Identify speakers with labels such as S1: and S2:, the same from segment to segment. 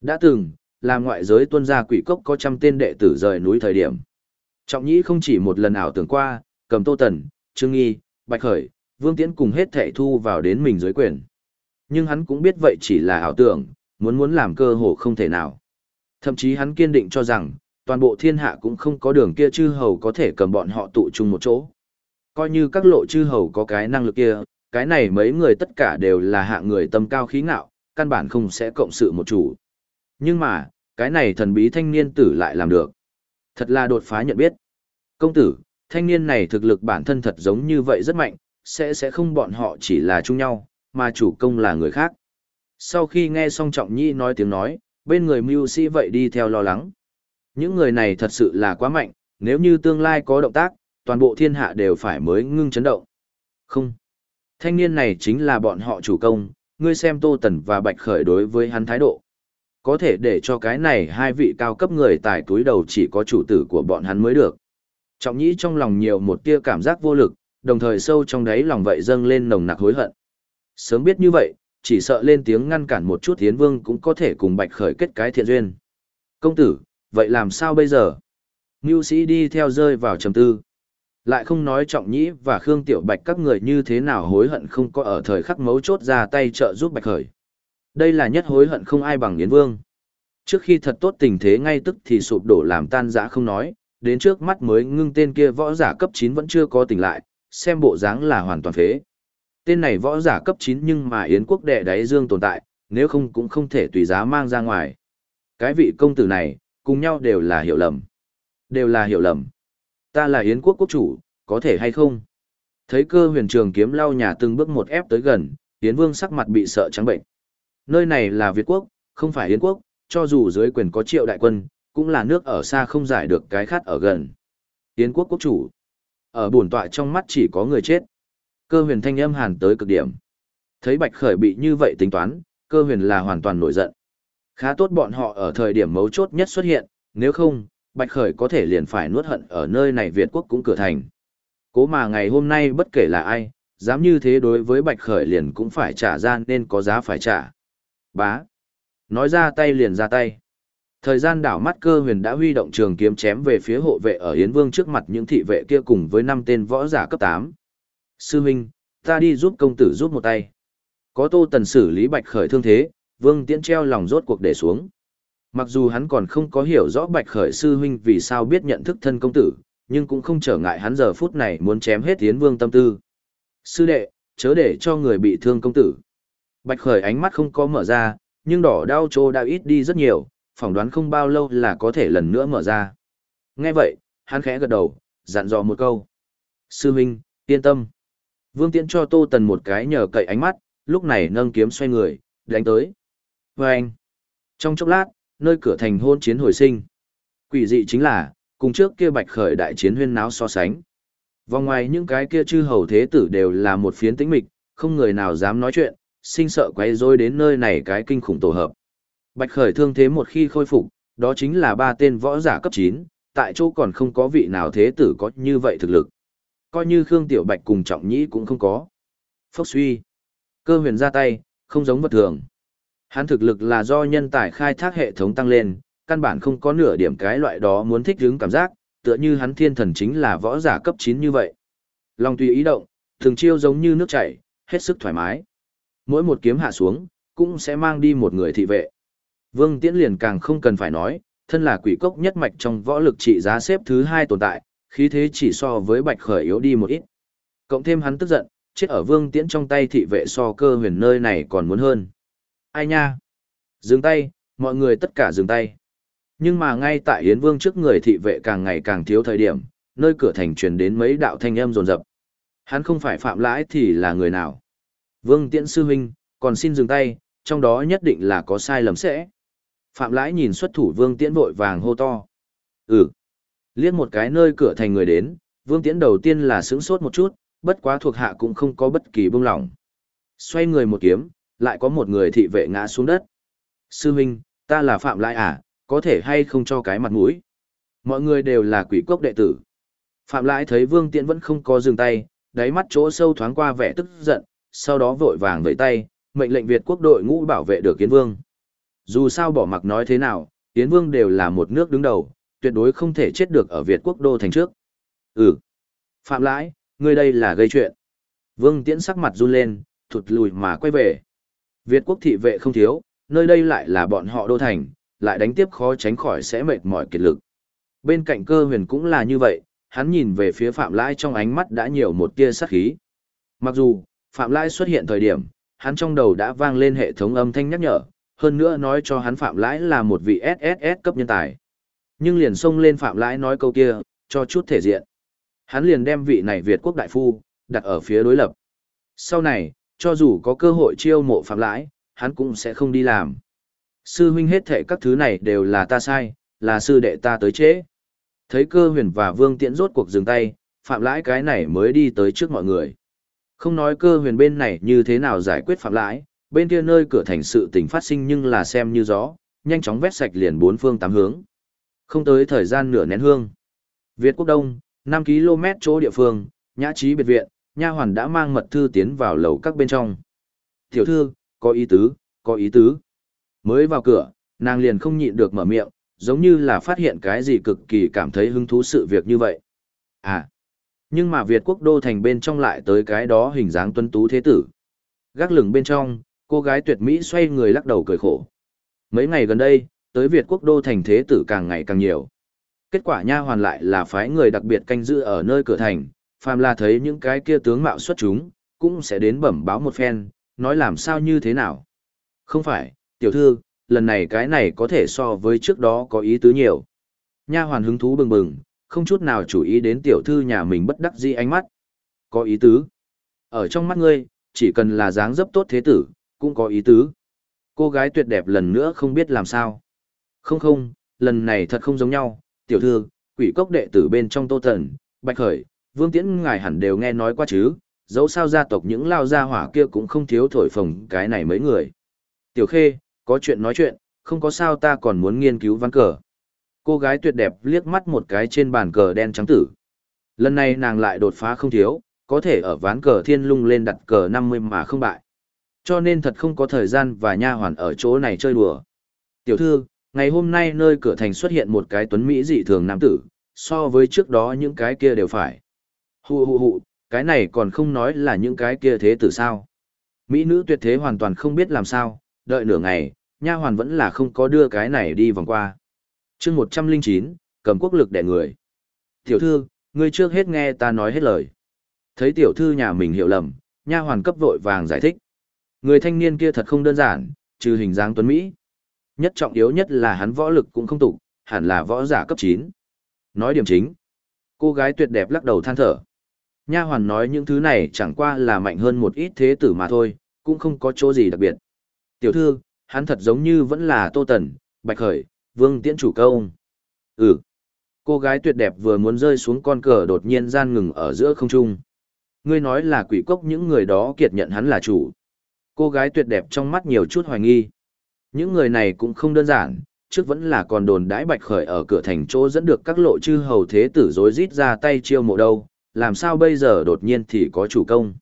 S1: Đã từng, là ngoại giới tuân gia quỷ cốc có trăm tên đệ tử rời núi thời điểm. Trọng nhĩ không chỉ một lần ảo tưởng qua, cầm tô tần, trương nghi, bạch khởi, vương tiễn cùng hết thẻ thu vào đến mình dưới quyền. Nhưng hắn cũng biết vậy chỉ là ảo tưởng, muốn muốn làm cơ hồ không thể nào. Thậm chí hắn kiên định cho rằng, toàn bộ thiên hạ cũng không có đường kia chư hầu có thể cầm bọn họ tụ chung một chỗ. Coi như các lộ chư hầu có cái năng lực kia, cái này mấy người tất cả đều là hạ người tâm cao khí ngạo, căn bản không sẽ cộng sự một chủ. Nhưng mà, cái này thần bí thanh niên tử lại làm được. Thật là đột phá nhận biết. Công tử, thanh niên này thực lực bản thân thật giống như vậy rất mạnh, sẽ sẽ không bọn họ chỉ là chung nhau, mà chủ công là người khác. Sau khi nghe xong Trọng Nhi nói tiếng nói, bên người mưu sĩ vậy đi theo lo lắng. Những người này thật sự là quá mạnh, nếu như tương lai có động tác, toàn bộ thiên hạ đều phải mới ngưng chấn động. Không. Thanh niên này chính là bọn họ chủ công, ngươi xem Tô Tần và Bạch Khởi đối với hắn thái độ. Có thể để cho cái này hai vị cao cấp người tài túi đầu chỉ có chủ tử của bọn hắn mới được. Trọng nhĩ trong lòng nhiều một tia cảm giác vô lực, đồng thời sâu trong đáy lòng vậy dâng lên nồng nặc hối hận. Sớm biết như vậy, chỉ sợ lên tiếng ngăn cản một chút Tiến Vương cũng có thể cùng Bạch Khởi kết cái thiện duyên. Công tử, vậy làm sao bây giờ? Ngưu sĩ đi theo rơi vào trầm tư. Lại không nói trọng nhĩ và Khương Tiểu Bạch các người như thế nào hối hận không có ở thời khắc mấu chốt ra tay trợ giúp Bạch Khởi. Đây là nhất hối hận không ai bằng Yến Vương. Trước khi thật tốt tình thế ngay tức thì sụp đổ làm tan rã không nói, đến trước mắt mới ngưng tên kia võ giả cấp 9 vẫn chưa có tỉnh lại, xem bộ dáng là hoàn toàn phế. Tên này võ giả cấp 9 nhưng mà Yến quốc đệ đáy dương tồn tại, nếu không cũng không thể tùy giá mang ra ngoài. Cái vị công tử này, cùng nhau đều là hiểu lầm. Đều là hiểu lầm. Ta là Yến quốc quốc chủ, có thể hay không? Thấy cơ huyền trường kiếm lau nhà từng bước một ép tới gần, Yến vương sắc mặt bị sợ trắng bệnh. Nơi này là Việt quốc, không phải Yến quốc, cho dù dưới quyền có triệu đại quân, cũng là nước ở xa không giải được cái khát ở gần. Yến quốc quốc chủ. Ở bổn tọa trong mắt chỉ có người chết. Cơ huyền thanh âm hàn tới cực điểm. Thấy Bạch Khởi bị như vậy tính toán, cơ huyền là hoàn toàn nổi giận. Khá tốt bọn họ ở thời điểm mấu chốt nhất xuất hiện, nếu không, Bạch Khởi có thể liền phải nuốt hận ở nơi này Việt quốc cũng cửa thành. Cố mà ngày hôm nay bất kể là ai, dám như thế đối với Bạch Khởi liền cũng phải trả ra nên có giá phải trả. Bá. Nói ra tay liền ra tay. Thời gian đảo mắt cơ huyền đã huy động trường kiếm chém về phía hộ vệ ở Yến Vương trước mặt những thị vệ kia cùng với năm tên võ giả cấp tám. Sư huynh, ta đi giúp công tử giúp một tay. Có tô tần xử lý bạch khởi thương thế, Vương Tiễn treo lòng rốt cuộc để xuống. Mặc dù hắn còn không có hiểu rõ bạch khởi sư huynh vì sao biết nhận thức thân công tử, nhưng cũng không trở ngại hắn giờ phút này muốn chém hết Yến Vương tâm tư. Sư đệ, chớ để cho người bị thương công tử. Bạch khởi ánh mắt không có mở ra, nhưng đỏ đau trô đã ít đi rất nhiều, phỏng đoán không bao lâu là có thể lần nữa mở ra. Nghe vậy, hắn khẽ gật đầu, dặn dò một câu. Sư Minh, yên tâm. Vương Tiễn cho Tô Tần một cái nhờ cậy ánh mắt, lúc này nâng kiếm xoay người, đánh tới. Và anh. Trong chốc lát, nơi cửa thành hôn chiến hồi sinh. Quỷ dị chính là, cùng trước kia bạch khởi đại chiến huyên náo so sánh. Vòng ngoài những cái kia chư hầu thế tử đều là một phiến tĩnh mịch, không người nào dám nói chuyện, sinh sợ quay rối đến nơi này cái kinh khủng tổ hợp. Bạch khởi thương thế một khi khôi phục, đó chính là ba tên võ giả cấp 9, tại chỗ còn không có vị nào thế tử có như vậy thực lực. Coi như Khương Tiểu Bạch cùng Trọng Nhĩ cũng không có. Phốc suy. Cơ huyền ra tay, không giống vật thường. Hắn thực lực là do nhân tài khai thác hệ thống tăng lên, căn bản không có nửa điểm cái loại đó muốn thích hứng cảm giác, tựa như hắn thiên thần chính là võ giả cấp 9 như vậy. Long tùy ý động, thường chiêu giống như nước chảy, hết sức thoải mái. Mỗi một kiếm hạ xuống, cũng sẽ mang đi một người thị vệ. Vương Tiễn liền càng không cần phải nói, thân là quỷ cốc nhất mạch trong võ lực trị giá xếp thứ hai tồn tại, khí thế chỉ so với bạch khởi yếu đi một ít. Cộng thêm hắn tức giận, chết ở vương tiễn trong tay thị vệ so cơ huyền nơi này còn muốn hơn. Ai nha? Dừng tay, mọi người tất cả dừng tay. Nhưng mà ngay tại Yến Vương trước người thị vệ càng ngày càng thiếu thời điểm, nơi cửa thành truyền đến mấy đạo thanh âm rồn rập. Hắn không phải phạm lãi thì là người nào? Vương Tiễn sư huynh, còn xin dừng tay, trong đó nhất định là có sai lầm sẽ. Phạm lãi nhìn xuất thủ Vương Tiễn vội vàng hô to. Ừ. Liếc một cái nơi cửa thành người đến, Vương Tiễn đầu tiên là sững sốt một chút, bất quá thuộc hạ cũng không có bất kỳ bông lỏng. Xoay người một kiếm, lại có một người thị vệ ngã xuống đất. Sư huynh, ta là Phạm Lãi à, có thể hay không cho cái mặt mũi? Mọi người đều là quỷ cốc đệ tử. Phạm Lãi thấy Vương Tiễn vẫn không có dừng tay, đáy mắt chỗ sâu thoáng qua vẻ tức giận, sau đó vội vàng vẫy tay, mệnh lệnh Việt quốc đội ngũ bảo vệ được Yến Vương. Dù sao bỏ mặc nói thế nào, Yến Vương đều là một nước đứng đầu, tuyệt đối không thể chết được ở Việt quốc đô thành trước. Ừ. Phạm Lãi, ngươi đây là gây chuyện. Vương Tiễn sắc mặt run lên, thụt lùi mà quay về. Việt quốc thị vệ không thiếu, nơi đây lại là bọn họ đô thành, lại đánh tiếp khó tránh khỏi sẽ mệt mỏi kiệt lực. Bên cạnh cơ huyền cũng là như vậy, hắn nhìn về phía Phạm Lãi trong ánh mắt đã nhiều một tia sát khí. Mặc dù, Phạm Lãi xuất hiện thời điểm, hắn trong đầu đã vang lên hệ thống âm thanh nhắc nhở, hơn nữa nói cho hắn Phạm Lãi là một vị SSS cấp nhân tài. Nhưng liền xông lên Phạm Lãi nói câu kia, cho chút thể diện. Hắn liền đem vị này Việt quốc đại phu, đặt ở phía đối lập. Sau này, cho dù có cơ hội chiêu mộ Phạm Lãi, hắn cũng sẽ không đi làm. Sư huynh hết thể các thứ này đều là ta sai, là sư đệ ta tới chế. Thấy cơ huyền và vương tiễn rốt cuộc dừng tay, Phạm Lãi cái này mới đi tới trước mọi người. Không nói cơ huyền bên này như thế nào giải quyết Phạm Lãi, bên kia nơi cửa thành sự tình phát sinh nhưng là xem như gió, nhanh chóng vét sạch liền bốn phương tám hướng. Không tới thời gian nửa nén hương. Việt Quốc Đông, 5 km chỗ địa phương, nhã trí biệt viện, nha hoàn đã mang mật thư tiến vào lầu các bên trong. Tiểu thư, có ý tứ, có ý tứ. Mới vào cửa, nàng liền không nhịn được mở miệng, giống như là phát hiện cái gì cực kỳ cảm thấy hứng thú sự việc như vậy. À, nhưng mà Việt quốc đô thành bên trong lại tới cái đó hình dáng tuấn tú thế tử. Gác lửng bên trong, cô gái tuyệt mỹ xoay người lắc đầu cười khổ. Mấy ngày gần đây, tới Việt quốc đô thành thế tử càng ngày càng nhiều. Kết quả nha hoàn lại là phái người đặc biệt canh giữ ở nơi cửa thành, phàm là thấy những cái kia tướng mạo xuất chúng, cũng sẽ đến bẩm báo một phen, nói làm sao như thế nào. Không phải, tiểu thư, lần này cái này có thể so với trước đó có ý tứ nhiều. Nha hoàn hứng thú bừng bừng, không chút nào chú ý đến tiểu thư nhà mình bất đắc dĩ ánh mắt. Có ý tứ. Ở trong mắt ngươi, chỉ cần là dáng dấp tốt thế tử, cũng có ý tứ. Cô gái tuyệt đẹp lần nữa không biết làm sao. Không không, lần này thật không giống nhau, tiểu thư, quỷ cốc đệ tử bên trong tô thần, bạch khởi, vương tiễn ngài hẳn đều nghe nói qua chứ, dẫu sao gia tộc những lao gia hỏa kia cũng không thiếu thổi phồng cái này mấy người. Tiểu khê, có chuyện nói chuyện, không có sao ta còn muốn nghiên cứu văn cờ. Cô gái tuyệt đẹp liếc mắt một cái trên bàn cờ đen trắng tử. Lần này nàng lại đột phá không thiếu, có thể ở ván cờ thiên lung lên đặt cờ 50 mà không bại. Cho nên thật không có thời gian và nha hoàn ở chỗ này chơi đùa. Tiểu thư, ngày hôm nay nơi cửa thành xuất hiện một cái tuấn Mỹ dị thường nam tử, so với trước đó những cái kia đều phải. Hù hù hù, cái này còn không nói là những cái kia thế tử sao. Mỹ nữ tuyệt thế hoàn toàn không biết làm sao, đợi nửa ngày, nha hoàn vẫn là không có đưa cái này đi vòng qua chương 109, cầm quốc lực đẻ người. Tiểu thư, ngươi trước hết nghe ta nói hết lời. Thấy tiểu thư nhà mình hiểu lầm, nha hoàn cấp vội vàng giải thích. Người thanh niên kia thật không đơn giản, trừ hình dáng tuấn Mỹ. Nhất trọng yếu nhất là hắn võ lực cũng không tục, hẳn là võ giả cấp chín. Nói điểm chính. Cô gái tuyệt đẹp lắc đầu than thở. Nha hoàn nói những thứ này chẳng qua là mạnh hơn một ít thế tử mà thôi, cũng không có chỗ gì đặc biệt. Tiểu thư, hắn thật giống như vẫn là Tô Tần, Bạch Khởi, Vương Tiễn chủ công. Ừ. Cô gái tuyệt đẹp vừa muốn rơi xuống con cờ đột nhiên gian ngừng ở giữa không trung. Ngươi nói là quỷ cốc những người đó kiệt nhận hắn là chủ. Cô gái tuyệt đẹp trong mắt nhiều chút hoài nghi. Những người này cũng không đơn giản, trước vẫn là còn đồn đãi Bạch Khởi ở cửa thành chỗ dẫn được các lộ chư hầu thế tử rối rít ra tay chiêu mộ đâu, làm sao bây giờ đột nhiên thì có chủ công.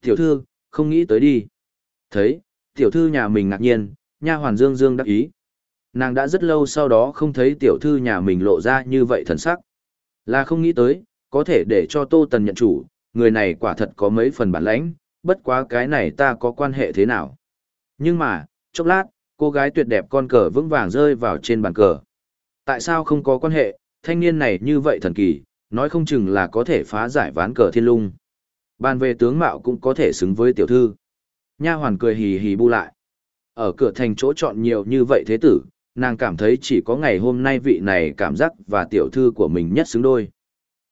S1: Tiểu thư, không nghĩ tới đi. Thấy, tiểu thư nhà mình ngạc nhiên, nha hoàn dương dương đắc ý. Nàng đã rất lâu sau đó không thấy tiểu thư nhà mình lộ ra như vậy thần sắc. Là không nghĩ tới, có thể để cho Tô Tần nhận chủ, người này quả thật có mấy phần bản lãnh, bất quá cái này ta có quan hệ thế nào. Nhưng mà, chốc lát, cô gái tuyệt đẹp con cờ vững vàng rơi vào trên bàn cờ. Tại sao không có quan hệ, thanh niên này như vậy thần kỳ, nói không chừng là có thể phá giải ván cờ thiên lung. Bàn về tướng mạo cũng có thể xứng với tiểu thư. Nha hoàn cười hì hì bu lại. Ở cửa thành chỗ chọn nhiều như vậy thế tử, nàng cảm thấy chỉ có ngày hôm nay vị này cảm giác và tiểu thư của mình nhất xứng đôi.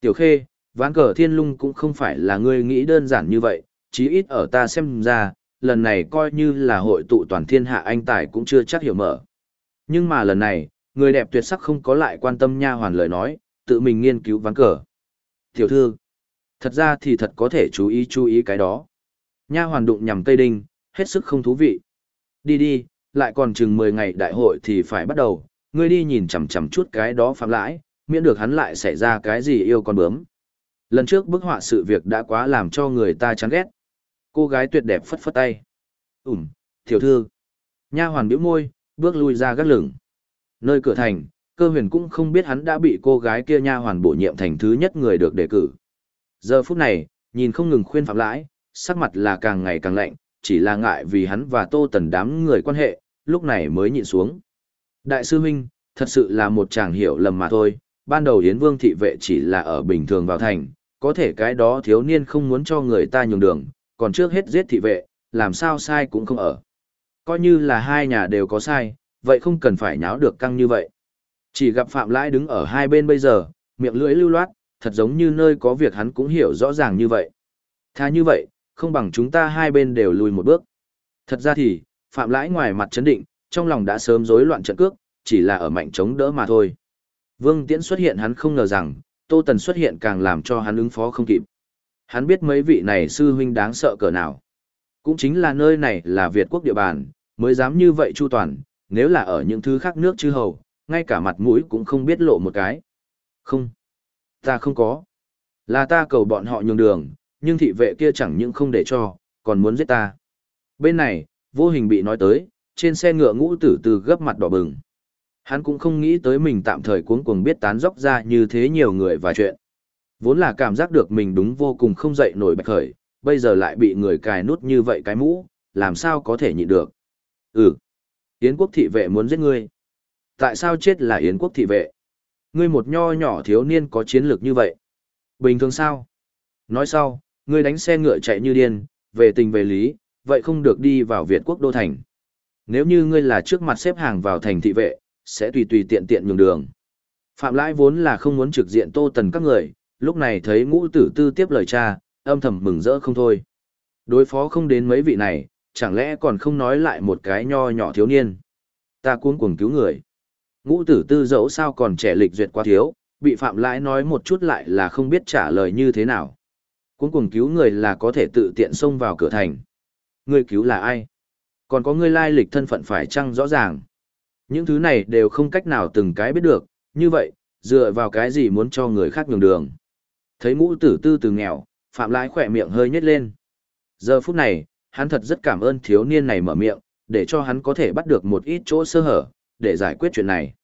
S1: Tiểu khê, ván cờ thiên lung cũng không phải là ngươi nghĩ đơn giản như vậy, chí ít ở ta xem ra, lần này coi như là hội tụ toàn thiên hạ anh tài cũng chưa chắc hiểu mở. Nhưng mà lần này, người đẹp tuyệt sắc không có lại quan tâm nha hoàn lời nói, tự mình nghiên cứu ván cờ. Tiểu thư, thật ra thì thật có thể chú ý chú ý cái đó. Nha hoàn đụng nhằm cây đinh, hết sức không thú vị. Đi đi, lại còn chừng 10 ngày đại hội thì phải bắt đầu, ngươi đi nhìn chằm chằm chút cái đó phạm lãi, miễn được hắn lại xảy ra cái gì yêu con bướm. Lần trước bức họa sự việc đã quá làm cho người ta chán ghét. Cô gái tuyệt đẹp phất phất tay. Ừm, tiểu thư. Nha hoàn bĩu môi, bước lui ra gác lửng. Nơi cửa thành, cơ huyền cũng không biết hắn đã bị cô gái kia nha hoàn bổ nhiệm thành thứ nhất người được đề cử. Giờ phút này, nhìn không ngừng khuyên phạm lãi, sắc mặt là càng ngày càng lạnh, chỉ là ngại vì hắn và tô tần đám người quan hệ, lúc này mới nhịn xuống. Đại sư huynh, thật sự là một chàng hiểu lầm mà thôi, ban đầu Yến Vương thị vệ chỉ là ở bình thường vào thành, có thể cái đó thiếu niên không muốn cho người ta nhường đường, còn trước hết giết thị vệ, làm sao sai cũng không ở. Coi như là hai nhà đều có sai, vậy không cần phải nháo được căng như vậy. Chỉ gặp Phạm Lãi đứng ở hai bên bây giờ, miệng lưỡi lưu loát, thật giống như nơi có việc hắn cũng hiểu rõ ràng như vậy. Tha như vậy, không bằng chúng ta hai bên đều lùi một bước. Thật ra thì, Phạm Lãi ngoài mặt chấn định, trong lòng đã sớm rối loạn trận cước, chỉ là ở mạnh chống đỡ mà thôi. Vương Tiễn xuất hiện hắn không ngờ rằng, Tô Tần xuất hiện càng làm cho hắn ứng phó không kịp. Hắn biết mấy vị này sư huynh đáng sợ cỡ nào. Cũng chính là nơi này là Việt quốc địa bàn, mới dám như vậy chu toàn, nếu là ở những thứ khác nước chư hầu, ngay cả mặt mũi cũng không biết lộ một cái. Không, ta không có. Là ta cầu bọn họ nhường đường, nhưng thị vệ kia chẳng những không để cho, còn muốn giết ta. Bên này, vô hình bị nói tới, trên xe ngựa ngũ tử từ gấp mặt đỏ bừng. Hắn cũng không nghĩ tới mình tạm thời cuống cuồng biết tán dốc ra như thế nhiều người và chuyện. Vốn là cảm giác được mình đúng vô cùng không dậy nổi bạch khởi, bây giờ lại bị người cài nút như vậy cái mũ, làm sao có thể nhịn được. Ừ, Yến quốc thị vệ muốn giết ngươi. Tại sao chết là Yến quốc thị vệ? Ngươi một nho nhỏ thiếu niên có chiến lược như vậy. Bình thường sao? Nói sau, ngươi đánh xe ngựa chạy như điên, về tình về lý, vậy không được đi vào Việt quốc đô thành. Nếu như ngươi là trước mặt xếp hàng vào thành thị vệ, sẽ tùy tùy tiện tiện nhường đường. Phạm Lãi vốn là không muốn trực diện Tô Tần các người, lúc này thấy ngũ tử tư tiếp lời cha, âm thầm mừng rỡ không thôi. Đối phó không đến mấy vị này, chẳng lẽ còn không nói lại một cái nho nhỏ thiếu niên. Ta cuống cuồng cứu người. Ngũ tử tư dẫu sao còn trẻ lịch duyệt quá thiếu, bị Phạm Lãi nói một chút lại là không biết trả lời như thế nào cuốn cuồng cứu người là có thể tự tiện xông vào cửa thành. Người cứu là ai? Còn có người lai lịch thân phận phải chăng rõ ràng? Những thứ này đều không cách nào từng cái biết được, như vậy, dựa vào cái gì muốn cho người khác nhường đường. Thấy ngũ tử tư từ nghèo, Phạm Lãi khỏe miệng hơi nhếch lên. Giờ phút này, hắn thật rất cảm ơn thiếu niên này mở miệng, để cho hắn có thể bắt được một ít chỗ sơ hở, để giải quyết chuyện này.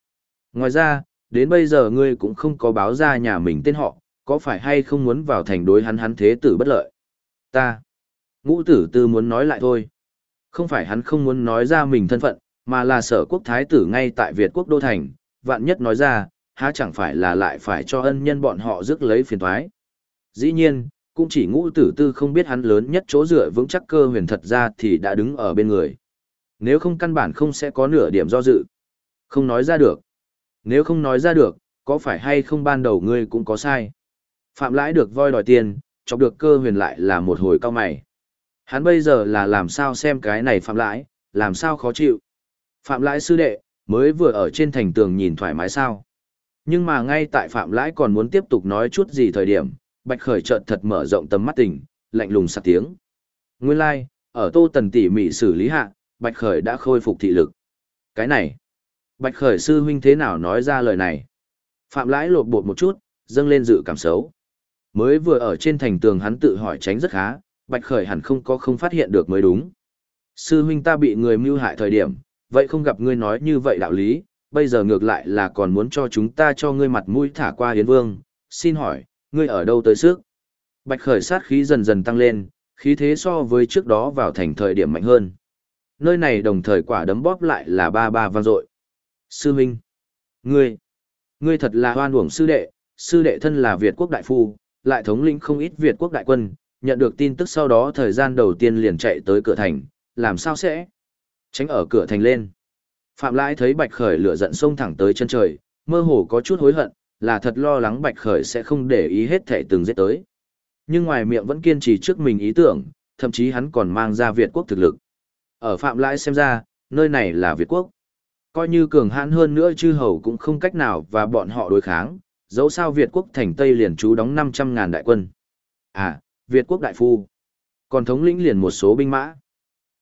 S1: Ngoài ra, đến bây giờ ngươi cũng không có báo ra nhà mình tên họ, có phải hay không muốn vào thành đối hắn hắn thế tử bất lợi? Ta. Ngũ tử tư muốn nói lại thôi. Không phải hắn không muốn nói ra mình thân phận, mà là sở quốc thái tử ngay tại Việt quốc đô thành, vạn nhất nói ra, há chẳng phải là lại phải cho ân nhân bọn họ rước lấy phiền thoái. Dĩ nhiên, cũng chỉ ngũ tử tư không biết hắn lớn nhất chỗ dựa vững chắc cơ huyền thật ra thì đã đứng ở bên người. Nếu không căn bản không sẽ có nửa điểm do dự. Không nói ra được. Nếu không nói ra được, có phải hay không ban đầu ngươi cũng có sai. Phạm lãi được voi đòi tiền, chọc được cơ huyền lại là một hồi cao mày. Hắn bây giờ là làm sao xem cái này phạm lãi, làm sao khó chịu. Phạm lãi sư đệ, mới vừa ở trên thành tường nhìn thoải mái sao. Nhưng mà ngay tại phạm lãi còn muốn tiếp tục nói chút gì thời điểm, bạch khởi chợt thật mở rộng tầm mắt tỉnh, lạnh lùng sạt tiếng. Nguyên lai, like, ở tô tần tỉ mỉ xử lý hạ, bạch khởi đã khôi phục thị lực. Cái này, bạch khởi sư huynh thế nào nói ra lời này? Phạm lãi lột bột một chút, dâng lên dự cảm xấu. Mới vừa ở trên thành tường hắn tự hỏi tránh rất khá, bạch khởi hẳn không có không phát hiện được mới đúng. Sư huynh ta bị người mưu hại thời điểm, vậy không gặp ngươi nói như vậy đạo lý, bây giờ ngược lại là còn muốn cho chúng ta cho ngươi mặt mũi thả qua hiến vương, xin hỏi, ngươi ở đâu tới sức? Bạch khởi sát khí dần dần tăng lên, khí thế so với trước đó vào thành thời điểm mạnh hơn. Nơi này đồng thời quả đấm bóp lại là ba ba vang dội. Sư huynh, ngươi, ngươi thật là hoan uổng sư đệ, sư đệ thân là Việt quốc đại phu, lại thống lĩnh không ít Việt quốc đại quân, nhận được tin tức sau đó thời gian đầu tiên liền chạy tới cửa thành, làm sao sẽ? Tránh ở cửa thành lên. Phạm Lãi thấy Bạch Khởi lửa giận xông thẳng tới chân trời, mơ hồ có chút hối hận, là thật lo lắng Bạch Khởi sẽ không để ý hết thể từng giết tới. Nhưng ngoài miệng vẫn kiên trì trước mình ý tưởng, thậm chí hắn còn mang ra Việt quốc thực lực. Ở Phạm Lãi xem ra, nơi này là Việt quốc. Coi như cường hãn hơn nữa chư hầu cũng không cách nào và bọn họ đối kháng, dẫu sao Việt quốc thành Tây liền trú đóng 500.000 đại quân. À, Việt quốc đại phu. Còn thống lĩnh liền một số binh mã.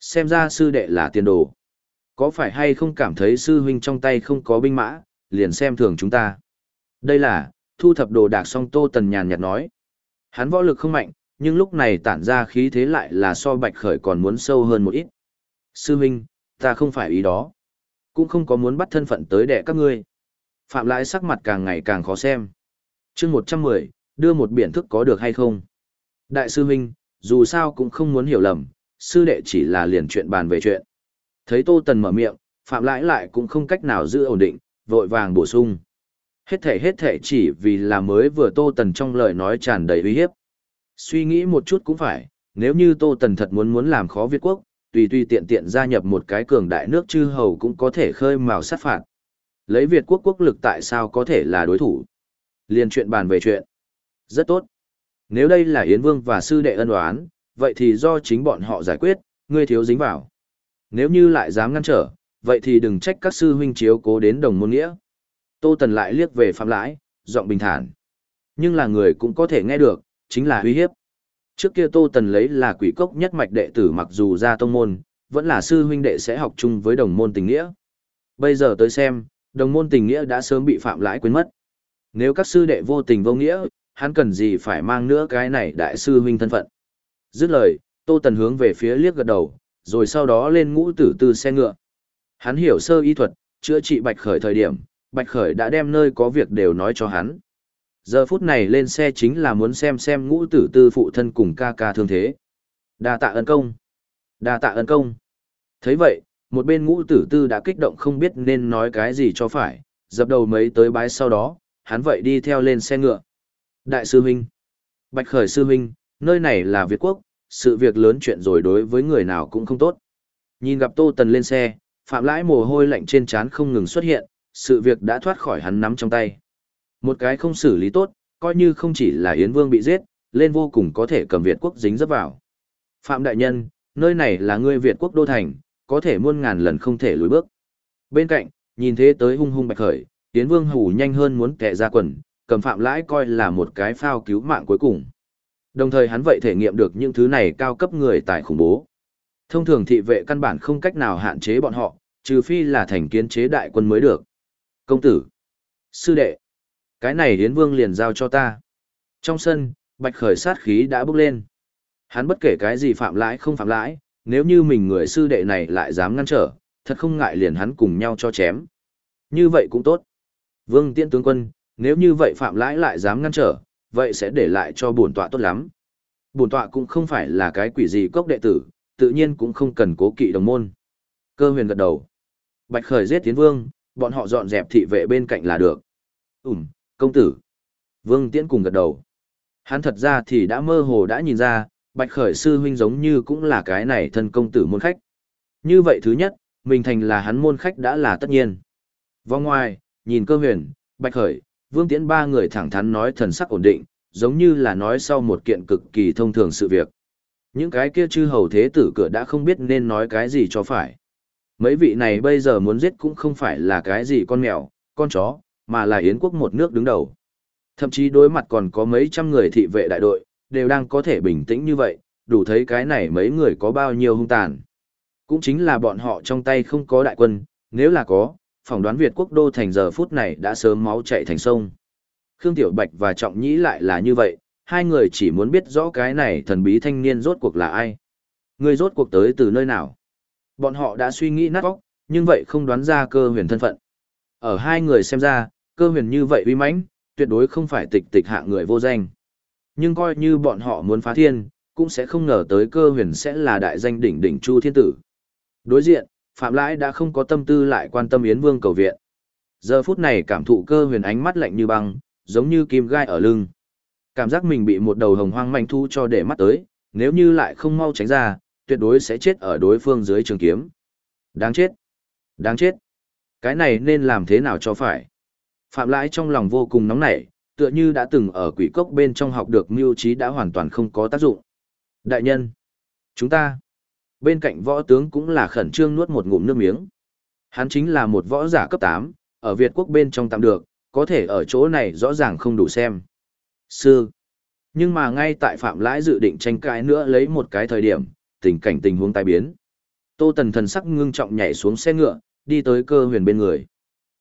S1: Xem ra sư đệ là tiền đồ. Có phải hay không cảm thấy sư huynh trong tay không có binh mã, liền xem thường chúng ta. Đây là, thu thập đồ đạc xong Tô Tần nhàn nhạt nói. Hắn võ lực không mạnh, nhưng lúc này tản ra khí thế lại là so bạch khởi còn muốn sâu hơn một ít. Sư huynh, ta không phải ý đó. Cũng không có muốn bắt thân phận tới đẻ các ngươi. Phạm lãi sắc mặt càng ngày càng khó xem. chương 110, đưa một biển thức có được hay không? Đại sư huynh, dù sao cũng không muốn hiểu lầm, sư đệ chỉ là liền chuyện bàn về chuyện. Thấy Tô Tần mở miệng, Phạm Lãi lại cũng không cách nào giữ ổn định, vội vàng bổ sung. Hết thể hết thể chỉ vì là mới vừa Tô Tần trong lời nói tràn đầy uy hiếp. Suy nghĩ một chút cũng phải, nếu như Tô Tần thật muốn muốn làm khó Việt quốc, tùy tùy tiện tiện gia nhập một cái cường đại nước chư hầu cũng có thể khơi mào sát phạt. Lấy Việt quốc quốc lực tại sao có thể là đối thủ? Liên chuyện bàn về chuyện. Rất tốt. Nếu đây là Yến Vương và sư đệ ân oán, vậy thì do chính bọn họ giải quyết, ngươi thiếu dính vào. Nếu như lại dám ngăn trở, vậy thì đừng trách các sư huynh chiếu cố đến đồng môn nghĩa. Tô Tần lại liếc về Phạm Lãi, giọng bình thản. Nhưng là người cũng có thể nghe được, chính là uy hiếp. Trước kia Tô Tần lấy là quỷ cốc nhất mạch đệ tử mặc dù ra tông môn, vẫn là sư huynh đệ sẽ học chung với đồng môn tình nghĩa. Bây giờ tới xem, đồng môn tình nghĩa đã sớm bị Phạm Lãi quên mất. Nếu các sư đệ vô tình vô nghĩa, hắn cần gì phải mang nữa cái này đại sư huynh thân phận. Dứt lời, Tô Tần hướng về phía liếc gật đầu, rồi sau đó lên ngũ tử tư xe ngựa. Hắn hiểu sơ y thuật, chữa trị Bạch Khởi thời điểm, Bạch Khởi đã đem nơi có việc đều nói cho hắn. Giờ phút này lên xe chính là muốn xem xem ngũ tử tư phụ thân cùng ca ca thương thế. Đa tạ ân công. Đa tạ ân công. thấy vậy, một bên ngũ tử tư đã kích động không biết nên nói cái gì cho phải, dập đầu mấy tới bái sau đó, hắn vậy đi theo lên xe ngựa. Đại sư huynh. Bạch Khởi sư huynh, nơi này là Việt Quốc, sự việc lớn chuyện rồi đối với người nào cũng không tốt. Nhìn gặp Tô Tần lên xe, Phạm Lãi mồ hôi lạnh trên trán không ngừng xuất hiện, sự việc đã thoát khỏi hắn nắm trong tay. Một cái không xử lý tốt, coi như không chỉ là Yến Vương bị giết, lên vô cùng có thể cầm Việt quốc dính dấp vào. Phạm Đại Nhân, nơi này là ngươi Việt quốc đô thành, có thể muôn ngàn lần không thể lùi bước. Bên cạnh, nhìn thế tới hung hung bạch khởi, Yến Vương hủ nhanh hơn muốn kẹ ra quần, cầm Phạm Lãi coi là một cái phao cứu mạng cuối cùng. Đồng thời hắn vậy thể nghiệm được những thứ này cao cấp người tại khủng bố. Thông thường thị vệ căn bản không cách nào hạn chế bọn họ, trừ phi là thành kiến chế đại quân mới được. Công tử, sư đệ, cái này Yến Vương liền giao cho ta. Trong sân, bạch khởi sát khí đã bốc lên. Hắn bất kể cái gì phạm lãi không phạm lãi, nếu như mình người sư đệ này lại dám ngăn trở, thật không ngại liền hắn cùng nhau cho chém. Như vậy cũng tốt. Vương tiễn tướng quân, nếu như vậy phạm lãi lại dám ngăn trở, vậy sẽ để lại cho bổn tọa tốt lắm. Bổn tọa cũng không phải là cái quỷ gì cốc đệ tử, tự nhiên cũng không cần cố kỵ đồng môn. Cơ huyền gật đầu. Bạch khởi giết tiến vương, bọn họ dọn dẹp thị vệ bên cạnh là được. Ừm, công tử. Vương Tiễn cùng gật đầu. Hắn thật ra thì đã mơ hồ đã nhìn ra, Bạch Khởi sư huynh giống như cũng là cái này thân công tử môn khách. Như vậy thứ nhất, mình thành là hắn môn khách đã là tất nhiên. Vòng ngoài, nhìn cơ huyền, Bạch Khởi, Vương Tiễn ba người thẳng thắn nói thần sắc ổn định, giống như là nói sau một kiện cực kỳ thông thường sự việc. Những cái kia chư hầu thế tử cửa đã không biết nên nói cái gì cho phải. Mấy vị này bây giờ muốn giết cũng không phải là cái gì con mèo, con chó, mà là Yến quốc một nước đứng đầu. Thậm chí đối mặt còn có mấy trăm người thị vệ đại đội, đều đang có thể bình tĩnh như vậy, đủ thấy cái này mấy người có bao nhiêu hung tàn. Cũng chính là bọn họ trong tay không có đại quân, nếu là có, phỏng đoán Việt quốc đô thành giờ phút này đã sớm máu chạy thành sông. Khương Tiểu Bạch và Trọng Nhĩ lại là như vậy, hai người chỉ muốn biết rõ cái này thần bí thanh niên rốt cuộc là ai. Người rốt cuộc tới từ nơi nào. Bọn họ đã suy nghĩ nát óc, nhưng vậy không đoán ra cơ huyền thân phận. Ở hai người xem ra, cơ huyền như vậy uy mãnh, tuyệt đối không phải tịch tịch hạ người vô danh. Nhưng coi như bọn họ muốn phá thiên, cũng sẽ không ngờ tới cơ huyền sẽ là đại danh đỉnh đỉnh Chu Thiên Tử. Đối diện, Phạm Lãi đã không có tâm tư lại quan tâm Yến Vương cầu viện. Giờ phút này cảm thụ cơ huyền ánh mắt lạnh như băng, giống như kim gai ở lưng. Cảm giác mình bị một đầu hồng hoang manh thu cho để mắt tới, nếu như lại không mau tránh ra, tuyệt đối sẽ chết ở đối phương dưới trường kiếm. Đáng chết! Đáng chết! Cái này nên làm thế nào cho phải? Phạm Lãi trong lòng vô cùng nóng nảy, tựa như đã từng ở quỷ cốc bên trong học được mưu trí đã hoàn toàn không có tác dụng. Đại nhân! Chúng ta! Bên cạnh võ tướng cũng là khẩn trương nuốt một ngụm nước miếng. Hắn chính là một võ giả cấp 8, ở Việt quốc bên trong tạm được, có thể ở chỗ này rõ ràng không đủ xem. Sư! Nhưng mà ngay tại Phạm Lãi dự định tranh cãi nữa lấy một cái thời điểm, tình cảnh tình huống tai biến. Tô Tần thần sắc ngưng trọng nhảy xuống xe ngựa, đi tới cơ huyền bên người.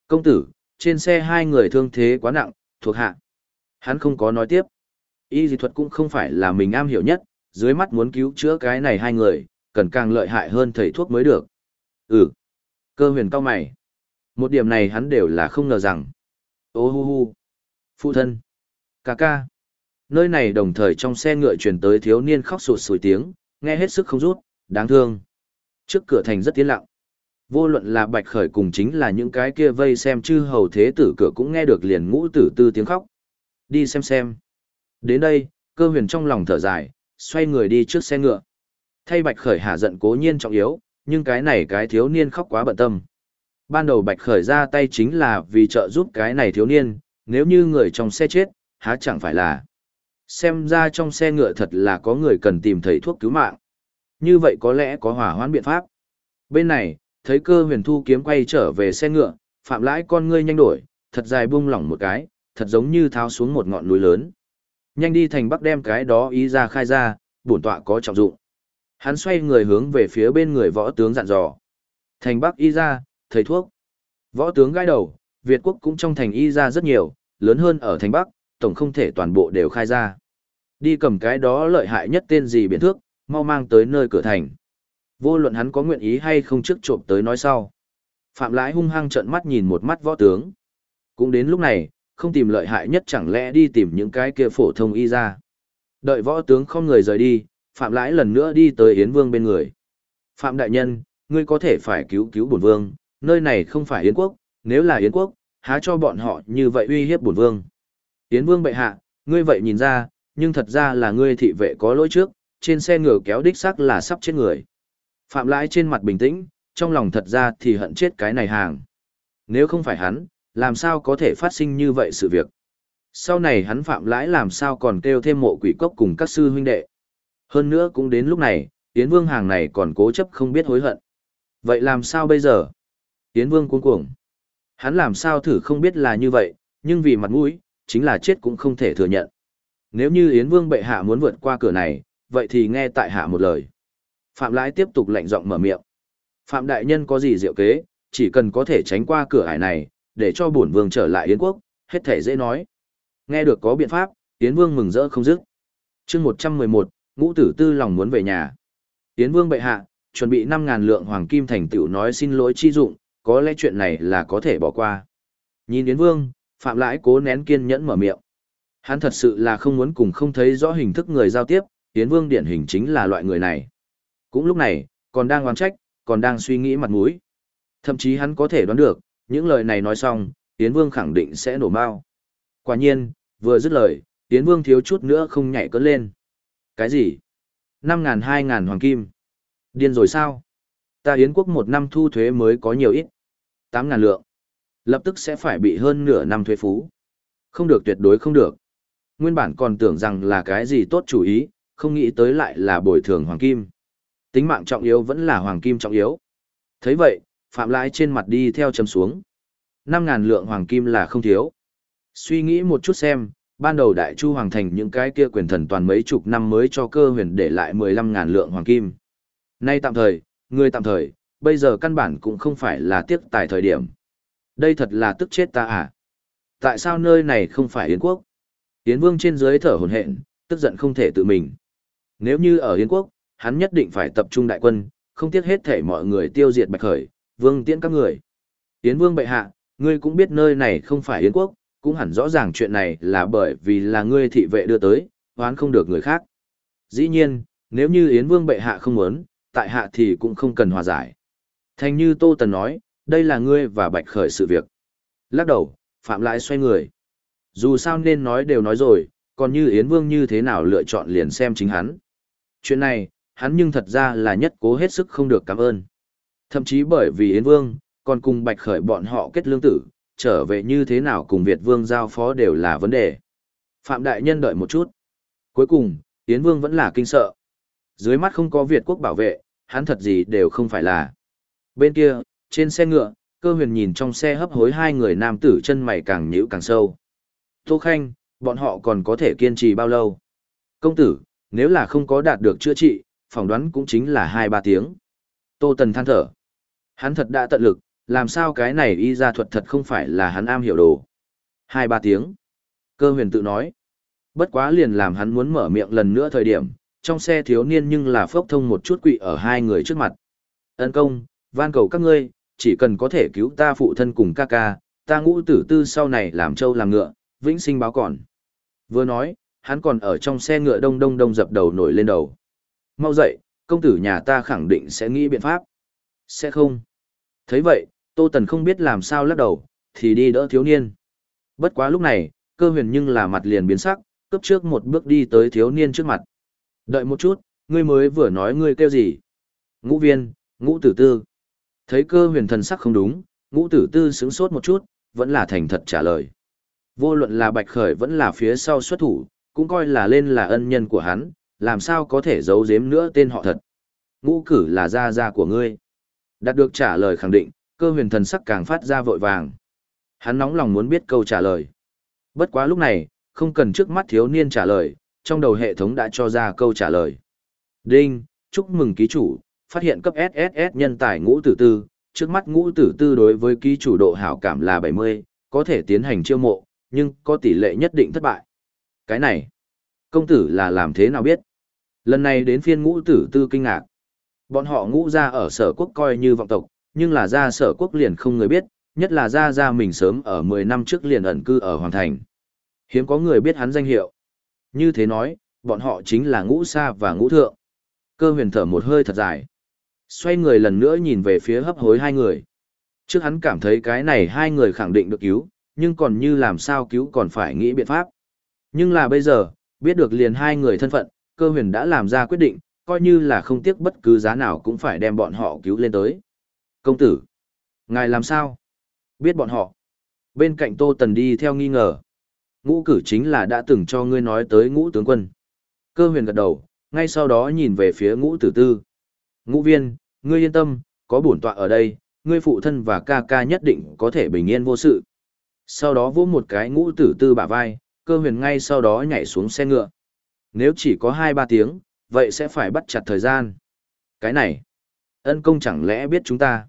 S1: Công tử, trên xe hai người thương thế quá nặng, thuộc hạ. Hắn không có nói tiếp. Y dị thuật cũng không phải là mình am hiểu nhất, dưới mắt muốn cứu chữa cái này hai người, cần càng lợi hại hơn thầy thuốc mới được. Ừ. Cơ huyền cao mày. Một điểm này hắn đều là không ngờ rằng. Ô hu hu. Phụ thân. Cà ca. Nơi này đồng thời trong xe ngựa truyền tới thiếu niên khóc sụt sùi tiếng, nghe hết sức không rút, đáng thương. Trước cửa thành rất tiến lặng. Vô luận là bạch khởi cùng chính là những cái kia vây xem chư hầu thế tử cửa cũng nghe được liền ngũ tử tư tiếng khóc. Đi xem xem. Đến đây, cơ huyền trong lòng thở dài, xoay người đi trước xe ngựa. Thay bạch khởi hạ giận cố nhiên trọng yếu, nhưng cái này cái thiếu niên khóc quá bận tâm. Ban đầu bạch khởi ra tay chính là vì trợ giúp cái này thiếu niên, nếu như người trong xe chết, há chẳng phải là. Xem ra trong xe ngựa thật là có người cần tìm thấy thuốc cứu mạng. Như vậy có lẽ có hỏa hoãn biện pháp. Bên này, thấy cơ huyền thu kiếm quay trở về xe ngựa, phạm lãi con ngươi nhanh đổi, thật dài buông lỏng một cái, thật giống như tháo xuống một ngọn núi lớn. Nhanh đi thành bắc đem cái đó ý ra khai ra, bổn tọa có trọng dụng. Hắn xoay người hướng về phía bên người võ tướng dặn dò. Thành bắc y ra, thầy thuốc. Võ tướng gai đầu, Việt quốc cũng trong thành y ra rất nhiều, lớn hơn ở thành bắc, tổng không thể toàn bộ đều khai ra. Đi cầm cái đó lợi hại nhất tên gì biển thước, mau mang tới nơi cửa thành. Vô luận hắn có nguyện ý hay không trước trộm tới nói sau. Phạm lãi hung hăng trợn mắt nhìn một mắt võ tướng. Cũng đến lúc này, không tìm lợi hại nhất chẳng lẽ đi tìm những cái kia phổ thông y ra. Đợi võ tướng không người rời đi, Phạm lãi lần nữa đi tới Yến Vương bên người. Phạm đại nhân, ngươi có thể phải cứu cứu bổn vương, nơi này không phải Yến quốc, nếu là Yến quốc, há cho bọn họ như vậy uy hiếp bổn vương. Yến Vương bệ hạ, ngươi vậy nhìn ra, nhưng thật ra là ngươi thị vệ có lỗi trước, trên xe ngựa kéo đích xác là sắp chết người. Phạm lãi trên mặt bình tĩnh, trong lòng thật ra thì hận chết cái này hàng. Nếu không phải hắn, làm sao có thể phát sinh như vậy sự việc. Sau này hắn phạm lãi làm sao còn kêu thêm mộ quỷ cốc cùng các sư huynh đệ. Hơn nữa cũng đến lúc này, Yến Vương hàng này còn cố chấp không biết hối hận. Vậy làm sao bây giờ? Yến Vương cuống cuồng. Hắn làm sao thử không biết là như vậy, nhưng vì mặt mũi, chính là chết cũng không thể thừa nhận. Nếu như Yến Vương bệ hạ muốn vượt qua cửa này, vậy thì nghe tại hạ một lời. Phạm Lãi tiếp tục lạnh giọng mở miệng. Phạm đại nhân có gì diệu kế, chỉ cần có thể tránh qua cửa ải này, để cho bổn vương trở lại Yến quốc, hết thể dễ nói. Nghe được có biện pháp, Yến Vương mừng rỡ không dứt. Chương 111, Ngũ tử tư lòng muốn về nhà. Yến Vương bệ hạ, chuẩn bị 5000 lượng hoàng kim thành tựu nói xin lỗi chi dụng, có lẽ chuyện này là có thể bỏ qua. Nhìn Yến Vương, Phạm Lãi cố nén kiên nhẫn mở miệng. Hắn thật sự là không muốn cùng không thấy rõ hình thức người giao tiếp, Yến Vương điển hình chính là loại người này. Cũng lúc này, còn đang oán trách, còn đang suy nghĩ mặt mũi. Thậm chí hắn có thể đoán được, những lời này nói xong, Yến Vương khẳng định sẽ nổ mau. Quả nhiên, vừa dứt lời, Yến Vương thiếu chút nữa không nhảy cất lên. Cái gì? Năm ngàn hai ngàn hoàng kim. Điên rồi sao? Ta Yến quốc một năm thu thuế mới có nhiều ít. Tám ngàn lượng. Lập tức sẽ phải bị hơn nửa năm thuế phú. Không được tuyệt đối không được. Nguyên bản còn tưởng rằng là cái gì tốt chủ ý, không nghĩ tới lại là bồi thường hoàng kim. Tính mạng trọng yếu vẫn là hoàng kim trọng yếu. thấy vậy, Phạm Lãi trên mặt đi theo chấm xuống. năm ngàn lượng hoàng kim là không thiếu. Suy nghĩ một chút xem, ban đầu đại chu hoàng thành những cái kia quyền thần toàn mấy chục năm mới cho cơ huyền để lại mười lăm ngàn lượng hoàng kim. Nay tạm thời, người tạm thời, bây giờ căn bản cũng không phải là tiếc tài thời điểm. Đây thật là tức chết ta à? Tại sao nơi này không phải Yến quốc? Yến vương trên dưới thở hổn hển, tức giận không thể tự mình. Nếu như ở Yến quốc, hắn nhất định phải tập trung đại quân, không tiếc hết thể mọi người tiêu diệt bạch khởi, vương tiễn các người. Yến vương bệ hạ, ngươi cũng biết nơi này không phải Yến quốc, cũng hẳn rõ ràng chuyện này là bởi vì là ngươi thị vệ đưa tới, oán không được người khác. Dĩ nhiên, nếu như Yến vương bệ hạ không muốn, tại hạ thì cũng không cần hòa giải. Thành như Tô Tần nói, đây là ngươi và bạch khởi sự việc. Lắc đầu, Phạm lại xoay người. Dù sao nên nói đều nói rồi, còn như Yến Vương như thế nào lựa chọn liền xem chính hắn. Chuyện này, hắn nhưng thật ra là nhất cố hết sức không được cảm ơn. Thậm chí bởi vì Yến Vương, còn cùng Bạch Khởi bọn họ kết lương tử, trở về như thế nào cùng Việt Vương giao phó đều là vấn đề. Phạm Đại Nhân đợi một chút. Cuối cùng, Yến Vương vẫn là kinh sợ. Dưới mắt không có Việt quốc bảo vệ, hắn thật gì đều không phải là. Bên kia, trên xe ngựa, cơ huyền nhìn trong xe hấp hối hai người nam tử chân mày càng nhíu càng sâu. Tô Khanh, bọn họ còn có thể kiên trì bao lâu? Công tử, nếu là không có đạt được chữa trị, phỏng đoán cũng chính là hai ba tiếng. Tô Tần than thở. Hắn thật đã tận lực, làm sao cái này y ra thuật thật không phải là hắn am hiểu đồ. Hai ba tiếng. Cơ huyền tự nói. Bất quá liền làm hắn muốn mở miệng lần nữa thời điểm, trong xe thiếu niên nhưng là phốc thông một chút quỵ ở hai người trước mặt. Ân công, van cầu các ngươi, chỉ cần có thể cứu ta phụ thân cùng ca ca, ta ngũ tử tư sau này làm trâu làm ngựa, vĩnh sinh báo còn. Vừa nói, hắn còn ở trong xe ngựa đông đông đông dập đầu nổi lên đầu. Mau dậy, công tử nhà ta khẳng định sẽ nghĩ biện pháp. Sẽ không. thấy vậy, Tô Tần không biết làm sao lắc đầu, thì đi đỡ thiếu niên. Bất quá lúc này, cơ huyền nhưng là mặt liền biến sắc, cấp trước một bước đi tới thiếu niên trước mặt. Đợi một chút, ngươi mới vừa nói ngươi kêu gì? Ngũ viên, ngũ tử tư. Thấy cơ huyền thần sắc không đúng, ngũ tử tư sững sốt một chút, vẫn là thành thật trả lời. Vô luận là bạch khởi vẫn là phía sau xuất thủ, cũng coi là lên là ân nhân của hắn, làm sao có thể giấu giếm nữa tên họ thật. Ngũ cử là gia gia của ngươi. Đạt được trả lời khẳng định, cơ huyền thần sắc càng phát ra vội vàng. Hắn nóng lòng muốn biết câu trả lời. Bất quá lúc này, không cần trước mắt thiếu niên trả lời, trong đầu hệ thống đã cho ra câu trả lời. Đinh, chúc mừng ký chủ, phát hiện cấp SSS nhân tài ngũ tử tư, trước mắt ngũ tử tư đối với ký chủ độ hảo cảm là 70, có thể tiến hành chiêu mộ, nhưng có tỷ lệ nhất định thất bại. Cái này, công tử là làm thế nào biết? Lần này đến phiên ngũ tử tư kinh ngạc. Bọn họ ngũ ra ở sở quốc coi như vọng tộc, nhưng là ra sở quốc liền không người biết, nhất là ra ra mình sớm ở 10 năm trước liền ẩn cư ở Hoàng Thành. Hiếm có người biết hắn danh hiệu. Như thế nói, bọn họ chính là ngũ sa và ngũ thượng. Cơ huyền thở một hơi thật dài. Xoay người lần nữa nhìn về phía hấp hối hai người. Trước hắn cảm thấy cái này hai người khẳng định được cứu, nhưng còn như làm sao cứu còn phải nghĩ biện pháp. Nhưng là bây giờ, biết được liền hai người thân phận, cơ huyền đã làm ra quyết định, coi như là không tiếc bất cứ giá nào cũng phải đem bọn họ cứu lên tới. Công tử, ngài làm sao? Biết bọn họ. Bên cạnh Tô Tần đi theo nghi ngờ. Ngũ cử chính là đã từng cho ngươi nói tới ngũ tướng quân. Cơ huyền gật đầu, ngay sau đó nhìn về phía ngũ tử tư. Ngũ viên, ngươi yên tâm, có bổn tọa ở đây, ngươi phụ thân và ca ca nhất định có thể bình yên vô sự. Sau đó vỗ một cái ngũ tử tư bả vai, cơ huyền ngay sau đó nhảy xuống xe ngựa. Nếu chỉ có 2-3 tiếng, vậy sẽ phải bắt chặt thời gian. Cái này, ân công chẳng lẽ biết chúng ta?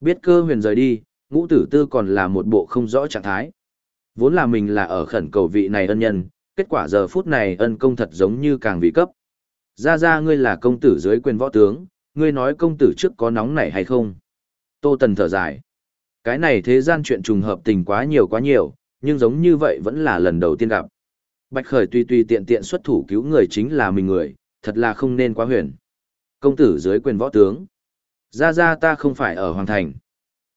S1: Biết cơ huyền rời đi, ngũ tử tư còn là một bộ không rõ trạng thái. Vốn là mình là ở khẩn cầu vị này ân nhân, kết quả giờ phút này ân công thật giống như càng vị cấp. Ra ra ngươi là công tử dưới quyền võ tướng, ngươi nói công tử trước có nóng nảy hay không? Tô Tần thở dài. Cái này thế gian chuyện trùng hợp tình quá nhiều quá nhiều, nhưng giống như vậy vẫn là lần đầu tiên gặp. Bạch Khởi tùy tùy tiện tiện xuất thủ cứu người chính là mình người, thật là không nên quá huyền. Công tử dưới quyền võ tướng. Ra ra ta không phải ở Hoàng Thành.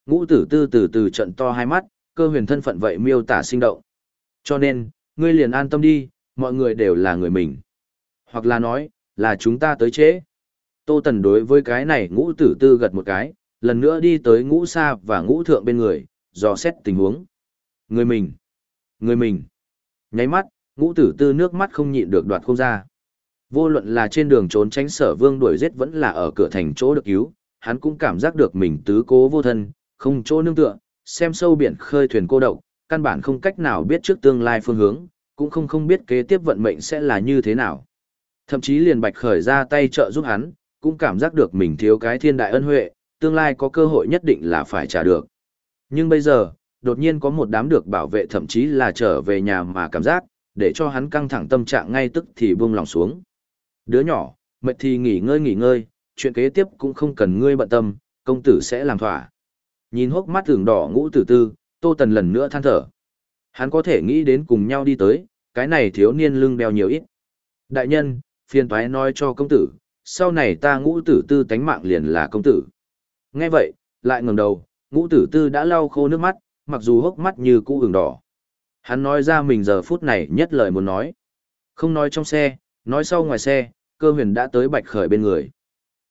S1: Ngũ tử tư từ từ trận to hai mắt, cơ huyền thân phận vậy miêu tả sinh động. Cho nên, ngươi liền an tâm đi, mọi người đều là người mình. Hoặc là nói, là chúng ta tới chế. Tô Tần đối với cái này ngũ tử tư gật một cái, lần nữa đi tới ngũ sa và ngũ thượng bên người, dò xét tình huống. Người mình. Người mình. Nháy mắt, ngũ tử tư nước mắt không nhịn được đoạt không ra. Vô luận là trên đường trốn tránh sở vương đuổi giết vẫn là ở cửa thành chỗ được cứu, hắn cũng cảm giác được mình tứ cố vô thân, không chỗ nương tựa, xem sâu biển khơi thuyền cô độc, căn bản không cách nào biết trước tương lai phương hướng, cũng không không biết kế tiếp vận mệnh sẽ là như thế nào. Thậm chí liền bạch khởi ra tay trợ giúp hắn, cũng cảm giác được mình thiếu cái thiên đại ân huệ, tương lai có cơ hội nhất định là phải trả được. Nhưng bây giờ, đột nhiên có một đám được bảo vệ thậm chí là trở về nhà mà cảm giác, để cho hắn căng thẳng tâm trạng ngay tức thì buông lòng xuống. Đứa nhỏ, mệt thì nghỉ ngơi nghỉ ngơi, chuyện kế tiếp cũng không cần ngươi bận tâm, công tử sẽ làm thỏa. Nhìn hốc mắt tưởng đỏ ngũ tử tư, Tô Tần lần nữa than thở. Hắn có thể nghĩ đến cùng nhau đi tới, cái này thiếu niên lưng đeo nhiều ít. Đại nhân, phiền toái nói cho công tử, sau này ta ngũ tử tư tánh mạng liền là công tử. Nghe vậy, lại ngẩng đầu, ngũ tử tư đã lau khô nước mắt, mặc dù hốc mắt như cũ ửng đỏ. Hắn nói ra mình giờ phút này nhất lời muốn nói. Không nói trong xe, nói sau ngoài xe, cơ huyền đã tới bạch khởi bên người.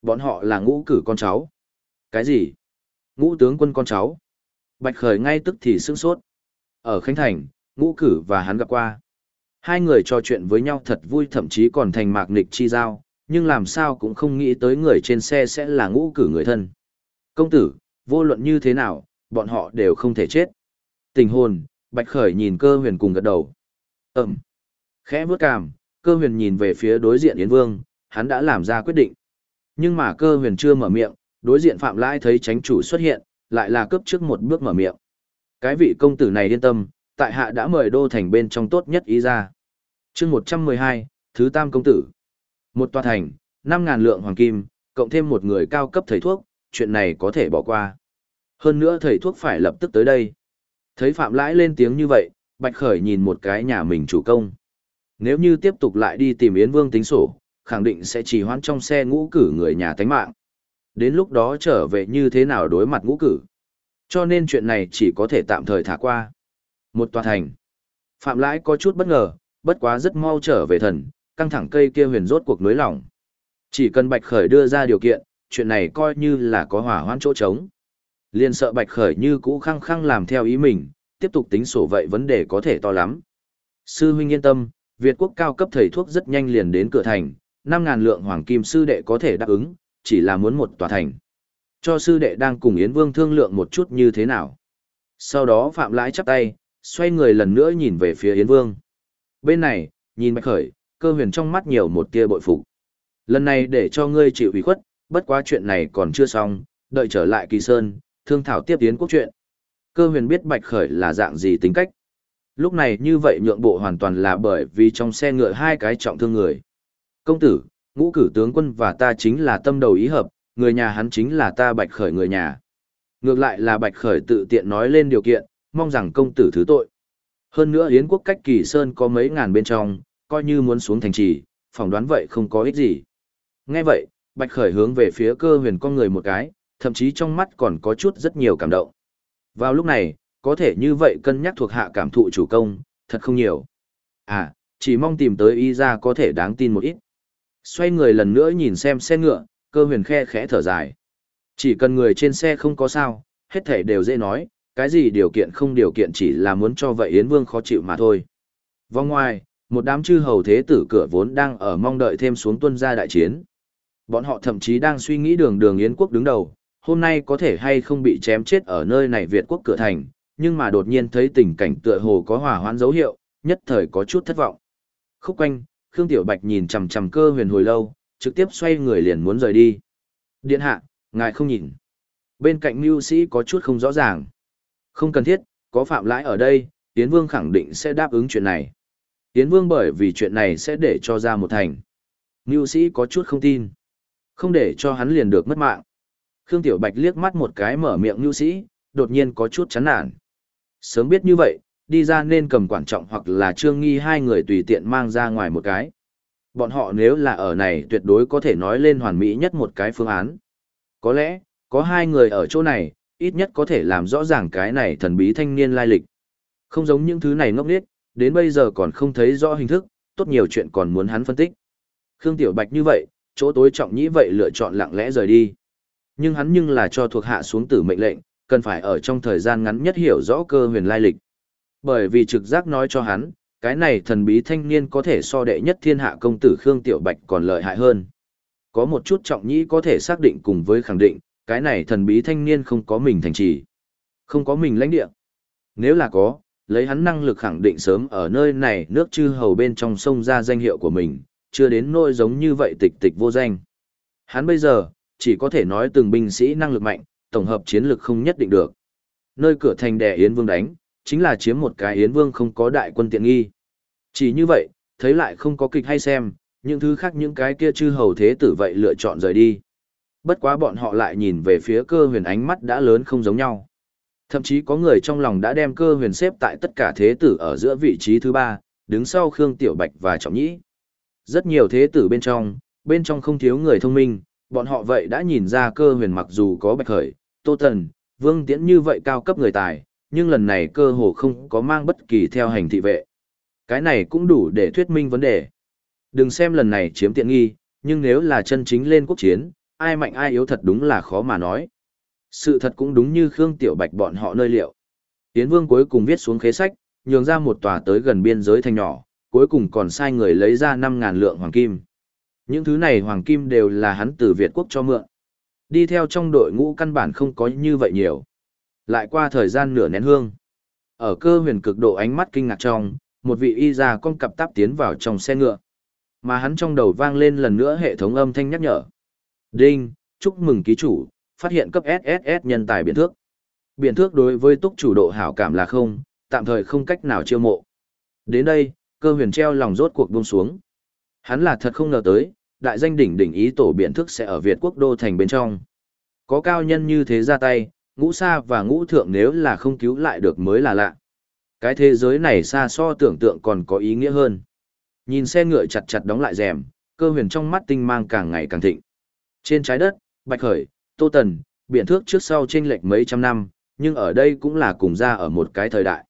S1: Bọn họ là ngũ cử con cháu. Cái gì? Ngũ tướng quân con cháu. Bạch khởi ngay tức thì sững sốt. Ở Khánh Thành, ngũ cử và hắn gặp qua. Hai người trò chuyện với nhau thật vui thậm chí còn thành mạc nịch chi giao, nhưng làm sao cũng không nghĩ tới người trên xe sẽ là ngũ cử người thân. Công tử, vô luận như thế nào, bọn họ đều không thể chết. Tình hồn, Bạch Khởi nhìn cơ huyền cùng gật đầu. Ừm. Khẽ bước cằm, cơ huyền nhìn về phía đối diện Yến Vương, hắn đã làm ra quyết định. Nhưng mà cơ huyền chưa mở miệng, đối diện Phạm Lãi thấy tránh chủ xuất hiện, lại là cấp trước một bước mở miệng. Cái vị công tử này yên tâm, tại hạ đã mời đô thành bên trong tốt nhất ý ra. chương 112, Thứ Tam Công Tử. Một tòa thành, 5.000 lượng hoàng kim, cộng thêm một người cao cấp thầy thuốc, chuyện này có thể bỏ qua. Hơn nữa thầy thuốc phải lập tức tới đây. Thấy Phạm Lãi lên tiếng như vậy, Bạch Khởi nhìn một cái nhà mình chủ công. Nếu như tiếp tục lại đi tìm Yến Vương tính sổ, khẳng định sẽ chỉ hoãn trong xe ngũ cử người nhà tánh mạng. Đến lúc đó trở về như thế nào đối mặt ngũ cử. Cho nên chuyện này chỉ có thể tạm thời thả qua. Một tòa thành. Phạm Lãi có chút bất ngờ, bất quá rất mau trở về thần, căng thẳng cây kia huyền rốt cuộc nối lỏng. Chỉ cần Bạch Khởi đưa ra điều kiện, chuyện này coi như là có hỏa hoãn chỗ trống. Liên sợ Bạch Khởi như cũ khăng khăng làm theo ý mình, tiếp tục tính sổ vậy vấn đề có thể to lắm. Sư huynh yên tâm, Việt quốc cao cấp thầy thuốc rất nhanh liền đến cửa thành, 5.000 lượng hoàng kim sư đệ có thể đáp ứng, chỉ là muốn một tòa thành. Cho sư đệ đang cùng Yến Vương thương lượng một chút như thế nào. Sau đó Phạm Lãi chắp tay, xoay người lần nữa nhìn về phía Yến Vương. Bên này, nhìn Bạch Khởi, cơ huyền trong mắt nhiều một tia bội phục. Lần này để cho ngươi chịu ủy khuất, bất quá chuyện này còn chưa xong, đợi trở lại kỳ sơn, thương thảo tiếp tiến quốc chuyện. Cơ huyền biết Bạch Khởi là dạng gì tính cách. Lúc này như vậy nhượng bộ hoàn toàn là bởi vì trong xe ngựa hai cái trọng thương người. Công tử, ngũ cử tướng quân và ta chính là tâm đầu ý hợp, người nhà hắn chính là ta Bạch Khởi người nhà. Ngược lại là Bạch Khởi tự tiện nói lên điều kiện, mong rằng công tử thứ tội. Hơn nữa Yến quốc cách kỳ sơn có mấy ngàn bên trong, coi như muốn xuống thành trì, phỏng đoán vậy không có ích gì. Nghe vậy, Bạch Khởi hướng về phía cơ huyền con người một cái, thậm chí trong mắt còn có chút rất nhiều cảm động. Vào lúc này, có thể như vậy cân nhắc thuộc hạ cảm thụ chủ công, thật không nhiều. À, chỉ mong tìm tới y ra có thể đáng tin một ít. Xoay người lần nữa nhìn xem xe ngựa, cơ huyền khe khẽ thở dài. Chỉ cần người trên xe không có sao, hết thể đều dễ nói, cái gì điều kiện không điều kiện chỉ là muốn cho vậy Yến Vương khó chịu mà thôi. Vòng ngoài, một đám chư hầu thế tử cửa vốn đang ở mong đợi thêm xuống tuân gia đại chiến. Bọn họ thậm chí đang suy nghĩ đường đường Yến quốc đứng đầu, hôm nay có thể hay không bị chém chết ở nơi này Việt quốc cửa thành, nhưng mà đột nhiên thấy tình cảnh tựa hồ có hỏa hoãn dấu hiệu, nhất thời có chút thất vọng. Khúc quanh, Khương Tiểu Bạch nhìn chằm chằm cơ huyền hồi lâu, trực tiếp xoay người liền muốn rời đi. Điện hạ, ngài không nhìn. Bên cạnh mưu sĩ có chút không rõ ràng. Không cần thiết, có phạm lãi ở đây, Tiến Vương khẳng định sẽ đáp ứng chuyện này. Tiến Vương bởi vì chuyện này sẽ để cho ra một thành. Mưu sĩ có chút không tin. Không để cho hắn liền được mất mạng. Khương Tiểu Bạch liếc mắt một cái mở miệng mưu sĩ, đột nhiên có chút chán nản. Sớm biết như vậy, đi ra nên cầm quản trọng hoặc là trương nghi hai người tùy tiện mang ra ngoài một cái. Bọn họ nếu là ở này tuyệt đối có thể nói lên hoàn mỹ nhất một cái phương án. Có lẽ, có hai người ở chỗ này, ít nhất có thể làm rõ ràng cái này thần bí thanh niên lai lịch. Không giống những thứ này ngốc nghếch, đến bây giờ còn không thấy rõ hình thức, tốt nhiều chuyện còn muốn hắn phân tích. Khương Tiểu Bạch như vậy, chỗ tối trọng nhĩ vậy lựa chọn lặng lẽ rời đi. Nhưng hắn nhưng là cho thuộc hạ xuống tử mệnh lệnh, cần phải ở trong thời gian ngắn nhất hiểu rõ cơ huyền lai lịch. Bởi vì trực giác nói cho hắn, cái này thần bí thanh niên có thể so đệ nhất thiên hạ công tử Khương Tiểu Bạch còn lợi hại hơn. Có một chút trọng nhĩ có thể xác định cùng với khẳng định, cái này thần bí thanh niên không có mình thành trì, không có mình lãnh địa. Nếu là có, lấy hắn năng lực khẳng định sớm ở nơi này nước chư hầu bên trong sông ra danh hiệu của mình, chưa đến nỗi giống như vậy tịch tịch vô danh. Hắn bây giờ, chỉ có thể nói từng binh sĩ năng lực mạnh, tổng hợp chiến lực không nhất định được. Nơi cửa thành đè Yến Vương đánh, chính là chiếm một cái Yến Vương không có đại quân tiện nghi. Chỉ như vậy, thấy lại không có kịch hay xem, những thứ khác những cái kia chư hầu thế tử vậy lựa chọn rời đi. Bất quá bọn họ lại nhìn về phía cơ huyền ánh mắt đã lớn không giống nhau. Thậm chí có người trong lòng đã đem cơ huyền xếp tại tất cả thế tử ở giữa vị trí thứ ba, đứng sau Khương Tiểu Bạch và Trọng Nhĩ. Rất nhiều thế tử bên trong, bên trong không thiếu người thông minh, bọn họ vậy đã nhìn ra cơ huyền mặc dù có bạch khởi, tô thần, vương tiễn như vậy cao cấp người tài, nhưng lần này cơ hồ không có mang bất kỳ theo hành thị vệ. Cái này cũng đủ để thuyết minh vấn đề. Đừng xem lần này chiếm tiện nghi, nhưng nếu là chân chính lên quốc chiến, ai mạnh ai yếu thật đúng là khó mà nói. Sự thật cũng đúng như Khương Tiểu Bạch bọn họ nơi liệu. Tiến Vương cuối cùng viết xuống khế sách, nhường ra một tòa tới gần biên giới thành nhỏ, cuối cùng còn sai người lấy ra 5.000 lượng hoàng kim. Những thứ này hoàng kim đều là hắn từ Việt quốc cho mượn. Đi theo trong đội ngũ căn bản không có như vậy nhiều. Lại qua thời gian nửa nén hương. Ở cơ huyền cực độ ánh mắt kinh ngạc trong, một vị y già con cặp táp tiến vào trong xe ngựa. Mà hắn trong đầu vang lên lần nữa hệ thống âm thanh nhắc nhở. Đinh, chúc mừng ký chủ, phát hiện cấp SSS nhân tài biện thước. Biện thước đối với túc chủ độ hảo cảm là không, tạm thời không cách nào chiêu mộ. Đến đây, cơ huyền treo lòng rốt cuộc buông xuống. Hắn là thật không ngờ tới, đại danh đỉnh đỉnh ý tổ biện thức sẽ ở Việt quốc đô thành bên trong. Có cao nhân như thế ra tay, ngũ sa và ngũ thượng nếu là không cứu lại được mới là lạ. Cái thế giới này xa so tưởng tượng còn có ý nghĩa hơn. Nhìn xe ngựa chặt chặt đóng lại rèm, cơ huyền trong mắt tinh mang càng ngày càng thịnh. Trên trái đất, Bạch Khởi, Tô Tần, Biện thước trước sau chênh lệch mấy trăm năm, nhưng ở đây cũng là cùng ra ở một cái thời đại.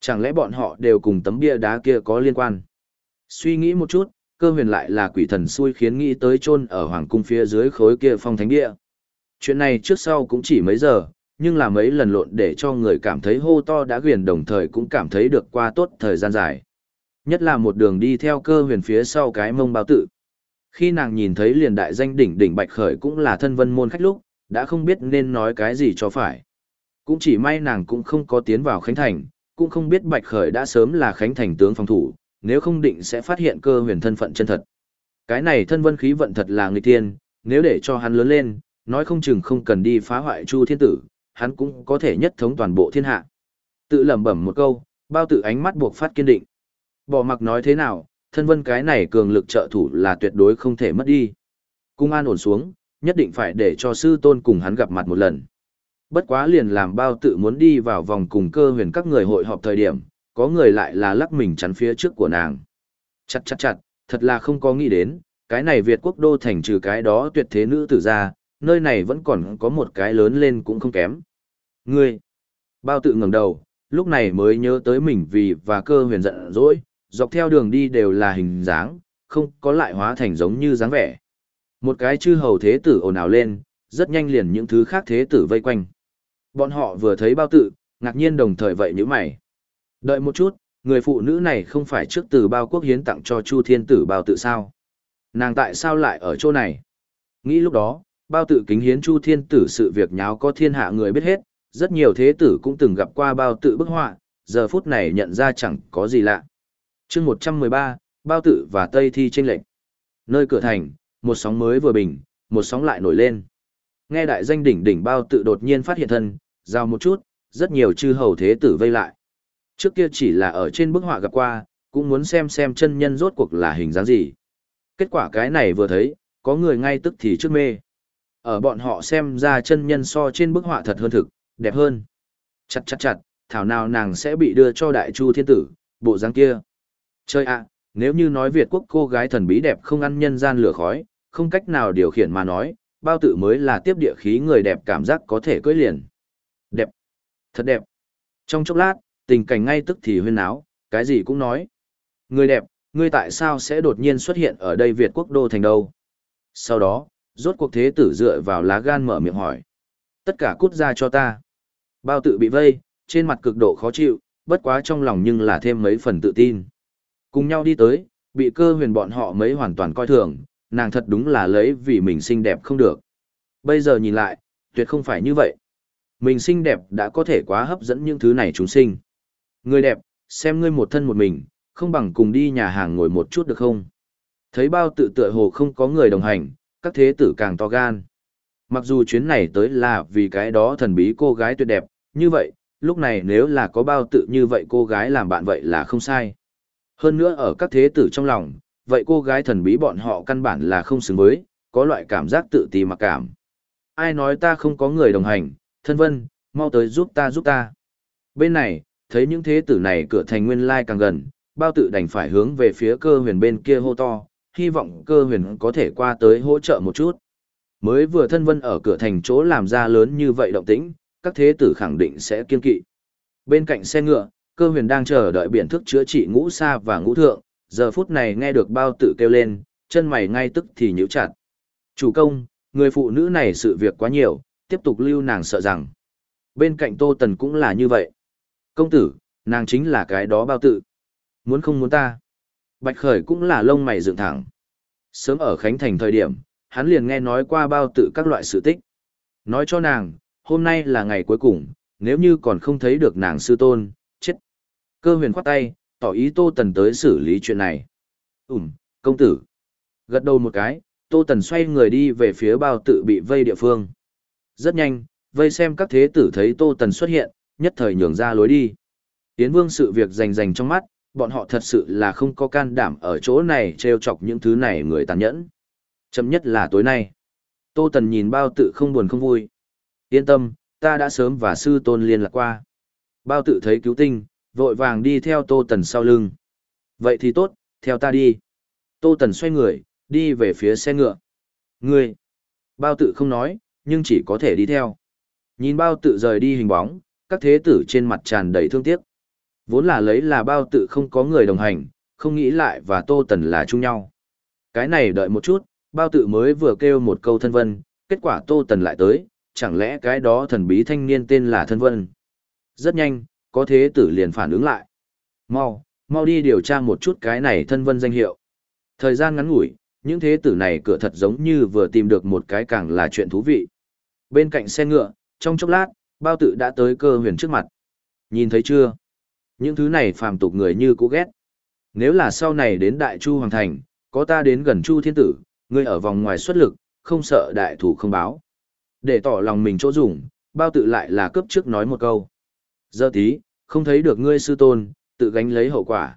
S1: Chẳng lẽ bọn họ đều cùng tấm bia đá kia có liên quan? Suy nghĩ một chút, cơ huyền lại là quỷ thần xui khiến nghĩ tới chôn ở hoàng cung phía dưới khối kia phong thánh địa. Chuyện này trước sau cũng chỉ mấy giờ, nhưng là mấy lần lộn để cho người cảm thấy hô to đã huyền đồng thời cũng cảm thấy được qua tốt thời gian dài. Nhất là một đường đi theo cơ huyền phía sau cái mông bao tự. Khi nàng nhìn thấy liền đại danh đỉnh đỉnh bạch khởi cũng là thân vân môn khách lúc, đã không biết nên nói cái gì cho phải. Cũng chỉ may nàng cũng không có tiến vào Khánh Thành, cũng không biết bạch khởi đã sớm là Khánh Thành tướng phòng thủ, nếu không định sẽ phát hiện cơ huyền thân phận chân thật. Cái này thân vân khí vận thật là người tiên, nếu để cho hắn lớn lên, nói không chừng không cần đi phá hoại Chu Thiên Tử, hắn cũng có thể nhất thống toàn bộ thiên hạ. Tự lẩm bẩm một câu, bao tử ánh mắt buộc phát kiên định. Bỏ mặc nói thế nào, thân vân cái này cường lực trợ thủ là tuyệt đối không thể mất đi. Cung an ổn xuống, nhất định phải để cho sư tôn cùng hắn gặp mặt một lần. Bất quá liền làm bao tự muốn đi vào vòng cùng cơ huyền các người hội họp thời điểm, có người lại là lắc mình chắn phía trước của nàng. Chặt chặt chặt, thật là không có nghĩ đến, cái này Việt quốc đô thành trừ cái đó tuyệt thế nữ tử ra, nơi này vẫn còn có một cái lớn lên cũng không kém. Ngươi, bao tự ngẩng đầu, lúc này mới nhớ tới mình vì và cơ huyền giận dỗi, dọc theo đường đi đều là hình dáng, không có lại hóa thành giống như dáng vẻ. Một cái chư hầu thế tử ồn ào lên, rất nhanh liền những thứ khác thế tử vây quanh. Bọn họ vừa thấy bao tự, ngạc nhiên đồng thời vậy như mày. Đợi một chút, người phụ nữ này không phải trước từ bao quốc hiến tặng cho Chu Thiên Tử bao tự sao? Nàng tại sao lại ở chỗ này? Nghĩ lúc đó, bao tự kính hiến Chu Thiên Tử sự việc nháo có thiên hạ người biết hết, rất nhiều thế tử cũng từng gặp qua bao tự bức họa, giờ phút này nhận ra chẳng có gì lạ. chương 113, bao tự và Tây Thi tranh lệnh. Nơi cửa thành, một sóng mới vừa bình, một sóng lại nổi lên. Nghe đại danh đỉnh đỉnh bao tự đột nhiên phát hiện thân, giao một chút, rất nhiều chư hầu thế tử vây lại. Trước kia chỉ là ở trên bức họa gặp qua, cũng muốn xem xem chân nhân rốt cuộc là hình dáng gì. Kết quả cái này vừa thấy, có người ngay tức thì trước mê. Ở bọn họ xem ra chân nhân so trên bức họa thật hơn thực, đẹp hơn. Chặt chặt chặt, thảo nào nàng sẽ bị đưa cho đại chu thiên tử, bộ dáng kia. Chơi ạ, nếu như nói Việt quốc cô gái thần bí đẹp không ăn nhân gian lửa khói, không cách nào điều khiển mà nói, bao tự mới là tiếp địa khí người đẹp cảm giác có thể cưỡi liền. Đẹp. Thật đẹp. Trong chốc lát, tình cảnh ngay tức thì huyên náo cái gì cũng nói. Người đẹp, ngươi tại sao sẽ đột nhiên xuất hiện ở đây Việt quốc đô thành đâu? Sau đó, rốt cuộc thế tử dựa vào lá gan mở miệng hỏi. Tất cả cút ra cho ta. Bao tự bị vây, trên mặt cực độ khó chịu, bất quá trong lòng nhưng là thêm mấy phần tự tin. Cùng nhau đi tới, bị cơ huyền bọn họ mấy hoàn toàn coi thường, nàng thật đúng là lấy vì mình xinh đẹp không được. Bây giờ nhìn lại, tuyệt không phải như vậy. Mình xinh đẹp đã có thể quá hấp dẫn những thứ này chúng sinh. Người đẹp, xem ngươi một thân một mình, không bằng cùng đi nhà hàng ngồi một chút được không? Thấy bao tự tựa hồ không có người đồng hành, các thế tử càng to gan. Mặc dù chuyến này tới là vì cái đó thần bí cô gái tuyệt đẹp, như vậy, lúc này nếu là có bao tự như vậy cô gái làm bạn vậy là không sai. Hơn nữa ở các thế tử trong lòng, vậy cô gái thần bí bọn họ căn bản là không xứng với, có loại cảm giác tự ti mặc cảm. Ai nói ta không có người đồng hành, thân vân, mau tới giúp ta giúp ta. Bên này, thấy những thế tử này cửa thành nguyên lai càng gần, bao tự đành phải hướng về phía cơ huyền bên kia hô to, hy vọng cơ huyền có thể qua tới hỗ trợ một chút. Mới vừa thân vân ở cửa thành chỗ làm ra lớn như vậy động tĩnh, các thế tử khẳng định sẽ kiên kỵ. Bên cạnh xe ngựa, cơ huyền đang chờ đợi biện thức chữa trị ngũ sa và ngũ thượng, giờ phút này nghe được bao tự kêu lên, chân mày ngay tức thì nhíu chặt. Chủ công, người phụ nữ này sự việc quá nhiều, tiếp tục lưu nàng sợ rằng. Bên cạnh Tô Tần cũng là như vậy. Công tử, nàng chính là cái đó bao tự. Muốn không muốn ta. Bạch Khởi cũng là lông mày dựng thẳng. Sớm ở Khánh Thành thời điểm, hắn liền nghe nói qua bao tự các loại sự tích. Nói cho nàng, hôm nay là ngày cuối cùng, nếu như còn không thấy được nàng sư tôn, chết. Cơ huyền khoát tay, tỏ ý Tô Tần tới xử lý chuyện này. Ừm, công tử. Gật đầu một cái, Tô Tần xoay người đi về phía bao tự bị vây địa phương. Rất nhanh, vây xem các thế tử thấy Tô Tần xuất hiện, nhất thời nhường ra lối đi. Yến vương sự việc rành rành trong mắt, bọn họ thật sự là không có can đảm ở chỗ này trêu chọc những thứ này người tàn nhẫn. Chậm nhất là tối nay. Tô Tần nhìn bao tự không buồn không vui. Yên tâm, ta đã sớm và sư tôn liên lạc qua. Bao tự thấy cứu tinh, vội vàng đi theo Tô Tần sau lưng. Vậy thì tốt, theo ta đi. Tô Tần xoay người, đi về phía xe ngựa. Ngươi! Bao tự không nói, nhưng chỉ có thể đi theo. Nhìn bao tự rời đi hình bóng, các thế tử trên mặt tràn đầy thương tiếc. Vốn là lấy là bao tự không có người đồng hành, không nghĩ lại và Tô Tần là chung nhau. Cái này đợi một chút, bao tự mới vừa kêu một câu thân vân, kết quả Tô Tần lại tới, chẳng lẽ cái đó thần bí thanh niên tên là thân vân. Rất nhanh, có thế tử liền phản ứng lại. Mau, mau đi điều tra một chút cái này thân vân danh hiệu. Thời gian ngắn ngủi, những thế tử này cửa thật giống như vừa tìm được một cái càng là chuyện thú vị. Bên cạnh xe ngựa, trong chốc lát, bao tự đã tới cơ huyền trước mặt. Nhìn thấy chưa? Những thứ này phàm tục người như cũ ghét. Nếu là sau này đến Đại Chu Hoàng Thành, có ta đến gần Chu Thiên Tử, ngươi ở vòng ngoài xuất lực, không sợ đại thủ không báo. Để tỏ lòng mình chỗ dùng, bao tự lại là cấp trước nói một câu. Giờ tí, không thấy được ngươi sư tôn, tự gánh lấy hậu quả.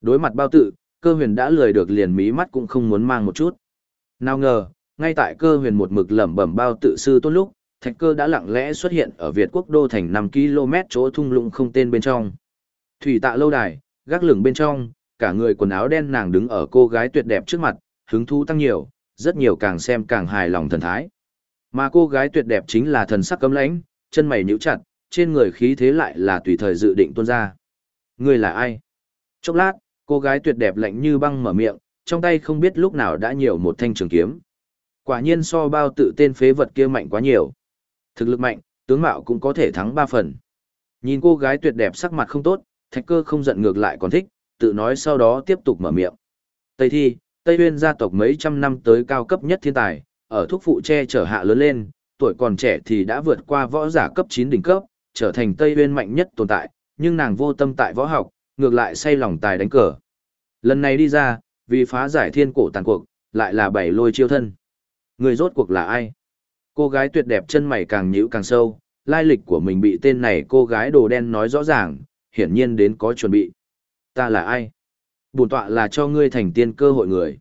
S1: Đối mặt bao tự, cơ huyền đã lười được liền mí mắt cũng không muốn mang một chút. Nào ngờ, ngay tại cơ huyền một mực lẩm bẩm bao tự sư tôn lúc, thạch cơ đã lặng lẽ xuất hiện ở Việt quốc đô thành 5 km chỗ thung lũng không tên bên trong. Thủy tạ lâu đài, gác lửng bên trong, cả người quần áo đen nàng đứng ở cô gái tuyệt đẹp trước mặt, hứng thú tăng nhiều, rất nhiều càng xem càng hài lòng thần thái. Mà cô gái tuyệt đẹp chính là thần sắc cấm lãnh, chân mày nhíu chặt, trên người khí thế lại là tùy thời dự định tuôn ra. Người là ai? Chốc lát, cô gái tuyệt đẹp lạnh như băng mở miệng, trong tay không biết lúc nào đã nhiều một thanh trường kiếm. Quả nhiên so bao tự tên phế vật kia mạnh quá nhiều. Thực lực mạnh, tướng mạo cũng có thể thắng ba phần. Nhìn cô gái tuyệt đẹp sắc mặt không tốt, thạch cơ không giận ngược lại còn thích, tự nói sau đó tiếp tục mở miệng. Tây thi, Tây Uyên gia tộc mấy trăm năm tới cao cấp nhất thiên tài, ở thuốc phụ che chở hạ lớn lên, tuổi còn trẻ thì đã vượt qua võ giả cấp 9 đỉnh cấp, trở thành Tây Uyên mạnh nhất tồn tại, nhưng nàng vô tâm tại võ học, ngược lại say lòng tài đánh cờ. Lần này đi ra, vì phá giải thiên cổ tàn cuộc, lại là bảy lôi chiêu thân. Người rốt cuộc là ai? Cô gái tuyệt đẹp chân mày càng nhíu càng sâu, lai lịch của mình bị tên này cô gái đồ đen nói rõ ràng, hiển nhiên đến có chuẩn bị. Ta là ai? Bổn tọa là cho ngươi thành tiên cơ hội người.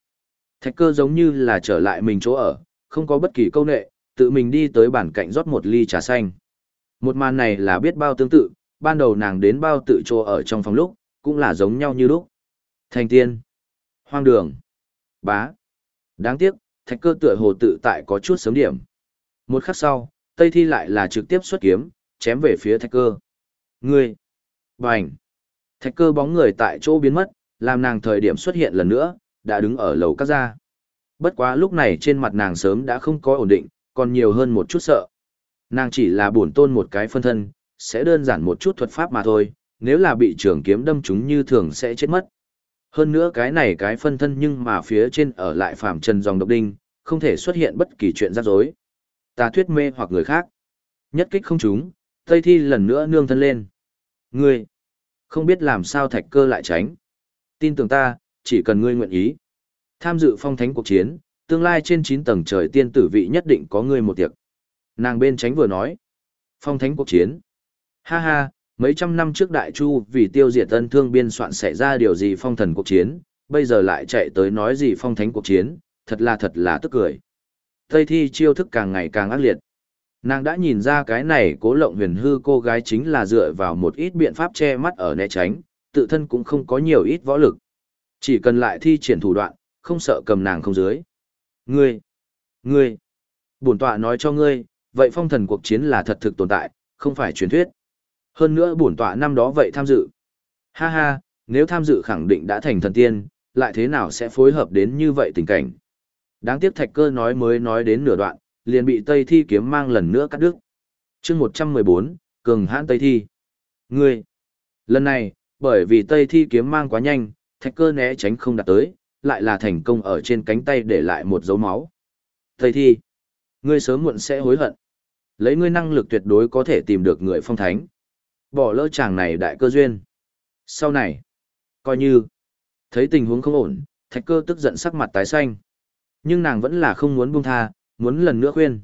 S1: Thạch cơ giống như là trở lại mình chỗ ở, không có bất kỳ câu nệ, tự mình đi tới bản cạnh rót một ly trà xanh. Một màn này là biết bao tương tự, ban đầu nàng đến bao tự chỗ ở trong phòng lúc, cũng là giống nhau như lúc. Thành tiên. Hoang đường. Bá. Đáng tiếc, thạch cơ tựa hồ tự tại có chút sớm điểm. Một khắc sau, Tây Thi lại là trực tiếp xuất kiếm, chém về phía thạch cơ. Ngươi. Bành. Thạch cơ bóng người tại chỗ biến mất, làm nàng thời điểm xuất hiện lần nữa, đã đứng ở lầu các gia. Bất quá lúc này trên mặt nàng sớm đã không có ổn định, còn nhiều hơn một chút sợ. Nàng chỉ là bổn tôn một cái phân thân, sẽ đơn giản một chút thuật pháp mà thôi, nếu là bị trường kiếm đâm chúng như thường sẽ chết mất. Hơn nữa cái này cái phân thân nhưng mà phía trên ở lại phàm trần dòng độc đinh, không thể xuất hiện bất kỳ chuyện rắc rối. Ta thuyết mê hoặc người khác. Nhất kích không trúng. Tây Thi lần nữa nương thân lên. Ngươi, không biết làm sao thạch cơ lại tránh. Tin tưởng ta, chỉ cần ngươi nguyện ý. Tham dự phong thánh cuộc chiến, tương lai trên 9 tầng trời tiên tử vị nhất định có ngươi một tiệc. Nàng bên tránh vừa nói. Phong thánh cuộc chiến. Ha ha, mấy trăm năm trước đại chu vì tiêu diệt ân thương biên soạn xảy ra điều gì phong thần cuộc chiến, bây giờ lại chạy tới nói gì phong thánh cuộc chiến, thật là thật là tức cười. Tây thi chiêu thức càng ngày càng ác liệt. Nàng đã nhìn ra cái này cố lộng huyền hư cô gái chính là dựa vào một ít biện pháp che mắt ở né tránh, tự thân cũng không có nhiều ít võ lực. Chỉ cần lại thi triển thủ đoạn, không sợ cầm nàng không dưới. Ngươi, ngươi, bổn tọa nói cho ngươi, vậy phong thần cuộc chiến là thật thực tồn tại, không phải truyền thuyết. Hơn nữa bổn tọa năm đó vậy tham dự. Ha ha, nếu tham dự khẳng định đã thành thần tiên, lại thế nào sẽ phối hợp đến như vậy tình cảnh. Đáng tiếc thạch cơ nói mới nói đến nửa đoạn, liền bị Tây Thi kiếm mang lần nữa cắt đứt. chương 114, Cường hãn Tây Thi. Ngươi, lần này, bởi vì Tây Thi kiếm mang quá nhanh, thạch cơ né tránh không đạt tới, lại là thành công ở trên cánh tay để lại một dấu máu. Tây Thi, ngươi sớm muộn sẽ hối hận. Lấy ngươi năng lực tuyệt đối có thể tìm được người phong thánh. Bỏ lỡ chàng này đại cơ duyên. Sau này, coi như, thấy tình huống không ổn, thạch cơ tức giận sắc mặt tái xanh. Nhưng nàng vẫn là không muốn buông tha, muốn lần nữa khuyên.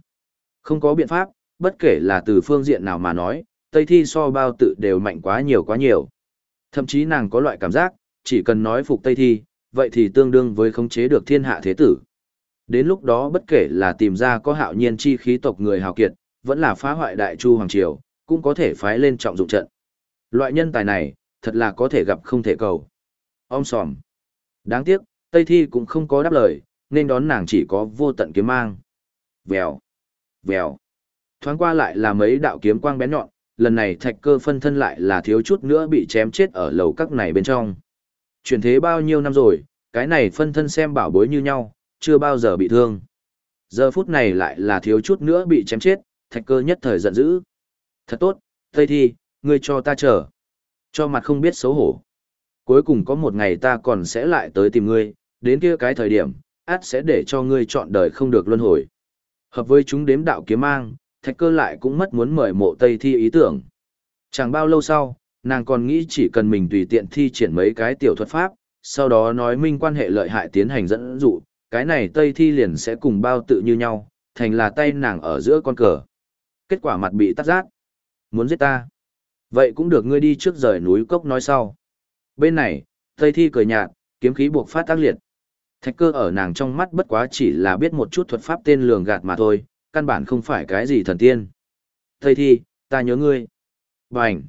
S1: Không có biện pháp, bất kể là từ phương diện nào mà nói, Tây Thi so bao tự đều mạnh quá nhiều quá nhiều. Thậm chí nàng có loại cảm giác, chỉ cần nói phục Tây Thi, vậy thì tương đương với khống chế được thiên hạ thế tử. Đến lúc đó bất kể là tìm ra có hạo nhiên chi khí tộc người hào kiệt, vẫn là phá hoại đại chu hoàng triều, cũng có thể phái lên trọng dụng trận. Loại nhân tài này, thật là có thể gặp không thể cầu. Ông sòm. Đáng tiếc, Tây Thi cũng không có đáp lời, nên đón nàng chỉ có vô tận kiếm mang. Vèo, vèo. Thoáng qua lại là mấy đạo kiếm quang bén nhọn, lần này thạch cơ phân thân lại là thiếu chút nữa bị chém chết ở lầu các này bên trong. Chuyển thế bao nhiêu năm rồi, cái này phân thân xem bảo bối như nhau, chưa bao giờ bị thương. Giờ phút này lại là thiếu chút nữa bị chém chết, thạch cơ nhất thời giận dữ. Thật tốt, Tây Thi, ngươi cho ta chờ. Cho mặt không biết xấu hổ. Cuối cùng có một ngày ta còn sẽ lại tới tìm ngươi, đến kia cái thời điểm, át sẽ để cho ngươi chọn đời không được luân hồi. Hợp với chúng đếm đạo kiếm mang, thạch cơ lại cũng mất muốn mời mộ Tây Thi ý tưởng. Chẳng bao lâu sau, nàng còn nghĩ chỉ cần mình tùy tiện thi triển mấy cái tiểu thuật pháp, sau đó nói minh quan hệ lợi hại tiến hành dẫn dụ, cái này Tây Thi liền sẽ cùng bao tự như nhau, thành là tay nàng ở giữa con cờ. Kết quả mặt bị tắt giác. Muốn giết ta. Vậy cũng được ngươi đi trước rời núi cốc nói sau. Bên này, Tây Thi cười nhạt, kiếm khí buộc phát tác liệt. Thạch cơ ở nàng trong mắt bất quá chỉ là biết một chút thuật pháp tên lường gạt mà thôi, căn bản không phải cái gì thần tiên. Thầy Thi, ta nhớ ngươi. Bành.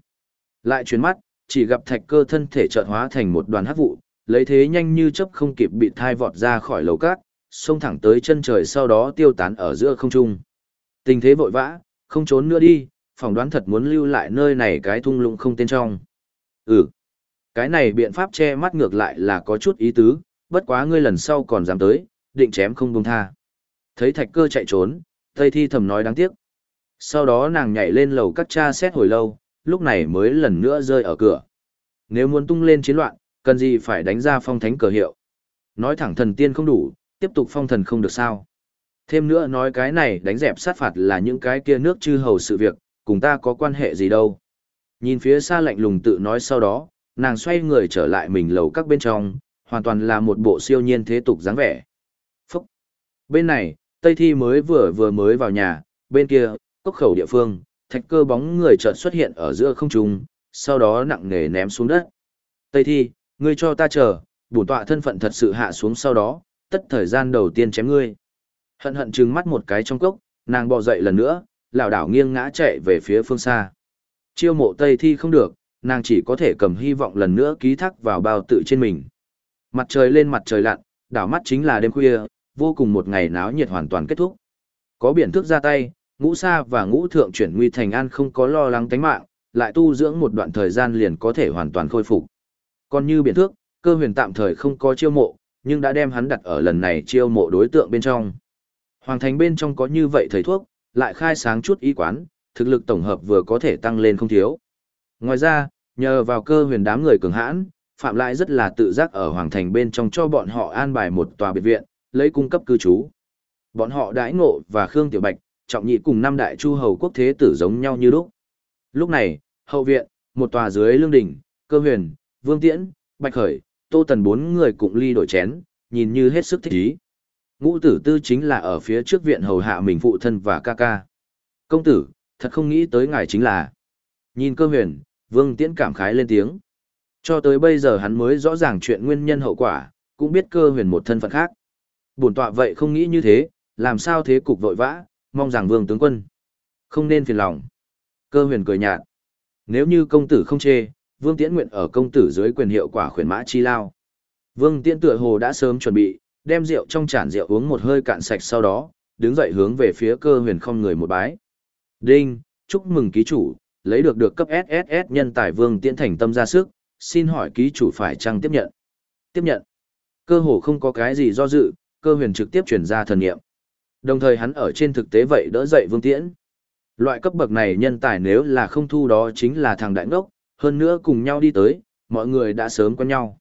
S1: Lại chuyển mắt, chỉ gặp thạch cơ thân thể chợt hóa thành một đoàn hắc vụ, lấy thế nhanh như chớp không kịp bị thai vọt ra khỏi lầu cát, xông thẳng tới chân trời sau đó tiêu tán ở giữa không trung. Tình thế vội vã, không trốn nữa đi, phỏng đoán thật muốn lưu lại nơi này cái thung lũng không tên trong. Ừ, cái này biện pháp che mắt ngược lại là có chút ý tứ, bất quá ngươi lần sau còn dám tới, định chém không buông tha. Thấy thạch cơ chạy trốn, Tây Thi thầm nói đáng tiếc. Sau đó nàng nhảy lên lầu các cha xét hồi lâu, lúc này mới lần nữa rơi ở cửa. Nếu muốn tung lên chiến loạn, cần gì phải đánh ra phong thánh cờ hiệu. Nói thẳng thần tiên không đủ, tiếp tục phong thần không được sao. Thêm nữa nói cái này đánh dẹp sát phạt là những cái kia nước chư hầu sự việc, cùng ta có quan hệ gì đâu. Nhìn phía xa lạnh lùng tự nói sau đó, nàng xoay người trở lại mình lầu các bên trong, hoàn toàn là một bộ siêu nhiên thế tục dáng vẻ. Phúc! Bên này, Tây Thi mới vừa vừa mới vào nhà, bên kia, cốc khẩu địa phương, thạch cơ bóng người chợt xuất hiện ở giữa không trung, sau đó nặng nề ném xuống đất. Tây Thi, ngươi cho ta chờ, bổn tọa thân phận thật sự hạ xuống sau đó, tất thời gian đầu tiên chém ngươi. Hận hận trừng mắt một cái trong cốc, nàng bò dậy lần nữa, lảo đảo nghiêng ngã chạy về phía phương xa. Chiêu mộ Tây Thi không được, nàng chỉ có thể cầm hy vọng lần nữa ký thác vào bao tự trên mình. Mặt trời lên mặt trời lặn, đảo mắt chính là đêm khuya, vô cùng một ngày náo nhiệt hoàn toàn kết thúc. Có biển thước ra tay, ngũ sa và ngũ thượng chuyển nguy thành an không có lo lắng tánh mạng, lại tu dưỡng một đoạn thời gian liền có thể hoàn toàn khôi phục. Còn như biển thước, cơ huyền tạm thời không có chiêu mộ, nhưng đã đem hắn đặt ở lần này chiêu mộ đối tượng bên trong. Hoàng thành bên trong có như vậy thầy thuốc, lại khai sáng chút y quán, thực lực tổng hợp vừa có thể tăng lên không thiếu. Ngoài ra, nhờ vào cơ huyền đám người cường hãn, Phạm Lại rất là tự giác ở Hoàng thành bên trong cho bọn họ an bài một tòa biệt viện, lấy cung cấp cư trú. Bọn họ đãi ngộ và Khương Tiểu Bạch, trọng nhị cùng năm đại chu hầu quốc thế tử giống nhau như lúc. Lúc này, hậu viện, một tòa dưới lương đỉnh, cơ huyền, vương tiễn, bạch khởi, tô tần bốn người cùng ly đổi chén, nhìn như hết sức thích ý. Ngũ tử tư chính là ở phía trước viện hầu hạ mình phụ thân và ca ca. Công tử, thật không nghĩ tới ngài chính là. Nhìn cơ huyền, vương tiễn cảm khái lên tiếng. Cho tới bây giờ hắn mới rõ ràng chuyện nguyên nhân hậu quả, cũng biết cơ huyền một thân phận khác. Bổn tọa vậy không nghĩ như thế, làm sao thế cục vội vã, mong rằng vương tướng quân. Không nên phiền lòng. Cơ huyền cười nhạt. Nếu như công tử không chê, vương tiễn nguyện ở công tử dưới quyền hiệu quả khuyển mã chi lao. Vương tiễn tựa hồ đã sớm chuẩn bị, đem rượu trong chản rượu uống một hơi cạn sạch sau đó, đứng dậy hướng về phía cơ huyền không người một bái. Đinh, chúc mừng ký chủ, lấy được được cấp SSS nhân tài vương tiễn thành tâm ra sức, xin hỏi ký chủ phải chăng tiếp nhận? Tiếp nhận. Cơ hồ không có cái gì do dự, cơ huyền trực tiếp chuyển ra thần nghiệm. Đồng thời hắn ở trên thực tế vậy đỡ dậy vương tiễn. Loại cấp bậc này nhân tài nếu là không thu đó chính là thằng đại ngốc, hơn nữa cùng nhau đi tới, mọi người đã sớm quen nhau.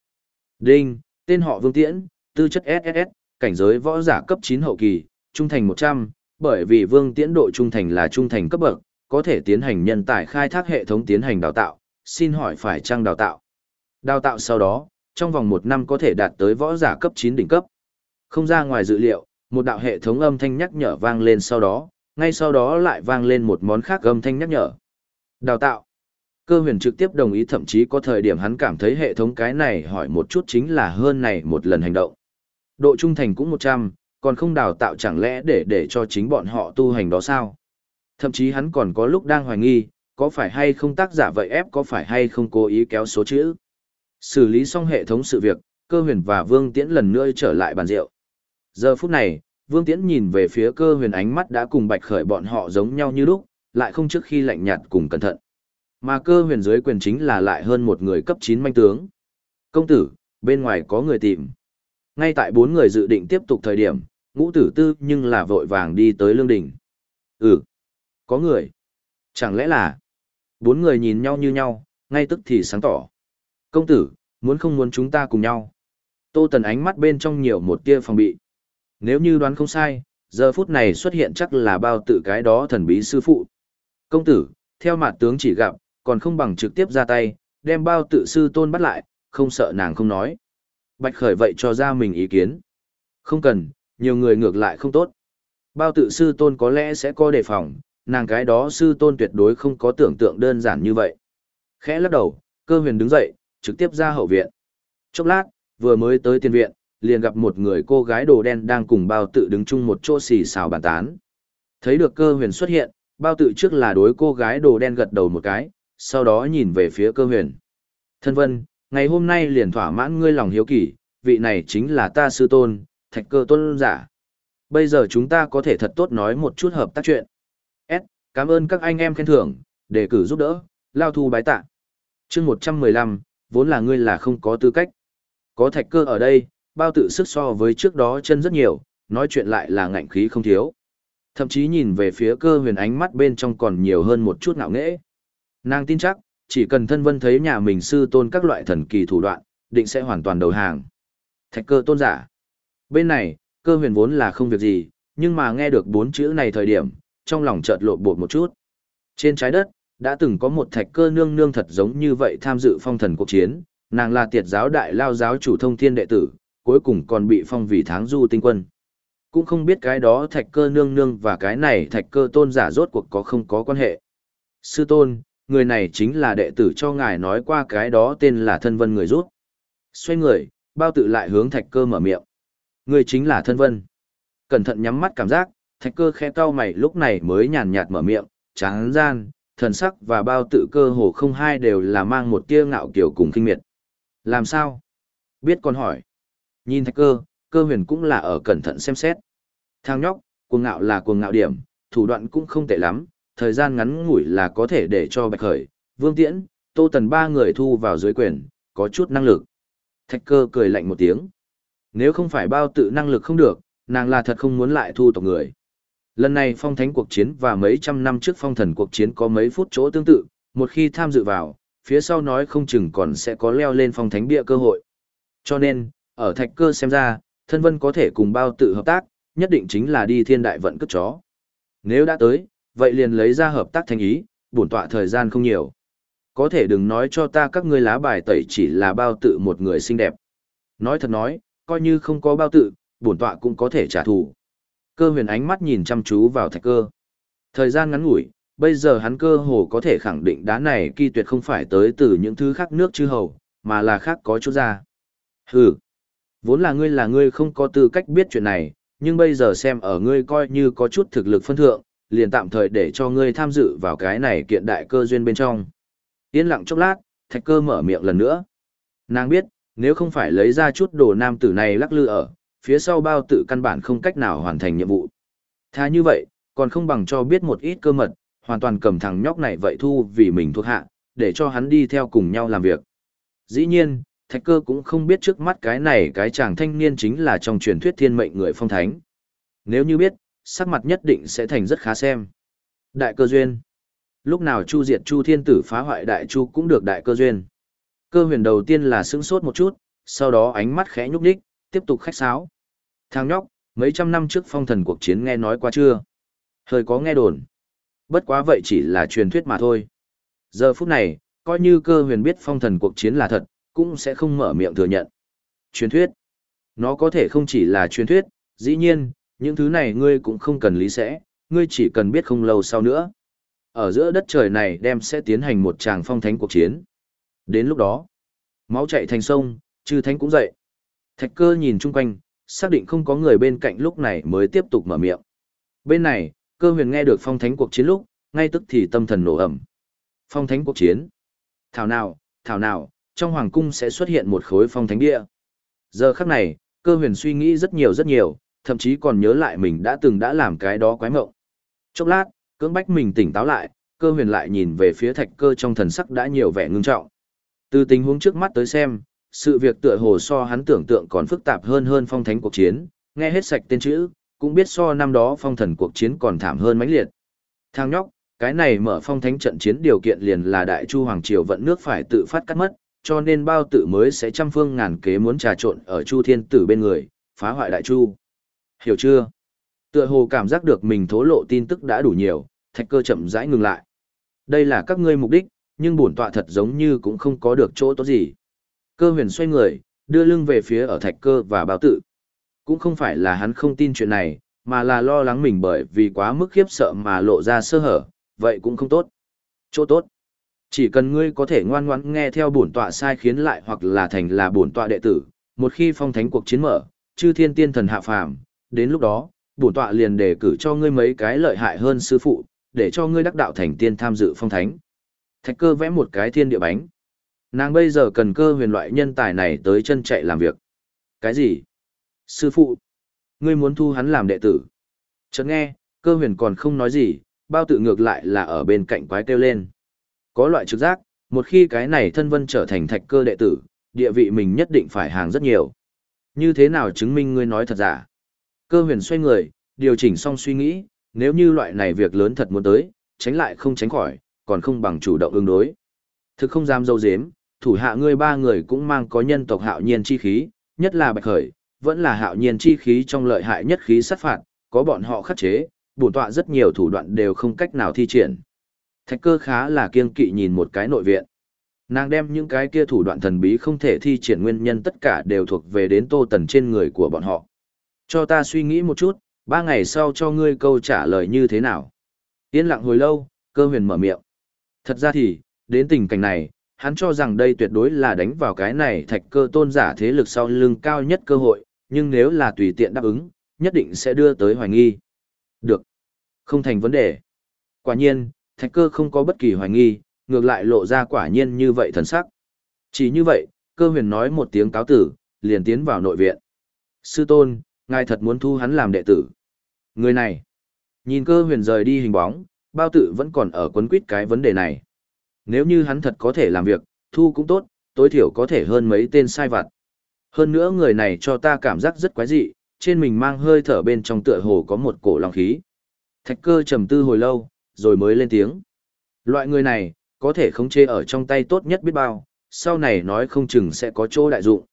S1: Đinh, tên họ vương tiễn, tư chất SSS, cảnh giới võ giả cấp 9 hậu kỳ, trung thành 100, bởi vì vương tiễn độ trung thành là trung thành cấp bậc, có thể tiến hành nhân tài khai thác hệ thống tiến hành đào tạo, xin hỏi phải trang đào tạo. Đào tạo sau đó, trong vòng một năm có thể đạt tới võ giả cấp 9 đỉnh cấp. Không ra ngoài dự liệu, một đạo hệ thống âm thanh nhắc nhở vang lên sau đó, ngay sau đó lại vang lên một món khác âm thanh nhắc nhở. Đào tạo. Cơ huyền trực tiếp đồng ý thậm chí có thời điểm hắn cảm thấy hệ thống cái này hỏi một chút chính là hơn này một lần hành động. Độ trung thành cũng 100, còn không đào tạo chẳng lẽ để để cho chính bọn họ tu hành đó sao? Thậm chí hắn còn có lúc đang hoài nghi, có phải hay không tác giả vậy ép có phải hay không cố ý kéo số chữ. Xử lý xong hệ thống sự việc, cơ huyền và Vương Tiễn lần nữa trở lại bàn rượu. Giờ phút này, Vương Tiễn nhìn về phía cơ huyền ánh mắt đã cùng bạch khởi bọn họ giống nhau như lúc, lại không trước khi lạnh nhạt cùng cẩn thận. Mà cơ huyền dưới quyền chính là lại hơn một người cấp 9 manh tướng. Công tử, bên ngoài có người tìm. Ngay tại bốn người dự định tiếp tục thời điểm, ngũ tử tư nhưng là vội vàng đi tới lương đỉnh. Ừ, có người. Chẳng lẽ là... Bốn người nhìn nhau như nhau, ngay tức thì sáng tỏ. Công tử, muốn không muốn chúng ta cùng nhau. Tô Tần ánh mắt bên trong nhiều một tia phòng bị. Nếu như đoán không sai, giờ phút này xuất hiện chắc là bao tự cái đó thần bí sư phụ. Công tử, theo mặt tướng chỉ gặp, còn không bằng trực tiếp ra tay, đem bao tự sư tôn bắt lại, không sợ nàng không nói. Bạch khởi vậy cho ra mình ý kiến. Không cần, nhiều người ngược lại không tốt. Bao tự sư tôn có lẽ sẽ có đề phòng, nàng cái đó sư tôn tuyệt đối không có tưởng tượng đơn giản như vậy. Khẽ lắc đầu, cơ huyền đứng dậy, trực tiếp ra hậu viện. Chốc lát, vừa mới tới tiền viện, liền gặp một người cô gái đồ đen đang cùng bao tự đứng chung một chỗ xì xào bàn tán. Thấy được cơ huyền xuất hiện, bao tự trước là đối cô gái đồ đen gật đầu một cái, sau đó nhìn về phía cơ huyền. Thân vân, ngày hôm nay liền thỏa mãn ngươi lòng hiếu kỳ, vị này chính là ta sư tôn, thạch cơ tôn giả. Bây giờ chúng ta có thể thật tốt nói một chút hợp tác chuyện. S, cảm ơn các anh em khen thưởng, đề cử giúp đỡ, lao thu bái tạ. chương 115, vốn là ngươi là không có tư cách. Có thạch cơ ở đây, bao tự sức so với trước đó chân rất nhiều, nói chuyện lại là ngạnh khí không thiếu. Thậm chí nhìn về phía cơ huyền ánh mắt bên trong còn nhiều hơn một chút ngạo nghễ. Nàng tin chắc, chỉ cần thân vân thấy nhà mình sư tôn các loại thần kỳ thủ đoạn, định sẽ hoàn toàn đầu hàng. Thạch cơ tôn giả. Bên này, cơ huyền vốn là không việc gì, nhưng mà nghe được bốn chữ này thời điểm, trong lòng chợt lộ bột một chút. Trên trái đất, đã từng có một thạch cơ nương nương thật giống như vậy tham dự phong thần cuộc chiến, nàng là tiệt giáo đại lao giáo chủ thông thiên đệ tử, cuối cùng còn bị phong vì tháng du tinh quân. Cũng không biết cái đó thạch cơ nương nương và cái này thạch cơ tôn giả rốt cuộc có không có quan hệ. Sư tôn, người này chính là đệ tử cho ngài nói qua cái đó tên là thân vân người rút. Xoay người, bao tự lại hướng thạch cơ mở miệng. Người chính là thân vân. Cẩn thận nhắm mắt cảm giác, thạch cơ khẽ cau mày lúc này mới nhàn nhạt mở miệng, tráng gian, thần sắc và bao tự cơ hồ không hai đều là mang một tia ngạo kiểu cùng kinh miệt. Làm sao? Biết con hỏi. Nhìn thạch cơ, cơ huyền cũng là ở cẩn thận xem xét. Thang nhóc, cuồng ngạo là cuồng ngạo điểm, thủ đoạn cũng không tệ lắm, thời gian ngắn ngủi là có thể để cho bạch khởi, vương tiễn, tô tần ba người thu vào dưới quyền, có chút năng lực. Thạch cơ cười lạnh một tiếng. Nếu không phải bao tự năng lực không được, nàng là thật không muốn lại thu tộc người. Lần này phong thánh cuộc chiến và mấy trăm năm trước phong thần cuộc chiến có mấy phút chỗ tương tự, một khi tham dự vào, phía sau nói không chừng còn sẽ có leo lên phong thánh bia cơ hội. Cho nên, ở thạch cơ xem ra, thân vân có thể cùng bao tự hợp tác, nhất định chính là đi thiên đại vận cất chó. Nếu đã tới, vậy liền lấy ra hợp tác thành ý, bổn tọa thời gian không nhiều. Có thể đừng nói cho ta các ngươi lá bài tẩy chỉ là bao tự một người xinh đẹp. Nói thật nói, coi như không có bao tự, bổn tọa cũng có thể trả thù. Cơ huyền ánh mắt nhìn chăm chú vào thạch cơ. Thời gian ngắn ngủi, bây giờ hắn cơ hồ có thể khẳng định đá này kỳ tuyệt không phải tới từ những thứ khác nước chư hầu, mà là khác có chút ra. Hừ, vốn là ngươi là ngươi không có tư cách biết chuyện này, nhưng bây giờ xem ở ngươi coi như có chút thực lực phân thượng, liền tạm thời để cho ngươi tham dự vào cái này kiện đại cơ duyên bên trong. Yên lặng chốc lát, thạch cơ mở miệng lần nữa. Nàng biết, nếu không phải lấy ra chút đồ nam tử này lắc lư ở, phía sau bao tự căn bản không cách nào hoàn thành nhiệm vụ. Tha như vậy, còn không bằng cho biết một ít cơ mật, hoàn toàn cầm thằng nhóc này vậy thu vì mình thuộc hạ, để cho hắn đi theo cùng nhau làm việc. Dĩ nhiên, thạch cơ cũng không biết trước mắt cái này cái chàng thanh niên chính là trong truyền thuyết thiên mệnh người phong thánh. Nếu như biết, sắc mặt nhất định sẽ thành rất khá xem. Đại cơ duyên. Lúc nào Chu Diệt Chu Thiên Tử phá hoại Đại Chu cũng được đại cơ duyên. Cơ huyền đầu tiên là sững sốt một chút, sau đó ánh mắt khẽ nhúc nhích, tiếp tục khách sáo. Thằng nhóc, mấy trăm năm trước phong thần cuộc chiến nghe nói qua chưa? Hơi có nghe đồn. Bất quá vậy chỉ là truyền thuyết mà thôi. Giờ phút này, coi như cơ huyền biết phong thần cuộc chiến là thật, cũng sẽ không mở miệng thừa nhận. Truyền thuyết. Nó có thể không chỉ là truyền thuyết, dĩ nhiên, những thứ này ngươi cũng không cần lý sẽ, ngươi chỉ cần biết không lâu sau nữa. Ở giữa đất trời này đem sẽ tiến hành một tràng phong thánh cuộc chiến. Đến lúc đó, máu chạy thành sông, chư thánh cũng dậy. Thạch cơ nhìn chung quanh, xác định không có người bên cạnh lúc này mới tiếp tục mở miệng. Bên này, cơ huyền nghe được phong thánh cuộc chiến lúc, ngay tức thì tâm thần nổ ẩm. Phong thánh cuộc chiến. Thảo nào, thảo nào, trong hoàng cung sẽ xuất hiện một khối phong thánh địa. Giờ khắc này, cơ huyền suy nghĩ rất nhiều rất nhiều, thậm chí còn nhớ lại mình đã từng đã làm cái đó quái mộng. Chốc lát, cưỡng bách mình tỉnh táo lại, cơ huyền lại nhìn về phía thạch cơ trong thần sắc đã nhiều vẻ ngưng trọng. Từ tình huống trước mắt tới xem, sự việc tựa hồ so hắn tưởng tượng còn phức tạp hơn hơn phong thánh cuộc chiến, nghe hết sạch tên chữ, cũng biết so năm đó phong thần cuộc chiến còn thảm hơn mãnh liệt. Thang nhóc, cái này mở phong thánh trận chiến điều kiện liền là đại chu hoàng triều vận nước phải tự phát cắt mất, cho nên bao tự mới sẽ trăm phương ngàn kế muốn trà trộn ở chu thiên tử bên người, phá hoại đại chu. Hiểu chưa? Tựa hồ cảm giác được mình thố lộ tin tức đã đủ nhiều, thạch cơ chậm rãi ngừng lại. Đây là các ngươi mục đích, nhưng bổn tọa thật giống như cũng không có được chỗ tốt gì. Cơ huyền xoay người, đưa lưng về phía ở thạch cơ và bao tự. Cũng không phải là hắn không tin chuyện này, mà là lo lắng mình bởi vì quá mức khiếp sợ mà lộ ra sơ hở, vậy cũng không tốt. Chỗ tốt. Chỉ cần ngươi có thể ngoan ngoãn nghe theo bổn tọa sai khiến lại hoặc là thành là bổn tọa đệ tử, một khi phong thánh cuộc chiến mở, chư thiên tiên thần hạ phàm, đến lúc đó, bổn tọa liền đề cử cho ngươi mấy cái lợi hại hơn sư phụ, để cho ngươi đắc đạo thành tiên tham dự phong thánh. Thạch cơ vẽ một cái thiên địa bánh. Nàng bây giờ cần cơ huyền loại nhân tài này tới chân chạy làm việc. Cái gì? Sư phụ, ngươi muốn thu hắn làm đệ tử. Chợt nghe, cơ huyền còn không nói gì, bao tự ngược lại là ở bên cạnh quái kêu lên. Có loại trực giác, một khi cái này thân vân trở thành thạch cơ đệ tử, địa vị mình nhất định phải hàng rất nhiều. Như thế nào chứng minh ngươi nói thật giả? Cơ huyền xoay người, điều chỉnh xong suy nghĩ, nếu như loại này việc lớn thật muốn tới, tránh lại không tránh khỏi, còn không bằng chủ động ứng đối. Thực không dám dâu dếm, thủ hạ ngươi ba người cũng mang có nhân tộc hạo nhiên chi khí, nhất là bạch khởi, vẫn là hạo nhiên chi khí trong lợi hại nhất khí sát phạt, có bọn họ khắc chế, bổn tọa rất nhiều thủ đoạn đều không cách nào thi triển. Thạch cơ khá là kiên kỵ nhìn một cái nội viện. Nàng đem những cái kia thủ đoạn thần bí không thể thi triển nguyên nhân tất cả đều thuộc về đến tô tần trên người của bọn họ. Cho ta suy nghĩ một chút, ba ngày sau cho ngươi câu trả lời như thế nào. Yên lặng hồi lâu, cơ huyền mở miệng. Thật ra thì, đến tình cảnh này, hắn cho rằng đây tuyệt đối là đánh vào cái này thạch cơ tôn giả thế lực sau lưng cao nhất cơ hội, nhưng nếu là tùy tiện đáp ứng, nhất định sẽ đưa tới hoài nghi. Được. Không thành vấn đề. Quả nhiên, thạch cơ không có bất kỳ hoài nghi, ngược lại lộ ra quả nhiên như vậy thần sắc. Chỉ như vậy, cơ huyền nói một tiếng cáo tử, liền tiến vào nội viện. Sư tôn, ngài thật muốn thu hắn làm đệ tử. Người này, nhìn cơ huyền rời đi hình bóng, bao tử vẫn còn ở quấn quýt cái vấn đề này. Nếu như hắn thật có thể làm việc, thu cũng tốt, tối thiểu có thể hơn mấy tên sai vặt. Hơn nữa người này cho ta cảm giác rất quái dị, trên mình mang hơi thở bên trong tựa hồ có một cổ lòng khí. Thạch cơ trầm tư hồi lâu, rồi mới lên tiếng. Loại người này, có thể khống chế ở trong tay tốt nhất biết bao, sau này nói không chừng sẽ có chỗ đại dụng.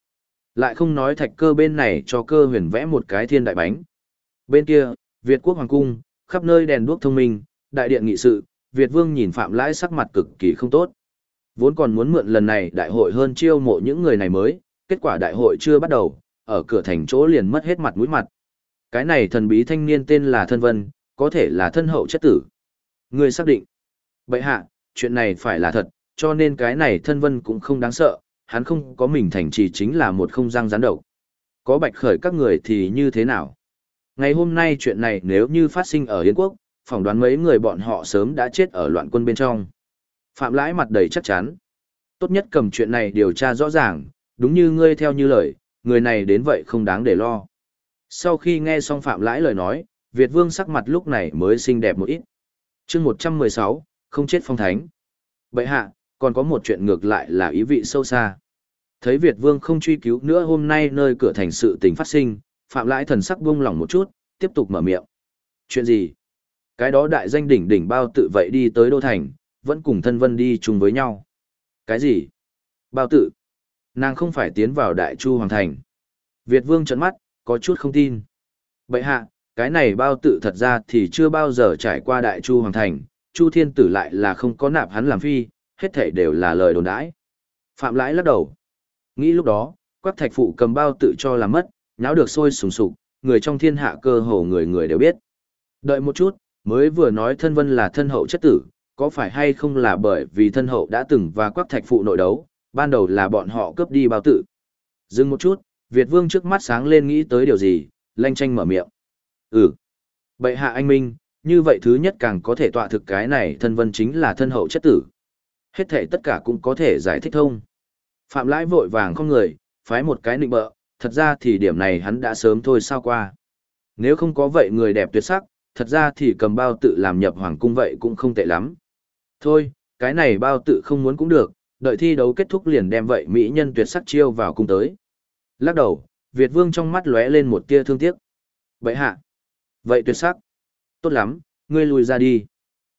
S1: Lại không nói thạch cơ bên này cho cơ huyền vẽ một cái thiên đại bánh. Bên kia, Việt quốc hoàng cung, khắp nơi đèn đuốc thông minh, đại điện nghị sự, Việt vương nhìn Phạm Lãi sắc mặt cực kỳ không tốt. Vốn còn muốn mượn lần này đại hội hơn chiêu mộ những người này mới, kết quả đại hội chưa bắt đầu, ở cửa thành chỗ liền mất hết mặt mũi mặt. Cái này thần bí thanh niên tên là Thân Vân, có thể là thân hậu chất tử. Người xác định. Bậy hạ, chuyện này phải là thật, cho nên cái này Thân Vân cũng không đáng sợ, hắn không có mình thành trì chính là một không gian gián độc. Có bạch khởi các người thì như thế nào? Ngày hôm nay chuyện này nếu như phát sinh ở Yến quốc, phỏng đoán mấy người bọn họ sớm đã chết ở loạn quân bên trong. Phạm lãi mặt đầy chắc chắn. Tốt nhất cầm chuyện này điều tra rõ ràng, đúng như ngươi theo như lời, người này đến vậy không đáng để lo. Sau khi nghe xong Phạm lãi lời nói, Việt Vương sắc mặt lúc này mới xinh đẹp một ít. chương 116, không chết phong thánh. Bậy hạ, còn có một chuyện ngược lại là ý vị sâu xa. Thấy Việt Vương không truy cứu nữa hôm nay nơi cửa thành sự tình phát sinh, Phạm Lãi thần sắc buông lỏng một chút, tiếp tục mở miệng. Chuyện gì? Cái đó đại danh đỉnh đỉnh bao tự vậy đi tới Đô Thành, vẫn cùng thân vân đi chung với nhau. Cái gì? Bao tự? Nàng không phải tiến vào Đại Chu Hoàng Thành. Việt Vương trận mắt, có chút không tin. Bậy hạ, cái này bao tự thật ra thì chưa bao giờ trải qua Đại Chu Hoàng Thành, Chu Thiên Tử lại là không có nạp hắn làm phi, hết thể đều là lời đồn đãi. Phạm Lãi lắc đầu. Nghĩ lúc đó, quắc thạch phụ cầm bao tự cho là mất, nháo được sôi sùng sục, người trong thiên hạ cơ hồ người người đều biết. Đợi một chút, mới vừa nói thân vân là thân hậu chất tử, có phải hay không là bởi vì thân hậu đã từng và quắc thạch phụ nội đấu, ban đầu là bọn họ cướp đi bao tử Dừng một chút, Việt vương trước mắt sáng lên nghĩ tới điều gì, lanh tranh mở miệng. Ừ. Bệ hạ anh Minh, như vậy thứ nhất càng có thể tọa thực cái này thân vân chính là thân hậu chất tử. Hết thể tất cả cũng có thể giải thích thông. Phạm lãi vội vàng không người, phái một cái nịnh bợ, thật ra thì điểm này hắn đã sớm thôi sao qua. Nếu không có vậy người đẹp tuyệt sắc, thật ra thì cầm bao tự làm nhập hoàng cung vậy cũng không tệ lắm. Thôi, cái này bao tự không muốn cũng được, đợi thi đấu kết thúc liền đem vậy mỹ nhân tuyệt sắc chiêu vào cung tới. Lắc đầu, Việt Vương trong mắt lóe lên một tia thương tiếc. Vậy hạ, vậy tuyệt sắc. Tốt lắm, ngươi lùi ra đi.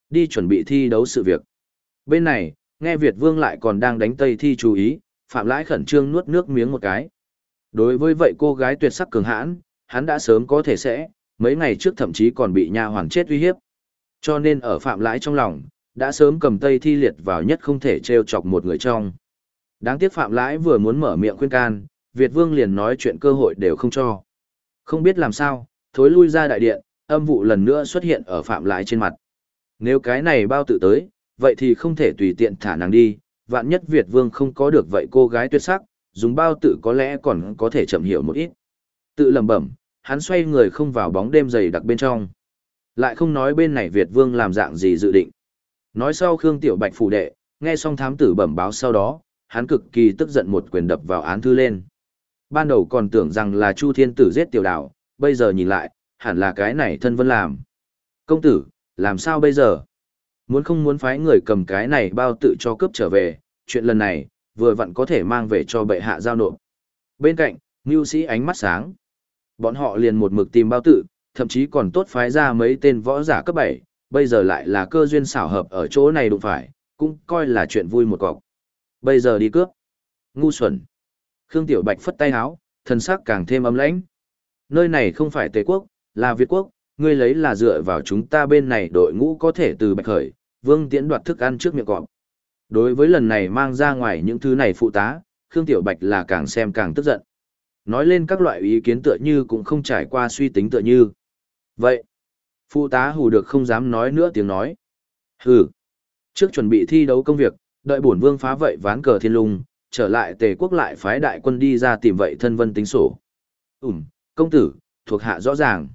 S1: Đi chuẩn bị thi đấu sự việc. Bên này, nghe Việt Vương lại còn đang đánh tây thi chú ý, Phạm Lãi khẩn trương nuốt nước miếng một cái. Đối với vậy cô gái tuyệt sắc cường hãn, hắn đã sớm có thể sẽ, mấy ngày trước thậm chí còn bị nha hoàng chết uy hiếp. Cho nên ở Phạm Lãi trong lòng, đã sớm cầm tây thi liệt vào nhất không thể treo chọc một người trong. Đáng tiếc Phạm Lãi vừa muốn mở miệng khuyên can, Việt Vương liền nói chuyện cơ hội đều không cho. Không biết làm sao, thối lui ra đại điện, âm vụ lần nữa xuất hiện ở Phạm Lãi trên mặt. Nếu cái này bao tự tới, vậy thì không thể tùy tiện thả nàng đi, vạn nhất Việt Vương không có được vậy cô gái tuyệt sắc, dùng bao tự có lẽ còn có thể chậm hiểu một ít. Tự lẩm bẩm, hắn xoay người không vào bóng đêm dày đặc bên trong. Lại không nói bên này Việt Vương làm dạng gì dự định. Nói sau Khương Tiểu Bạch phủ đệ, nghe xong thám tử bẩm báo sau đó, hắn cực kỳ tức giận một quyền đập vào án thư lên. Ban đầu còn tưởng rằng là Chu Thiên Tử giết tiểu Đào, bây giờ nhìn lại, hẳn là cái này thân vân làm. Công tử, làm sao bây giờ? Muốn không muốn phái người cầm cái này bao tự cho cướp trở về, chuyện lần này, vừa vặn có thể mang về cho bệ hạ giao nộp. Bên cạnh, Ngưu sĩ ánh mắt sáng. Bọn họ liền một mực tìm bao tự, thậm chí còn tốt phái ra mấy tên võ giả cấp 7, bây giờ lại là cơ duyên xảo hợp ở chỗ này đụng phải, cũng coi là chuyện vui một cọc. Bây giờ đi cướp. Ngu xuẩn. Khương Tiểu Bạch phất tay háo, thần sắc càng thêm ấm lãnh. Nơi này không phải Tề quốc, là Việt quốc, ngươi lấy là dựa vào chúng ta bên này đội ngũ có thể từ Bạch Khởi, Vương Tiễn đoạt thức ăn trước miệng cọp. Đối với lần này mang ra ngoài những thứ này phụ tá, Khương Tiểu Bạch là càng xem càng tức giận. Nói lên các loại ý kiến tựa như cũng không trải qua suy tính tựa như. Vậy, phụ tá hù được không dám nói nữa tiếng nói. Hừ, trước chuẩn bị thi đấu công việc, đợi bổn vương phá vậy ván cờ thiên lung, trở lại tề quốc lại phái đại quân đi ra tìm vậy thân vân tính sổ. Ừm, công tử, thuộc hạ rõ ràng.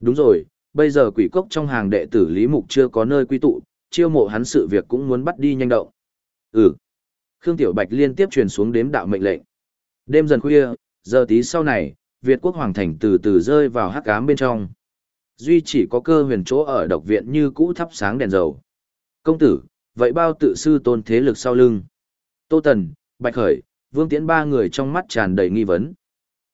S1: Đúng rồi, bây giờ quỷ cốc trong hàng đệ tử Lý Mục chưa có nơi quy tụ, chiêu mộ hắn sự việc cũng muốn bắt đi nhanh động. Ừ. Khương Tiểu Bạch liên tiếp truyền xuống đếm đạo mệnh lệnh. Đêm dần khuya, giờ tí sau này, Việt quốc hoàng thành từ từ rơi vào hắc ám bên trong. Duy chỉ có cơ huyền chỗ ở độc viện như cũ thắp sáng đèn dầu. Công tử, vậy bao tự sư tôn thế lực sau lưng? Tô Tần, Bạch Khởi, Vương Tiễn ba người trong mắt tràn đầy nghi vấn.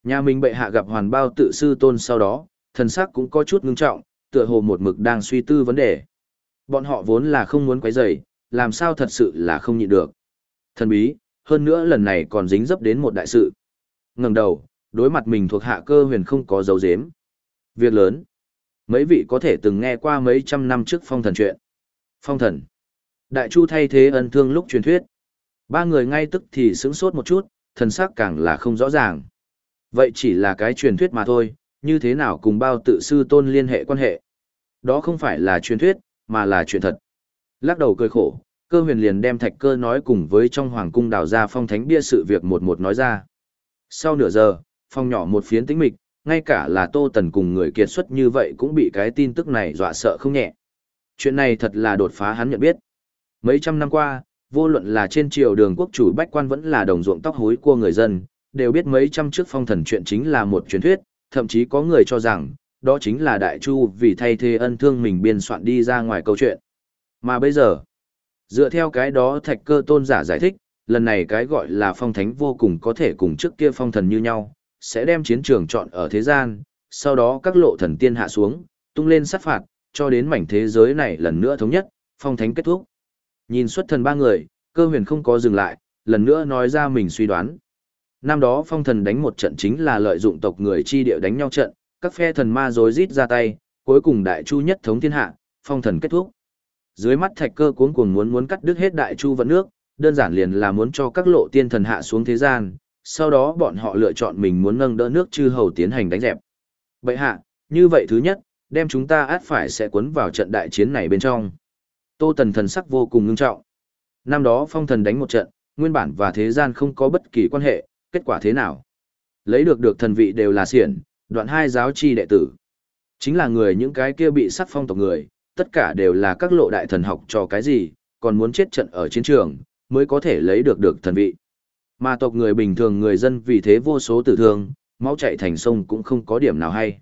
S1: Nhà mình bệ hạ gặp hoàn bao tự sư tôn sau đó, thần sắc cũng có chút ngưng trọng, tựa hồ một mực đang suy tư vấn đề. Bọn họ vốn là không muốn quấy rầy, làm sao thật sự là không nhịn được. Thần bí, hơn nữa lần này còn dính dấp đến một đại sự. Ngẩng đầu, đối mặt mình thuộc hạ cơ huyền không có dấu dếm. Việc lớn. Mấy vị có thể từng nghe qua mấy trăm năm trước phong thần chuyện. Phong thần. Đại chu thay thế ân thương lúc truyền thuyết. Ba người ngay tức thì sững sốt một chút, thần sắc càng là không rõ ràng. Vậy chỉ là cái truyền thuyết mà thôi, như thế nào cùng bao tự sư tôn liên hệ quan hệ. Đó không phải là truyền thuyết, mà là chuyện thật. Lắc đầu cười khổ, cơ huyền liền đem thạch cơ nói cùng với trong hoàng cung đào ra phong thánh bia sự việc một một nói ra. Sau nửa giờ, phòng nhỏ một phiến tĩnh mịch, ngay cả là tô tần cùng người kiệt xuất như vậy cũng bị cái tin tức này dọa sợ không nhẹ. Chuyện này thật là đột phá hắn nhận biết. Mấy trăm năm qua, vô luận là trên triều đường quốc chủ bách quan vẫn là đồng ruộng tóc hối của người dân, đều biết mấy trăm trước phong thần chuyện chính là một truyền thuyết, thậm chí có người cho rằng, đó chính là đại chu vì thay thế ân thương mình biên soạn đi ra ngoài câu chuyện. Mà bây giờ, dựa theo cái đó thạch cơ tôn giả giải thích, lần này cái gọi là phong thánh vô cùng có thể cùng trước kia phong thần như nhau, sẽ đem chiến trường chọn ở thế gian, sau đó các lộ thần tiên hạ xuống, tung lên sát phạt, cho đến mảnh thế giới này lần nữa thống nhất, phong thánh kết thúc. Nhìn xuất thần ba người, cơ huyền không có dừng lại, lần nữa nói ra mình suy đoán. Năm đó phong thần đánh một trận chính là lợi dụng tộc người chi địa đánh nhau trận, các phe thần ma rối rít ra tay, cuối cùng đại chu nhất thống thiên hạ, phong thần kết thúc. Dưới mắt thạch cơ cuống cuồng muốn muốn cắt đứt hết đại chu vận nước, đơn giản liền là muốn cho các lộ tiên thần hạ xuống thế gian, sau đó bọn họ lựa chọn mình muốn nâng đỡ nước chư hầu tiến hành đánh dẹp. Bệ hạ, như vậy thứ nhất, đem chúng ta át phải sẽ cuốn vào trận đại chiến này bên trong. Tô Tần thần sắc vô cùng ngưng trọng. Năm đó phong thần đánh một trận, nguyên bản và thế gian không có bất kỳ quan hệ, kết quả thế nào? Lấy được được thần vị đều là xiển, đoạn hai giáo chi đệ tử. Chính là người những cái kia bị sắc phong tộc người, tất cả đều là các lộ đại thần học cho cái gì, còn muốn chết trận ở chiến trường, mới có thể lấy được được thần vị. Mà tộc người bình thường người dân vì thế vô số tử thương, máu chạy thành sông cũng không có điểm nào hay.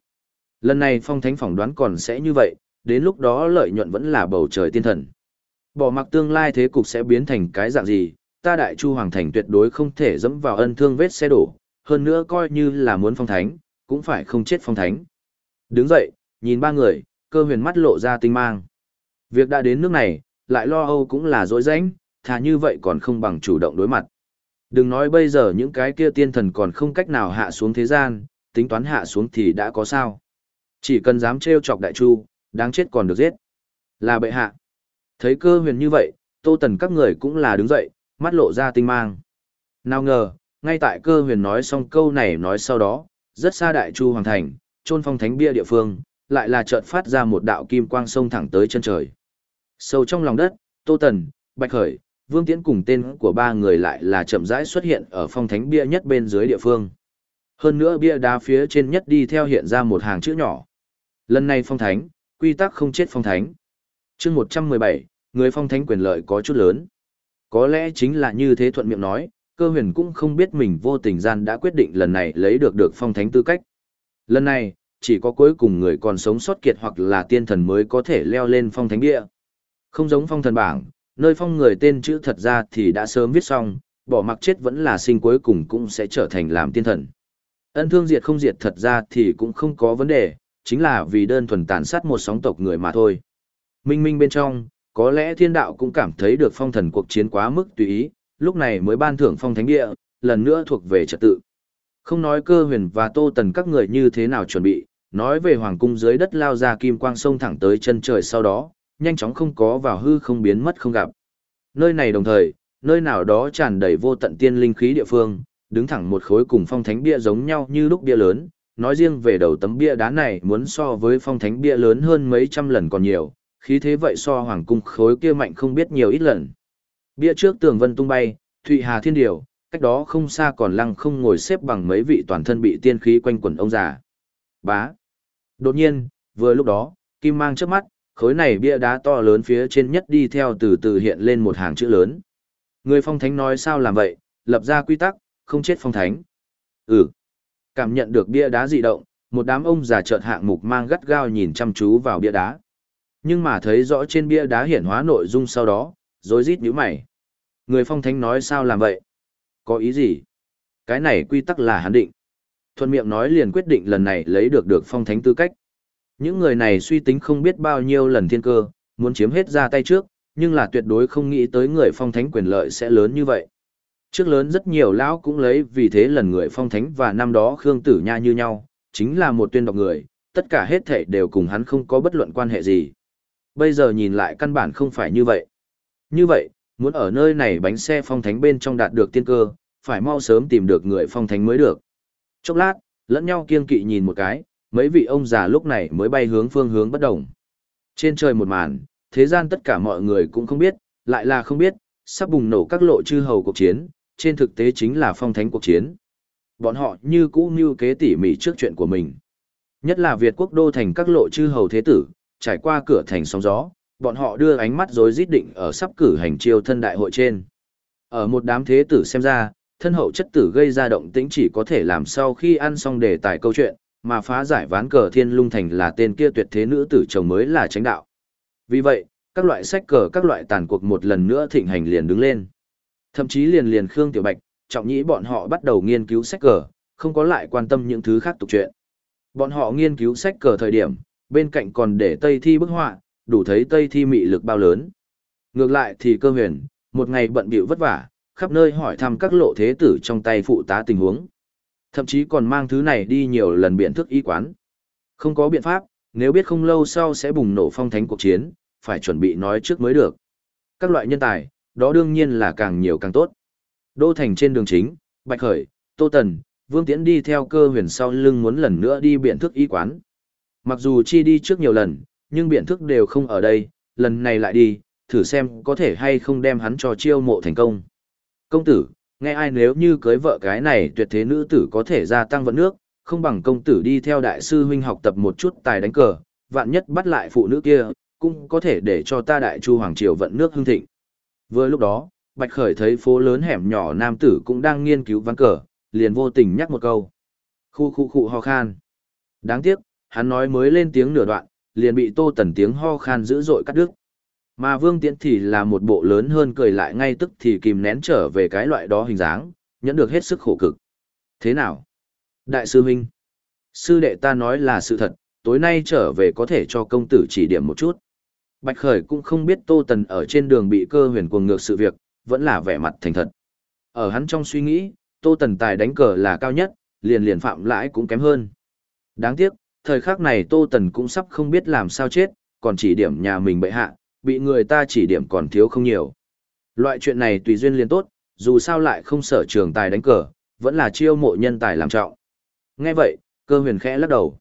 S1: Lần này phong thánh phỏng đoán còn sẽ như vậy, đến lúc đó lợi nhuận vẫn là bầu trời tiên thần. Bỏ mặc tương lai thế cục sẽ biến thành cái dạng gì, ta đại chu hoàng thành tuyệt đối không thể dẫm vào ân thương vết xe đổ, hơn nữa coi như là muốn phong thánh, cũng phải không chết phong thánh. Đứng dậy, nhìn ba người, cơ huyền mắt lộ ra tinh mang. Việc đã đến nước này, lại lo âu cũng là dối rãnh, thà như vậy còn không bằng chủ động đối mặt. Đừng nói bây giờ những cái kia tiên thần còn không cách nào hạ xuống thế gian, tính toán hạ xuống thì đã có sao. Chỉ cần dám trêu chọc đại chu, đáng chết còn được giết. Là bệ hạ. Thấy cơ huyền như vậy, tô tần các người cũng là đứng dậy, mắt lộ ra tinh mang. Nào ngờ, ngay tại cơ huyền nói xong câu này nói sau đó, rất xa đại chu hoàng thành, trôn phong thánh bia địa phương, lại là chợt phát ra một đạo kim quang sông thẳng tới chân trời. Sâu trong lòng đất, Tô Tần, Bạch Khởi, Vương Tiễn cùng tên của ba người lại là chậm rãi xuất hiện ở phong thánh bia nhất bên dưới địa phương. Hơn nữa bia đá phía trên nhất đi theo hiện ra một hàng chữ nhỏ. Lần này phong thánh, quy tắc không chết phong thánh. chương 117, người phong thánh quyền lợi có chút lớn. Có lẽ chính là như thế thuận miệng nói, cơ huyền cũng không biết mình vô tình gian đã quyết định lần này lấy được được phong thánh tư cách. Lần này, chỉ có cuối cùng người còn sống sót kiệt hoặc là tiên thần mới có thể leo lên phong thánh địa. Không giống phong thần bảng, nơi phong người tên chữ thật ra thì đã sớm viết xong, bỏ mặc chết vẫn là sinh cuối cùng cũng sẽ trở thành làm tiên thần. Ân thương diệt không diệt thật ra thì cũng không có vấn đề, chính là vì đơn thuần tàn sát một sóng tộc người mà thôi. Minh minh bên trong, có lẽ thiên đạo cũng cảm thấy được phong thần cuộc chiến quá mức tùy ý, lúc này mới ban thưởng phong thánh địa, lần nữa thuộc về trật tự. Không nói cơ huyền và tô tần các người như thế nào chuẩn bị, nói về hoàng cung dưới đất lao ra kim quang sông thẳng tới chân trời sau đó, nhanh chóng không có vào hư không biến mất không gặp. Nơi này đồng thời, nơi nào đó tràn đầy vô tận tiên linh khí địa phương, đứng thẳng một khối cùng phong thánh bia giống nhau như lúc bia lớn, nói riêng về đầu tấm bia đá này muốn so với phong thánh bia lớn hơn mấy trăm lần còn nhiều, khí thế vậy so hoàng cung khối kia mạnh không biết nhiều ít lần. Bia trước tường vân tung bay, Thụy Hà Thiên Điều, cách đó không xa còn lăng không ngồi xếp bằng mấy vị toàn thân bị tiên khí quanh quẩn ông già. Bá. Đột nhiên, vừa lúc đó, kim mang trước mắt, khối này bia đá to lớn phía trên nhất đi theo từ từ hiện lên một hàng chữ lớn. Người phong thánh nói sao làm vậy, lập ra quy tắc, không chết phong thánh. Ừ. Cảm nhận được bia đá dị động, một đám ông già trợn hạng mục mang gắt gao nhìn chăm chú vào bia đá. Nhưng mà thấy rõ trên bia đá hiển hóa nội dung sau đó, rối rít nhíu mày. Người phong thánh nói sao làm vậy? Có ý gì? Cái này quy tắc là hắn định. Thuận miệng nói liền quyết định lần này lấy được được phong thánh tư cách. Những người này suy tính không biết bao nhiêu lần thiên cơ, muốn chiếm hết ra tay trước, nhưng là tuyệt đối không nghĩ tới người phong thánh quyền lợi sẽ lớn như vậy. Trước lớn rất nhiều lão cũng lấy vì thế lần người phong thánh và năm đó Khương Tử Nha như nhau, chính là một tuyên độc người, tất cả hết thảy đều cùng hắn không có bất luận quan hệ gì. Bây giờ nhìn lại căn bản không phải như vậy. Như vậy, muốn ở nơi này bánh xe phong thánh bên trong đạt được tiên cơ, phải mau sớm tìm được người phong thánh mới được. Chốc lát, lẫn nhau kiên kỵ nhìn một cái, mấy vị ông già lúc này mới bay hướng phương hướng bất đồng. Trên trời một màn, thế gian tất cả mọi người cũng không biết, lại là không biết, sắp bùng nổ các lộ chư hầu cuộc chiến, trên thực tế chính là phong thánh cuộc chiến. Bọn họ như cũ mưu kế tỉ mỉ trước chuyện của mình. Nhất là Việt quốc đô thành các lộ chư hầu thế tử, trải qua cửa thành sóng gió, bọn họ đưa ánh mắt rối rít định ở sắp cử hành chiêu thân đại hội trên. Ở một đám thế tử xem ra, thân hậu chất tử gây ra động tĩnh chỉ có thể làm sau khi ăn xong đề tài câu chuyện, mà phá giải ván cờ thiên lung thành là tên kia tuyệt thế nữ tử chồng mới là tránh đạo. Vì vậy, các loại sách cờ các loại tàn cuộc một lần nữa thịnh hành liền đứng lên. Thậm chí liền liền Khương Tiểu Bạch, trọng nhĩ bọn họ bắt đầu nghiên cứu sách cờ, không có lại quan tâm những thứ khác tục chuyện. Bọn họ nghiên cứu sách cờ thời điểm, bên cạnh còn để Tây Thi bức họa, đủ thấy Tây Thi mị lực bao lớn. Ngược lại thì cơ huyền, một ngày bận bịu vất vả, khắp nơi hỏi thăm các lộ thế tử trong tay phụ tá tình huống. Thậm chí còn mang thứ này đi nhiều lần biện thức y quán. Không có biện pháp, nếu biết không lâu sau sẽ bùng nổ phong thánh cuộc chiến, phải chuẩn bị nói trước mới được. Các loại nhân tài, đó đương nhiên là càng nhiều càng tốt. Đô thành trên đường chính, Bạch Khởi, Tô Tần, Vương Tiễn đi theo cơ huyền sau lưng muốn lần nữa đi biện thức y quán. Mặc dù chi đi trước nhiều lần, nhưng biện thức đều không ở đây, lần này lại đi, thử xem có thể hay không đem hắn cho chiêu mộ thành công. Công tử, nghe ai nếu như cưới vợ cái này tuyệt thế nữ tử có thể gia tăng vận nước, không bằng công tử đi theo đại sư huynh học tập một chút tài đánh cờ, vạn nhất bắt lại phụ nữ kia, cũng có thể để cho ta đại chu hoàng triều vận nước hưng thịnh. Vừa lúc đó, Bạch Khởi thấy phố lớn hẻm nhỏ nam tử cũng đang nghiên cứu ván cờ, liền vô tình nhắc một câu. Khu khu khu ho khan. Đáng tiếc, hắn nói mới lên tiếng nửa đoạn, liền bị Tô Tần tiếng ho khan dữ dội cắt đứt. Mà Vương Tiễn thì là một bộ lớn hơn cười lại ngay tức thì kìm nén trở về cái loại đó hình dáng, nhẫn được hết sức khổ cực. Thế nào? Đại sư huynh. Sư đệ ta nói là sự thật, tối nay trở về có thể cho công tử chỉ điểm một chút. Bạch Khởi cũng không biết Tô Tần ở trên đường bị cơ huyền cuồng ngược sự việc, vẫn là vẻ mặt thành thật. Ở hắn trong suy nghĩ, Tô Tần tài đánh cờ là cao nhất, liền liền phạm lãi cũng kém hơn. Đáng tiếc, thời khắc này Tô Tần cũng sắp không biết làm sao chết, còn chỉ điểm nhà mình bệ hạ, bị người ta chỉ điểm còn thiếu không nhiều. Loại chuyện này tùy duyên liền tốt, dù sao lại không sở trường tài đánh cờ, vẫn là chiêu mộ nhân tài làm trọng. Nghe vậy, cơ huyền khẽ lắc đầu.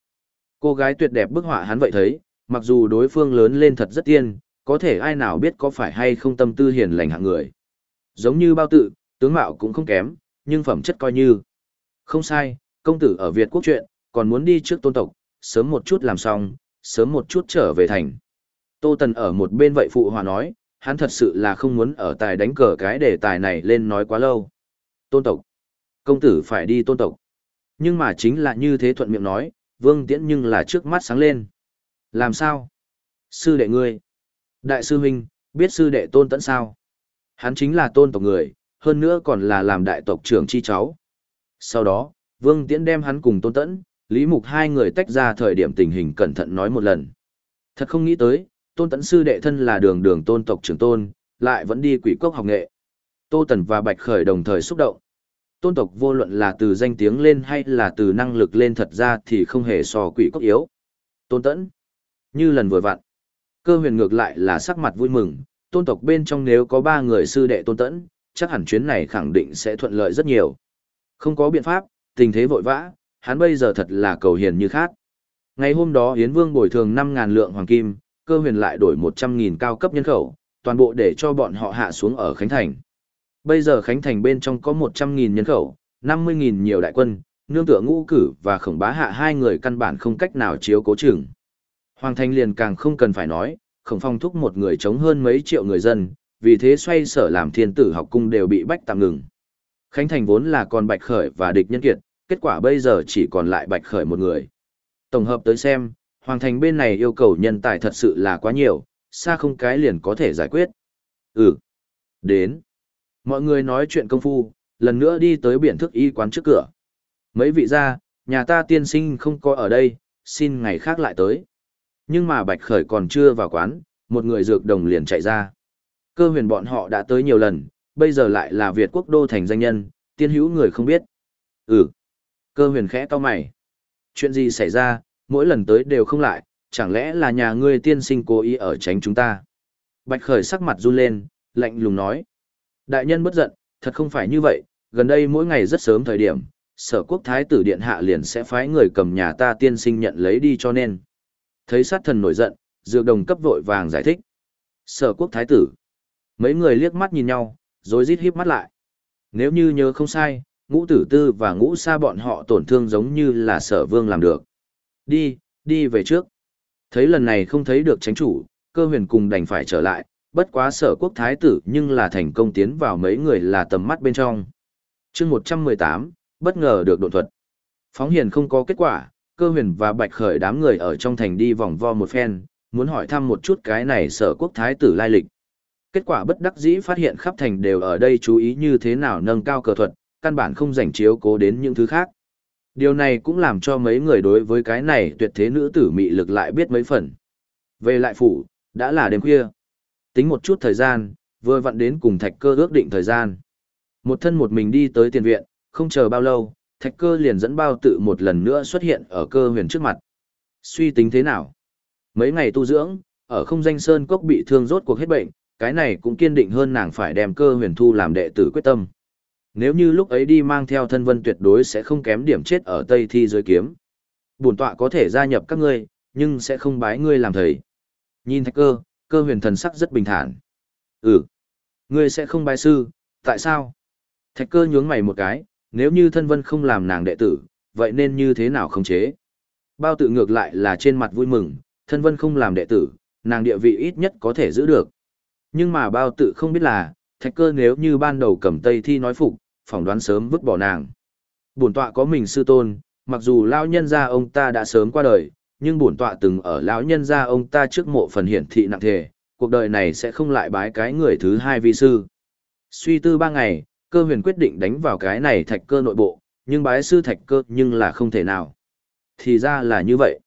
S1: Cô gái tuyệt đẹp bức họa hắn vậy thấy, mặc dù đối phương lớn lên thật rất tiên, có thể ai nào biết có phải hay không tâm tư hiền lành hạng người. Giống như bao tự, tướng mạo cũng không kém, nhưng phẩm chất coi như. Không sai, công tử ở Việt quốc chuyện, còn muốn đi trước tôn tộc, sớm một chút làm xong, sớm một chút trở về thành. Tô Tần ở một bên vậy phụ hòa nói, hắn thật sự là không muốn ở tài đánh cờ cái đề tài này lên nói quá lâu. Tôn tộc. Công tử phải đi tôn tộc. Nhưng mà chính là như thế thuận miệng nói, vương tiễn nhưng là trước mắt sáng lên. Làm sao? Sư đệ ngươi. Đại sư huynh, biết sư đệ tôn tẫn sao? Hắn chính là tôn tộc người, hơn nữa còn là làm đại tộc trưởng chi cháu. Sau đó, vương tiễn đem hắn cùng tôn tẫn, lý mục hai người tách ra thời điểm tình hình cẩn thận nói một lần. Thật không nghĩ tới, tôn tẫn sư đệ thân là đường đường tôn tộc trưởng tôn, lại vẫn đi quỷ cốc học nghệ. Tô Tần và Bạch Khởi đồng thời xúc động. Tôn tộc vô luận là từ danh tiếng lên hay là từ năng lực lên thật ra thì không hề so quỷ cốc yếu. Tôn Tẫn. Như lần vừa vặn. Cơ huyền ngược lại là sắc mặt vui mừng, tôn tộc bên trong nếu có ba người sư đệ Tôn Tẫn, chắc hẳn chuyến này khẳng định sẽ thuận lợi rất nhiều. Không có biện pháp, tình thế vội vã, hắn bây giờ thật là cầu hiền như khác. Ngày hôm đó Yến Vương bồi thường 5.000 lượng hoàng kim, cơ huyền lại đổi 100.000 cao cấp nhân khẩu, toàn bộ để cho bọn họ hạ xuống ở Khánh Thành. Bây giờ Khánh Thành bên trong có 100.000 nhân khẩu, 50.000 nhiều đại quân, nương tựa ngũ cử và khổng bá hạ hai người căn bản không cách nào chiếu cố chừng. Hoàng Thành liền càng không cần phải nói, khổng phong thúc một người chống hơn mấy triệu người dân, vì thế xoay sở làm thiên tử học cung đều bị bách tạm ngừng. Khánh Thành vốn là còn Bạch Khởi và địch nhân kiệt, kết quả bây giờ chỉ còn lại Bạch Khởi một người. Tổng hợp tới xem, Hoàng Thành bên này yêu cầu nhân tài thật sự là quá nhiều, xa không cái liền có thể giải quyết. Ừ. Đến. Mọi người nói chuyện công phu, lần nữa đi tới biển thức y quán trước cửa. Mấy vị gia, nhà ta tiên sinh không có ở đây, xin ngày khác lại tới. Nhưng mà Bạch Khởi còn chưa vào quán, một người dược đồng liền chạy ra. Cơ huyền bọn họ đã tới nhiều lần, bây giờ lại là Việt quốc đô thành danh nhân, tiên hữu người không biết. Ừ. Cơ huyền khẽ to mày. Chuyện gì xảy ra, mỗi lần tới đều không lại, chẳng lẽ là nhà ngươi tiên sinh cố ý ở tránh chúng ta? Bạch Khởi sắc mặt run lên, lạnh lùng nói. Đại nhân bất giận, thật không phải như vậy, gần đây mỗi ngày rất sớm thời điểm, sở quốc thái tử điện hạ liền sẽ phái người cầm nhà ta tiên sinh nhận lấy đi cho nên. Thấy sát thần nổi giận, dược đồng cấp vội vàng giải thích. Sở quốc thái tử. Mấy người liếc mắt nhìn nhau, rồi rít híp mắt lại. Nếu như nhớ không sai, ngũ tử tư và ngũ sa bọn họ tổn thương giống như là sở vương làm được. Đi, đi về trước. Thấy lần này không thấy được tránh chủ, cơ huyền cùng đành phải trở lại, bất quá sở quốc thái tử nhưng là thành công tiến vào mấy người là tầm mắt bên trong. chương 118, bất ngờ được đột thuật. Phóng hiền không có kết quả, cơ huyền và bạch khởi đám người ở trong thành đi vòng vo một phen, muốn hỏi thăm một chút cái này sở quốc thái tử lai lịch. Kết quả bất đắc dĩ phát hiện khắp thành đều ở đây chú ý như thế nào nâng cao cờ thuật, căn bản không dành chiếu cố đến những thứ khác. Điều này cũng làm cho mấy người đối với cái này tuyệt thế nữ tử mị lực lại biết mấy phần. Về lại phủ, đã là đêm khuya. Tính một chút thời gian, vừa vặn đến cùng thạch cơ ước định thời gian. Một thân một mình đi tới tiền viện, không chờ bao lâu, thạch cơ liền dẫn bao tự một lần nữa xuất hiện ở cơ huyền trước mặt. Suy tính thế nào? Mấy ngày tu dưỡng, ở không danh sơn cốc bị thương rốt cuộc hết bệnh, cái này cũng kiên định hơn nàng phải đem cơ huyền thu làm đệ tử quyết tâm. Nếu như lúc ấy đi mang theo thân vân tuyệt đối sẽ không kém điểm chết ở Tây Thi dưới kiếm. Bổn tọa có thể gia nhập các ngươi, nhưng sẽ không bái ngươi làm thầy. Nhìn thạch cơ, cơ huyền thần sắc rất bình thản. Ừ, ngươi sẽ không bái sư, tại sao? Thạch cơ nhướng mày một cái, nếu như thân vân không làm nàng đệ tử, vậy nên như thế nào khống chế? Bao tự ngược lại là trên mặt vui mừng, thân vân không làm đệ tử, nàng địa vị ít nhất có thể giữ được. Nhưng mà bao tự không biết là, thạch cơ nếu như ban đầu cầm tây thi nói phục, phỏng đoán sớm vứt bỏ nàng. Bổn tọa có mình sư tôn, mặc dù lão nhân gia ông ta đã sớm qua đời, nhưng bổn tọa từng ở lão nhân gia ông ta trước mộ phần hiển thị nặng thể, cuộc đời này sẽ không lại bái cái người thứ hai vi sư. Suy tư ba ngày, cơ huyền quyết định đánh vào cái này thạch cơ nội bộ, nhưng bái sư thạch cơ nhưng là không thể nào. Thì ra là như vậy.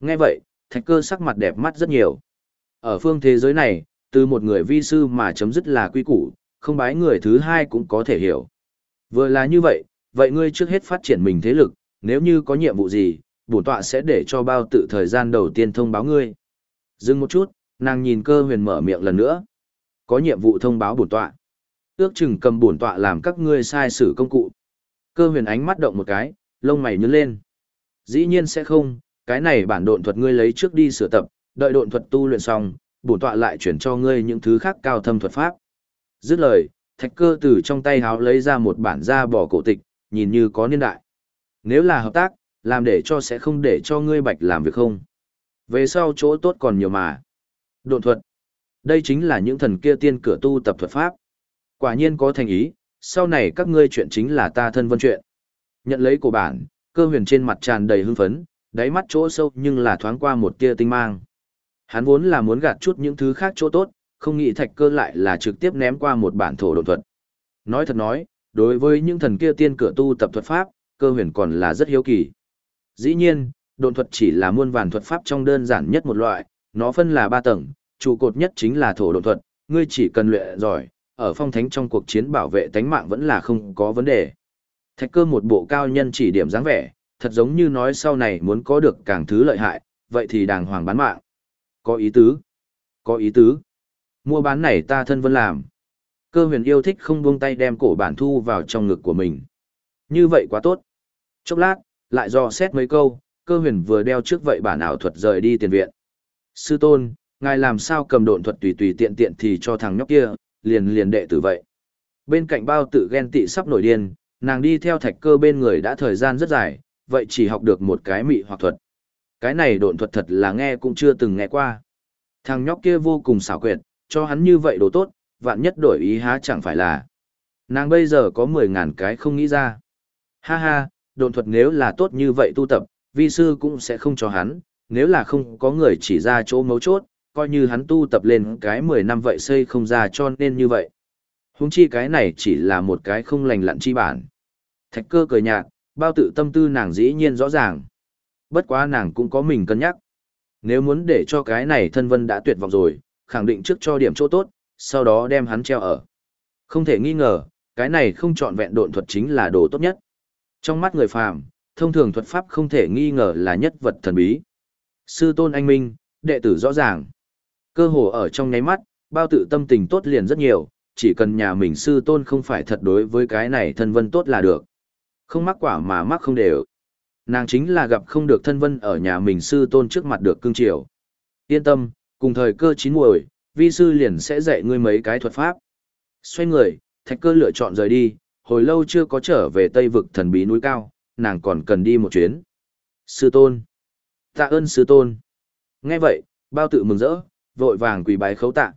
S1: Nghe vậy, thạch cơ sắc mặt đẹp mắt rất nhiều. Ở phương thế giới này, từ một người vi sư mà chấm dứt là quy củ, không bái người thứ hai cũng có thể hiểu. Vừa là như vậy, vậy ngươi trước hết phát triển mình thế lực, nếu như có nhiệm vụ gì, bổn tọa sẽ để cho bao tự thời gian đầu tiên thông báo ngươi. Dừng một chút, nàng nhìn cơ huyền mở miệng lần nữa. Có nhiệm vụ thông báo bổn tọa. Ước chừng cầm bổn tọa làm các ngươi sai sử công cụ. Cơ huyền ánh mắt động một cái, lông mày nhướng lên. Dĩ nhiên sẽ không, cái này bản độn thuật ngươi lấy trước đi sửa tập, đợi độn thuật tu luyện xong, bổn tọa lại chuyển cho ngươi những thứ khác cao thâm thuật pháp. Dứt lời, thạch cơ từ trong tay háo lấy ra một bản da bò cổ tịch, nhìn như có niên đại. Nếu là hợp tác, làm để cho sẽ không để cho ngươi bạch làm việc không. Về sau chỗ tốt còn nhiều mà. Độn thuật. Đây chính là những thần kia tiên cửa tu tập thuật pháp. Quả nhiên có thành ý, sau này các ngươi chuyện chính là ta thân vân chuyện. Nhận lấy cổ bản, cơ huyền trên mặt tràn đầy hưng phấn, đáy mắt chỗ sâu nhưng là thoáng qua một tia tinh mang. Hắn vốn là muốn gạt chút những thứ khác chỗ tốt, không nghĩ thạch cơ lại là trực tiếp ném qua một bản thổ độn thuật. Nói thật nói, đối với những thần kia tiên cửa tu tập thuật pháp, cơ huyền còn là rất hiếu kỳ. Dĩ nhiên, độn thuật chỉ là muôn vàn thuật pháp trong đơn giản nhất một loại, nó phân là ba tầng, trụ cột nhất chính là thổ độn thuật, ngươi chỉ cần luyện giỏi, ở phong thánh trong cuộc chiến bảo vệ tánh mạng vẫn là không có vấn đề. Thạch cơ một bộ cao nhân chỉ điểm dáng vẻ, thật giống như nói sau này muốn có được càng thứ lợi hại, vậy thì đàng hoàng bán mạng. Có ý tứ. Có ý tứ. Mua bán này ta thân vân làm. Cơ huyền yêu thích không buông tay đem cổ bản thu vào trong ngực của mình. Như vậy quá tốt. Chốc lát, lại do xét mấy câu, cơ huyền vừa đeo trước vậy bản ảo thuật rời đi tiền viện. Sư tôn, ngài làm sao cầm độn thuật tùy tùy tiện tiện thì cho thằng nhóc kia, liền liền đệ tử vậy. Bên cạnh bao tự ghen tị sắp nổi điên, nàng đi theo thạch cơ bên người đã thời gian rất dài, vậy chỉ học được một cái mị hoặc thuật. Cái này độn thuật thật là nghe cũng chưa từng nghe qua. Thằng nhóc kia vô cùng xảo quyệt, cho hắn như vậy đồ tốt, vạn nhất đổi ý há chẳng phải là. Nàng bây giờ có 10.000 cái không nghĩ ra. Ha ha, độn thuật nếu là tốt như vậy tu tập, vi sư cũng sẽ không cho hắn, nếu là không có người chỉ ra chỗ mấu chốt, coi như hắn tu tập lên cái 10 năm vậy xây không ra cho nên như vậy. Húng chi cái này chỉ là một cái không lành lặn chi bản. Thạch cơ cười nhạt, bao tự tâm tư nàng dĩ nhiên rõ ràng. Bất quá nàng cũng có mình cân nhắc. Nếu muốn để cho cái này thân vân đã tuyệt vọng rồi, khẳng định trước cho điểm chỗ tốt, sau đó đem hắn treo ở. Không thể nghi ngờ, cái này không chọn vẹn độn thuật chính là đồ tốt nhất. Trong mắt người phàm, thông thường thuật pháp không thể nghi ngờ là nhất vật thần bí. Sư tôn anh minh, đệ tử rõ ràng. Cơ hồ ở trong nháy mắt, bao tự tâm tình tốt liền rất nhiều, chỉ cần nhà mình sư tôn không phải thật đối với cái này thân vân tốt là được. Không mắc quả mà mắc không đều. Nàng chính là gặp không được thân vân ở nhà mình sư tôn trước mặt được cưng chiều. Yên tâm, cùng thời cơ chín muồi, vi sư liền sẽ dạy ngươi mấy cái thuật pháp. Xoay người, thạch cơ lựa chọn rời đi, hồi lâu chưa có trở về tây vực thần bí núi cao, nàng còn cần đi một chuyến. Sư tôn. Tạ ơn sư tôn. Nghe vậy, bao tự mừng rỡ, vội vàng quỳ bái khấu tạ.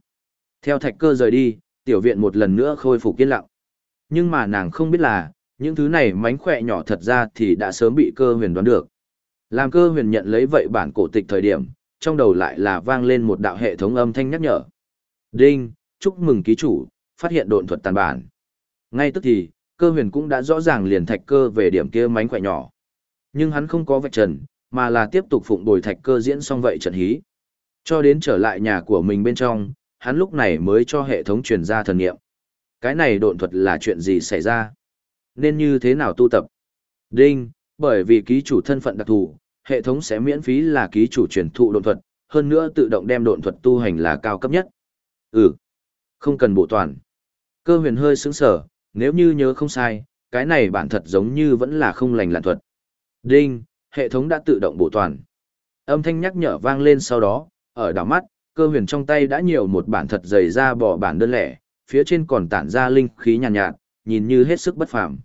S1: Theo thạch cơ rời đi, tiểu viện một lần nữa khôi phục yên lặng. Nhưng mà nàng không biết là, những thứ này mánh khỏe nhỏ thật ra thì đã sớm bị cơ huyền đoán được. Làm cơ huyền nhận lấy vậy bản cổ tịch thời điểm, trong đầu lại là vang lên một đạo hệ thống âm thanh nhắc nhở. Đinh, chúc mừng ký chủ, phát hiện độn thuật tàn bản. Ngay tức thì, cơ huyền cũng đã rõ ràng liền thạch cơ về điểm kia mánh khỏe nhỏ. Nhưng hắn không có vạch trần, mà là tiếp tục phụng bồi thạch cơ diễn xong vậy trận hí. Cho đến trở lại nhà của mình bên trong, hắn lúc này mới cho hệ thống truyền ra thần nghiệm. Cái này độn thuật là chuyện gì xảy ra? Nên như thế nào tu tập? Đinh, bởi vì ký chủ thân phận đặc thù, hệ thống sẽ miễn phí là ký chủ truyền thụ độn thuật, hơn nữa tự động đem độn thuật tu hành là cao cấp nhất. Ừ, không cần bộ toàn. Cơ huyền hơi sững sờ, nếu như nhớ không sai, cái này bản thật giống như vẫn là không lành lạn thuật. Đinh, hệ thống đã tự động bổ toàn. Âm thanh nhắc nhở vang lên sau đó, ở đảo mắt, cơ huyền trong tay đã nhiều một bản thật dày ra bỏ bản đơn lẻ, phía trên còn tản ra linh khí nhàn nhạt, nhạt, nhìn như hết sức bất phàm.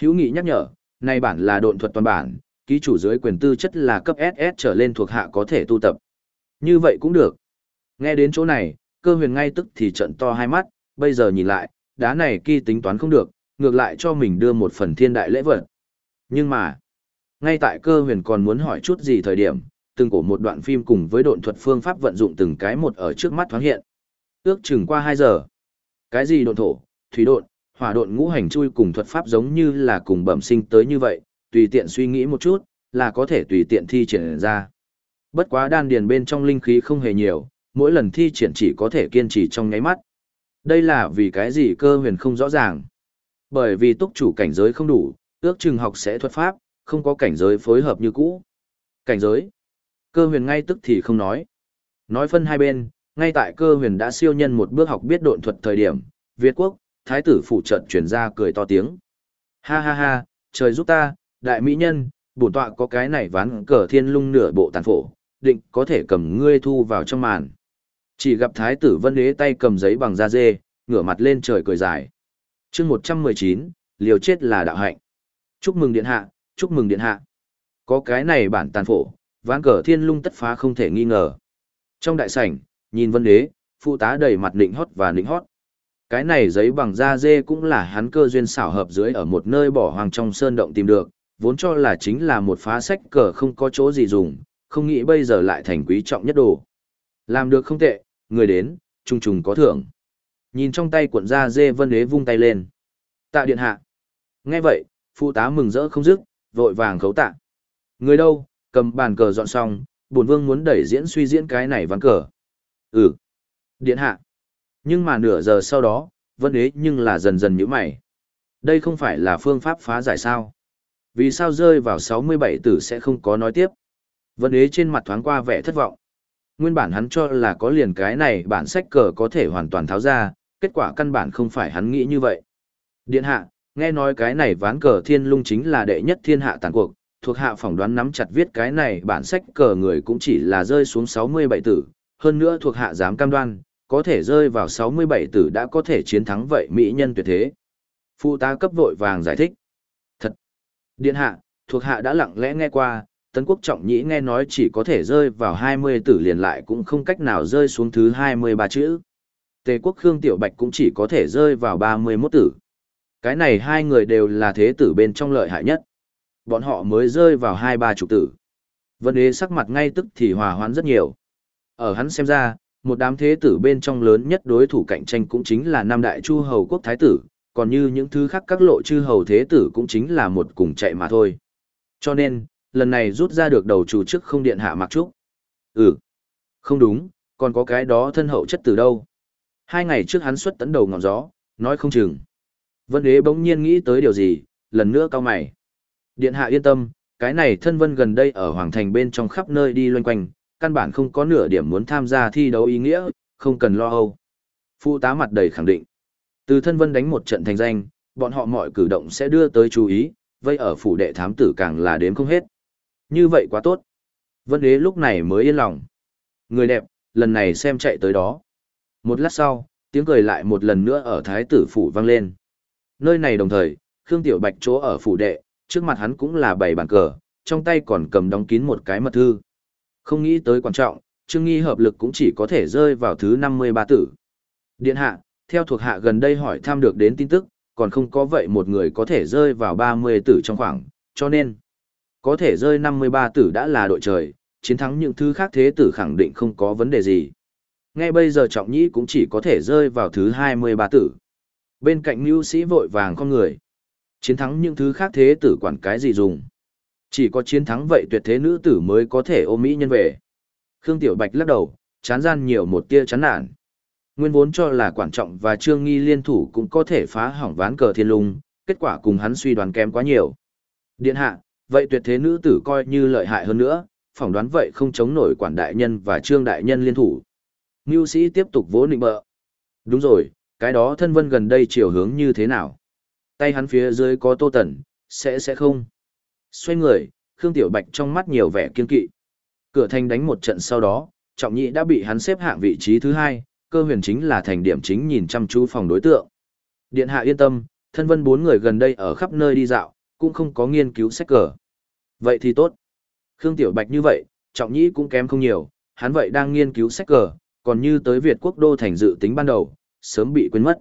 S1: Hữu nghị nhắc nhở, Nay bản là độn thuật toàn bản, ký chủ dưới quyền tư chất là cấp SS trở lên thuộc hạ có thể tu tập. Như vậy cũng được. Nghe đến chỗ này, cơ huyền ngay tức thì trận to hai mắt, bây giờ nhìn lại, đá này kỳ tính toán không được, ngược lại cho mình đưa một phần thiên đại lễ vật. Nhưng mà, ngay tại cơ huyền còn muốn hỏi chút gì thời điểm, từng cổ một đoạn phim cùng với độn thuật phương pháp vận dụng từng cái một ở trước mắt thoáng hiện. Ước chừng qua 2 giờ. Cái gì độn thổ, thủy độn, hỏa độn ngũ hành chui cùng thuật pháp giống như là cùng bẩm sinh tới như vậy, tùy tiện suy nghĩ một chút, là có thể tùy tiện thi triển ra. Bất quá đan điền bên trong linh khí không hề nhiều, mỗi lần thi triển chỉ có thể kiên trì trong nháy mắt. Đây là vì cái gì cơ huyền không rõ ràng. Bởi vì túc chủ cảnh giới không đủ, ước chừng học sẽ thuật pháp, không có cảnh giới phối hợp như cũ. Cảnh giới. Cơ huyền ngay tức thì không nói. Nói phân hai bên, ngay tại cơ huyền đã siêu nhân một bước học biết độn thuật thời điểm, Việt quốc, thái tử phụ trận chuyển ra cười to tiếng. Ha ha ha, trời giúp ta, đại mỹ nhân, bổn tọa có cái này ván cờ thiên lung nửa bộ tàn phổ, định có thể cầm ngươi thu vào trong màn. Chỉ gặp thái tử vân đế tay cầm giấy bằng da dê, ngửa mặt lên trời cười dài. chương 119, liều chết là đạo hạnh. Chúc mừng điện hạ, chúc mừng điện hạ. Có cái này bản tàn phổ, ván cờ thiên lung tất phá không thể nghi ngờ. Trong đại sảnh, nhìn vân đế, phụ tá đầy mặt nịnh hót và nịnh hót. Cái này giấy bằng da dê cũng là hắn cơ duyên xảo hợp dưới ở một nơi bỏ hoàng trong sơn động tìm được, vốn cho là chính là một phá sách cờ không có chỗ gì dùng, không nghĩ bây giờ lại thành quý trọng nhất đồ. Làm được không tệ, người đến, trùng trùng có thưởng. Nhìn trong tay cuộn da dê vân đế vung tay lên. Tạ điện hạ. Nghe vậy, phụ tá mừng rỡ không dứt, vội vàng khấu tạ. Người đâu, cầm bàn cờ dọn xong, bổn vương muốn đẩy diễn suy diễn cái này ván cờ. Ừ. Điện hạ. Nhưng mà nửa giờ sau đó, vân đế nhưng là dần dần nhíu mày. Đây không phải là phương pháp phá giải sao. Vì sao rơi vào 67 tử sẽ không có nói tiếp. Vân ế trên mặt thoáng qua vẻ thất vọng. Nguyên bản hắn cho là có liền cái này bản sách cờ có thể hoàn toàn tháo ra, kết quả căn bản không phải hắn nghĩ như vậy. Điện hạ, nghe nói cái này ván cờ thiên lung chính là đệ nhất thiên hạ tàn cuộc, thuộc hạ phỏng đoán nắm chặt viết cái này bản sách cờ người cũng chỉ là rơi xuống 67 tử, hơn nữa thuộc hạ dám cam đoan, có thể rơi vào 67 tử đã có thể chiến thắng vậy mỹ nhân tuyệt thế. Phụ tá cấp vội vàng giải thích. Điện hạ, thuộc hạ đã lặng lẽ nghe qua, Tấn Quốc Trọng Nhĩ nghe nói chỉ có thể rơi vào 20 tử liền lại cũng không cách nào rơi xuống thứ 23 chữ. Tề Quốc Khương Tiểu Bạch cũng chỉ có thể rơi vào 31 tử. Cái này hai người đều là thế tử bên trong lợi hại nhất. Bọn họ mới rơi vào hai ba chục tử. Vân đế sắc mặt ngay tức thì hòa hoãn rất nhiều. Ở hắn xem ra, một đám thế tử bên trong lớn nhất đối thủ cạnh tranh cũng chính là Nam Đại Chu Hầu Quốc Thái tử, còn như những thứ khác các lộ chư hầu thế tử cũng chính là một cùng chạy mà thôi. Cho nên, lần này rút ra được đầu chủ chức không điện hạ mặc trúc. Ừ, không đúng, còn có cái đó thân hậu chất từ đâu. Hai ngày trước hắn xuất tấn đầu ngọn gió, nói không chừng. Vân đế bỗng nhiên nghĩ tới điều gì, lần nữa cao mày. Điện hạ yên tâm, cái này thân vân gần đây ở Hoàng Thành bên trong khắp nơi đi loanh quanh, căn bản không có nửa điểm muốn tham gia thi đấu ý nghĩa, không cần lo âu. Phụ tá mặt đầy khẳng định. Từ thân vân đánh một trận thành danh, bọn họ mọi cử động sẽ đưa tới chú ý, vây ở phủ đệ thám tử càng là đếm không hết. Như vậy quá tốt. Vân đế lúc này mới yên lòng. Người đẹp, lần này xem chạy tới đó. Một lát sau, tiếng cười lại một lần nữa ở thái tử phủ vang lên. Nơi này đồng thời, Khương Tiểu Bạch chỗ ở phủ đệ, trước mặt hắn cũng là bảy bàn cờ, trong tay còn cầm đóng kín một cái mật thư. Không nghĩ tới quan trọng, Trương Nghi hợp lực cũng chỉ có thể rơi vào thứ 53 tử. Điện hạ, theo thuộc hạ gần đây hỏi thăm được đến tin tức, còn không có vậy một người có thể rơi vào 30 tử trong khoảng, cho nên có thể rơi 53 tử đã là đội trời, chiến thắng những thứ khác thế tử khẳng định không có vấn đề gì. Ngay bây giờ trọng nhĩ cũng chỉ có thể rơi vào thứ 23 tử. Bên cạnh mưu sĩ vội vàng con người. Chiến thắng những thứ khác thế tử quản cái gì dùng. Chỉ có chiến thắng vậy tuyệt thế nữ tử mới có thể ôm mỹ nhân về. Khương Tiểu Bạch lắc đầu, chán gian nhiều một tia chán nản. Nguyên vốn cho là quản trọng và trương nghi liên thủ cũng có thể phá hỏng ván cờ thiên lung, kết quả cùng hắn suy đoán kém quá nhiều. Điện hạ, vậy tuyệt thế nữ tử coi như lợi hại hơn nữa, phỏng đoán vậy không chống nổi quản đại nhân và trương đại nhân liên thủ. Ngưu sĩ tiếp tục vỗ nịnh bợ. Đúng rồi, cái đó thân vân gần đây chiều hướng như thế nào? Tay hắn phía dưới có tô tần, sẽ sẽ không. Xoay người, Khương Tiểu Bạch trong mắt nhiều vẻ kiên kỵ. Cửa thành đánh một trận sau đó, Trọng Nhị đã bị hắn xếp hạng vị trí thứ hai, cơ huyền chính là thành điểm chính nhìn chăm chú phòng đối tượng. Điện hạ yên tâm, thân vân bốn người gần đây ở khắp nơi đi dạo, cũng không có nghiên cứu sách cờ. Vậy thì tốt. Khương Tiểu Bạch như vậy, trọng nhĩ cũng kém không nhiều, hắn vậy đang nghiên cứu sách cờ, còn như tới Việt quốc đô thành dự tính ban đầu, sớm bị quên mất.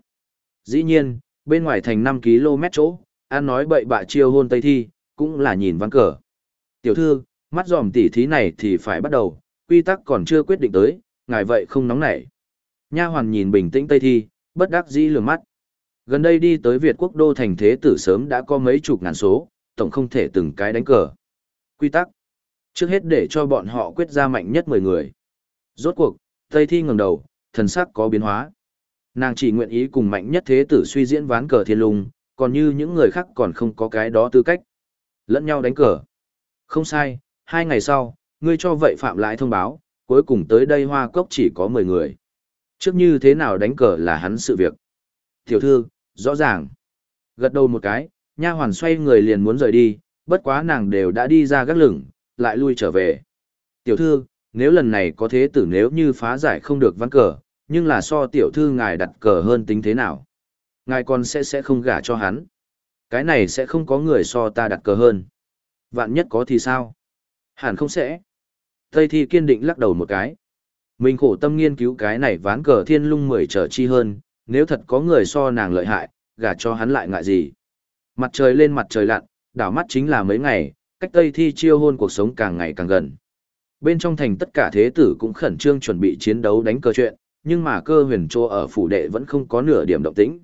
S1: Dĩ nhiên, bên ngoài thành 5 km chỗ, an nói bậy bạ chiêu hôn Tây Thi, cũng là nhìn văn cờ. Tiểu thư, mắt dòm tỉ thí này thì phải bắt đầu, quy tắc còn chưa quyết định tới, ngài vậy không nóng nảy. Nha hoàn nhìn bình tĩnh Tây Thi, bất đắc dĩ lường mắt. Gần đây đi tới Việt quốc đô thành thế tử sớm đã có mấy chục ngàn số, tổng không thể từng cái đánh cờ. Quy tắc. Trước hết để cho bọn họ quyết ra mạnh nhất 10 người. Rốt cuộc, Tây Thi ngẩng đầu, thần sắc có biến hóa. Nàng chỉ nguyện ý cùng mạnh nhất thế tử suy diễn ván cờ thiên lung, còn như những người khác còn không có cái đó tư cách. Lẫn nhau đánh cờ. Không sai, hai ngày sau, ngươi cho vậy phạm lại thông báo, cuối cùng tới đây hoa cốc chỉ có 10 người. Trước như thế nào đánh cờ là hắn sự việc. Tiểu thư, rõ ràng. Gật đầu một cái, nha hoàn xoay người liền muốn rời đi, bất quá nàng đều đã đi ra gác lửng, lại lui trở về. Tiểu thư, nếu lần này có thế tử nếu như phá giải không được ván cờ, nhưng là so tiểu thư ngài đặt cờ hơn tính thế nào. Ngài còn sẽ sẽ không gả cho hắn. Cái này sẽ không có người so ta đặt cờ hơn. Vạn nhất có thì sao? Hẳn không sẽ. Tây thi kiên định lắc đầu một cái. Mình khổ tâm nghiên cứu cái này ván cờ thiên lung mười trở chi hơn, nếu thật có người so nàng lợi hại, gả cho hắn lại ngại gì. Mặt trời lên mặt trời lặn, đảo mắt chính là mấy ngày, cách Tây thi chiêu hôn cuộc sống càng ngày càng gần. Bên trong thành tất cả thế tử cũng khẩn trương chuẩn bị chiến đấu đánh cờ chuyện, nhưng mà cơ huyền trô ở phủ đệ vẫn không có nửa điểm động tĩnh.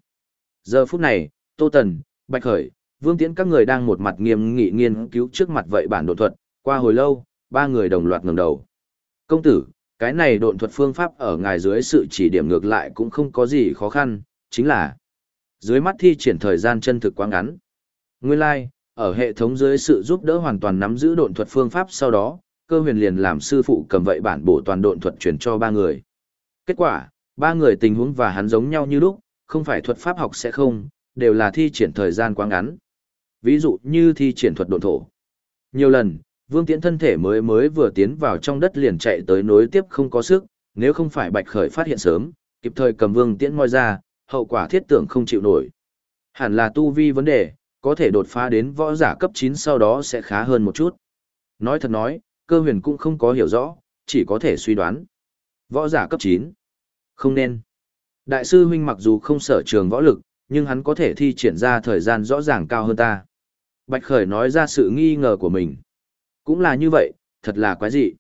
S1: Giờ phút này, Tô Tần, Bạch Khởi, Vương Tiễn các người đang một mặt nghiêm nghị nghiên cứu trước mặt vậy bản đột thuật, qua hồi lâu, ba người đồng loạt ngẩng đầu. Công tử, cái này độn thuật phương pháp ở ngài dưới sự chỉ điểm ngược lại cũng không có gì khó khăn, chính là dưới mắt thi triển thời gian chân thực quá ngắn. Nguyên lai, like, ở hệ thống dưới sự giúp đỡ hoàn toàn nắm giữ độn thuật phương pháp sau đó, cơ huyền liền làm sư phụ cầm vậy bản bổ toàn độn thuật truyền cho ba người. Kết quả, ba người tình huống và hắn giống nhau như lúc, không phải thuật pháp học sẽ không, đều là thi triển thời gian quá ngắn. Ví dụ như thi triển thuật độn thổ. Nhiều lần, Vương Tiễn thân thể mới mới vừa tiến vào trong đất liền chạy tới nối tiếp không có sức, nếu không phải Bạch Khởi phát hiện sớm, kịp thời cầm Vương Tiễn moi ra, hậu quả thiết tưởng không chịu nổi. Hẳn là tu vi vấn đề, có thể đột phá đến võ giả cấp chín sau đó sẽ khá hơn một chút. Nói thật nói, cơ huyền cũng không có hiểu rõ, chỉ có thể suy đoán. Võ giả cấp chín, Không nên. Đại sư huynh mặc dù không sở trường võ lực, nhưng hắn có thể thi triển ra thời gian rõ ràng cao hơn ta. Bạch Khởi nói ra sự nghi ngờ của mình. Cũng là như vậy, thật là quái dị.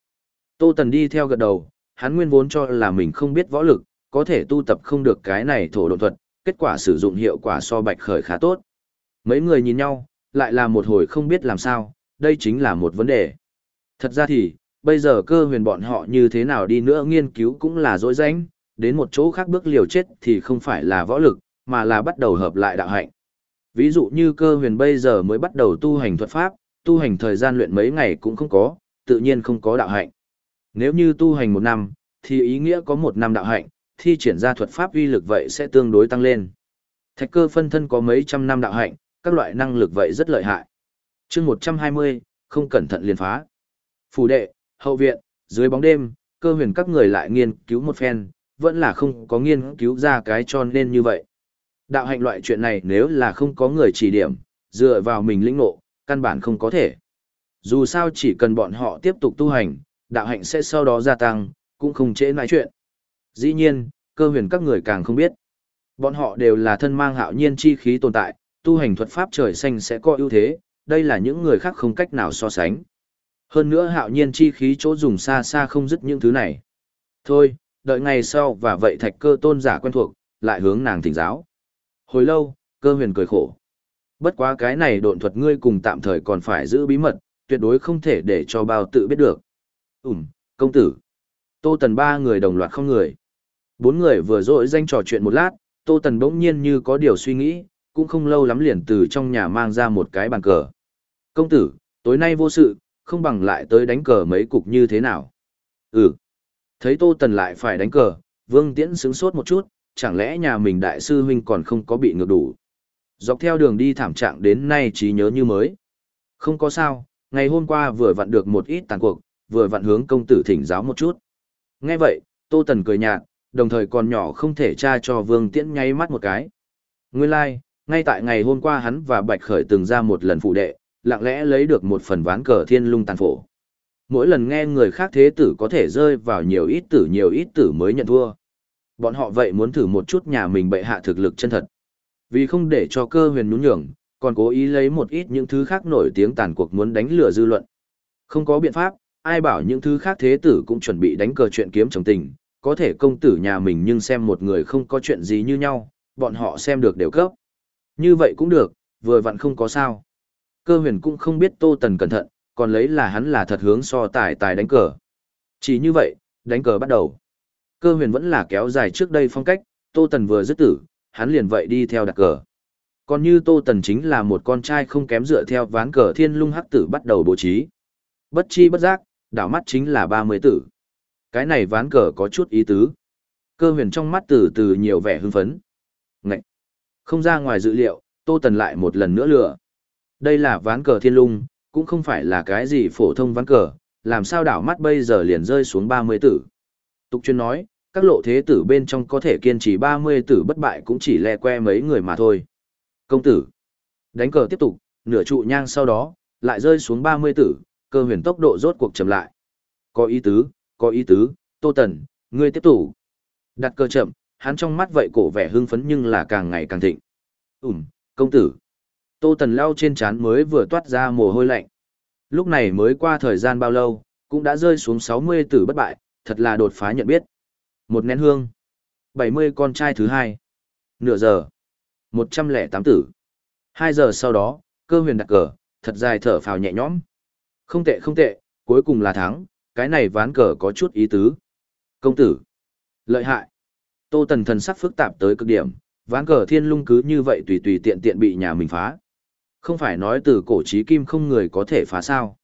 S1: Tô Tần đi theo gật đầu, hắn nguyên vốn cho là mình không biết võ lực, có thể tu tập không được cái này thổ độn thuật, kết quả sử dụng hiệu quả so Bạch Khởi khá tốt. Mấy người nhìn nhau, lại là một hồi không biết làm sao, đây chính là một vấn đề. Thật ra thì, bây giờ cơ huyền bọn họ như thế nào đi nữa nghiên cứu cũng là dối rãnh, đến một chỗ khác bước liều chết thì không phải là võ lực, mà là bắt đầu hợp lại đạo hạnh. Ví dụ như cơ huyền bây giờ mới bắt đầu tu hành thuật pháp, tu hành thời gian luyện mấy ngày cũng không có, tự nhiên không có đạo hạnh. Nếu như tu hành một năm, thì ý nghĩa có một năm đạo hạnh, thi triển ra thuật pháp uy lực vậy sẽ tương đối tăng lên. Thạch cơ phân thân có mấy trăm năm đạo hạnh, các loại năng lực vậy rất lợi hại. chương 120, không cẩn thận liền phá. Phủ đệ, hậu viện, dưới bóng đêm, cơ huyền các người lại nghiên cứu một phen, vẫn là không có nghiên cứu ra cái cho nên như vậy. Đạo hạnh loại chuyện này nếu là không có người chỉ điểm, dựa vào mình lĩnh ngộ, căn bản không có thể. Dù sao chỉ cần bọn họ tiếp tục tu hành, đạo hạnh sẽ sau đó gia tăng, cũng không trễ nãi chuyện. Dĩ nhiên, cơ huyền các người càng không biết. Bọn họ đều là thân mang hạo nhiên chi khí tồn tại, tu hành thuật pháp trời xanh sẽ có ưu thế, đây là những người khác không cách nào so sánh. Hơn nữa hạo nhiên chi khí chỗ dùng xa xa không dứt những thứ này. Thôi, đợi ngày sau và vậy thạch cơ tôn giả quen thuộc, lại hướng nàng thỉnh giáo. Hồi lâu, cơ huyền cười khổ. Bất quá cái này độn thuật ngươi cùng tạm thời còn phải giữ bí mật, tuyệt đối không thể để cho bao tự biết được. Ừm, công tử. Tô Tần ba người đồng loạt không người. Bốn người vừa dội danh trò chuyện một lát, Tô Tần bỗng nhiên như có điều suy nghĩ, cũng không lâu lắm liền từ trong nhà mang ra một cái bàn cờ. Công tử, tối nay vô sự, không bằng lại tới đánh cờ mấy cục như thế nào. Ừ. Thấy Tô Tần lại phải đánh cờ, Vương Tiễn sướng sốt một chút, chẳng lẽ nhà mình đại sư huynh còn không có bị ngược đủ. Dọc theo đường đi thảm trạng đến nay trí nhớ như mới. Không có sao, ngày hôm qua vừa vặn được một ít tàn cuộc, vừa vặn hướng công tử thỉnh giáo một chút. Nghe vậy, Tô Tần cười nhạt, đồng thời còn nhỏ không thể tra cho Vương Tiễn nháy mắt một cái. Nguyên lai, like, ngay tại ngày hôm qua hắn và Bạch Khởi từng ra một lần phụ đệ, lặng lẽ lấy được một phần ván cờ thiên lung tàn phổ. Mỗi lần nghe người khác thế tử có thể rơi vào nhiều ít tử nhiều ít tử mới nhận thua. Bọn họ vậy muốn thử một chút nhà mình bệ hạ thực lực chân thật. Vì không để cho cơ huyền nhún nhường, còn cố ý lấy một ít những thứ khác nổi tiếng tàn cuộc muốn đánh lừa dư luận. Không có biện pháp, ai bảo những thứ khác thế tử cũng chuẩn bị đánh cờ chuyện kiếm chồng tình, có thể công tử nhà mình nhưng xem một người không có chuyện gì như nhau, bọn họ xem được đều cấp. Như vậy cũng được, vừa vặn không có sao. Cơ huyền cũng không biết Tô Tần cẩn thận, còn lấy là hắn là thật hướng so tài tài đánh cờ. Chỉ như vậy, đánh cờ bắt đầu. Cơ huyền vẫn là kéo dài trước đây phong cách, Tô Tần vừa dứt tử, hắn liền vậy đi theo đặt cờ. Còn như Tô Tần chính là một con trai không kém dựa theo ván cờ thiên lung hắc tử bắt đầu bố trí. Bất chi bất giác, đảo mắt chính là 30 tử. Cái này ván cờ có chút ý tứ. Cơ huyền trong mắt từ từ nhiều vẻ hưng phấn. Ngậy! Không ra ngoài dự liệu, Tô Tần lại một lần nữa lừa, Đây là ván cờ thiên lung, cũng không phải là cái gì phổ thông ván cờ, làm sao đảo mắt bây giờ liền rơi xuống 30 tử. Tục chuyên nói, các lộ thế tử bên trong có thể kiên trì 30 tử bất bại cũng chỉ lè que mấy người mà thôi. Công tử. Đánh cờ tiếp tục, nửa trụ nhang sau đó, lại rơi xuống 30 tử, cơ huyền tốc độ rốt cuộc chậm lại. Có ý tứ, có ý tứ, Tô Tần, ngươi tiếp tục. Đặt cờ chậm, hắn trong mắt vậy cổ vẻ hưng phấn nhưng là càng ngày càng thịnh. Ừm, công tử. Tô Tần lao trên trán mới vừa toát ra mồ hôi lạnh. Lúc này mới qua thời gian bao lâu, cũng đã rơi xuống 60 tử bất bại, thật là đột phá nhận biết. Một nén hương. 70 con trai thứ hai. Nửa giờ. 108 tử. Hai giờ sau đó, cơ huyền đặt cờ, thật dài thở phào nhẹ nhõm. Không tệ không tệ, cuối cùng là thắng, cái này ván cờ có chút ý tứ. Công tử. Lợi hại. Tô Tần thần sắc phức tạp tới cực điểm, ván cờ thiên lung cứ như vậy tùy tùy tiện tiện bị nhà mình phá. Không phải nói từ cổ trí kim không người có thể phá sao.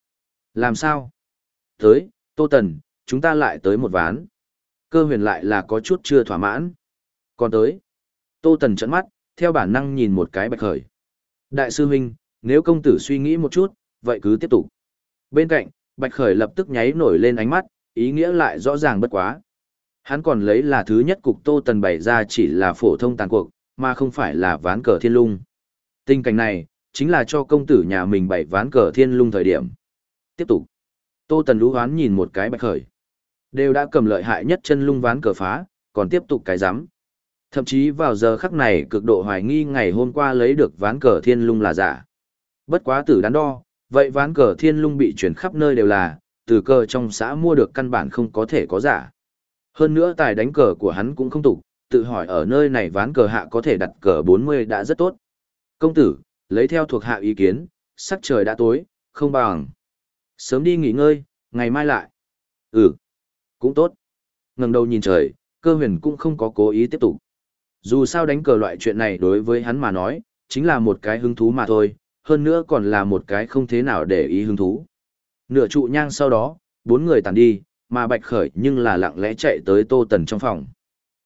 S1: Làm sao? Tới, Tô Tần, chúng ta lại tới một ván. Cơ huyền lại là có chút chưa thỏa mãn. Còn tới. Tô Tần trận mắt, theo bản năng nhìn một cái bạch khởi. Đại sư huynh, nếu công tử suy nghĩ một chút, vậy cứ tiếp tục. Bên cạnh, bạch khởi lập tức nháy nổi lên ánh mắt, ý nghĩa lại rõ ràng bất quá. Hắn còn lấy là thứ nhất cục Tô Tần bày ra chỉ là phổ thông tàn cuộc, mà không phải là ván cờ thiên lung. Tình cảnh này, chính là cho công tử nhà mình bày ván cờ thiên lung thời điểm. Tiếp tục. Tô Tần lũ hoán nhìn một cái bạch khởi. Đều đã cầm lợi hại nhất chân lung ván cờ phá, còn tiếp tục cái giám. Thậm chí vào giờ khắc này cực độ hoài nghi ngày hôm qua lấy được ván cờ thiên lung là giả. Bất quá tử đắn đo, vậy ván cờ thiên lung bị chuyển khắp nơi đều là, từ cờ trong xã mua được căn bản không có thể có giả. Hơn nữa tài đánh cờ của hắn cũng không tục, tự hỏi ở nơi này ván cờ hạ có thể đặt cờ 40 đã rất tốt. Công tử, lấy theo thuộc hạ ý kiến, sắc trời đã tối, không bằng. Sớm đi nghỉ ngơi, ngày mai lại. Ừ, cũng tốt. ngẩng đầu nhìn trời, cơ huyền cũng không có cố ý tiếp tục. Dù sao đánh cờ loại chuyện này đối với hắn mà nói, chính là một cái hứng thú mà thôi, hơn nữa còn là một cái không thế nào để ý hứng thú. Nửa trụ nhang sau đó, bốn người tàn đi, mà Bạch Khởi nhưng là lặng lẽ chạy tới Tô Tần trong phòng.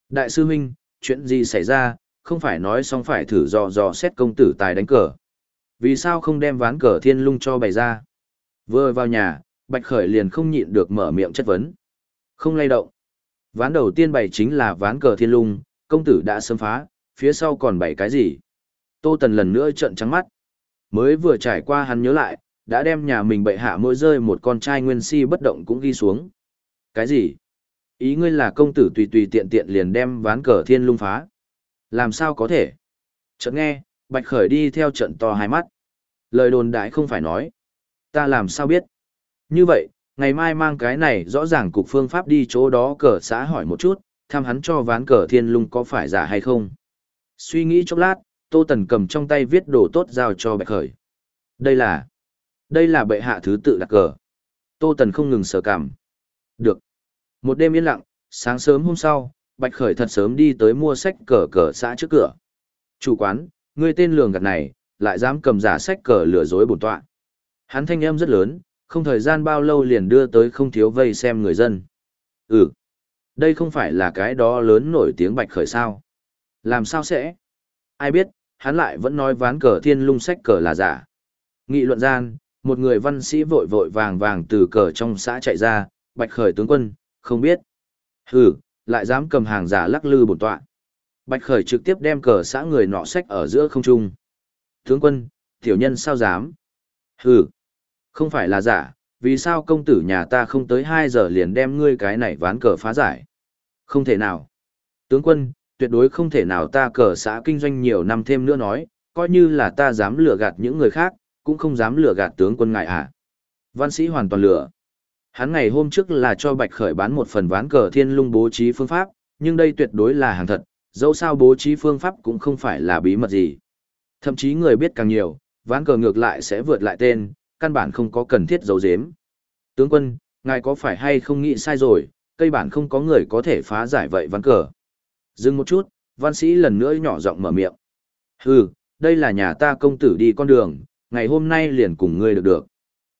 S1: Đại sư huynh, chuyện gì xảy ra, không phải nói xong phải thử dò dò xét công tử tài đánh cờ. Vì sao không đem ván cờ thiên lung cho bày ra? Vừa vào nhà, Bạch Khởi liền không nhịn được mở miệng chất vấn. Không lay động. Ván đầu tiên bày chính là ván cờ thiên lung, công tử đã sớm phá, phía sau còn bày cái gì? Tô Tần lần nữa trợn trắng mắt. Mới vừa trải qua hắn nhớ lại, đã đem nhà mình bậy hạ mỗi rơi một con trai nguyên si bất động cũng ghi xuống. Cái gì? Ý ngươi là công tử tùy tùy tiện tiện liền đem ván cờ thiên lung phá. Làm sao có thể? Chợt nghe, Bạch Khởi đi theo trận to hai mắt. Lời đồn đại không phải nói. Ta làm sao biết? Như vậy, ngày mai mang cái này rõ ràng cục phương pháp đi chỗ đó cờ xã hỏi một chút, thăm hắn cho ván cờ thiên lung có phải giả hay không. Suy nghĩ chốc lát, Tô Tần cầm trong tay viết đồ tốt giao cho Bạch Khởi. Đây là... Đây là bệ hạ thứ tự đặt cờ. Tô Tần không ngừng sở cảm. Được. Một đêm yên lặng, sáng sớm hôm sau, Bạch Khởi thật sớm đi tới mua sách cờ cờ xã trước cửa. Chủ quán, người tên lường gạt này, lại dám cầm giả sách cờ lừa dối bổn tọa. Hắn thanh âm rất lớn, không thời gian bao lâu liền đưa tới không thiếu vây xem người dân. Ừ, đây không phải là cái đó lớn nổi tiếng Bạch Khởi sao. Làm sao sẽ? Ai biết, hắn lại vẫn nói ván cờ thiên lung sách cờ là giả. Nghị luận gian, một người văn sĩ vội vội vàng vàng từ cờ trong xã chạy ra, Bạch Khởi tướng quân, không biết. Hừ, lại dám cầm hàng giả lắc lư bổn tọa. Bạch Khởi trực tiếp đem cờ xã người nọ sách ở giữa không trung. Tướng quân, tiểu nhân sao dám? Hừ, không phải là giả, vì sao công tử nhà ta không tới 2 giờ liền đem ngươi cái này ván cờ phá giải? Không thể nào. Tướng quân, tuyệt đối không thể nào ta cờ xã kinh doanh nhiều năm thêm nữa nói, coi như là ta dám lừa gạt những người khác, cũng không dám lừa gạt tướng quân ngài à. Văn sĩ hoàn toàn lừa. Hắn ngày hôm trước là cho Bạch Khởi bán một phần ván cờ thiên lung bố trí phương pháp, nhưng đây tuyệt đối là hàng thật, dẫu sao bố trí phương pháp cũng không phải là bí mật gì. Thậm chí người biết càng nhiều, ván cờ ngược lại sẽ vượt lại tên, căn bản không có cần thiết giấu giếm. Tướng quân, ngài có phải hay không nghĩ sai rồi, cây bản không có người có thể phá giải vậy ván cờ. Dừng một chút, văn sĩ lần nữa nhỏ giọng mở miệng. Hừ, đây là nhà ta công tử đi con đường, ngày hôm nay liền cùng ngươi được được.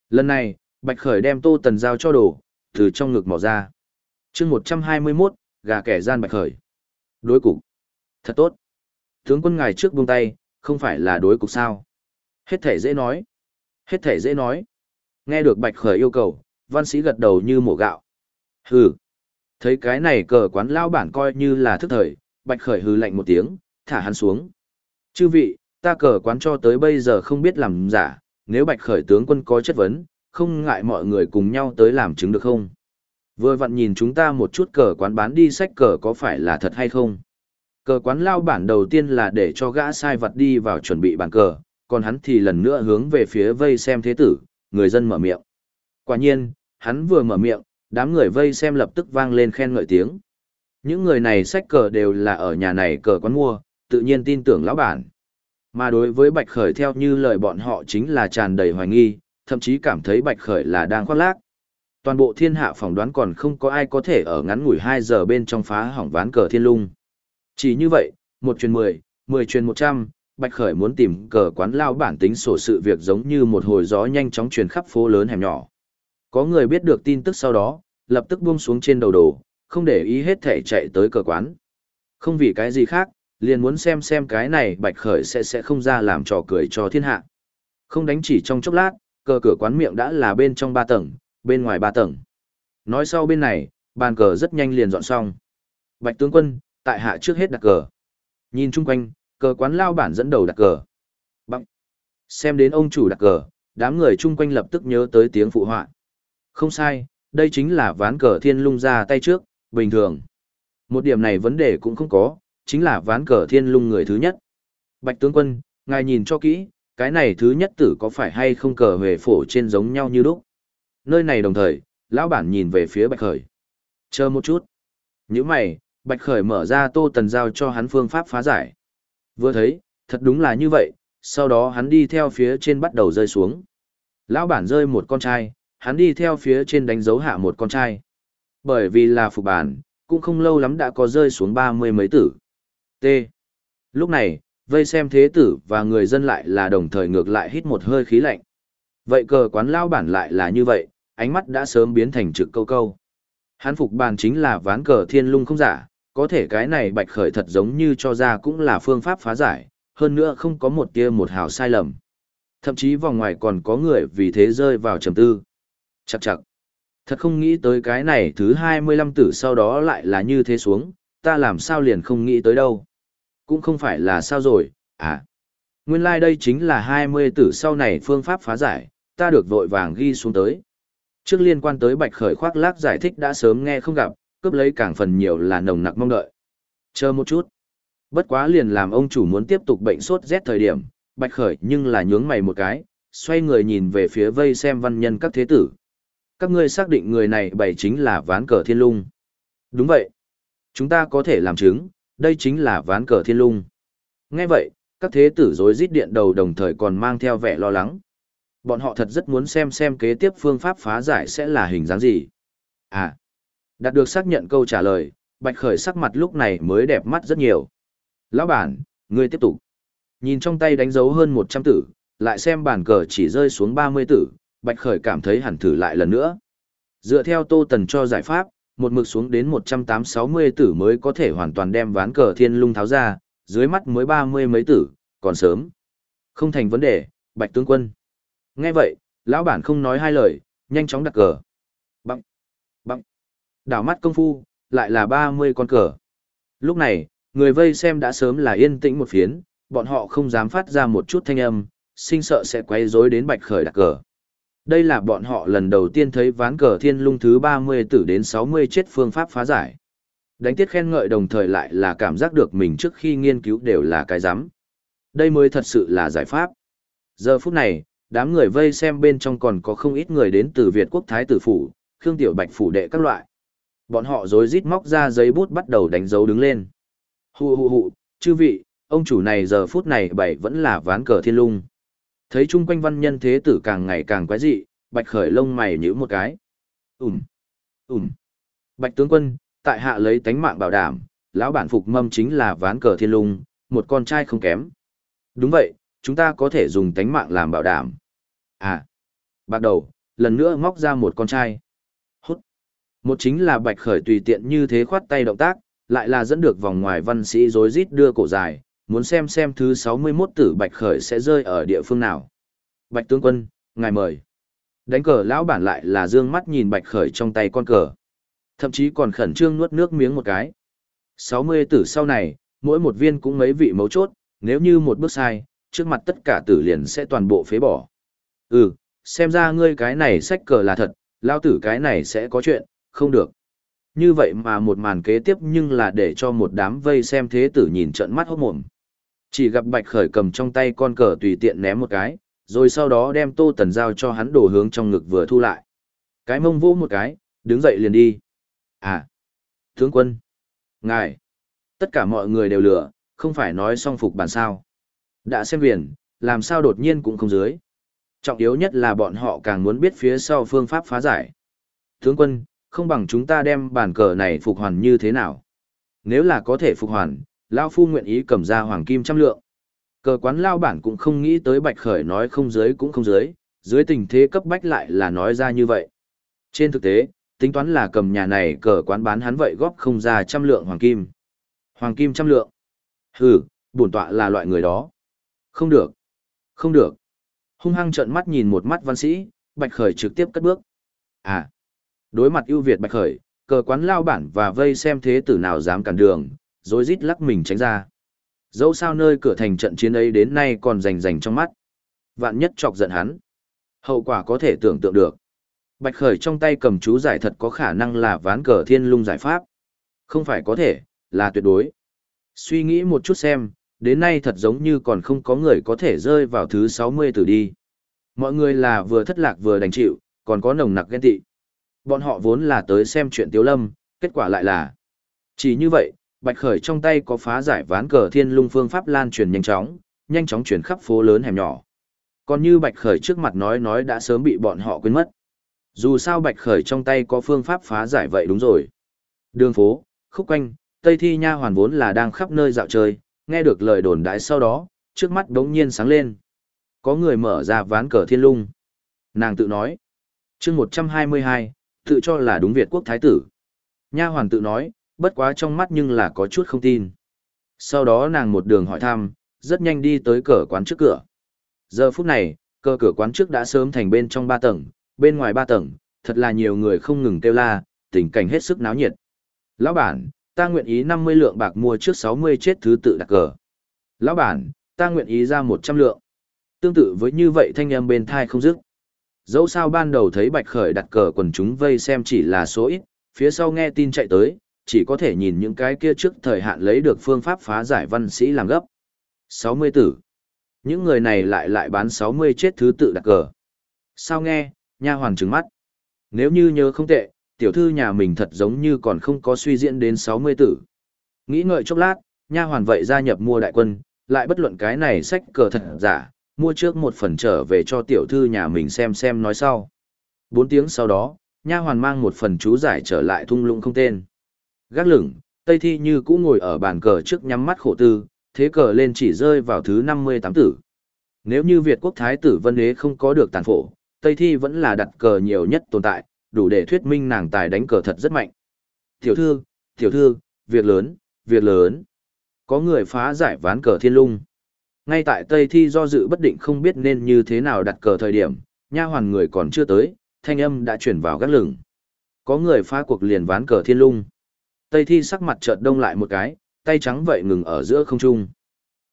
S1: Lần này, Bạch Khởi đem Tô Tần giao cho đồ, từ trong ngực mò ra. chương 121, gà kẻ gian Bạch Khởi. Đối cục. Thật tốt. Tướng quân ngài trước buông tay, không phải là đối cục sao. Hết thể dễ nói. Hết thể dễ nói. Nghe được Bạch Khởi yêu cầu, văn sĩ gật đầu như mổ gạo. Hừ. Thấy cái này cờ quán lao bản coi như là thức thời, Bạch Khởi hừ lạnh một tiếng, thả hắn xuống. Chư vị, ta cờ quán cho tới bây giờ không biết làm giả, nếu Bạch Khởi tướng quân có chất vấn, không ngại mọi người cùng nhau tới làm chứng được không? Vừa vặn nhìn chúng ta một chút cờ quán bán đi sách cờ có phải là thật hay không? Cờ quán lao bản đầu tiên là để cho gã sai vật đi vào chuẩn bị bàn cờ, còn hắn thì lần nữa hướng về phía vây xem thế tử, người dân mở miệng. Quả nhiên, hắn vừa mở miệng, đám người vây xem lập tức vang lên khen ngợi tiếng. Những người này sách cờ đều là ở nhà này cờ quán mua, tự nhiên tin tưởng lão bản. Mà đối với Bạch Khởi theo như lời bọn họ chính là tràn đầy hoài nghi, thậm chí cảm thấy Bạch Khởi là đang khoác lác. Toàn bộ thiên hạ phỏng đoán còn không có ai có thể ở ngắn ngủi 2 giờ bên trong phá hỏng ván cờ thiên lung. Chỉ như vậy, một truyền 10, 10 truyền 100, Bạch Khởi muốn tìm cờ quán lao bản tính sổ sự việc giống như một hồi gió nhanh chóng truyền khắp phố lớn hẻm nhỏ. Có người biết được tin tức sau đó, lập tức buông xuống trên đầu đồ, không để ý hết thể chạy tới cờ quán. Không vì cái gì khác, liền muốn xem xem cái này Bạch Khởi sẽ sẽ không ra làm trò cười cho thiên hạ. Không đánh chỉ trong chốc lát, cờ cửa quán miệng đã là bên trong ba tầng, bên ngoài ba tầng. Nói sau bên này, bàn cờ rất nhanh liền dọn xong. Bạch tướng quân, tại hạ trước hết đặt cờ. Nhìn chung quanh, cờ quán lao bản dẫn đầu đặt cờ. Bằng. Xem đến ông chủ đặt cờ, đám người chung quanh lập tức nhớ tới tiếng phụ họa. Không sai, đây chính là ván cờ thiên lung ra tay trước, bình thường. Một điểm này vấn đề cũng không có, chính là ván cờ thiên lung người thứ nhất. Bạch tướng quân, ngài nhìn cho kỹ, cái này thứ nhất tử có phải hay không cờ về phổ trên giống nhau như lúc. Nơi này đồng thời, lão bản nhìn về phía Bạch Khởi. Chờ một chút. Những mày, Bạch Khởi mở ra tô tần giao cho hắn phương pháp phá giải. Vừa thấy, thật đúng là như vậy, sau đó hắn đi theo phía trên bắt đầu rơi xuống. Lão bản rơi một con trai, hắn đi theo phía trên đánh dấu hạ một con trai. Bởi vì là phục bản, cũng không lâu lắm đã có rơi xuống ba mươi mấy tử. T. Lúc này, vây xem thế tử và người dân lại là đồng thời ngược lại hít một hơi khí lạnh. Vậy cờ quán lao bản lại là như vậy, ánh mắt đã sớm biến thành trực câu câu. Hắn phục bàn chính là ván cờ thiên lung không giả, có thể cái này bạch khởi thật giống như cho ra cũng là phương pháp phá giải, hơn nữa không có một tia một hào sai lầm. Thậm chí vòng ngoài còn có người vì thế rơi vào trầm tư. chậc chậc Thật không nghĩ tới cái này thứ 25 tử sau đó lại là như thế xuống, ta làm sao liền không nghĩ tới đâu. Cũng không phải là sao rồi, à. Nguyên lai like đây chính là 20 tử sau này phương pháp phá giải, ta được vội vàng ghi xuống tới. Trước liên quan tới bạch khởi khoác lác giải thích đã sớm nghe không gặp, cướp lấy càng phần nhiều là nồng nặc mong đợi. Chờ một chút. Bất quá liền làm ông chủ muốn tiếp tục bệnh sốt rét thời điểm, bạch khởi nhưng là nhướng mày một cái, xoay người nhìn về phía vây xem văn nhân các thế tử. Các ngươi xác định người này bày chính là ván cờ thiên lung. Đúng vậy. Chúng ta có thể làm chứng, đây chính là ván cờ thiên lung. Nghe vậy, các thế tử rối rít điện đầu đồng thời còn mang theo vẻ lo lắng. Bọn họ thật rất muốn xem xem kế tiếp phương pháp phá giải sẽ là hình dáng gì. À, đạt được xác nhận câu trả lời, Bạch Khởi sắc mặt lúc này mới đẹp mắt rất nhiều. Lão bản, ngươi tiếp tục. Nhìn trong tay đánh dấu hơn 100 tử, lại xem bàn cờ chỉ rơi xuống 30 tử, Bạch Khởi cảm thấy hẳn thử lại lần nữa. Dựa theo Tô Tần cho giải pháp, một mực xuống đến 180 tử mới có thể hoàn toàn đem ván cờ thiên lung tháo ra, dưới mắt mới 30 mấy tử, còn sớm. Không thành vấn đề, Bạch Tướng Quân. Nghe vậy, lão bản không nói hai lời, nhanh chóng đặt cờ. Bằng, bằng. Đảo mắt công phu, lại là 30 con cờ. Lúc này, Người vây xem đã sớm là yên tĩnh một phiến, bọn họ không dám phát ra một chút thanh âm, sinh sợ sẽ quấy rối đến bạch khởi đặt cờ. Đây là bọn họ lần đầu tiên thấy ván cờ thiên lung thứ 30 tử đến 60 chết phương pháp phá giải. Đánh tiết khen ngợi đồng thời lại là cảm giác được mình trước khi nghiên cứu đều là cái rắm Đây mới thật sự là giải pháp. Giờ phút này, đám người vây xem bên trong còn có không ít người đến từ Việt quốc Thái tử phủ, Khương Tiểu Bạch phủ đệ các loại. Bọn họ rối rít móc ra giấy bút bắt đầu đánh dấu đứng lên. Hù hù hù, chư vị, ông chủ này giờ phút này bảy vẫn là ván cờ thiên lung. Thấy chung quanh văn nhân thế tử càng ngày càng quái dị, Bạch khởi lông mày nhíu một cái. Ừm, ừm. Bạch tướng quân, tại hạ lấy tánh mạng bảo đảm, lão bản phục mâm chính là ván cờ thiên lung, một con trai không kém. Đúng vậy, chúng ta có thể dùng tánh mạng làm bảo đảm. À, bạc đầu, lần nữa móc ra một con trai. Một chính là bạch khởi tùy tiện như thế khoát tay động tác, lại là dẫn được vòng ngoài văn sĩ rối rít đưa cổ dài, muốn xem xem thứ 61 tử bạch khởi sẽ rơi ở địa phương nào. Bạch tướng quân, ngài mời. Đánh cờ lão bản lại là dương mắt nhìn bạch khởi trong tay con cờ. Thậm chí còn khẩn trương nuốt nước miếng một cái. 60 tử sau này, mỗi một viên cũng mấy vị mấu chốt, nếu như một bước sai, trước mặt tất cả tử liền sẽ toàn bộ phế bỏ. Ừ, xem ra ngươi cái này sách cờ là thật, lao tử cái này sẽ có chuyện, không được. Như vậy mà một màn kế tiếp nhưng là để cho một đám vây xem thế tử nhìn trận mắt hốt mồm. Chỉ gặp Bạch Khởi cầm trong tay con cờ tùy tiện ném một cái, rồi sau đó đem Tô Tần giao cho hắn đổ hướng trong ngực vừa thu lại. Cái mông vỗ một cái, đứng dậy liền đi. À, tướng quân, ngài, tất cả mọi người đều lửa, không phải nói song phục bản sao. Đã xem viền, làm sao đột nhiên cũng không dưới. Trọng yếu nhất là bọn họ càng muốn biết phía sau phương pháp phá giải. Tướng quân, không bằng chúng ta đem bản cờ này phục hoàn như thế nào. Nếu là có thể phục hoàn, Lao Phu nguyện ý cầm ra hoàng kim trăm lượng. Cờ quán Lao bản cũng không nghĩ tới Bạch Khởi nói không dưới cũng không dưới, dưới tình thế cấp bách lại là nói ra như vậy. Trên thực tế, tính toán là cầm nhà này cờ quán bán hắn vậy góp không ra trăm lượng hoàng kim. Hoàng kim trăm lượng. Hừ, bổn tọa là loại người đó. Không được. Không được. Hung hăng trợn mắt nhìn một mắt văn sĩ, Bạch Khởi trực tiếp cất bước. À. Đối mặt ưu việt Bạch Khởi, cờ quán lao bản và vây xem thế tử nào dám cản đường, rồi rít lắc mình tránh ra. Dẫu sao nơi cửa thành trận chiến ấy đến nay còn rành rành trong mắt. Vạn nhất chọc giận hắn. Hậu quả có thể tưởng tượng được. Bạch Khởi trong tay cầm chú giải thật có khả năng là ván cờ thiên lung giải pháp. Không phải có thể, là tuyệt đối. Suy nghĩ một chút xem, đến nay thật giống như còn không có người có thể rơi vào thứ 60 tử đi. Mọi người là vừa thất lạc vừa đành chịu, còn có nồng nặc ghen tị. Bọn họ vốn là tới xem chuyện Tiếu Lâm, kết quả lại là. Chỉ như vậy, Bạch Khởi trong tay có phá giải ván cờ thiên lung phương pháp lan truyền nhanh chóng, nhanh chóng chuyển khắp phố lớn hẻm nhỏ. Còn như Bạch Khởi trước mặt nói nói đã sớm bị bọn họ quên mất. Dù sao Bạch Khởi trong tay có phương pháp phá giải vậy đúng rồi. Đường phố, khúc quanh, Tây Thi Nha hoàn vốn là đang khắp nơi dạo chơi, nghe được lời đồn đãi sau đó, trước mắt đống nhiên sáng lên. Có người mở ra ván cờ thiên lung. Nàng tự nói. chương 122, tự cho là đúng Việt quốc thái tử. Nha hoàn tự nói, bất quá trong mắt nhưng là có chút không tin. Sau đó nàng một đường hỏi thăm, rất nhanh đi tới cửa quán trước cửa. Giờ phút này, cơ cửa quán trước đã sớm thành bên trong ba tầng, bên ngoài ba tầng, thật là nhiều người không ngừng kêu la, tình cảnh hết sức náo nhiệt. Lão bản, ta nguyện ý 50 lượng bạc mua trước 60 chết thứ tự đặt cờ. Lão bản, ta nguyện ý ra 100 lượng. Tương tự với như vậy thanh âm bên thai không dứt. Dẫu sao ban đầu thấy Bạch Khởi đặt cờ quần chúng vây xem chỉ là số ít, phía sau nghe tin chạy tới, chỉ có thể nhìn những cái kia trước thời hạn lấy được phương pháp phá giải văn sĩ làm gấp. 60 tử. Những người này lại lại bán 60 chết thứ tự đặt cờ. Sao nghe, nha hoàn trừng mắt. Nếu như nhớ không tệ, tiểu thư nhà mình thật giống như còn không có suy diễn đến 60 tử. Nghĩ ngợi chốc lát, nha hoàn vậy gia nhập mua đại quân, lại bất luận cái này sách cờ thật giả, mua trước một phần trở về cho tiểu thư nhà mình xem xem nói sau. Bốn tiếng sau đó, nha hoàn mang một phần chú giải trở lại thung lũng không tên. Gác lửng, Tây Thi như cũ ngồi ở bàn cờ trước nhắm mắt khổ tư, thế cờ lên chỉ rơi vào thứ 58 tử. Nếu như Việt quốc thái tử Vân Đế không có được tàn phổ, Tây Thi vẫn là đặt cờ nhiều nhất tồn tại, đủ để thuyết minh nàng tài đánh cờ thật rất mạnh. Tiểu thư, tiểu thư, việc lớn, việc lớn. Có người phá giải ván cờ thiên lung. Ngay tại Tây Thi do dự bất định không biết nên như thế nào đặt cờ thời điểm, nha hoàn người còn chưa tới, thanh âm đã chuyển vào gác lửng. Có người phá cuộc liền ván cờ thiên lung. Tây Thi sắc mặt chợt đông lại một cái, tay trắng vậy ngừng ở giữa không trung.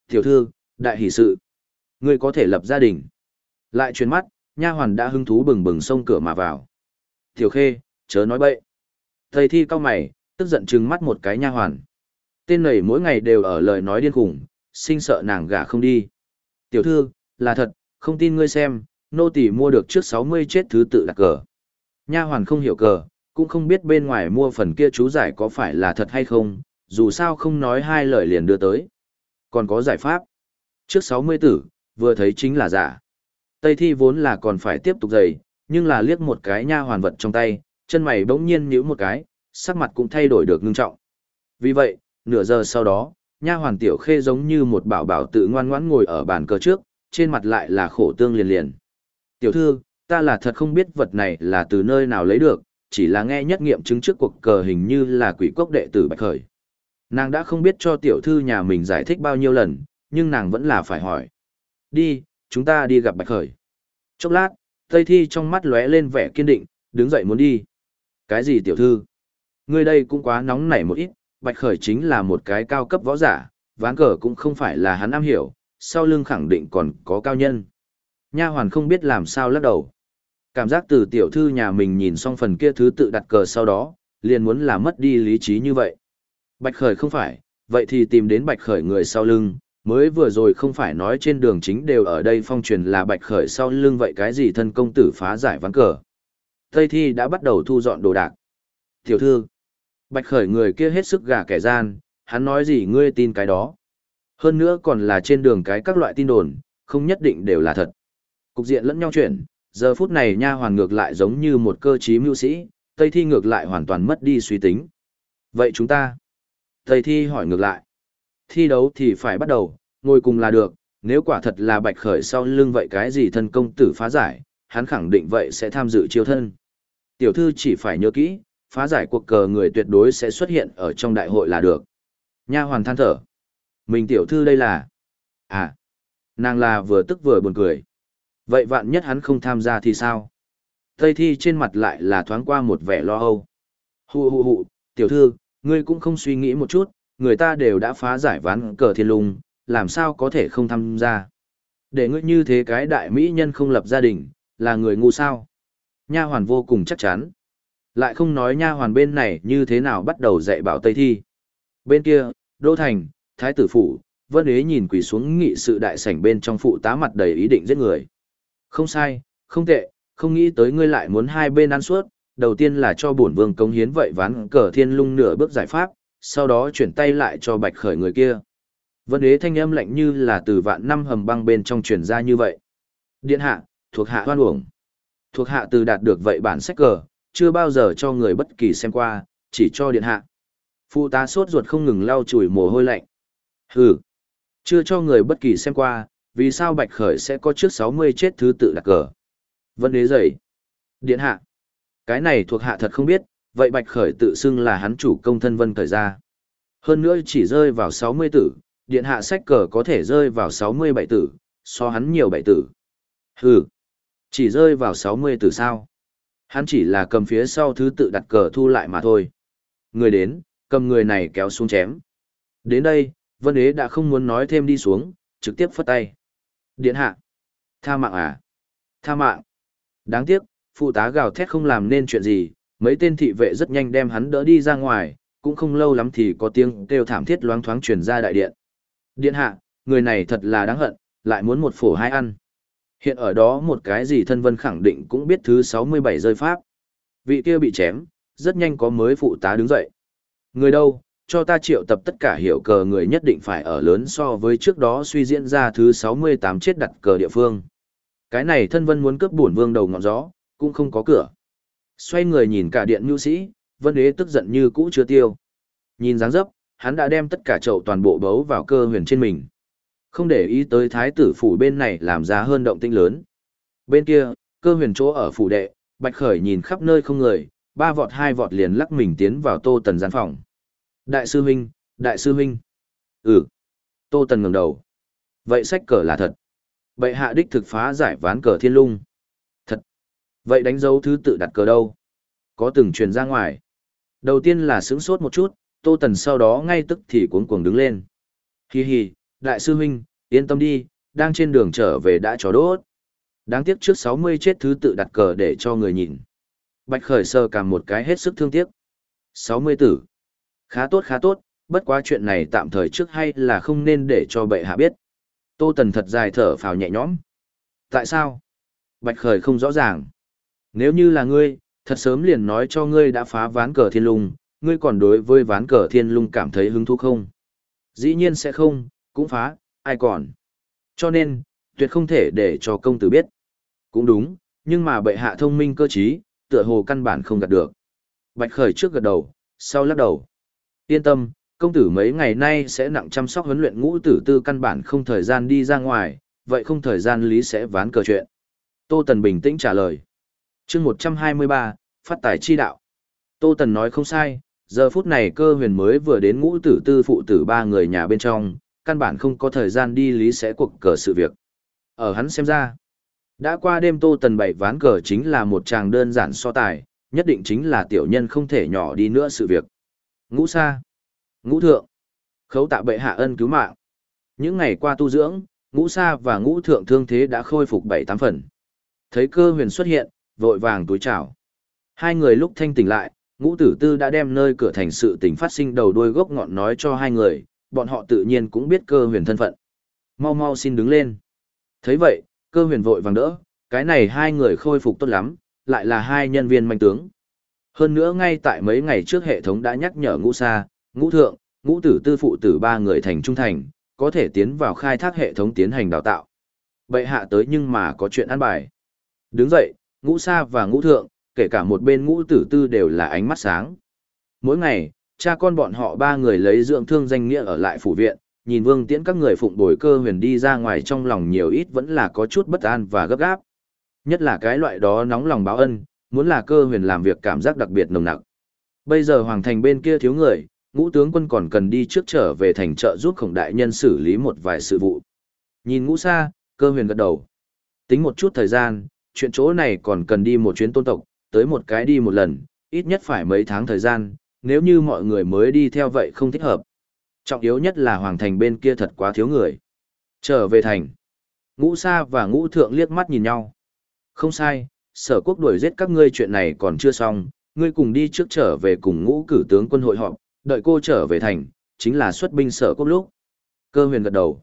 S1: Tiểu thư, đại hỷ sự. Ngươi có thể lập gia đình. Lại chuyển mắt, nha hoàn đã hứng thú bừng bừng xông cửa mà vào. Tiểu khê, chớ nói bậy. Tây thi cao mày, tức giận trừng mắt một cái nha hoàn. Tên này mỗi ngày đều ở lời nói điên khủng, sinh sợ nàng gả không đi. Tiểu thư, là thật, không tin ngươi xem, nô tỳ mua được trước 60 chết thứ tự đặt cờ. Nha hoàn không hiểu cờ, cũng không biết bên ngoài mua phần kia chú giải có phải là thật hay không, dù sao không nói hai lời liền đưa tới. Còn có giải pháp. Trước 60 tử, vừa thấy chính là giả. Tây thi vốn là còn phải tiếp tục dày, nhưng là liếc một cái nha hoàn vật trong tay, chân mày bỗng nhiên nhíu một cái, sắc mặt cũng thay đổi được ngưng trọng. Vì vậy, nửa giờ sau đó, nha hoàn tiểu khê giống như một bảo bảo tự ngoan ngoãn ngồi ở bàn cờ trước, trên mặt lại là khổ tương liền liền. Tiểu thư, ta là thật không biết vật này là từ nơi nào lấy được, chỉ là nghe nhất nghiệm chứng trước cuộc cờ hình như là quỷ quốc đệ tử Bạch Khởi. Nàng đã không biết cho tiểu thư nhà mình giải thích bao nhiêu lần, nhưng nàng vẫn là phải hỏi. Đi, chúng ta đi gặp Bạch Khởi. Chốc lát, Tây Thi trong mắt lóe lên vẻ kiên định, đứng dậy muốn đi. Cái gì tiểu thư? Ngươi đây cũng quá nóng nảy một ít, Bạch Khởi chính là một cái cao cấp võ giả, ván cờ cũng không phải là hắn am hiểu, sau lưng khẳng định còn có cao nhân. Nha hoàn không biết làm sao lắc đầu. Cảm giác từ tiểu thư nhà mình nhìn xong phần kia thứ tự đặt cờ sau đó, liền muốn là mất đi lý trí như vậy. Bạch Khởi không phải, vậy thì tìm đến Bạch Khởi người sau lưng, mới vừa rồi không phải nói trên đường chính đều ở đây phong truyền là Bạch Khởi sau lưng vậy cái gì thân công tử phá giải ván cờ. Tây Thi đã bắt đầu thu dọn đồ đạc. Tiểu thư, Bạch Khởi người kia hết sức gà kẻ gian, hắn nói gì ngươi tin cái đó. Hơn nữa còn là trên đường cái các loại tin đồn, không nhất định đều là thật. Cục diện lẫn nhau chuyển, giờ phút này nha hoàn ngược lại giống như một cơ trí mưu sĩ, Tây Thi ngược lại hoàn toàn mất đi suy tính. Vậy chúng ta? Tây Thi hỏi ngược lại. Thi đấu thì phải bắt đầu, ngồi cùng là được, nếu quả thật là bạch khởi sau lưng vậy cái gì thân công tử phá giải, hắn khẳng định vậy sẽ tham dự chiêu thân. Tiểu thư chỉ phải nhớ kỹ, phá giải cuộc cờ người tuyệt đối sẽ xuất hiện ở trong đại hội là được. Nha hoàn than thở. Mình tiểu thư đây là... À, nàng là vừa tức vừa buồn cười. Vậy vạn nhất hắn không tham gia thì sao? Tây thi trên mặt lại là thoáng qua một vẻ lo âu. Hù hù hù, tiểu thư, ngươi cũng không suy nghĩ một chút, người ta đều đã phá giải ván cờ thiên lung, làm sao có thể không tham gia? Để ngươi như thế cái đại mỹ nhân không lập gia đình, là người ngu sao? Nha hoàn vô cùng chắc chắn. Lại không nói nha hoàn bên này như thế nào bắt đầu dạy bảo Tây Thi. Bên kia, Đô Thành, Thái tử Phủ, Vân Ế nhìn quỳ xuống nghị sự đại sảnh bên trong phụ tá mặt đầy ý định giết người. Không sai, không tệ, không nghĩ tới ngươi lại muốn hai bên ăn suốt, đầu tiên là cho bổn vương cống hiến vậy ván cờ thiên lung nửa bước giải pháp, sau đó chuyển tay lại cho bạch khởi người kia. Vân đế thanh âm lạnh như là từ vạn năm hầm băng bên trong truyền ra như vậy. Điện hạ, thuộc hạ hoan uổng. Thuộc hạ từ đạt được vậy bản sách cờ, chưa bao giờ cho người bất kỳ xem qua, chỉ cho điện hạ. Phụ tá sốt ruột không ngừng lau chùi mồ hôi lạnh. Hừ, chưa cho người bất kỳ xem qua, vì sao Bạch Khởi sẽ có trước 60 chết thứ tự đặt cờ. Vân đế dậy. Điện hạ. Cái này thuộc hạ thật không biết, vậy Bạch Khởi tự xưng là hắn chủ công thân Vân Khởi ra. Hơn nữa chỉ rơi vào 60 tử, điện hạ sách cờ có thể rơi vào 67 tử, so hắn nhiều bảy tử. Hừ, chỉ rơi vào 60 tử sao? Hắn chỉ là cầm phía sau thứ tự đặt cờ thu lại mà thôi. Người đến, cầm người này kéo xuống chém. Đến đây, Vân Đế đã không muốn nói thêm đi xuống, trực tiếp phất tay. Điện hạ. Tha mạng à? Tha mạng. Đáng tiếc, phụ tá gào thét không làm nên chuyện gì, mấy tên thị vệ rất nhanh đem hắn đỡ đi ra ngoài, cũng không lâu lắm thì có tiếng kêu thảm thiết loáng thoáng truyền ra đại điện. Điện hạ, người này thật là đáng hận, lại muốn một phổ hai ăn. Hiện ở đó một cái gì thân vân khẳng định cũng biết thứ 67 rơi pháp. Vị kia bị chém, rất nhanh có mới phụ tá đứng dậy. Người đâu, cho ta triệu tập tất cả hiểu cờ người nhất định phải ở lớn so với trước đó suy diễn ra thứ 68 chết đặt cờ địa phương. Cái này thân vân muốn cướp bổn vương đầu ngọn gió, cũng không có cửa. Xoay người nhìn cả điện nhu sĩ, vân đế tức giận như cũ chưa tiêu. Nhìn dáng dấp, hắn đã đem tất cả chậu toàn bộ bấu vào cơ huyền trên mình. Không để ý tới thái tử phủ bên này làm ra hơn động tinh lớn. Bên kia, cơ huyền chỗ ở phủ đệ, bạch khởi nhìn khắp nơi không người, ba vọt hai vọt liền lắc mình tiến vào tô tần gian phòng. Đại sư huynh, đại sư huynh. Ừ. Tô tần ngẩng đầu. Vậy sách cờ là thật. Bệ hạ đích thực phá giải ván cờ thiên lung. Thật. Vậy đánh dấu thứ tự đặt cờ đâu? Có từng truyền ra ngoài. Đầu tiên là sướng sốt một chút, Tô Tần sau đó ngay tức thì cuống cuồng đứng lên. Hi hi, đại sư huynh, yên tâm đi, đang trên đường trở về đã chó đốt. Đáng tiếc trước 60 chết thứ tự đặt cờ để cho người nhìn. Bạch khởi sơ cảm một cái hết sức thương tiếc. 60 tử. Khá tốt khá tốt, bất quá chuyện này tạm thời trước hay là không nên để cho bệ hạ biết. Tô Tần thật dài thở phào nhẹ nhõm. Tại sao? Bạch khởi không rõ ràng. Nếu như là ngươi, thật sớm liền nói cho ngươi đã phá ván cờ thiên lung, ngươi còn đối với ván cờ thiên lung cảm thấy hứng thú không? Dĩ nhiên sẽ không, cũng phá, ai còn. Cho nên, tuyệt không thể để cho công tử biết. Cũng đúng, nhưng mà bệ hạ thông minh cơ trí, tựa hồ căn bản không gạt được. Bạch khởi trước gật đầu, sau lắc đầu. Yên tâm, công tử mấy ngày nay sẽ nặng chăm sóc huấn luyện ngũ tử tư căn bản không thời gian đi ra ngoài, vậy không thời gian lý sẽ ván cờ chuyện. Tô Tần bình tĩnh trả lời. chương 123, phát tài chi đạo. Tô Tần nói không sai, giờ phút này cơ huyền mới vừa đến ngũ tử tư phụ tử ba người nhà bên trong, căn bản không có thời gian đi lý sẽ cuộc cờ sự việc. Ở hắn xem ra, đã qua đêm Tô Tần bảy ván cờ chính là một chàng đơn giản so tài, nhất định chính là tiểu nhân không thể nhỏ đi nữa sự việc. Ngũ sa, ngũ thượng, khấu tạ bệ hạ ân cứu mạng. Những ngày qua tu dưỡng, ngũ sa và ngũ thượng thương thế đã khôi phục bảy tám phần. Thấy cơ huyền xuất hiện, vội vàng túi chào. Hai người lúc thanh tỉnh lại, ngũ tử tư đã đem nơi cửa thành sự tình phát sinh đầu đuôi gốc ngọn nói cho hai người, bọn họ tự nhiên cũng biết cơ huyền thân phận. Mau mau xin đứng lên. thấy vậy, cơ huyền vội vàng đỡ, cái này hai người khôi phục tốt lắm, lại là hai nhân viên manh tướng. Hơn nữa ngay tại mấy ngày trước hệ thống đã nhắc nhở ngũ sa, ngũ thượng, ngũ tử tư phụ tử ba người thành trung thành, có thể tiến vào khai thác hệ thống tiến hành đào tạo. Bệ hạ tới nhưng mà có chuyện ăn bài. Đứng dậy, ngũ sa và ngũ thượng, kể cả một bên ngũ tử tư đều là ánh mắt sáng. Mỗi ngày, cha con bọn họ ba người lấy dưỡng thương danh nghĩa ở lại phủ viện, nhìn vương tiễn các người phụng bồi cơ huyền đi ra ngoài trong lòng nhiều ít vẫn là có chút bất an và gấp gáp. Nhất là cái loại đó nóng lòng báo ân, muốn là cơ huyền làm việc cảm giác đặc biệt nồng nặc. Bây giờ hoàng thành bên kia thiếu người, ngũ tướng quân còn cần đi trước trở về thành trợ giúp khổng đại nhân xử lý một vài sự vụ. Nhìn ngũ xa, cơ huyền gật đầu. Tính một chút thời gian, chuyện chỗ này còn cần đi một chuyến tôn tộc, tới một cái đi một lần, ít nhất phải mấy tháng thời gian, nếu như mọi người mới đi theo vậy không thích hợp. Trọng yếu nhất là hoàng thành bên kia thật quá thiếu người. Trở về thành. Ngũ Sa và Ngũ Thượng liếc mắt nhìn nhau. Không sai, sở quốc đuổi giết các ngươi chuyện này còn chưa xong, ngươi cùng đi trước trở về cùng ngũ cử tướng quân hội họp, đợi cô trở về thành, chính là xuất binh sở quốc lúc. Cơ huyền gật đầu.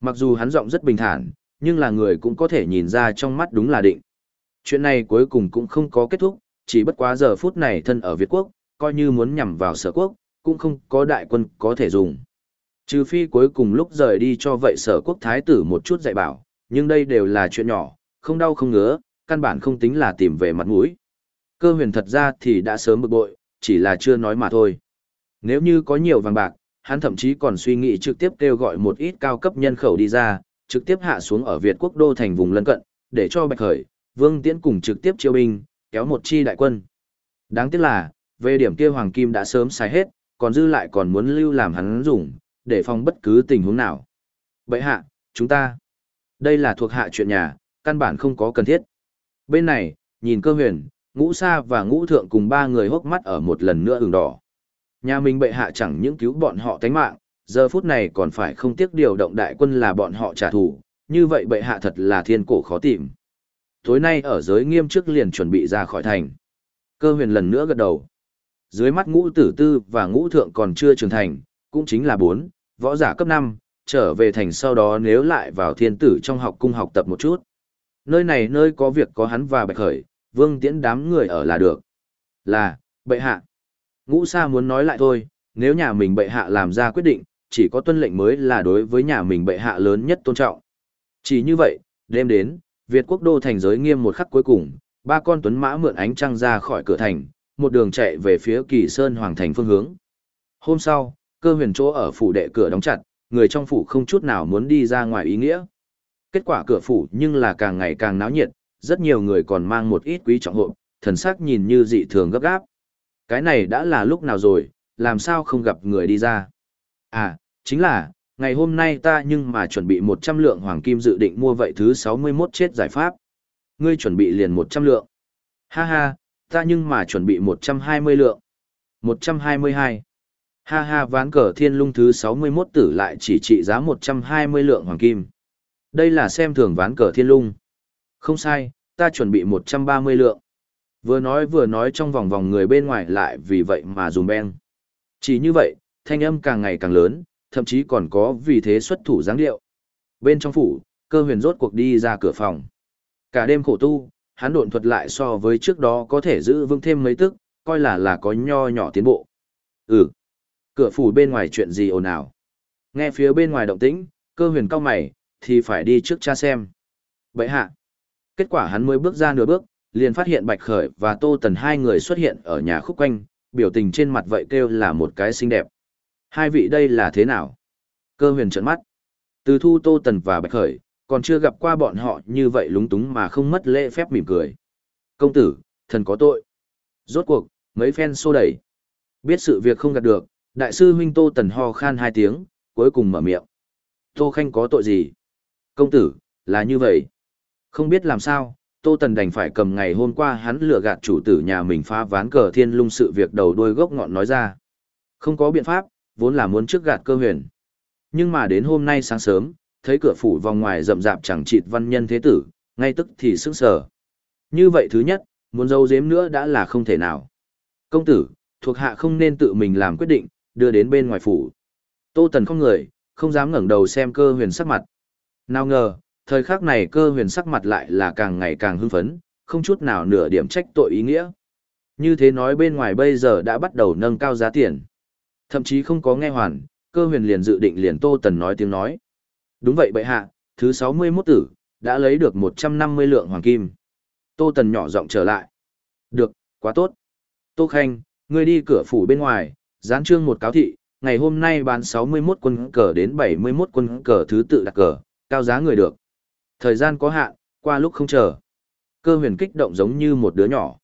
S1: Mặc dù hắn giọng rất bình thản, nhưng là người cũng có thể nhìn ra trong mắt đúng là định. Chuyện này cuối cùng cũng không có kết thúc, chỉ bất quá giờ phút này thân ở Việt Quốc, coi như muốn nhằm vào sở quốc, cũng không có đại quân có thể dùng. Trừ phi cuối cùng lúc rời đi cho vậy sở quốc thái tử một chút dạy bảo, nhưng đây đều là chuyện nhỏ, không đau không ngứa, căn bản không tính là tìm về mặt mũi. Cơ huyền thật ra thì đã sớm bực bội, chỉ là chưa nói mà thôi. Nếu như có nhiều vàng bạc, hắn thậm chí còn suy nghĩ trực tiếp kêu gọi một ít cao cấp nhân khẩu đi ra, trực tiếp hạ xuống ở Việt quốc đô thành vùng lân cận, để cho Bạch Khởi, Vương Tiễn cùng trực tiếp chiêu binh, kéo một chi đại quân. Đáng tiếc là, về điểm kia Hoàng Kim đã sớm xài hết, còn dư lại còn muốn lưu làm hắn dùng, để phòng bất cứ tình huống nào. Bệ hạ, chúng ta, đây là thuộc hạ chuyện nhà, căn bản không có cần thiết. Bên này, nhìn cơ huyền, ngũ sa và ngũ thượng cùng ba người hốc mắt ở một lần nữa ửng đỏ. Nhà mình bệ hạ chẳng những cứu bọn họ tánh mạng, giờ phút này còn phải không tiếc điều động đại quân là bọn họ trả thù, như vậy bệ hạ thật là thiên cổ khó tìm. Tối nay ở giới nghiêm trước liền chuẩn bị ra khỏi thành. Cơ huyền lần nữa gật đầu. Dưới mắt ngũ tử tư và ngũ thượng còn chưa trưởng thành, cũng chính là bốn võ giả cấp năm trở về thành sau đó nếu lại vào thiên tử trong học cung học tập một chút. Nơi này nơi có việc có hắn và bạch khởi, vương tiễn đám người ở là được. Là, bệ hạ. Ngũ sa muốn nói lại thôi, nếu nhà mình bệ hạ làm ra quyết định, chỉ có tuân lệnh mới là đối với nhà mình bệ hạ lớn nhất tôn trọng. Chỉ như vậy, đêm đến, Việt quốc đô thành giới nghiêm một khắc cuối cùng, ba con tuấn mã mượn ánh trăng ra khỏi cửa thành, một đường chạy về phía kỳ sơn hoàng thành phương hướng. Hôm sau, cơ huyền chỗ ở phủ đệ cửa đóng chặt, người trong phủ không chút nào muốn đi ra ngoài ý nghĩa. Kết quả cửa phủ nhưng là càng ngày càng náo nhiệt, rất nhiều người còn mang một ít quý trọng hộp, thần sắc nhìn như dị thường gấp gáp. Cái này đã là lúc nào rồi, làm sao không gặp người đi ra? À, chính là, ngày hôm nay ta nhưng mà chuẩn bị 100 lượng hoàng kim dự định mua vậy thứ 61 chết giải pháp. Ngươi chuẩn bị liền 100 lượng. Ha ha, ta nhưng mà chuẩn bị 120 lượng. 122. Ha ha ván cờ thiên lung thứ 61 tử lại chỉ trị giá 120 lượng hoàng kim. Đây là xem thường ván cờ thiên lung. Không sai, ta chuẩn bị 130 lượng. Vừa nói vừa nói trong vòng vòng người bên ngoài lại vì vậy mà dùm beng. Chỉ như vậy, thanh âm càng ngày càng lớn, thậm chí còn có vì thế xuất thủ giáng điệu. Bên trong phủ, cơ huyền rốt cuộc đi ra cửa phòng. Cả đêm khổ tu, hắn độn thuật lại so với trước đó có thể giữ vững thêm mấy tức, coi là là có nho nhỏ tiến bộ. Ừ. Cửa phủ bên ngoài chuyện gì ồn ào. Nghe phía bên ngoài động tĩnh, cơ huyền cao mày, thì phải đi trước cha xem. Vậy hạ. Kết quả hắn mới bước ra nửa bước, liền phát hiện Bạch Khởi và Tô Tần hai người xuất hiện ở nhà khúc quanh, biểu tình trên mặt vậy kêu là một cái xinh đẹp. Hai vị đây là thế nào? Cơ huyền trợn mắt. Từ thu Tô Tần và Bạch Khởi, còn chưa gặp qua bọn họ như vậy lúng túng mà không mất lễ phép mỉm cười. Công tử, thần có tội. Rốt cuộc, mấy phen xô đẩy. Biết sự việc không gạt được, đại sư huynh Tô Tần ho khan hai tiếng, cuối cùng mở miệng. Tô Khanh có tội gì? Công tử, là như vậy. Không biết làm sao, Tô Tần đành phải cầm ngày hôm qua hắn lừa gạt chủ tử nhà mình phá ván cờ thiên lung sự việc đầu đuôi gốc ngọn nói ra. Không có biện pháp, vốn là muốn trước gạt cơ huyền. Nhưng mà đến hôm nay sáng sớm, thấy cửa phủ vòng ngoài rậm rạp chẳng chịt văn nhân thế tử, ngay tức thì sững sờ. Như vậy thứ nhất, muốn giấu giếm nữa đã là không thể nào. Công tử, thuộc hạ không nên tự mình làm quyết định, đưa đến bên ngoài phủ. Tô Tần không người, không dám ngẩng đầu xem cơ huyền sắc mặt. Nào ngờ, thời khắc này cơ huyền sắc mặt lại là càng ngày càng hưng phấn, không chút nào nửa điểm trách tội ý nghĩa. Như thế nói bên ngoài bây giờ đã bắt đầu nâng cao giá tiền. Thậm chí không có nghe hoàn, cơ huyền liền dự định liền Tô Tần nói tiếng nói. Đúng vậy bệ hạ, thứ 61 tử, đã lấy được 150 lượng hoàng kim. Tô Tần nhỏ giọng trở lại. Được, quá tốt. Tô Khanh, ngươi đi cửa phủ bên ngoài, dán trương một cáo thị, ngày hôm nay bán 61 quân cờ đến 71 quân cờ thứ tự đặt cờ, cao giá người được. Thời gian có hạn, qua lúc không chờ. Cơ huyền kích động giống như một đứa nhỏ.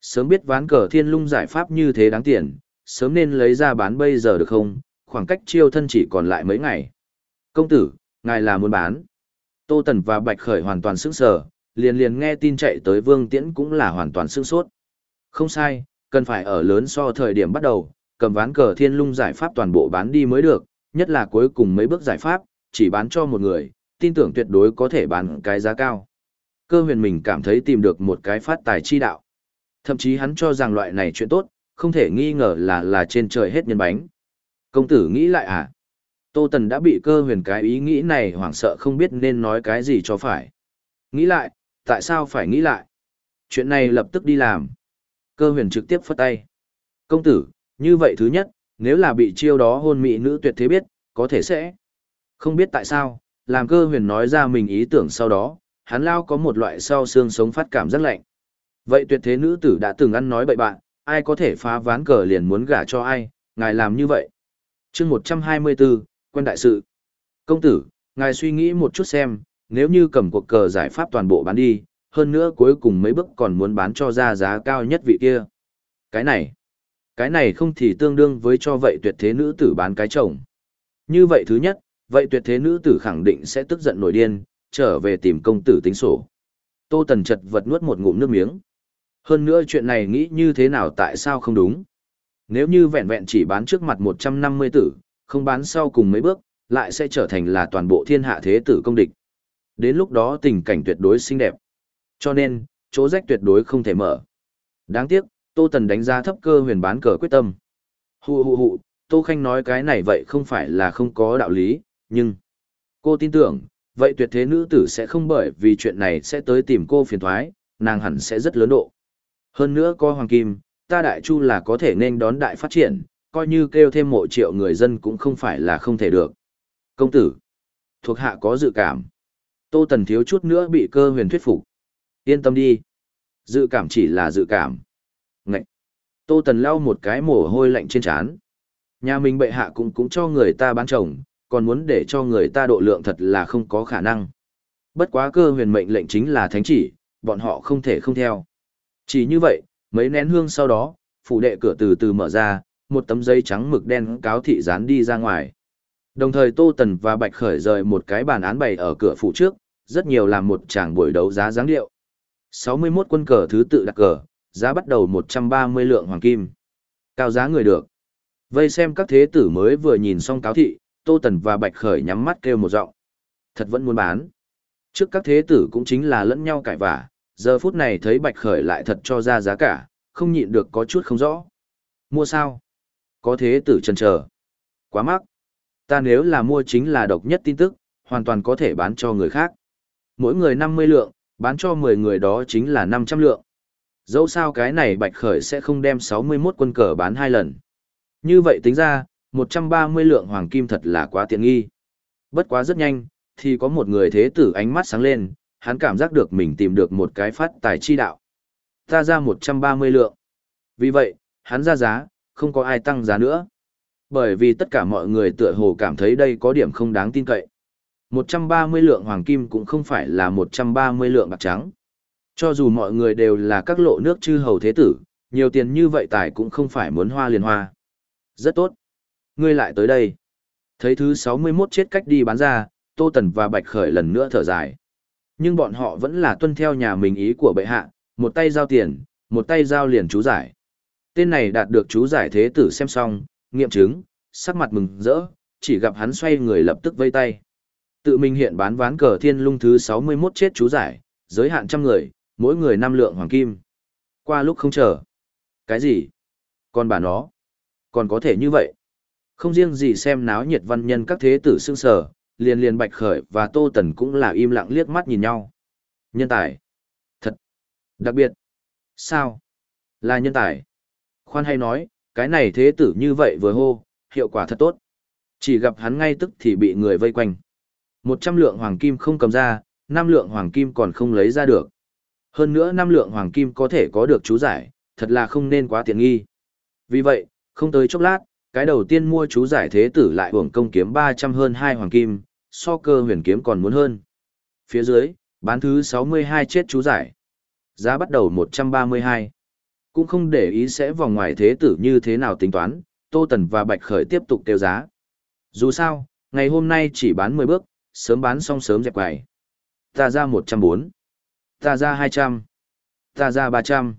S1: Sớm biết ván cờ thiên lung giải pháp như thế đáng tiền, sớm nên lấy ra bán bây giờ được không, khoảng cách chiêu thân chỉ còn lại mấy ngày. Công tử, ngài là muốn bán. Tô Tần và Bạch Khởi hoàn toàn sững sờ, liền liền nghe tin chạy tới Vương Tiễn cũng là hoàn toàn sững sốt. Không sai, cần phải ở lớn so thời điểm bắt đầu, cầm ván cờ thiên lung giải pháp toàn bộ bán đi mới được, nhất là cuối cùng mấy bước giải pháp, chỉ bán cho một người, tin tưởng tuyệt đối có thể bán cái giá cao. Cơ huyền mình cảm thấy tìm được một cái phát tài chi đạo. Thậm chí hắn cho rằng loại này chuyện tốt, không thể nghi ngờ là là trên trời hết nhân bánh. Công tử nghĩ lại à? Tô Tần đã bị cơ huyền cái ý nghĩ này hoảng sợ không biết nên nói cái gì cho phải. Nghĩ lại, tại sao phải nghĩ lại? Chuyện này lập tức đi làm. Cơ huyền trực tiếp phất tay. Công tử, như vậy thứ nhất, nếu là bị chiêu đó hôn mỹ nữ tuyệt thế biết, có thể sẽ. Không biết tại sao, làm cơ huyền nói ra mình ý tưởng sau đó, hắn lao có một loại sau xương sống phát cảm rất lạnh. Vậy tuyệt thế nữ tử đã từng ăn nói bậy bạn, ai có thể phá ván cờ liền muốn gả cho ai, ngài làm như vậy. chương 124, quen đại sự. Công tử, ngài suy nghĩ một chút xem, nếu như cầm cuộc cờ giải pháp toàn bộ bán đi, hơn nữa cuối cùng mấy bước còn muốn bán cho ra giá cao nhất vị kia. Cái này, cái này không thì tương đương với cho vậy tuyệt thế nữ tử bán cái chồng. Như vậy thứ nhất, vậy tuyệt thế nữ tử khẳng định sẽ tức giận nổi điên, trở về tìm công tử tính sổ. Tô Tần chật vật nuốt một ngụm nước miếng. Hơn nữa chuyện này nghĩ như thế nào tại sao không đúng. Nếu như vẹn vẹn chỉ bán trước mặt 150 tử, không bán sau cùng mấy bước, lại sẽ trở thành là toàn bộ thiên hạ thế tử công địch. Đến lúc đó tình cảnh tuyệt đối xinh đẹp. Cho nên, chỗ rách tuyệt đối không thể mở. Đáng tiếc, Tô Tần đánh giá thấp cơ huyền bán cờ quyết tâm. Hù hù hù, Tô Khanh nói cái này vậy không phải là không có đạo lý, nhưng cô tin tưởng, vậy tuyệt thế nữ tử sẽ không bởi vì chuyện này sẽ tới tìm cô phiền thoái, nàng hẳn sẽ rất lớn độ. Hơn nữa có Hoàng Kim, ta Đại Chu là có thể nên đón đại phát triển, coi như kêu thêm mộ triệu người dân cũng không phải là không thể được. Công tử, thuộc hạ có dự cảm. Tô Tần thiếu chút nữa bị cơ huyền thuyết phục. Yên tâm đi. Dự cảm chỉ là dự cảm. Ngậy. Tô Tần lau một cái mồ hôi lạnh trên trán. Nhà mình bệ hạ cũng cũng cho người ta bán chồng, còn muốn để cho người ta độ lượng thật là không có khả năng. Bất quá cơ huyền mệnh lệnh chính là thánh chỉ, bọn họ không thể không theo. Chỉ như vậy, mấy nén hương sau đó, phủ đệ cửa từ từ mở ra, một tấm giấy trắng mực đen cáo thị dán đi ra ngoài. Đồng thời Tô Tần và Bạch Khởi rời một cái bàn án bày ở cửa phủ trước, rất nhiều làm một tràng buổi đấu giá dáng điệu. 61 quân cờ thứ tự đặt cờ, giá bắt đầu 130 lượng hoàng kim. Cao giá người được. Vây xem các thế tử mới vừa nhìn xong cáo thị, Tô Tần và Bạch Khởi nhắm mắt kêu một giọng. Thật vẫn muốn bán. Trước các thế tử cũng chính là lẫn nhau cãi vả, giờ phút này thấy Bạch Khởi lại thật cho ra giá cả, không nhịn được có chút không rõ. Mua sao? Có thế tử chần chờ. Quá mắc. Ta nếu là mua chính là độc nhất tin tức, hoàn toàn có thể bán cho người khác. Mỗi người 50 lượng, bán cho 10 người đó chính là 500 lượng. Dẫu sao cái này Bạch Khởi sẽ không đem 61 quân cờ bán hai lần. Như vậy tính ra, 130 lượng hoàng kim thật là quá tiện nghi. Bất quá rất nhanh, thì có một người thế tử ánh mắt sáng lên, hắn cảm giác được mình tìm được một cái phát tài chi đạo. Ta ra 130 lượng. Vì vậy, hắn ra giá, không có ai tăng giá nữa. Bởi vì tất cả mọi người tựa hồ cảm thấy đây có điểm không đáng tin cậy. 130 lượng hoàng kim cũng không phải là 130 lượng bạc trắng. Cho dù mọi người đều là các lộ nước chư hầu thế tử, nhiều tiền như vậy tài cũng không phải muốn hoa liền hoa. Rất tốt. Ngươi lại tới đây. Thấy thứ 61 chết cách đi bán ra, Tô Tần và Bạch Khởi lần nữa thở dài. Nhưng bọn họ vẫn là tuân theo nhà mình ý của bệ hạ, một tay giao tiền, một tay giao liền chú giải. Tên này đạt được chú giải thế tử xem xong, nghiệm chứng, sắc mặt mừng rỡ, chỉ gặp hắn xoay người lập tức vây tay. Tự mình hiện bán ván cờ thiên lung thứ 61 chết chú giải, giới hạn trăm người, mỗi người năm lượng hoàng kim. Qua lúc không chờ. Cái gì? Còn bà nó? Còn có thể như vậy? Không riêng gì xem náo nhiệt văn nhân các thế tử sương sở, liền liền bạch khởi và tô tần cũng là im lặng liếc mắt nhìn nhau. Nhân tài. Thật. Đặc biệt. Sao? Là nhân tài. Khoan hay nói, cái này thế tử như vậy vừa hô, hiệu quả thật tốt. Chỉ gặp hắn ngay tức thì bị người vây quanh. Một trăm lượng hoàng kim không cầm ra, năm lượng hoàng kim còn không lấy ra được. Hơn nữa năm lượng hoàng kim có thể có được chú giải, thật là không nên quá tiện nghi. Vì vậy, không tới chốc lát, cái đầu tiên mua chú giải thế tử lại hưởng công kiếm 300 hơn hai hoàng kim, so cơ huyền kiếm còn muốn hơn. Phía dưới, bán thứ 62 chết chú giải. Giá bắt đầu 132. Cũng không để ý sẽ vòng ngoài thế tử như thế nào tính toán, Tô Tần và Bạch Khởi tiếp tục kêu giá. Dù sao, ngày hôm nay chỉ bán 10 bước, sớm bán xong sớm dẹp quầy. Ta ra 104. Ta ra 200. Ta ra 300.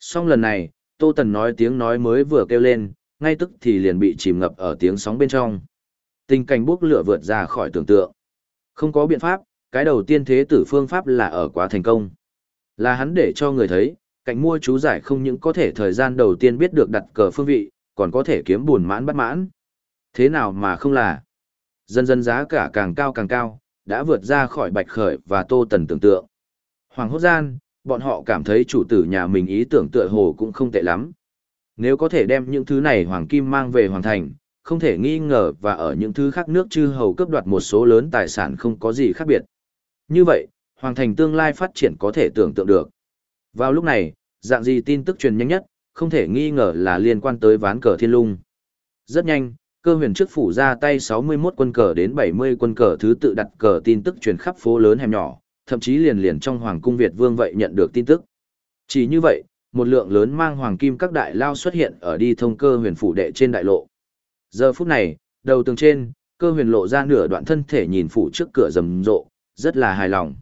S1: Xong lần này, Tô Tần nói tiếng nói mới vừa kêu lên, ngay tức thì liền bị chìm ngập ở tiếng sóng bên trong. Tình cảnh bốc lửa vượt ra khỏi tưởng tượng. Không có biện pháp, cái đầu tiên thế tử phương pháp là ở quá thành công. Là hắn để cho người thấy, cạnh mua chú giải không những có thể thời gian đầu tiên biết được đặt cờ phương vị, còn có thể kiếm buồn mãn bắt mãn. Thế nào mà không là? Dần dần giá cả càng cao càng cao, đã vượt ra khỏi bạch khởi và tô tần tưởng tượng. Hoàng hốt gian, bọn họ cảm thấy chủ tử nhà mình ý tưởng tựa hồ cũng không tệ lắm. Nếu có thể đem những thứ này hoàng kim mang về hoàng thành, không thể nghi ngờ và ở những thứ khác nước chư hầu cướp đoạt một số lớn tài sản không có gì khác biệt. Như vậy, hoàng thành tương lai phát triển có thể tưởng tượng được. Vào lúc này, dạng gì tin tức truyền nhanh nhất, không thể nghi ngờ là liên quan tới ván cờ thiên lung. Rất nhanh, cơ huyền trước phủ ra tay 61 quân cờ đến 70 quân cờ thứ tự đặt cờ tin tức truyền khắp phố lớn hẻm nhỏ, thậm chí liền liền trong hoàng cung Việt vương vậy nhận được tin tức. Chỉ như vậy, một lượng lớn mang hoàng kim các đại lao xuất hiện ở đi thông cơ huyền phủ đệ trên đại lộ. Giờ phút này, đầu tường trên, cơ huyền lộ ra nửa đoạn thân thể nhìn phủ trước cửa rầm rộ, rất là hài lòng.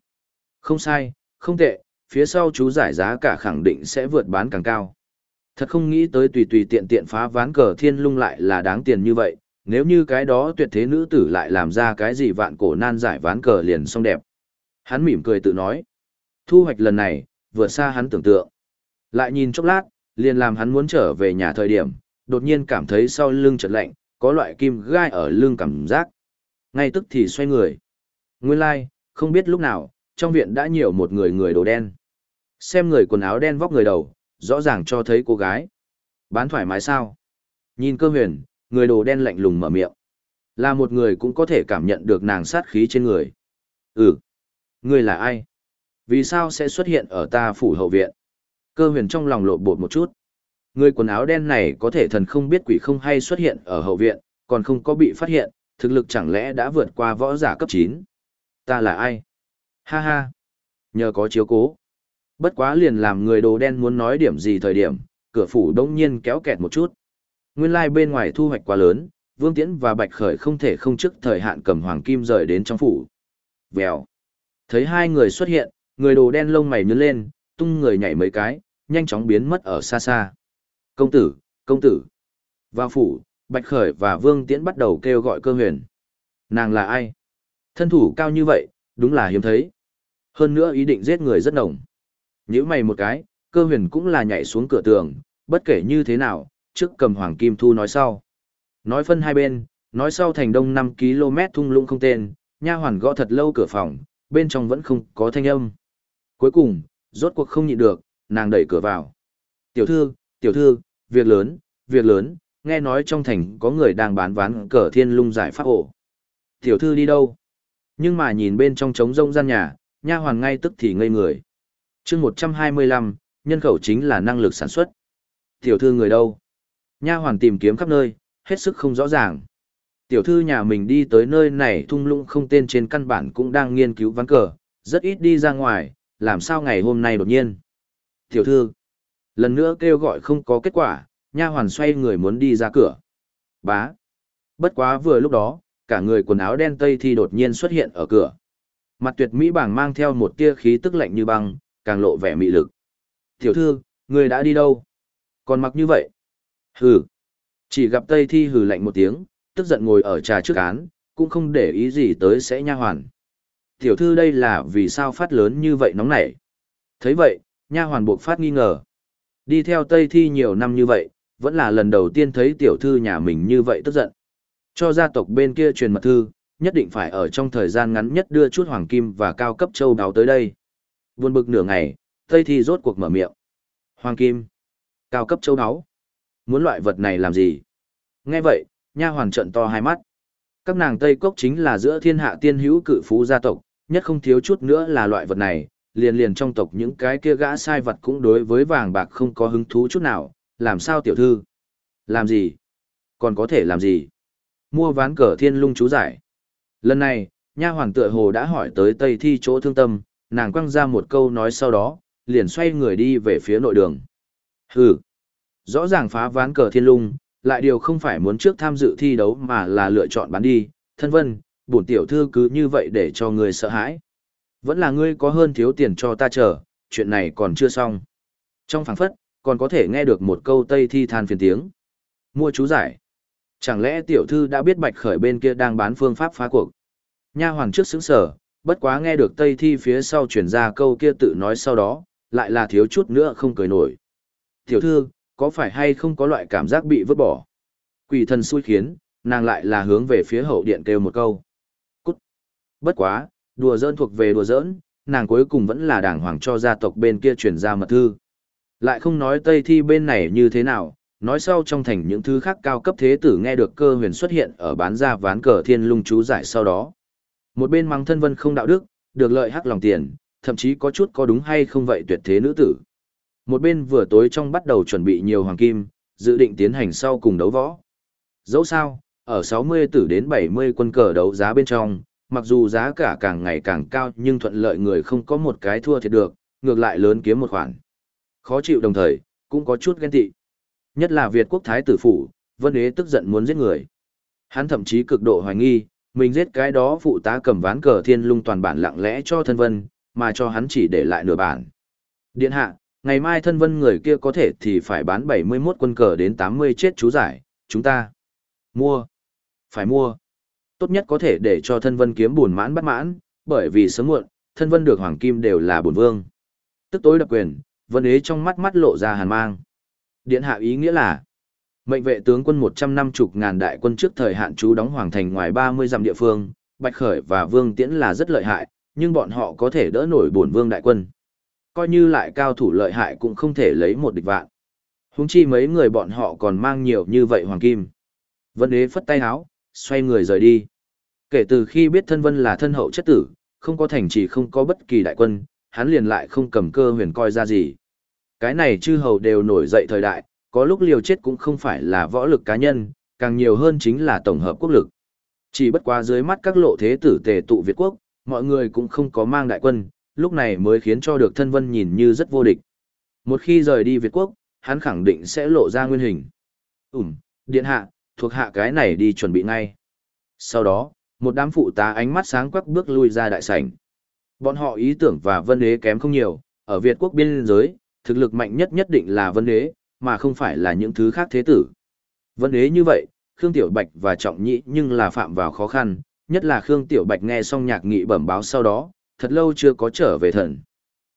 S1: Không sai, không tệ, phía sau chú giải giá cả khẳng định sẽ vượt bán càng cao. Thật không nghĩ tới tùy tùy tiện tiện phá ván cờ thiên lung lại là đáng tiền như vậy, nếu như cái đó tuyệt thế nữ tử lại làm ra cái gì vạn cổ nan giải ván cờ liền xong đẹp. Hắn mỉm cười tự nói. Thu hoạch lần này, vượt xa hắn tưởng tượng. Lại nhìn chốc lát, liền làm hắn muốn trở về nhà thời điểm, đột nhiên cảm thấy sau lưng chợt lạnh, có loại kim gai ở lưng cảm giác. Ngay tức thì xoay người. Nguyên lai, like, không biết lúc nào, trong viện đã nhiều một người người đồ đen. Xem người quần áo đen vóc người đầu, rõ ràng cho thấy cô gái. Bán thoải mái sao? Nhìn cơ huyền, người đồ đen lạnh lùng mở miệng. Là một người cũng có thể cảm nhận được nàng sát khí trên người. Ừ. Người là ai? Vì sao sẽ xuất hiện ở ta phủ hậu viện? Cơ huyền trong lòng lộ bột một chút. Người quần áo đen này có thể thần không biết quỷ không hay xuất hiện ở hậu viện, còn không có bị phát hiện, thực lực chẳng lẽ đã vượt qua võ giả cấp 9. Ta là ai? Ha ha. Nhờ có chiếu cố. Bất quá liền làm người đồ đen muốn nói điểm gì thời điểm, cửa phủ đông nhiên kéo kẹt một chút. Nguyên lai like bên ngoài thu hoạch quá lớn, Vương Tiễn và Bạch Khởi không thể không trước thời hạn cầm hoàng kim rời đến trong phủ. Vèo. Thấy hai người xuất hiện, người đồ đen lông mày nhướng lên, tung người nhảy mấy cái, nhanh chóng biến mất ở xa xa. Công tử, công tử. Vào phủ, Bạch Khởi và Vương Tiễn bắt đầu kêu gọi cơ huyền. Nàng là ai? Thân thủ cao như vậy, đúng là hiếm thấy. Hơn nữa ý định giết người rất nồng. Nhữ mày một cái, cơ huyền cũng là nhảy xuống cửa tường, bất kể như thế nào, trước cầm Hoàng Kim Thu nói sau. Nói phân hai bên, nói sau thành đông 5 km thung lũng không tên, nha hoàn gõ thật lâu cửa phòng, bên trong vẫn không có thanh âm. Cuối cùng, rốt cuộc không nhịn được, nàng đẩy cửa vào. Tiểu thư, tiểu thư, việc lớn, việc lớn, nghe nói trong thành có người đang bán ván cờ thiên lung giải pháp ổ. Tiểu thư đi đâu? Nhưng mà nhìn bên trong trống rông gian nhà, nha hoàn ngay tức thì ngây người chương 125, nhân khẩu chính là năng lực sản xuất. Tiểu thư người đâu? Nha hoàn tìm kiếm khắp nơi, hết sức không rõ ràng. Tiểu thư nhà mình đi tới nơi này thung lũng không tên trên căn bản cũng đang nghiên cứu ván cờ, rất ít đi ra ngoài, làm sao ngày hôm nay đột nhiên. Tiểu thư, lần nữa kêu gọi không có kết quả, nha hoàn xoay người muốn đi ra cửa. Bá. Bất quá vừa lúc đó, cả người quần áo đen tây thì đột nhiên xuất hiện ở cửa. Mặt tuyệt mỹ bảng mang theo một tia khí tức lạnh như băng, càng lộ vẻ mị lực. Tiểu thư, người đã đi đâu? Còn mặc như vậy? Hừ. Chỉ gặp tây thi hừ lạnh một tiếng, tức giận ngồi ở trà trước án, cũng không để ý gì tới sẽ nha hoàn. Tiểu thư đây là vì sao phát lớn như vậy nóng nảy. thấy vậy, nha hoàn buộc phát nghi ngờ. Đi theo Tây Thi nhiều năm như vậy, vẫn là lần đầu tiên thấy tiểu thư nhà mình như vậy tức giận. Cho gia tộc bên kia truyền mật thư, nhất định phải ở trong thời gian ngắn nhất đưa chút hoàng kim và cao cấp châu đáo tới đây. Buồn bực nửa ngày, Tây Thi rốt cuộc mở miệng. Hoàng kim, cao cấp châu đáo. Muốn loại vật này làm gì? Nghe vậy, nha hoàn trận to hai mắt. Các nàng Tây Cốc chính là giữa thiên hạ tiên hữu cự phú gia tộc, nhất không thiếu chút nữa là loại vật này, liền liền trong tộc những cái kia gã sai vật cũng đối với vàng bạc không có hứng thú chút nào, làm sao tiểu thư? Làm gì? Còn có thể làm gì? Mua ván cờ thiên lung chú giải. Lần này, nha hoàng tựa hồ đã hỏi tới Tây Thi chỗ thương tâm, nàng quăng ra một câu nói sau đó, liền xoay người đi về phía nội đường. Hừ! Rõ ràng phá ván cờ thiên lung, lại điều không phải muốn trước tham dự thi đấu mà là lựa chọn bán đi, thân vân, bổn tiểu thư cứ như vậy để cho người sợ hãi. Vẫn là ngươi có hơn thiếu tiền cho ta chờ, chuyện này còn chưa xong. Trong phảng phất, còn có thể nghe được một câu Tây Thi than phiền tiếng. Mua chú giải. Chẳng lẽ tiểu thư đã biết Bạch Khởi bên kia đang bán phương pháp phá cuộc? Nha hoàng trước sững sở, bất quá nghe được Tây Thi phía sau truyền ra câu kia tự nói sau đó, lại là thiếu chút nữa không cười nổi. Tiểu thư, có phải hay không có loại cảm giác bị vứt bỏ? Quỷ thần xui khiến, nàng lại là hướng về phía hậu điện kêu một câu. Cút! Bất quá, đùa giỡn thuộc về đùa giỡn, nàng cuối cùng vẫn là đàng hoàng cho gia tộc bên kia truyền ra mật thư. Lại không nói Tây Thi bên này như thế nào, nói sau trong thành những thứ khác cao cấp thế tử nghe được cơ huyền xuất hiện ở bán ra ván cờ thiên lung chú giải sau đó. Một bên mắng thân vân không đạo đức, được lợi hắc lòng tiền, thậm chí có chút có đúng hay không vậy tuyệt thế nữ tử. Một bên vừa tối trong bắt đầu chuẩn bị nhiều hoàng kim, dự định tiến hành sau cùng đấu võ. Dẫu sao, ở 60 tử đến 70 quân cờ đấu giá bên trong, mặc dù giá cả càng ngày càng cao nhưng thuận lợi người không có một cái thua thiệt được, ngược lại lớn kiếm một khoản. Khó chịu đồng thời, cũng có chút ghen tị. Nhất là Việt quốc thái tử phủ, Vân Đế tức giận muốn giết người. Hắn thậm chí cực độ hoài nghi, mình giết cái đó phụ tá cầm ván cờ thiên lung toàn bản lặng lẽ cho thân vân, mà cho hắn chỉ để lại nửa bản. Điện hạ, ngày mai thân vân người kia có thể thì phải bán 71 quân cờ đến 80 chết chú giải, chúng ta mua, phải mua. Tốt nhất có thể để cho thân vân kiếm buồn mãn bắt mãn, bởi vì sớm muộn, thân vân được hoàng kim đều là bổn vương. Tức tối đập quyền, vân ế trong mắt mắt lộ ra hàn mang. Điện hạ ý nghĩa là, mệnh vệ tướng quân 150 ngàn đại quân trước thời hạn trú đóng hoàng thành ngoài 30 dặm địa phương, Bạch Khởi và Vương Tiễn là rất lợi hại, nhưng bọn họ có thể đỡ nổi bổn vương đại quân. Coi như lại cao thủ lợi hại cũng không thể lấy một địch vạn. huống chi mấy người bọn họ còn mang nhiều như vậy hoàng kim. Vân đế phất tay áo, xoay người rời đi. Kể từ khi biết thân vân là thân hậu chất tử, không có thành trì không có bất kỳ đại quân, hắn liền lại không cầm cơ huyền coi ra gì. Cái này chư hầu đều nổi dậy thời đại, có lúc liều chết cũng không phải là võ lực cá nhân, càng nhiều hơn chính là tổng hợp quốc lực. Chỉ bất quá dưới mắt các lộ thế tử tề tụ Việt quốc, mọi người cũng không có mang đại quân, lúc này mới khiến cho được thân vân nhìn như rất vô địch. Một khi rời đi Việt quốc, hắn khẳng định sẽ lộ ra nguyên hình. Ừm, điện hạ, thuộc hạ cái này đi chuẩn bị ngay. Sau đó, một đám phụ tá ánh mắt sáng quắc bước lui ra đại sảnh. Bọn họ ý tưởng và vân đế kém không nhiều, ở Việt quốc biên giới, thực lực mạnh nhất nhất định là vân đế, mà không phải là những thứ khác thế tử. Vấn đế như vậy, Khương Tiểu Bạch và Trọng Nhĩ nhưng là phạm vào khó khăn, nhất là Khương Tiểu Bạch nghe xong nhạc nghị bẩm báo sau đó, thật lâu chưa có trở về thần.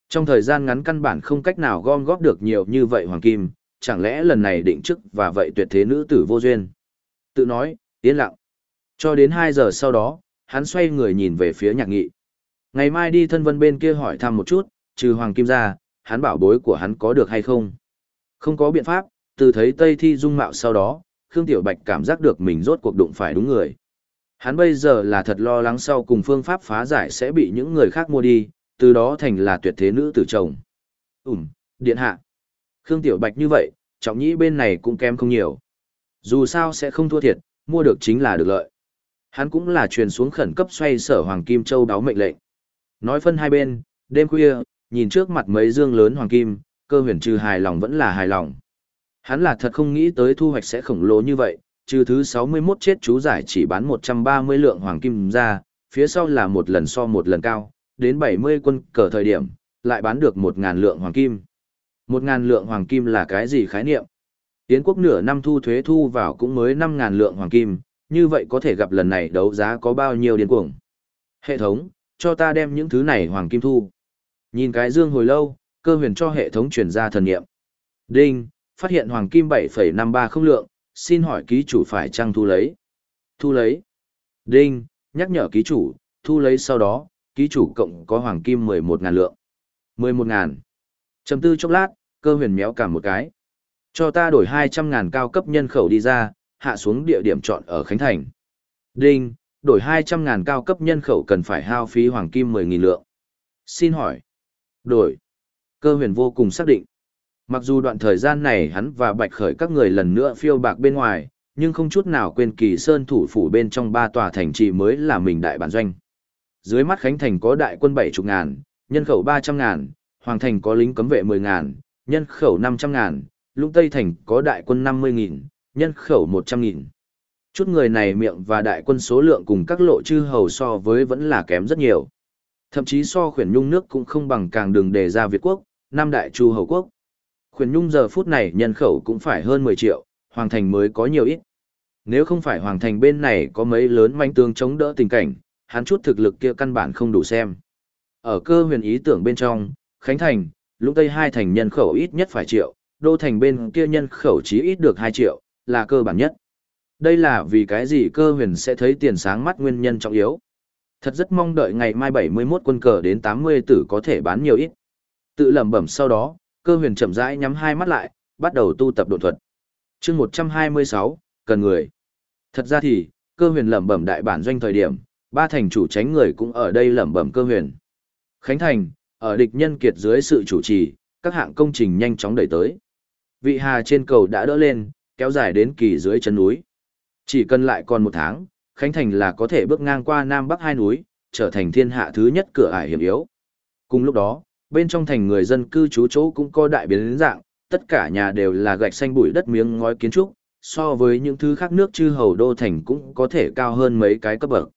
S1: Trong thời gian ngắn căn bản không cách nào gom góp được nhiều như vậy hoàng kim, chẳng lẽ lần này định chức và vậy tuyệt thế nữ tử vô duyên. Tự nói, yên lặng. Cho đến 2 giờ sau đó, hắn xoay người nhìn về phía nhạc nghị. Ngày mai đi thân vân bên kia hỏi thăm một chút, trừ hoàng kim ra, hắn bảo bối của hắn có được hay không. Không có biện pháp, từ thấy Tây Thi dung mạo sau đó, Khương Tiểu Bạch cảm giác được mình rốt cuộc đụng phải đúng người. Hắn bây giờ là thật lo lắng sau cùng phương pháp phá giải sẽ bị những người khác mua đi, từ đó thành là tuyệt thế nữ tử chồng. Ừm, điện hạ. Khương Tiểu Bạch như vậy, trọng nhĩ bên này cũng kém không nhiều. Dù sao sẽ không thua thiệt, mua được chính là được lợi. Hắn cũng là truyền xuống khẩn cấp xoay sở Hoàng Kim Châu đáo mệnh lệnh. Nói phân hai bên, đêm khuya, nhìn trước mặt mấy dương lớn Hoàng Kim, cơ huyền trừ hài lòng vẫn là hài lòng. Hắn là thật không nghĩ tới thu hoạch sẽ khổng lồ như vậy, trừ thứ 61 chết chú giải chỉ bán 130 lượng Hoàng Kim ra, phía sau là một lần so một lần cao, đến 70 quân cờ thời điểm, lại bán được 1.000 lượng Hoàng Kim. 1.000 lượng Hoàng Kim là cái gì khái niệm? Yến quốc nửa năm thu thuế thu vào cũng mới 5.000 lượng Hoàng Kim, như vậy có thể gặp lần này đấu giá có bao nhiêu điên cuồng. Hệ thống, cho ta đem những thứ này Hoàng Kim thu. Nhìn cái dương hồi lâu, cơ huyền cho hệ thống truyền ra thần niệm. Đinh, phát hiện Hoàng Kim 7,53 không lượng, xin hỏi ký chủ phải chăng thu lấy? Thu lấy. Đinh, nhắc nhở ký chủ, thu lấy sau đó, ký chủ cộng có hoàng kim 11 ngàn lượng. 11 ngàn. Chầm tư chốc lát, cơ huyền méo cả một cái. Cho ta đổi 200 ngàn cao cấp nhân khẩu đi ra, hạ xuống địa điểm chọn ở Khánh Thành. Đinh, đổi 200 ngàn cao cấp nhân khẩu cần phải hao phí hoàng kim 10 nghìn lượng. Xin hỏi. Đổi. Cơ huyền vô cùng xác định. Mặc dù đoạn thời gian này hắn và Bạch Khởi các người lần nữa phiêu bạc bên ngoài, nhưng không chút nào quên kỳ sơn thủ phủ bên trong ba tòa thành trì mới là mình đại bản doanh. Dưới mắt Khánh Thành có đại quân bảy chục ngàn, nhân khẩu ba trăm ngàn, Hoàng Thành có lính cấm vệ mười ngàn, nhân khẩu năm trăm ngàn, Lũng Tây Thành có đại quân năm mươi nghìn, nhân khẩu một trăm nghìn. Chút người này miệng và đại quân số lượng cùng các lộ chư hầu so với vẫn là kém rất nhiều. Thậm chí so khuyển nhung nước cũng không bằng càng đường đề ra Việt quốc, nam đại chu hầu quốc. Khuyển nhung giờ phút này nhân khẩu cũng phải hơn mười triệu, Hoàng Thành mới có nhiều ít. Nếu không phải Hoàng Thành bên này có mấy lớn manh tương chống đỡ tình cảnh, hắn chút thực lực kia căn bản không đủ xem. Ở cơ huyền ý tưởng bên trong, Khánh Thành, Lũng Tây hai thành nhân khẩu ít nhất phải triệu, đô thành bên kia nhân khẩu chí ít được 2 triệu, là cơ bản nhất. Đây là vì cái gì cơ huyền sẽ thấy tiền sáng mắt nguyên nhân trọng yếu. Thật rất mong đợi ngày mai 71 quân cờ đến 80 tử có thể bán nhiều ít. Tự lẩm bẩm sau đó, cơ huyền chậm rãi nhắm hai mắt lại, bắt đầu tu tập độn thuật. chương 126, cần người. Thật ra thì, cơ huyền lẩm bẩm đại bản doanh thời điểm, ba thành chủ tránh người cũng ở đây lẩm bẩm cơ huyền. Khánh Thành, ở địch nhân kiệt dưới sự chủ trì, các hạng công trình nhanh chóng đẩy tới. Vị hà trên cầu đã đỡ lên, kéo dài đến kỳ dưới chân núi. Chỉ cần lại còn một tháng, Khánh Thành là có thể bước ngang qua Nam Bắc hai núi, trở thành thiên hạ thứ nhất cửa ải hiểm yếu. Cùng lúc đó, bên trong thành người dân cư trú chỗ cũng có đại biến dạng, tất cả nhà đều là gạch xanh bụi đất miếng ngói kiến trúc, so với những thứ khác nước chư hầu đô thành cũng có thể cao hơn mấy cái cấp bậc.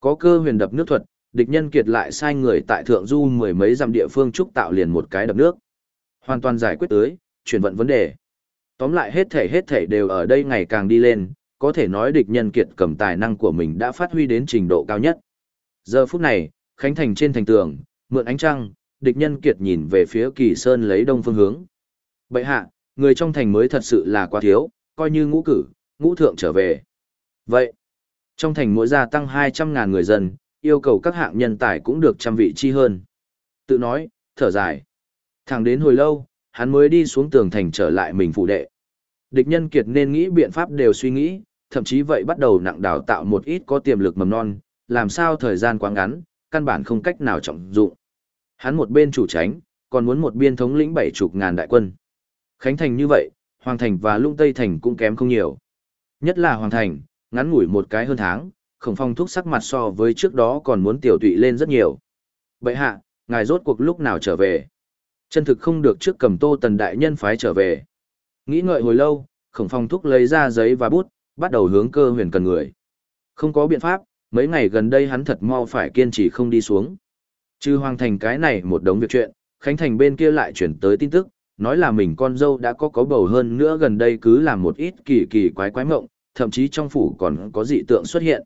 S1: Có cơ huyền đập nước thuật, địch nhân kiệt lại sai người tại thượng du mười mấy dặm địa phương trúc tạo liền một cái đập nước. Hoàn toàn giải quyết tới, chuyển vận vấn đề. Tóm lại hết thể hết thể đều ở đây ngày càng đi lên, có thể nói địch nhân kiệt cầm tài năng của mình đã phát huy đến trình độ cao nhất. Giờ phút này, Khánh Thành trên thành tường, mượn ánh trăng, địch nhân kiệt nhìn về phía kỳ sơn lấy đông phương hướng. Bậy hạ, người trong thành mới thật sự là quá thiếu, coi như ngũ cử, ngũ thượng trở về. Vậy, trong thành mỗi gia tăng 200.000 người dân, yêu cầu các hạng nhân tài cũng được trăm vị chi hơn. Tự nói, thở dài. Thẳng đến hồi lâu, hắn mới đi xuống tường thành trở lại mình phụ đệ. Địch nhân kiệt nên nghĩ biện pháp đều suy nghĩ, thậm chí vậy bắt đầu nặng đào tạo một ít có tiềm lực mầm non, làm sao thời gian quá ngắn, căn bản không cách nào trọng dụng. Hắn một bên chủ tránh, còn muốn một biên thống lĩnh bảy chục ngàn đại quân. Khánh Thành như vậy, Hoàng Thành và Lung Tây Thành cũng kém không nhiều. Nhất là Hoàng Thành, ngắn ngủi một cái hơn tháng, khổng phong thúc sắc mặt so với trước đó còn muốn tiểu tụy lên rất nhiều. Bệ hạ, ngài rốt cuộc lúc nào trở về? Chân thực không được trước cầm tô tần đại nhân phái trở về. Nghĩ ngợi hồi lâu, khổng phong thúc lấy ra giấy và bút, bắt đầu hướng cơ huyền cần người. Không có biện pháp, mấy ngày gần đây hắn thật mau phải kiên trì không đi xuống. Trừ hoàng thành cái này một đống việc chuyện, Khánh Thành bên kia lại chuyển tới tin tức, nói là mình con dâu đã có có bầu hơn nữa gần đây cứ làm một ít kỳ kỳ quái quái mộng, thậm chí trong phủ còn có dị tượng xuất hiện.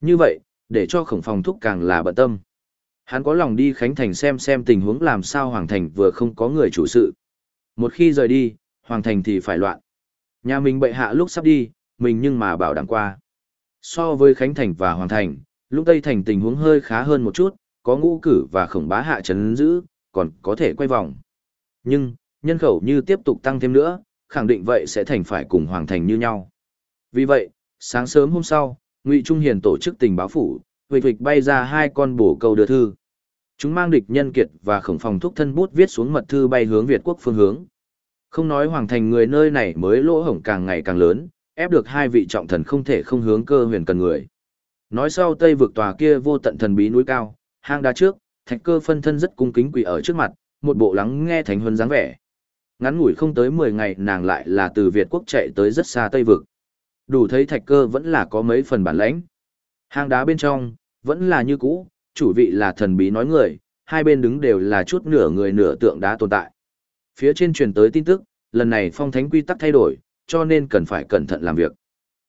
S1: Như vậy, để cho khổng phòng thúc càng là bận tâm. Hắn có lòng đi Khánh Thành xem xem tình huống làm sao Hoàng Thành vừa không có người chủ sự. Một khi rời đi, Hoàng Thành thì phải loạn. Nhà mình bệ hạ lúc sắp đi, mình nhưng mà bảo đảm qua. So với Khánh Thành và Hoàng Thành, lúc Tây Thành tình huống hơi khá hơn một chút, có ngũ cử và khổng bá hạ chấn giữ, còn có thể quay vòng. Nhưng, nhân khẩu như tiếp tục tăng thêm nữa, khẳng định vậy sẽ thành phải cùng Hoàng Thành như nhau. Vì vậy, sáng sớm hôm sau, Ngụy Trung Hiền tổ chức tình báo phủ, vịch vịch bay ra hai con bổ câu đưa thư. Chúng mang địch nhân kiệt và khổng phòng thúc thân bút viết xuống mật thư bay hướng Việt quốc phương hướng. Không nói Hoàng Thành người nơi này mới lỗ hổng càng ngày càng lớn, ép được hai vị trọng thần không thể không hướng cơ huyền cần người. Nói sau Tây vực tòa kia vô tận thần bí núi cao, hang đá trước, thạch cơ phân thân rất cung kính quỳ ở trước mặt, một bộ lắng nghe thánh huân dáng vẻ. Ngắn ngủi không tới 10 ngày nàng lại là từ Việt quốc chạy tới rất xa Tây vực. Đủ thấy thạch cơ vẫn là có mấy phần bản lãnh. Hang đá bên trong, vẫn là như cũ, chủ vị là thần bí nói người, hai bên đứng đều là chút nửa người nửa tượng đá tồn tại. Phía trên truyền tới tin tức, lần này phong thánh quy tắc thay đổi, cho nên cần phải cẩn thận làm việc.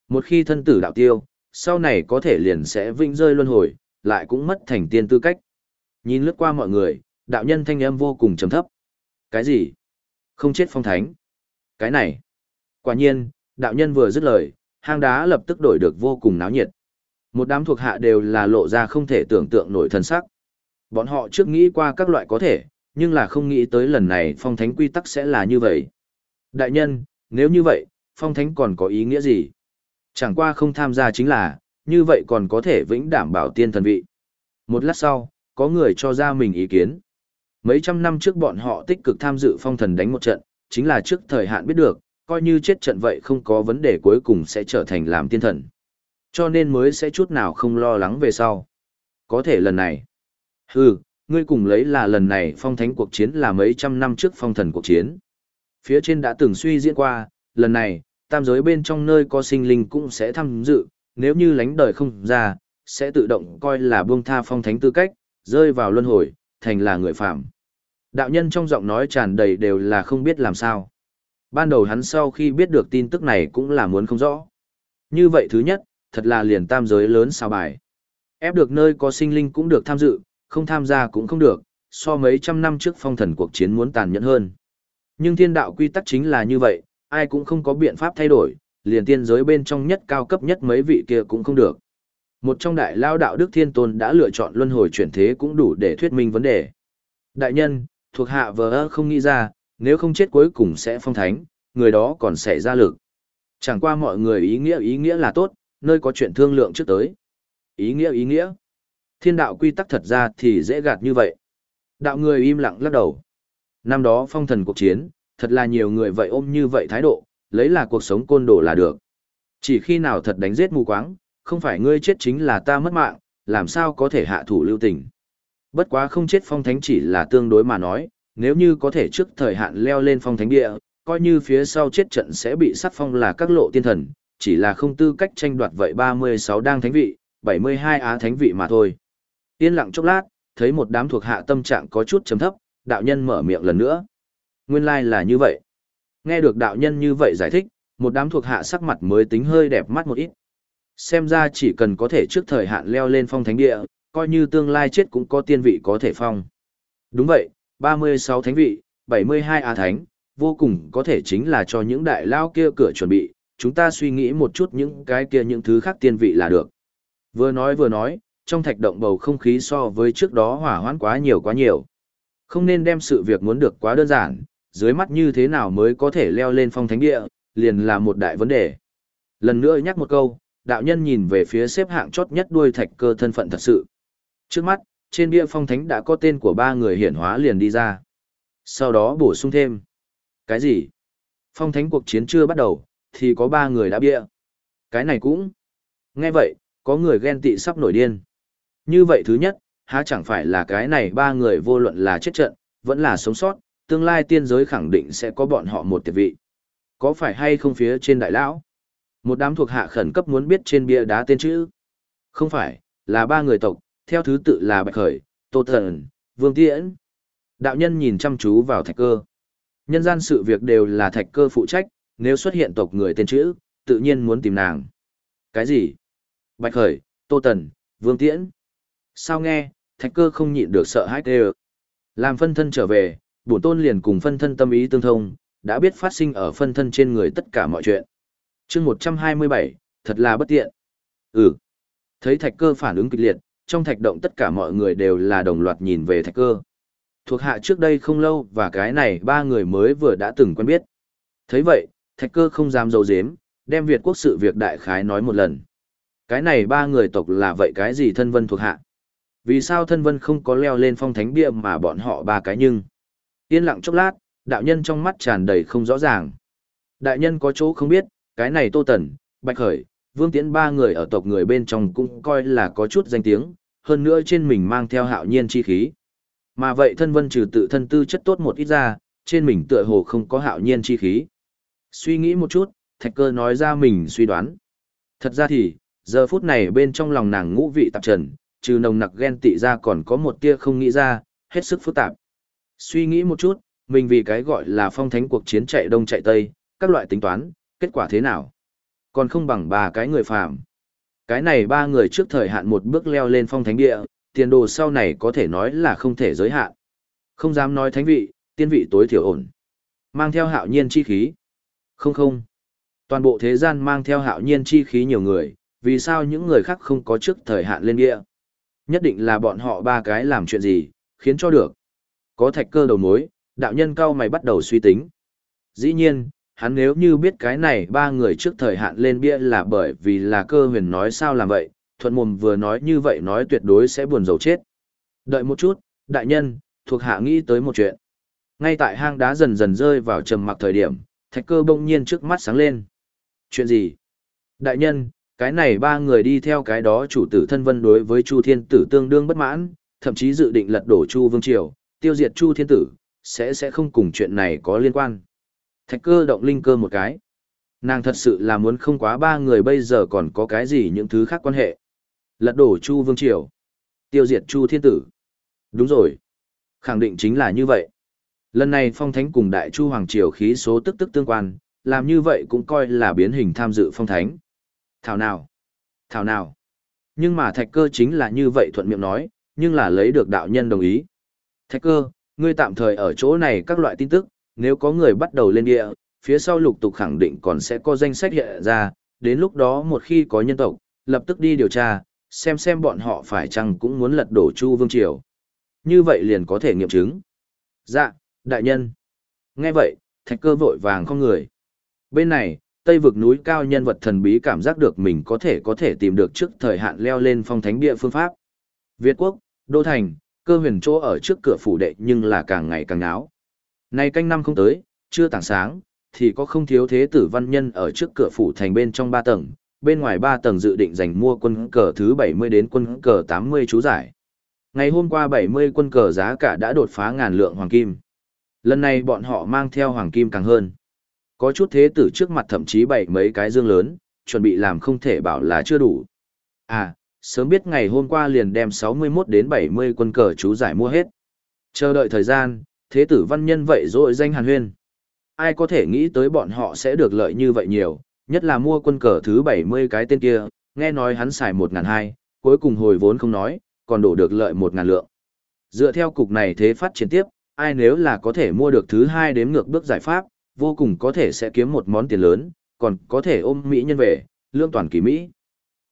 S1: Một khi thân tử đạo tiêu, sau này có thể liền sẽ vĩnh rơi luân hồi, lại cũng mất thành tiên tư cách. Nhìn lướt qua mọi người, đạo nhân thanh âm vô cùng trầm thấp. Cái gì? Không chết phong thánh. Cái này. Quả nhiên, đạo nhân vừa dứt lời, hang đá lập tức đổi được vô cùng náo nhiệt. Một đám thuộc hạ đều là lộ ra không thể tưởng tượng nổi thân sắc. Bọn họ trước nghĩ qua các loại có thể, nhưng là không nghĩ tới lần này phong thánh quy tắc sẽ là như vậy. Đại nhân, nếu như vậy, phong thánh còn có ý nghĩa gì? Chẳng qua không tham gia chính là, như vậy còn có thể vĩnh đảm bảo tiên thần vị. Một lát sau, có người cho ra mình ý kiến. Mấy trăm năm trước bọn họ tích cực tham dự phong thần đánh một trận, chính là trước thời hạn biết được, coi như chết trận vậy không có vấn đề cuối cùng sẽ trở thành làm tiên thần. Cho nên mới sẽ chút nào không lo lắng về sau. Có thể lần này. Hừ, ngươi cùng lấy là lần này phong thánh cuộc chiến là mấy trăm năm trước phong thần cuộc chiến. Phía trên đã từng suy diễn qua, lần này, tam giới bên trong nơi có sinh linh cũng sẽ tham dự, nếu như lánh đời không ra, sẽ tự động coi là buông tha phong thánh tư cách, rơi vào luân hồi, thành là người phạm. Đạo nhân trong giọng nói tràn đầy đều là không biết làm sao. Ban đầu hắn sau khi biết được tin tức này cũng là muốn không rõ. Như vậy thứ nhất, thật là liền tam giới lớn sao bài. Ép được nơi có sinh linh cũng được tham dự, không tham gia cũng không được, so mấy trăm năm trước phong thần cuộc chiến muốn tàn nhẫn hơn. Nhưng thiên đạo quy tắc chính là như vậy, ai cũng không có biện pháp thay đổi, liền tiên giới bên trong nhất cao cấp nhất mấy vị kia cũng không được. Một trong đại lao đạo đức thiên tôn đã lựa chọn luân hồi chuyển thế cũng đủ để thuyết minh vấn đề. Đại nhân, thuộc hạ vờ không nghĩ ra, nếu không chết cuối cùng sẽ phong thánh, người đó còn sẽ ra lực. Chẳng qua mọi người ý nghĩa ý nghĩa là tốt, nơi có chuyện thương lượng trước tới. Ý nghĩa ý nghĩa. Thiên đạo quy tắc thật ra thì dễ gạt như vậy. Đạo người im lặng lắc đầu. Năm đó phong thần cuộc chiến, thật là nhiều người vậy ôm như vậy thái độ, lấy là cuộc sống côn đồ là được. Chỉ khi nào thật đánh giết mù quáng, không phải ngươi chết chính là ta mất mạng, làm sao có thể hạ thủ lưu tình. Bất quá không chết phong thánh chỉ là tương đối mà nói, nếu như có thể trước thời hạn leo lên phong thánh địa, coi như phía sau chết trận sẽ bị sát phong là các lộ tiên thần, chỉ là không tư cách tranh đoạt vậy 36 đang thánh vị, 72 á thánh vị mà thôi. Yên lặng chốc lát, thấy một đám thuộc hạ tâm trạng có chút chấm thấp, đạo nhân mở miệng lần nữa. Nguyên lai like là như vậy. Nghe được đạo nhân như vậy giải thích, một đám thuộc hạ sắc mặt mới tính hơi đẹp mắt một ít. Xem ra chỉ cần có thể trước thời hạn leo lên phong thánh địa, coi như tương lai chết cũng có tiên vị có thể phong. Đúng vậy, 36 thánh vị, 72 á thánh, vô cùng có thể chính là cho những đại lao kia cửa chuẩn bị, chúng ta suy nghĩ một chút những cái kia những thứ khác tiên vị là được. Vừa nói vừa nói, trong thạch động bầu không khí so với trước đó hỏa hoãn quá nhiều quá nhiều. Không nên đem sự việc muốn được quá đơn giản, dưới mắt như thế nào mới có thể leo lên phong thánh địa, liền là một đại vấn đề. Lần nữa nhắc một câu, đạo nhân nhìn về phía xếp hạng chót nhất đuôi thạch cơ thân phận thật sự. Trước mắt, trên bia phong thánh đã có tên của ba người hiển hóa liền đi ra. Sau đó bổ sung thêm. Cái gì? Phong thánh cuộc chiến chưa bắt đầu, thì có ba người đã bia. Cái này cũng. Nghe vậy, có người ghen tị sắp nổi điên. Như vậy thứ nhất, há chẳng phải là cái này ba người vô luận là chết trận, vẫn là sống sót, tương lai tiên giới khẳng định sẽ có bọn họ một tiệt vị. Có phải hay không phía trên đại lão? Một đám thuộc hạ khẩn cấp muốn biết trên bia đá tên chữ. Không phải, là ba người tộc, theo thứ tự là Bạch Khởi, Tô Thần, Vương Tiễn. Đạo nhân nhìn chăm chú vào thạch cơ. Nhân gian sự việc đều là thạch cơ phụ trách, nếu xuất hiện tộc người tên chữ, tự nhiên muốn tìm nàng. Cái gì? Bạch Khởi, Tô Tần, Vương Tiễn. Sao nghe, thạch cơ không nhịn được sợ hãi kêu. Làm phân thân trở về, bổn tôn liền cùng phân thân tâm ý tương thông, đã biết phát sinh ở phân thân trên người tất cả mọi chuyện. chương 127, thật là bất tiện. Ừ. Thấy thạch cơ phản ứng kịch liệt, trong thạch động tất cả mọi người đều là đồng loạt nhìn về thạch cơ. Thuộc hạ trước đây không lâu và cái này ba người mới vừa đã từng quen biết. thấy vậy, thạch cơ không dám dấu dếm, đem Việt quốc sự việc đại khái nói một lần. Cái này ba người tộc là vậy cái gì thân vân thuộc hạ? Vì sao thân vân không có leo lên phong thánh bia mà bọn họ ba cái nhưng? Yên lặng chốc lát, đạo nhân trong mắt tràn đầy không rõ ràng. Đại nhân có chỗ không biết, cái này Tô Tần, Bạch Khởi, Vương Tiễn ba người ở tộc người bên trong cũng coi là có chút danh tiếng, hơn nữa trên mình mang theo hạo nhiên chi khí. Mà vậy thân vân trừ tự thân tư chất tốt một ít ra, trên mình tựa hồ không có hạo nhiên chi khí. Suy nghĩ một chút, thạch cơ nói ra mình suy đoán. Thật ra thì, giờ phút này bên trong lòng nàng ngũ vị tạp trần, trừ nồng nặc ghen tị ra còn có một tia không nghĩ ra, hết sức phức tạp. Suy nghĩ một chút, mình vì cái gọi là phong thánh cuộc chiến chạy đông chạy tây, các loại tính toán, kết quả thế nào? Còn không bằng ba cái người phàm. Cái này ba người trước thời hạn một bước leo lên phong thánh địa, tiền đồ sau này có thể nói là không thể giới hạn. Không dám nói thánh vị, tiên vị tối thiểu ổn. Mang theo hạo nhiên chi khí. Không không. Toàn bộ thế gian mang theo hạo nhiên chi khí nhiều người, vì sao những người khác không có trước thời hạn lên địa? Nhất định là bọn họ ba cái làm chuyện gì, khiến cho được. Có thạch cơ đầu mối, đạo nhân cao mày bắt đầu suy tính. Dĩ nhiên, hắn nếu như biết cái này ba người trước thời hạn lên bia là bởi vì là cơ huyền nói sao làm vậy, thuận mồm vừa nói như vậy nói tuyệt đối sẽ buồn rầu chết. Đợi một chút, đại nhân, thuộc hạ nghĩ tới một chuyện. Ngay tại hang đá dần dần rơi vào trầm mặc thời điểm, thạch cơ bỗng nhiên trước mắt sáng lên. Chuyện gì? Đại nhân, cái này ba người đi theo cái đó chủ tử thân vân đối với Chu Thiên Tử tương đương bất mãn, thậm chí dự định lật đổ Chu Vương Triều, tiêu diệt Chu Thiên Tử, sẽ sẽ không cùng chuyện này có liên quan. Thạch cơ động linh cơ một cái. Nàng thật sự là muốn không quá ba người bây giờ còn có cái gì những thứ khác quan hệ. Lật đổ Chu Vương Triều. Tiêu diệt Chu Thiên Tử. Đúng rồi. Khẳng định chính là như vậy. Lần này phong thánh cùng đại Chu Hoàng Triều khí số tức tức tương quan, làm như vậy cũng coi là biến hình tham dự phong thánh. Thảo nào? Thảo nào? Nhưng mà thạch cơ chính là như vậy thuận miệng nói, nhưng là lấy được đạo nhân đồng ý. Thạch cơ, ngươi tạm thời ở chỗ này các loại tin tức, nếu có người bắt đầu lên địa, phía sau lục tục khẳng định còn sẽ có danh sách hiện ra, đến lúc đó một khi có nhân tộc, lập tức đi điều tra, xem xem bọn họ phải chăng cũng muốn lật đổ Chu Vương Triều. Như vậy liền có thể nghiệm chứng. Dạ, đại nhân. Nghe vậy, thạch cơ vội vàng không người. Bên này, Tây vực núi cao nhân vật thần bí cảm giác được mình có thể có thể tìm được trước thời hạn leo lên phong thánh địa phương pháp. Việt quốc, Đô Thành, cơ huyền chỗ ở trước cửa phủ đệ nhưng là càng ngày càng áo Nay canh năm không tới, chưa tảng sáng, thì có không thiếu thế tử văn nhân ở trước cửa phủ thành bên trong ba tầng, bên ngoài ba tầng dự định dành mua quân cờ thứ 70 đến quân cờ 80 chú giải. Ngày hôm qua 70 quân cờ giá cả đã đột phá ngàn lượng hoàng kim. Lần này bọn họ mang theo hoàng kim càng hơn. Có chút thế tử trước mặt thậm chí bảy mấy cái dương lớn, chuẩn bị làm không thể bảo là chưa đủ. À, sớm biết ngày hôm qua liền đem 61 đến 70 quân cờ chú giải mua hết. Chờ đợi thời gian, thế tử văn nhân vậy rồi danh hàn huyên. Ai có thể nghĩ tới bọn họ sẽ được lợi như vậy nhiều, nhất là mua quân cờ thứ 70 cái tên kia, nghe nói hắn xài 1.200, cuối cùng hồi vốn không nói, còn đổ được lợi 1.000 lượng. Dựa theo cục này thế phát triển tiếp, ai nếu là có thể mua được thứ hai đếm ngược bước giải pháp, vô cùng có thể sẽ kiếm một món tiền lớn, còn có thể ôm Mỹ nhân về, lương toàn kỳ Mỹ.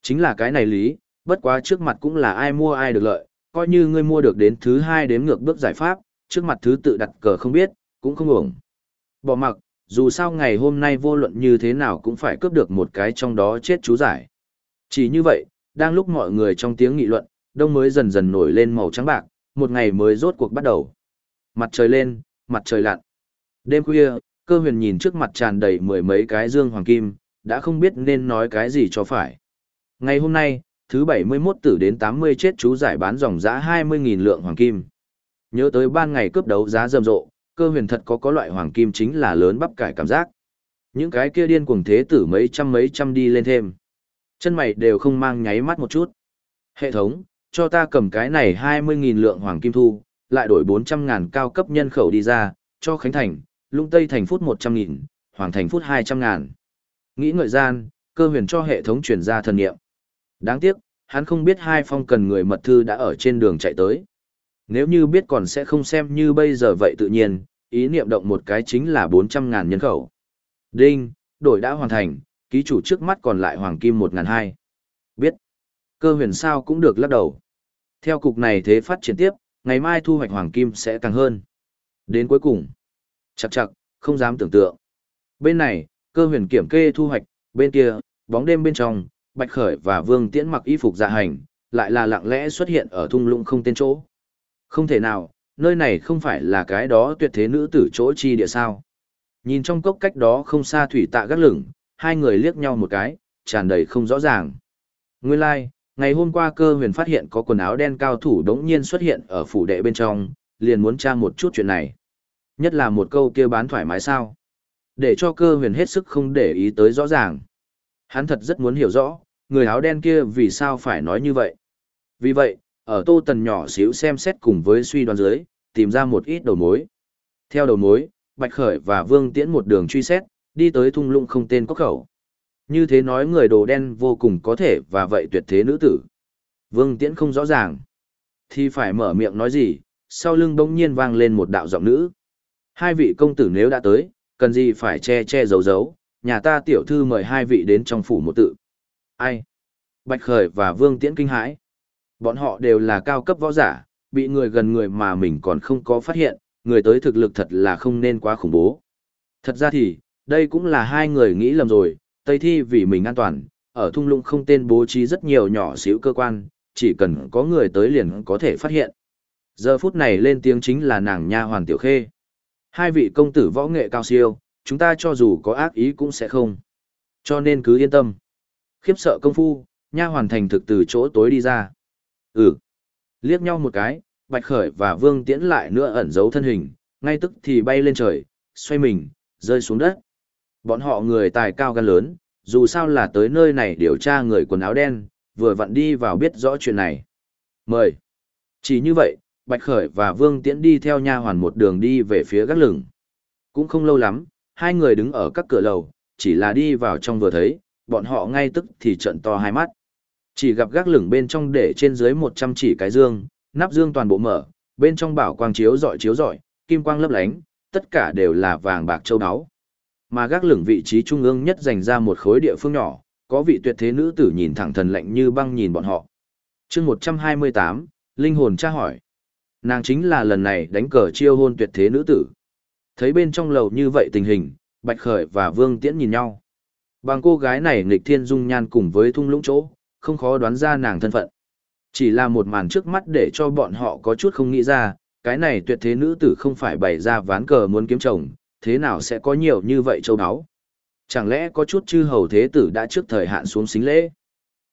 S1: Chính là cái này lý, bất quá trước mặt cũng là ai mua ai được lợi, coi như ngươi mua được đến thứ hai đếm ngược bước giải pháp, trước mặt thứ tự đặt cờ không biết, cũng không ổng. Bỏ mặc, dù sao ngày hôm nay vô luận như thế nào cũng phải cướp được một cái trong đó chết chú giải. Chỉ như vậy, đang lúc mọi người trong tiếng nghị luận, đông mới dần dần nổi lên màu trắng bạc, một ngày mới rốt cuộc bắt đầu. Mặt trời lên, mặt trời lặn. Đêm khuya, cơ huyền nhìn trước mặt tràn đầy mười mấy cái dương hoàng kim, đã không biết nên nói cái gì cho phải. Ngày hôm nay, thứ 71 tử đến 80 chết chú giải bán dòng giá 20.000 lượng hoàng kim. Nhớ tới ban ngày cướp đấu giá rầm rộ, cơ huyền thật có có loại hoàng kim chính là lớn bắp cải cảm giác. Những cái kia điên cuồng thế tử mấy trăm mấy trăm đi lên thêm. Chân mày đều không mang nháy mắt một chút. Hệ thống, cho ta cầm cái này 20.000 lượng hoàng kim thu, lại đổi 400.000 cao cấp nhân khẩu đi ra, cho Khánh Thành, lung tây thành phút một trăm nghìn hoàng thành phút hai trăm ngàn Nghĩ ngợi gian, cơ huyền cho hệ thống truyền ra thần niệm. Đáng tiếc, hắn không biết hai phong cần người mật thư đã ở trên đường chạy tới. Nếu như biết còn sẽ không xem như bây giờ vậy tự nhiên, ý niệm động một cái chính là 400.000 nhân khẩu. Đinh, đổi đã hoàn thành, ký chủ trước mắt còn lại hoàng kim 1.200. Biết. Cơ huyền sao cũng được lắc đầu. Theo cục này thế phát triển tiếp, ngày mai thu hoạch hoàng kim sẽ càng hơn. Đến cuối cùng. Chặt chặt, không dám tưởng tượng. Bên này, cơ huyền kiểm kê thu hoạch, bên kia, bóng đêm bên trong, Bạch Khởi và Vương Tiễn mặc y phục dạ hành, lại là lặng lẽ xuất hiện ở thung lũng không tên chỗ. Không thể nào, nơi này không phải là cái đó tuyệt thế nữ tử chỗ chi địa sao. Nhìn trong cốc cách đó không xa thủy tạ gác lửng, hai người liếc nhau một cái, tràn đầy không rõ ràng. Nguyên lai, like, ngày hôm qua cơ huyền phát hiện có quần áo đen cao thủ đống nhiên xuất hiện ở phủ đệ bên trong, liền muốn tra một chút chuyện này. Nhất là một câu kia bán thoải mái sao. Để cho cơ huyền hết sức không để ý tới rõ ràng. Hắn thật rất muốn hiểu rõ, người áo đen kia vì sao phải nói như vậy. Vì vậy, ở tô tần nhỏ xíu xem xét cùng với suy đoán dưới, tìm ra một ít đầu mối. Theo đầu mối, Bạch Khởi và Vương Tiễn một đường truy xét, đi tới thung lũng không tên cốc khẩu. Như thế nói người đồ đen vô cùng có thể và vậy tuyệt thế nữ tử. Vương Tiễn không rõ ràng. Thì phải mở miệng nói gì, sau lưng bỗng nhiên vang lên một đạo giọng nữ. Hai vị công tử nếu đã tới, cần gì phải che che giấu giấu, nhà ta tiểu thư mời hai vị đến trong phủ một tự. Ai? Bạch Khởi và Vương Tiễn kinh hãi. Bọn họ đều là cao cấp võ giả, bị người gần người mà mình còn không có phát hiện, người tới thực lực thật là không nên quá khủng bố. Thật ra thì, đây cũng là hai người nghĩ lầm rồi, Tây Thi vì mình an toàn, ở thung lũng không tên bố trí rất nhiều nhỏ xíu cơ quan, chỉ cần có người tới liền có thể phát hiện. Giờ phút này lên tiếng chính là nàng nha hoàn tiểu khê. Hai vị công tử võ nghệ cao siêu, chúng ta cho dù có ác ý cũng sẽ không. Cho nên cứ yên tâm. Khiếp sợ công phu, nha hoàn thành thực từ chỗ tối đi ra. Ừ. Liếc nhau một cái, Bạch Khởi và Vương Tiễn lại nữa ẩn giấu thân hình, ngay tức thì bay lên trời, xoay mình, rơi xuống đất. Bọn họ người tài cao gan lớn, dù sao là tới nơi này điều tra người quần áo đen, vừa vặn đi vào biết rõ chuyện này. Mời. Chỉ như vậy, Bạch Khởi và Vương Tiễn đi theo nha hoàn một đường đi về phía gác lửng. Cũng không lâu lắm, hai người đứng ở các cửa lầu, chỉ là đi vào trong vừa thấy, bọn họ ngay tức thì trận to hai mắt. Chỉ gặp gác lửng bên trong để trên dưới 100 chỉ cái dương, nắp dương toàn bộ mở, bên trong bảo quang chiếu rọi chiếu rọi, kim quang lấp lánh, tất cả đều là vàng bạc châu áo. Mà gác lửng vị trí trung ương nhất dành ra một khối địa phương nhỏ, có vị tuyệt thế nữ tử nhìn thẳng thần lạnh như băng nhìn bọn họ. chương 128, Linh hồn tra hỏi. Nàng chính là lần này đánh cờ chiêu hôn tuyệt thế nữ tử. Thấy bên trong lầu như vậy tình hình, Bạch Khởi và Vương Tiễn nhìn nhau. Bằng cô gái này nghịch thiên dung nhan cùng với thung lũng chỗ, không khó đoán ra nàng thân phận. Chỉ là một màn trước mắt để cho bọn họ có chút không nghĩ ra, cái này tuyệt thế nữ tử không phải bày ra ván cờ muốn kiếm chồng, thế nào sẽ có nhiều như vậy châu áo? Chẳng lẽ có chút chư hầu thế tử đã trước thời hạn xuống xính lễ?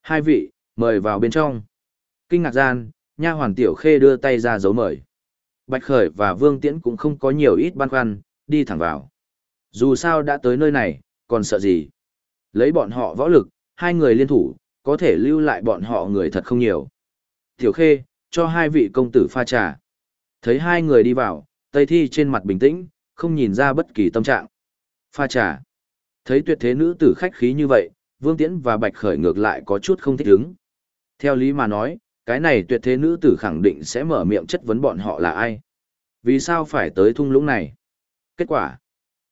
S1: Hai vị, mời vào bên trong. Kinh ngạc gian, nha hoàn tiểu khê đưa tay ra dấu mời. Bạch Khởi và Vương Tiễn cũng không có nhiều ít băn khoăn, đi thẳng vào. Dù sao đã tới nơi này, còn sợ gì? Lấy bọn họ võ lực, hai người liên thủ, có thể lưu lại bọn họ người thật không nhiều. Tiểu Khê, cho hai vị công tử pha trà. Thấy hai người đi vào, Tây Thi trên mặt bình tĩnh, không nhìn ra bất kỳ tâm trạng. Pha trà. Thấy tuyệt thế nữ tử khách khí như vậy, Vương Tiễn và Bạch Khởi ngược lại có chút không thích ứng. Theo lý mà nói, cái này tuyệt thế nữ tử khẳng định sẽ mở miệng chất vấn bọn họ là ai. Vì sao phải tới thung lũng này? Kết quả.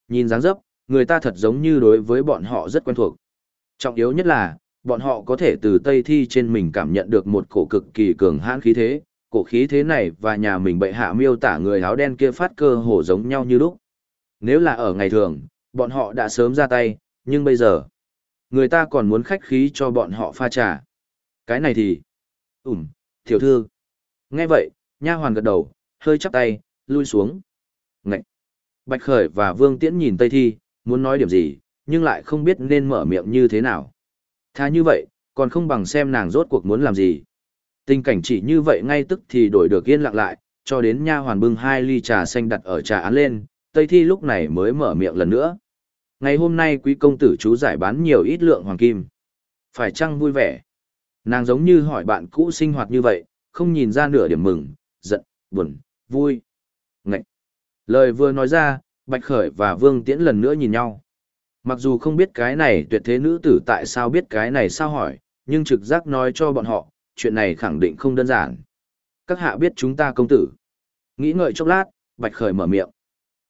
S1: Nhìn dáng dấp, người ta thật giống như đối với bọn họ rất quen thuộc. Trọng yếu nhất là, bọn họ có thể từ Tây Thi trên mình cảm nhận được một cổ cực kỳ cường hãn khí thế, cổ khí thế này và nhà mình bệ hạ miêu tả người áo đen kia phát cơ hồ giống nhau như lúc. Nếu là ở ngày thường, bọn họ đã sớm ra tay, nhưng bây giờ, người ta còn muốn khách khí cho bọn họ pha trà. Cái này thì, ủm, tiểu thư. Nghe vậy, nha hoàn gật đầu, hơi chắp tay, lui xuống. Ngậy. Bạch Khởi và Vương Tiễn nhìn Tây Thi, muốn nói điểm gì, nhưng lại không biết nên mở miệng như thế nào. Tha như vậy, còn không bằng xem nàng rốt cuộc muốn làm gì. Tình cảnh chỉ như vậy ngay tức thì đổi được yên lặng lại, cho đến nha hoàn bưng hai ly trà xanh đặt ở trà án lên, Tây Thi lúc này mới mở miệng lần nữa. Ngày hôm nay quý công tử chú giải bán nhiều ít lượng hoàng kim. Phải chăng vui vẻ? Nàng giống như hỏi bạn cũ sinh hoạt như vậy, không nhìn ra nửa điểm mừng, giận, buồn, vui. Ngậy! Lời vừa nói ra, Bạch Khởi và Vương Tiễn lần nữa nhìn nhau. Mặc dù không biết cái này tuyệt thế nữ tử tại sao biết cái này sao hỏi, nhưng trực giác nói cho bọn họ, chuyện này khẳng định không đơn giản. Các hạ biết chúng ta công tử. Nghĩ ngợi chốc lát, Bạch Khởi mở miệng.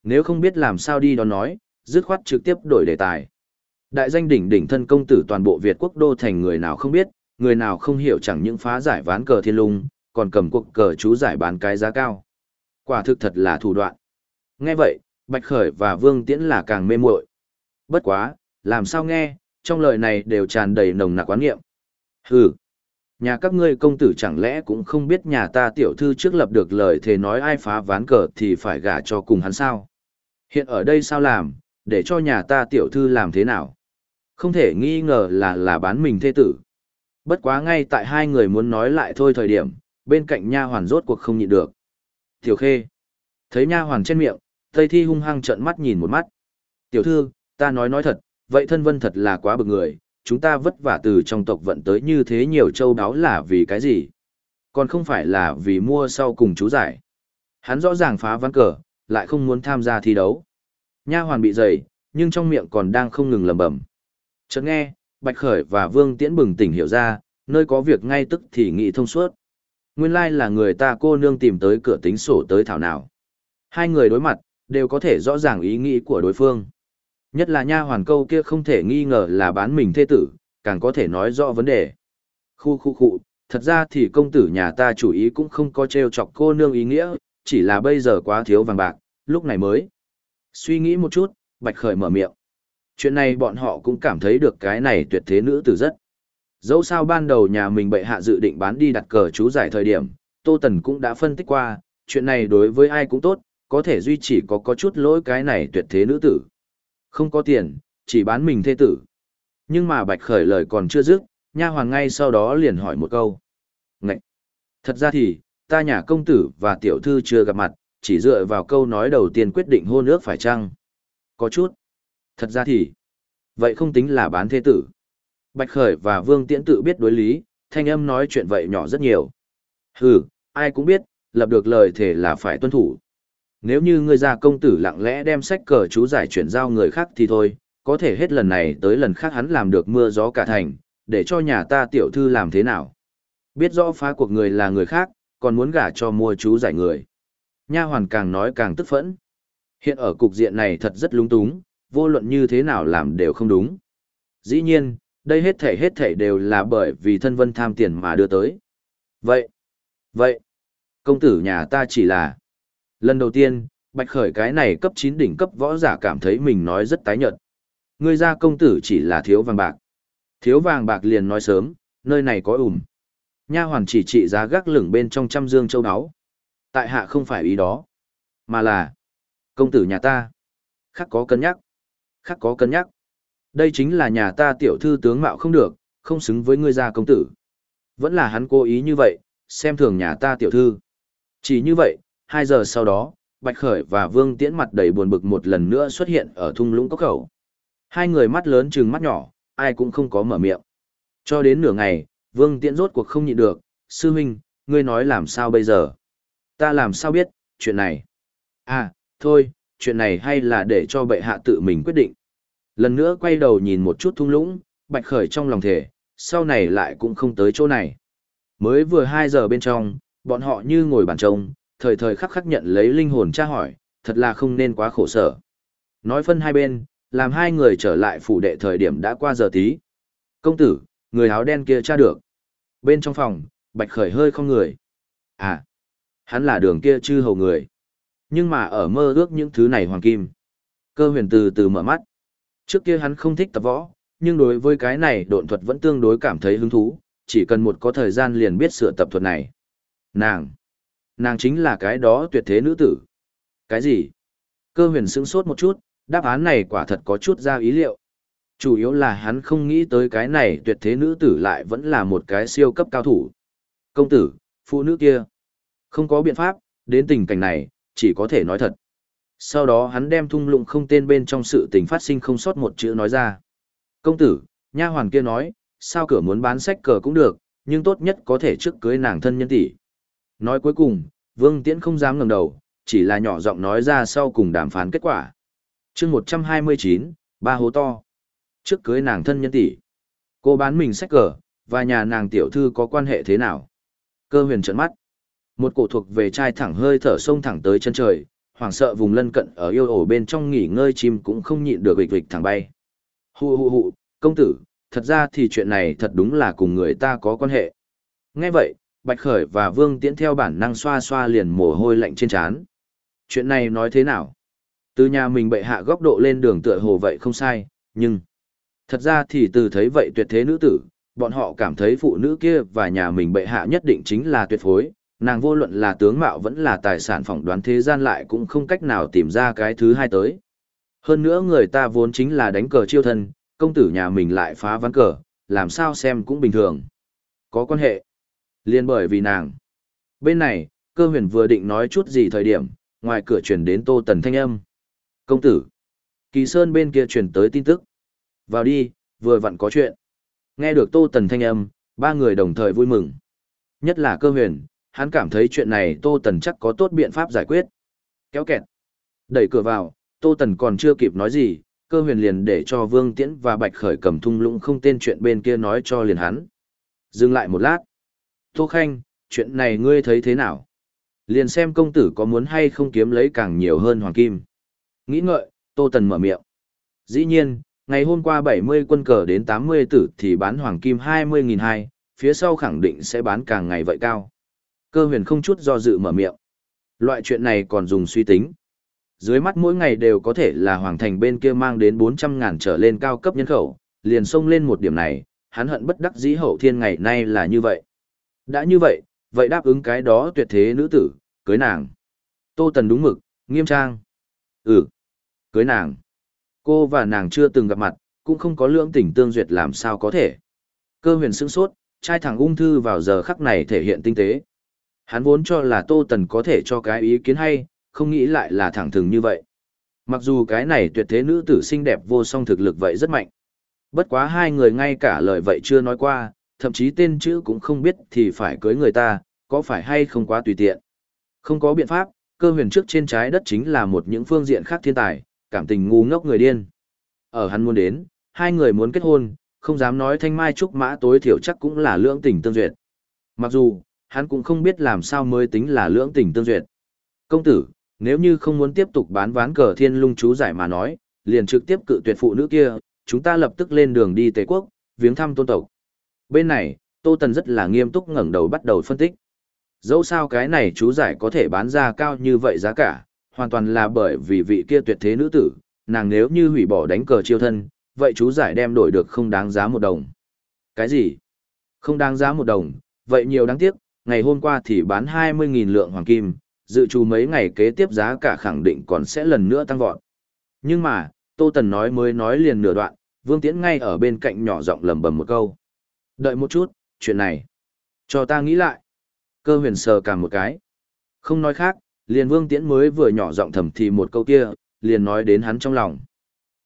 S1: Nếu không biết làm sao đi đó nói, dứt khoát trực tiếp đổi đề tài. Đại danh đỉnh đỉnh thân công tử toàn bộ Việt quốc đô thành người nào không biết, người nào không hiểu chẳng những phá giải ván cờ thiên lung, còn cầm cuộc cờ chú giải bán cái giá cao. Quả thực thật là thủ đoạn. Nghe vậy, Bạch Khởi và Vương Tiễn là càng mê muội. Bất quá, làm sao nghe, trong lời này đều tràn đầy nồng nặc quán nghiệm. Hừ, nhà các ngươi công tử chẳng lẽ cũng không biết nhà ta tiểu thư trước lập được lời thề nói ai phá ván cờ thì phải gả cho cùng hắn sao? Hiện ở đây sao làm, để cho nhà ta tiểu thư làm thế nào? Không thể nghi ngờ là là bán mình thê tử. Bất quá ngay tại hai người muốn nói lại thôi thời điểm, bên cạnh nha hoàn rốt cuộc không nhịn được. Tiểu khê. Thấy nha hoàn trên miệng, Tây Thi hung hăng trợn mắt nhìn một mắt. Tiểu thư, ta nói nói thật, vậy thân vân thật là quá bực người, chúng ta vất vả từ trong tộc vận tới như thế nhiều châu đáo là vì cái gì? Còn không phải là vì mua sau cùng chú giải. Hắn rõ ràng phá ván cờ, lại không muốn tham gia thi đấu. Nha hoàn bị dày, nhưng trong miệng còn đang không ngừng lẩm bẩm. Chợt nghe, Bạch Khởi và Vương Tiễn bừng tỉnh hiểu ra, nơi có việc ngay tức thì nghĩ thông suốt. Nguyên lai là người ta cô nương tìm tới cửa tính sổ tới thảo nào. Hai người đối mặt, đều có thể rõ ràng ý nghĩ của đối phương. Nhất là nha hoàn câu kia không thể nghi ngờ là bán mình thê tử, càng có thể nói rõ vấn đề. Khu khu khu, thật ra thì công tử nhà ta chủ ý cũng không có trêu chọc cô nương ý nghĩa, chỉ là bây giờ quá thiếu vàng bạc, lúc này mới. Suy nghĩ một chút, Bạch Khởi mở miệng. Chuyện này bọn họ cũng cảm thấy được cái này tuyệt thế nữ tử rất. Dẫu sao ban đầu nhà mình bệ hạ dự định bán đi đặt cờ chú giải thời điểm, Tô Tần cũng đã phân tích qua, chuyện này đối với ai cũng tốt, có thể duy trì có có chút lỗi cái này tuyệt thế nữ tử. Không có tiền, chỉ bán mình thê tử. Nhưng mà Bạch Khởi lời còn chưa dứt, nha hoàng ngay sau đó liền hỏi một câu. Ngậy! Thật ra thì, ta nhà công tử và tiểu thư chưa gặp mặt, chỉ dựa vào câu nói đầu tiên quyết định hôn ước phải chăng? Có chút. Thật ra thì, vậy không tính là bán thế tử. Bạch Khởi và Vương Tiễn tự biết đối lý, thanh âm nói chuyện vậy nhỏ rất nhiều. Hừ, ai cũng biết, lập được lời thể là phải tuân thủ. Nếu như ngươi gia công tử lặng lẽ đem sách cờ chú giải chuyển giao người khác thì thôi, có thể hết lần này tới lần khác hắn làm được mưa gió cả thành, để cho nhà ta tiểu thư làm thế nào. Biết rõ phá cuộc người là người khác, còn muốn gả cho mua chú giải người. Nha hoàn càng nói càng tức phẫn. Hiện ở cục diện này thật rất lung túng, vô luận như thế nào làm đều không đúng. Dĩ nhiên, đây hết thể hết thể đều là bởi vì thân vân tham tiền mà đưa tới. Vậy, vậy, công tử nhà ta chỉ là... Lần đầu tiên, Bạch Khởi cái này cấp 9 đỉnh cấp võ giả cảm thấy mình nói rất tái nhợt. Ngươi ra công tử chỉ là thiếu vàng bạc. Thiếu vàng bạc liền nói sớm, nơi này có ủm. Nha hoàn chỉ trị giá gác lửng bên trong trăm dương châu áo. Tại hạ không phải ý đó, mà là công tử nhà ta. Khắc có cân nhắc. Khắc có cân nhắc. Đây chính là nhà ta tiểu thư tướng mạo không được, không xứng với ngươi gia công tử. Vẫn là hắn cố ý như vậy, xem thường nhà ta tiểu thư. Chỉ như vậy, hai giờ sau đó, Bạch Khởi và Vương Tiễn mặt đầy buồn bực một lần nữa xuất hiện ở thung lũng cốc khẩu. Hai người mắt lớn trừng mắt nhỏ, ai cũng không có mở miệng. Cho đến nửa ngày, Vương Tiễn rốt cuộc không nhịn được, sư huynh, ngươi nói làm sao bây giờ? Ta làm sao biết, chuyện này? À, thôi, chuyện này hay là để cho bệ hạ tự mình quyết định. Lần nữa quay đầu nhìn một chút thung lũng, Bạch Khởi trong lòng thể, sau này lại cũng không tới chỗ này. Mới vừa 2 giờ bên trong, bọn họ như ngồi bàn trông, thời thời khắc khắc nhận lấy linh hồn tra hỏi, thật là không nên quá khổ sở. Nói phân hai bên, làm hai người trở lại phủ đệ thời điểm đã qua giờ tí. Công tử, người áo đen kia tra được. Bên trong phòng, Bạch Khởi hơi không người. À, hắn là đường kia chư hầu người. Nhưng mà ở mơ ước những thứ này hoàng kim. Cơ huyền từ từ mở mắt. Trước kia hắn không thích tập võ, nhưng đối với cái này độn thuật vẫn tương đối cảm thấy hứng thú, chỉ cần một có thời gian liền biết sửa tập thuật này. Nàng! Nàng chính là cái đó tuyệt thế nữ tử. Cái gì? Cơ huyền sững sốt một chút, đáp án này quả thật có chút ra ý liệu. Chủ yếu là hắn không nghĩ tới cái này tuyệt thế nữ tử lại vẫn là một cái siêu cấp cao thủ. Công tử, phụ nữ kia. Không có biện pháp, đến tình cảnh này, chỉ có thể nói thật. Sau đó hắn đem thung lũng không tên bên trong sự tình phát sinh không sót một chữ nói ra. Công tử, nha hoàn kia nói, sao cửa muốn bán sách cờ cũng được, nhưng tốt nhất có thể trước cưới nàng thân nhân tỷ. Nói cuối cùng, Vương Tiễn không dám ngẩng đầu, chỉ là nhỏ giọng nói ra sau cùng đàm phán kết quả. chương 129, Ba hố to. Trước cưới nàng thân nhân tỷ. Cô bán mình sách cờ, và nhà nàng tiểu thư có quan hệ thế nào? Cơ huyền trợn mắt. Một cổ thuộc về trai thẳng hơi thở sông thẳng tới chân trời, hoảng sợ vùng lân cận ở yêu ổ bên trong nghỉ ngơi chim cũng không nhịn được vịch vịch thẳng bay. Hù hù hù, công tử, thật ra thì chuyện này thật đúng là cùng người ta có quan hệ. Nghe vậy, Bạch Khởi và Vương Tiễn theo bản năng xoa xoa liền mồ hôi lạnh trên trán. Chuyện này nói thế nào? Từ nhà mình bệ hạ góc độ lên đường tựa hồ vậy không sai, nhưng... Thật ra thì từ thấy vậy tuyệt thế nữ tử, bọn họ cảm thấy phụ nữ kia và nhà mình bệ hạ nhất định chính là tuyệt phối, nàng vô luận là tướng mạo vẫn là tài sản phỏng đoán thế gian lại cũng không cách nào tìm ra cái thứ hai tới. Hơn nữa người ta vốn chính là đánh cờ chiêu thân, công tử nhà mình lại phá ván cờ, làm sao xem cũng bình thường. Có quan hệ. Liên bởi vì nàng. Bên này, cơ huyền vừa định nói chút gì thời điểm, ngoài cửa truyền đến tô tần thanh âm. Công tử. Kỳ Sơn bên kia truyền tới tin tức. Vào đi, vừa vặn có chuyện. Nghe được tô tần thanh âm, ba người đồng thời vui mừng. Nhất là cơ huyền, hắn cảm thấy chuyện này tô tần chắc có tốt biện pháp giải quyết. Kéo kẹt. Đẩy cửa vào, tô tần còn chưa kịp nói gì, cơ huyền liền để cho Vương Tiễn và Bạch Khởi cầm thung lũng không tên chuyện bên kia nói cho liền hắn. Dừng lại một lát. Tô Khanh, chuyện này ngươi thấy thế nào? Liền xem công tử có muốn hay không kiếm lấy càng nhiều hơn hoàng kim. Nghĩ ngợi, Tô Tần mở miệng. Dĩ nhiên, ngày hôm qua 70 quân cờ đến 80 tử thì bán hoàng kim 20.200, phía sau khẳng định sẽ bán càng ngày vậy cao. Cơ huyền không chút do dự mở miệng. Loại chuyện này còn dùng suy tính. Dưới mắt mỗi ngày đều có thể là hoàng thành bên kia mang đến 400 ngàn trở lên cao cấp nhân khẩu, liền xông lên một điểm này, hắn hận bất đắc dĩ hậu thiên ngày nay là như vậy. Đã như vậy, vậy đáp ứng cái đó tuyệt thế nữ tử, cưới nàng. Tô Tần đúng mực, nghiêm trang. Ừ, cưới nàng. Cô và nàng chưa từng gặp mặt, cũng không có lưỡng tình tương duyệt làm sao có thể. Cơ huyền sững sốt, trai thẳng ung thư vào giờ khắc này thể hiện tinh tế. Hắn vốn cho là Tô Tần có thể cho cái ý kiến hay, không nghĩ lại là thẳng thừng như vậy. Mặc dù cái này tuyệt thế nữ tử xinh đẹp vô song thực lực vậy rất mạnh. Bất quá hai người ngay cả lời vậy chưa nói qua, thậm chí tên chữ cũng không biết thì phải cưới người ta, có phải hay không quá tùy tiện. Không có biện pháp, cơ huyền trước trên trái đất chính là một những phương diện khác thiên tài, cảm tình ngu ngốc người điên. Ở hắn muốn đến, hai người muốn kết hôn, không dám nói thanh mai trúc mã tối thiểu chắc cũng là lưỡng tình tương duyệt. Mặc dù, hắn cũng không biết làm sao mới tính là lưỡng tình tương duyệt. Công tử, nếu như không muốn tiếp tục bán ván cờ thiên lung chú giải mà nói, liền trực tiếp cự tuyệt phụ nữ kia, chúng ta lập tức lên đường đi Tề quốc, viếng thăm tôn tộc. Bên này, Tô Tần rất là nghiêm túc ngẩng đầu bắt đầu phân tích. Dẫu sao cái này chú giải có thể bán ra cao như vậy giá cả, hoàn toàn là bởi vì vị kia tuyệt thế nữ tử, nàng nếu như hủy bỏ đánh cờ chiêu thân, vậy chú giải đem đổi được không đáng giá một đồng. Cái gì? Không đáng giá một đồng, vậy nhiều đáng tiếc, ngày hôm qua thì bán 20.000 lượng hoàng kim, dự trù mấy ngày kế tiếp giá cả khẳng định còn sẽ lần nữa tăng vọt. Nhưng mà, Tô Tần nói mới nói liền nửa đoạn, Vương Tiễn ngay ở bên cạnh nhỏ giọng lầm bầm một câu. Đợi một chút, chuyện này. Cho ta nghĩ lại. Cơ huyền sờ cả một cái. Không nói khác, liền Vương Tiễn mới vừa nhỏ giọng thầm thì một câu kia, liền nói đến hắn trong lòng.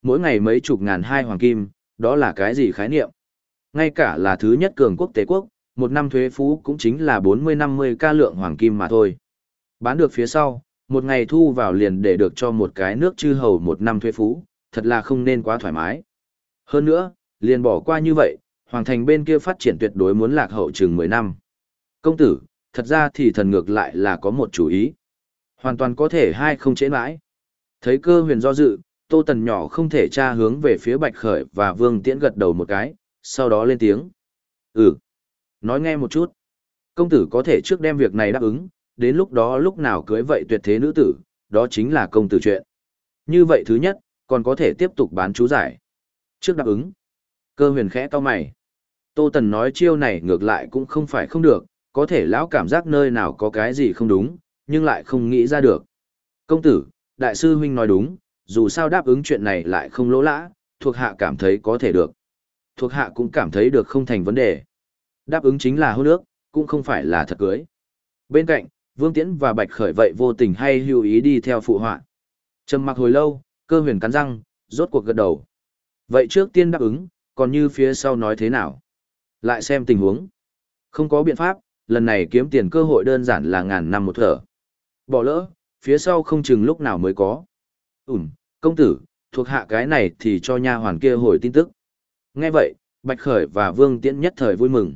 S1: Mỗi ngày mấy chục ngàn hai hoàng kim, đó là cái gì khái niệm? Ngay cả là thứ nhất cường quốc tế quốc, một năm thuế phú cũng chính là 40-50 ca lượng hoàng kim mà thôi. Bán được phía sau, một ngày thu vào liền để được cho một cái nước chư hầu một năm thuế phú, thật là không nên quá thoải mái. Hơn nữa, liền bỏ qua như vậy, hoàng thành bên kia phát triển tuyệt đối muốn lạc hậu chừng 10 năm. Công tử, thật ra thì thần ngược lại là có một chủ ý. Hoàn toàn có thể hai không chế mãi. Thấy cơ huyền do dự, tô tần nhỏ không thể tra hướng về phía bạch khởi và vương tiễn gật đầu một cái, sau đó lên tiếng. Ừ. Nói nghe một chút. Công tử có thể trước đem việc này đáp ứng, đến lúc đó lúc nào cưới vậy tuyệt thế nữ tử, đó chính là công tử chuyện. Như vậy thứ nhất, còn có thể tiếp tục bán chú giải. Trước đáp ứng. Cơ huyền khẽ to mày. Tô Tần nói chiêu này ngược lại cũng không phải không được, có thể lão cảm giác nơi nào có cái gì không đúng, nhưng lại không nghĩ ra được. Công tử, đại sư huynh nói đúng, dù sao đáp ứng chuyện này lại không lỗ lã, thuộc hạ cảm thấy có thể được. Thuộc hạ cũng cảm thấy được không thành vấn đề. Đáp ứng chính là hôn nước, cũng không phải là thật cưới. Bên cạnh, Vương Tiễn và Bạch Khởi vậy vô tình hay hữu ý đi theo phụ họa. Trầm mặc hồi lâu, cơ huyền cắn răng, rốt cuộc gật đầu. Vậy trước tiên đáp ứng, còn như phía sau nói thế nào? Lại xem tình huống. Không có biện pháp, lần này kiếm tiền cơ hội đơn giản là ngàn năm một thở. Bỏ lỡ, phía sau không chừng lúc nào mới có. Ừm, công tử, thuộc hạ cái này thì cho nha hoàn kia hồi tin tức. Nghe vậy, Bạch Khởi và Vương Tiễn nhất thời vui mừng.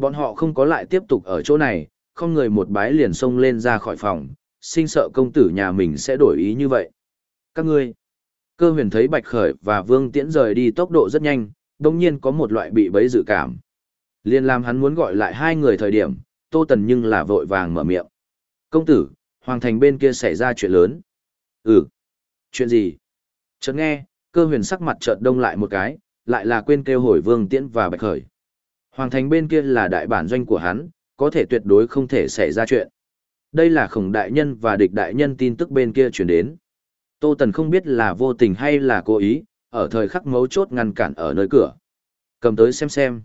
S1: Bọn họ không có lại tiếp tục ở chỗ này, không người một bái liền xông lên ra khỏi phòng, sinh sợ công tử nhà mình sẽ đổi ý như vậy. Các ngươi, cơ huyền thấy Bạch Khởi và Vương Tiễn rời đi tốc độ rất nhanh, đồng nhiên có một loại bị bấy dự cảm. Liên làm hắn muốn gọi lại hai người thời điểm, Tô Tần nhưng là vội vàng mở miệng. Công tử, Hoàng Thành bên kia xảy ra chuyện lớn. Ừ. Chuyện gì? Chợt nghe, cơ huyền sắc mặt chợt đông lại một cái, lại là quên kêu hồi Vương Tiễn và Bạch Khởi. Hoàng Thành bên kia là đại bản doanh của hắn, có thể tuyệt đối không thể xảy ra chuyện. Đây là khổng đại nhân và địch đại nhân tin tức bên kia chuyển đến. Tô Tần không biết là vô tình hay là cố ý, ở thời khắc mấu chốt ngăn cản ở nơi cửa. Cầm tới xem xem.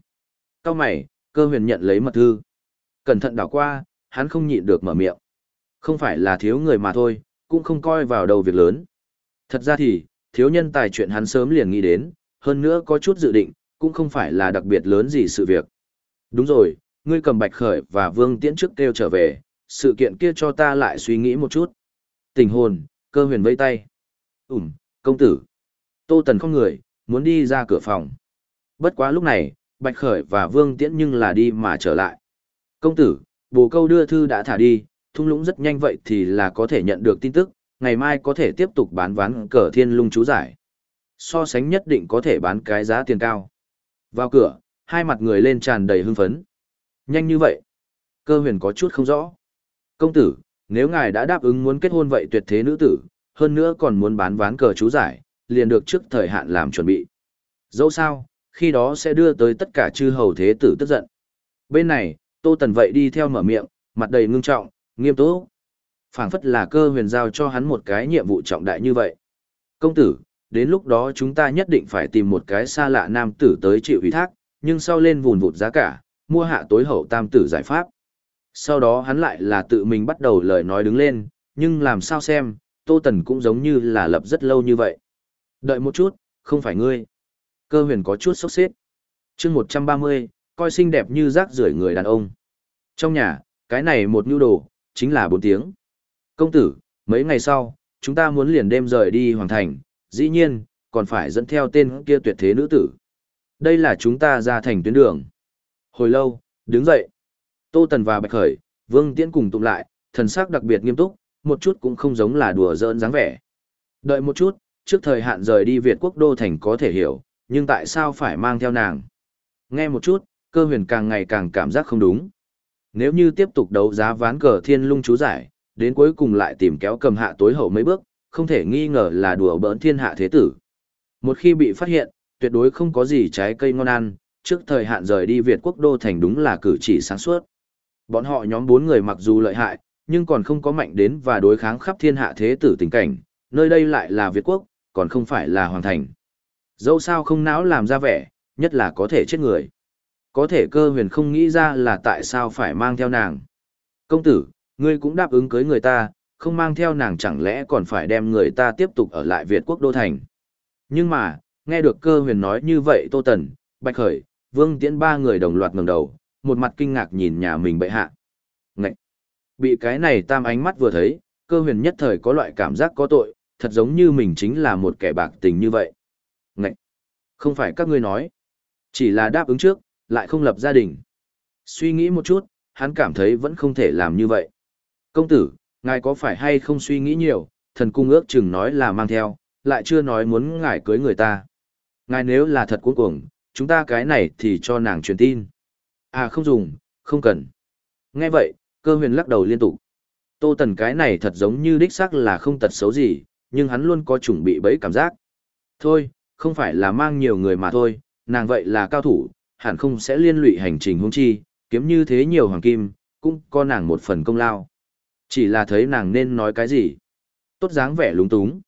S1: Cao mày, cơ huyền nhận lấy mật thư. Cẩn thận đảo qua, hắn không nhịn được mở miệng. Không phải là thiếu người mà thôi, cũng không coi vào đầu việc lớn. Thật ra thì, thiếu nhân tài chuyện hắn sớm liền nghĩ đến, hơn nữa có chút dự định, cũng không phải là đặc biệt lớn gì sự việc. Đúng rồi, ngươi cầm bạch khởi và vương tiễn trước kêu trở về, sự kiện kia cho ta lại suy nghĩ một chút. Tình hồn, cơ huyền vây tay. Ừm, công tử. Tô Tần không người, muốn đi ra cửa phòng. Bất quá lúc này, Bạch Khởi và Vương Tiễn nhưng là đi mà trở lại. Công tử, bồ câu đưa thư đã thả đi, thung lũng rất nhanh vậy thì là có thể nhận được tin tức, ngày mai có thể tiếp tục bán ván cờ thiên lung chú giải. So sánh nhất định có thể bán cái giá tiền cao. Vào cửa, hai mặt người lên tràn đầy hưng phấn. Nhanh như vậy. Cơ huyền có chút không rõ. Công tử, nếu ngài đã đáp ứng muốn kết hôn vậy tuyệt thế nữ tử, hơn nữa còn muốn bán ván cờ chú giải, liền được trước thời hạn làm chuẩn bị. Dẫu sao, khi đó sẽ đưa tới tất cả chư hầu thế tử tức giận. Bên này, Tô Tần vậy đi theo mở miệng, mặt đầy ngưng trọng, nghiêm túc. phảng phất là cơ huyền giao cho hắn một cái nhiệm vụ trọng đại như vậy. Công tử, đến lúc đó chúng ta nhất định phải tìm một cái xa lạ nam tử tới chịu ủy thác, nhưng sau lên vùn vụt giá cả, mua hạ tối hậu tam tử giải pháp. Sau đó hắn lại là tự mình bắt đầu lời nói đứng lên, nhưng làm sao xem, Tô Tần cũng giống như là lập rất lâu như vậy. Đợi một chút, không phải ngươi. Cơ huyền có chút sốc xếp. chương 130, coi xinh đẹp như rác rưởi người đàn ông. Trong nhà, cái này một nhu đồ, chính là bốn tiếng. Công tử, mấy ngày sau, chúng ta muốn liền đêm rời đi hoàng thành, dĩ nhiên, còn phải dẫn theo tên kia tuyệt thế nữ tử. Đây là chúng ta ra thành tuyến đường. Hồi lâu, đứng dậy. Tô Tần và Bạch Khởi, Vương Tiễn cùng tụng lại, thần sắc đặc biệt nghiêm túc, một chút cũng không giống là đùa giỡn dáng vẻ. Đợi một chút, trước thời hạn rời đi Việt quốc đô thành có thể hiểu, nhưng tại sao phải mang theo nàng? Nghe một chút, cơ huyền càng ngày càng cảm giác không đúng. Nếu như tiếp tục đấu giá ván cờ thiên lung chú giải, đến cuối cùng lại tìm kéo cầm hạ tối hậu mấy bước, không thể nghi ngờ là đùa bỡn thiên hạ thế tử. Một khi bị phát hiện, tuyệt đối không có gì trái cây ngon ăn, trước thời hạn rời đi Việt quốc đô thành đúng là cử chỉ sáng suốt. Bọn họ nhóm bốn người mặc dù lợi hại, nhưng còn không có mạnh đến và đối kháng khắp thiên hạ thế tử tình cảnh, nơi đây lại là Việt quốc, còn không phải là hoàng thành. Dẫu sao không não làm ra vẻ, nhất là có thể chết người. Có thể cơ huyền không nghĩ ra là tại sao phải mang theo nàng. Công tử, ngươi cũng đáp ứng cưới người ta, không mang theo nàng chẳng lẽ còn phải đem người ta tiếp tục ở lại Việt quốc đô thành. Nhưng mà, nghe được cơ huyền nói như vậy Tô Tần, Bạch Khởi, Vương Tiễn ba người đồng loạt ngẩng đầu, một mặt kinh ngạc nhìn nhà mình bệ hạ. Ngậy! Bị cái này tam ánh mắt vừa thấy, cơ huyền nhất thời có loại cảm giác có tội, thật giống như mình chính là một kẻ bạc tình như vậy. Ngậy! Không phải các ngươi nói. Chỉ là đáp ứng trước, lại không lập gia đình. Suy nghĩ một chút, hắn cảm thấy vẫn không thể làm như vậy. Công tử, ngài có phải hay không suy nghĩ nhiều, thần cung ước chừng nói là mang theo, lại chưa nói muốn ngài cưới người ta. Ngài nếu là thật cuống cuồng, chúng ta cái này thì cho nàng truyền tin. À không dùng, không cần. Nghe vậy, cơ huyền lắc đầu liên tục. Tô tần cái này thật giống như đích xác là không tật xấu gì, nhưng hắn luôn có chuẩn bị bấy cảm giác. Thôi, không phải là mang nhiều người mà thôi, nàng vậy là cao thủ, hẳn không sẽ liên lụy hành trình hung chi, kiếm như thế nhiều hoàng kim, cũng có nàng một phần công lao. Chỉ là thấy nàng nên nói cái gì. Tốt dáng vẻ lúng túng.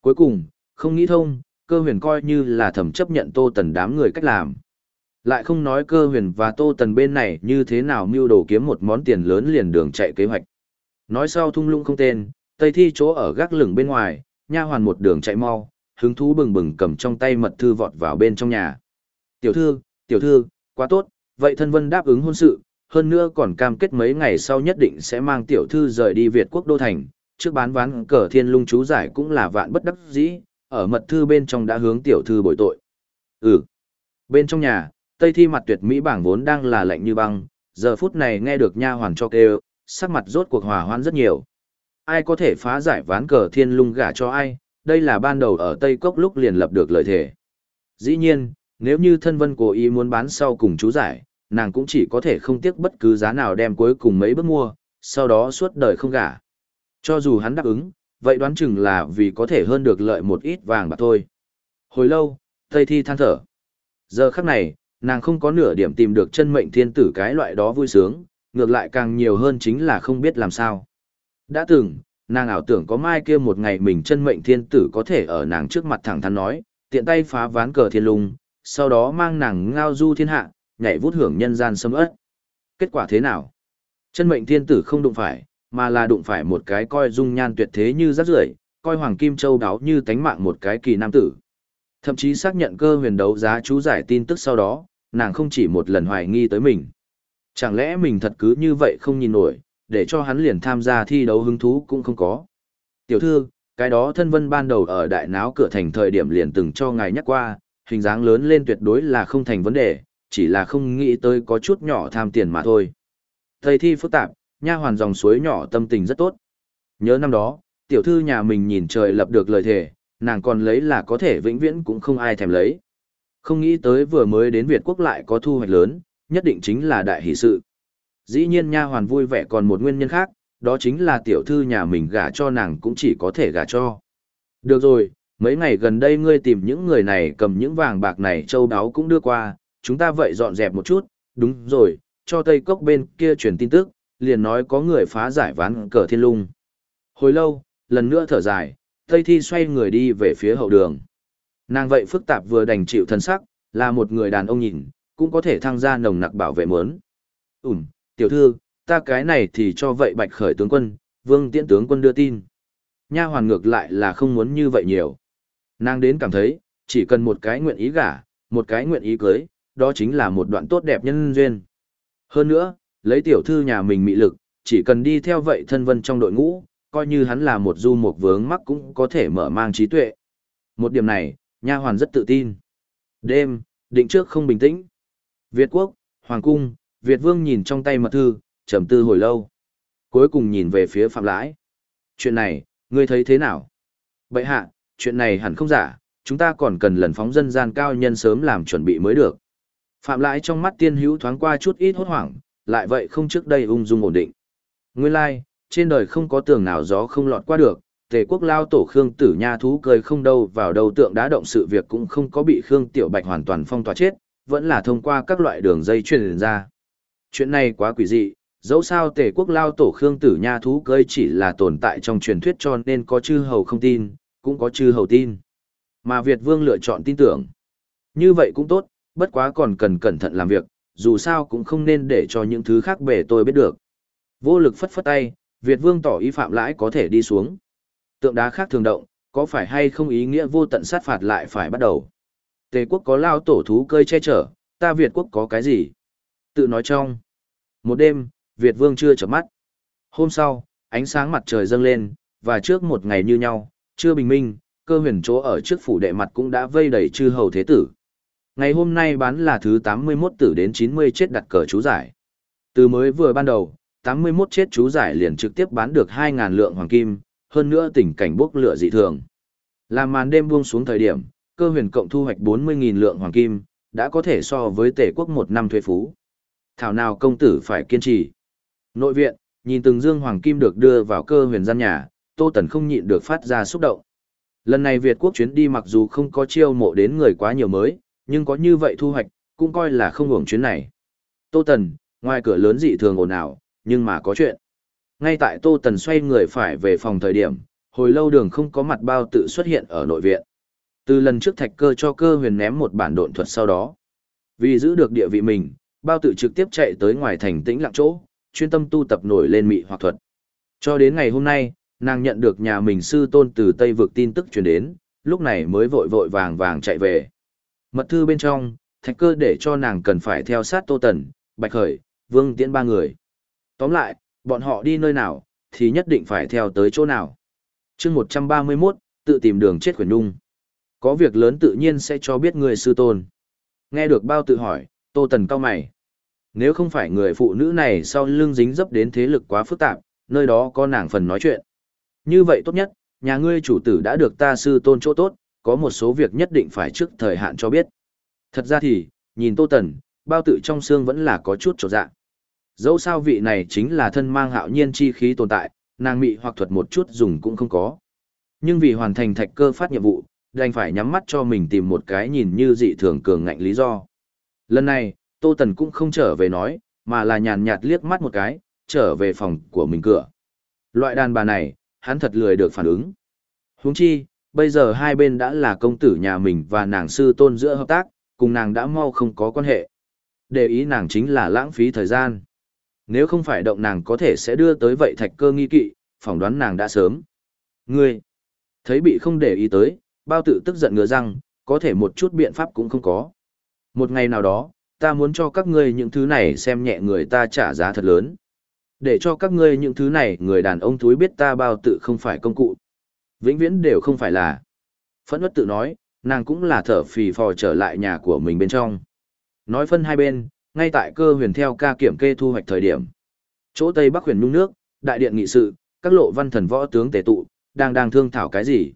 S1: Cuối cùng, không nghĩ thông, cơ huyền coi như là thầm chấp nhận tô tần đám người cách làm. Lại không nói cơ huyền và tô tần bên này như thế nào mưu đồ kiếm một món tiền lớn liền đường chạy kế hoạch. Nói sau thung lũng không tên, tây thi chỗ ở gác lửng bên ngoài, nha hoàn một đường chạy mau, hứng thú bừng bừng cầm trong tay mật thư vọt vào bên trong nhà. Tiểu thư, tiểu thư, quá tốt, vậy thân vân đáp ứng hôn sự, hơn nữa còn cam kết mấy ngày sau nhất định sẽ mang tiểu thư rời đi Việt quốc đô thành, trước bán ván cờ thiên lung chú giải cũng là vạn bất đắc dĩ, ở mật thư bên trong đã hướng tiểu thư bồi tội. Ừ. Bên trong nhà, Tây Thi mặt tuyệt mỹ bảng vốn đang là lạnh như băng, giờ phút này nghe được nha hoàn cho kêu, sắc mặt rốt cuộc hòa hoãn rất nhiều. Ai có thể phá giải ván cờ thiên lung gả cho ai, đây là ban đầu ở Tây Cốc lúc liền lập được lời thề. Dĩ nhiên, nếu như thân vân cố ý muốn bán sau cùng chú giải, nàng cũng chỉ có thể không tiếc bất cứ giá nào đem cuối cùng mấy bước mua, sau đó suốt đời không gả. Cho dù hắn đáp ứng, vậy đoán chừng là vì có thể hơn được lợi một ít vàng bạc thôi. Hồi lâu, Tây Thi than thở. Giờ khắc này, nàng không có nửa điểm tìm được chân mệnh thiên tử cái loại đó vui sướng, ngược lại càng nhiều hơn chính là không biết làm sao. Đã từng, nàng ảo tưởng có mai kia một ngày mình chân mệnh thiên tử có thể ở nàng trước mặt thẳng thắn nói, tiện tay phá ván cờ thiên lung, sau đó mang nàng ngao du thiên hạ, nhảy vút hưởng nhân gian sâm ớt. Kết quả thế nào? Chân mệnh thiên tử không đụng phải, mà là đụng phải một cái coi dung nhan tuyệt thế như rác rưởi, coi hoàng kim châu đáo như tánh mạng một cái kỳ nam tử. Thậm chí xác nhận cơ huyền đấu giá chú giải tin tức sau đó, nàng không chỉ một lần hoài nghi tới mình. Chẳng lẽ mình thật cứ như vậy không nhìn nổi, để cho hắn liền tham gia thi đấu hứng thú cũng không có. Tiểu thư, cái đó thân vân ban đầu ở đại náo cửa thành thời điểm liền từng cho ngài nhắc qua, hình dáng lớn lên tuyệt đối là không thành vấn đề, chỉ là không nghĩ tới có chút nhỏ tham tiền mà thôi. Thầy thi phức tạp, nha hoàn dòng suối nhỏ tâm tình rất tốt. Nhớ năm đó, tiểu thư nhà mình nhìn trời lập được lời thề, nàng còn lấy là có thể vĩnh viễn cũng không ai thèm lấy. Không nghĩ tới vừa mới đến Việt quốc lại có thu hoạch lớn, nhất định chính là đại hỷ sự. Dĩ nhiên nha hoàn vui vẻ còn một nguyên nhân khác, đó chính là tiểu thư nhà mình gả cho nàng cũng chỉ có thể gả cho. Được rồi, mấy ngày gần đây ngươi tìm những người này cầm những vàng bạc này châu đáo cũng đưa qua, chúng ta vậy dọn dẹp một chút, đúng rồi, cho Tây Cốc bên kia truyền tin tức, liền nói có người phá giải ván cờ thiên lung. Hồi lâu, lần nữa thở dài, Tây Thi xoay người đi về phía hậu đường. Nàng vậy phức tạp vừa đành chịu thân sắc, là một người đàn ông nhìn, cũng có thể thăng ra nồng nặc bảo vệ mớn. Ừm, tiểu thư, ta cái này thì cho vậy bạch khởi tướng quân, vương tiễn tướng quân đưa tin. Nha hoàn ngược lại là không muốn như vậy nhiều. Nàng đến cảm thấy, chỉ cần một cái nguyện ý gả, một cái nguyện ý cưới, đó chính là một đoạn tốt đẹp nhân duyên. Hơn nữa, lấy tiểu thư nhà mình mị lực, chỉ cần đi theo vậy thân vân trong đội ngũ, coi như hắn là một du mục vướng mắc cũng có thể mở mang trí tuệ. Một điểm này, nha hoàn rất tự tin. Đêm, định trước không bình tĩnh. Việt quốc, Hoàng cung, Việt vương nhìn trong tay mật thư, trầm tư hồi lâu. Cuối cùng nhìn về phía Phạm Lãi. Chuyện này, ngươi thấy thế nào? Bậy hạ, chuyện này hẳn không giả, chúng ta còn cần lần phóng dân gian cao nhân sớm làm chuẩn bị mới được. Phạm Lãi trong mắt tiên hữu thoáng qua chút ít hốt hoảng, lại vậy không trước đây ung dung ổn định. Nguyên lai, like, trên đời không có tường nào gió không lọt qua được, tề quốc lao tổ Khương Tử Nha thú cười không đâu vào đầu tượng đá động sự việc cũng không có bị Khương Tiểu Bạch hoàn toàn phong tỏa chết, vẫn là thông qua các loại đường dây truyền ra. Chuyện này quá quỷ dị, dẫu sao tề quốc lao tổ Khương Tử Nha thú cơi chỉ là tồn tại trong truyền thuyết cho nên có chư hầu không tin, cũng có chư hầu tin. Mà Việt Vương lựa chọn tin tưởng. Như vậy cũng tốt, bất quá còn cần cẩn thận làm việc, dù sao cũng không nên để cho những thứ khác bể tôi biết được. Vô lực phất phất tay, Việt Vương tỏ ý phạm lãi có thể đi xuống. Tượng đá khác thường động, có phải hay không ý nghĩa vô tận sát phạt lại phải bắt đầu. Tề quốc có lao tổ thú cơi che chở, ta Việt quốc có cái gì? Tự nói trong. Một đêm, Việt Vương chưa chợp mắt. Hôm sau, ánh sáng mặt trời dâng lên, và trước một ngày như nhau, chưa bình minh, cơ huyền chỗ ở trước phủ đệ mặt cũng đã vây đầy chư hầu thế tử. Ngày hôm nay bán là thứ 81 tử đến 90 chết đặt cờ chú giải. Từ mới vừa ban đầu, 81 chết chú giải liền trực tiếp bán được 2.000 lượng hoàng kim, hơn nữa tình cảnh bốc lửa dị thường. Làm màn đêm buông xuống thời điểm, cơ huyền cộng thu hoạch 40.000 lượng hoàng kim, đã có thể so với tể quốc một năm thuế phú. Thảo nào công tử phải kiên trì. Nội viện, nhìn từng dương hoàng kim được đưa vào cơ huyền gian nhà, Tô Tần không nhịn được phát ra xúc động. Lần này Việt quốc chuyến đi mặc dù không có chiêu mộ đến người quá nhiều mới, nhưng có như vậy thu hoạch, cũng coi là không hưởng chuyến này. Tô Tần, ngoài cửa lớn dị thường ồn ào, nhưng mà có chuyện. Ngay tại Tô Tần xoay người phải về phòng thời điểm, hồi lâu đường không có mặt bao tự xuất hiện ở nội viện. Từ lần trước thạch cơ cho cơ huyền ném một bản độn thuật sau đó. Vì giữ được địa vị mình, bao tự trực tiếp chạy tới ngoài thành tĩnh lặng chỗ, chuyên tâm tu tập nổi lên mị hoặc thuật. Cho đến ngày hôm nay, nàng nhận được nhà mình sư tôn từ Tây vực tin tức truyền đến, lúc này mới vội vội vàng vàng chạy về. Mật thư bên trong, thạch cơ để cho nàng cần phải theo sát Tô Tần, Bạch Khởi, Vương Tiễn ba người. Tóm lại, bọn họ đi nơi nào, thì nhất định phải theo tới chỗ nào. chương 131, tự tìm đường chết khuyển nung. Có việc lớn tự nhiên sẽ cho biết người sư tôn. Nghe được bao tự hỏi, Tô Tần cao mày. Nếu không phải người phụ nữ này sau lưng dính dấp đến thế lực quá phức tạp, nơi đó có nàng phần nói chuyện. Như vậy tốt nhất, nhà ngươi chủ tử đã được ta sư tôn chỗ tốt, có một số việc nhất định phải trước thời hạn cho biết. Thật ra thì, nhìn Tô Tần, bao tự trong xương vẫn là có chút trột dạ. Dẫu sao vị này chính là thân mang hạo nhiên chi khí tồn tại, nàng mị hoặc thuật một chút dùng cũng không có. Nhưng vì hoàn thành thạch cơ phát nhiệm vụ, đành phải nhắm mắt cho mình tìm một cái nhìn như dị thường cường ngạnh lý do. Lần này, Tô Tần cũng không trở về nói, mà là nhàn nhạt liếc mắt một cái, trở về phòng của mình cửa. Loại đàn bà này, hắn thật lười được phản ứng. Huống chi, bây giờ hai bên đã là công tử nhà mình và nàng sư tôn giữa hợp tác, cùng nàng đã mau không có quan hệ. Để ý nàng chính là lãng phí thời gian. Nếu không phải động nàng có thể sẽ đưa tới vậy thạch cơ nghi kỵ, phỏng đoán nàng đã sớm. Ngươi, thấy bị không để ý tới, bao tự tức giận ngừa răng, có thể một chút biện pháp cũng không có. Một ngày nào đó, ta muốn cho các ngươi những thứ này xem nhẹ người ta trả giá thật lớn. Để cho các ngươi những thứ này người đàn ông thúi biết ta bao tự không phải công cụ. Vĩnh viễn đều không phải là. Phẫn ướt tự nói, nàng cũng là thở phì phò trở lại nhà của mình bên trong. Nói phân hai bên, ngay tại cơ huyền theo ca kiểm kê thu hoạch thời điểm. Chỗ Tây Bắc huyền nhung nước, đại điện nghị sự, các lộ văn thần võ tướng tề tụ, đang đang thương thảo cái gì.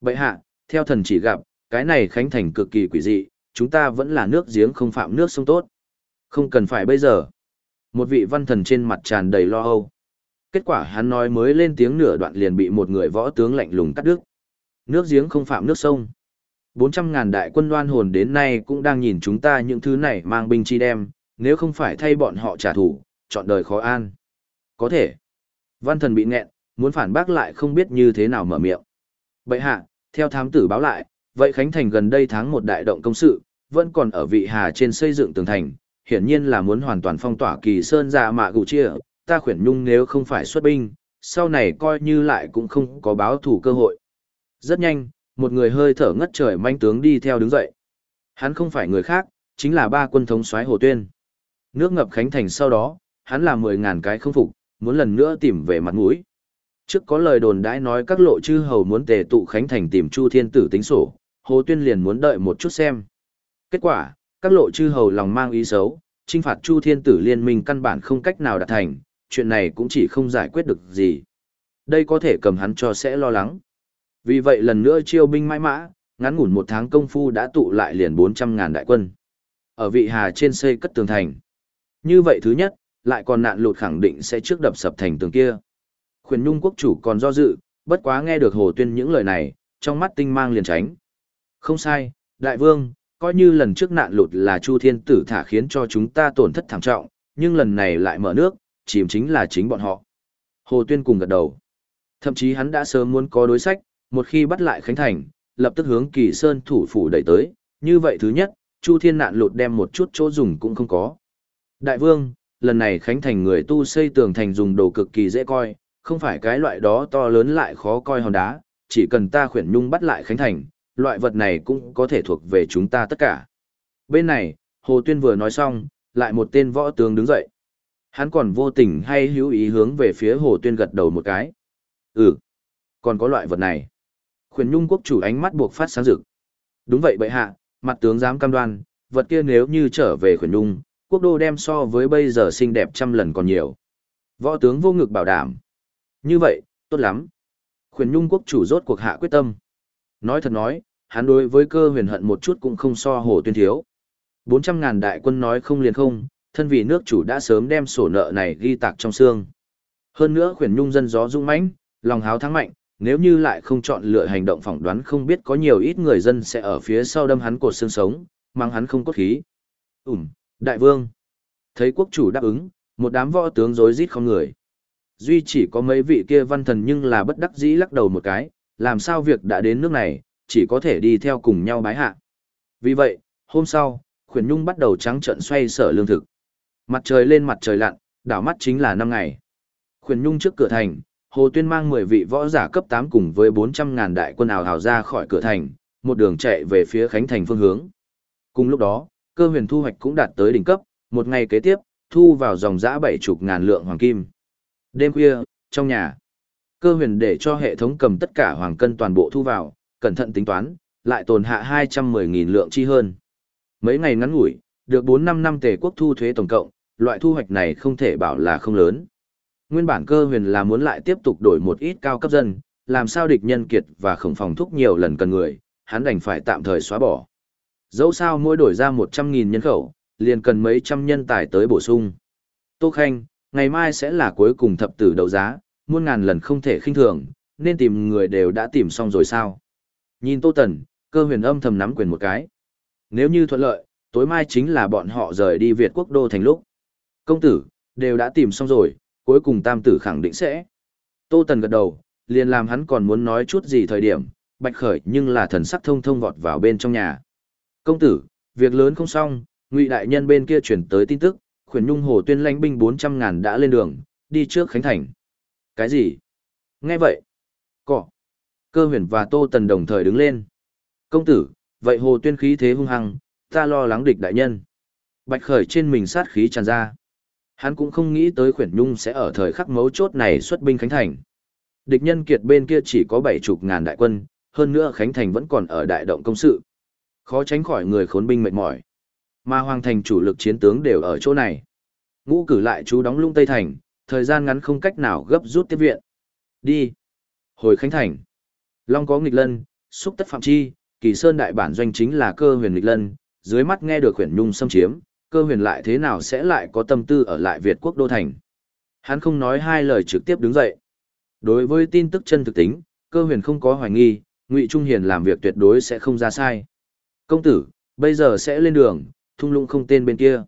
S1: Bệ hạ, theo thần chỉ gặp, cái này khánh thành cực kỳ quỷ dị, chúng ta vẫn là nước giếng không phạm nước sông tốt. Không cần phải bây giờ. Một vị văn thần trên mặt tràn đầy lo âu. Kết quả hắn nói mới lên tiếng nửa đoạn liền bị một người võ tướng lạnh lùng cắt đứt. Nước giếng không phạm nước sông. 400 ngàn đại quân đoan hồn đến nay cũng đang nhìn chúng ta những thứ này mang binh chi đem, nếu không phải thay bọn họ trả thù, chọn đời khó an. Có thể. Văn thần bị nghẹn, muốn phản bác lại không biết như thế nào mở miệng. Bậy hạ, theo thám tử báo lại, vậy Khánh Thành gần đây tháng một đại động công sự, vẫn còn ở vị hà trên xây dựng tường thành, hiển nhiên là muốn hoàn toàn phong tỏa kỳ sơn ra mạ gụ chia, ta khuyển nhung nếu không phải xuất binh, sau này coi như lại cũng không có báo thủ cơ hội. Rất nhanh, một người hơi thở ngất trời manh tướng đi theo đứng dậy. Hắn không phải người khác, chính là ba quân thống soái Hồ Tuyên. Nước ngập Khánh Thành sau đó, hắn là mười ngàn cái không phục, muốn lần nữa tìm về mặt mũi. Trước có lời đồn đãi nói các lộ chư hầu muốn tề tụ Khánh Thành tìm Chu Thiên Tử tính sổ, Hồ Tuyên liền muốn đợi một chút xem. Kết quả, các lộ chư hầu lòng mang ý xấu, trinh phạt Chu Thiên Tử liên minh căn bản không cách nào đạt thành, chuyện này cũng chỉ không giải quyết được gì. Đây có thể cầm hắn cho sẽ lo lắng. Vì vậy lần nữa chiêu binh mãi mã, ngắn ngủn một tháng công phu đã tụ lại liền 400 ngàn đại quân. Ở vị hà trên xây cất tường thành. Như vậy thứ nhất, lại còn nạn lụt khẳng định sẽ trước đập sập thành tường kia. Khuyển Nhung quốc chủ còn do dự, bất quá nghe được Hồ Tuyên những lời này, trong mắt tinh mang liền tránh. Không sai, đại vương, coi như lần trước nạn lụt là Chu Thiên Tử thả khiến cho chúng ta tổn thất thảm trọng, nhưng lần này lại mở nước, chìm chính là chính bọn họ. Hồ Tuyên cùng gật đầu. Thậm chí hắn đã sớm muốn có đối sách, một khi bắt lại Khánh Thành, lập tức hướng Kỳ Sơn thủ phủ đẩy tới, như vậy thứ nhất, Chu Thiên nạn lụt đem một chút chỗ dùng cũng không có. Đại vương, lần này Khánh Thành người tu xây tường thành dùng đồ cực kỳ dễ coi, không phải cái loại đó to lớn lại khó coi hòn đá, chỉ cần ta khuyển nhung bắt lại Khánh Thành, loại vật này cũng có thể thuộc về chúng ta tất cả. Bên này, Hồ Tuyên vừa nói xong, lại một tên võ tướng đứng dậy. Hắn còn vô tình hay hữu ý hướng về phía Hồ Tuyên gật đầu một cái. Ừ, còn có loại vật này. Khuyển Nhung quốc chủ ánh mắt buộc phát sáng rực. Đúng vậy bệ hạ, mặt tướng dám cam đoan, vật kia nếu như trở về Khuyển Nhung, quốc đô đem so với bây giờ xinh đẹp trăm lần còn nhiều. Võ tướng vô ngực bảo đảm. Như vậy, tốt lắm. Khuyển Nhung quốc chủ rốt cuộc hạ quyết tâm. Nói thật nói, hắn đối với cơ huyền hận một chút cũng không so hồ tuyên thiếu. 400 ngàn đại quân nói không liền không, thân vì nước chủ đã sớm đem sổ nợ này ghi tạc trong xương. Hơn nữa khuyển nhung dân gió dung mãnh, lòng háo thắng mạnh, nếu như lại không chọn lựa hành động phỏng đoán không biết có nhiều ít người dân sẽ ở phía sau đâm hắn cột xương sống, mang hắn không cốt khí. Ừm, đại vương. Thấy quốc chủ đáp ứng, một đám võ tướng rối rít không người. Duy chỉ có mấy vị kia văn thần nhưng là bất đắc dĩ lắc đầu một cái, làm sao việc đã đến nước này, chỉ có thể đi theo cùng nhau bái hạ. Vì vậy, hôm sau, khuyển nhung bắt đầu trắng trận xoay sở lương thực. Mặt trời lên mặt trời lặn, đảo mắt chính là năm ngày. Khuyển nhung trước cửa thành, Hồ Tuyên mang 10 vị võ giả cấp 8 cùng với 400 ngàn đại quân ảo hào ra khỏi cửa thành, một đường chạy về phía Khánh Thành phương hướng. Cùng lúc đó, cơ huyền thu hoạch cũng đạt tới đỉnh cấp, một ngày kế tiếp, thu vào dòng giã bảy chục ngàn lượng hoàng kim. Đêm khuya, trong nhà, cơ huyền để cho hệ thống cầm tất cả hoàng cân toàn bộ thu vào, cẩn thận tính toán, lại tồn hạ 210.000 lượng chi hơn. Mấy ngày ngắn ngủi, được 4-5 năm tề quốc thu thuế tổng cộng, loại thu hoạch này không thể bảo là không lớn. Nguyên bản cơ huyền là muốn lại tiếp tục đổi một ít cao cấp dân, làm sao địch nhân kiệt và khổng phòng thúc nhiều lần cần người, hắn đành phải tạm thời xóa bỏ. Dẫu sao mỗi đổi ra 100.000 nhân khẩu, liền cần mấy trăm nhân tài tới bổ sung. Tô Khanh, ngày mai sẽ là cuối cùng thập tử đấu giá, muôn ngàn lần không thể khinh thường, nên tìm người đều đã tìm xong rồi sao. Nhìn Tô Tần, cơ huyền âm thầm nắm quyền một cái. Nếu như thuận lợi, tối mai chính là bọn họ rời đi Việt quốc đô thành lúc. Công tử, đều đã tìm xong rồi, cuối cùng tam tử khẳng định sẽ. Tô Tần gật đầu, liền làm hắn còn muốn nói chút gì thời điểm, bạch khởi nhưng là thần sắc thông thông vọt vào bên trong nhà. Công tử, việc lớn không xong, ngụy đại nhân bên kia chuyển tới tin tức, khuyển nhung hồ tuyên lãnh binh 400 ngàn đã lên đường, đi trước Khánh Thành. Cái gì? Nghe vậy. Cỏ. Cơ huyền và Tô Tần đồng thời đứng lên. Công tử, vậy hồ tuyên khí thế hung hăng, ta lo lắng địch đại nhân. Bạch khởi trên mình sát khí tràn ra. Hắn cũng không nghĩ tới khuyển nhung sẽ ở thời khắc mấu chốt này xuất binh Khánh Thành. Địch nhân kiệt bên kia chỉ có bảy chục ngàn đại quân, hơn nữa Khánh Thành vẫn còn ở đại động công sự. Khó tránh khỏi người khốn binh mệt mỏi. Mà hoàng thành chủ lực chiến tướng đều ở chỗ này. Ngũ cử lại chú đóng lung Tây Thành, thời gian ngắn không cách nào gấp rút tiếp viện. Đi. Hồi Khánh Thành. Long có nghịch lân, xúc tất phạm chi, kỳ sơn đại bản doanh chính là cơ huyền nghịch lân, dưới mắt nghe được huyền nhung xâm chiếm, cơ huyền lại thế nào sẽ lại có tâm tư ở lại Việt quốc đô thành. Hắn không nói hai lời trực tiếp đứng dậy. Đối với tin tức chân thực tính, cơ huyền không có hoài nghi, Ngụy Trung Hiền làm việc tuyệt đối sẽ không ra sai. Công tử, bây giờ sẽ lên đường, thung lũng không tên bên kia.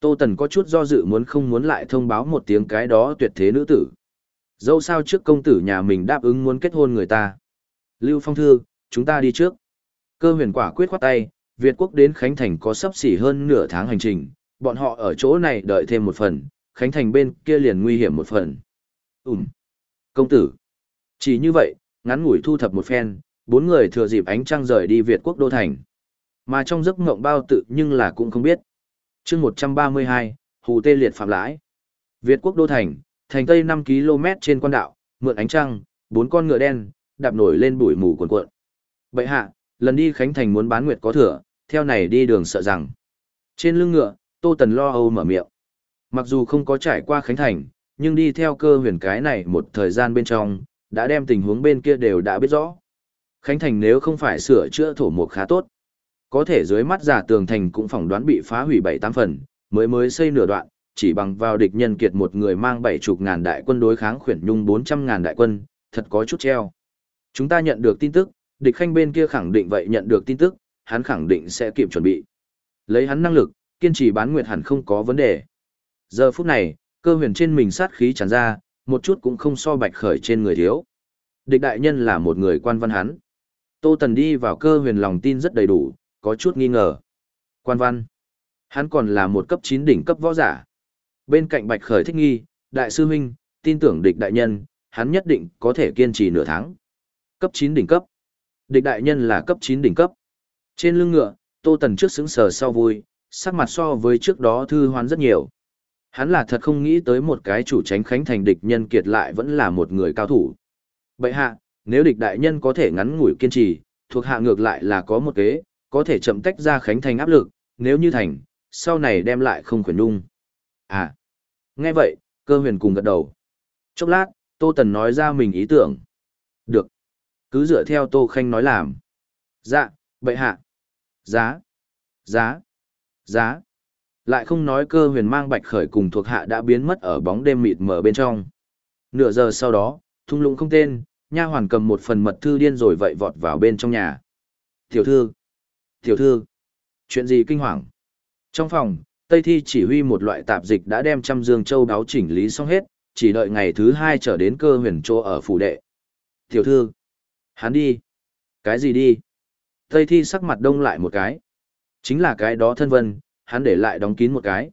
S1: Tô Tần có chút do dự muốn không muốn lại thông báo một tiếng cái đó tuyệt thế nữ tử. Dẫu sao trước công tử nhà mình đáp ứng muốn kết hôn người ta. Lưu Phong Thư, chúng ta đi trước. Cơ huyền quả quyết khoát tay, Việt quốc đến Khánh Thành có sắp xỉ hơn nửa tháng hành trình, bọn họ ở chỗ này đợi thêm một phần, Khánh Thành bên kia liền nguy hiểm một phần. Ừm. Công tử. Chỉ như vậy, ngắn ngủi thu thập một phen, bốn người thừa dịp ánh trăng rời đi Việt quốc đô thành. Mà trong giấc ngộng bao tự nhưng là cũng không biết. chương 132, Hù Tê Liệt Phạm Lãi. Việt quốc đô thành, thành tây 5 km trên quan đạo, mượn ánh trăng, bốn con ngựa đen, đạp nổi lên bụi mù cuồn cuộn. Bậy hạ, lần đi Khánh Thành muốn bán nguyệt có thừa, theo này đi đường sợ rằng. Trên lưng ngựa, Tô Tần lo âu mở miệng. Mặc dù không có trải qua Khánh Thành, nhưng đi theo cơ huyền cái này một thời gian bên trong, đã đem tình huống bên kia đều đã biết rõ. Khánh Thành nếu không phải sửa chữa thổ mục khá tốt, có thể dưới mắt giả tường thành cũng phỏng đoán bị phá hủy bảy tám phần, mới mới xây nửa đoạn, chỉ bằng vào địch nhân kiệt một người mang bảy chục ngàn đại quân đối kháng khuyển nhung bốn trăm ngàn đại quân, thật có chút treo. Chúng ta nhận được tin tức, địch khanh bên kia khẳng định vậy nhận được tin tức, hắn khẳng định sẽ kịp chuẩn bị. Lấy hắn năng lực, kiên trì bán nguyệt hẳn không có vấn đề. Giờ phút này, cơ huyền trên mình sát khí tràn ra, một chút cũng không so bạch khởi trên người thiếu. Địch đại nhân là một người quan văn hắn. Tô Tần đi vào cơ huyền lòng tin rất đầy đủ, có chút nghi ngờ. Quan văn. Hắn còn là một cấp 9 đỉnh cấp võ giả. Bên cạnh bạch khởi thích nghi, đại sư huynh, tin tưởng địch đại nhân, hắn nhất định có thể kiên trì nửa tháng. Cấp 9 đỉnh cấp. Địch đại nhân là cấp 9 đỉnh cấp. Trên lưng ngựa, Tô Tần trước sững sờ sau vui, sắc mặt so với trước đó thư hoán rất nhiều. Hắn là thật không nghĩ tới một cái chủ tránh khánh thành địch nhân kiệt lại vẫn là một người cao thủ. Bậy hạ, nếu địch đại nhân có thể ngắn ngủi kiên trì, thuộc hạ ngược lại là có một kế, có thể chậm tách ra khánh thành áp lực, nếu như thành, sau này đem lại không khuyển nung. À, nghe vậy, cơ huyền cùng gật đầu. Chốc lát, Tô Tần nói ra mình ý tưởng. Được. Cứ dựa theo Tô Khanh nói làm. Dạ, bậy hạ. Giá. Giá. Giá. Lại không nói cơ huyền mang bạch khởi cùng thuộc hạ đã biến mất ở bóng đêm mịt mờ bên trong. Nửa giờ sau đó, thung lũng không tên, nha hoàn cầm một phần mật thư điên rồi vậy vọt vào bên trong nhà. Tiểu thư. Tiểu thư. Chuyện gì kinh hoàng? Trong phòng, Tây Thi chỉ huy một loại tạp dịch đã đem trăm dương châu đáo chỉnh lý xong hết, chỉ đợi ngày thứ hai trở đến cơ huyền chỗ ở phủ đệ. Tiểu thư. Hắn đi. Cái gì đi? Tây Thi sắc mặt đông lại một cái. Chính là cái đó thân vân, hắn để lại đóng kín một cái.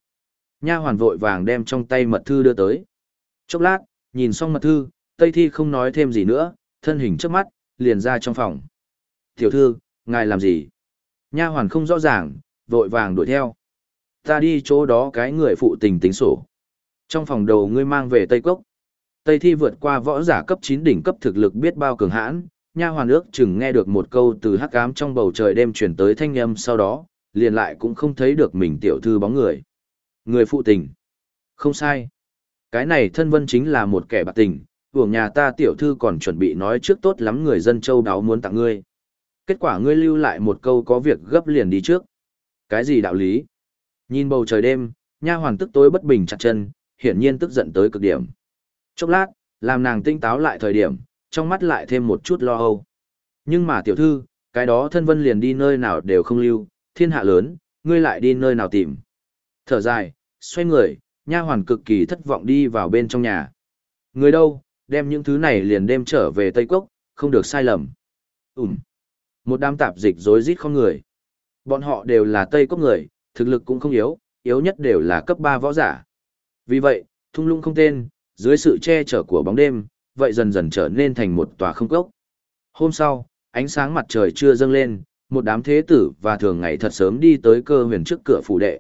S1: Nha hoàn vội vàng đem trong tay mật thư đưa tới. Chốc lát, nhìn xong mật thư, Tây Thi không nói thêm gì nữa, thân hình trước mắt, liền ra trong phòng. Tiểu thư, ngài làm gì? Nha hoàn không rõ ràng, vội vàng đuổi theo. Ta đi chỗ đó cái người phụ tình tính sổ. Trong phòng đầu ngươi mang về Tây Cốc. Tây Thi vượt qua võ giả cấp 9 đỉnh cấp thực lực biết bao cường hãn, nha hoàn ước chừng nghe được một câu từ hắc ám trong bầu trời đêm chuyển tới thanh âm sau đó, liền lại cũng không thấy được mình tiểu thư bóng người. Người phụ tình. Không sai. Cái này thân vân chính là một kẻ bạc tình, vùng nhà ta tiểu thư còn chuẩn bị nói trước tốt lắm người dân châu đáo muốn tặng ngươi. Kết quả ngươi lưu lại một câu có việc gấp liền đi trước. Cái gì đạo lý? Nhìn bầu trời đêm, nha hoàn tức tối bất bình chặt chân, hiển nhiên tức giận tới cực điểm. Chốc lát, làm nàng tinh táo lại thời điểm, trong mắt lại thêm một chút lo âu. Nhưng mà tiểu thư, cái đó thân vân liền đi nơi nào đều không lưu, thiên hạ lớn, ngươi lại đi nơi nào tìm. Thở dài, xoay người, nha hoàn cực kỳ thất vọng đi vào bên trong nhà. Người đâu, đem những thứ này liền đem trở về Tây quốc, không được sai lầm. Ừm. Một đám tạp dịch rối rít không người. Bọn họ đều là Tây quốc người, thực lực cũng không yếu, yếu nhất đều là cấp 3 võ giả. Vì vậy, thung lũng không tên, dưới sự che chở của bóng đêm, vậy dần dần trở nên thành một tòa không cốc. Hôm sau, ánh sáng mặt trời chưa dâng lên, một đám thế tử và thường ngày thật sớm đi tới cơ huyền trước cửa phủ đệ.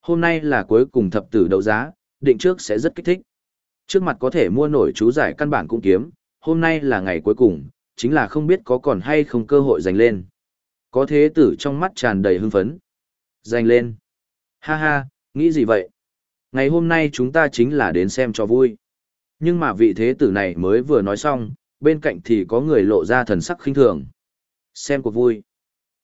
S1: Hôm nay là cuối cùng thập tử đấu giá, định trước sẽ rất kích thích. Trước mặt có thể mua nổi chú giải căn bản cũng kiếm, hôm nay là ngày cuối cùng, chính là không biết có còn hay không cơ hội giành lên. Có thế tử trong mắt tràn đầy hưng phấn. Giành lên. Ha ha, nghĩ gì vậy? Ngày hôm nay chúng ta chính là đến xem cho vui. Nhưng mà vị thế tử này mới vừa nói xong, bên cạnh thì có người lộ ra thần sắc khinh thường. Xem cuộc vui.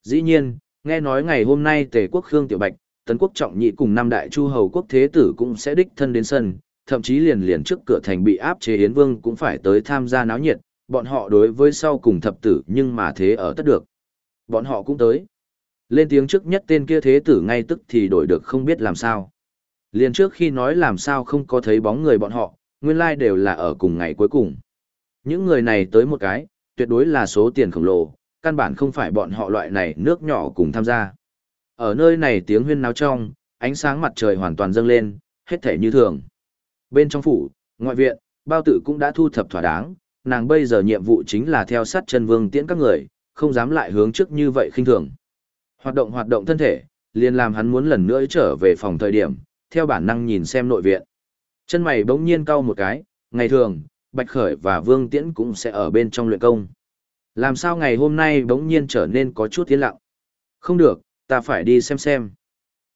S1: Dĩ nhiên, nghe nói ngày hôm nay tề quốc Khương Tiểu Bạch, tấn quốc trọng nhị cùng năm đại chu hầu quốc thế tử cũng sẽ đích thân đến sân, thậm chí liền liền trước cửa thành bị áp chế Yến Vương cũng phải tới tham gia náo nhiệt, bọn họ đối với sau cùng thập tử nhưng mà thế ở tất được. Bọn họ cũng tới. Lên tiếng trước nhất tên kia thế tử ngay tức thì đổi được không biết làm sao. Liền trước khi nói làm sao không có thấy bóng người bọn họ, nguyên lai đều là ở cùng ngày cuối cùng. Những người này tới một cái, tuyệt đối là số tiền khổng lồ, căn bản không phải bọn họ loại này nước nhỏ cùng tham gia. Ở nơi này tiếng huyên náo trong, ánh sáng mặt trời hoàn toàn dâng lên, hết thể như thường. Bên trong phủ, ngoại viện, bao tử cũng đã thu thập thỏa đáng, nàng bây giờ nhiệm vụ chính là theo sát chân vương tiễn các người, không dám lại hướng trước như vậy khinh thường. Hoạt động hoạt động thân thể, liền làm hắn muốn lần nữa trở về phòng thời điểm, theo bản năng nhìn xem nội viện. Chân mày bỗng nhiên cau một cái, ngày thường, Bạch Khởi và Vương Tiễn cũng sẽ ở bên trong luyện công. Làm sao ngày hôm nay bỗng nhiên trở nên có chút tiến lặng? Không được, ta phải đi xem xem.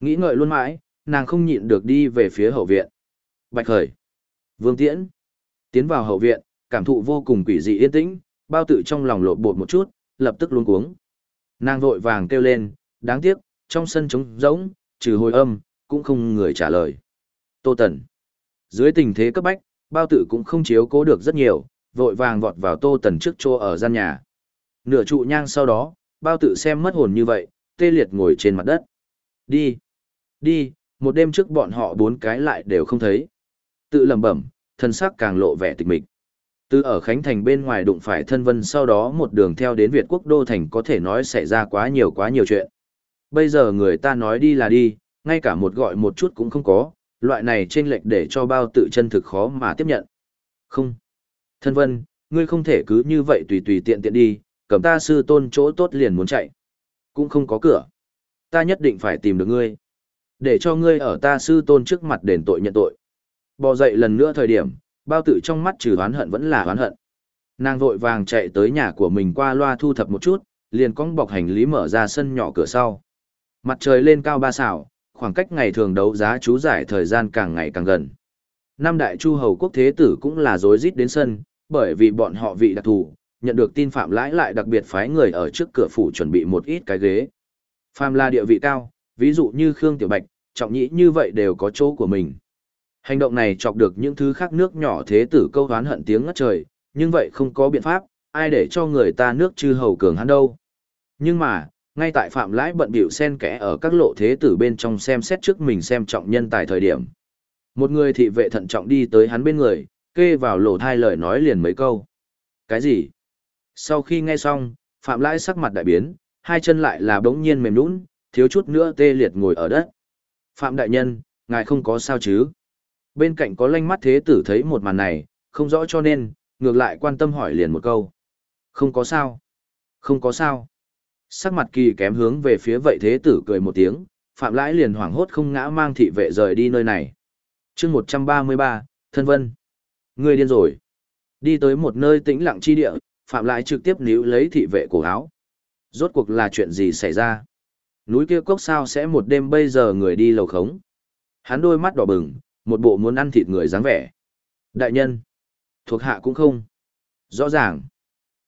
S1: Nghĩ ngợi luôn mãi, nàng không nhịn được đi về phía hậu viện. Bạch Khởi, Vương Tiễn, tiến vào hậu viện, cảm thụ vô cùng quỷ dị yên tĩnh, bao tự trong lòng lộn bột một chút, lập tức luống cuống. Nàng vội vàng kêu lên, đáng tiếc, trong sân trống rỗng, trừ hồi âm, cũng không người trả lời. Tô Tần. Dưới tình thế cấp bách, bao Tử cũng không chiếu cố được rất nhiều, vội vàng vọt vào Tô Tần trước chỗ ở gian nhà. Nửa trụ nhang sau đó, bao Tử xem mất hồn như vậy, tê liệt ngồi trên mặt đất. Đi. Đi, một đêm trước bọn họ bốn cái lại đều không thấy. Tự lẩm bẩm, thân sắc càng lộ vẻ tịch mịch. Từ ở Khánh Thành bên ngoài đụng phải thân vân sau đó một đường theo đến Việt Quốc Đô Thành có thể nói xảy ra quá nhiều quá nhiều chuyện. Bây giờ người ta nói đi là đi, ngay cả một gọi một chút cũng không có, loại này trên lệch để cho bao tự chân thực khó mà tiếp nhận. Không. Thân vân, ngươi không thể cứ như vậy tùy tùy tiện tiện đi, cầm ta sư tôn chỗ tốt liền muốn chạy. Cũng không có cửa. Ta nhất định phải tìm được ngươi. Để cho ngươi ở ta sư tôn trước mặt đền tội nhận tội. Bò dậy lần nữa thời điểm, bao tự trong mắt trừ oán hận vẫn là oán hận. Nàng vội vàng chạy tới nhà của mình qua loa thu thập một chút, liền cong bọc hành lý mở ra sân nhỏ cửa sau. Mặt trời lên cao ba xảo, khoảng cách ngày thường đấu giá chú giải thời gian càng ngày càng gần. Năm đại chu hầu quốc thế tử cũng là rối rít đến sân, bởi vì bọn họ vị đặc thù, nhận được tin phạm lãi lại đặc biệt phái người ở trước cửa phủ chuẩn bị một ít cái ghế. Phạm là địa vị cao, ví dụ như Khương Tiểu Bạch, trọng nhĩ như vậy đều có chỗ của mình. Hành động này chọc được những thứ khác nước nhỏ thế tử câu hán hận tiếng ngất trời, nhưng vậy không có biện pháp, ai để cho người ta nước chư hầu cường hắn đâu. Nhưng mà, ngay tại phạm lãi bận bịu sen kẽ ở các lộ thế tử bên trong xem xét trước mình xem trọng nhân tài thời điểm. Một người thị vệ thận trọng đi tới hắn bên người, kê vào lỗ thai lời nói liền mấy câu. Cái gì? Sau khi nghe xong, phạm lãi sắc mặt đại biến, hai chân lại là bỗng nhiên mềm nũng, thiếu chút nữa tê liệt ngồi ở đất. Phạm đại nhân, ngài không có sao chứ? Bên cạnh có lanh mắt thế tử thấy một màn này, không rõ cho nên, ngược lại quan tâm hỏi liền một câu. Không có sao. Không có sao. Sắc mặt kỳ kém hướng về phía vậy thế tử cười một tiếng, phạm lãi liền hoảng hốt không ngã mang thị vệ rời đi nơi này. chương 133, thân vân. Người điên rồi. Đi tới một nơi tĩnh lặng chi địa, Phạm lãi trực tiếp níu lấy thị vệ cổ áo. Rốt cuộc là chuyện gì xảy ra? Núi kia cốc sao sẽ một đêm bây giờ người đi lầu khống? Hắn đôi mắt đỏ bừng, một bộ muốn ăn thịt người dáng vẻ. Đại nhân, thuộc hạ cũng không. Rõ ràng.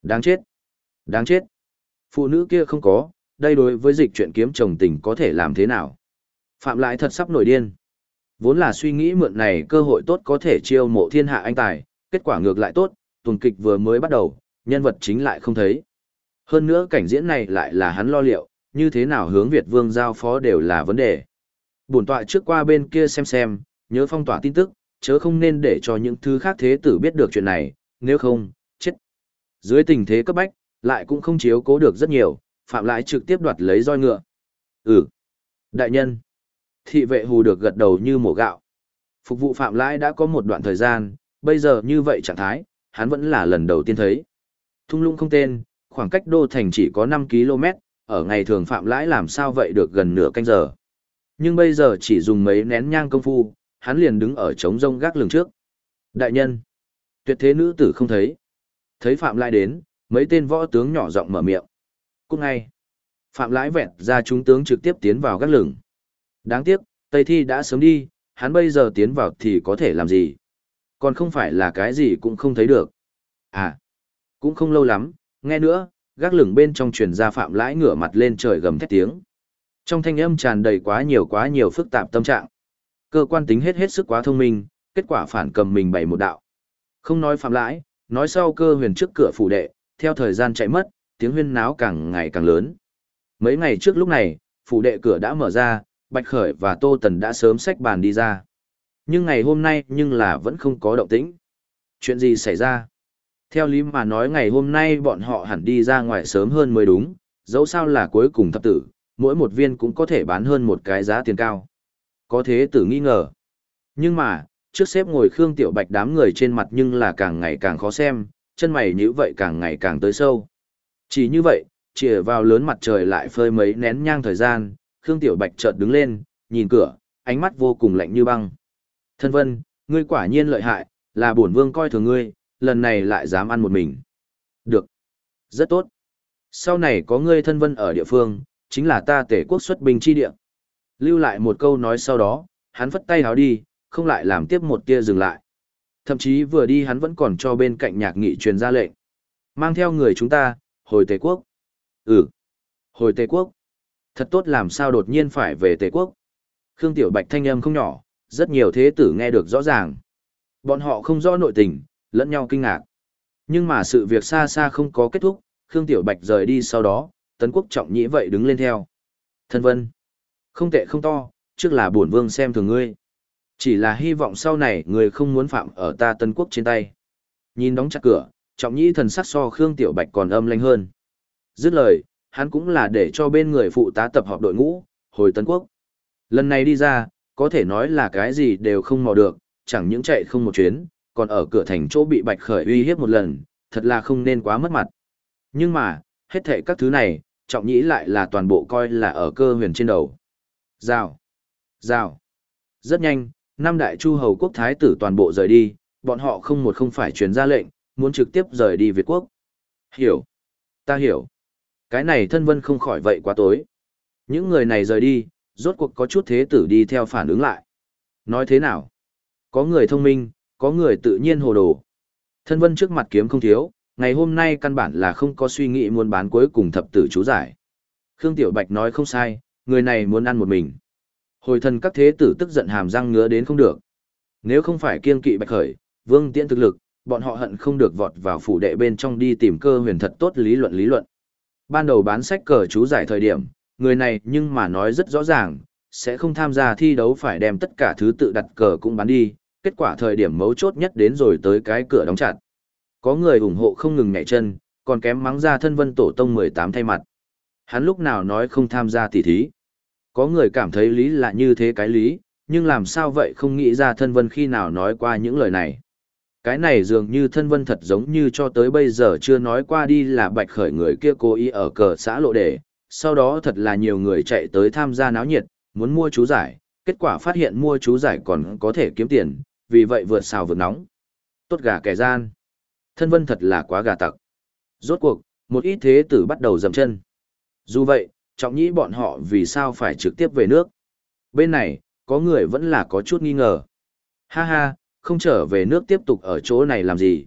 S1: Đáng chết. Đáng chết. Phụ nữ kia không có, đây đối với dịch chuyện kiếm chồng tình có thể làm thế nào? Phạm lại thật sắp nổi điên. Vốn là suy nghĩ mượn này cơ hội tốt có thể chiêu mộ thiên hạ anh tài, kết quả ngược lại tốt, tuần kịch vừa mới bắt đầu, nhân vật chính lại không thấy. Hơn nữa cảnh diễn này lại là hắn lo liệu, như thế nào hướng Việt Vương giao phó đều là vấn đề. Bổn tọa trước qua bên kia xem xem, nhớ phong tỏa tin tức, chớ không nên để cho những thứ khác thế tử biết được chuyện này, nếu không, chết. Dưới tình thế cấp bách, lại cũng không chiếu cố được rất nhiều, phạm lại trực tiếp đoạt lấy roi ngựa. Ừ. Đại nhân. Thị vệ hù được gật đầu như mổ gạo. Phục vụ phạm lãi đã có một đoạn thời gian, bây giờ như vậy trạng thái, hắn vẫn là lần đầu tiên thấy. Thung lũng không tên, khoảng cách đô thành chỉ có 5 km, ở ngày thường phạm lãi làm sao vậy được gần nửa canh giờ. Nhưng bây giờ chỉ dùng mấy nén nhang công phu, hắn liền đứng ở trống rông gác lường trước. Đại nhân, tuyệt thế nữ tử không thấy. Thấy phạm lãi đến, mấy tên võ tướng nhỏ giọng mở miệng. Cũng ngay, phạm lãi vẹn ra chúng tướng trực tiếp tiến vào gác lửng. Đáng tiếc, Tây Thi đã sớm đi, hắn bây giờ tiến vào thì có thể làm gì? Còn không phải là cái gì cũng không thấy được. À, cũng không lâu lắm, nghe nữa, gác lửng bên trong truyền ra phạm lãi ngửa mặt lên trời gầm thét tiếng. Trong thanh âm tràn đầy quá nhiều quá nhiều phức tạp tâm trạng. Cơ quan tính hết hết sức quá thông minh, kết quả phản cầm mình bày một đạo. Không nói phạm lãi, nói sau cơ huyền trước cửa phủ đệ, theo thời gian chạy mất, tiếng huyên náo càng ngày càng lớn. Mấy ngày trước lúc này, phủ đệ cửa đã mở ra, Bạch Khởi và Tô Tần đã sớm xách bàn đi ra. Nhưng ngày hôm nay nhưng là vẫn không có động tĩnh. Chuyện gì xảy ra? Theo lý mà nói ngày hôm nay bọn họ hẳn đi ra ngoài sớm hơn mới đúng, dẫu sao là cuối cùng thập tử, mỗi một viên cũng có thể bán hơn một cái giá tiền cao. Có thế tử nghi ngờ. Nhưng mà, trước xếp ngồi Khương Tiểu Bạch đám người trên mặt nhưng là càng ngày càng khó xem, chân mày như vậy càng ngày càng tới sâu. Chỉ như vậy, chỉ vào lớn mặt trời lại phơi mấy nén nhang thời gian, Khương Tiểu Bạch chợt đứng lên, nhìn cửa, ánh mắt vô cùng lạnh như băng. Thân vân, ngươi quả nhiên lợi hại, là bổn vương coi thường ngươi, lần này lại dám ăn một mình. Được. Rất tốt. Sau này có ngươi thân vân ở địa phương, chính là ta tể quốc xuất binh chi địa. Lưu lại một câu nói sau đó, hắn phất tay háo đi, không lại làm tiếp một tia dừng lại. Thậm chí vừa đi hắn vẫn còn cho bên cạnh nhạc nghị truyền ra lệnh. Mang theo người chúng ta, hồi tề quốc. Ừ. Hồi tề quốc. Thật tốt làm sao đột nhiên phải về tề quốc. Khương Tiểu Bạch thanh âm không nhỏ, rất nhiều thế tử nghe được rõ ràng. Bọn họ không rõ nội tình, lẫn nhau kinh ngạc. Nhưng mà sự việc xa xa không có kết thúc, Khương Tiểu Bạch rời đi sau đó, Tấn Quốc trọng nhĩ vậy đứng lên theo. Thân vân, không tệ không to, trước là bổn vương xem thường ngươi. Chỉ là hy vọng sau này người không muốn phạm ở ta Tân Quốc trên tay. Nhìn đóng chặt cửa, trọng nhĩ thần sắc so Khương Tiểu Bạch còn âm lanh hơn. Dứt lời, hắn cũng là để cho bên người phụ tá tập họp đội ngũ, hồi Tân Quốc. Lần này đi ra, có thể nói là cái gì đều không mò được, chẳng những chạy không một chuyến, còn ở cửa thành chỗ bị Bạch Khởi uy hiếp một lần, thật là không nên quá mất mặt. Nhưng mà, hết thệ các thứ này, trọng nhĩ lại là toàn bộ coi là ở cơ huyền trên đầu. Rào! Rào! Rất nhanh, năm đại chu hầu quốc thái tử toàn bộ rời đi, bọn họ không một không phải truyền ra lệnh, muốn trực tiếp rời đi Việt quốc. Hiểu! Ta hiểu! Cái này thân vân không khỏi vậy quá tối. Những người này rời đi, rốt cuộc có chút thế tử đi theo phản ứng lại. Nói thế nào? Có người thông minh, có người tự nhiên hồ đồ. Thân vân trước mặt kiếm không thiếu, ngày hôm nay căn bản là không có suy nghĩ muốn bán cuối cùng thập tử chú giải. Khương Tiểu Bạch nói không sai, người này muốn ăn một mình. Hồi thần các thế tử tức giận hàm răng ngứa đến không được. Nếu không phải kiên kỵ Bạch Khởi, Vương Tiễn thực lực, bọn họ hận không được vọt vào phủ đệ bên trong đi tìm cơ huyền thật tốt lý luận lý luận. Ban đầu bán sách cờ chú giải thời điểm, người này nhưng mà nói rất rõ ràng, sẽ không tham gia thi đấu phải đem tất cả thứ tự đặt cờ cũng bán đi, kết quả thời điểm mấu chốt nhất đến rồi tới cái cửa đóng chặt. Có người ủng hộ không ngừng nhảy chân, còn kém mắng ra thân vân tổ tông 18 thay mặt. Hắn lúc nào nói không tham gia tỷ thí. Có người cảm thấy lý là như thế cái lý, nhưng làm sao vậy không nghĩ ra thân vân khi nào nói qua những lời này. Cái này dường như thân vân thật giống như cho tới bây giờ chưa nói qua đi là bạch khởi người kia cố ý ở cờ xã lộ đề, sau đó thật là nhiều người chạy tới tham gia náo nhiệt, muốn mua chú giải, kết quả phát hiện mua chú giải còn có thể kiếm tiền, vì vậy vượt xào vượt nóng. Tốt gà kẻ gian. Thân vân thật là quá gà tặc. Rốt cuộc, một ít thế tử bắt đầu dầm chân. Dù vậy, trọng nhĩ bọn họ vì sao phải trực tiếp về nước. Bên này, có người vẫn là có chút nghi ngờ. Ha ha, không trở về nước tiếp tục ở chỗ này làm gì.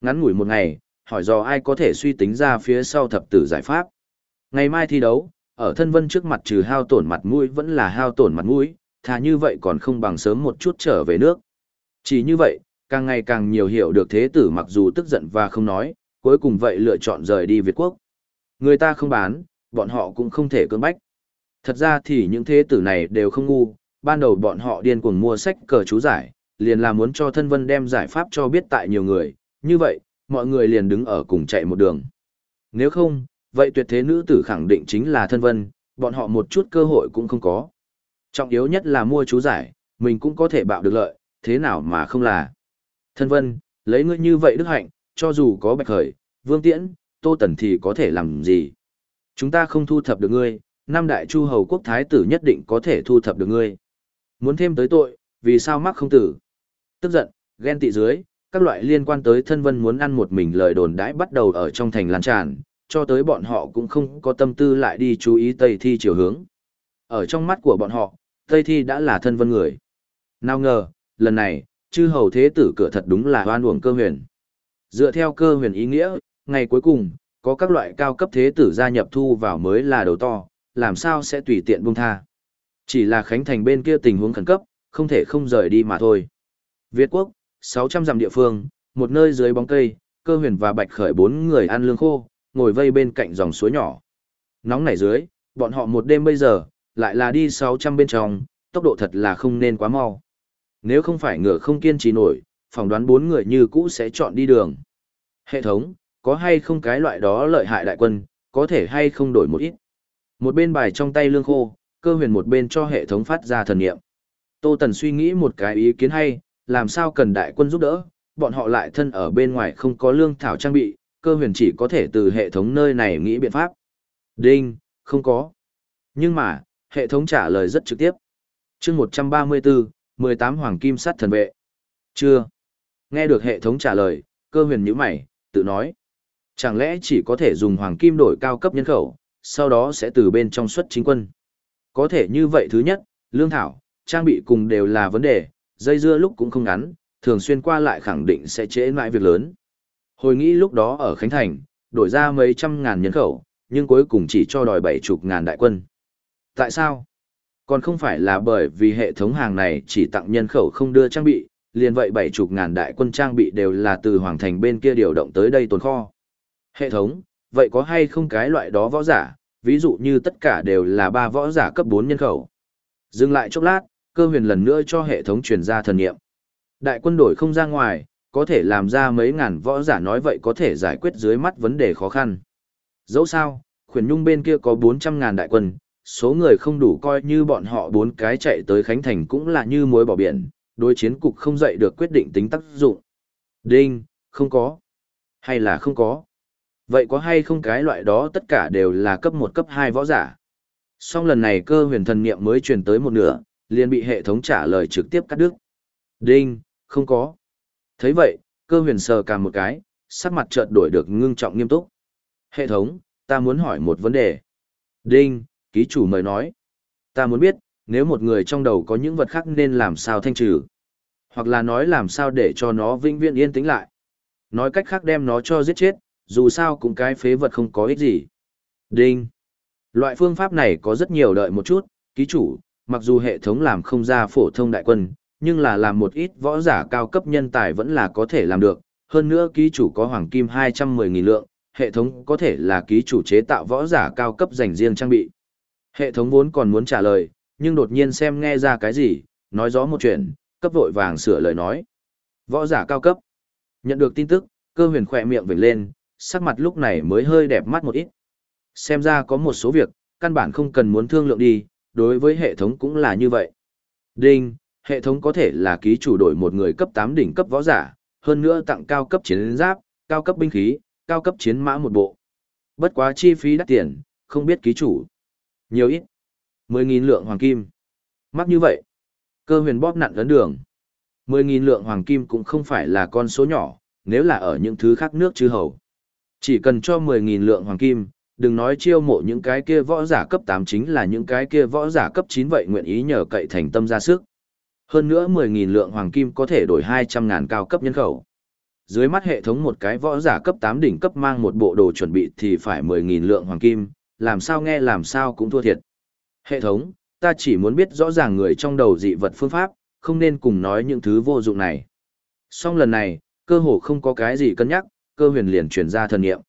S1: Ngắn ngủi một ngày, hỏi do ai có thể suy tính ra phía sau thập tử giải pháp. Ngày mai thi đấu, ở thân vân trước mặt trừ hao tổn mặt mũi vẫn là hao tổn mặt mũi, thà như vậy còn không bằng sớm một chút trở về nước. Chỉ như vậy, càng ngày càng nhiều hiểu được thế tử mặc dù tức giận và không nói, cuối cùng vậy lựa chọn rời đi Việt Quốc. Người ta không bán, bọn họ cũng không thể cưỡng bách. Thật ra thì những thế tử này đều không ngu, ban đầu bọn họ điên cuồng mua sách cờ chú giải, liền là muốn cho thân vân đem giải pháp cho biết tại nhiều người, như vậy, mọi người liền đứng ở cùng chạy một đường. Nếu không, vậy tuyệt thế nữ tử khẳng định chính là thân vân, bọn họ một chút cơ hội cũng không có. Trọng yếu nhất là mua chú giải, mình cũng có thể bạo được lợi, thế nào mà không là. Thân vân, lấy ngươi như vậy đức hạnh, cho dù có bạch khởi, vương tiễn, tô tần thì có thể làm gì. Chúng ta không thu thập được ngươi, năm đại chu hầu quốc thái tử nhất định có thể thu thập được ngươi. Muốn thêm tới tội, vì sao mắc không tử? Tức giận, ghen tị dưới, các loại liên quan tới thân vân muốn ăn một mình lời đồn đãi bắt đầu ở trong thành lan tràn, cho tới bọn họ cũng không có tâm tư lại đi chú ý Tây Thi chiều hướng. Ở trong mắt của bọn họ, Tây Thi đã là thân vân người. Nào ngờ, lần này, chư hầu thế tử cửa thật đúng là hoan uổng cơ huyền. Dựa theo cơ huyền ý nghĩa, ngày cuối cùng, có các loại cao cấp thế tử gia nhập thu vào mới là đầu to, làm sao sẽ tùy tiện buông tha. Chỉ là Khánh Thành bên kia tình huống khẩn cấp, không thể không rời đi mà thôi. Việt Quốc, 600 dặm địa phương, một nơi dưới bóng cây, cơ huyền và bạch khởi bốn người ăn lương khô, ngồi vây bên cạnh dòng suối nhỏ. Nóng nảy dưới, bọn họ một đêm bây giờ, lại là đi 600 bên trong, tốc độ thật là không nên quá mau. Nếu không phải ngựa không kiên trì nổi, phỏng đoán bốn người như cũ sẽ chọn đi đường. Hệ thống, có hay không cái loại đó lợi hại đại quân, có thể hay không đổi một ít. Một bên bài trong tay lương khô, cơ huyền một bên cho hệ thống phát ra thần nghiệm. Tô Tần suy nghĩ một cái ý kiến hay, làm sao cần đại quân giúp đỡ, bọn họ lại thân ở bên ngoài không có lương thảo trang bị, cơ huyền chỉ có thể từ hệ thống nơi này nghĩ biện pháp. Đinh, không có. Nhưng mà, hệ thống trả lời rất trực tiếp. chương 134, 18 Hoàng Kim Sắt Thần Vệ. Chưa. Nghe được hệ thống trả lời, cơ huyền nhíu mày, tự nói. Chẳng lẽ chỉ có thể dùng Hoàng Kim đổi cao cấp nhân khẩu, sau đó sẽ từ bên trong xuất chính quân. Có thể như vậy thứ nhất, lương thảo, trang bị cùng đều là vấn đề, dây dưa lúc cũng không ngắn, thường xuyên qua lại khẳng định sẽ trễ mãi việc lớn. Hồi nghĩ lúc đó ở Khánh Thành, đổi ra mấy trăm ngàn nhân khẩu, nhưng cuối cùng chỉ cho đòi bảy chục ngàn đại quân. Tại sao? Còn không phải là bởi vì hệ thống hàng này chỉ tặng nhân khẩu không đưa trang bị, liền vậy bảy chục ngàn đại quân trang bị đều là từ Hoàng Thành bên kia điều động tới đây tồn kho. Hệ thống, vậy có hay không cái loại đó võ giả, ví dụ như tất cả đều là ba võ giả cấp 4 nhân khẩu. Dừng lại chốc lát, cơ huyền lần nữa cho hệ thống truyền ra thần nghiệm. Đại quân đổi không ra ngoài, có thể làm ra mấy ngàn võ giả nói vậy có thể giải quyết dưới mắt vấn đề khó khăn. Dẫu sao, khuyển nhung bên kia có 400 ngàn đại quân, số người không đủ coi như bọn họ bốn cái chạy tới Khánh Thành cũng là như muối bỏ biển, đối chiến cục không dậy được quyết định tính tác dụng. Đinh, không có. Hay là không có. Vậy có hay không cái loại đó tất cả đều là cấp 1 cấp 2 võ giả? Song lần này cơ huyền thần niệm mới truyền tới một nửa, liền bị hệ thống trả lời trực tiếp cắt đứt. Đinh, không có. thấy vậy, cơ huyền sờ cả một cái, sắc mặt chợt đổi được ngưng trọng nghiêm túc. Hệ thống, ta muốn hỏi một vấn đề. Đinh, ký chủ mời nói. Ta muốn biết, nếu một người trong đầu có những vật khác nên làm sao thanh trừ. Hoặc là nói làm sao để cho nó vĩnh viễn yên tĩnh lại. Nói cách khác đem nó cho giết chết, dù sao cũng cái phế vật không có ích gì. Đinh. Loại phương pháp này có rất nhiều đợi một chút, ký chủ, mặc dù hệ thống làm không ra phổ thông đại quân, nhưng là làm một ít võ giả cao cấp nhân tài vẫn là có thể làm được. Hơn nữa ký chủ có hoàng kim 210.000 lượng, hệ thống có thể là ký chủ chế tạo võ giả cao cấp dành riêng trang bị. Hệ thống vốn còn muốn trả lời, nhưng đột nhiên xem nghe ra cái gì, nói rõ một chuyện, cấp vội vàng sửa lời nói. Võ giả cao cấp. Nhận được tin tức, cơ huyền khỏe miệng vểnh lên, sắc mặt lúc này mới hơi đẹp mắt một ít. Xem ra có một số việc, căn bản không cần muốn thương lượng đi, đối với hệ thống cũng là như vậy. Đinh, hệ thống có thể là ký chủ đổi một người cấp 8 đỉnh cấp võ giả, hơn nữa tặng cao cấp chiến giáp, cao cấp binh khí, cao cấp chiến mã một bộ. Bất quá chi phí đắt tiền, không biết ký chủ. Nhiều ít. 10.000 lượng hoàng kim. Mắc như vậy. Cơ huyền bóp nặn ấn đường. 10.000 lượng hoàng kim cũng không phải là con số nhỏ, nếu là ở những thứ khác nước chứ hầu. Chỉ cần cho 10.000 lượng hoàng kim, đừng nói chiêu mộ những cái kia võ giả cấp 8 chính là những cái kia võ giả cấp 9 vậy nguyện ý nhờ cậy thành tâm ra sức. Hơn nữa 10.000 lượng hoàng kim có thể đổi 200.000 cao cấp nhân khẩu. Dưới mắt hệ thống một cái võ giả cấp 8 đỉnh cấp mang một bộ đồ chuẩn bị thì phải 10.000 lượng hoàng kim, làm sao nghe làm sao cũng thua thiệt. Hệ thống, ta chỉ muốn biết rõ ràng người trong đầu dị vật phương pháp, không nên cùng nói những thứ vô dụng này. Song lần này, cơ hồ không có cái gì cân nhắc, cơ huyền liền truyền ra thần nghiệm.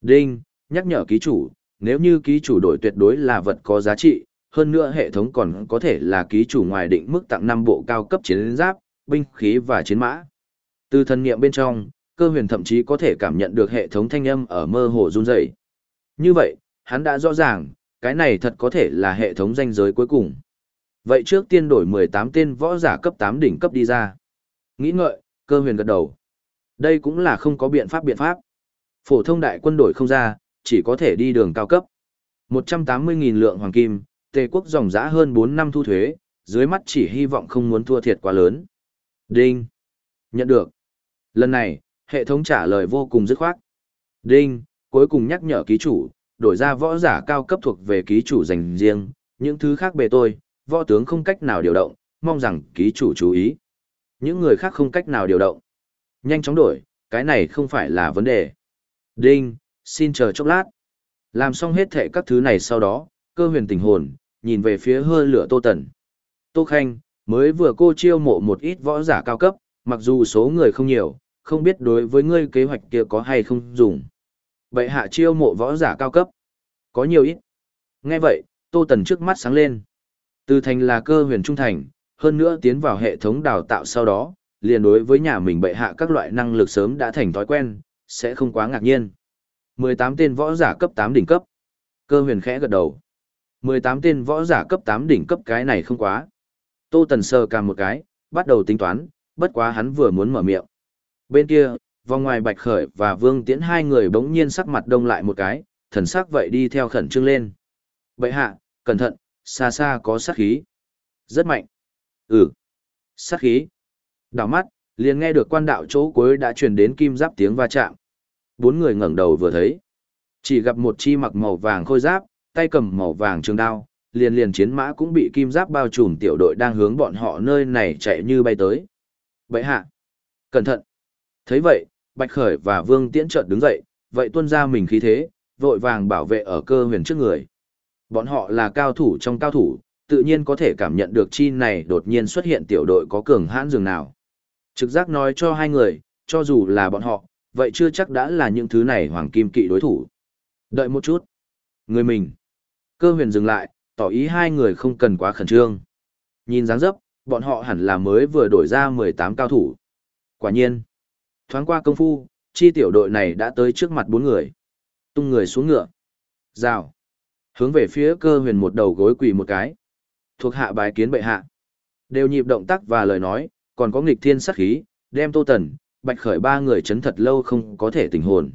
S1: Đinh, nhắc nhở ký chủ, nếu như ký chủ đổi tuyệt đối là vật có giá trị, hơn nữa hệ thống còn có thể là ký chủ ngoài định mức tặng 5 bộ cao cấp chiến giáp, binh khí và chiến mã. Từ thần nghiệm bên trong, cơ huyền thậm chí có thể cảm nhận được hệ thống thanh âm ở mơ hồ run rẩy. Như vậy, hắn đã rõ ràng, cái này thật có thể là hệ thống danh giới cuối cùng. Vậy trước tiên đổi 18 tên võ giả cấp 8 đỉnh cấp đi ra. Nghĩ ngợi, cơ huyền gật đầu. Đây cũng là không có biện pháp biện pháp. Phổ thông đại quân đổi không ra, chỉ có thể đi đường cao cấp. 180.000 lượng hoàng kim, tề quốc dòng giã hơn 4 năm thu thuế, dưới mắt chỉ hy vọng không muốn thua thiệt quá lớn. Đinh. Nhận được. Lần này, hệ thống trả lời vô cùng dứt khoát. Đinh, cuối cùng nhắc nhở ký chủ, đổi ra võ giả cao cấp thuộc về ký chủ dành riêng, những thứ khác bề tôi, võ tướng không cách nào điều động, mong rằng ký chủ chú ý. Những người khác không cách nào điều động. Nhanh chóng đổi, cái này không phải là vấn đề. Đinh, xin chờ chốc lát. Làm xong hết thệ các thứ này sau đó, cơ huyền tình hồn, nhìn về phía hơi lửa Tô Tần. Tô Khanh, mới vừa cô chiêu mộ một ít võ giả cao cấp, mặc dù số người không nhiều, không biết đối với ngươi kế hoạch kia có hay không dùng. Vậy hạ chiêu mộ võ giả cao cấp. Có nhiều ít. Nghe vậy, Tô Tần trước mắt sáng lên. Từ thành là cơ huyền trung thành, hơn nữa tiến vào hệ thống đào tạo sau đó, liền đối với nhà mình bệ hạ các loại năng lực sớm đã thành thói quen, sẽ không quá ngạc nhiên. 18 tên võ giả cấp 8 đỉnh cấp. Cơ huyền khẽ gật đầu. 18 tên võ giả cấp 8 đỉnh cấp cái này không quá. Tô Tần sơ cầm một cái, bắt đầu tính toán, bất quá hắn vừa muốn mở miệng. Bên kia, vòng ngoài Bạch Khởi và Vương Tiễn hai người bỗng nhiên sắc mặt đông lại một cái, thần sắc vậy đi theo khẩn trương lên. Bậy hạ, cẩn thận, xa xa có sát khí. Rất mạnh. Ừ. Sát khí. Đảo mắt, liền nghe được quan đạo chỗ cuối đã truyền đến kim giáp tiếng va chạm. Bốn người ngẩng đầu vừa thấy. Chỉ gặp một chi mặc màu vàng khôi giáp, tay cầm màu vàng trường đao, liền liền chiến mã cũng bị kim giáp bao trùm tiểu đội đang hướng bọn họ nơi này chạy như bay tới. Vậy hạ. Cẩn thận. thấy vậy, Bạch Khởi và Vương Tiễn chợt đứng dậy, vậy tuân ra mình khí thế, vội vàng bảo vệ ở cơ huyền trước người. Bọn họ là cao thủ trong cao thủ, tự nhiên có thể cảm nhận được chi này đột nhiên xuất hiện tiểu đội có cường hãn dường nào. Trực giác nói cho hai người, cho dù là bọn họ, vậy chưa chắc đã là những thứ này hoàng kim kỵ đối thủ. Đợi một chút. Người mình. Cơ huyền dừng lại, tỏ ý hai người không cần quá khẩn trương. Nhìn dáng dấp, bọn họ hẳn là mới vừa đổi ra 18 cao thủ. Quả nhiên. Thoáng qua công phu, chi tiểu đội này đã tới trước mặt bốn người. Tung người xuống ngựa. Rào. Hướng về phía cơ huyền một đầu gối quỳ một cái. Thuộc hạ bái kiến bệ hạ. Đều nhịp động tác và lời nói, còn có nghịch thiên sát khí, đem tô tần, bạch khởi ba người chấn thật lâu không có thể tình hồn.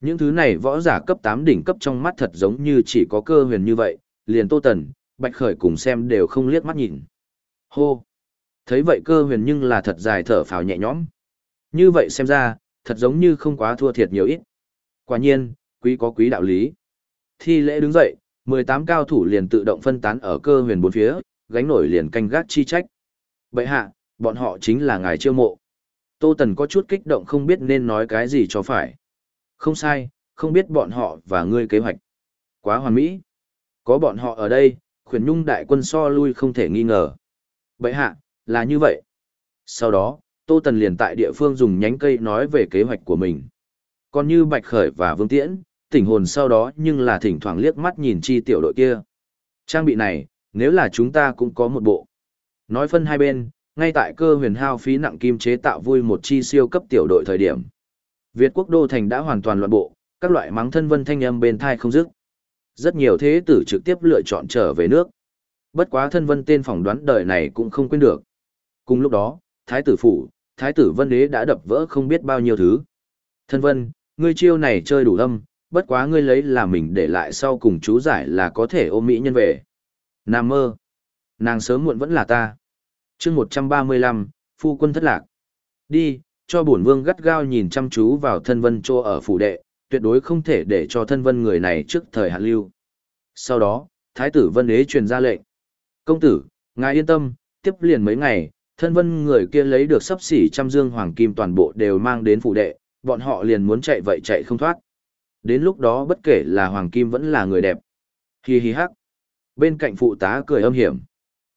S1: Những thứ này võ giả cấp 8 đỉnh cấp trong mắt thật giống như chỉ có cơ huyền như vậy, liền tô tần, bạch khởi cùng xem đều không liếc mắt nhìn. Hô! Thấy vậy cơ huyền nhưng là thật dài thở phào nhẹ nhõm. Như vậy xem ra, thật giống như không quá thua thiệt nhiều ít. Quả nhiên, quý có quý đạo lý. Thi lễ đứng dậy, 18 cao thủ liền tự động phân tán ở cơ huyền bốn phía, gánh nổi liền canh gác chi trách. Bệ hạ, bọn họ chính là ngài chiêu mộ. Tô Tần có chút kích động không biết nên nói cái gì cho phải. Không sai, không biết bọn họ và ngươi kế hoạch. Quá hoàn mỹ. Có bọn họ ở đây, khuyển nhung đại quân so lui không thể nghi ngờ. Bệ hạ, là như vậy. Sau đó, Tô Tần liền tại địa phương dùng nhánh cây nói về kế hoạch của mình. Còn như Bạch Khởi và Vương Tiễn, tỉnh hồn sau đó nhưng là thỉnh thoảng liếc mắt nhìn chi tiểu đội kia. Trang bị này, nếu là chúng ta cũng có một bộ. Nói phân hai bên, ngay tại cơ huyền hao phí nặng kim chế tạo vui một chi siêu cấp tiểu đội thời điểm. Việt quốc đô thành đã hoàn toàn loạn bộ, các loại mắng thân vân thanh âm bên thai không dứt. Rất nhiều thế tử trực tiếp lựa chọn trở về nước. Bất quá thân vân tên phỏng đoán đời này cũng không quên được. Cùng lúc đó, thái tử phủ, thái tử vân đế đã đập vỡ không biết bao nhiêu thứ. Thân vân, ngươi chiêu này chơi đủ âm, bất quá ngươi lấy là mình để lại sau cùng chú giải là có thể ôm mỹ nhân về. Nam mơ. Nàng sớm muộn vẫn là ta chương 135, phu quân thất lạc. Đi, cho bổn vương gắt gao nhìn chăm chú vào thân vân chỗ ở phủ đệ, tuyệt đối không thể để cho thân vân người này trước thời hạn lưu. Sau đó, Thái tử Vân Đế truyền ra lệnh. Công tử, ngài yên tâm, tiếp liền mấy ngày, thân vân người kia lấy được sắp xỉ trăm dương hoàng kim toàn bộ đều mang đến phủ đệ, bọn họ liền muốn chạy vậy chạy không thoát. Đến lúc đó bất kể là hoàng kim vẫn là người đẹp. Hi hi hắc. Bên cạnh phụ tá cười âm hiểm.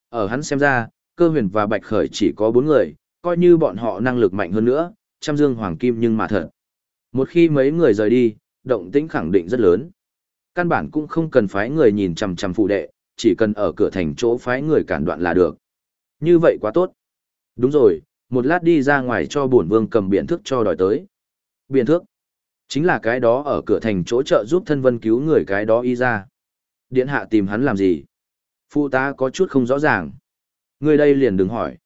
S1: Ở hắn xem ra, cơ huyền và bạch khởi chỉ có bốn người, coi như bọn họ năng lực mạnh hơn nữa, trăm dương hoàng kim nhưng mà thật. Một khi mấy người rời đi, động tĩnh khẳng định rất lớn. Căn bản cũng không cần phái người nhìn chằm chằm phụ đệ, chỉ cần ở cửa thành chỗ phái người cản đoạn là được. Như vậy quá tốt. Đúng rồi, một lát đi ra ngoài cho bổn vương cầm biện thước cho đòi tới. Biện thước? Chính là cái đó ở cửa thành chỗ trợ giúp thân vân cứu người cái đó y ra. Điện hạ tìm hắn làm gì? Phụ ta có chút không rõ ràng. Người đây liền đừng hỏi.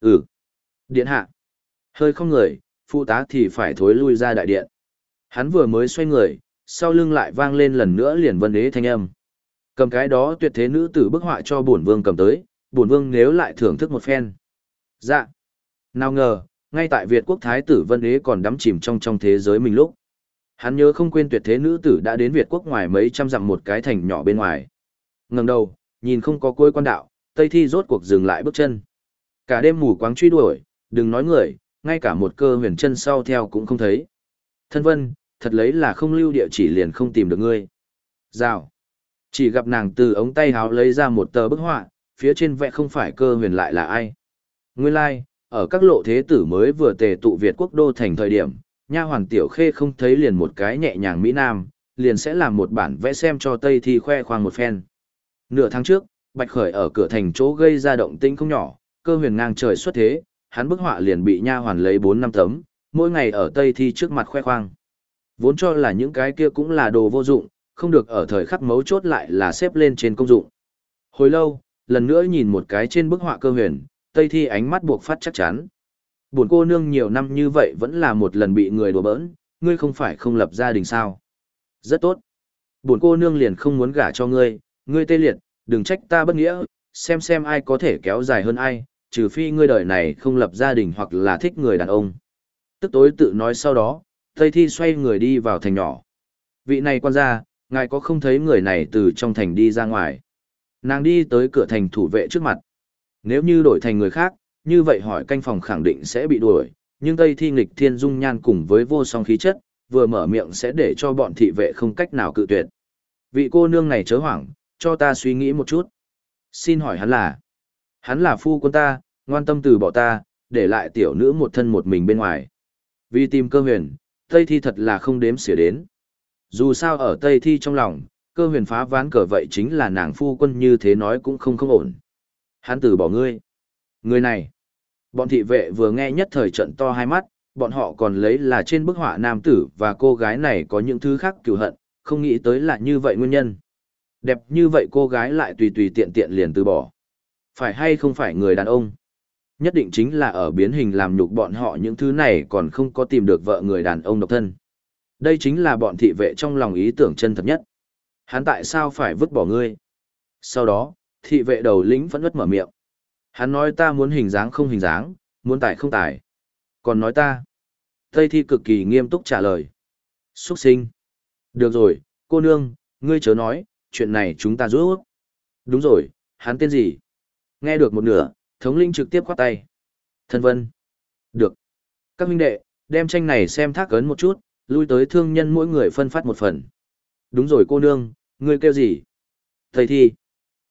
S1: Ừ. Điện hạ. Hơi không người, phụ tá thì phải thối lui ra đại điện. Hắn vừa mới xoay người, sau lưng lại vang lên lần nữa liền vân đế thanh âm. Cầm cái đó tuyệt thế nữ tử bức họa cho bổn vương cầm tới, bổn vương nếu lại thưởng thức một phen. Dạ. Nào ngờ, ngay tại Việt quốc thái tử vân đế còn đắm chìm trong trong thế giới mình lúc. Hắn nhớ không quên tuyệt thế nữ tử đã đến Việt quốc ngoài mấy trăm dặm một cái thành nhỏ bên ngoài. Ngẩng đầu, nhìn không có cuối quan đạo, Tây Thi rốt cuộc dừng lại bước chân. Cả đêm mù quáng truy đuổi, đừng nói người, ngay cả một cơ huyền chân sau theo cũng không thấy. Thân vân, thật lấy là không lưu địa chỉ liền không tìm được ngươi. Rào. Chỉ gặp nàng từ ống tay háo lấy ra một tờ bức họa, phía trên vẽ không phải cơ huyền lại là ai. Nguyên lai, like, ở các lộ thế tử mới vừa tề tụ Việt quốc đô thành thời điểm, nha hoàn tiểu khê không thấy liền một cái nhẹ nhàng Mỹ Nam, liền sẽ làm một bản vẽ xem cho Tây Thi khoe khoang một phen. Nửa tháng trước, Bạch Khởi ở cửa thành chỗ gây ra động tĩnh không nhỏ, cơ huyền ngang trời xuất thế, hắn bức họa liền bị nha hoàn lấy 4 năm tấm, mỗi ngày ở Tây Thi trước mặt khoe khoang. Vốn cho là những cái kia cũng là đồ vô dụng, không được ở thời khắc mấu chốt lại là xếp lên trên công dụng. Hồi lâu, lần nữa nhìn một cái trên bức họa cơ huyền, Tây Thi ánh mắt buộc phát chắc chắn. Buồn cô nương nhiều năm như vậy vẫn là một lần bị người đùa bỡn, ngươi không phải không lập gia đình sao. Rất tốt. Buồn cô nương liền không muốn gả cho ngươi, ngươi tê liệt, đừng trách ta bất nghĩa, xem xem ai có thể kéo dài hơn ai, trừ phi ngươi đời này không lập gia đình hoặc là thích người đàn ông. Tức tối tự nói sau đó, Tây Thi xoay người đi vào thành nhỏ. Vị này quan gia, ngài có không thấy người này từ trong thành đi ra ngoài. Nàng đi tới cửa thành thủ vệ trước mặt. Nếu như đổi thành người khác, như vậy hỏi canh phòng khẳng định sẽ bị đuổi, nhưng Tây Thi nghịch thiên dung nhan cùng với vô song khí chất, vừa mở miệng sẽ để cho bọn thị vệ không cách nào cự tuyệt. Vị cô nương này chớ hoảng, cho ta suy nghĩ một chút. Xin hỏi hắn là? Hắn là phu quân ta, ngoan tâm từ bỏ ta, để lại tiểu nữ một thân một mình bên ngoài. Vì tìm cơ huyền, Tây Thi thật là không đếm xỉa đến. Dù sao ở Tây Thi trong lòng, cơ huyền phá ván cờ vậy chính là nàng phu quân như thế nói cũng không không ổn. Hắn từ bỏ ngươi. Người này. Bọn thị vệ vừa nghe nhất thời trận to hai mắt, bọn họ còn lấy là trên bức họa nam tử và cô gái này có những thứ khác cựu hận, không nghĩ tới là như vậy nguyên nhân. Đẹp như vậy cô gái lại tùy tùy tiện tiện liền từ bỏ. Phải hay không phải người đàn ông? Nhất định chính là ở biến hình làm nhục bọn họ những thứ này còn không có tìm được vợ người đàn ông độc thân. Đây chính là bọn thị vệ trong lòng ý tưởng chân thật nhất. Hắn tại sao phải vứt bỏ ngươi? Sau đó, thị vệ đầu lĩnh vẫn ướt mở miệng. Hắn nói ta muốn hình dáng không hình dáng, muốn tài không tài. Còn nói ta. Tây thi cực kỳ nghiêm túc trả lời. Xuất sinh. Được rồi, cô nương, ngươi chớ nói, chuyện này chúng ta giúp. Đúng rồi, hắn tên gì? Nghe được một nửa, thống linh trực tiếp khoát tay. Thân vân. Được. Các huynh đệ, đem tranh này xem thác ấn một chút, lui tới thương nhân mỗi người phân phát một phần. Đúng rồi cô nương, ngươi kêu gì? Thầy thi.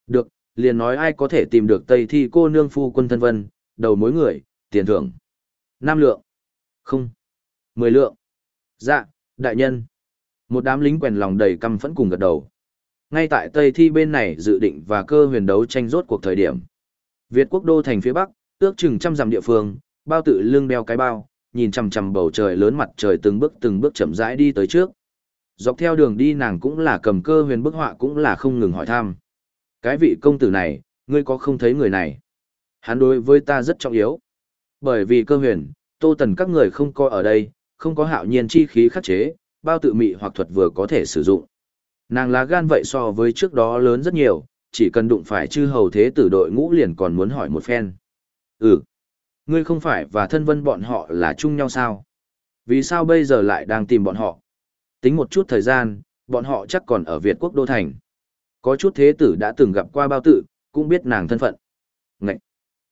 S1: Được, liền nói ai có thể tìm được Tây Thi cô nương phu quân thân vân, đầu mối người, tiền thưởng. Năm lượng. Không. Mười lượng. Dạ, đại nhân. Một đám lính quèn lòng đầy căm phẫn cùng gật đầu. Ngay tại Tây Thi bên này dự định và cơ huyền đấu tranh rốt cuộc thời điểm. Việt quốc đô thành phía Bắc, ước chừng trăm dặm địa phương, bao tự lưng đeo cái bao, nhìn chằm chằm bầu trời lớn mặt trời từng bước từng bước chậm rãi đi tới trước. Dọc theo đường đi nàng cũng là cầm cơ huyền bức họa cũng là không ngừng hỏi thăm. Cái vị công tử này, ngươi có không thấy người này? Hắn đối với ta rất trọng yếu. Bởi vì cơ huyền, tô tần các người không có ở đây, không có hạo nhiên chi khí khắc chế, bao tự mị hoặc thuật vừa có thể sử dụng. Nàng lá gan vậy so với trước đó lớn rất nhiều, chỉ cần đụng phải chư hầu thế tử đội ngũ liền còn muốn hỏi một phen. Ừ, ngươi không phải và thân vân bọn họ là chung nhau sao? Vì sao bây giờ lại đang tìm bọn họ? Tính một chút thời gian, bọn họ chắc còn ở Việt quốc đô thành. Có chút thế tử đã từng gặp qua bao tử, cũng biết nàng thân phận. Ngậy!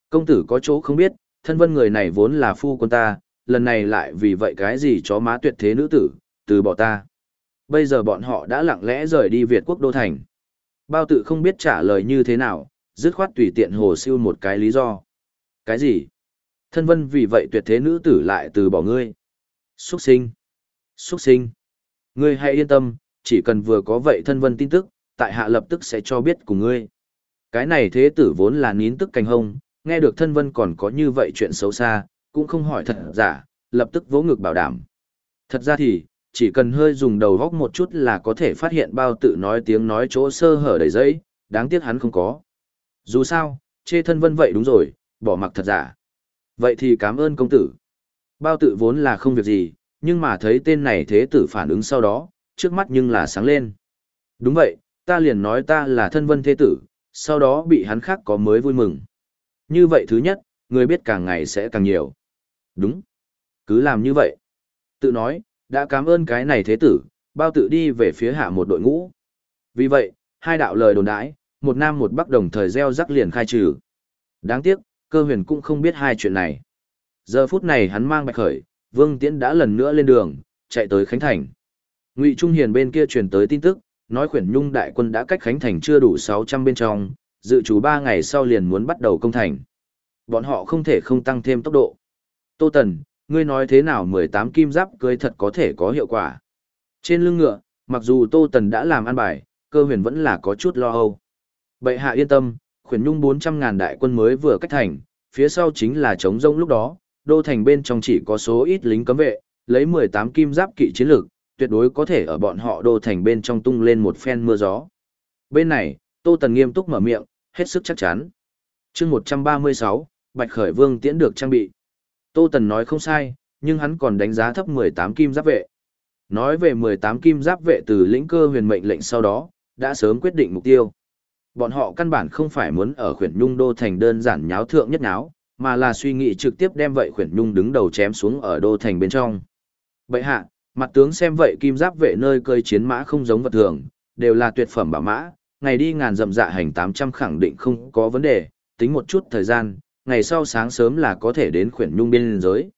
S1: Công tử có chỗ không biết, thân vân người này vốn là phu quân ta, lần này lại vì vậy cái gì chó má tuyệt thế nữ tử, từ bỏ ta. Bây giờ bọn họ đã lặng lẽ rời đi Việt quốc đô thành. Bao tự không biết trả lời như thế nào, dứt khoát tùy tiện hồ siêu một cái lý do. Cái gì? Thân vân vì vậy tuyệt thế nữ tử lại từ bỏ ngươi. Xuất sinh! Xuất sinh! Ngươi hãy yên tâm, chỉ cần vừa có vậy thân vân tin tức, tại hạ lập tức sẽ cho biết cùng ngươi. Cái này thế tử vốn là nín tức cành hông, nghe được thân vân còn có như vậy chuyện xấu xa, cũng không hỏi thật giả, lập tức vỗ ngực bảo đảm. Thật ra thì, chỉ cần hơi dùng đầu góc một chút là có thể phát hiện bao tự nói tiếng nói chỗ sơ hở đầy giấy, đáng tiếc hắn không có. Dù sao, chê thân vân vậy đúng rồi, bỏ mặc thật giả. Vậy thì cảm ơn công tử. Bao tự vốn là không việc gì, nhưng mà thấy tên này thế tử phản ứng sau đó, trước mắt nhưng là sáng lên. Đúng vậy, ta liền nói ta là thân vân thế tử, sau đó bị hắn khác có mới vui mừng. Như vậy thứ nhất, người biết càng ngày sẽ càng nhiều. Đúng. Cứ làm như vậy. Tự nói, đã cảm ơn cái này thế tử, bao tự đi về phía hạ một đội ngũ. Vì vậy, hai đạo lời đồn đãi, một nam một bắc đồng thời gieo rắc liền khai trừ. Đáng tiếc, cơ huyền cũng không biết hai chuyện này. Giờ phút này hắn mang bạch khởi, Vương Tiễn đã lần nữa lên đường, chạy tới Khánh Thành. Ngụy Trung Hiền bên kia truyền tới tin tức, nói khuyển nhung đại quân đã cách Khánh Thành chưa đủ 600 bên trong, dự trù 3 ngày sau liền muốn bắt đầu công thành. Bọn họ không thể không tăng thêm tốc độ. Tô Tần, ngươi nói thế nào 18 kim giáp cưới thật có thể có hiệu quả. Trên lưng ngựa, mặc dù Tô Tần đã làm ăn bài, cơ huyền vẫn là có chút lo âu. Bệ hạ yên tâm, khuyển nhung 400 ngàn đại quân mới vừa cách thành, phía sau chính là chống rông lúc đó, đô thành bên trong chỉ có số ít lính cấm vệ, lấy 18 kim giáp kỵ chiến lược, tuyệt đối có thể ở bọn họ đô thành bên trong tung lên một phen mưa gió. Bên này, Tô Tần nghiêm túc mở miệng, hết sức chắc chắn. chương 136, Bạch Khởi Vương tiễn được trang bị. Tô Tần nói không sai, nhưng hắn còn đánh giá thấp 18 kim giáp vệ. Nói về 18 kim giáp vệ từ lĩnh cơ huyền mệnh lệnh sau đó, đã sớm quyết định mục tiêu. Bọn họ căn bản không phải muốn ở khuyển nhung đô thành đơn giản nháo thượng nhất nháo, mà là suy nghĩ trực tiếp đem vậy khuyển nhung đứng đầu chém xuống ở đô thành bên trong. Bậy hạ, mặt tướng xem vậy kim giáp vệ nơi cơi chiến mã không giống vật thường, đều là tuyệt phẩm bảo mã, ngày đi ngàn dặm dạ hành 800 khẳng định không có vấn đề, tính một chút thời gian, ngày sau sáng sớm là có thể đến khuyển nhung biên giới.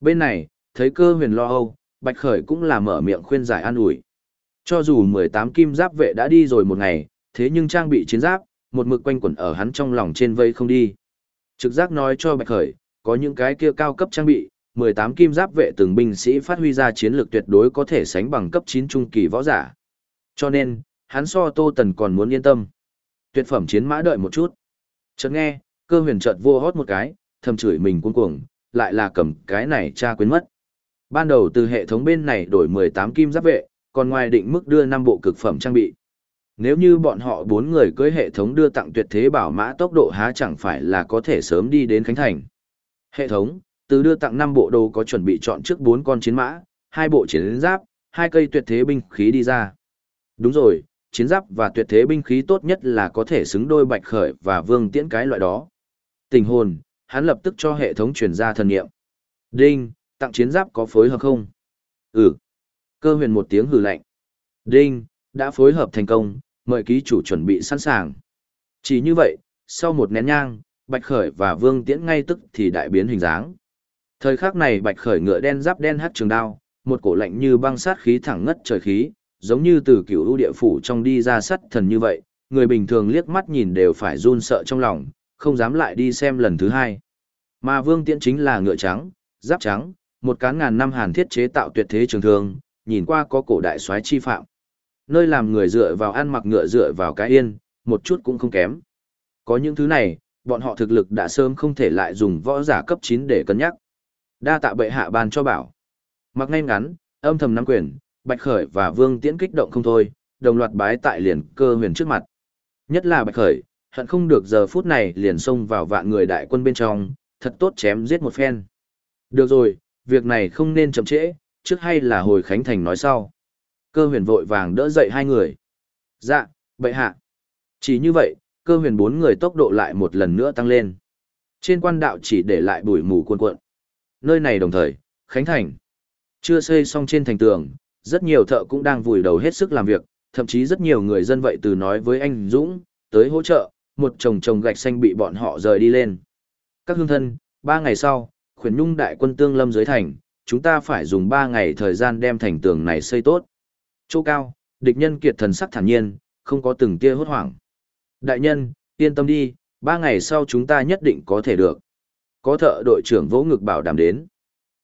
S1: Bên này, thấy cơ huyền lo âu, Bạch Khởi cũng là mở miệng khuyên giải an ủi. Cho dù 18 kim giáp vệ đã đi rồi một ngày, thế nhưng trang bị chiến giáp, một mực quanh quẩn ở hắn trong lòng trên vây không đi. Trực giác nói cho Bạch Khởi, có những cái kia cao cấp trang bị, 18 kim giáp vệ từng binh sĩ phát huy ra chiến lược tuyệt đối có thể sánh bằng cấp 9 trung kỳ võ giả. Cho nên, hắn so Tô Tần còn muốn yên tâm. Tuyệt phẩm chiến mã đợi một chút. Chợt nghe, cơ huyền chợt vô hót một cái, thầm chửi mình cuống cuồng, lại là cầm cái này cha quên mất. Ban đầu từ hệ thống bên này đổi 18 kim giáp vệ, còn ngoài định mức đưa 5 bộ cực phẩm trang bị. Nếu như bọn họ bốn người cưới hệ thống đưa tặng tuyệt thế bảo mã tốc độ há chẳng phải là có thể sớm đi đến Khánh Thành. Hệ thống, từ đưa tặng 5 bộ đồ có chuẩn bị chọn trước 4 con chiến mã, hai bộ chiến giáp, hai cây tuyệt thế binh khí đi ra. Đúng rồi, chiến giáp và tuyệt thế binh khí tốt nhất là có thể xứng đôi bạch khởi và vương tiễn cái loại đó. Tình hồn, hắn lập tức cho hệ thống truyền ra thần niệm. Đinh, tặng chiến giáp có phối hợp không? Ừ. Cơ huyền một tiếng hừ lạnh. Đinh, đã phối hợp thành công, mời ký chủ chuẩn bị sẵn sàng. Chỉ như vậy, sau một nén nhang, Bạch Khởi và Vương Tiễn ngay tức thì đại biến hình dáng. Thời khắc này Bạch Khởi ngựa đen giáp đen hắt trường đao, một cổ lạnh như băng sát khí thẳng ngất trời khí, giống như từ cửu u địa phủ trong đi ra sắt thần như vậy, người bình thường liếc mắt nhìn đều phải run sợ trong lòng, không dám lại đi xem lần thứ hai. Mà Vương Tiễn chính là ngựa trắng, giáp trắng, một cán ngàn năm hàn thiết chế tạo tuyệt thế trường thương, nhìn qua có cổ đại soái chi phạm. Nơi làm người dựa vào ăn mặc ngựa dựa vào cái yên, một chút cũng không kém. Có những thứ này, bọn họ thực lực đã sớm không thể lại dùng võ giả cấp 9 để cân nhắc. Đa tạ bệ hạ ban cho bảo. Mặc ngay ngắn, âm thầm nắm quyền, Bạch Khởi và Vương Tiễn kích động không thôi, đồng loạt bái tại liền cơ huyền trước mặt. Nhất là Bạch Khởi, hận không được giờ phút này liền xông vào vạn người đại quân bên trong, thật tốt chém giết một phen. Được rồi, việc này không nên chậm trễ, trước hay là hồi khánh thành nói sau. Cơ huyền vội vàng đỡ dậy hai người. Dạ, bệ hạ. Chỉ như vậy, cơ huyền bốn người tốc độ lại một lần nữa tăng lên. Trên quan đạo chỉ để lại bụi mù cuồn cuộn. Nơi này đồng thời, Khánh Thành. Chưa xây xong trên thành tường, rất nhiều thợ cũng đang vùi đầu hết sức làm việc, thậm chí rất nhiều người dân vậy từ nói với anh Dũng, tới hỗ trợ, một chồng chồng gạch xanh bị bọn họ rời đi lên. Các hương thân, ba ngày sau, khuyển nhung đại quân tương lâm dưới thành, chúng ta phải dùng ba ngày thời gian đem thành tường này xây tốt. Chỗ cao, địch nhân kiệt thần sắc thản nhiên, không có từng tia hốt hoảng. Đại nhân, yên tâm đi, ba ngày sau chúng ta nhất định có thể được. Có thợ đội trưởng vỗ ngực bảo đảm đến.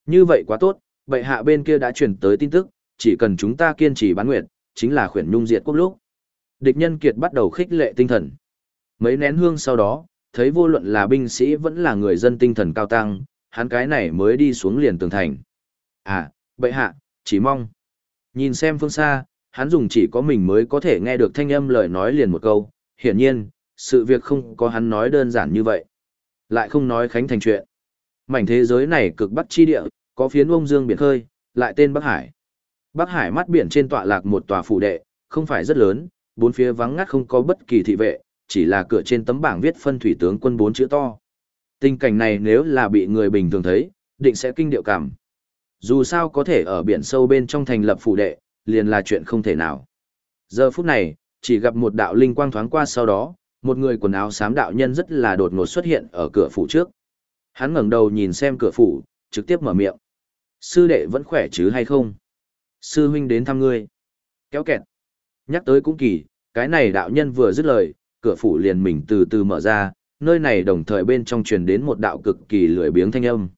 S1: Như vậy quá tốt, bệ hạ bên kia đã truyền tới tin tức, chỉ cần chúng ta kiên trì bán nguyện, chính là khuyển nhung diệt quốc lúc. Địch nhân kiệt bắt đầu khích lệ tinh thần. Mấy nén hương sau đó, thấy vô luận là binh sĩ vẫn là người dân tinh thần cao tăng, hắn cái này mới đi xuống liền tường thành. À, bệ hạ, chỉ mong. Nhìn xem phương xa, hắn dùng chỉ có mình mới có thể nghe được thanh âm lời nói liền một câu, hiển nhiên, sự việc không có hắn nói đơn giản như vậy. Lại không nói khánh thành chuyện. Mảnh thế giới này cực bắc chi địa, có phiến ông dương biển khơi, lại tên Bắc Hải. Bắc Hải mắt biển trên tọa lạc một tòa phủ đệ, không phải rất lớn, bốn phía vắng ngắt không có bất kỳ thị vệ, chỉ là cửa trên tấm bảng viết phân thủy tướng quân bốn chữ to. Tình cảnh này nếu là bị người bình thường thấy, định sẽ kinh điệu cảm. Dù sao có thể ở biển sâu bên trong thành lập phủ đệ, liền là chuyện không thể nào. Giờ phút này, chỉ gặp một đạo linh quang thoáng qua sau đó, một người quần áo xám đạo nhân rất là đột ngột xuất hiện ở cửa phủ trước. Hắn ngẩng đầu nhìn xem cửa phủ, trực tiếp mở miệng. Sư đệ vẫn khỏe chứ hay không? Sư huynh đến thăm ngươi. Kéo kẹt. Nhắc tới cũng kỳ, cái này đạo nhân vừa dứt lời, cửa phủ liền mình từ từ mở ra, nơi này đồng thời bên trong truyền đến một đạo cực kỳ lười biếng thanh âm.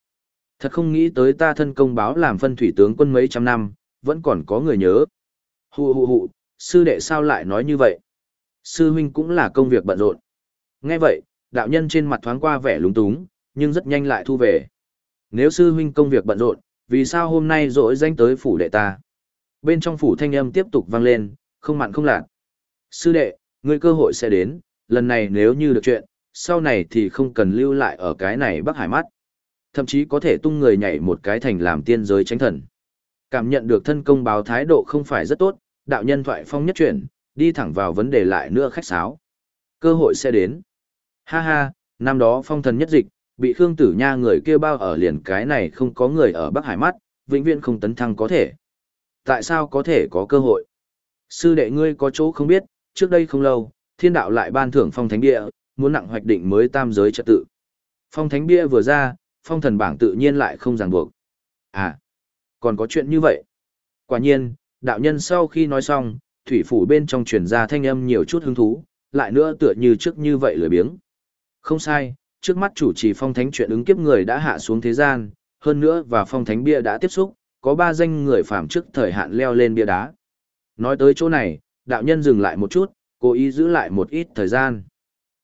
S1: Thật không nghĩ tới ta thân công báo làm phân thủy tướng quân mấy trăm năm, vẫn còn có người nhớ. Hù hù hù, sư đệ sao lại nói như vậy? Sư huynh cũng là công việc bận rộn. Nghe vậy, đạo nhân trên mặt thoáng qua vẻ lúng túng, nhưng rất nhanh lại thu về. Nếu sư huynh công việc bận rộn, vì sao hôm nay rỗi danh tới phủ đệ ta? Bên trong phủ thanh âm tiếp tục vang lên, không mặn không lạt. Sư đệ, ngươi cơ hội sẽ đến, lần này nếu như được chuyện, sau này thì không cần lưu lại ở cái này bắc hải mắt. Thậm chí có thể tung người nhảy một cái thành làm tiên giới tránh thần. Cảm nhận được thân công báo thái độ không phải rất tốt, đạo nhân thoại phong nhất chuyển, đi thẳng vào vấn đề lại nữa khách sáo. Cơ hội sẽ đến. Ha ha, năm đó phong thần nhất dịch, bị Khương Tử Nha người kia bao ở liền cái này không có người ở Bắc Hải mắt, vĩnh viễn không tấn thăng có thể. Tại sao có thể có cơ hội? Sư đệ ngươi có chỗ không biết, trước đây không lâu, thiên đạo lại ban thưởng phong thánh bia, muốn nặng hoạch định mới tam giới trật tự. Phong thánh bia vừa ra, phong thần bảng tự nhiên lại không ràng buộc. À, còn có chuyện như vậy. Quả nhiên, đạo nhân sau khi nói xong, thủy phủ bên trong truyền ra thanh âm nhiều chút hứng thú, lại nữa tựa như trước như vậy lười biếng. Không sai, trước mắt chủ trì phong thánh chuyện ứng kiếp người đã hạ xuống thế gian, hơn nữa và phong thánh bia đã tiếp xúc, có ba danh người phạm trước thời hạn leo lên bia đá. Nói tới chỗ này, đạo nhân dừng lại một chút, cố ý giữ lại một ít thời gian.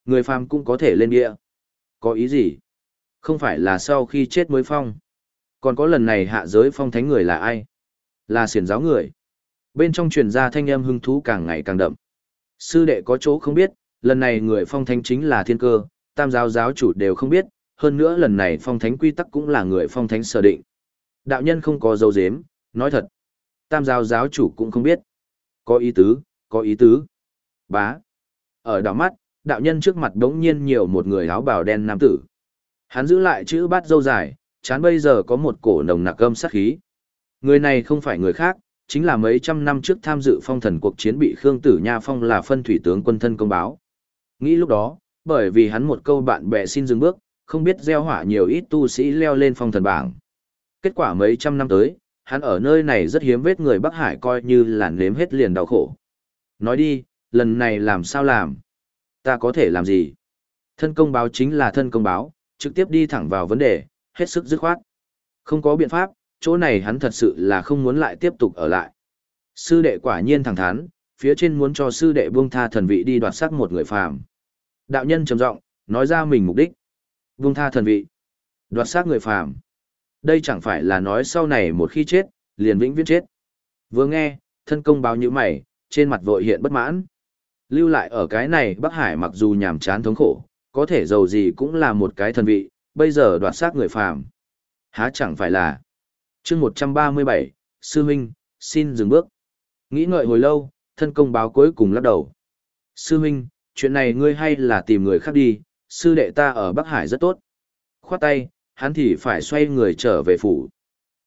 S1: Người phàm cũng có thể lên địa. Có ý gì? Không phải là sau khi chết mới phong. Còn có lần này hạ giới phong thánh người là ai? Là xiển giáo người. Bên trong truyền ra thanh âm hưng thú càng ngày càng đậm. Sư đệ có chỗ không biết, lần này người phong thánh chính là thiên cơ, tam giáo giáo chủ đều không biết, hơn nữa lần này phong thánh quy tắc cũng là người phong thánh sở định. Đạo nhân không có dấu dếm, nói thật. Tam giáo giáo chủ cũng không biết. Có ý tứ, có ý tứ. Bá. Ở đảo mắt, đạo nhân trước mặt đống nhiên nhiều một người áo bào đen nam tử. Hắn giữ lại chữ bát dâu dài, chán bây giờ có một cổ nồng nặc âm sát khí. Người này không phải người khác, chính là mấy trăm năm trước tham dự phong thần cuộc chiến bị Khương Tử Nha Phong là phân thủy tướng quân thân công báo. Nghĩ lúc đó, bởi vì hắn một câu bạn bè xin dừng bước, không biết gieo hỏa nhiều ít tu sĩ leo lên phong thần bảng. Kết quả mấy trăm năm tới, hắn ở nơi này rất hiếm vết người Bắc Hải coi như là nếm hết liền đau khổ. Nói đi, lần này làm sao làm? Ta có thể làm gì? Thân công báo chính là thân công báo, trực tiếp đi thẳng vào vấn đề, hết sức dứt khoát. Không có biện pháp, chỗ này hắn thật sự là không muốn lại tiếp tục ở lại. Sư đệ quả nhiên thẳng thắn, phía trên muốn cho sư đệ buông tha thần vị đi đoạt sắc một người phàm. Đạo nhân trầm giọng, nói ra mình mục đích. Buông tha thần vị, đoạt xác người phàm. Đây chẳng phải là nói sau này một khi chết, liền vĩnh viễn chết. Vừa nghe, thân công báo như mày, trên mặt vội hiện bất mãn. Lưu lại ở cái này Bắc Hải mặc dù nhàm chán thống khổ, có thể giàu gì cũng là một cái thần vị, bây giờ đoạt xác người phàm. Há chẳng phải là. chương 137, Sư Minh, xin dừng bước. Nghĩ ngợi hồi lâu, thân công báo cuối cùng lắc đầu. Sư Minh, chuyện này ngươi hay là tìm người khác đi, sư đệ ta ở Bắc Hải rất tốt. Khoát tay, hắn thì phải xoay người trở về phủ.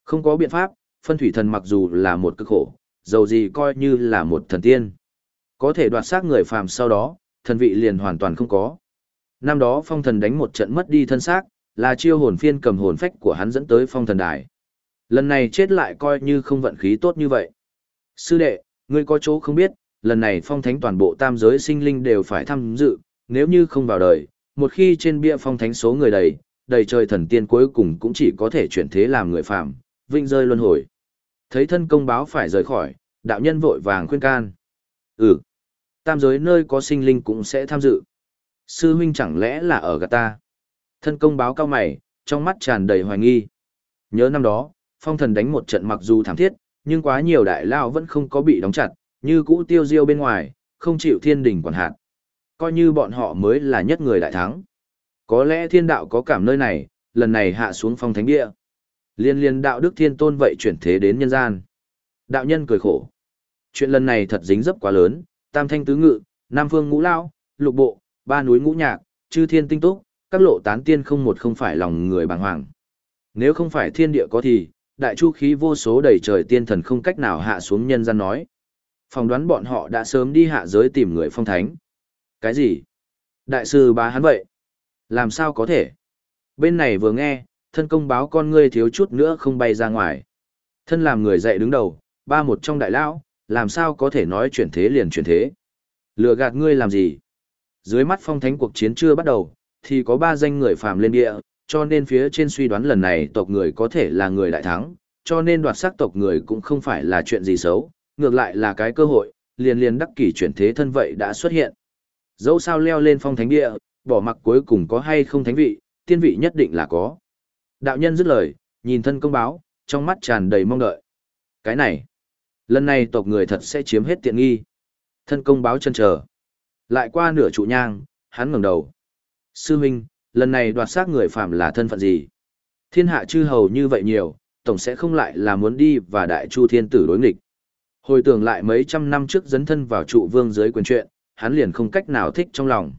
S1: Không có biện pháp, phân thủy thần mặc dù là một cực khổ, dầu gì coi như là một thần tiên. Có thể đoạt xác người phàm sau đó, thần vị liền hoàn toàn không có. Năm đó phong thần đánh một trận mất đi thân xác, là chiêu hồn phiên cầm hồn phách của hắn dẫn tới phong thần đài. Lần này chết lại coi như không vận khí tốt như vậy. Sư đệ, ngươi có chỗ không biết, lần này phong thánh toàn bộ tam giới sinh linh đều phải tham dự, nếu như không vào đời, một khi trên bia phong thánh số người đầy, đầy trời thần tiên cuối cùng cũng chỉ có thể chuyển thế làm người phàm vinh rơi luân hồi. Thấy thân công báo phải rời khỏi, đạo nhân vội vàng khuyên can. Ừ, tam giới nơi có sinh linh cũng sẽ tham dự. Sư huynh chẳng lẽ là ở gạt ta? Thân công báo cao mày, trong mắt tràn đầy hoài nghi. Nhớ năm đó, phong thần đánh một trận mặc dù thảm thiết, nhưng quá nhiều đại lao vẫn không có bị đóng chặt, như cũ tiêu diêu bên ngoài, không chịu thiên đình quản hạt. Coi như bọn họ mới là nhất người đại thắng. Có lẽ thiên đạo có cảm nơi này, lần này hạ xuống phong thánh địa. Liên liên đạo đức thiên tôn vậy chuyển thế đến nhân gian. Đạo nhân cười khổ. Chuyện lần này thật dính dấp quá lớn, tam thanh tứ ngự, nam phương ngũ lao, lục bộ, ba núi ngũ nhạc, chư thiên tinh túc, các lộ tán tiên không một không phải lòng người bàng hoàng. Nếu không phải thiên địa có thì, đại chu khí vô số đầy trời tiên thần không cách nào hạ xuống nhân gian nói. Phỏng đoán bọn họ đã sớm đi hạ giới tìm người phong thánh. Cái gì? Đại sư bá hắn vậy? Làm sao có thể? Bên này vừa nghe, thân công báo con ngươi thiếu chút nữa không bay ra ngoài. Thân làm người dạy đứng đầu, ba một trong đại lão, làm sao có thể nói chuyển thế liền chuyển thế? Lừa gạt ngươi làm gì? Dưới mắt phong thánh cuộc chiến chưa bắt đầu, thì có ba danh người phàm lên địa, cho nên phía trên suy đoán lần này tộc người có thể là người đại thắng, cho nên đoạt sắc tộc người cũng không phải là chuyện gì xấu, ngược lại là cái cơ hội, liền liền đắc kỷ chuyển thế thân vậy đã xuất hiện. Dẫu sao leo lên phong thánh địa, bỏ mặc cuối cùng có hay không thánh vị, tiên vị nhất định là có. Đạo nhân dứt lời, nhìn thân công báo, trong mắt tràn đầy mong đợi. Cái này, lần này tộc người thật sẽ chiếm hết tiện nghi. Thân công báo chân chờ. Lại qua nửa trụ nhang, hắn ngẩng đầu. Sư huynh, lần này đoạt xác người phạm là thân phận gì? Thiên hạ chư hầu như vậy nhiều, tổng sẽ không lại là muốn đi và đại chu thiên tử đối nghịch. Hồi tưởng lại mấy trăm năm trước dấn thân vào trụ vương dưới quyền chuyện, hắn liền không cách nào thích trong lòng.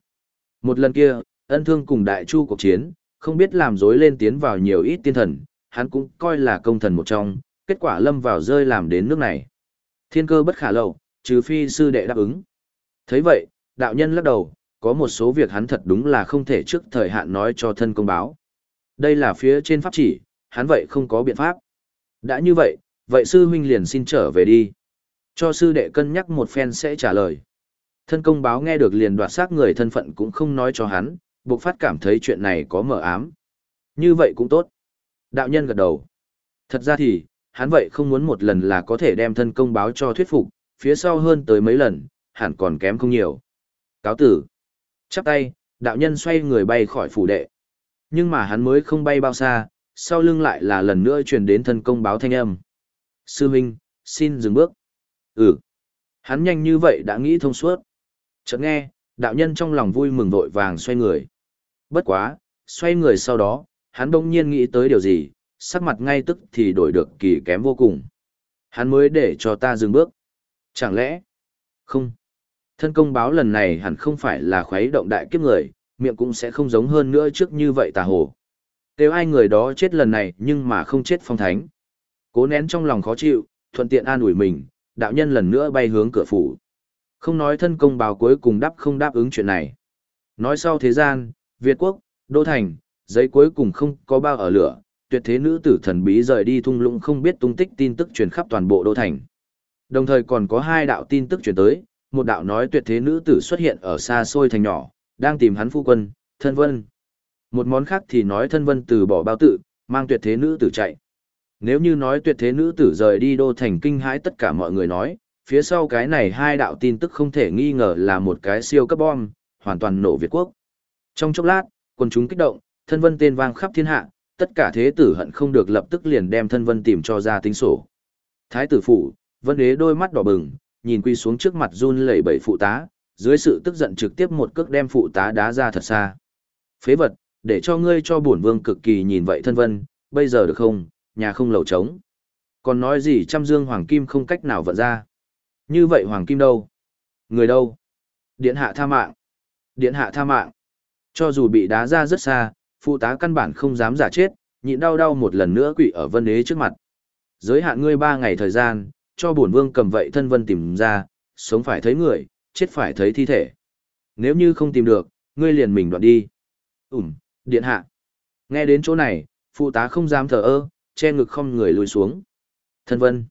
S1: Một lần kia, ân thương cùng đại chu cuộc chiến, không biết làm dối lên tiến vào nhiều ít tiên thần, hắn cũng coi là công thần một trong, kết quả lâm vào rơi làm đến nước này. Thiên cơ bất khả lậu, trừ phi sư đệ đáp ứng. thấy vậy, đạo nhân lắc đầu, có một số việc hắn thật đúng là không thể trước thời hạn nói cho thân công báo. Đây là phía trên pháp chỉ, hắn vậy không có biện pháp. Đã như vậy, vậy sư huynh liền xin trở về đi. Cho sư đệ cân nhắc một phen sẽ trả lời. Thân công báo nghe được liền đoạt xác người thân phận cũng không nói cho hắn, buộc phát cảm thấy chuyện này có mở ám. Như vậy cũng tốt. Đạo nhân gật đầu. Thật ra thì, hắn vậy không muốn một lần là có thể đem thân công báo cho thuyết phục, phía sau hơn tới mấy lần, hẳn còn kém không nhiều. Cáo tử. Chắp tay, đạo nhân xoay người bay khỏi phủ đệ. Nhưng mà hắn mới không bay bao xa, sau lưng lại là lần nữa truyền đến thân công báo thanh âm. Sư Minh, xin dừng bước. Ừ. Hắn nhanh như vậy đã nghĩ thông suốt. Chợt nghe, đạo nhân trong lòng vui mừng vội vàng xoay người. Bất quá, xoay người sau đó, hắn bỗng nhiên nghĩ tới điều gì, sắc mặt ngay tức thì đổi được kỳ kém vô cùng. Hắn mới để cho ta dừng bước. Chẳng lẽ? Không. Thân công báo lần này hẳn không phải là khuấy động đại kiếp người, miệng cũng sẽ không giống hơn nữa trước như vậy tà hồ. Nếu ai người đó chết lần này nhưng mà không chết phong thánh. Cố nén trong lòng khó chịu, thuận tiện an ủi mình, đạo nhân lần nữa bay hướng cửa phủ. Không nói thân công báo cuối cùng đáp không đáp ứng chuyện này. Nói sau thế gian, Việt quốc, Đô Thành, giấy cuối cùng không có bao ở lửa, tuyệt thế nữ tử thần bí rời đi thung lũng không biết tung tích tin tức truyền khắp toàn bộ Đô Thành. Đồng thời còn có hai đạo tin tức truyền tới, một đạo nói tuyệt thế nữ tử xuất hiện ở xa xôi thành nhỏ, đang tìm hắn phu quân, thân vân. Một món khác thì nói thân vân từ bỏ bao tự, mang tuyệt thế nữ tử chạy. Nếu như nói tuyệt thế nữ tử rời đi đô thành kinh hãi tất cả mọi người nói, phía sau cái này hai đạo tin tức không thể nghi ngờ là một cái siêu cấp bom, hoàn toàn nổ Việt quốc. Trong chốc lát, quân chúng kích động, thân vân tên vang khắp thiên hạ, tất cả thế tử hận không được lập tức liền đem thân vân tìm cho ra tính sổ. Thái tử phủ, vân đế đôi mắt đỏ bừng, nhìn quy xuống trước mặt run lẩy bẩy phụ tá, dưới sự tức giận trực tiếp một cước đem phụ tá đá ra thật xa. Phế vật, để cho ngươi cho bổn vương cực kỳ nhìn vậy thân vân, bây giờ được không, nhà không lầu trống. Còn nói gì trăm dương hoàng kim không cách nào vận ra. Như vậy hoàng kim đâu? Người đâu? Điện hạ tha mạng. Điện hạ tha mạng. Cho dù bị đá ra rất xa, phụ tá căn bản không dám giả chết, nhịn đau đau một lần nữa quỵ ở vân đế trước mặt. Giới hạn ngươi ba ngày thời gian, cho bổn vương cầm vậy thân vân tìm ra, sống phải thấy người, chết phải thấy thi thể. Nếu như không tìm được, ngươi liền mình đoạn đi. Ừm, điện hạ. Nghe đến chỗ này, phụ tá không dám thở ơ, che ngực không người lùi xuống. Thân vân.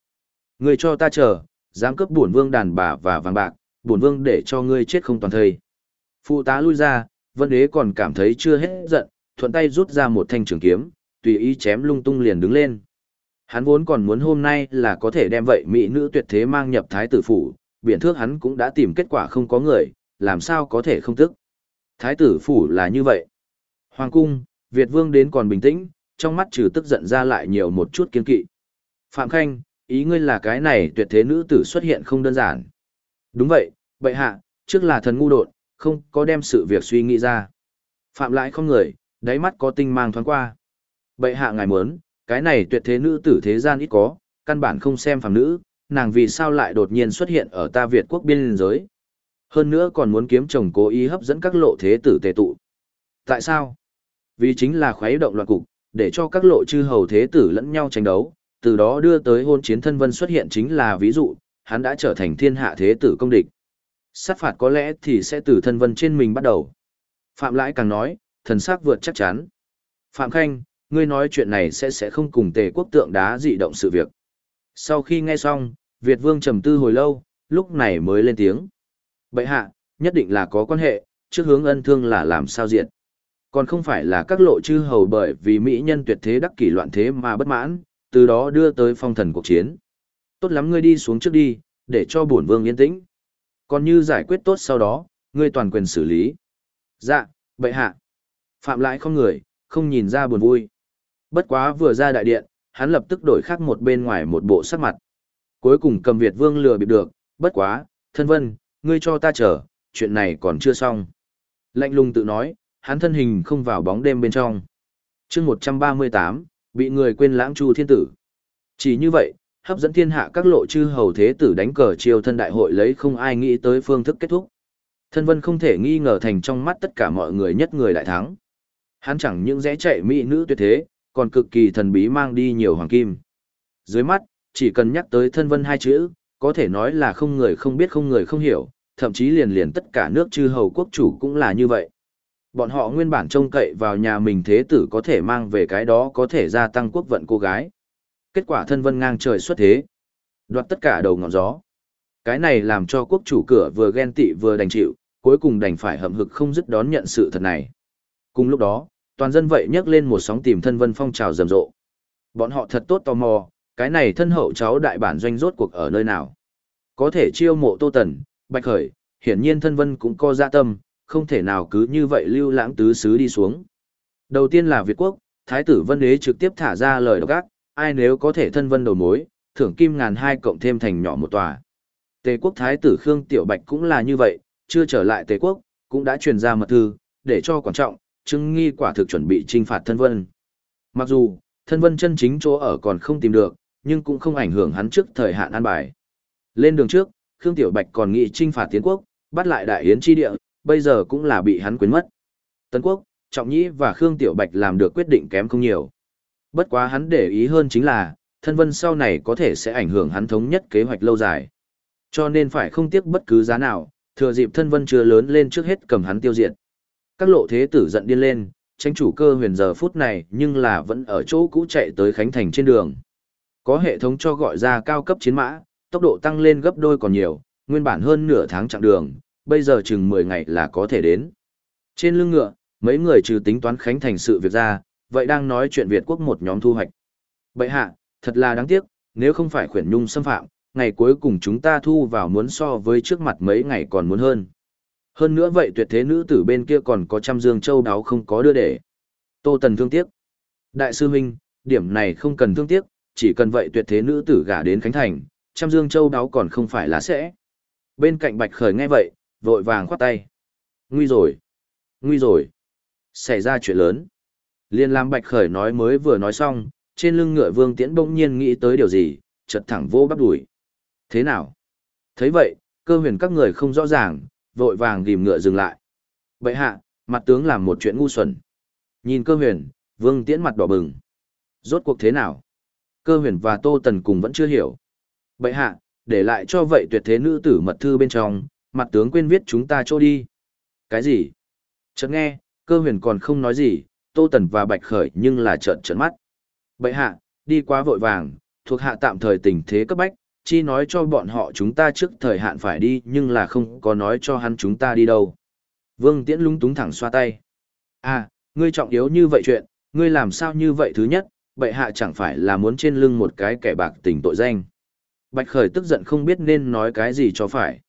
S1: Ngươi cho ta chờ, dám cướp bổn vương đàn bà và vàng bạc, bổn vương để cho ngươi chết không toàn thây. Phụ tá lui ra, vân đế còn cảm thấy chưa hết giận, thuận tay rút ra một thanh trường kiếm, tùy ý chém lung tung liền đứng lên. Hắn vốn còn muốn hôm nay là có thể đem vậy mỹ nữ tuyệt thế mang nhập thái tử phủ, biện thước hắn cũng đã tìm kết quả không có người, làm sao có thể không tức. Thái tử phủ là như vậy. Hoàng cung, Việt vương đến còn bình tĩnh, trong mắt trừ tức giận ra lại nhiều một chút kiên kỵ. Phạm Khanh, ý ngươi là cái này tuyệt thế nữ tử xuất hiện không đơn giản. Đúng vậy, bệ hạ, trước là thần ngu đột, không có đem sự việc suy nghĩ ra. Phạm lại không người, đáy mắt có tinh mang thoáng qua. Bệ hạ ngài muốn, cái này tuyệt thế nữ tử thế gian ít có, căn bản không xem phàm nữ, nàng vì sao lại đột nhiên xuất hiện ở ta Việt quốc biên giới. Hơn nữa còn muốn kiếm chồng cố ý hấp dẫn các lộ thế tử tề tụ. Tại sao? Vì chính là khuấy động loạn cục, để cho các lộ chư hầu thế tử lẫn nhau tranh đấu, từ đó đưa tới hôn chiến thân vân xuất hiện chính là ví dụ, hắn đã trở thành thiên hạ thế tử công địch. Sát phạt có lẽ thì sẽ từ thân vân trên mình bắt đầu. Phạm Lãi càng nói, thần sắc vượt chắc chắn. Phạm Khanh, ngươi nói chuyện này sẽ sẽ không cùng tề quốc tượng đá dị động sự việc. Sau khi nghe xong, Việt Vương trầm tư hồi lâu, lúc này mới lên tiếng. Bậy hạ, nhất định là có quan hệ, trước hướng ân thương là làm sao diện. Còn không phải là các lộ chư hầu bởi vì mỹ nhân tuyệt thế đắc kỷ loạn thế mà bất mãn, từ đó đưa tới phong thần cuộc chiến. Tốt lắm ngươi đi xuống trước đi, để cho bổn vương yên tĩnh. Còn như giải quyết tốt sau đó, ngươi toàn quyền xử lý. Dạ, bệ hạ. Phạm lại không người, không nhìn ra buồn vui. Bất quá vừa ra đại điện, hắn lập tức đổi khác một bên ngoài một bộ sắc mặt. Cuối cùng cầm Việt vương lừa bịp được, bất quá, thân vân, ngươi cho ta chờ, chuyện này còn chưa xong. Lạnh lùng tự nói, hắn thân hình không vào bóng đêm bên trong. chương 138, bị người quên lãng chu thiên tử. Chỉ như vậy, hấp dẫn thiên hạ các lộ chư hầu thế tử đánh cờ chiêu thân đại hội lấy không ai nghĩ tới phương thức kết thúc. Thân vân không thể nghi ngờ thành trong mắt tất cả mọi người nhất người đại thắng. Hắn chẳng những rẽ chạy mỹ nữ tuyệt thế, còn cực kỳ thần bí mang đi nhiều hoàng kim. Dưới mắt, chỉ cần nhắc tới thân vân hai chữ, có thể nói là không người không biết không người không hiểu, thậm chí liền liền tất cả nước chư hầu quốc chủ cũng là như vậy. Bọn họ nguyên bản trông cậy vào nhà mình thế tử có thể mang về cái đó có thể gia tăng quốc vận cô gái. Kết quả thân vân ngang trời xuất thế. Đoạt tất cả đầu ngọn gió. Cái này làm cho quốc chủ cửa vừa ghen tị vừa đành chịu, cuối cùng đành phải hậm hực không dứt đón nhận sự thật này. Cùng lúc đó, toàn dân vậy nhấc lên một sóng tìm thân vân phong trào rầm rộ. Bọn họ thật tốt tò mò, cái này thân hậu cháu đại bản doanh rốt cuộc ở nơi nào. Có thể chiêu mộ Tô Tần, Bạch Khởi, hiển nhiên thân vân cũng có dạ tâm, không thể nào cứ như vậy lưu lãng tứ xứ đi xuống. Đầu tiên là Việt Quốc, Thái tử Vân Đế trực tiếp thả ra lời độc ác, ai nếu có thể thân vân đầu mối, thưởng kim ngàn hai cộng thêm thành nhỏ một tòa. Tề quốc Thái tử Khương Tiểu Bạch cũng là như vậy, chưa trở lại Tề quốc, cũng đã truyền ra mật thư, để cho quan trọng, chứng Nghi quả thực chuẩn bị trinh phạt thân vân. Mặc dù, thân vân chân chính chỗ ở còn không tìm được, nhưng cũng không ảnh hưởng hắn trước thời hạn an bài. Lên đường trước, Khương Tiểu Bạch còn nghị trinh phạt tiến quốc, bắt lại đại yến chi địa, bây giờ cũng là bị hắn quyến mất. Tấn quốc, Trọng Nhĩ và Khương Tiểu Bạch làm được quyết định kém không nhiều. Bất quá hắn để ý hơn chính là, thân vân sau này có thể sẽ ảnh hưởng hắn thống nhất kế hoạch lâu dài. Cho nên phải không tiếc bất cứ giá nào, thừa dịp thân vân chưa lớn lên trước hết cầm hắn tiêu diệt. Các lộ thế tử giận điên lên, tranh chủ cơ huyền giờ phút này nhưng là vẫn ở chỗ cũ chạy tới Khánh Thành trên đường. Có hệ thống cho gọi ra cao cấp chiến mã, tốc độ tăng lên gấp đôi còn nhiều, nguyên bản hơn nửa tháng chặng đường, bây giờ chừng 10 ngày là có thể đến. Trên lưng ngựa, mấy người trừ tính toán Khánh Thành sự việc ra, vậy đang nói chuyện Việt quốc một nhóm thu hoạch. Bậy hạ, thật là đáng tiếc, nếu không phải khuyển nhung xâm phạm, ngày cuối cùng chúng ta thu vào muốn so với trước mặt mấy ngày còn muốn hơn. Hơn nữa vậy tuyệt thế nữ tử bên kia còn có trăm dương châu đáo không có đưa để. Tô Tần thương tiếc. Đại sư huynh, điểm này không cần thương tiếc, chỉ cần vậy tuyệt thế nữ tử gả đến Khánh Thành, trăm dương châu đáo còn không phải là sẽ. Bên cạnh Bạch Khởi nghe vậy, vội vàng khoát tay. Nguy rồi. Nguy rồi. Xảy ra chuyện lớn. Liên Lam Bạch Khởi nói mới vừa nói xong, trên lưng ngựa Vương Tiễn bỗng nhiên nghĩ tới điều gì, chợt thẳng vô bắp đuổi. Thế nào? Thấy vậy, cơ huyền các người không rõ ràng, vội vàng tìm ngựa dừng lại. Vậy hạ, mặt tướng làm một chuyện ngu xuẩn. Nhìn cơ huyền, Vương Tiễn mặt đỏ bừng. Rốt cuộc thế nào? Cơ huyền và Tô Tần cùng vẫn chưa hiểu. Bệ hạ, để lại cho vậy tuyệt thế nữ tử mật thư bên trong, mặt tướng quên viết chúng ta chỗ đi. Cái gì? Chợt nghe, cơ huyền còn không nói gì, Tô Tần và Bạch Khởi nhưng là trợn trợn mắt. Bệ hạ, đi quá vội vàng, thuộc hạ tạm thời tình thế cấp bách, chi nói cho bọn họ chúng ta trước thời hạn phải đi nhưng là không có nói cho hắn chúng ta đi đâu. Vương Tiễn lúng túng thẳng xoa tay. À, ngươi trọng yếu như vậy chuyện, ngươi làm sao như vậy thứ nhất, bệ hạ chẳng phải là muốn trên lưng một cái kẻ bạc tình tội danh. Bạch Khởi tức giận không biết nên nói cái gì cho phải.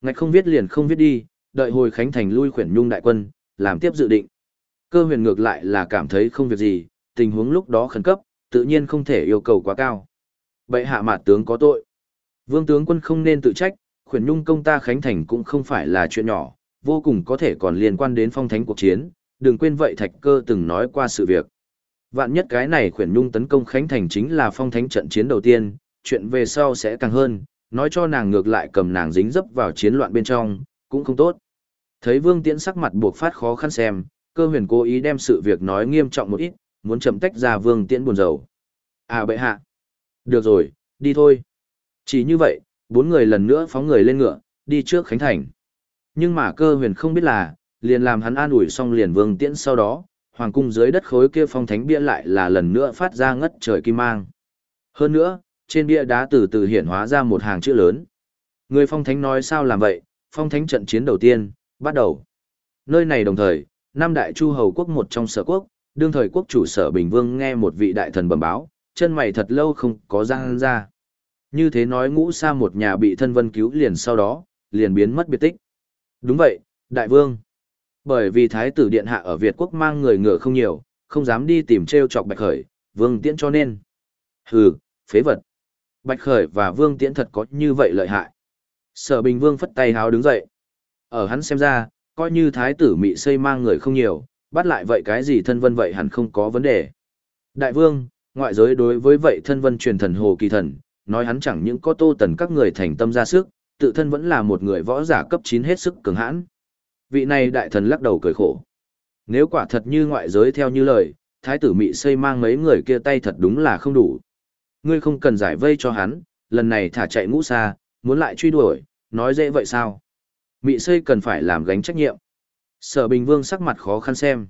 S1: Ngạch không viết liền không viết đi, đợi hồi Khánh Thành lui khuyển nhung đại quân, làm tiếp dự định. Cơ huyền ngược lại là cảm thấy không việc gì, tình huống lúc đó khẩn cấp, tự nhiên không thể yêu cầu quá cao. Bệ hạ mạt tướng có tội. Vương tướng quân không nên tự trách, khuyển nhung công ta Khánh Thành cũng không phải là chuyện nhỏ, vô cùng có thể còn liên quan đến phong thánh cuộc chiến, đừng quên vậy thạch cơ từng nói qua sự việc. Vạn nhất cái này khuyển nhung tấn công Khánh Thành chính là phong thánh trận chiến đầu tiên, chuyện về sau sẽ càng hơn, nói cho nàng ngược lại cầm nàng dính dấp vào chiến loạn bên trong, cũng không tốt. Thấy Vương Tiễn sắc mặt buộc phát khó khăn xem, cơ huyền cố ý đem sự việc nói nghiêm trọng một ít, muốn chậm tách ra Vương Tiễn buồn rầu. À bệ hạ. Được rồi, đi thôi. Chỉ như vậy, bốn người lần nữa phóng người lên ngựa, đi trước Khánh Thành. Nhưng mà cơ huyền không biết là, liền làm hắn an ủi xong liền Vương Tiễn sau đó, hoàng cung dưới đất khối kia phong thánh bia lại là lần nữa phát ra ngất trời kim mang. Hơn nữa, trên bia đá từ từ hiện hóa ra một hàng chữ lớn. Người phong thánh nói sao làm vậy, phong thánh trận chiến đầu tiên, bắt đầu. Nơi này đồng thời, năm đại chu hầu quốc một trong sở quốc, đương thời quốc chủ sở Bình Vương nghe một vị đại thần bẩm báo, chân mày thật lâu không có răng ra. Như thế nói ngũ sa một nhà bị thân vân cứu liền sau đó, liền biến mất biệt tích. Đúng vậy, đại vương. Bởi vì thái tử điện hạ ở Việt quốc mang người ngựa không nhiều, không dám đi tìm treo chọc bạch khởi, vương tiễn cho nên. Hừ, phế vật. Bạch khởi và vương tiễn thật có như vậy lợi hại. Sở bình vương phất tay háo đứng dậy. Ở hắn xem ra, coi như thái tử mị xây mang người không nhiều, bắt lại vậy cái gì thân vân vậy hẳn không có vấn đề. Đại vương, ngoại giới đối với vậy thân vân truyền thần hồ kỳ thần, nói hắn chẳng những có tô tần các người thành tâm ra sức, tự thân vẫn là một người võ giả cấp 9 hết sức cường hãn. Vị này đại thần lắc đầu cười khổ. Nếu quả thật như ngoại giới theo như lời, thái tử mị xây mang mấy người kia tay thật đúng là không đủ. Ngươi không cần giải vây cho hắn, lần này thả chạy ngũ xa, muốn lại truy đuổi, nói dễ vậy sao? Mị xây cần phải làm gánh trách nhiệm. Sở Bình Vương sắc mặt khó khăn xem.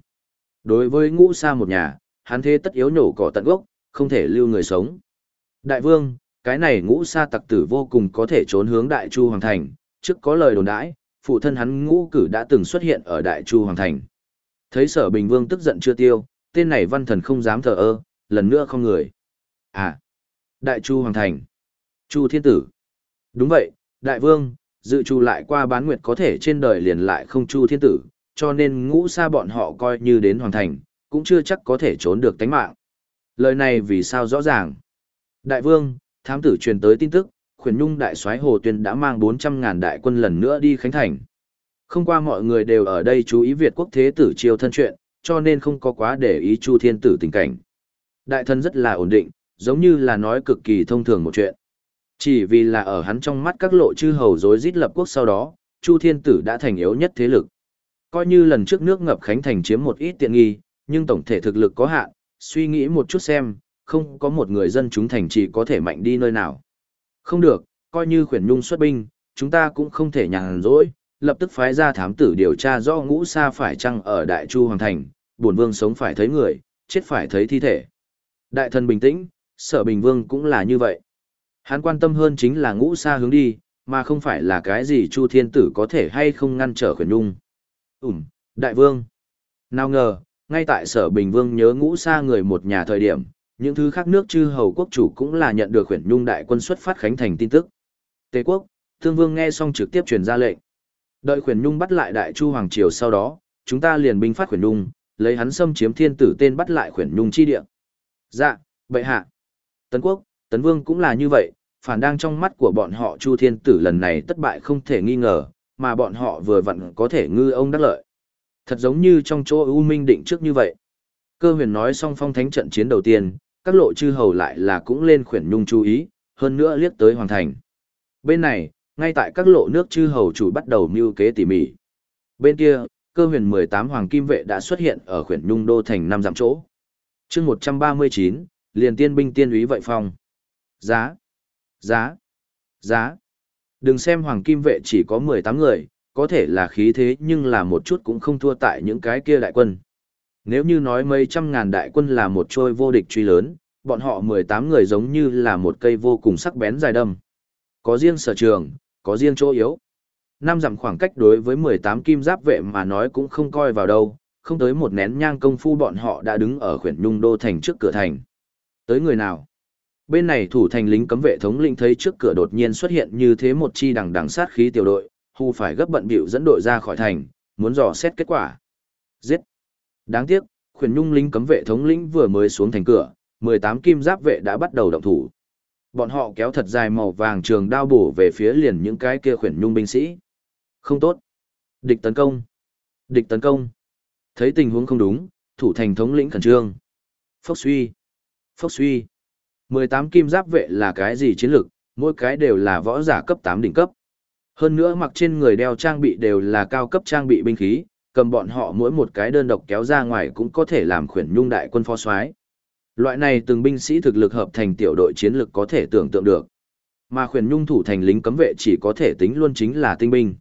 S1: Đối với ngũ sa một nhà, hắn thế tất yếu nổ cỏ tận gốc, không thể lưu người sống. Đại vương, cái này ngũ sa tặc tử vô cùng có thể trốn hướng Đại Chu Hoàng Thành, trước có lời đồn đãi, phụ thân hắn ngũ cử đã từng xuất hiện ở Đại Chu Hoàng Thành. Thấy sở Bình Vương tức giận chưa tiêu, tên này văn thần không dám thờ ơ, lần nữa không người. À, Đại Chu Hoàng Thành. Chu Thiên Tử. Đúng vậy, Đại Vương, dự trù lại qua bán nguyệt có thể trên đời liền lại không Chu Thiên Tử, cho nên ngũ xa bọn họ coi như đến Hoàng Thành, cũng chưa chắc có thể trốn được tánh mạng. Lời này vì sao rõ ràng? Đại Vương, thám tử truyền tới tin tức, khuyển nhung đại soái Hồ Tuyên đã mang 400.000 đại quân lần nữa đi Khánh Thành. Không qua mọi người đều ở đây chú ý Việt quốc thế tử triều thân chuyện, cho nên không có quá để ý Chu Thiên Tử tình cảnh. Đại thân rất là ổn định, giống như là nói cực kỳ thông thường một chuyện. Chỉ vì là ở hắn trong mắt các lộ chư hầu dối rít lập quốc sau đó, Chu Thiên Tử đã thành yếu nhất thế lực. Coi như lần trước nước ngập Khánh Thành chiếm một ít tiện nghi, nhưng tổng thể thực lực có hạn, suy nghĩ một chút xem, không có một người dân chúng thành chỉ có thể mạnh đi nơi nào. Không được, coi như khuyển nhung xuất binh, chúng ta cũng không thể nhàn rỗi, lập tức phái ra thám tử điều tra rõ ngũ sa phải chăng ở Đại Chu Hoàng Thành, buồn vương sống phải thấy người, chết phải thấy thi thể. Đại thần bình tĩnh, sở bình vương cũng là như vậy. Hắn quan tâm hơn chính là ngũ sa hướng đi, mà không phải là cái gì Chu Thiên Tử có thể hay không ngăn trở khuyển nhung. Ừm, đại vương. Nào ngờ, ngay tại sở bình vương nhớ ngũ sa người một nhà thời điểm, những thứ khác nước chư hầu quốc chủ cũng là nhận được khuyển nhung đại quân xuất phát khánh thành tin tức. Tề quốc, thương vương nghe xong trực tiếp truyền ra lệnh. Đợi khuyển nhung bắt lại đại chu hoàng triều sau đó, chúng ta liền binh phát khuyển nhung, lấy hắn xâm chiếm thiên tử tên bắt lại khuyển nhung chi địa. Dạ, bệ hạ. Tấn quốc, tấn vương cũng là như vậy, phản đang trong mắt của bọn họ chu thiên tử lần này thất bại không thể nghi ngờ, mà bọn họ vừa vặn có thể ngư ông đắc lợi. Thật giống như trong chỗ U Minh định trước như vậy. Cơ huyền nói xong phong thánh trận chiến đầu tiên, các lộ chư hầu lại là cũng lên khuyển nhung chú ý, hơn nữa liếc tới hoàng thành. Bên này, ngay tại các lộ nước chư hầu chủ bắt đầu mưu kế tỉ mỉ. Bên kia, cơ huyền 18 hoàng kim vệ đã xuất hiện ở khuyển nhung đô thành năm dặm chỗ. chương 139, liền tiên binh tiên úy vậy phong. Giá, giá, Giá. Đừng xem hoàng kim vệ chỉ có 18 người, có thể là khí thế nhưng là một chút cũng không thua tại những cái kia đại quân. Nếu như nói mấy trăm ngàn đại quân là một trôi vô địch truy lớn, bọn họ 18 người giống như là một cây vô cùng sắc bén dài đâm. Có riêng sở trường, có riêng chỗ yếu. Năm dặm khoảng cách đối với 18 kim giáp vệ mà nói cũng không coi vào đâu, không tới một nén nhang công phu bọn họ đã đứng ở khuyển nhung đô thành trước cửa thành. Tới người nào? Bên này thủ thành lính cấm vệ thống lĩnh thấy trước cửa đột nhiên xuất hiện như thế một chi đằng đằng sát khí tiểu đội, hù phải gấp bận bịu dẫn đội ra khỏi thành, muốn dò xét kết quả. Giết! Đáng tiếc, khuyển nhung lính cấm vệ thống lĩnh vừa mới xuống thành cửa, 18 kim giáp vệ đã bắt đầu động thủ. Bọn họ kéo thật dài màu vàng trường đao bổ về phía liền những cái kia khuyển nhung binh sĩ. Không tốt. Địch tấn công. Địch tấn công. Thấy tình huống không đúng, thủ thành thống lĩnh khẩn trương. Phốc suy. Phốc suy. 18 kim giáp vệ là cái gì chiến lược, mỗi cái đều là võ giả cấp 8 đỉnh cấp. Hơn nữa mặc trên người đeo trang bị đều là cao cấp trang bị binh khí, cầm bọn họ mỗi một cái đơn độc kéo ra ngoài cũng có thể làm khuyển nhung đại quân phó soái. Loại này từng binh sĩ thực lực hợp thành tiểu đội chiến lực có thể tưởng tượng được. Mà khuyển nhung thủ thành lính cấm vệ chỉ có thể tính luôn chính là tinh binh.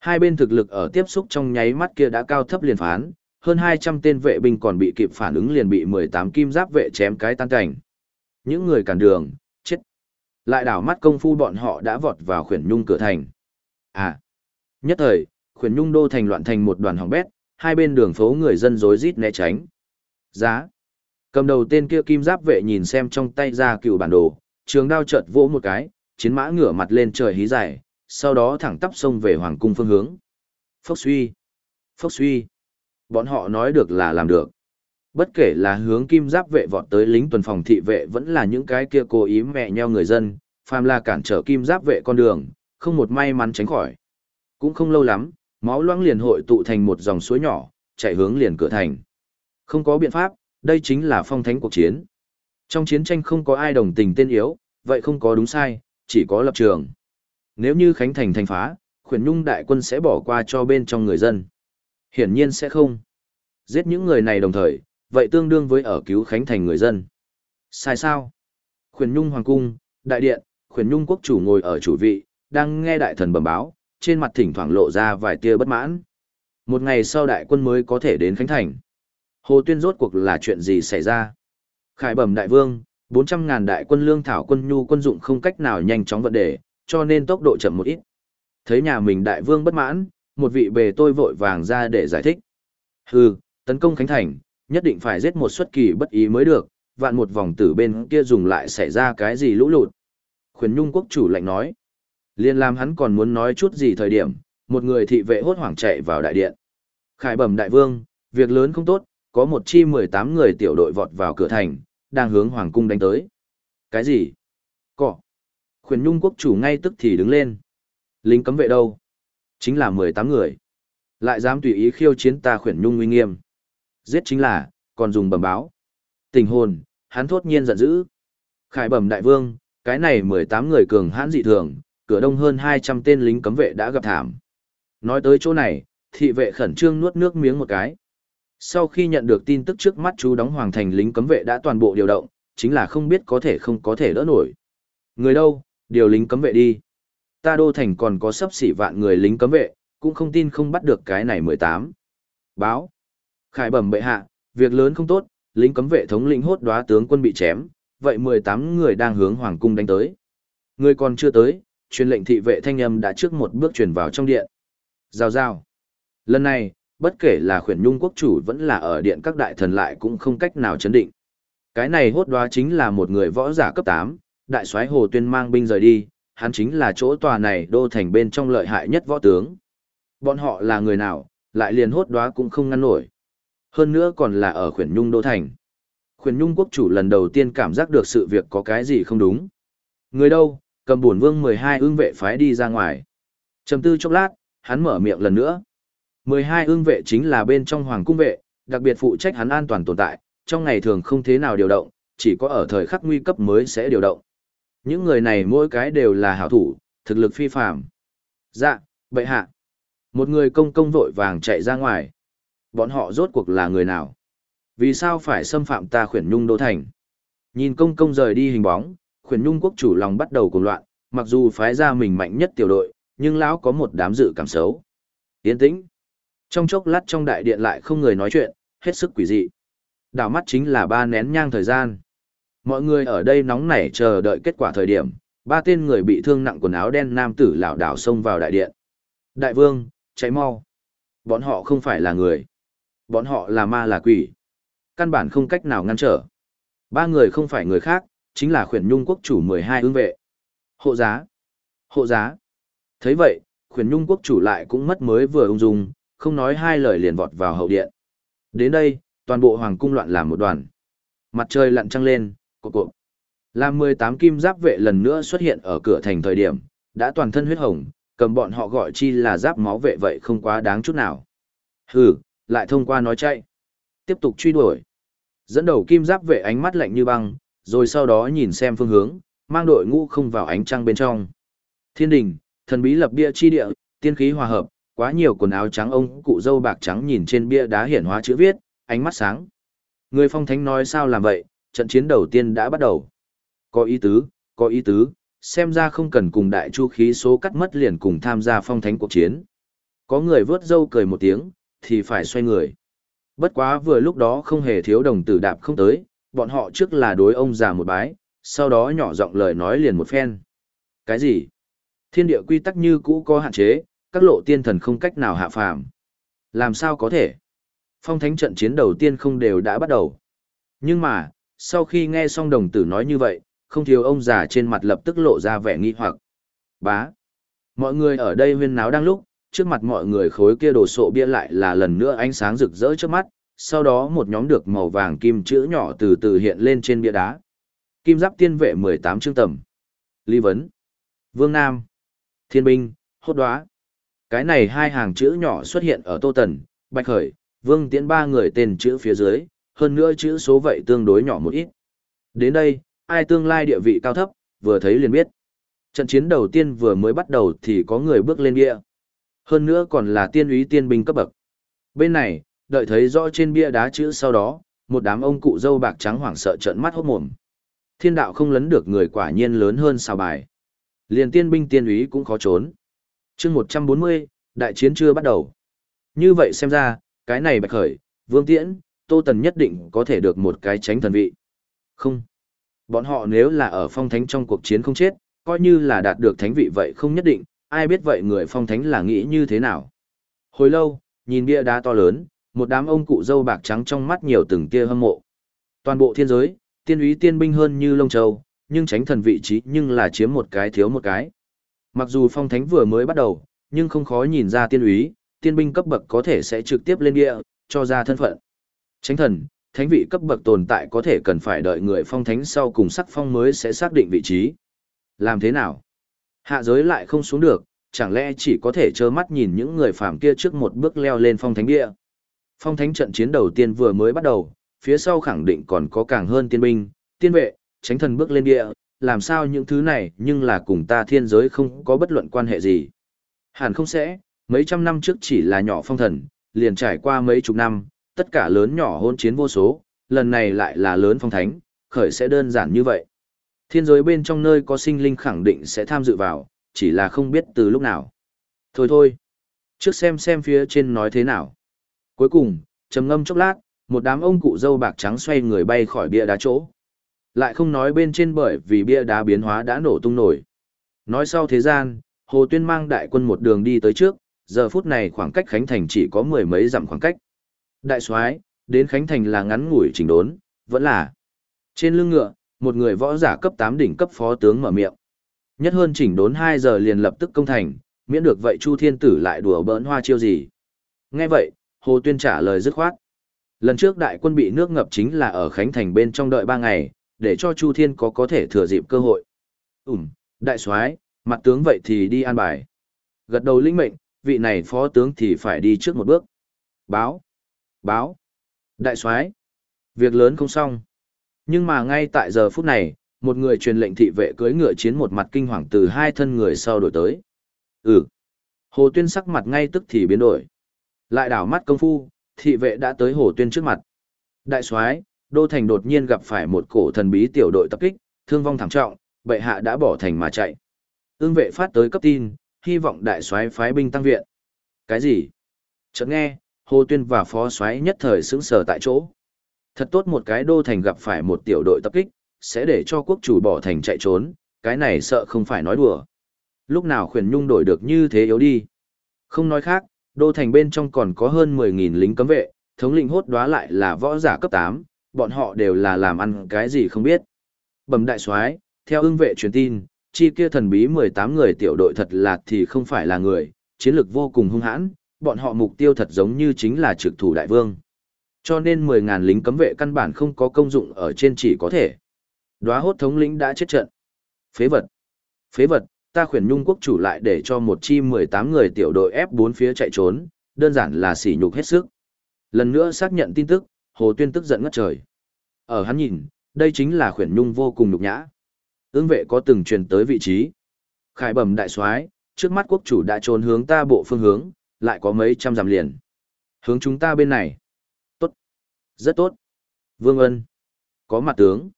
S1: Hai bên thực lực ở tiếp xúc trong nháy mắt kia đã cao thấp liền phán, hơn 200 tên vệ binh còn bị kịp phản ứng liền bị 18 kim giáp vệ chém cái tan cảnh. Những người cản đường, chết. Lại đảo mắt công phu bọn họ đã vọt vào khuyển nhung cửa thành. À, nhất thời, khuyển nhung đô thành loạn thành một đoàn hỏng bét, hai bên đường phố người dân rối rít né tránh. Giá. Cầm đầu tên kia kim giáp vệ nhìn xem trong tay ra cựu bản đồ, trường đao chợt vỗ một cái, chiến mã ngửa mặt lên trời hí dài, sau đó thẳng tắp sông về hoàng cung phương hướng. Phốc suy. Phốc suy. Bọn họ nói được là làm được. Bất kể là hướng kim giáp vệ vọt tới lính tuần phòng thị vệ vẫn là những cái kia cố ý mẹ nheo người dân, phàm là cản trở kim giáp vệ con đường, không một may mắn tránh khỏi. Cũng không lâu lắm, máu loãng liền hội tụ thành một dòng suối nhỏ, chạy hướng liền cửa thành. Không có biện pháp, đây chính là phong thánh cuộc chiến. Trong chiến tranh không có ai đồng tình tên yếu, vậy không có đúng sai, chỉ có lập trường. Nếu như Khánh Thành thành phá, khuyển nhung đại quân sẽ bỏ qua cho bên trong người dân. Hiển nhiên sẽ không. Giết những người này đồng thời, vậy tương đương với ở cứu Khánh Thành người dân. Sai sao? Khuyển nhung hoàng cung, đại điện, khuyển nhung quốc chủ ngồi ở chủ vị, đang nghe đại thần bẩm báo, trên mặt thỉnh thoảng lộ ra vài tia bất mãn. Một ngày sau đại quân mới có thể đến Khánh Thành. Hồ Tuyên rốt cuộc là chuyện gì xảy ra? Khải bẩm đại vương, 400.000 đại quân lương thảo quân nhu quân dụng không cách nào nhanh chóng vận đề, cho nên tốc độ chậm một ít. Thấy nhà mình đại vương bất mãn, một vị bề tôi vội vàng ra để giải thích. Hừ, tấn công Khánh Thành, nhất định phải giết một xuất kỳ bất ý mới được, vạn một vòng tử bên kia dùng lại xảy ra cái gì lũ lụt. Khuyến Nhung quốc chủ lạnh nói. Liên làm hắn còn muốn nói chút gì thời điểm, một người thị vệ hốt hoảng chạy vào đại điện. Khải bẩm đại vương, việc lớn không tốt, có một chi 18 người tiểu đội vọt vào cửa thành, đang hướng hoàng cung đánh tới. Cái gì? Cỏ. Khuyến Nhung quốc chủ ngay tức thì đứng lên. Lính cấm vệ đâu? Chính là 18 người. Lại dám tùy ý khiêu chiến ta Khuyển Nhung uy nghiêm. Giết chính là, còn dùng bẩm báo. Tình hồn, hắn thốt nhiên giận dữ. Khải bẩm đại vương, cái này 18 người cường hãn dị thường, cửa đông hơn 200 tên lính cấm vệ đã gặp thảm. Nói tới chỗ này, thị vệ khẩn trương nuốt nước miếng một cái. Sau khi nhận được tin tức trước mắt chú đóng hoàng thành lính cấm vệ đã toàn bộ điều động, chính là không biết có thể không có thể đỡ nổi. Người đâu, điều lính cấm vệ đi. Ta đô thành còn có sấp xỉ vạn người lính cấm vệ, cũng không tin không bắt được cái này 18. Báo. Khải bẩm bệ hạ, việc lớn không tốt, lính cấm vệ thống lĩnh hốt đoá tướng quân bị chém, vậy 18 người đang hướng hoàng cung đánh tới. Người còn chưa tới, truyền lệnh thị vệ thanh âm đã trước một bước truyền vào trong điện. Giao giao. Lần này, bất kể là khuyển nhung quốc chủ vẫn là ở điện các đại thần lại cũng không cách nào chấn định. Cái này hốt đoá chính là một người võ giả cấp 8, đại soái Hồ Tuyên mang binh rời đi, hắn chính là chỗ tòa này đô thành bên trong lợi hại nhất võ tướng. Bọn họ là người nào, lại liền hốt đoá cũng không ngăn nổi. Hơn nữa còn là ở khuyển nhung đô thành. Khuyển nhung quốc chủ lần đầu tiên cảm giác được sự việc có cái gì không đúng. Người đâu, cầm bổn vương 12 ương vệ phái đi ra ngoài. Trầm tư chốc lát, hắn mở miệng lần nữa. 12 ương vệ chính là bên trong hoàng cung vệ, đặc biệt phụ trách hắn an toàn tồn tại, trong ngày thường không thế nào điều động, chỉ có ở thời khắc nguy cấp mới sẽ điều động. Những người này mỗi cái đều là hảo thủ, thực lực phi phàm. Dạ, bệ hạ. Một người công công vội vàng chạy ra ngoài. Bọn họ rốt cuộc là người nào? Vì sao phải xâm phạm ta khuyển nhung đô thành? Nhìn công công rời đi hình bóng, khuyển nhung quốc chủ lòng bắt đầu cuồng loạn, mặc dù phái ra mình mạnh nhất tiểu đội, nhưng lão có một đám dự cảm xấu. Yên tĩnh. Trong chốc lát trong đại điện lại không người nói chuyện, hết sức quỷ dị. Đảo mắt chính là ba nén nhang thời gian. Mọi người ở đây nóng nảy chờ đợi kết quả thời điểm, ba tên người bị thương nặng quần áo đen nam tử lảo đảo xông vào đại điện. Đại vương, cháy mau. Bọn họ không phải là người. Bọn họ là ma là quỷ. Căn bản không cách nào ngăn trở. Ba người không phải người khác, chính là khuyển nhung quốc chủ 12 ương vệ. Hộ giá. Hộ giá. thấy vậy, khuyển nhung quốc chủ lại cũng mất mới vừa ung dung, không nói hai lời liền vọt vào hậu điện. Đến đây, toàn bộ hoàng cung loạn làm một đoàn. Mặt trời lặn trăng lên, cộp cộp. Làm 18 kim giáp vệ lần nữa xuất hiện ở cửa thành thời điểm, đã toàn thân huyết hồng, cầm bọn họ gọi chi là giáp máu vệ vậy không quá đáng chút nào. Hừ, lại thông qua nói chạy. Tiếp tục truy đuổi. Dẫn đầu kim giáp vệ ánh mắt lạnh như băng, rồi sau đó nhìn xem phương hướng, mang đội ngũ không vào ánh trăng bên trong. Thiên đình, thần bí lập bia chi địa, tiên khí hòa hợp, quá nhiều quần áo trắng ông cụ dâu bạc trắng nhìn trên bia đá hiển hóa chữ viết, ánh mắt sáng. Người phong thánh nói sao làm vậy, trận chiến đầu tiên đã bắt đầu. Có ý tứ, có ý tứ, xem ra không cần cùng đại chu khí số cắt mất liền cùng tham gia phong thánh cuộc chiến. Có người vớt dâu cười một tiếng, thì phải xoay người. Bất quá vừa lúc đó không hề thiếu đồng tử đạp không tới, bọn họ trước là đối ông già một bái, sau đó nhỏ giọng lời nói liền một phen. Cái gì? Thiên địa quy tắc như cũ có hạn chế, các lộ tiên thần không cách nào hạ phàm. Làm sao có thể? Phong thánh trận chiến đầu tiên không đều đã bắt đầu. Nhưng mà, sau khi nghe xong đồng tử nói như vậy, không thiếu ông già trên mặt lập tức lộ ra vẻ nghi hoặc. Bá. Mọi người ở đây huyên náo đang lúc, trước mặt mọi người khối kia đồ sộ bia lại là lần nữa ánh sáng rực rỡ trước mắt, sau đó một nhóm được màu vàng kim chữ nhỏ từ từ hiện lên trên bia đá. Kim giáp tiên vệ 18 chương tầm. Lý vấn. Vương Nam. Thiên binh, hốt đoá. Cái này hai hàng chữ nhỏ xuất hiện ở Tô Tần, Bạch Khởi, Vương Tiễn ba người tên chữ phía dưới, hơn nữa chữ số vậy tương đối nhỏ một ít. Đến đây, ai tương lai địa vị cao thấp, vừa thấy liền biết. Trận chiến đầu tiên vừa mới bắt đầu thì có người bước lên bia. Hơn nữa còn là tiên úy tiên binh cấp bậc. Bên này, đợi thấy rõ trên bia đá chữ sau đó, một đám ông cụ dâu bạc trắng hoảng sợ trợn mắt hốt mồm. Thiên đạo không lấn được người quả nhiên lớn hơn sao bài. Liền tiên binh tiên úy cũng khó trốn. chương 140, đại chiến chưa bắt đầu. Như vậy xem ra, cái này bạch khởi, vương tiễn, tô tần nhất định có thể được một cái tránh thần vị. Không. Bọn họ nếu là ở phong thánh trong cuộc chiến không chết, coi như là đạt được thánh vị vậy không nhất định, ai biết vậy người phong thánh là nghĩ như thế nào. Hồi lâu, nhìn bia đá to lớn, một đám ông cụ dâu bạc trắng trong mắt nhiều từng tia hâm mộ. Toàn bộ thiên giới, tiên úy tiên binh hơn như lông châu, nhưng tránh thần vị trí nhưng là chiếm một cái thiếu một cái. Mặc dù phong thánh vừa mới bắt đầu, nhưng không khó nhìn ra tiên úy, tiên binh cấp bậc có thể sẽ trực tiếp lên địa, cho ra thân phận. Tránh thần, thánh vị cấp bậc tồn tại có thể cần phải đợi người phong thánh sau cùng sắc phong mới sẽ xác định vị trí. Làm thế nào? Hạ giới lại không xuống được, chẳng lẽ chỉ có thể trơ mắt nhìn những người phàm kia trước một bước leo lên phong thánh địa. Phong thánh trận chiến đầu tiên vừa mới bắt đầu, phía sau khẳng định còn có càng hơn tiên binh, tiên vệ, tránh thần bước lên địa, làm sao những thứ này nhưng là cùng ta thiên giới không có bất luận quan hệ gì. Hẳn không sẽ, mấy trăm năm trước chỉ là nhỏ phong thần, liền trải qua mấy chục năm, tất cả lớn nhỏ hôn chiến vô số, lần này lại là lớn phong thánh, khởi sẽ đơn giản như vậy. Thiên giới bên trong nơi có sinh linh khẳng định sẽ tham dự vào, chỉ là không biết từ lúc nào. Thôi thôi, trước xem xem phía trên nói thế nào. Cuối cùng, trầm ngâm chốc lát, một đám ông cụ dâu bạc trắng xoay người bay khỏi bia đá chỗ. Lại không nói bên trên bởi vì bia đá biến hóa đã nổ tung nổi. Nói sau thế gian, Hồ Tuyên mang đại quân một đường đi tới trước, giờ phút này khoảng cách Khánh Thành chỉ có mười mấy dặm khoảng cách. Đại soái đến Khánh Thành là ngắn ngủi chỉnh đốn, vẫn là. Trên lưng ngựa, một người võ giả cấp 8 đỉnh cấp phó tướng mở miệng. Nhất hơn chỉnh đốn 2 giờ liền lập tức công thành, miễn được vậy Chu Thiên Tử lại đùa bỡn hoa chiêu gì. Nghe vậy, Hồ Tuyên trả lời dứt khoát. Lần trước đại quân bị nước ngập chính là ở Khánh Thành bên trong đợi 3 ngày, để cho Chu Thiên có có thể thừa dịp cơ hội. Ừm, đại soái, mặt tướng vậy thì đi an bài. Gật đầu lĩnh mệnh, vị này phó tướng thì phải đi trước một bước. Báo, báo, đại soái, việc lớn không xong. Nhưng mà ngay tại giờ phút này, một người truyền lệnh thị vệ cưỡi ngựa chiến một mặt kinh hoàng từ hai thân người sau đổi tới. Ừ. Hồ Tuyên sắc mặt ngay tức thì biến đổi. Lại đảo mắt công phu, thị vệ đã tới Hồ Tuyên trước mặt. Đại soái, Đô Thành đột nhiên gặp phải một cổ thần bí tiểu đội tập kích, thương vong thảm trọng, bệ hạ đã bỏ thành mà chạy. Ưng vệ phát tới cấp tin, hy vọng đại soái phái binh tăng viện. Cái gì? Chợt nghe, Hồ Tuyên và phó soái nhất thời sững sờ tại chỗ. Thật tốt một cái đô thành gặp phải một tiểu đội tập kích, sẽ để cho quốc chủ bỏ thành chạy trốn, cái này sợ không phải nói đùa. Lúc nào khuyển nhung đổi được như thế yếu đi. Không nói khác, đô thành bên trong còn có hơn 10.000 lính cấm vệ, thống lĩnh hốt đoá lại là võ giả cấp 8, bọn họ đều là làm ăn cái gì không biết. Bẩm đại soái, theo ưng vệ truyền tin, chi kia thần bí 18 người tiểu đội thật là thì không phải là người, chiến lược vô cùng hung hãn, bọn họ mục tiêu thật giống như chính là trực thủ đại vương. Cho nên 10.000 lính cấm vệ căn bản không có công dụng ở trên chỉ có thể. Đóa hốt thống lĩnh đã chết trận. Phế vật. Phế vật, ta khuyển nhung quốc chủ lại để cho một chi 18 người tiểu đội F4 phía chạy trốn, đơn giản là sỉ nhục hết sức. Lần nữa xác nhận tin tức, Hồ Tuyên tức giận ngất trời. Ở hắn nhìn, đây chính là khuyển nhung vô cùng nhục nhã. Ưng vệ có từng truyền tới vị trí. Khải bẩm đại soái, trước mắt quốc chủ đã trốn hướng ta bộ phương hướng, lại có mấy trăm dặm liền. Hướng chúng ta bên này. Tốt. Rất tốt. Vương Ân. Có mặt tướng.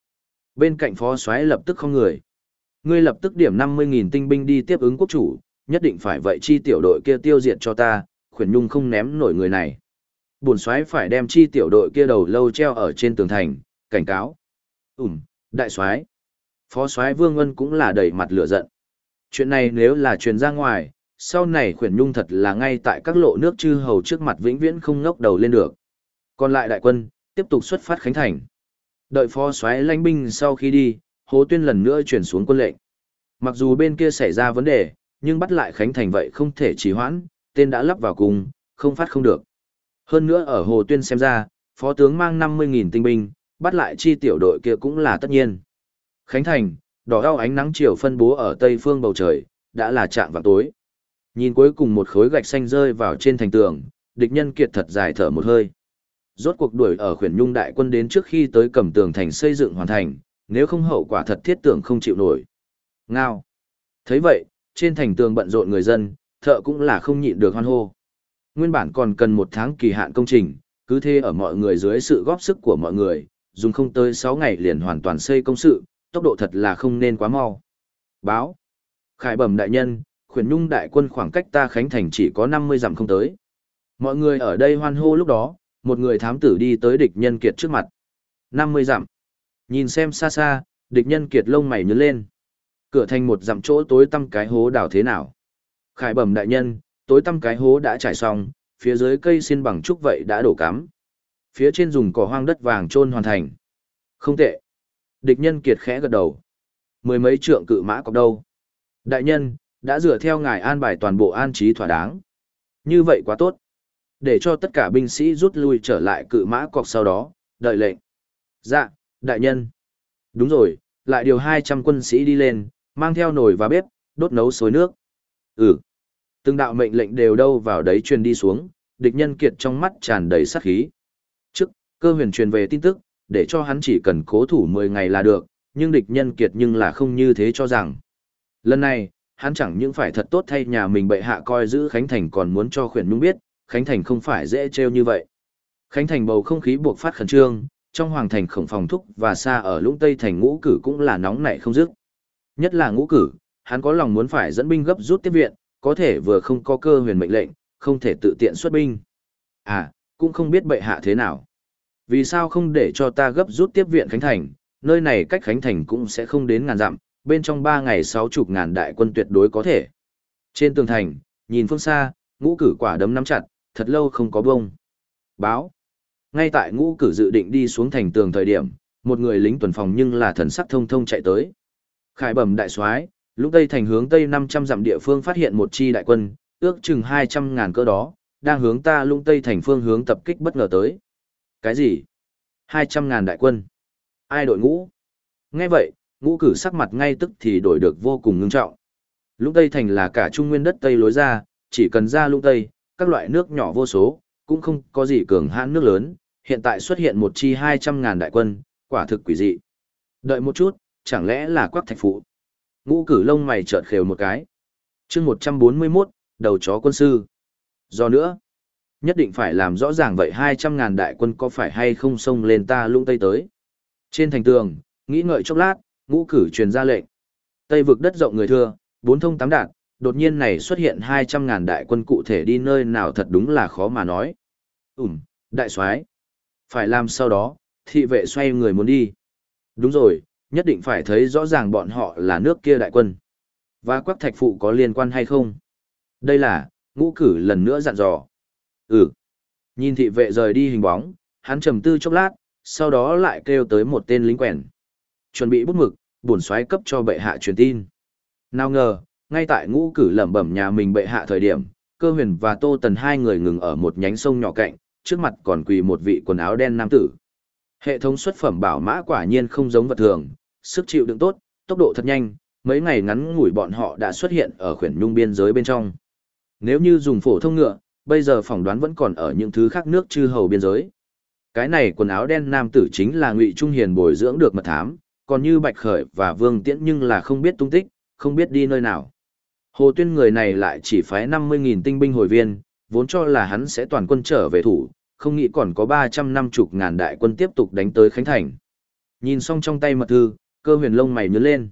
S1: Bên cạnh phó soái lập tức không người. Ngươi lập tức điểm 50.000 tinh binh đi tiếp ứng quốc chủ, nhất định phải vậy chi tiểu đội kia tiêu diệt cho ta, khuyển nhung không ném nổi người này. Bổn soái phải đem chi tiểu đội kia đầu lâu treo ở trên tường thành, cảnh cáo. Ừm, đại soái. Phó soái Vương Ân cũng là đầy mặt lửa giận. Chuyện này nếu là truyền ra ngoài, sau này khuyển nhung thật là ngay tại các lộ nước chư hầu trước mặt vĩnh viễn không ngóc đầu lên được. Còn lại đại quân, tiếp tục xuất phát khánh thành. Đợi phó soái lãnh binh sau khi đi, Hồ Tuyên lần nữa chuyển xuống quân lệnh. Mặc dù bên kia xảy ra vấn đề, nhưng bắt lại khánh thành vậy không thể trì hoãn, tên đã lắp vào cùng, không phát không được. Hơn nữa ở Hồ Tuyên xem ra, phó tướng mang 50.000 tinh binh, bắt lại chi tiểu đội kia cũng là tất nhiên. Khánh thành, đỏ ao ánh nắng chiều phân bố ở tây phương bầu trời, đã là trạng vào tối. Nhìn cuối cùng một khối gạch xanh rơi vào trên thành tường, địch nhân kiệt thật dài thở một hơi. Rốt cuộc đuổi ở khuyển nhung đại quân đến trước khi tới cầm tường thành xây dựng hoàn thành, nếu không hậu quả thật thiết tưởng không chịu nổi. Ngao. thấy vậy, trên thành tường bận rộn người dân, thợ cũng là không nhịn được hoan hô. Nguyên bản còn cần một tháng kỳ hạn công trình, cứ thế ở mọi người dưới sự góp sức của mọi người, dùng không tới 6 ngày liền hoàn toàn xây công sự, tốc độ thật là không nên quá mau. Báo. Khải bẩm đại nhân, khuyển nhung đại quân khoảng cách ta khánh thành chỉ có 50 dặm không tới. Mọi người ở đây hoan hô lúc đó, một người thám tử đi tới địch nhân kiệt trước mặt. 50 dặm. Nhìn xem xa xa, địch nhân kiệt lông mày nhướng lên. Cửa thành một dặm chỗ tối tăm cái hố đào thế nào? Khải bẩm đại nhân, tối tăm cái hố đã trải xong, phía dưới cây xiên bằng trúc vậy đã đổ cắm. Phía trên dùng cỏ hoang đất vàng trôn hoàn thành. Không tệ. Địch nhân kiệt khẽ gật đầu. Mười mấy trượng cự mã cọc đâu? Đại nhân, đã dựa theo ngài an bài toàn bộ an trí thỏa đáng. Như vậy quá tốt. Để cho tất cả binh sĩ rút lui trở lại cự mã cọc sau đó, đợi lệnh. Dạ, đại nhân. Đúng rồi, lại điều 200 quân sĩ đi lên, mang theo nồi và bếp, đốt nấu sôi nước. Ừ. Từng đạo mệnh lệnh đều đâu vào đấy truyền đi xuống, địch nhân kiệt trong mắt tràn đầy sát khí. Trước, cơ huyền truyền về tin tức, để cho hắn chỉ cần cố thủ 10 ngày là được, nhưng địch nhân kiệt nhưng là không như thế cho rằng. Lần này, hắn chẳng những phải thật tốt thay nhà mình bệ hạ coi giữ Khánh Thành còn muốn cho khuyển nhung biết, Khánh Thành không phải dễ trêu như vậy. Khánh Thành bầu không khí buộc phát khẩn trương, trong hoàng thành khổng phòng thúc và xa ở lũng tây thành ngũ cử cũng là nóng nảy không dứt. Nhất là ngũ cử, hắn có lòng muốn phải dẫn binh gấp rút tiếp viện, có thể vừa không có cơ huyền mệnh lệnh, không thể tự tiện xuất binh. À, cũng không biết bệ hạ thế nào. Vì sao không để cho ta gấp rút tiếp viện Khánh Thành, nơi này cách Khánh Thành cũng sẽ không đến ngàn dặm, bên trong ba ngày sáu chục ngàn đại quân tuyệt đối có thể. Trên tường thành, nhìn phương xa, ngũ cử quả đấm nắm chặt, thật lâu không có bông. Báo. Ngay tại ngũ cử dự định đi xuống thành tường thời điểm, một người lính tuần phòng nhưng là thần sắc thông thông chạy tới. Khải bẩm đại soái, lúc tây thành hướng tây 500 dặm địa phương phát hiện một chi đại quân, ước chừng 200 ngàn cỡ đó, đang hướng ta lũng tây thành phương hướng tập kích bất ngờ tới. Cái gì? 200 ngàn đại quân. Ai đội ngũ? Nghe vậy, ngũ cử sắc mặt ngay tức thì đổi được vô cùng ngưng trọng. Lũng Tây Thành là cả trung nguyên đất Tây lối ra, chỉ cần ra lũng Tây, các loại nước nhỏ vô số, cũng không có gì cường hãn nước lớn, hiện tại xuất hiện một chi 200 ngàn đại quân, quả thực quỷ dị. Đợi một chút, chẳng lẽ là quắc thạch phụ? Ngũ cử lông mày chợt khều một cái. chương 141, đầu chó quân sư. Do nữa, nhất định phải làm rõ ràng vậy 200 ngàn đại quân có phải hay không xông lên ta lũng Tây tới. Trên thành tường, nghĩ ngợi chốc lát, ngũ cử truyền ra lệnh. Tây vực đất rộng người thưa, bốn thông tám đạt, đột nhiên này xuất hiện 200.000 đại quân cụ thể đi nơi nào thật đúng là khó mà nói. Ừm, đại soái Phải làm sau đó, thị vệ xoay người muốn đi. Đúng rồi, nhất định phải thấy rõ ràng bọn họ là nước kia đại quân. Và quắc thạch phụ có liên quan hay không? Đây là, ngũ cử lần nữa dặn dò. Ừ. Nhìn thị vệ rời đi hình bóng, hắn trầm tư chốc lát, sau đó lại kêu tới một tên lính quèn. Chuẩn bị bút mực, bổn xoáy cấp cho bệ hạ truyền tin. Nào ngờ, ngay tại ngũ cử lẩm bẩm nhà mình bệ hạ thời điểm, cơ huyền và tô tần hai người ngừng ở một nhánh sông nhỏ cạnh, trước mặt còn quỳ một vị quần áo đen nam tử. Hệ thống xuất phẩm bảo mã quả nhiên không giống vật thường, sức chịu đựng tốt, tốc độ thật nhanh, mấy ngày ngắn ngủi bọn họ đã xuất hiện ở khuyển nhung biên giới bên trong. Nếu như dùng phổ thông ngựa, bây giờ phỏng đoán vẫn còn ở những thứ khác nước chư hầu biên giới. Cái này quần áo đen nam tử chính là Ngụy Trung Hiền bồi dưỡng được mật thám, còn như Bạch Khởi và Vương Tiễn nhưng là không biết tung tích, không biết đi nơi nào. Hồ Tuyên người này lại chỉ phái 50.000 tinh binh hồi viên, vốn cho là hắn sẽ toàn quân trở về thủ, không nghĩ còn có 350 ngàn đại quân tiếp tục đánh tới Khánh Thành. Nhìn xong trong tay mật thư, cơ huyền lông mày nhớ lên.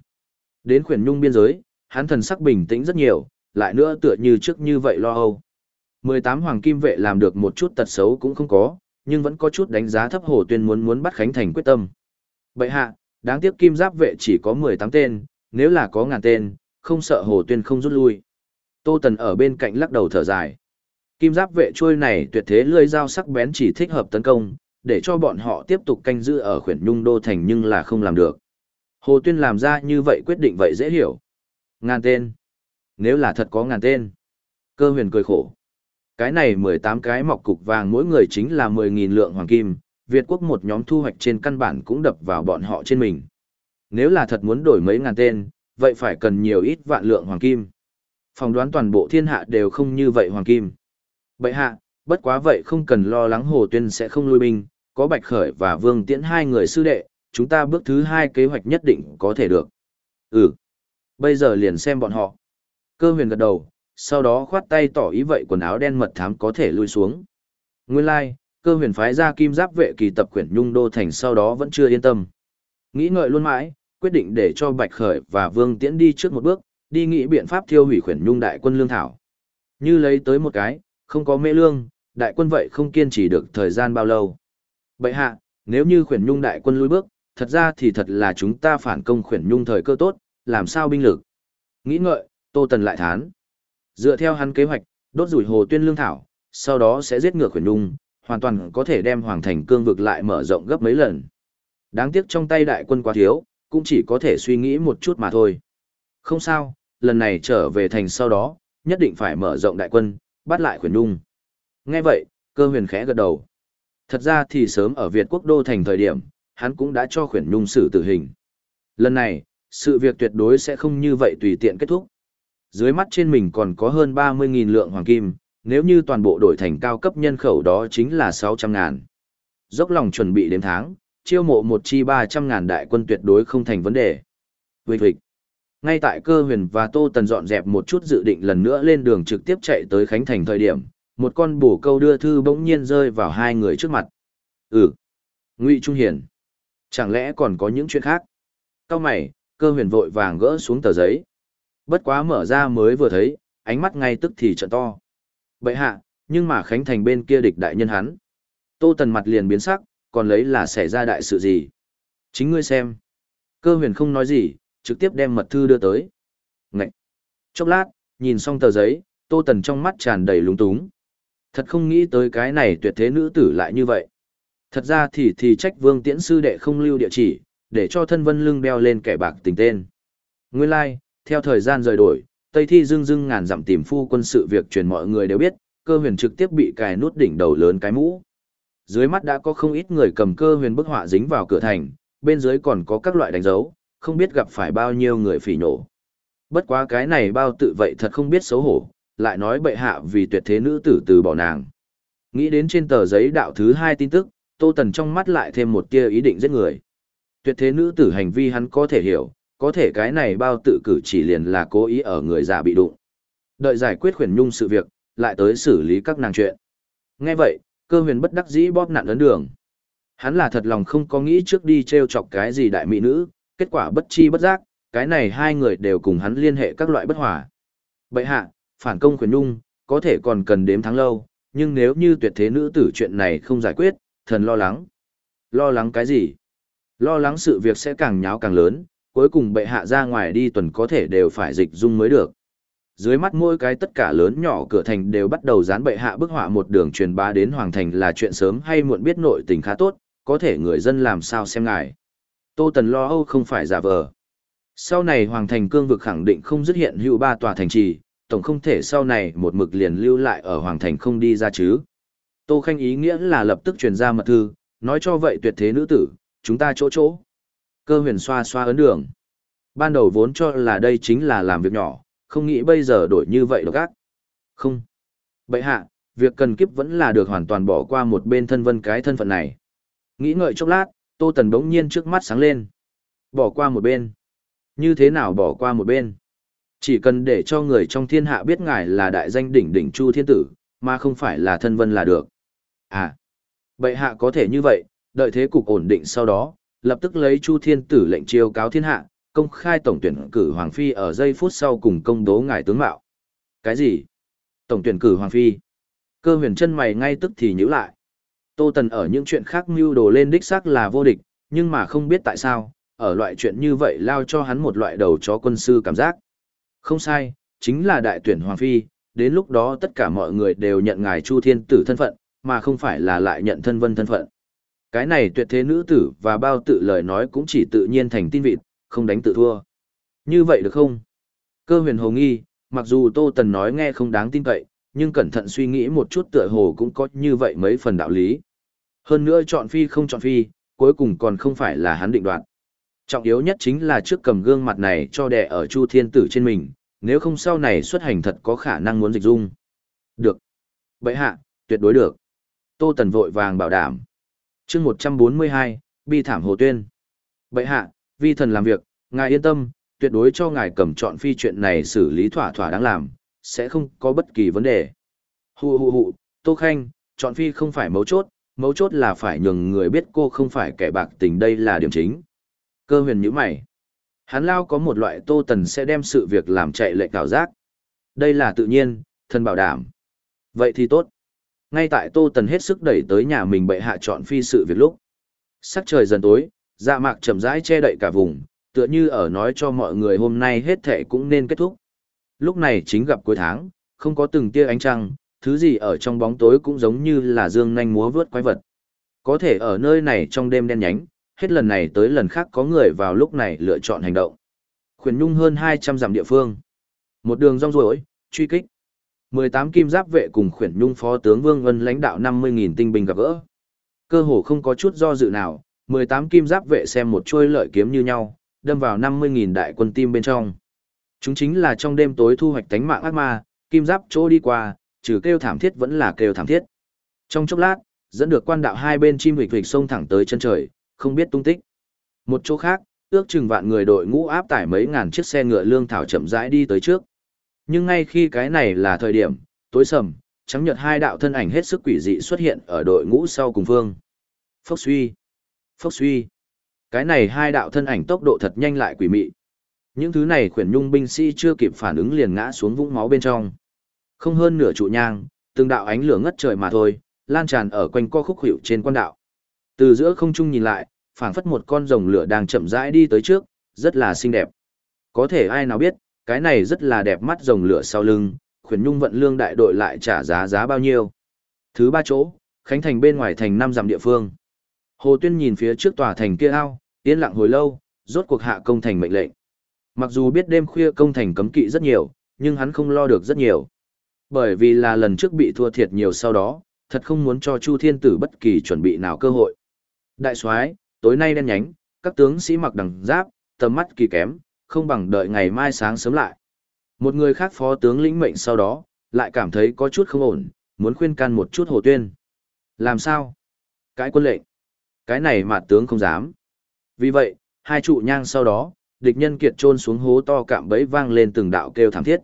S1: Đến khuyển nhung biên giới, hắn thần sắc bình tĩnh rất nhiều, lại nữa tựa như trước như vậy lo âu. 18 hoàng kim vệ làm được một chút tật xấu cũng không có, nhưng vẫn có chút đánh giá thấp Hồ Tuyên muốn muốn bắt Khánh Thành quyết tâm. Bậy hạ, đáng tiếc kim giáp vệ chỉ có 18 tên, nếu là có ngàn tên, không sợ Hồ Tuyên không rút lui. Tô Tần ở bên cạnh lắc đầu thở dài. Kim giáp vệ trôi này tuyệt thế lưỡi dao sắc bén chỉ thích hợp tấn công, để cho bọn họ tiếp tục canh giữ ở khuyển nhung đô thành nhưng là không làm được. Hồ Tuyên làm ra như vậy quyết định vậy dễ hiểu. Ngàn tên. Nếu là thật có ngàn tên. Cơ huyền cười khổ. Cái này 18 cái mọc cục vàng mỗi người chính là 10.000 lượng hoàng kim, Việt quốc một nhóm thu hoạch trên căn bản cũng đập vào bọn họ trên mình. Nếu là thật muốn đổi mấy ngàn tên, vậy phải cần nhiều ít vạn lượng hoàng kim. Phòng đoán toàn bộ thiên hạ đều không như vậy hoàng kim. Bậy hạ, bất quá vậy không cần lo lắng Hồ Tuyên sẽ không lui binh, có Bạch Khởi và Vương Tiễn hai người sư đệ, chúng ta bước thứ hai kế hoạch nhất định có thể được. Ừ. Bây giờ liền xem bọn họ. Cơ huyền gật đầu, sau đó khoát tay tỏ ý vậy quần áo đen mật thám có thể lui xuống. Nguyên lai, like, cơ huyền phái ra kim giáp vệ kỳ tập quyển nhung đô thành sau đó vẫn chưa yên tâm. Nghĩ ngợi luôn mãi, quyết định để cho Bạch Khởi và Vương Tiễn đi trước một bước, đi nghĩ biện pháp thiêu hủy quyển nhung đại quân lương thảo. Như lấy tới một cái, không có mê lương, đại quân vậy không kiên trì được thời gian bao lâu. Bậy hạ, nếu như khuyển nhung đại quân lui bước, thật ra thì thật là chúng ta phản công khuyển nhung thời cơ tốt, làm sao binh lực. Nghĩ ngợi, Tô Tần lại thán. Dựa theo hắn kế hoạch, đốt rủi hồ tuyên lương thảo, sau đó sẽ giết ngược khuyển nhung, hoàn toàn có thể đem hoàng thành cương vực lại mở rộng gấp mấy lần. Đáng tiếc trong tay đại quân quá thiếu, cũng chỉ có thể suy nghĩ một chút mà thôi. Không sao, lần này trở về thành sau đó, nhất định phải mở rộng đại quân, bắt lại khuyển nhung. Nghe vậy, cơ huyền khẽ gật đầu. Thật ra thì sớm ở Việt quốc đô thành thời điểm, hắn cũng đã cho khuyển nhung xử tử hình. Lần này, sự việc tuyệt đối sẽ không như vậy tùy tiện kết thúc. Dưới mắt trên mình còn có hơn 30.000 lượng hoàng kim, nếu như toàn bộ đổi thành cao cấp nhân khẩu đó chính là 600 ngàn. Dốc lòng chuẩn bị đến tháng, chiêu mộ một chi 300 ngàn đại quân tuyệt đối không thành vấn đề. Vịnh vịnh. Ngay tại cơ huyền và Tô Tần dọn dẹp một chút dự định lần nữa lên đường trực tiếp chạy tới Khánh Thành thời điểm, một con bổ câu đưa thư bỗng nhiên rơi vào hai người trước mặt. Ừ. Ngụy Trung Hiền. Chẳng lẽ còn có những chuyện khác? Cao mày, cơ huyền vội vàng gỡ xuống tờ giấy. Bất quá mở ra mới vừa thấy, ánh mắt ngay tức thì trợn to. Bậy hạ, nhưng mà Khánh Thành bên kia địch đại nhân hắn. Tô Tần mặt liền biến sắc, còn lấy là xảy ra đại sự gì. Chính ngươi xem. Cơ huyền không nói gì, trực tiếp đem mật thư đưa tới. Ngậy! Chốc lát, nhìn xong tờ giấy, Tô Tần trong mắt tràn đầy lúng túng. Thật không nghĩ tới cái này tuyệt thế nữ tử lại như vậy. Thật ra thì thì trách vương tiễn sư đệ không lưu địa chỉ, để cho thân vân lưng đeo lên kẻ bạc tình tên. Nguyên lai, like, theo thời gian rời đổi, Tây Thi dưng dưng ngàn dặm tìm phu quân sự việc truyền mọi người đều biết, cơ huyền trực tiếp bị cài nút đỉnh đầu lớn cái mũ. Dưới mắt đã có không ít người cầm cơ huyền bức họa dính vào cửa thành, bên dưới còn có các loại đánh dấu, không biết gặp phải bao nhiêu người phỉ nổ. Bất quá cái này bao tự vậy thật không biết xấu hổ, lại nói bệ hạ vì tuyệt thế nữ tử từ bỏ nàng. Nghĩ đến trên tờ giấy đạo thứ hai tin tức, Tô Tần trong mắt lại thêm một tia ý định giết người. Tuyệt thế nữ tử hành vi hắn có thể hiểu, có thể cái này bao tự cử chỉ liền là cố ý ở người già bị đụng. Đợi giải quyết khuyển nhung sự việc, lại tới xử lý các nàng chuyện. Nghe vậy, cơ huyền bất đắc dĩ bóp nạn ấn đường. Hắn là thật lòng không có nghĩ trước đi treo chọc cái gì đại mỹ nữ, kết quả bất chi bất giác, cái này hai người đều cùng hắn liên hệ các loại bất hòa. Bậy hạ, phản công khuyển nhung, có thể còn cần đếm tháng lâu, nhưng nếu như tuyệt thế nữ tử chuyện này không giải quyết, thần lo lắng. Lo lắng cái gì? Lo lắng sự việc sẽ càng nháo càng lớn, cuối cùng bệ hạ ra ngoài đi tuần có thể đều phải dịch dung mới được. Dưới mắt mỗi cái tất cả lớn nhỏ cửa thành đều bắt đầu dán bệ hạ bức họa một đường truyền bá đến hoàng thành là chuyện sớm hay muộn biết nội tình khá tốt, có thể người dân làm sao xem ngài. Tô Tần lo âu không phải giả vờ. Sau này hoàng thành cương vực khẳng định không dứt hiện hữu ba tòa thành trì, tổng không thể sau này một mực liền lưu lại ở hoàng thành không đi ra chứ. Tô Khanh ý nghĩa là lập tức truyền ra mật thư, nói cho vậy tuyệt thế nữ tử, chúng ta chỗ chỗ. Cơ huyền xoa xoa ấn đường. Ban đầu vốn cho là đây chính là làm việc nhỏ, không nghĩ bây giờ đổi như vậy được ác. Không. Bậy hạ, việc cần kiếp vẫn là được hoàn toàn bỏ qua một bên thân vân cái thân phận này. Nghĩ ngợi chốc lát, Tô Tần bỗng nhiên trước mắt sáng lên. Bỏ qua một bên. Như thế nào bỏ qua một bên? Chỉ cần để cho người trong thiên hạ biết ngài là đại danh đỉnh đỉnh Chu Thiên Tử, mà không phải là thân vân là được. À, bệ hạ có thể như vậy, đợi thế cục ổn định sau đó, lập tức lấy Chu Thiên Tử lệnh chiêu cáo thiên hạ, công khai tổng tuyển cử Hoàng Phi ở giây phút sau cùng công đố ngài tướng mạo. Cái gì? Tổng tuyển cử Hoàng Phi. Cơ huyền chân mày ngay tức thì nhíu lại. Tô Tần ở những chuyện khác mưu đồ lên đích xác là vô địch, nhưng mà không biết tại sao, ở loại chuyện như vậy lao cho hắn một loại đầu chó quân sư cảm giác. Không sai, chính là đại tuyển Hoàng Phi, đến lúc đó tất cả mọi người đều nhận ngài Chu Thiên Tử thân phận, mà không phải là lại nhận thân vân thân phận. Cái này tuyệt thế nữ tử và bao tự lời nói cũng chỉ tự nhiên thành tin vịt, không đánh tự thua. Như vậy được không? Cơ huyền hồ nghi, mặc dù Tô Tần nói nghe không đáng tin cậy, nhưng cẩn thận suy nghĩ một chút tựa hồ cũng có như vậy mấy phần đạo lý. Hơn nữa chọn phi không chọn phi, cuối cùng còn không phải là hắn định đoạt. Trọng yếu nhất chính là trước cầm gương mặt này cho đè ở Chu Thiên Tử trên mình, nếu không sau này xuất hành thật có khả năng muốn dịch dung. Được. Bậy hạ, tuyệt đối được. Tô Tần vội vàng bảo đảm chương 142, bi thảm hồ tuyên. bệ hạ, vi thần làm việc, ngài yên tâm, tuyệt đối cho ngài cầm chọn phi chuyện này xử lý thỏa thỏa đáng làm, sẽ không có bất kỳ vấn đề. Hù hù hù, Tô Khanh, chọn phi không phải mấu chốt, mấu chốt là phải nhường người biết cô không phải kẻ bạc tình đây là điểm chính. Cơ huyền như mày. Hắn lao có một loại tô tần sẽ đem sự việc làm chạy lệ cảo giác. Đây là tự nhiên, thần bảo đảm. Vậy thì tốt. Ngay tại tô tần hết sức đẩy tới nhà mình bệ hạ chọn phi sự việc lúc. Sắc trời dần tối, dạ mạc chậm rãi che đậy cả vùng, tựa như ở nói cho mọi người hôm nay hết thệ cũng nên kết thúc. Lúc này chính gặp cuối tháng, không có từng tia ánh trăng, thứ gì ở trong bóng tối cũng giống như là dương nhanh múa vướt quái vật. Có thể ở nơi này trong đêm đen nhánh, hết lần này tới lần khác có người vào lúc này lựa chọn hành động. Khuyển Nhung hơn 200 dặm địa phương. Một đường rong ruổi, truy kích. 18 kim giáp vệ cùng Khuyển Nhung phó tướng Vương Vân lãnh đạo 50.000 tinh binh gặp gỡ. Cơ hồ không có chút do dự nào, 18 kim giáp vệ xem một chuôi lợi kiếm như nhau, đâm vào 50.000 đại quân tim bên trong. Chúng chính là trong đêm tối thu hoạch tánh mạng ác ma, kim giáp chỗ đi qua, trừ kêu thảm thiết vẫn là kêu thảm thiết. Trong chốc lát, dẫn được quan đạo hai bên chim hịch hịch sông thẳng tới chân trời, không biết tung tích. Một chỗ khác, ước chừng vạn người đội ngũ áp tải mấy ngàn chiếc xe ngựa lương thảo chậm rãi đi tới trước. Nhưng ngay khi cái này là thời điểm, tối sầm, trắng nhợt hai đạo thân ảnh hết sức quỷ dị xuất hiện ở đội ngũ sau cùng phương. Phốc suy, phốc suy. Cái này hai đạo thân ảnh tốc độ thật nhanh lại quỷ mị. Những thứ này khuyển nhung binh sĩ chưa kịp phản ứng liền ngã xuống vũng máu bên trong. Không hơn nửa trụ nhang, từng đạo ánh lửa ngất trời mà thôi, lan tràn ở quanh co khúc hiệu trên quan đạo. Từ giữa không trung nhìn lại, phảng phất một con rồng lửa đang chậm rãi đi tới trước, rất là xinh đẹp. Có thể ai nào biết, cái này rất là đẹp mắt rồng lửa sau lưng, khuyển nhung vận lương đại đội lại trả giá giá bao nhiêu. Thứ ba chỗ, Khánh Thành bên ngoài thành năm dặm địa phương. Hồ Tuyên nhìn phía trước tòa thành kia ao, yên lặng hồi lâu, rốt cuộc hạ công thành mệnh lệnh. Mặc dù biết đêm khuya công thành cấm kỵ rất nhiều, nhưng hắn không lo được rất nhiều. Bởi vì là lần trước bị thua thiệt nhiều sau đó, thật không muốn cho Chu Thiên Tử bất kỳ chuẩn bị nào cơ hội. Đại soái, tối nay đen nhánh, các tướng sĩ mặc đằng giáp, tầm mắt kỳ kém, không bằng đợi ngày mai sáng sớm lại. Một người khác phó tướng lĩnh mệnh sau đó, lại cảm thấy có chút không ổn, muốn khuyên can một chút Hồ Tuyên. Làm sao? Cái quân lệnh. Cái này mà tướng không dám. Vì vậy, hai trụ nhang sau đó, địch nhân kiệt trôn xuống hố to cạm bẫy vang lên từng đạo kêu thảm thiết.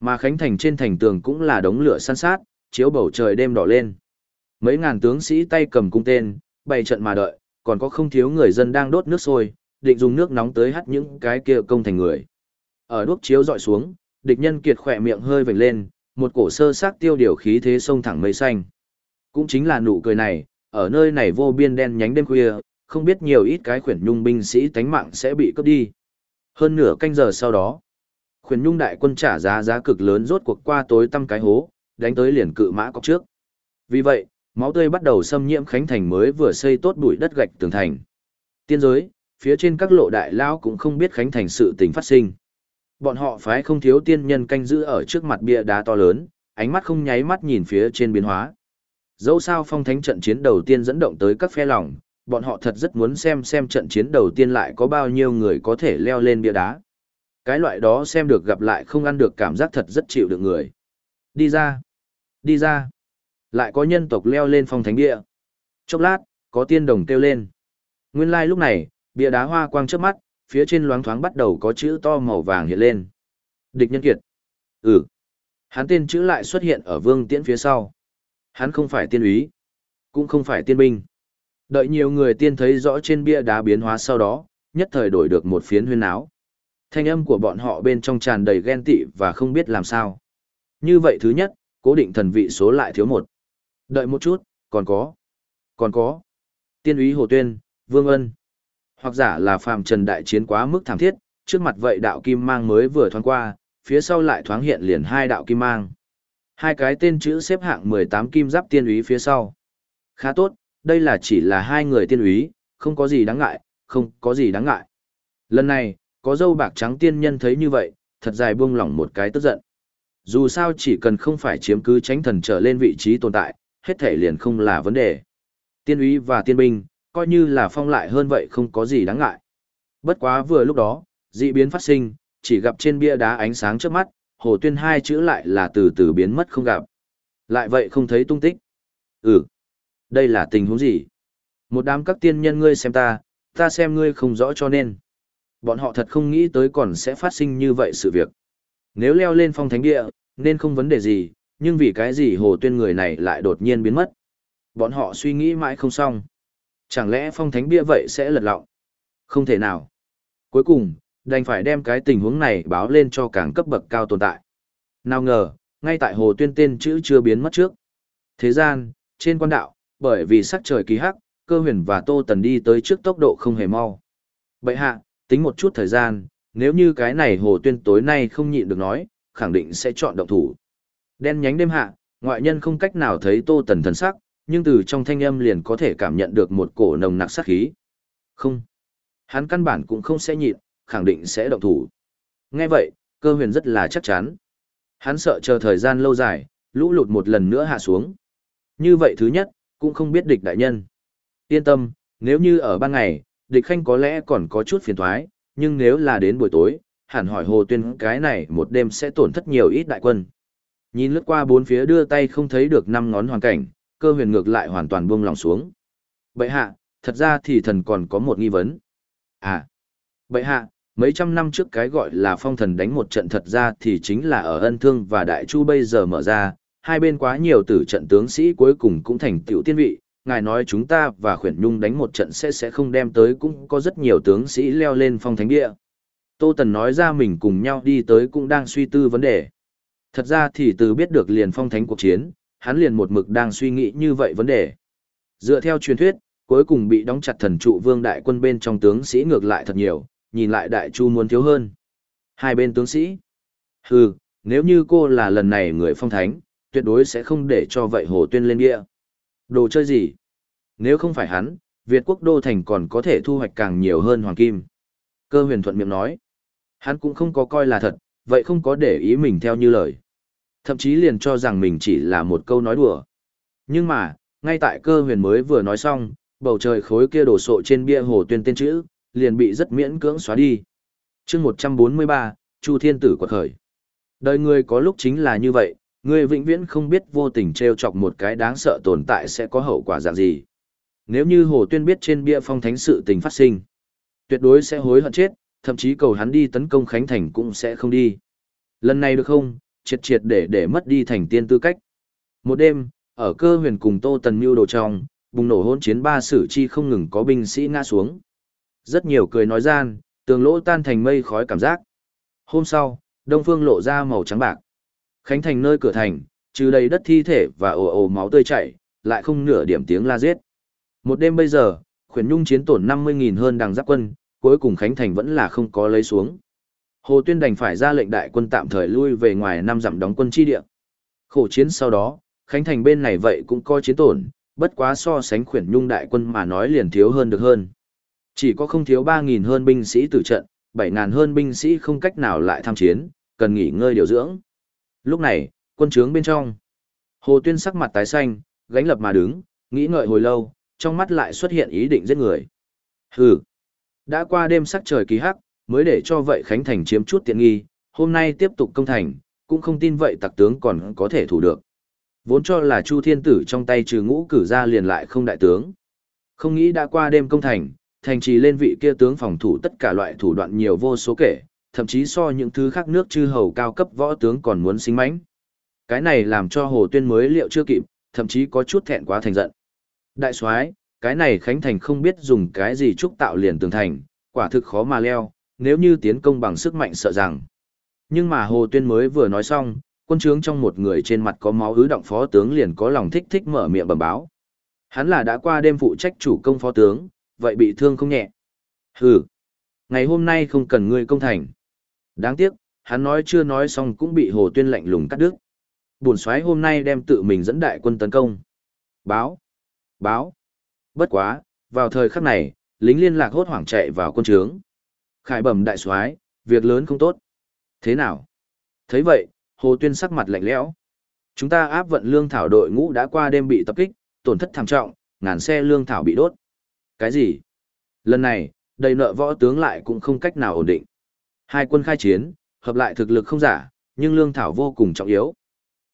S1: Mà Khánh Thành trên thành tường cũng là đống lửa san sát, chiếu bầu trời đêm đỏ lên. Mấy ngàn tướng sĩ tay cầm cung tên, bày trận mà đợi, còn có không thiếu người dân đang đốt nước sôi, định dùng nước nóng tới hắt những cái kia công thành người. Ở đuốc chiếu dọi xuống, địch nhân kiệt khỏe miệng hơi vểnh lên, một cổ sơ xác tiêu điều khí thế sông thẳng mây xanh. Cũng chính là nụ cười này, ở nơi này vô biên đen nhánh đêm khuya, không biết nhiều ít cái khuyển nhung binh sĩ tánh mạng sẽ bị cướp đi. Hơn nửa canh giờ sau đó, khuyển nhung đại quân trả giá giá cực lớn rốt cuộc qua tối tăm cái hố, đánh tới liền cự mã cọc trước. Vì vậy, máu tươi bắt đầu xâm nhiễm khánh thành mới vừa xây tốt bụi đất gạch tường thành. Tiên giới, phía trên các lộ đại lao cũng không biết khánh thành sự tình phát sinh. Bọn họ phái không thiếu tiên nhân canh giữ ở trước mặt bia đá to lớn, ánh mắt không nháy mắt nhìn phía trên biến hóa. Dẫu sao phong thánh trận chiến đầu tiên dẫn động tới các phe lòng, bọn họ thật rất muốn xem xem trận chiến đầu tiên lại có bao nhiêu người có thể leo lên bia đá. Cái loại đó xem được gặp lại không ăn được cảm giác thật rất chịu được người. Đi ra! Đi ra! Lại có nhân tộc leo lên phong thánh địa. Chốc lát, có tiên đồng kêu lên. Nguyên lai like lúc này, bia đá hoa quang trước mắt, phía trên loáng thoáng bắt đầu có chữ to màu vàng hiện lên. Địch nhân kiệt. Ừ. Hắn tên chữ lại xuất hiện ở vương tiễn phía sau. Hắn không phải tiên úy, cũng không phải tiên binh. Đợi nhiều người tiên thấy rõ trên bia đá biến hóa sau đó, nhất thời đổi được một phiến huyên áo. Thanh âm của bọn họ bên trong tràn đầy ghen tị và không biết làm sao. Như vậy thứ nhất, cố định thần vị số lại thiếu một. Đợi một chút, còn có. Còn có. Tiên úy Hồ Tuyên, Vương Ân. Hoặc giả là phàm trần đại chiến quá mức thảm thiết, trước mặt vậy đạo kim mang mới vừa thoáng qua, phía sau lại thoáng hiện liền hai đạo kim mang. Hai cái tên chữ xếp hạng 18 kim giáp tiên úy phía sau. Khá tốt, đây là chỉ là hai người tiên úy, không có gì đáng ngại, không có gì đáng ngại. Lần này, có dâu bạc trắng tiên nhân thấy như vậy, thật dài buông lỏng một cái tức giận. Dù sao chỉ cần không phải chiếm cứ tránh thần trở lên vị trí tồn tại, hết thể liền không là vấn đề. Tiên úy và tiên binh, coi như là phong lại hơn vậy không có gì đáng ngại. Bất quá vừa lúc đó, dị biến phát sinh, chỉ gặp trên bia đá ánh sáng trước mắt, hồ tuyên hai chữ lại là từ từ biến mất không gặp. Lại vậy không thấy tung tích. Ừ, đây là tình huống gì? Một đám các tiên nhân ngươi xem ta, ta xem ngươi không rõ cho nên. Bọn họ thật không nghĩ tới còn sẽ phát sinh như vậy sự việc. Nếu leo lên phong thánh địa, nên không vấn đề gì, nhưng vì cái gì hồ tuyên người này lại đột nhiên biến mất. Bọn họ suy nghĩ mãi không xong. Chẳng lẽ phong thánh bia vậy sẽ lật lọng? Không thể nào. Cuối cùng, đành phải đem cái tình huống này báo lên cho càng cấp bậc cao tồn tại. Nào ngờ, ngay tại hồ tuyên tên chữ chưa biến mất trước. Thế gian, trên quan đạo, bởi vì sắc trời kỳ hắc, cơ huyền và tô tần đi tới trước tốc độ không hề mau. Bậy hạ, tính một chút thời gian, nếu như cái này hồ tuyên tối nay không nhịn được nói, khẳng định sẽ chọn động thủ. Đen nhánh đêm hạ, ngoại nhân không cách nào thấy tô tần thần sắc, nhưng từ trong thanh âm liền có thể cảm nhận được một cổ nồng nặc sát khí. Không. Hắn căn bản cũng không sẽ nhịn, khẳng định sẽ động thủ. Nghe vậy, cơ huyền rất là chắc chắn. Hắn sợ chờ thời gian lâu dài, lũ lụt một lần nữa hạ xuống. Như vậy thứ nhất, cũng không biết địch đại nhân. Yên tâm, nếu như ở ban ngày, địch khanh có lẽ còn có chút phiền toái, nhưng nếu là đến buổi tối, hẳn hỏi hồ tuyên cái này một đêm sẽ tổn thất nhiều ít đại quân. Nhìn lướt qua bốn phía đưa tay không thấy được năm ngón hoàn cảnh, cơ huyền ngược lại hoàn toàn buông lòng xuống. Bệ hạ, thật ra thì thần còn có một nghi vấn. À, bệ hạ, mấy trăm năm trước cái gọi là phong thần đánh một trận thật ra thì chính là ở ân thương và đại chu bây giờ mở ra, hai bên quá nhiều tử trận tướng sĩ cuối cùng cũng thành tiểu tiên vị, ngài nói chúng ta và khuyển nhung đánh một trận sẽ sẽ không đem tới cũng có rất nhiều tướng sĩ leo lên phong thánh địa. Tô Tần nói ra mình cùng nhau đi tới cũng đang suy tư vấn đề. Thật ra thì từ biết được liền phong thánh cuộc chiến, hắn liền một mực đang suy nghĩ như vậy vấn đề. Dựa theo truyền thuyết, cuối cùng bị đóng chặt thần trụ vương đại quân bên trong tướng sĩ ngược lại thật nhiều, nhìn lại đại chu muốn thiếu hơn. Hai bên tướng sĩ. Hừ, nếu như cô là lần này người phong thánh, tuyệt đối sẽ không để cho vậy hồ tuyên lên địa. Đồ chơi gì? Nếu không phải hắn, Việt quốc đô thành còn có thể thu hoạch càng nhiều hơn hoàng kim. Cơ huyền thuận miệng nói. Hắn cũng không có coi là thật, vậy không có để ý mình theo như lời. Thậm chí liền cho rằng mình chỉ là một câu nói đùa. Nhưng mà, ngay tại cơ huyền mới vừa nói xong, bầu trời khối kia đổ sộ trên bia hồ tuyên tên chữ, liền bị rất miễn cưỡng xóa đi. chương 143, Chu Thiên Tử quật khởi. Đời người có lúc chính là như vậy, người vĩnh viễn không biết vô tình treo chọc một cái đáng sợ tồn tại sẽ có hậu quả dạng gì. Nếu như Hồ Tuyên biết trên bia phong thánh sự tình phát sinh, tuyệt đối sẽ hối hận chết, thậm chí cầu hắn đi tấn công Khánh Thành cũng sẽ không đi. Lần này được không, triệt triệt để để mất đi thành tiên tư cách. Một đêm, ở cơ huyền cùng Tô Tần Mưu đồ trong, bùng nổ hỗn chiến ba sử chi không ngừng có binh sĩ ngã xuống. Rất nhiều cười nói gian, tường lỗ tan thành mây khói cảm giác. Hôm sau, đông phương lộ ra màu trắng bạc. Khánh thành nơi cửa thành, trừ đầy đất thi thể và ồ ồ máu tươi chảy, lại không nửa điểm tiếng la giết. Một đêm bây giờ, khuyển nhung chiến tổn 50.000 hơn đằng giáp quân, cuối cùng Khánh thành vẫn là không có lấy xuống. Hồ Tuyên đành phải ra lệnh đại quân tạm thời lui về ngoài năm dặm đóng quân chi địa. Khổ chiến sau đó, Khánh thành bên này vậy cũng có chiến tổn, bất quá so sánh khuyển nhung đại quân mà nói liền thiếu hơn được hơn. Chỉ có không thiếu 3.000 hơn binh sĩ tử trận, 7.000 hơn binh sĩ không cách nào lại tham chiến, cần nghỉ ngơi điều dưỡng. Lúc này, quân trướng bên trong. Hồ Tuyên sắc mặt tái xanh, gánh lập mà đứng, nghĩ ngợi hồi lâu, trong mắt lại xuất hiện ý định giết người. Hừ, đã qua đêm sắc trời kỳ hắc, mới để cho vậy Khánh Thành chiếm chút tiện nghi, hôm nay tiếp tục công thành, cũng không tin vậy tặc tướng còn có thể thủ được. Vốn cho là Chu Thiên Tử trong tay trừ ngũ cử ra liền lại không đại tướng. Không nghĩ đã qua đêm công thành, thành trì lên vị kia tướng phòng thủ tất cả loại thủ đoạn nhiều vô số kể, thậm chí so những thứ khác nước chư hầu cao cấp võ tướng còn muốn sinh mánh. Cái này làm cho Hồ Tuyên mới liệu chưa kịp, thậm chí có chút thẹn quá thành giận. Đại soái, cái này Khánh Thành không biết dùng cái gì trúc tạo liền tường thành, quả thực khó mà leo, nếu như tiến công bằng sức mạnh sợ rằng. Nhưng mà Hồ Tuyên mới vừa nói xong, quân trướng trong một người trên mặt có máu ứ động phó tướng liền có lòng thích thích mở miệng bẩm báo. Hắn là đã qua đêm phụ trách chủ công phó tướng, vậy bị thương không nhẹ. Hừ, ngày hôm nay không cần ngươi công thành. Đáng tiếc, hắn nói chưa nói xong cũng bị Hồ Tuyên lạnh lùng cắt đứt. Bổn soái hôm nay đem tự mình dẫn đại quân tấn công. Báo, báo. Bất quá, vào thời khắc này, lính liên lạc hốt hoảng chạy vào quân trướng. Khải bẩm đại soái, việc lớn không tốt. Thế nào? Thấy vậy, Hồ Tuyên sắc mặt lạnh lẽo. Chúng ta áp vận lương thảo đội ngũ đã qua đêm bị tập kích, tổn thất thảm trọng, ngàn xe lương thảo bị đốt. Cái gì? Lần này, đầy nợ võ tướng lại cũng không cách nào ổn định. Hai quân khai chiến, hợp lại thực lực không giả, nhưng lương thảo vô cùng trọng yếu.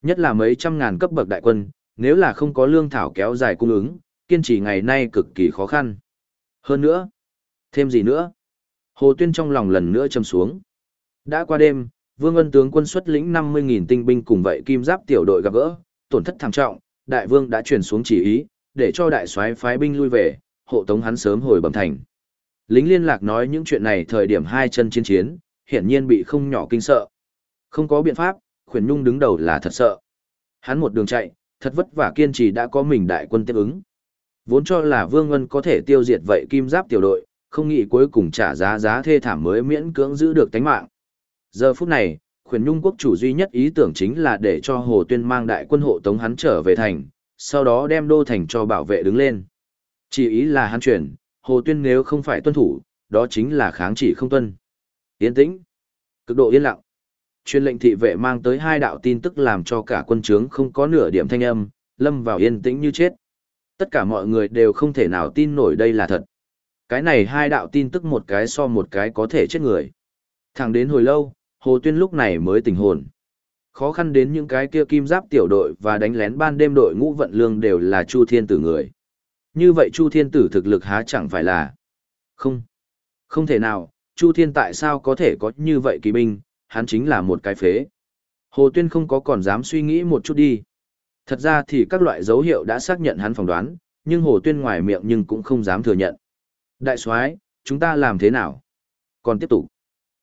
S1: Nhất là mấy trăm ngàn cấp bậc đại quân, nếu là không có lương thảo kéo dài cung ứng, kiên trì ngày nay cực kỳ khó khăn. Hơn nữa, thêm gì nữa? Hồ Tuyên trong lòng lần nữa châm xuống. Đã qua đêm, Vương Ân tướng quân xuất lĩnh 50.000 tinh binh cùng vậy kim giáp tiểu đội gặp gỡ, tổn thất thảm trọng, đại vương đã truyền xuống chỉ ý, để cho đại soái phái binh lui về, hộ tống hắn sớm hồi bẩm thành. Lính liên lạc nói những chuyện này thời điểm hai chân chiến chiến, hiển nhiên bị không nhỏ kinh sợ. Không có biện pháp, khuyển nhung đứng đầu là thật sợ. Hắn một đường chạy, thật vất vả kiên trì đã có mình đại quân tiếp ứng. Vốn cho là Vương Ân có thể tiêu diệt vậy kim giáp tiểu đội, không nghĩ cuối cùng trả giá giá thê thảm mới miễn cưỡng giữ được tánh mạng. Giờ phút này, khuyển nhung quốc chủ duy nhất ý tưởng chính là để cho Hồ Tuyên mang đại quân hộ tống hắn trở về thành, sau đó đem đô thành cho bảo vệ đứng lên. Chỉ ý là hắn chuyển, Hồ Tuyên nếu không phải tuân thủ, đó chính là kháng chỉ không tuân. Yên tĩnh. Cực độ yên lặng. Chuyên lệnh thị vệ mang tới hai đạo tin tức làm cho cả quân trướng không có nửa điểm thanh âm, lâm vào yên tĩnh như chết. Tất cả mọi người đều không thể nào tin nổi đây là thật. Cái này hai đạo tin tức một cái so một cái có thể chết người. Thẳng đến hồi lâu, Hồ Tuyên lúc này mới tỉnh hồn. Khó khăn đến những cái kia kim giáp tiểu đội và đánh lén ban đêm đội ngũ vận lương đều là Chu Thiên Tử người. Như vậy Chu Thiên Tử thực lực há chẳng phải là... Không. Không thể nào, Chu Thiên tại sao có thể có như vậy kỳ binh, hắn chính là một cái phế. Hồ Tuyên không có còn dám suy nghĩ một chút đi. Thật ra thì các loại dấu hiệu đã xác nhận hắn phỏng đoán, nhưng Hồ Tuyên ngoài miệng nhưng cũng không dám thừa nhận. Đại soái, chúng ta làm thế nào? Còn tiếp tục.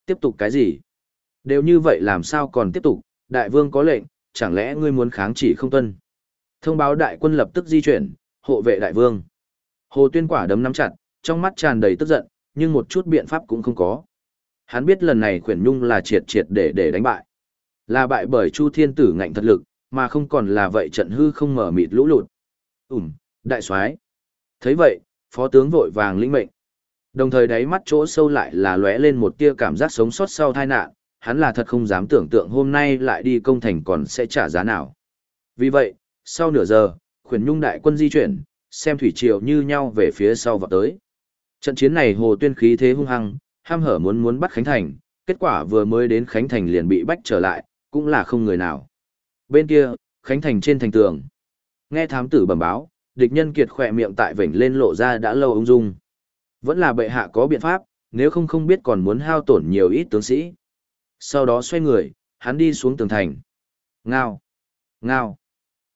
S1: Tiếp tục cái gì? Đều như vậy làm sao còn tiếp tục, đại vương có lệnh, chẳng lẽ ngươi muốn kháng chỉ không tuân? Thông báo đại quân lập tức di chuyển, hộ vệ đại vương. Hồ Tuyên quả đấm nắm chặt, trong mắt tràn đầy tức giận, nhưng một chút biện pháp cũng không có. Hắn biết lần này khuyển nhung là triệt triệt để để đánh bại. Là bại bởi Chu Thiên Tử ngạnh thật lực, mà không còn là vậy trận hư không mở mịt lũ lụt. Ừm, đại soái. thấy vậy, phó tướng vội vàng lĩnh mệnh. Đồng thời đáy mắt chỗ sâu lại là lóe lên một tia cảm giác sống sót sau tai nạn, hắn là thật không dám tưởng tượng hôm nay lại đi công thành còn sẽ trả giá nào. Vì vậy, sau nửa giờ, khuyển nhung đại quân di chuyển, xem thủy triều như nhau về phía sau vọt tới. Trận chiến này hồ tuyên khí thế hung hăng, ham hở muốn muốn bắt Khánh Thành, kết quả vừa mới đến Khánh Thành liền bị bách trở lại, cũng là không người nào. Bên kia, Khánh Thành trên thành tường. Nghe thám tử bẩm báo, địch nhân kiệt khỏe miệng tại vểnh lên lộ ra đã lâu ung dung. Vẫn là bệ hạ có biện pháp, nếu không không biết còn muốn hao tổn nhiều ít tướng sĩ. Sau đó xoay người, hắn đi xuống tường thành. Ngao! Ngao!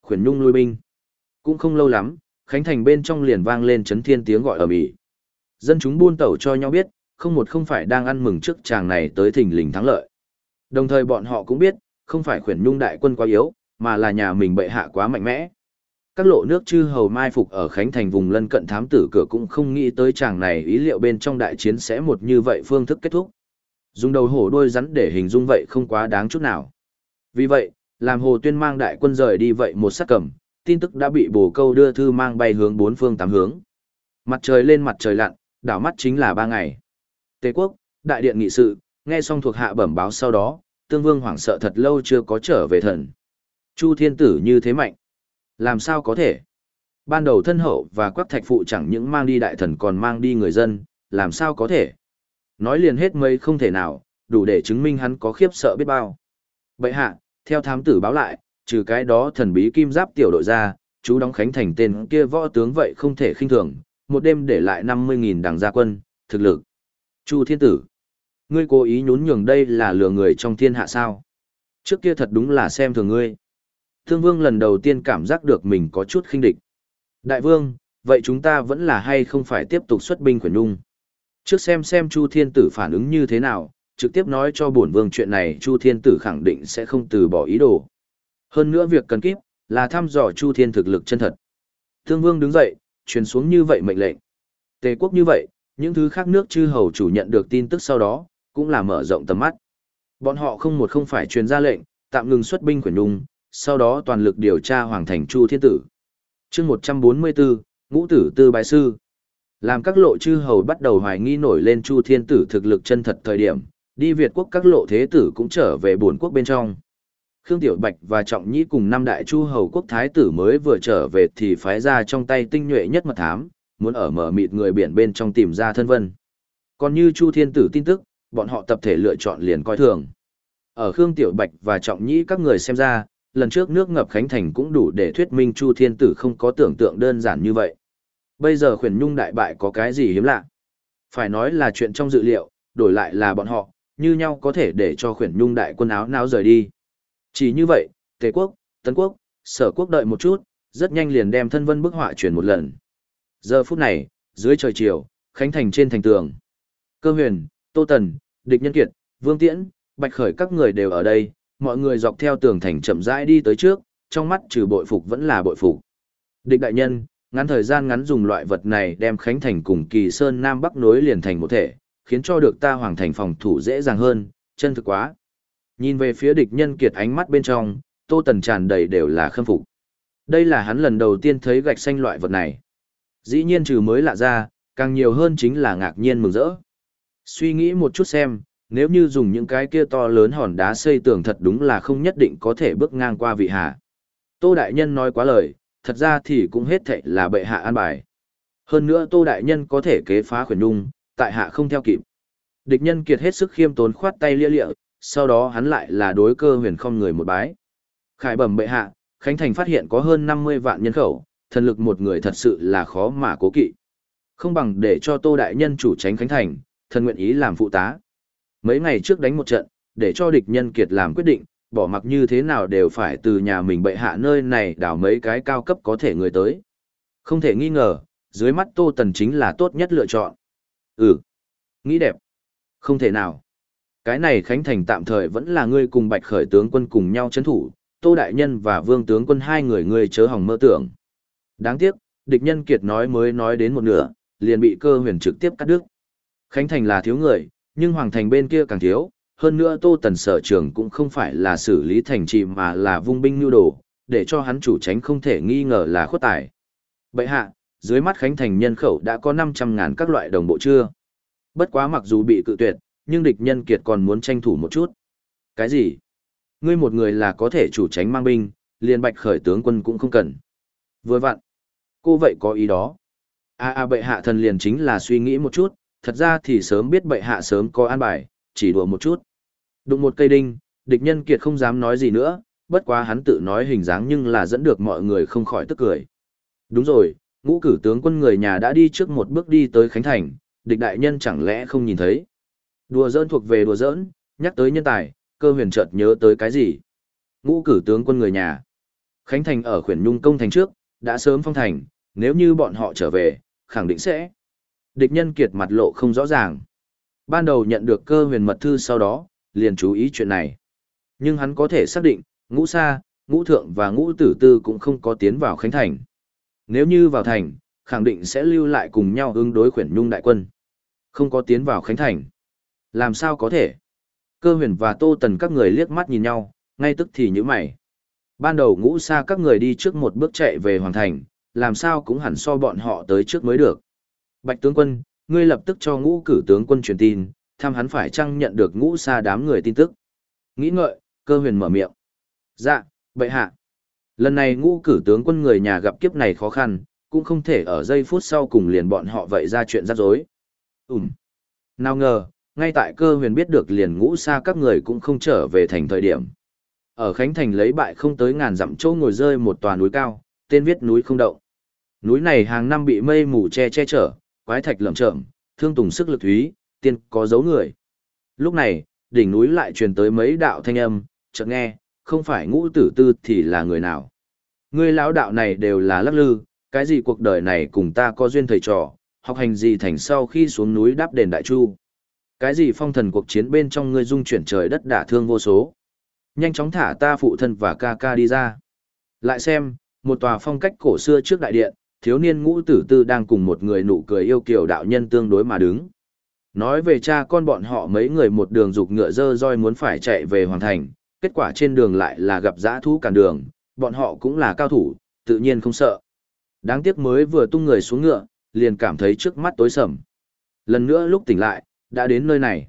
S1: Khuyển nhung lui binh. Cũng không lâu lắm, Khánh Thành bên trong liền vang lên chấn thiên tiếng gọi ở mỹ. Dân chúng buôn tẩu cho nhau biết, không một không phải đang ăn mừng trước chàng này tới thình lình thắng lợi. Đồng thời bọn họ cũng biết, không phải khuyển nhung đại quân quá yếu, mà là nhà mình bệ hạ quá mạnh mẽ. Các lộ nước chư hầu mai phục ở Khánh Thành vùng lân cận thám tử cửa cũng không nghĩ tới chàng này ý liệu bên trong đại chiến sẽ một như vậy phương thức kết thúc. Dùng đầu hổ đôi rắn để hình dung vậy không quá đáng chút nào. Vì vậy, làm hồ tuyên mang đại quân rời đi vậy một sát cầm, tin tức đã bị bồ câu đưa thư mang bay hướng bốn phương tám hướng. Mặt trời lên mặt trời lặn, đảo mắt chính là ba ngày. Tề quốc, đại điện nghị sự, nghe xong thuộc hạ bẩm báo sau đó, tương vương hoảng sợ thật lâu chưa có trở về thần. Chu thiên tử như thế mạnh. Làm sao có thể? Ban đầu thân hậu và quắc thạch phụ chẳng những mang đi đại thần còn mang đi người dân, làm sao có thể? Nói liền hết mây không thể nào, đủ để chứng minh hắn có khiếp sợ biết bao. Bậy hạ, theo thám tử báo lại, trừ cái đó thần bí kim giáp tiểu đội ra, chú đóng khánh thành tên kia võ tướng vậy không thể khinh thường, một đêm để lại 50.000 đảng gia quân, thực lực. Chu thiên tử, ngươi cố ý nhún nhường đây là lừa người trong thiên hạ sao? Trước kia thật đúng là xem thường ngươi. Thương vương lần đầu tiên cảm giác được mình có chút khinh địch. Đại vương, vậy chúng ta vẫn là hay không phải tiếp tục xuất binh Quyền nhung? Trước xem xem Chu thiên tử phản ứng như thế nào, trực tiếp nói cho bổn vương chuyện này Chu thiên tử khẳng định sẽ không từ bỏ ý đồ. Hơn nữa việc cần kíp, là thăm dò Chu thiên thực lực chân thật. Thương vương đứng dậy, truyền xuống như vậy mệnh lệnh. Tề quốc như vậy, những thứ khác nước chư hầu chủ nhận được tin tức sau đó, cũng là mở rộng tầm mắt. Bọn họ không một không phải truyền ra lệnh, tạm ngừng xuất binh quyển đung, sau đó toàn lực điều tra hoàng thành Chu Thiên Tử. chương 144, Ngũ Tử Tư Bái Sư. Làm các lộ chư hầu bắt đầu hoài nghi nổi lên Chu Thiên Tử thực lực chân thật thời điểm, đi Việt quốc các lộ thế tử cũng trở về buồn quốc bên trong. Khương Tiểu Bạch và Trọng Nhĩ cùng năm đại chu hầu quốc thái tử mới vừa trở về thì phái ra trong tay tinh nhuệ nhất mật thám, muốn ở mở mịt người biển bên trong tìm ra thân vân. Còn như Chu Thiên Tử tin tức, bọn họ tập thể lựa chọn liền coi thường. Ở Khương Tiểu Bạch và Trọng Nhĩ các người xem ra, lần trước nước ngập Khánh Thành cũng đủ để thuyết minh Chu Thiên Tử không có tưởng tượng đơn giản như vậy. Bây giờ khuyển nhung đại bại có cái gì hiếm lạ? Phải nói là chuyện trong dự liệu, đổi lại là bọn họ, như nhau có thể để cho khuyển nhung đại quân áo náo rời đi. Chỉ như vậy, Tề quốc, Tấn quốc, Sở quốc đợi một chút, rất nhanh liền đem thân vân bức họa chuyển một lần. Giờ phút này, dưới trời chiều, khánh thành trên thành tường. Cơ huyền, Tô Tần, Địch Nhân Kiệt, Vương Tiễn, Bạch Khởi các người đều ở đây, mọi người dọc theo tường thành chậm rãi đi tới trước, trong mắt trừ bội phục vẫn là bội phục. Địch đại nhân, ngắn thời gian ngắn dùng loại vật này đem Khánh Thành cùng Kỳ Sơn Nam Bắc nối liền thành một thể, khiến cho được ta hoàng thành phòng thủ dễ dàng hơn, chân thực quá. Nhìn về phía địch nhân kiệt ánh mắt bên trong, Tô Tần tràn đầy đều là khâm phục. Đây là hắn lần đầu tiên thấy gạch xanh loại vật này. Dĩ nhiên trừ mới lạ ra, càng nhiều hơn chính là ngạc nhiên mừng rỡ. Suy nghĩ một chút xem, nếu như dùng những cái kia to lớn hòn đá xây tường thật đúng là không nhất định có thể bước ngang qua vị hạ. Tô Đại Nhân nói quá lời, thật ra thì cũng hết thệ là bệ hạ an bài. Hơn nữa Tô Đại Nhân có thể kế phá khuyển nhung, tại hạ không theo kịp. Địch nhân kiệt hết sức khiêm tốn khoát tay lia lịa, sau đó hắn lại là đối cơ huyền không người một bái. Khải bẩm bệ hạ, Khánh Thành phát hiện có hơn 50 vạn nhân khẩu, thần lực một người thật sự là khó mà cố kỵ. Không bằng để cho Tô Đại Nhân chủ tránh Khánh Thành, thần nguyện ý làm phụ tá. Mấy ngày trước đánh một trận, để cho địch nhân kiệt làm quyết định, bỏ mặc như thế nào đều phải từ nhà mình bệ hạ nơi này đảo mấy cái cao cấp có thể người tới. Không thể nghi ngờ, dưới mắt Tô Tần chính là tốt nhất lựa chọn. Ừ, nghĩ đẹp. Không thể nào. Cái này Khánh Thành tạm thời vẫn là ngươi cùng Bạch Khởi tướng quân cùng nhau chấn thủ, Tô Đại Nhân và Vương tướng quân hai người ngươi chớ hỏng mơ tưởng. Đáng tiếc, địch nhân kiệt nói mới nói đến một nửa, liền bị cơ huyền trực tiếp cắt đứt. Khánh Thành là thiếu người, nhưng Hoàng Thành bên kia càng thiếu, hơn nữa Tô Tần sở trường cũng không phải là xử lý thành trì mà là vung binh nhu đồ, để cho hắn chủ tránh không thể nghi ngờ là khuất tài. Bậy hạ, dưới mắt Khánh Thành nhân khẩu đã có 500 ngàn các loại đồng bộ chưa? Bất quá mặc dù bị cự tuyệt, nhưng địch nhân kiệt còn muốn tranh thủ một chút. Cái gì? Ngươi một người là có thể chủ tránh mang binh, liền bạch khởi tướng quân cũng không cần. Vừa vặn. Cô vậy có ý đó. A a bệ hạ thần liền chính là suy nghĩ một chút, thật ra thì sớm biết bệ hạ sớm có an bài, chỉ đùa một chút. Đụng một cây đinh, địch nhân kiệt không dám nói gì nữa, bất quá hắn tự nói hình dáng nhưng là dẫn được mọi người không khỏi tức cười. Đúng rồi, ngũ cử tướng quân người nhà đã đi trước một bước đi tới Khánh Thành, địch đại nhân chẳng lẽ không nhìn thấy. Đùa giỡn thuộc về đùa giỡn, nhắc tới nhân tài, cơ huyền chợt nhớ tới cái gì. Ngũ cử tướng quân người nhà. Khánh Thành ở khuyển nhung công thành trước, đã sớm phong thành, nếu như bọn họ trở về, khẳng định sẽ. Địch nhân kiệt mặt lộ không rõ ràng. Ban đầu nhận được cơ huyền mật thư sau đó, liền chú ý chuyện này. Nhưng hắn có thể xác định, ngũ sa, ngũ thượng và ngũ tử tư cũng không có tiến vào khánh thành. Nếu như vào thành, khẳng định sẽ lưu lại cùng nhau ứng đối khuyển nhung đại quân. Không có tiến vào khánh thành. Làm sao có thể? Cơ huyền và tô tần các người liếc mắt nhìn nhau, ngay tức thì như mày. Ban đầu ngũ sa các người đi trước một bước chạy về hoàng thành, làm sao cũng hẳn so bọn họ tới trước mới được. Bạch tướng quân, ngươi lập tức cho ngũ cử tướng quân truyền tin, thăm hắn phải chăng nhận được ngũ xa đám người tin tức. Nghĩ ngợi, cơ huyền mở miệng. Dạ, bệ hạ. Lần này ngũ cử tướng quân người nhà gặp kiếp này khó khăn, cũng không thể ở giây phút sau cùng liền bọn họ vậy ra chuyện rắc rối. Ừm. Nào ngờ, ngay tại cơ huyền biết được liền ngũ xa các người cũng không trở về thành thời điểm. Ở Khánh Thành lấy bại không tới ngàn dặm chỗ ngồi rơi một tòa núi cao, tên viết núi không động. Núi này hàng năm bị mây mù che che chở, quái thạch lởm chởm, thương tùng sức lực thúy, tiên có dấu người. Lúc này, đỉnh núi lại truyền tới mấy đạo thanh âm, chợt nghe, không phải ngũ tử tư thì là người nào. Người lão đạo này đều là lắc lư, cái gì cuộc đời này cùng ta có duyên thầy trò, học hành gì thành sau khi xuống núi đáp đền đại chu. Cái gì phong thần cuộc chiến bên trong ngươi dung chuyển trời đất đả thương vô số. Nhanh chóng thả ta phụ thân và ca ca đi ra. Lại xem, một tòa phong cách cổ xưa trước đại điện, thiếu niên ngũ tử tư đang cùng một người nụ cười yêu kiều đạo nhân tương đối mà đứng. Nói về cha con bọn họ mấy người một đường dục ngựa dơ roi muốn phải chạy về hoàn thành, kết quả trên đường lại là gặp giã thú cản đường, bọn họ cũng là cao thủ, tự nhiên không sợ. Đáng tiếc mới vừa tung người xuống ngựa, liền cảm thấy trước mắt tối sầm. Lần nữa lúc tỉnh lại, đã đến nơi này.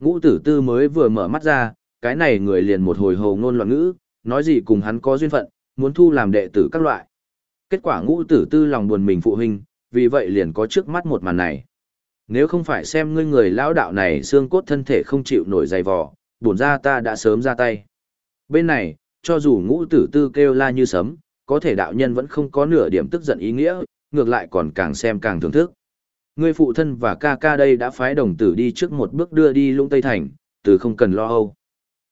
S1: Ngũ tử tư mới vừa mở mắt ra, cái này người liền một hồi hồ ngôn loạn ngữ, nói gì cùng hắn có duyên phận, muốn thu làm đệ tử các loại. Kết quả ngũ tử tư lòng buồn mình phụ huynh, vì vậy liền có trước mắt một màn này. Nếu không phải xem ngươi người lão đạo này xương cốt thân thể không chịu nổi dày vò, bổn ra ta đã sớm ra tay. Bên này, cho dù ngũ tử tư kêu la như sấm, có thể đạo nhân vẫn không có nửa điểm tức giận ý nghĩa, ngược lại còn càng xem càng thưởng thức. Ngươi phụ thân và ca ca đây đã phái đồng tử đi trước một bước đưa đi lũng Tây Thành, từ không cần lo âu.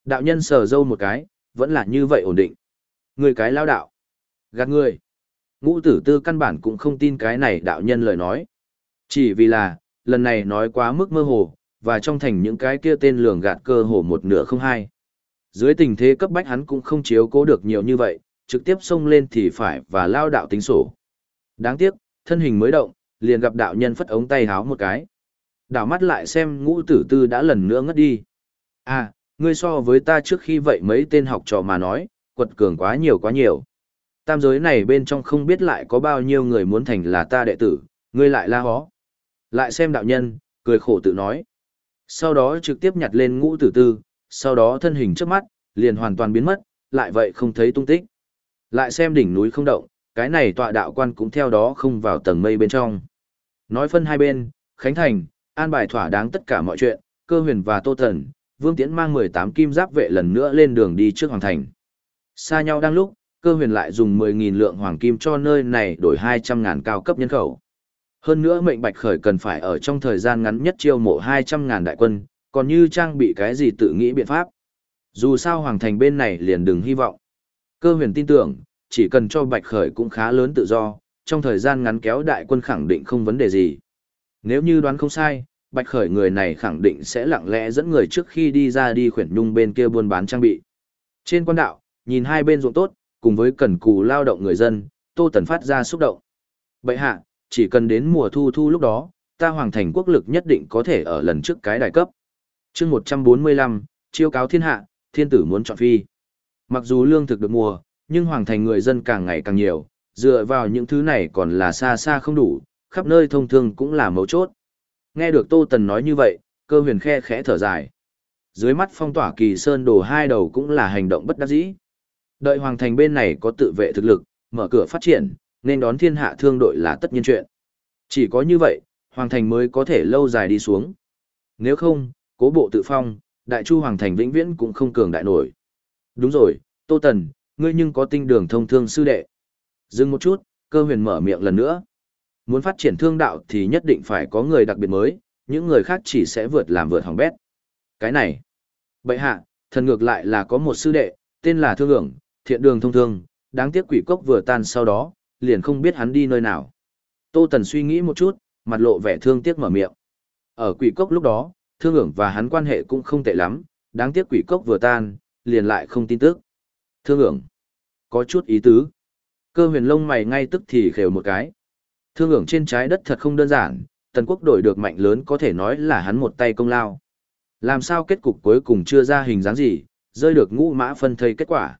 S1: Đạo nhân sờ dâu một cái, vẫn là như vậy ổn định. Ngươi cái lao đạo. Gạt người. Ngũ tử tư căn bản cũng không tin cái này đạo nhân lời nói. Chỉ vì là, lần này nói quá mức mơ hồ, và trong thành những cái kia tên lường gạt cơ hồ một nửa không hai. Dưới tình thế cấp bách hắn cũng không chiếu cố được nhiều như vậy, trực tiếp xông lên thì phải và lao đạo tính sổ. Đáng tiếc, thân hình mới động, liền gặp đạo nhân phất ống tay háo một cái. Đảo mắt lại xem ngũ tử tư đã lần nữa ngất đi. À, ngươi so với ta trước khi vậy mấy tên học trò mà nói, quật cường quá nhiều quá nhiều. Tam giới này bên trong không biết lại có bao nhiêu người muốn thành là ta đệ tử, ngươi lại la hó. Lại xem đạo nhân, cười khổ tự nói. Sau đó trực tiếp nhặt lên ngũ tử tư, sau đó thân hình trước mắt, liền hoàn toàn biến mất, lại vậy không thấy tung tích. Lại xem đỉnh núi không động, cái này tọa đạo quan cũng theo đó không vào tầng mây bên trong. Nói phân hai bên, Khánh Thành, an bài thỏa đáng tất cả mọi chuyện, cơ huyền và tô thần, Vương Tiễn mang 18 kim giáp vệ lần nữa lên đường đi trước hoàng thành. Xa nhau đang lúc, cơ huyền lại dùng 10.000 lượng hoàng kim cho nơi này đổi 200.000 cao cấp nhân khẩu. Hơn nữa mệnh bạch khởi cần phải ở trong thời gian ngắn nhất chiêu mộ 200.000 đại quân, còn như trang bị cái gì tự nghĩ biện pháp. Dù sao hoàng thành bên này liền đừng hy vọng. Cơ huyền tin tưởng, chỉ cần cho bạch khởi cũng khá lớn tự do, trong thời gian ngắn kéo đại quân khẳng định không vấn đề gì. Nếu như đoán không sai, bạch khởi người này khẳng định sẽ lặng lẽ dẫn người trước khi đi ra đi khuyển nhung bên kia buôn bán trang bị. Trên quan đạo, nhìn hai bên ruộng tốt, cùng với cần cù lao động người dân, Tô Tần phát ra xúc động. bệ hạ, chỉ cần đến mùa thu thu lúc đó, ta hoàng thành quốc lực nhất định có thể ở lần trước cái đại cấp. chương 145, chiêu cáo thiên hạ, thiên tử muốn chọn phi. Mặc dù lương thực được mùa, nhưng hoàng thành người dân càng ngày càng nhiều, dựa vào những thứ này còn là xa xa không đủ, khắp nơi thông thương cũng là mấu chốt. Nghe được Tô Tần nói như vậy, cơ huyền khe khẽ thở dài. Dưới mắt phong tỏa kỳ sơn đồ hai đầu cũng là hành động bất đắc dĩ. Đợi hoàng thành bên này có tự vệ thực lực, mở cửa phát triển, nên đón thiên hạ thương đội là tất nhiên chuyện. Chỉ có như vậy, hoàng thành mới có thể lâu dài đi xuống. Nếu không, cố bộ tự phong, đại chu hoàng thành vĩnh viễn cũng không cường đại nổi. Đúng rồi, Tô Tần, ngươi nhưng có tinh đường thông thương sư đệ. Dừng một chút, cơ huyền mở miệng lần nữa. Muốn phát triển thương đạo thì nhất định phải có người đặc biệt mới, những người khác chỉ sẽ vượt làm vượt hỏng bét. Cái này, bệ hạ, thần ngược lại là có một sư đệ, tên là Thương ưởng, thiện đường thông thương, đáng tiếc quỷ cốc vừa tan sau đó, liền không biết hắn đi nơi nào. Tô Tần suy nghĩ một chút, mặt lộ vẻ thương tiếc mở miệng. Ở quỷ cốc lúc đó, thương ưởng và hắn quan hệ cũng không tệ lắm, đáng tiếc quỷ cốc vừa tan, liền lại không tin tức. Thương ưởng, có chút ý tứ. Cơ huyền lông mày ngay tức thì khều một cái. Thương ưởng trên trái đất thật không đơn giản, tần quốc đổi được mạnh lớn có thể nói là hắn một tay công lao. Làm sao kết cục cuối cùng chưa ra hình dáng gì, rơi được ngũ mã phân thây kết quả.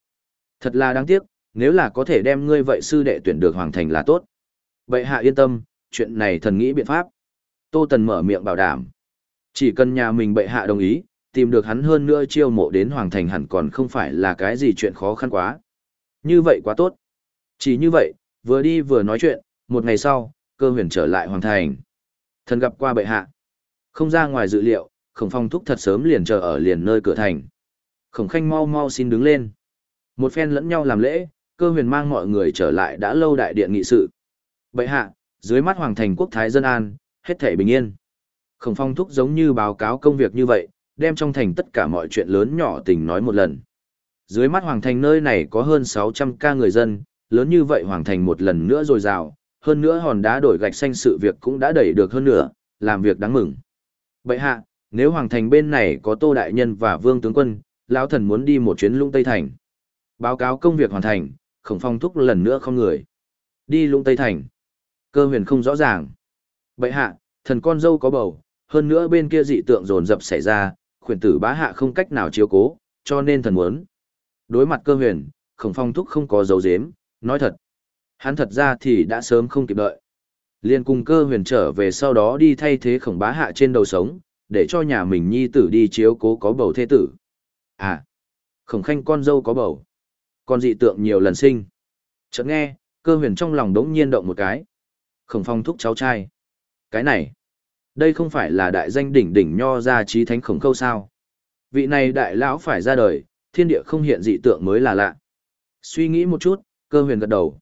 S1: Thật là đáng tiếc, nếu là có thể đem ngươi vậy sư đệ tuyển được hoàng thành là tốt. Vậy hạ yên tâm, chuyện này thần nghĩ biện pháp. Tô Tần mở miệng bảo đảm. Chỉ cần nhà mình bệ hạ đồng ý, tìm được hắn hơn nữa chiêu mộ đến hoàng thành hẳn còn không phải là cái gì chuyện khó khăn quá. Như vậy quá tốt. Chỉ như vậy, vừa đi vừa nói chuyện, một ngày sau, cơ huyền trở lại hoàng thành. Thần gặp qua bệ hạ. Không ra ngoài dự liệu, khổng phong thúc thật sớm liền chờ ở liền nơi cửa thành. Khổng khanh mau mau xin đứng lên. Một phen lẫn nhau làm lễ, cơ huyền mang mọi người trở lại đã lâu đại điện nghị sự. Bệ hạ, dưới mắt hoàng thành quốc thái dân an, hết thể bình yên. Khổng phong thúc giống như báo cáo công việc như vậy, đem trong thành tất cả mọi chuyện lớn nhỏ tình nói một lần. Dưới mắt hoàng thành nơi này có hơn 600 ca người dân, lớn như vậy hoàng thành một lần nữa rồi rào, hơn nữa hòn đá đổi gạch xanh sự việc cũng đã đẩy được hơn nữa, làm việc đáng mừng. Bệ hạ, nếu hoàng thành bên này có Tô Đại Nhân và Vương Tướng Quân, lão thần muốn đi một chuyến lũng Tây Thành. Báo cáo công việc hoàn thành, khổng phong thúc lần nữa không người. Đi lũng Tây Thành. Cơ huyền không rõ ràng. Bệ hạ, thần con dâu có bầu, hơn nữa bên kia dị tượng rồn rập xảy ra, khuyển tử bá hạ không cách nào chiếu cố, cho nên thần muốn. Đối mặt cơ huyền, khổng phong thúc không có dấu dếm, nói thật. Hắn thật ra thì đã sớm không kịp đợi. Liên cùng cơ huyền trở về sau đó đi thay thế khổng bá hạ trên đầu sống, để cho nhà mình nhi tử đi chiếu cố có bầu thế tử. À, khổng khanh con dâu có bầu. Con dị tượng nhiều lần sinh. Chợt nghe, cơ huyền trong lòng đống nhiên động một cái. Khổng phong thúc cháu trai. Cái này, đây không phải là đại danh đỉnh đỉnh nho gia trí thánh khổng khâu sao. Vị này đại lão phải ra đời, thiên địa không hiện dị tượng mới là lạ. Suy nghĩ một chút, cơ huyền gật đầu.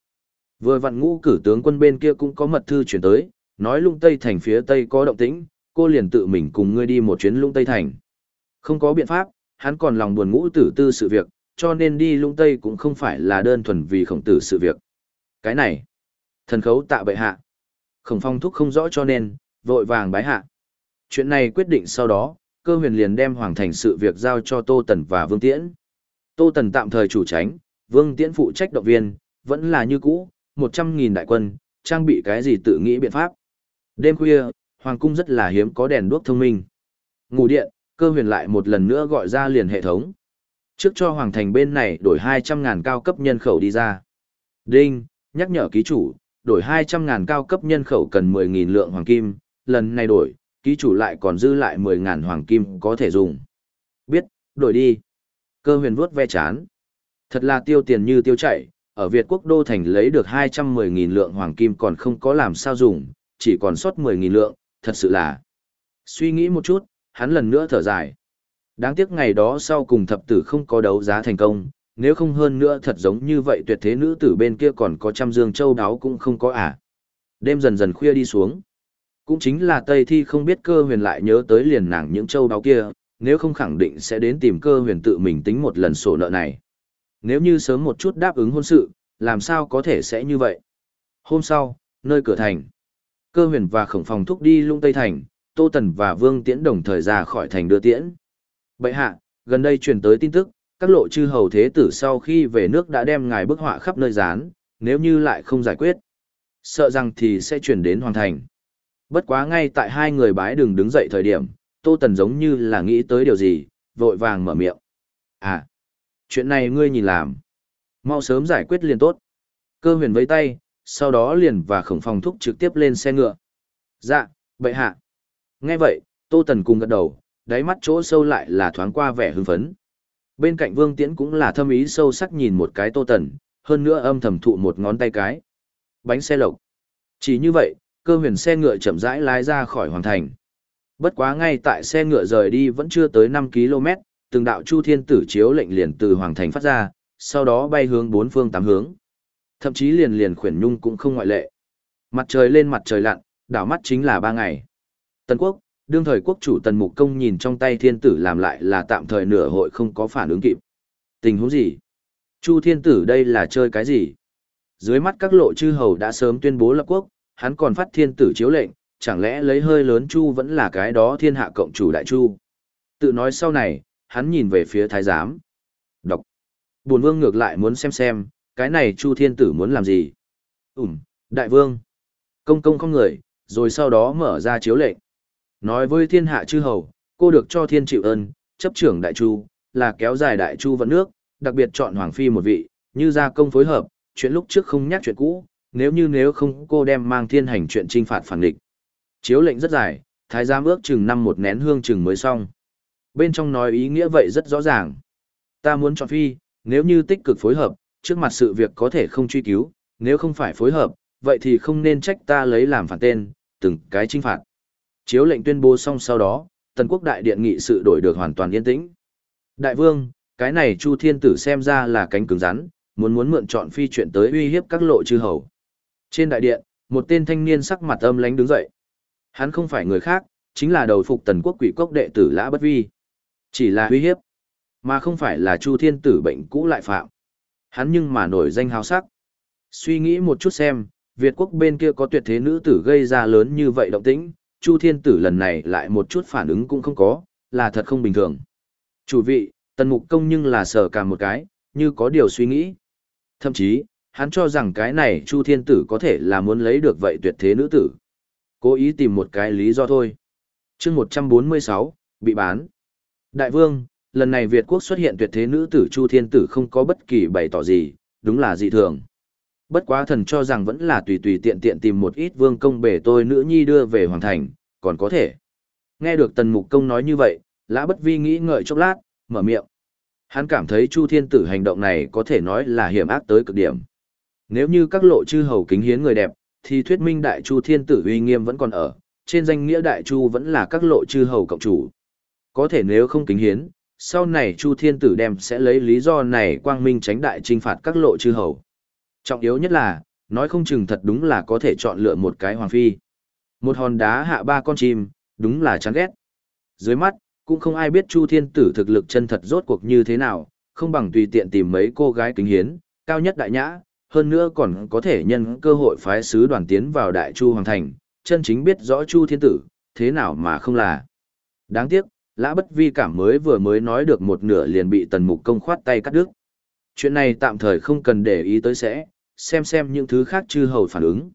S1: Vừa vặn ngũ cử tướng quân bên kia cũng có mật thư chuyển tới, nói lung tây thành phía tây có động tĩnh, cô liền tự mình cùng ngươi đi một chuyến lung tây thành. Không có biện pháp, hắn còn lòng buồn ngũ tử tư sự việc, cho nên đi lung tây cũng không phải là đơn thuần vì khổng tử sự việc. Cái này, thần khấu tạ bệ hạ. Khổng phong thúc không rõ cho nên, vội vàng bái hạ. Chuyện này quyết định sau đó, cơ huyền liền đem hoàng thành sự việc giao cho Tô Tần và Vương Tiễn. Tô Tần tạm thời chủ tránh, Vương Tiễn phụ trách động viên, vẫn là như cũ, một trăm nghìn đại quân, trang bị cái gì tự nghĩ biện pháp. Đêm khuya, Hoàng cung rất là hiếm có đèn đuốc thông minh. Ngủ điện, cơ huyền lại một lần nữa gọi ra liền hệ thống. Trước cho Hoàng thành bên này đổi hai trăm ngàn cao cấp nhân khẩu đi ra. Đinh, nhắc nhở ký chủ, đổi hai trăm ngàn cao cấp nhân khẩu cần mười nghìn lượng hoàng kim, lần này đổi, ký chủ lại còn dư lại mười ngàn hoàng kim có thể dùng. Biết, đổi đi. Cơ huyền vuốt ve chán. Thật là tiêu tiền như tiêu chảy, ở Việt quốc đô thành lấy được 210.000 lượng hoàng kim còn không có làm sao dùng, chỉ còn sót 10.000 lượng, thật sự là. Suy nghĩ một chút, hắn lần nữa thở dài. Đáng tiếc ngày đó sau cùng thập tử không có đấu giá thành công, nếu không hơn nữa thật giống như vậy tuyệt thế nữ tử bên kia còn có trăm dương châu đáo cũng không có à. Đêm dần dần khuya đi xuống. Cũng chính là Tây Thi không biết cơ huyền lại nhớ tới liền nàng những châu đáo kia, nếu không khẳng định sẽ đến tìm cơ huyền tự mình tính một lần sổ nợ này. Nếu như sớm một chút đáp ứng hôn sự, làm sao có thể sẽ như vậy? Hôm sau, nơi cửa thành, cơ huyền và khổng phòng thúc đi lung Tây Thành, Tô Tần và Vương Tiễn đồng thời ra khỏi thành đưa tiễn. Bệ hạ, gần đây truyền tới tin tức, các lộ chư hầu thế tử sau khi về nước đã đem ngài bức họa khắp nơi dán, nếu như lại không giải quyết, sợ rằng thì sẽ chuyển đến hoàng thành. Bất quá ngay tại hai người bái đường đứng dậy thời điểm, Tô Tần giống như là nghĩ tới điều gì, vội vàng mở miệng. À, chuyện này ngươi nhìn làm. Mau sớm giải quyết liền tốt. Cơ huyền với tay, sau đó liền và khổng phòng thúc trực tiếp lên xe ngựa. Dạ, bệ hạ. Nghe vậy, Tô Tần cùng gật đầu, đáy mắt chỗ sâu lại là thoáng qua vẻ hưng phấn. Bên cạnh Vương Tiễn cũng là thâm ý sâu sắc nhìn một cái Tô Tần, hơn nữa âm thầm thụ một ngón tay cái. Bánh xe lộc. Chỉ như vậy, cơ huyền xe ngựa chậm rãi lái ra khỏi hoàng thành. Bất quá ngay tại xe ngựa rời đi vẫn chưa tới 5 km, từng đạo chu thiên tử chiếu lệnh liền từ hoàng thành phát ra, sau đó bay hướng bốn phương tám hướng. Thậm chí liền liền khuyển nhung cũng không ngoại lệ. Mặt trời lên mặt trời lặn, đảo mắt chính là ba ngày. tân quốc, đương thời quốc chủ tần mục công nhìn trong tay thiên tử làm lại là tạm thời nửa hội không có phản ứng kịp. Tình huống gì? Chu thiên tử đây là chơi cái gì? Dưới mắt các lộ chư hầu đã sớm tuyên bố lập quốc, hắn còn phát thiên tử chiếu lệnh, chẳng lẽ lấy hơi lớn chu vẫn là cái đó thiên hạ cộng chủ đại chu. Tự nói sau này, hắn nhìn về phía thái giám. Đọc. bùn vương ngược lại muốn xem xem, cái này chu thiên tử muốn làm gì. Ừm, đại vương. Công công không người, rồi sau đó mở ra chiếu lệnh. Nói với thiên hạ chư hầu, cô được cho thiên chịu ơn, chấp trưởng đại chu, là kéo dài đại chu vận nước, đặc biệt chọn hoàng phi một vị, như gia công phối hợp, chuyện lúc trước không nhắc chuyện cũ, nếu như nếu không cô đem mang thiên hành chuyện trinh phạt phản địch. Chiếu lệnh rất dài, thái giám ước chừng năm một nén hương chừng mới xong. Bên trong nói ý nghĩa vậy rất rõ ràng. Ta muốn chọn phi, nếu như tích cực phối hợp, trước mặt sự việc có thể không truy cứu, nếu không phải phối hợp, vậy thì không nên trách ta lấy làm phản tên, từng cái trinh phạt. Chiếu lệnh tuyên bố xong sau đó, Tần Quốc Đại Điện nghị sự đổi được hoàn toàn yên tĩnh. Đại vương, cái này Chu Thiên Tử xem ra là cánh cứng rắn, muốn muốn mượn chọn phi chuyện tới uy hiếp các lộ chư hầu. Trên đại điện, một tên thanh niên sắc mặt âm lánh đứng dậy. Hắn không phải người khác, chính là đầu phục Tần Quốc Quỷ Cốc đệ tử Lã Bất Vi. Chỉ là uy hiếp, mà không phải là Chu Thiên Tử bệnh cũ lại phạm. Hắn nhưng mà nổi danh hào sắc. Suy nghĩ một chút xem, Việt quốc bên kia có tuyệt thế nữ tử gây ra lớn như vậy động tĩnh, Chu Thiên Tử lần này lại một chút phản ứng cũng không có, là thật không bình thường. Chủ vị, Tần Mục Công nhưng là sở cả một cái, như có điều suy nghĩ. Thậm chí, hắn cho rằng cái này Chu Thiên Tử có thể là muốn lấy được vậy tuyệt thế nữ tử. Cố ý tìm một cái lý do thôi. chương 146, bị bán. Đại vương, lần này Việt quốc xuất hiện tuyệt thế nữ tử Chu Thiên Tử không có bất kỳ bày tỏ gì, đúng là dị thường. Bất quá thần cho rằng vẫn là tùy tùy tiện tiện tìm một ít vương công bể tôi nữ nhi đưa về hoàng thành, còn có thể. Nghe được tần mục công nói như vậy, lã bất vi nghĩ ngợi chốc lát, mở miệng. Hắn cảm thấy Chu Thiên Tử hành động này có thể nói là hiểm ác tới cực điểm. Nếu như các lộ chư hầu kính hiến người đẹp, thì thuyết minh Đại Chu Thiên Tử uy nghiêm vẫn còn ở, trên danh nghĩa Đại Chu vẫn là các lộ chư hầu cộng chủ. Có thể nếu không kính hiến, sau này Chu Thiên Tử đem sẽ lấy lý do này quang minh tránh đại trinh phạt các lộ chư hầu. Trọng yếu nhất là, nói không chừng thật đúng là có thể chọn lựa một cái hoàng phi. Một hòn đá hạ ba con chim, đúng là chán ghét. Dưới mắt, cũng không ai biết Chu Thiên Tử thực lực chân thật rốt cuộc như thế nào, không bằng tùy tiện tìm mấy cô gái kính hiến, cao nhất đại nhã, hơn nữa còn có thể nhân cơ hội phái sứ đoàn tiến vào Đại Chu Hoàng Thành, chân chính biết rõ Chu Thiên Tử, thế nào mà không là. Đáng tiếc, Lã Bất Vi cảm mới vừa mới nói được một nửa liền bị Tần Mục Công khoát tay cắt đứt. Chuyện này tạm thời không cần để ý tới sẽ, xem xem những thứ khác chư hầu phản ứng.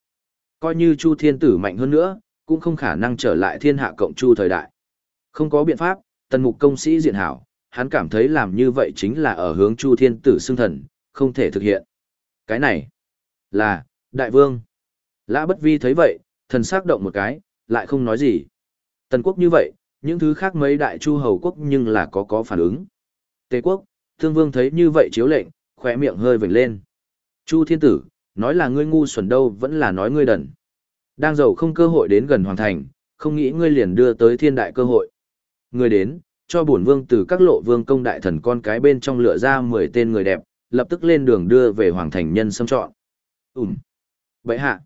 S1: Coi như Chu Thiên Tử mạnh hơn nữa, cũng không khả năng trở lại thiên hạ cộng chu thời đại. Không có biện pháp, tần mục công sĩ diện hảo, hắn cảm thấy làm như vậy chính là ở hướng Chu Thiên Tử xưng thần, không thể thực hiện. Cái này là, đại vương. Lã bất vi thấy vậy, thần sắc động một cái, lại không nói gì. Tần quốc như vậy, những thứ khác mấy đại chu hầu quốc nhưng là có có phản ứng. Tề quốc, thương vương thấy như vậy chiếu lệnh, khỏe miệng hơi vểnh lên. Chu thiên tử, nói là ngươi ngu xuẩn đâu vẫn là nói ngươi đần. Đang giàu không cơ hội đến gần hoàn thành, không nghĩ ngươi liền đưa tới thiên đại cơ hội. Ngươi đến, cho bổn vương từ các lộ vương công đại thần con cái bên trong lựa ra 10 tên người đẹp, lập tức lên đường đưa về hoàng thành nhân xâm chọn. Ừm. Vậy hạ.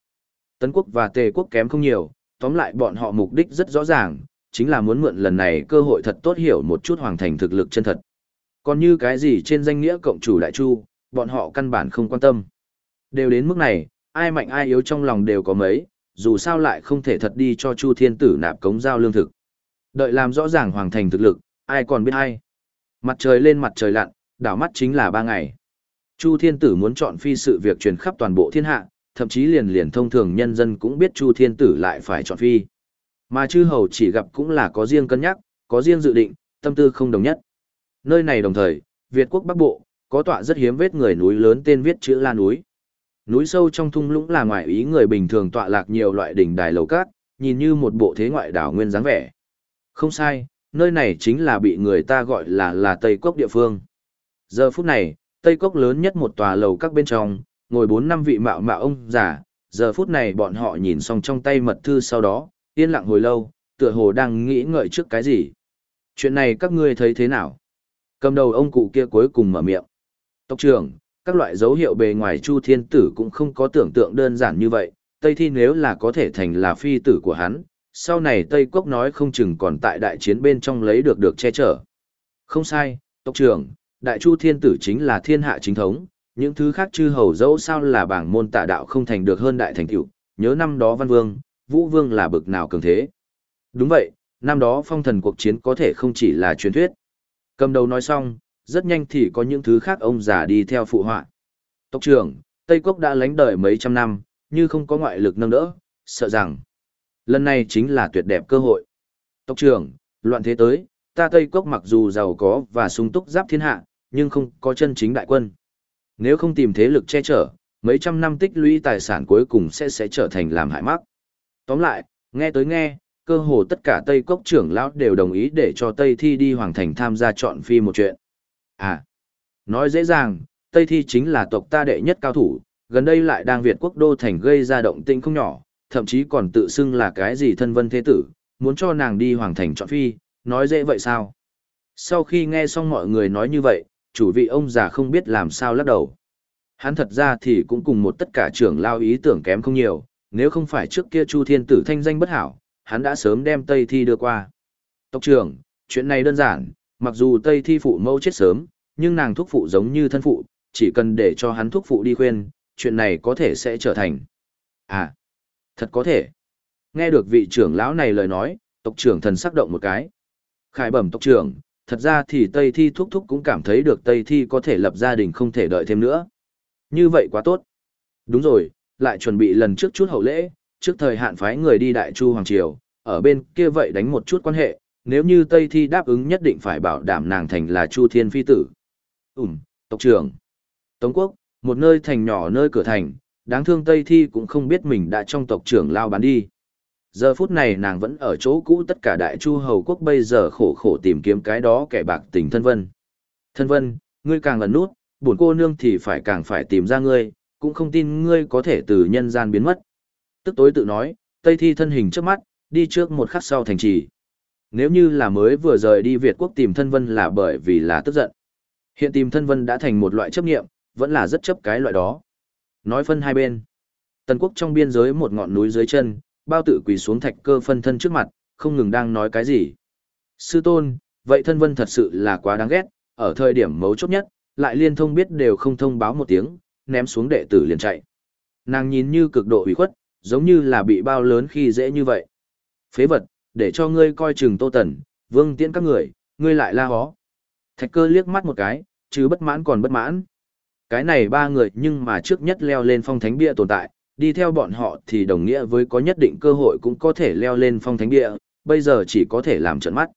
S1: Tấn quốc và tề quốc kém không nhiều, tóm lại bọn họ mục đích rất rõ ràng, chính là muốn mượn lần này cơ hội thật tốt hiểu một chút hoàng thành thực lực chân thật. Còn như cái gì trên danh nghĩa cộng chủ đại chu, bọn họ căn bản không quan tâm. Đều đến mức này, ai mạnh ai yếu trong lòng đều có mấy, dù sao lại không thể thật đi cho Chu Thiên Tử nạp cống giao lương thực. Đợi làm rõ ràng hoàng thành thực lực, ai còn biết ai. Mặt trời lên mặt trời lặn, đảo mắt chính là ba ngày. Chu Thiên Tử muốn chọn phi sự việc truyền khắp toàn bộ thiên hạ, thậm chí liền liền thông thường nhân dân cũng biết Chu Thiên Tử lại phải chọn phi. Mà chư hầu chỉ gặp cũng là có riêng cân nhắc, có riêng dự định, tâm tư không đồng nhất. Nơi này đồng thời, Việt quốc Bắc Bộ, có tọa rất hiếm vết người núi lớn tên viết chữ La núi. Núi sâu trong thung lũng là ngoại ý người bình thường tọa lạc nhiều loại đỉnh đài lầu cát, nhìn như một bộ thế ngoại đảo nguyên dáng vẻ. Không sai, nơi này chính là bị người ta gọi là là Tây Cốc địa phương. Giờ phút này, Tây Cốc lớn nhất một tòa lầu các bên trong, ngồi bốn năm vị mạo mạo ông già, giờ phút này bọn họ nhìn xong trong tay mật thư sau đó, yên lặng hồi lâu, tựa hồ đang nghĩ ngợi trước cái gì. Chuyện này các ngươi thấy thế nào? Cầm đầu ông cụ kia cuối cùng mở miệng. Tộc trưởng, các loại dấu hiệu bề ngoài Chu Thiên Tử cũng không có tưởng tượng đơn giản như vậy, Tây Thi nếu là có thể thành là phi tử của hắn, sau này Tây Quốc nói không chừng còn tại đại chiến bên trong lấy được được che chở. Không sai, tộc trưởng, Đại Chu Thiên Tử chính là thiên hạ chính thống, những thứ khác chư hầu dẫu sao là bảng môn tạ đạo không thành được hơn đại thành tựu, nhớ năm đó Văn Vương, Vũ Vương là bực nào cường thế. Đúng vậy, năm đó phong thần cuộc chiến có thể không chỉ là truyền thuyết. Cầm đầu nói xong, rất nhanh thì có những thứ khác ông già đi theo phụ họa. Tộc trưởng, Tây Quốc đã lánh đời mấy trăm năm, như không có ngoại lực nâng đỡ, sợ rằng lần này chính là tuyệt đẹp cơ hội. Tộc trưởng, loạn thế tới, ta Tây Quốc mặc dù giàu có và sung túc giáp thiên hạ, nhưng không có chân chính đại quân. Nếu không tìm thế lực che chở, mấy trăm năm tích lũy tài sản cuối cùng sẽ sẽ trở thành làm hại mắc. Tóm lại, nghe tới nghe, cơ hồ tất cả Tây Cốc trưởng lão đều đồng ý để cho Tây Thi đi Hoàng Thành tham gia chọn phi một chuyện. À, nói dễ dàng, Tây Thi chính là tộc ta đệ nhất cao thủ, gần đây lại đang Việt quốc đô thành gây ra động tĩnh không nhỏ, thậm chí còn tự xưng là cái gì thân vân thế tử, muốn cho nàng đi Hoàng Thành chọn phi, nói dễ vậy sao? Sau khi nghe xong mọi người nói như vậy, chủ vị ông già không biết làm sao lắc đầu. Hắn thật ra thì cũng cùng một tất cả trưởng lao ý tưởng kém không nhiều, nếu không phải trước kia Chu Thiên Tử thanh danh bất hảo, hắn đã sớm đem Tây Thi đưa qua. Tộc trưởng, chuyện này đơn giản, mặc dù Tây Thi phụ mẫu chết sớm, nhưng nàng thúc phụ giống như thân phụ, chỉ cần để cho hắn thúc phụ đi khuyên, chuyện này có thể sẽ trở thành. À, thật có thể. Nghe được vị trưởng lão này lời nói, tộc trưởng thần sắc động một cái. Khải bẩm tộc trưởng, thật ra thì Tây Thi thúc thúc cũng cảm thấy được Tây Thi có thể lập gia đình không thể đợi thêm nữa. Như vậy quá tốt. Đúng rồi, lại chuẩn bị lần trước chút hậu lễ, trước thời hạn phái người đi Đại Chu Hoàng Triều, ở bên kia vậy đánh một chút quan hệ, nếu như Tây Thi đáp ứng nhất định phải bảo đảm nàng thành là Chu Thiên Phi Tử. Ừm, tộc trưởng. Tống Quốc, một nơi thành nhỏ nơi cửa thành, đáng thương Tây Thi cũng không biết mình đã trong tộc trưởng lao bán đi. Giờ phút này nàng vẫn ở chỗ cũ tất cả đại chu hầu quốc bây giờ khổ khổ tìm kiếm cái đó kẻ bạc tình thân vân. Thân vân, ngươi càng lần nút, buồn cô nương thì phải càng phải tìm ra ngươi, cũng không tin ngươi có thể từ nhân gian biến mất. Tức tối tự nói, Tây Thi thân hình trước mắt, đi trước một khắc sau thành trì. Nếu như là mới vừa rời đi Việt quốc tìm thân vân là bởi vì là tức giận. Hiện tìm thân vân đã thành một loại chấp nghiệm, vẫn là rất chấp cái loại đó. Nói phân hai bên. Tần quốc trong biên giới một ngọn núi dưới chân, bao tự quỳ xuống thạch cơ phân thân trước mặt, không ngừng đang nói cái gì. Sư tôn, vậy thân vân thật sự là quá đáng ghét, ở thời điểm mấu chốt nhất, lại liên thông biết đều không thông báo một tiếng, ném xuống đệ tử liền chạy. Nàng nhìn như cực độ hủy khuất, giống như là bị bao lớn khi dễ như vậy. Phế vật, để cho ngươi coi chừng tô tần, vương tiễn các người, ngươi lại la hó. Thạch cơ liếc mắt một cái, chứ bất mãn còn bất mãn. Cái này ba người nhưng mà trước nhất leo lên phong thánh bia tồn tại, đi theo bọn họ thì đồng nghĩa với có nhất định cơ hội cũng có thể leo lên phong thánh địa, bây giờ chỉ có thể làm trận mắt.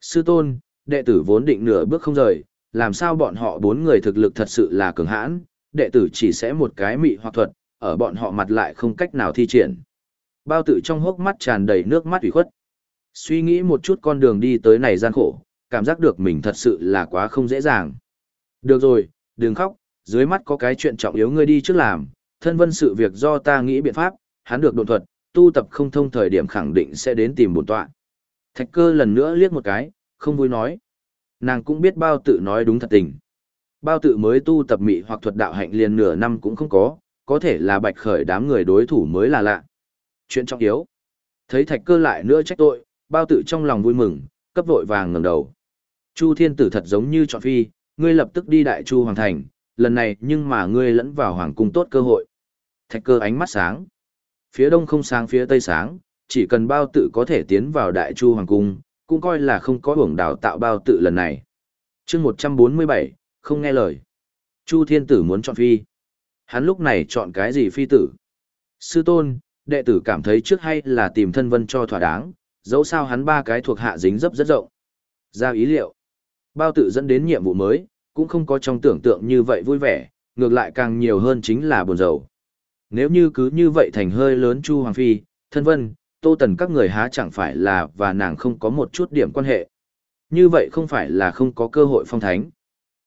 S1: Sư tôn, đệ tử vốn định nửa bước không rời, làm sao bọn họ bốn người thực lực thật sự là cường hãn, đệ tử chỉ sẽ một cái mị hoặc thuật, ở bọn họ mặt lại không cách nào thi triển. Bao tử trong hốc mắt tràn đầy nước mắt ủy khuất. Suy nghĩ một chút con đường đi tới này gian khổ, cảm giác được mình thật sự là quá không dễ dàng. Được rồi, đừng khóc, dưới mắt có cái chuyện trọng yếu ngươi đi trước làm, thân vân sự việc do ta nghĩ biện pháp, hắn được đột thuật, tu tập không thông thời điểm khẳng định sẽ đến tìm bổn tọa. Thạch cơ lần nữa liếc một cái, không vui nói. Nàng cũng biết bao tự nói đúng thật tình. Bao tự mới tu tập mị hoặc thuật đạo hạnh liền nửa năm cũng không có, có thể là bạch khởi đám người đối thủ mới là lạ. Chuyện trọng yếu. Thấy thạch cơ lại nữa trách tội, bao tự trong lòng vui mừng, cấp vội vàng ngẩng đầu. Chu thiên tử thật giống như chọn phi, ngươi lập tức đi đại chu hoàng thành, lần này nhưng mà ngươi lẫn vào hoàng cung tốt cơ hội. Thạch cơ ánh mắt sáng. Phía đông không sáng phía tây sáng, chỉ cần bao tự có thể tiến vào đại chu hoàng cung, cũng coi là không có hưởng đào tạo bao tự lần này. chương 147, không nghe lời. Chu thiên tử muốn chọn phi. Hắn lúc này chọn cái gì phi tử? Sư tôn, đệ tử cảm thấy trước hay là tìm thân vân cho thỏa đáng, dẫu sao hắn ba cái thuộc hạ dính dấp rất rộng. Ra ý liệu. Bao tự dẫn đến nhiệm vụ mới, cũng không có trong tưởng tượng như vậy vui vẻ, ngược lại càng nhiều hơn chính là buồn rầu. Nếu như cứ như vậy thành hơi lớn Chu Hoàng Phi, thân vân, tô tần các người há chẳng phải là và nàng không có một chút điểm quan hệ. Như vậy không phải là không có cơ hội phong thánh.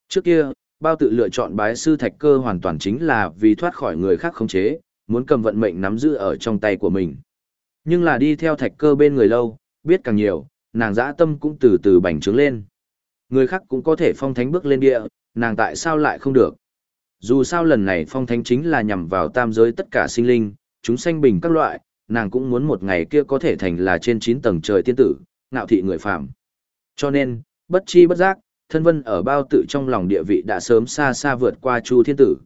S1: Trước kia, bao tự lựa chọn bái sư thạch cơ hoàn toàn chính là vì thoát khỏi người khác khống chế, muốn cầm vận mệnh nắm giữ ở trong tay của mình. Nhưng là đi theo thạch cơ bên người lâu, biết càng nhiều, nàng dã tâm cũng từ từ bành trướng lên. Người khác cũng có thể phong thánh bước lên địa, nàng tại sao lại không được? Dù sao lần này phong thánh chính là nhằm vào tam giới tất cả sinh linh, chúng sanh bình các loại, nàng cũng muốn một ngày kia có thể thành là trên 9 tầng trời tiên tử, ngạo thị người phàm. Cho nên, bất chi bất giác, thân vân ở bao tự trong lòng địa vị đã sớm xa xa vượt qua Chu Thiên Tử.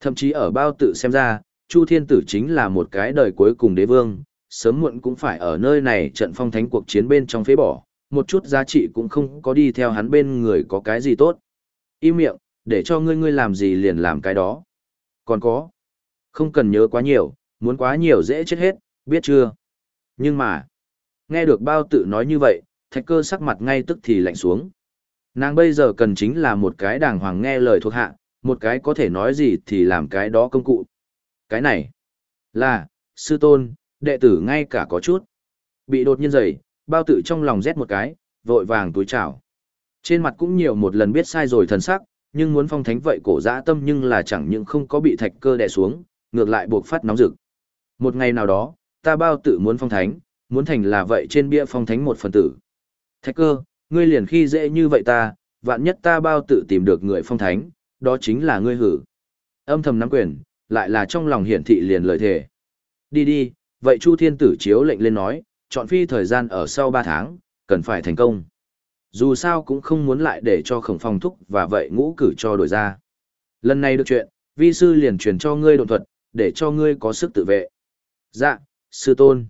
S1: Thậm chí ở bao tự xem ra, Chu Thiên Tử chính là một cái đời cuối cùng đế vương, sớm muộn cũng phải ở nơi này trận phong thánh cuộc chiến bên trong phế bỏ, một chút giá trị cũng không có đi theo hắn bên người có cái gì tốt. Im miệng, để cho ngươi ngươi làm gì liền làm cái đó. Còn có, không cần nhớ quá nhiều, muốn quá nhiều dễ chết hết, biết chưa? Nhưng mà, nghe được bao tự nói như vậy, thạch cơ sắc mặt ngay tức thì lạnh xuống. Nàng bây giờ cần chính là một cái đàng hoàng nghe lời thuộc hạ, một cái có thể nói gì thì làm cái đó công cụ. Cái này là, sư tôn, đệ tử ngay cả có chút. Bị đột nhiên dày, bao tự trong lòng rét một cái, vội vàng túi chảo Trên mặt cũng nhiều một lần biết sai rồi thần sắc, nhưng muốn phong thánh vậy cổ dã tâm nhưng là chẳng những không có bị thạch cơ đè xuống, ngược lại buộc phát nóng rực. Một ngày nào đó, ta bao tự muốn phong thánh, muốn thành là vậy trên bia phong thánh một phần tử. Thạch cơ, ngươi liền khi dễ như vậy ta, vạn nhất ta bao tự tìm được người phong thánh, đó chính là ngươi hử. Âm thầm nắm quyền, lại là trong lòng hiển thị liền lời thề. Đi đi, vậy Chu Thiên Tử chiếu lệnh lên nói, chọn phi thời gian ở sau 3 tháng, cần phải thành công. Dù sao cũng không muốn lại để cho khổng phong thúc và vậy ngũ cử cho đổi ra. Lần này được chuyện, vi sư liền truyền cho ngươi độn thuật, để cho ngươi có sức tự vệ. Dạ, sư tôn.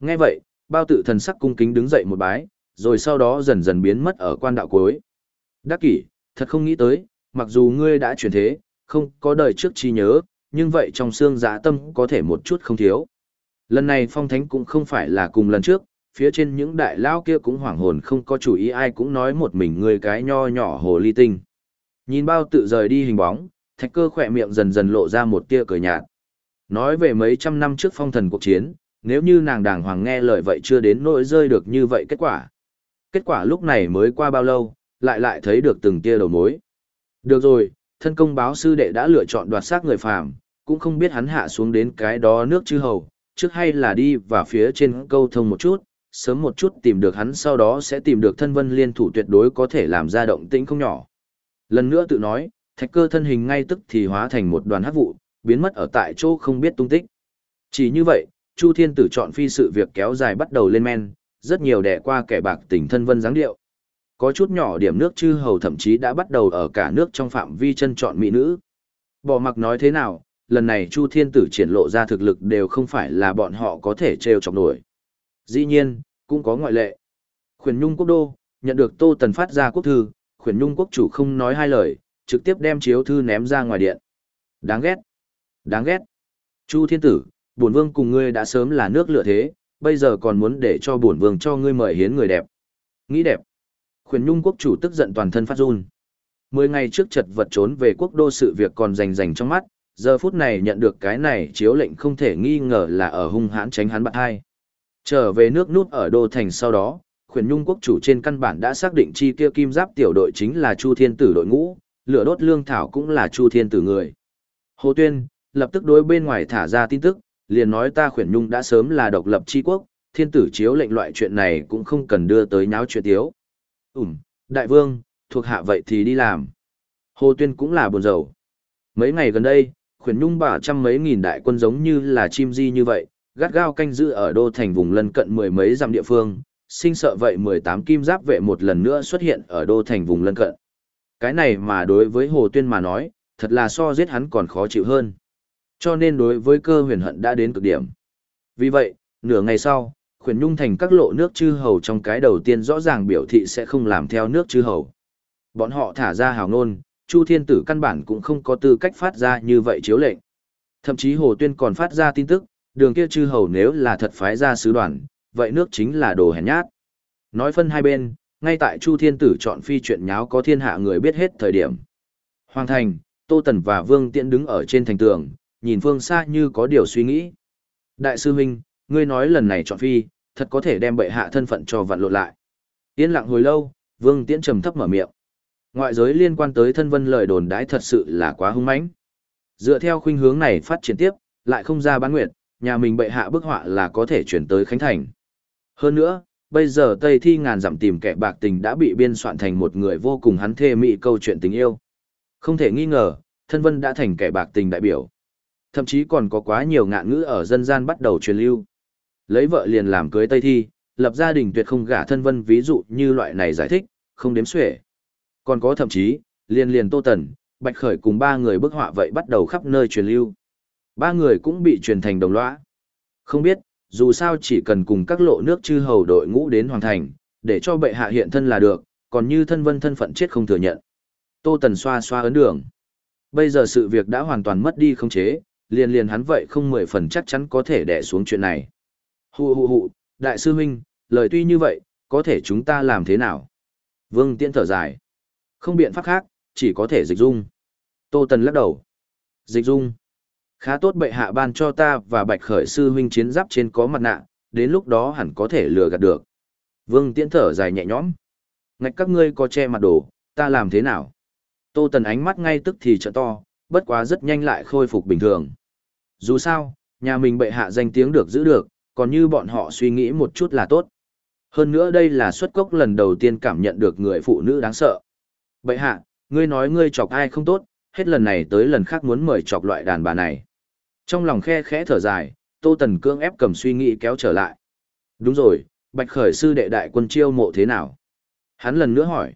S1: Nghe vậy, bao tự thần sắc cung kính đứng dậy một bái, rồi sau đó dần dần biến mất ở quan đạo cuối. Đắc kỷ, thật không nghĩ tới, mặc dù ngươi đã chuyển thế, không có đời trước chi nhớ, nhưng vậy trong xương giã tâm có thể một chút không thiếu. Lần này phong thánh cũng không phải là cùng lần trước, phía trên những đại lao kia cũng hoảng hồn không có chủ ý ai cũng nói một mình người cái nho nhỏ hồ ly tinh. Nhìn bao tự rời đi hình bóng, thạch cơ khỏe miệng dần dần lộ ra một tia cười nhạt. Nói về mấy trăm năm trước phong thần cuộc chiến, nếu như nàng đàng hoàng nghe lời vậy chưa đến nỗi rơi được như vậy kết quả. Kết quả lúc này mới qua bao lâu, lại lại thấy được từng tia đầu mối. Được rồi, thân công báo sư đệ đã lựa chọn đoạt xác người phàm, cũng không biết hắn hạ xuống đến cái đó nước chư hầu, trước hay là đi và phía trên câu thông một chút, sớm một chút tìm được hắn sau đó sẽ tìm được thân vân liên thủ tuyệt đối có thể làm ra động tĩnh không nhỏ. Lần nữa tự nói, thạch cơ thân hình ngay tức thì hóa thành một đoàn hắc vụ, biến mất ở tại chỗ không biết tung tích. Chỉ như vậy, Chu Thiên Tử chọn phi sự việc kéo dài bắt đầu lên men, rất nhiều đẻ qua kẻ bạc tình thân vân dáng điệu. Có chút nhỏ điểm nước chư hầu thậm chí đã bắt đầu ở cả nước trong phạm vi chân chọn mỹ nữ. Bỏ mặc nói thế nào, lần này Chu Thiên Tử triển lộ ra thực lực đều không phải là bọn họ có thể trêu chọc nổi. Dĩ nhiên, cũng có ngoại lệ. Khuyển Nhung quốc đô, nhận được Tô Tần phát ra quốc thư, Khuyển Nhung quốc chủ không nói hai lời, trực tiếp đem chiếu thư ném ra ngoài điện. Đáng ghét. Đáng ghét. Chu Thiên Tử, bổn vương cùng ngươi đã sớm là nước lựa thế, bây giờ còn muốn để cho bổn vương cho ngươi mời hiến người đẹp. Nghĩ đẹp. Khuyển Nhung quốc chủ tức giận toàn thân phát run. Mười ngày trước chật vật trốn về quốc đô sự việc còn rành rành trong mắt, giờ phút này nhận được cái này chiếu lệnh không thể nghi ngờ là ở hung hãn tránh hắn bạn hai. Trở về nước nút ở đô thành sau đó, khuyển nhung quốc chủ trên căn bản đã xác định chi kia kim giáp tiểu đội chính là Chu Thiên Tử đội ngũ, lửa đốt lương thảo cũng là Chu Thiên Tử người. Hồ Tuyên, lập tức đối bên ngoài thả ra tin tức, liền nói ta khuyển nhung đã sớm là độc lập chi quốc, thiên tử chiếu lệnh loại chuyện này cũng không cần đưa tới nháo chuyện tiếu. Ừm, đại vương, thuộc hạ vậy thì đi làm. Hồ Tuyên cũng là buồn rầu. Mấy ngày gần đây, khuyển nhung bà trăm mấy nghìn đại quân giống như là chim di như vậy, gắt gao canh giữ ở đô thành vùng lân cận mười mấy dặm địa phương, sinh sợ vậy 18 kim giáp vệ một lần nữa xuất hiện ở đô thành vùng lân cận. Cái này mà đối với Hồ Tuyên mà nói, thật là so giết hắn còn khó chịu hơn. Cho nên đối với cơ huyền hận đã đến cực điểm. Vì vậy, nửa ngày sau, khuyển nhung thành các lộ nước chư hầu trong cái đầu tiên rõ ràng biểu thị sẽ không làm theo nước chư hầu. Bọn họ thả ra hào ngôn, Chu Thiên Tử căn bản cũng không có tư cách phát ra như vậy chiếu lệnh. Thậm chí Hồ Tuyên còn phát ra tin tức, đường kia chư hầu nếu là thật phái ra sứ đoàn, vậy nước chính là đồ hèn nhát. Nói phân hai bên, ngay tại Chu Thiên Tử chọn phi chuyện nháo có thiên hạ người biết hết thời điểm. Hoàng thành, Tô Tần và Vương Tiễn đứng ở trên thành tường, nhìn phương xa như có điều suy nghĩ. Đại sư huynh, ngươi nói lần này chọn phi, thật có thể đem bệ hạ thân phận cho vặn lộn lại. Yên lặng hồi lâu, Vương Tiễn trầm thấp mở miệng. Ngoại giới liên quan tới thân vân lời đồn đãi thật sự là quá hung mãnh. Dựa theo khuynh hướng này phát triển tiếp, lại không ra bán nguyệt, nhà mình bệ hạ bức họa là có thể chuyển tới Khánh Thành. Hơn nữa, bây giờ Tây Thi ngàn dặm tìm kẻ bạc tình đã bị biên soạn thành một người vô cùng hắn thê mị câu chuyện tình yêu. Không thể nghi ngờ, thân vân đã thành kẻ bạc tình đại biểu. Thậm chí còn có quá nhiều ngạn ngữ ở dân gian bắt đầu truyền lưu. Lấy vợ liền làm cưới Tây Thi, lập gia đình tuyệt không gả thân vân ví dụ như loại này giải thích, không đếm xuể. Còn có thậm chí, liền liền Tô Tần, Bạch Khởi cùng ba người bức họa vậy bắt đầu khắp nơi truyền lưu. Ba người cũng bị truyền thành đồng lõa. Không biết, dù sao chỉ cần cùng các lộ nước chư hầu đội ngũ đến hoàng thành, để cho bệ hạ hiện thân là được, còn như thân vân thân phận chết không thừa nhận. Tô Tần xoa xoa ấn đường. Bây giờ sự việc đã hoàn toàn mất đi không chế, liền liền hắn vậy không mười phần chắc chắn có thể đẻ xuống chuyện này. Hù hù hù, đại sư huynh, lời tuy như vậy, có thể chúng ta làm thế nào? Vương Tiễn thở dài. Không biện pháp khác, chỉ có thể dịch dung. Tô Tần lắc đầu. Dịch dung. Khá tốt bệ hạ ban cho ta và bạch khởi sư huynh chiến giáp trên có mặt nạ, đến lúc đó hẳn có thể lừa gạt được. Vương Tiễn thở dài nhẹ nhõm. Ngạch các ngươi có che mặt đồ, ta làm thế nào? Tô Tần ánh mắt ngay tức thì trợ to, bất quá rất nhanh lại khôi phục bình thường. Dù sao, nhà mình bệ hạ danh tiếng được giữ được, còn như bọn họ suy nghĩ một chút là tốt. Hơn nữa đây là xuất cốc lần đầu tiên cảm nhận được người phụ nữ đáng sợ. Bệ hạ, ngươi nói ngươi chọc ai không tốt, hết lần này tới lần khác muốn mời chọc loại đàn bà này. Trong lòng khe khẽ thở dài, Tô Tần cương ép cầm suy nghĩ kéo trở lại. Đúng rồi, Bạch Khởi sư đệ đại quân chiêu mộ thế nào? Hắn lần nữa hỏi.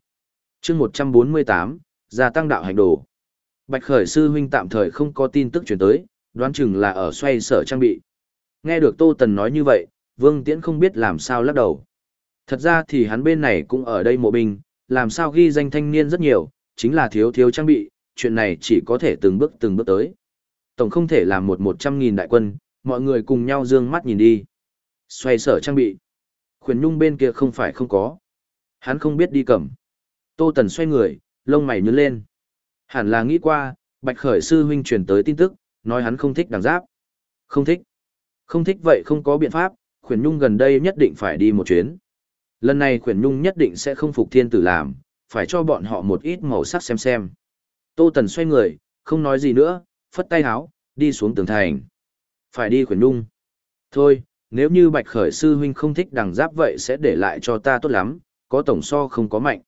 S1: chương 148, gia tăng đạo hành đồ. Bạch Khởi sư huynh tạm thời không có tin tức chuyển tới, đoán chừng là ở xoay sở trang bị. Nghe được Tô Tần nói như vậy, Vương Tiễn không biết làm sao lắc đầu. Thật ra thì hắn bên này cũng ở đây mộ binh, làm sao ghi danh thanh niên rất nhiều, chính là thiếu thiếu trang bị, chuyện này chỉ có thể từng bước từng bước tới. Tổng không thể làm một một trăm nghìn đại quân, mọi người cùng nhau dương mắt nhìn đi. Xoay sở trang bị. Khuyển nhung bên kia không phải không có. Hắn không biết đi cầm. Tô Tần xoay người, lông mày nhướng lên. Hẳn là nghĩ qua, Bạch Khởi sư huynh truyền tới tin tức, nói hắn không thích đằng giáp. Không thích. Không thích vậy không có biện pháp, khuyển nhung gần đây nhất định phải đi một chuyến. Lần này khuyển nhung nhất định sẽ không phục thiên tử làm, phải cho bọn họ một ít màu sắc xem xem. Tô Tần xoay người, không nói gì nữa, phất tay háo, đi xuống tường thành. Phải đi khuyển nhung. Thôi, nếu như bạch khởi sư huynh không thích đằng giáp vậy sẽ để lại cho ta tốt lắm, có tổng so không có mạnh.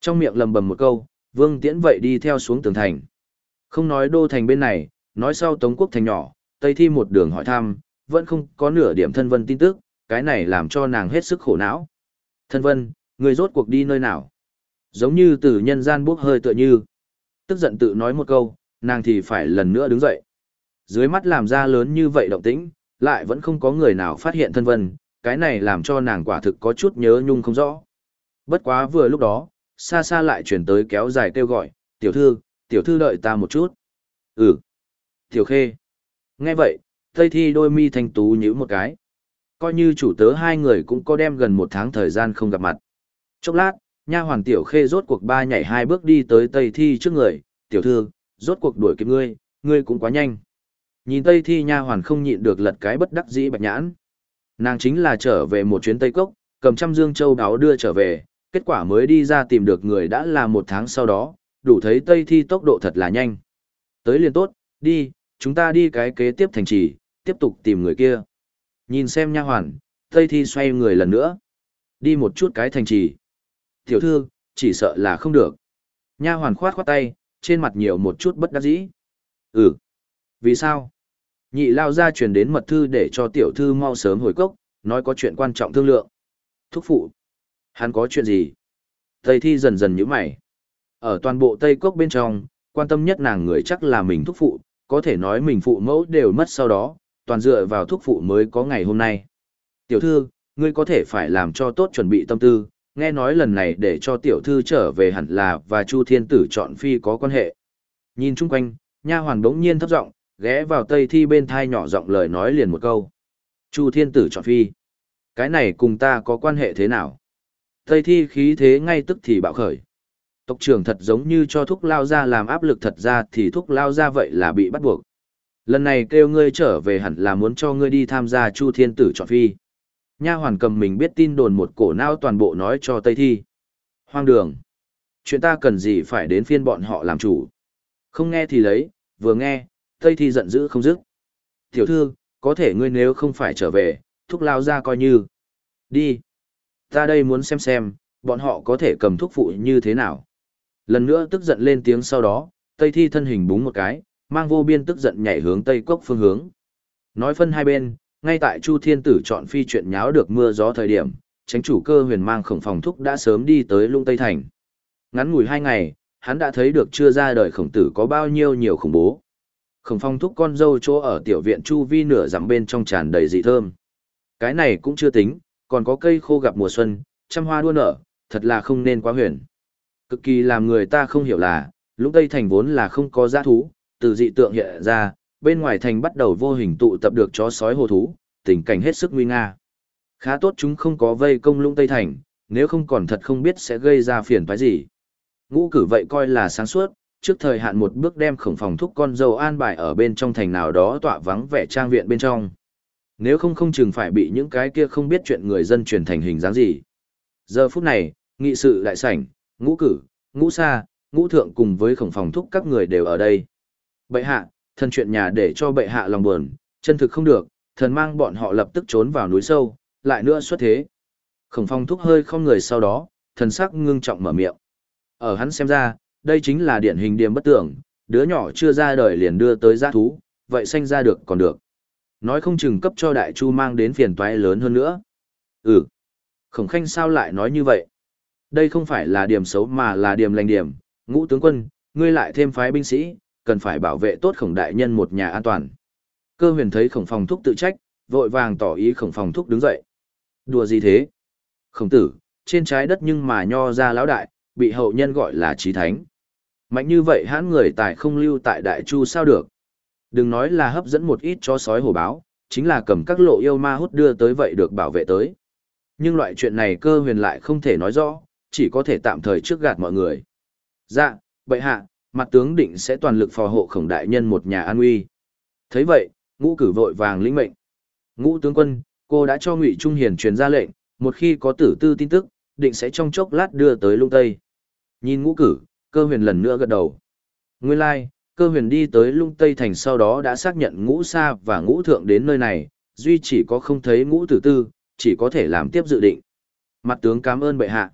S1: Trong miệng lầm bầm một câu, vương tiễn vậy đi theo xuống tường thành. Không nói đô thành bên này, nói sau Tống quốc thành nhỏ, Tây Thi một đường hỏi thăm, vẫn không có nửa điểm thân vân tin tức, cái này làm cho nàng hết sức khổ não. Thân vân, người rốt cuộc đi nơi nào? Giống như từ nhân gian bốc hơi tựa như. Tức giận tự nói một câu, nàng thì phải lần nữa đứng dậy. Dưới mắt làm ra lớn như vậy động tĩnh, lại vẫn không có người nào phát hiện thân vân, cái này làm cho nàng quả thực có chút nhớ nhung không rõ. Bất quá vừa lúc đó, xa xa lại chuyển tới kéo dài kêu gọi, tiểu thư, tiểu thư đợi ta một chút. Ừ. Tiểu khê. Nghe vậy, Tây Thi đôi mi thanh tú nhíu một cái. Coi như chủ tớ hai người cũng có đem gần một tháng thời gian không gặp mặt. Chốc lát, nha hoàn Tiểu Khê rốt cuộc ba nhảy hai bước đi tới Tây Thi trước người, "Tiểu thư, rốt cuộc đuổi kịp ngươi, ngươi cũng quá nhanh." Nhìn Tây Thi nha hoàn không nhịn được lật cái bất đắc dĩ bạch nhãn. Nàng chính là trở về một chuyến Tây Cốc, cầm trăm dương châu đáo đưa trở về, kết quả mới đi ra tìm được người đã là một tháng sau đó, đủ thấy Tây Thi tốc độ thật là nhanh. Tới liền tốt, đi, chúng ta đi cái kế tiếp thành trì, tiếp tục tìm người kia. Nhìn xem nha hoàn, Tây Thi xoay người lần nữa. Đi một chút cái thành trì. Tiểu thư, chỉ sợ là không được. Nha hoàn khoát khoát tay, trên mặt nhiều một chút bất đắc dĩ. Ừ. Vì sao? Nhị lao ra truyền đến mật thư để cho tiểu thư mau sớm hồi cốc, nói có chuyện quan trọng thương lượng. Thúc phụ. Hắn có chuyện gì? Tây Thi dần dần nhíu mày. Ở toàn bộ Tây Cốc bên trong, quan tâm nhất nàng người chắc là mình thúc phụ, có thể nói mình phụ mẫu đều mất sau đó, toàn dựa vào thuốc phụ mới có ngày hôm nay. Tiểu thư, ngươi có thể phải làm cho tốt chuẩn bị tâm tư, nghe nói lần này để cho tiểu thư trở về hẳn là và Chu Thiên Tử chọn phi có quan hệ. Nhìn chung quanh, nha hoàn đống nhiên thấp giọng, ghé vào Tây Thi bên thai nhỏ giọng lời nói liền một câu. Chu Thiên Tử chọn phi. Cái này cùng ta có quan hệ thế nào? Tây Thi khí thế ngay tức thì bạo khởi. Tộc trưởng thật giống như cho thúc lao ra làm áp lực thật ra thì thúc lao ra vậy là bị bắt buộc. Lần này kêu ngươi trở về hẳn là muốn cho ngươi đi tham gia Chu Thiên Tử chọn phi. Nha hoàn cầm mình biết tin đồn một cổ não toàn bộ nói cho Tây Thi. Hoang đường. Chuyện ta cần gì phải đến phiên bọn họ làm chủ. Không nghe thì lấy, vừa nghe, Tây Thi giận dữ không dứt. Tiểu thư, có thể ngươi nếu không phải trở về, thúc lao ra coi như. Đi. Ta đây muốn xem xem, bọn họ có thể cầm thuốc phụ như thế nào. Lần nữa tức giận lên tiếng sau đó, Tây Thi thân hình búng một cái, mang vô biên tức giận nhảy hướng Tây Cốc phương hướng. Nói phân hai bên, ngay tại Chu Thiên Tử chọn phi chuyện nháo được mưa gió thời điểm, tránh chủ cơ huyền mang khổng phòng thúc đã sớm đi tới lung Tây Thành. Ngắn ngủi hai ngày, hắn đã thấy được chưa ra đời khổng tử có bao nhiêu nhiều khủng bố. Khổng phong thúc con dâu chỗ ở tiểu viện Chu Vi nửa dặm bên trong tràn đầy dị thơm. Cái này cũng chưa tính, còn có cây khô gặp mùa xuân, trăm hoa đua nở, thật là không nên quá huyền. Cực kỳ làm người ta không hiểu là, lũng Tây Thành vốn là không có giá thú, từ dị tượng hiện ra, bên ngoài thành bắt đầu vô hình tụ tập được chó sói hồ thú, tình cảnh hết sức nguy nga. Khá tốt chúng không có vây công lũng Tây Thành, nếu không còn thật không biết sẽ gây ra phiền toái gì. Ngũ cử vậy coi là sáng suốt, trước thời hạn một bước đem khổng phòng thúc con dâu an bài ở bên trong thành nào đó tọa vắng vẻ trang viện bên trong. Nếu không không chừng phải bị những cái kia không biết chuyện người dân truyền thành hình dáng gì. Giờ phút này, nghị sự đại sảnh, ngũ cử, ngũ sa, ngũ thượng cùng với khổng phòng thúc các người đều ở đây. Bệ hạ, thân chuyện nhà để cho bệ hạ lòng buồn, chân thực không được, thần mang bọn họ lập tức trốn vào núi sâu, lại nữa xuất thế. Khổng phong thúc hơi không người sau đó, thần sắc ngưng trọng mở miệng. Ở hắn xem ra, đây chính là điển hình điểm bất tưởng, đứa nhỏ chưa ra đời liền đưa tới giã thú, vậy sanh ra được còn được. Nói không chừng cấp cho đại chu mang đến phiền toái lớn hơn nữa. Ừ. Khổng khanh sao lại nói như vậy? Đây không phải là điểm xấu mà là điểm lành điểm, ngũ tướng quân, ngươi lại thêm phái binh sĩ, cần phải bảo vệ tốt khổng đại nhân một nhà an toàn. Cơ huyền thấy khổng phòng thúc tự trách, vội vàng tỏ ý khổng phòng thúc đứng dậy. Đùa gì thế? Khổng tử, trên trái đất nhưng mà nho ra lão đại, bị hậu nhân gọi là trí thánh. Mạnh như vậy hãn người tài không lưu tại đại chu sao được. Đừng nói là hấp dẫn một ít cho sói hổ báo, chính là cầm các lộ yêu ma hút đưa tới vậy được bảo vệ tới. Nhưng loại chuyện này cơ huyền lại không thể nói rõ, chỉ có thể tạm thời trước gạt mọi người. Dạ, bệ hạ, mặt tướng định sẽ toàn lực phò hộ khổng đại nhân một nhà an uy. thấy vậy, ngũ cử vội vàng lĩnh mệnh. Ngũ tướng quân, cô đã cho Ngụy Trung Hiền truyền ra lệnh, một khi có tử tư tin tức, định sẽ trong chốc lát đưa tới lung tây. Nhìn ngũ cử, cơ huyền lần nữa gật đầu. Nguyên lai, like, cơ huyền đi tới lung tây thành sau đó đã xác nhận ngũ sa và ngũ thượng đến nơi này, duy chỉ có không thấy ngũ tử tư, chỉ có thể làm tiếp dự định. Mặt tướng cảm ơn bệ hạ.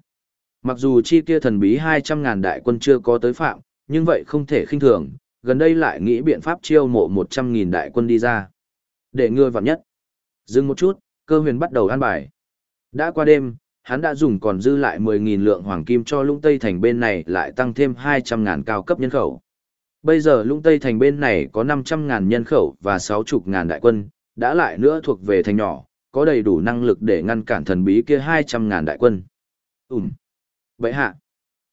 S1: Mặc dù chi kia thần bí 200.000 đại quân chưa có tới phạm, nhưng vậy không thể khinh thường, gần đây lại nghĩ biện pháp chiêu mộ 100.000 đại quân đi ra. Để ngươi vặn nhất. Dừng một chút, cơ huyền bắt đầu an bài. Đã qua đêm, hắn đã dùng còn dư lại 10.000 lượng hoàng kim cho lũng Tây Thành bên này lại tăng thêm 200.000 cao cấp nhân khẩu. Bây giờ lũng Tây Thành bên này có 500.000 nhân khẩu và 60.000 đại quân, đã lại nữa thuộc về thành nhỏ, có đầy đủ năng lực để ngăn cản thần bí kia 200.000 đại quân. Ừm. Vậy hạ.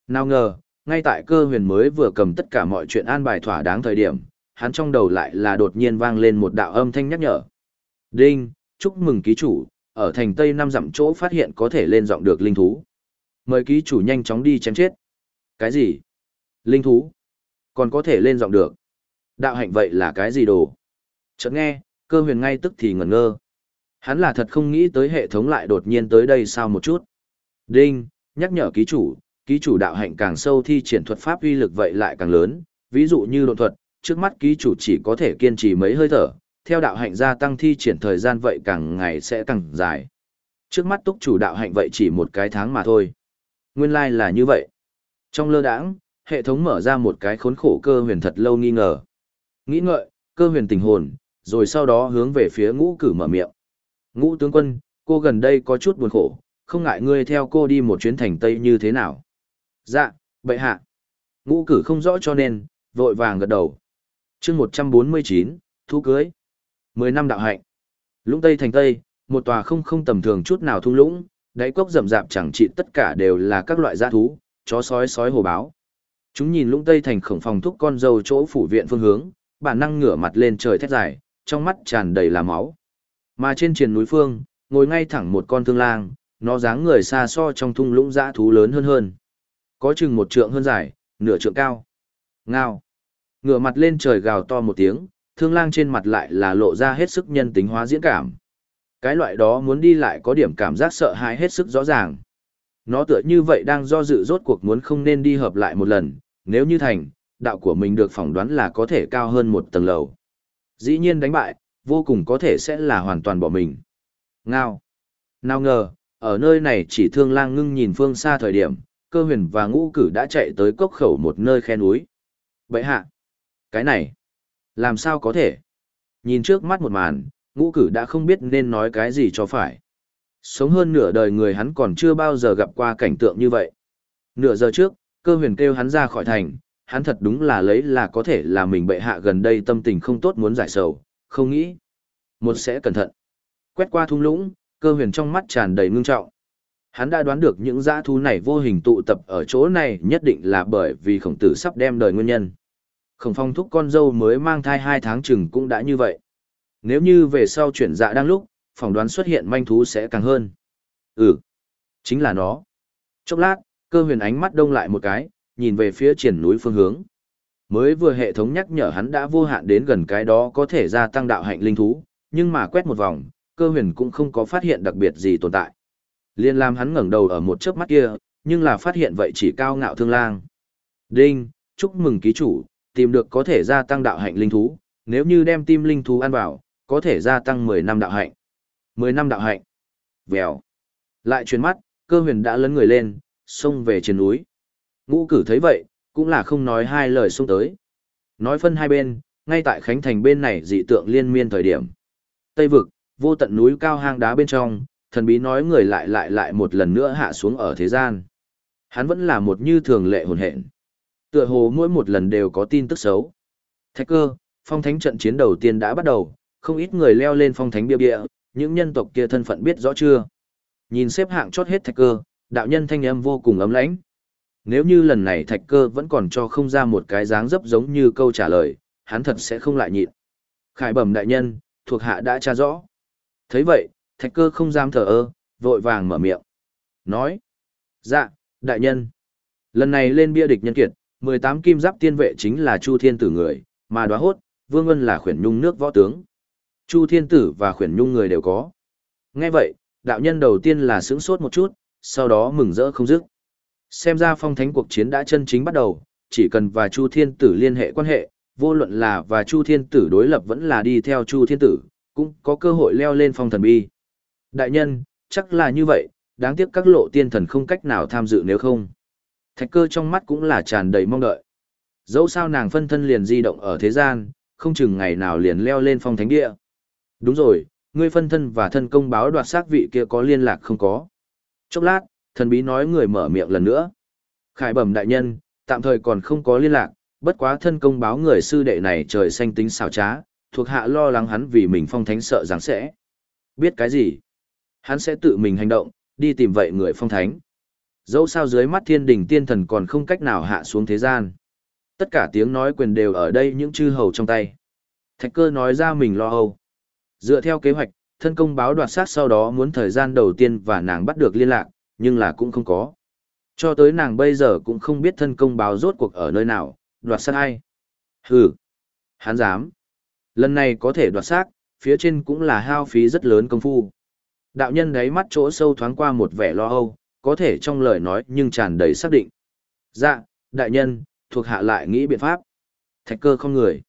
S1: Nào ngờ, ngay tại cơ huyền mới vừa cầm tất cả mọi chuyện an bài thỏa đáng thời điểm, hắn trong đầu lại là đột nhiên vang lên một đạo âm thanh nhắc nhở. Đinh, chúc mừng ký chủ, ở thành Tây Nam dặm chỗ phát hiện có thể lên giọng được linh thú. Mời ký chủ nhanh chóng đi chém chết. Cái gì? Linh thú? Còn có thể lên giọng được. Đạo hạnh vậy là cái gì đồ? Chợt nghe, cơ huyền ngay tức thì ngẩn ngơ. Hắn là thật không nghĩ tới hệ thống lại đột nhiên tới đây sao một chút. Đinh, nhắc nhở ký chủ, ký chủ đạo hạnh càng sâu thi triển thuật pháp uy lực vậy lại càng lớn, ví dụ như độn thuật, trước mắt ký chủ chỉ có thể kiên trì mấy hơi thở, theo đạo hạnh gia tăng thi triển thời gian vậy càng ngày sẽ càng dài. Trước mắt túc chủ đạo hạnh vậy chỉ một cái tháng mà thôi. Nguyên lai like là như vậy. Trong lơ đãng, hệ thống mở ra một cái khốn khổ cơ huyền thật lâu nghi ngờ. Nghĩ ngợi, cơ huyền tình hồn, rồi sau đó hướng về phía ngũ cử mở miệng. Ngũ tướng quân, cô gần đây có chút buồn khổ, không ngại ngươi theo cô đi một chuyến thành Tây như thế nào. Dạ, bệ hạ. Ngũ cử không rõ cho nên, vội vàng gật đầu. chương 149, thu cưới. 10 năm đạo hạnh. Lũng Tây thành Tây, một tòa không không tầm thường chút nào thung lũng, đáy cốc rậm rạp chẳng trị tất cả đều là các loại gia thú, chó sói sói hồ báo. Chúng nhìn lũng Tây thành khổng phòng thúc con dâu chỗ phủ viện phương hướng, bản năng ngửa mặt lên trời thét dài, trong mắt tràn đầy là máu. Mà trên triền núi phương, ngồi ngay thẳng một con thương lang, nó dáng người xa so trong thung lũng dã thú lớn hơn hơn. Có chừng một trượng hơn dài, nửa trượng cao. Ngao. Ngửa mặt lên trời gào to một tiếng, thương lang trên mặt lại là lộ ra hết sức nhân tính hóa diễn cảm. Cái loại đó muốn đi lại có điểm cảm giác sợ hãi hết sức rõ ràng. Nó tựa như vậy đang do dự rốt cuộc muốn không nên đi hợp lại một lần, nếu như thành, đạo của mình được phỏng đoán là có thể cao hơn một tầng lầu. Dĩ nhiên đánh bại, vô cùng có thể sẽ là hoàn toàn bỏ mình. Ngao. Nào ngờ, ở nơi này chỉ thương lang ngưng nhìn phương xa thời điểm, cơ huyền và ngũ cử đã chạy tới cốc khẩu một nơi khe núi. Bậy hạ. Cái này. Làm sao có thể? Nhìn trước mắt một màn, ngũ cử đã không biết nên nói cái gì cho phải. Sống hơn nửa đời người hắn còn chưa bao giờ gặp qua cảnh tượng như vậy. Nửa giờ trước, cơ huyền kêu hắn ra khỏi thành, hắn thật đúng là lấy là có thể là mình bệ hạ gần đây tâm tình không tốt muốn giải sầu, không nghĩ. Một sẽ cẩn thận. Quét qua thung lũng, Cơ huyền trong mắt tràn đầy ngưng trọng. Hắn đã đoán được những dã thú này vô hình tụ tập ở chỗ này nhất định là bởi vì khổng tử sắp đem đời nguyên nhân. Khổng phong thúc con dâu mới mang thai hai tháng chừng cũng đã như vậy. Nếu như về sau chuyển dạ đang lúc, phỏng đoán xuất hiện manh thú sẽ càng hơn. Ừ, chính là nó. Chốc lát, cơ huyền ánh mắt đông lại một cái, nhìn về phía triển núi phương hướng. Mới vừa hệ thống nhắc nhở hắn đã vô hạn đến gần cái đó có thể gia tăng đạo hạnh linh thú, nhưng mà quét một vòng, cơ huyền cũng không có phát hiện đặc biệt gì tồn tại. Liên làm hắn ngẩng đầu ở một chớp mắt kia, nhưng là phát hiện vậy chỉ cao ngạo thương lang. Đinh, chúc mừng ký chủ, tìm được có thể gia tăng đạo hạnh linh thú, nếu như đem tim linh thú ăn vào, có thể gia tăng 10 năm đạo hạnh. 10 năm đạo hạnh. Vèo. Lại chuyển mắt, cơ huyền đã lấn người lên, xông về trên núi. Ngũ cử thấy vậy, cũng là không nói hai lời xông tới. Nói phân hai bên, ngay tại Khánh Thành bên này dị tượng liên miên thời điểm. Tây vực, vô tận núi cao hang đá bên trong, thần bí nói người lại lại lại một lần nữa hạ xuống ở thế gian. Hắn vẫn là một như thường lệ hồn hện. Tựa hồ mỗi một lần đều có tin tức xấu. Thạch cơ, phong thánh trận chiến đầu tiên đã bắt đầu, không ít người leo lên phong thánh bia bia, những nhân tộc kia thân phận biết rõ chưa? Nhìn xếp hạng chót hết thạch cơ, đạo nhân thanh âm vô cùng ấm lãnh. Nếu như lần này thạch cơ vẫn còn cho không ra một cái dáng dấp giống như câu trả lời, hắn thật sẽ không lại nhịn. Khải bẩm đại nhân, thuộc hạ đã tra rõ. thấy vậy, thạch cơ không dám thở ơ, vội vàng mở miệng. Nói, dạ, đại nhân. Lần này lên bia địch nhân kiệt, 18 kim giáp tiên vệ chính là Chu Thiên Tử người, mà đoá hốt, Vương Ân là khuyển nhung nước võ tướng. Chu Thiên Tử và khuyển nhung người đều có. Nghe vậy, đạo nhân đầu tiên là sững sốt một chút, sau đó mừng rỡ không dứt. Xem ra phong thánh cuộc chiến đã chân chính bắt đầu, chỉ cần và Chu Thiên Tử liên hệ quan hệ, vô luận là và Chu Thiên Tử đối lập vẫn là đi theo Chu Thiên Tử, cũng có cơ hội leo lên phong thần bi. Đại nhân, chắc là như vậy, đáng tiếc các lộ tiên thần không cách nào tham dự nếu không. Thạch cơ trong mắt cũng là tràn đầy mong đợi. Dẫu sao nàng phân thân liền di động ở thế gian, không chừng ngày nào liền leo lên phong thánh địa. Đúng rồi, ngươi phân thân và thân công báo đoạt xác vị kia có liên lạc không có. Chốc lát, thần bí nói người mở miệng lần nữa. Khải bẩm đại nhân, tạm thời còn không có liên lạc, bất quá thân công báo người sư đệ này trời xanh tính xảo trá, thuộc hạ lo lắng hắn vì mình phong thánh sợ rằng sẽ. Biết cái gì? Hắn sẽ tự mình hành động, đi tìm vậy người phong thánh. Dẫu sao dưới mắt thiên đình tiên thần còn không cách nào hạ xuống thế gian. Tất cả tiếng nói quyền đều ở đây những chư hầu trong tay. Thạch cơ nói ra mình lo âu. Dựa theo kế hoạch, thân công báo đoạt sát sau đó muốn thời gian đầu tiên và nàng bắt được liên lạc, nhưng là cũng không có. Cho tới nàng bây giờ cũng không biết thân công báo rốt cuộc ở nơi nào, đoạt sát ai. Hừ, hắn dám. Lần này có thể đoạt xác, phía trên cũng là hao phí rất lớn công phu. Đạo nhân đáy mắt chỗ sâu thoáng qua một vẻ lo âu, có thể trong lời nói nhưng tràn đầy xác định. Dạ, đại nhân, thuộc hạ lại nghĩ biện pháp. Thạch cơ không người.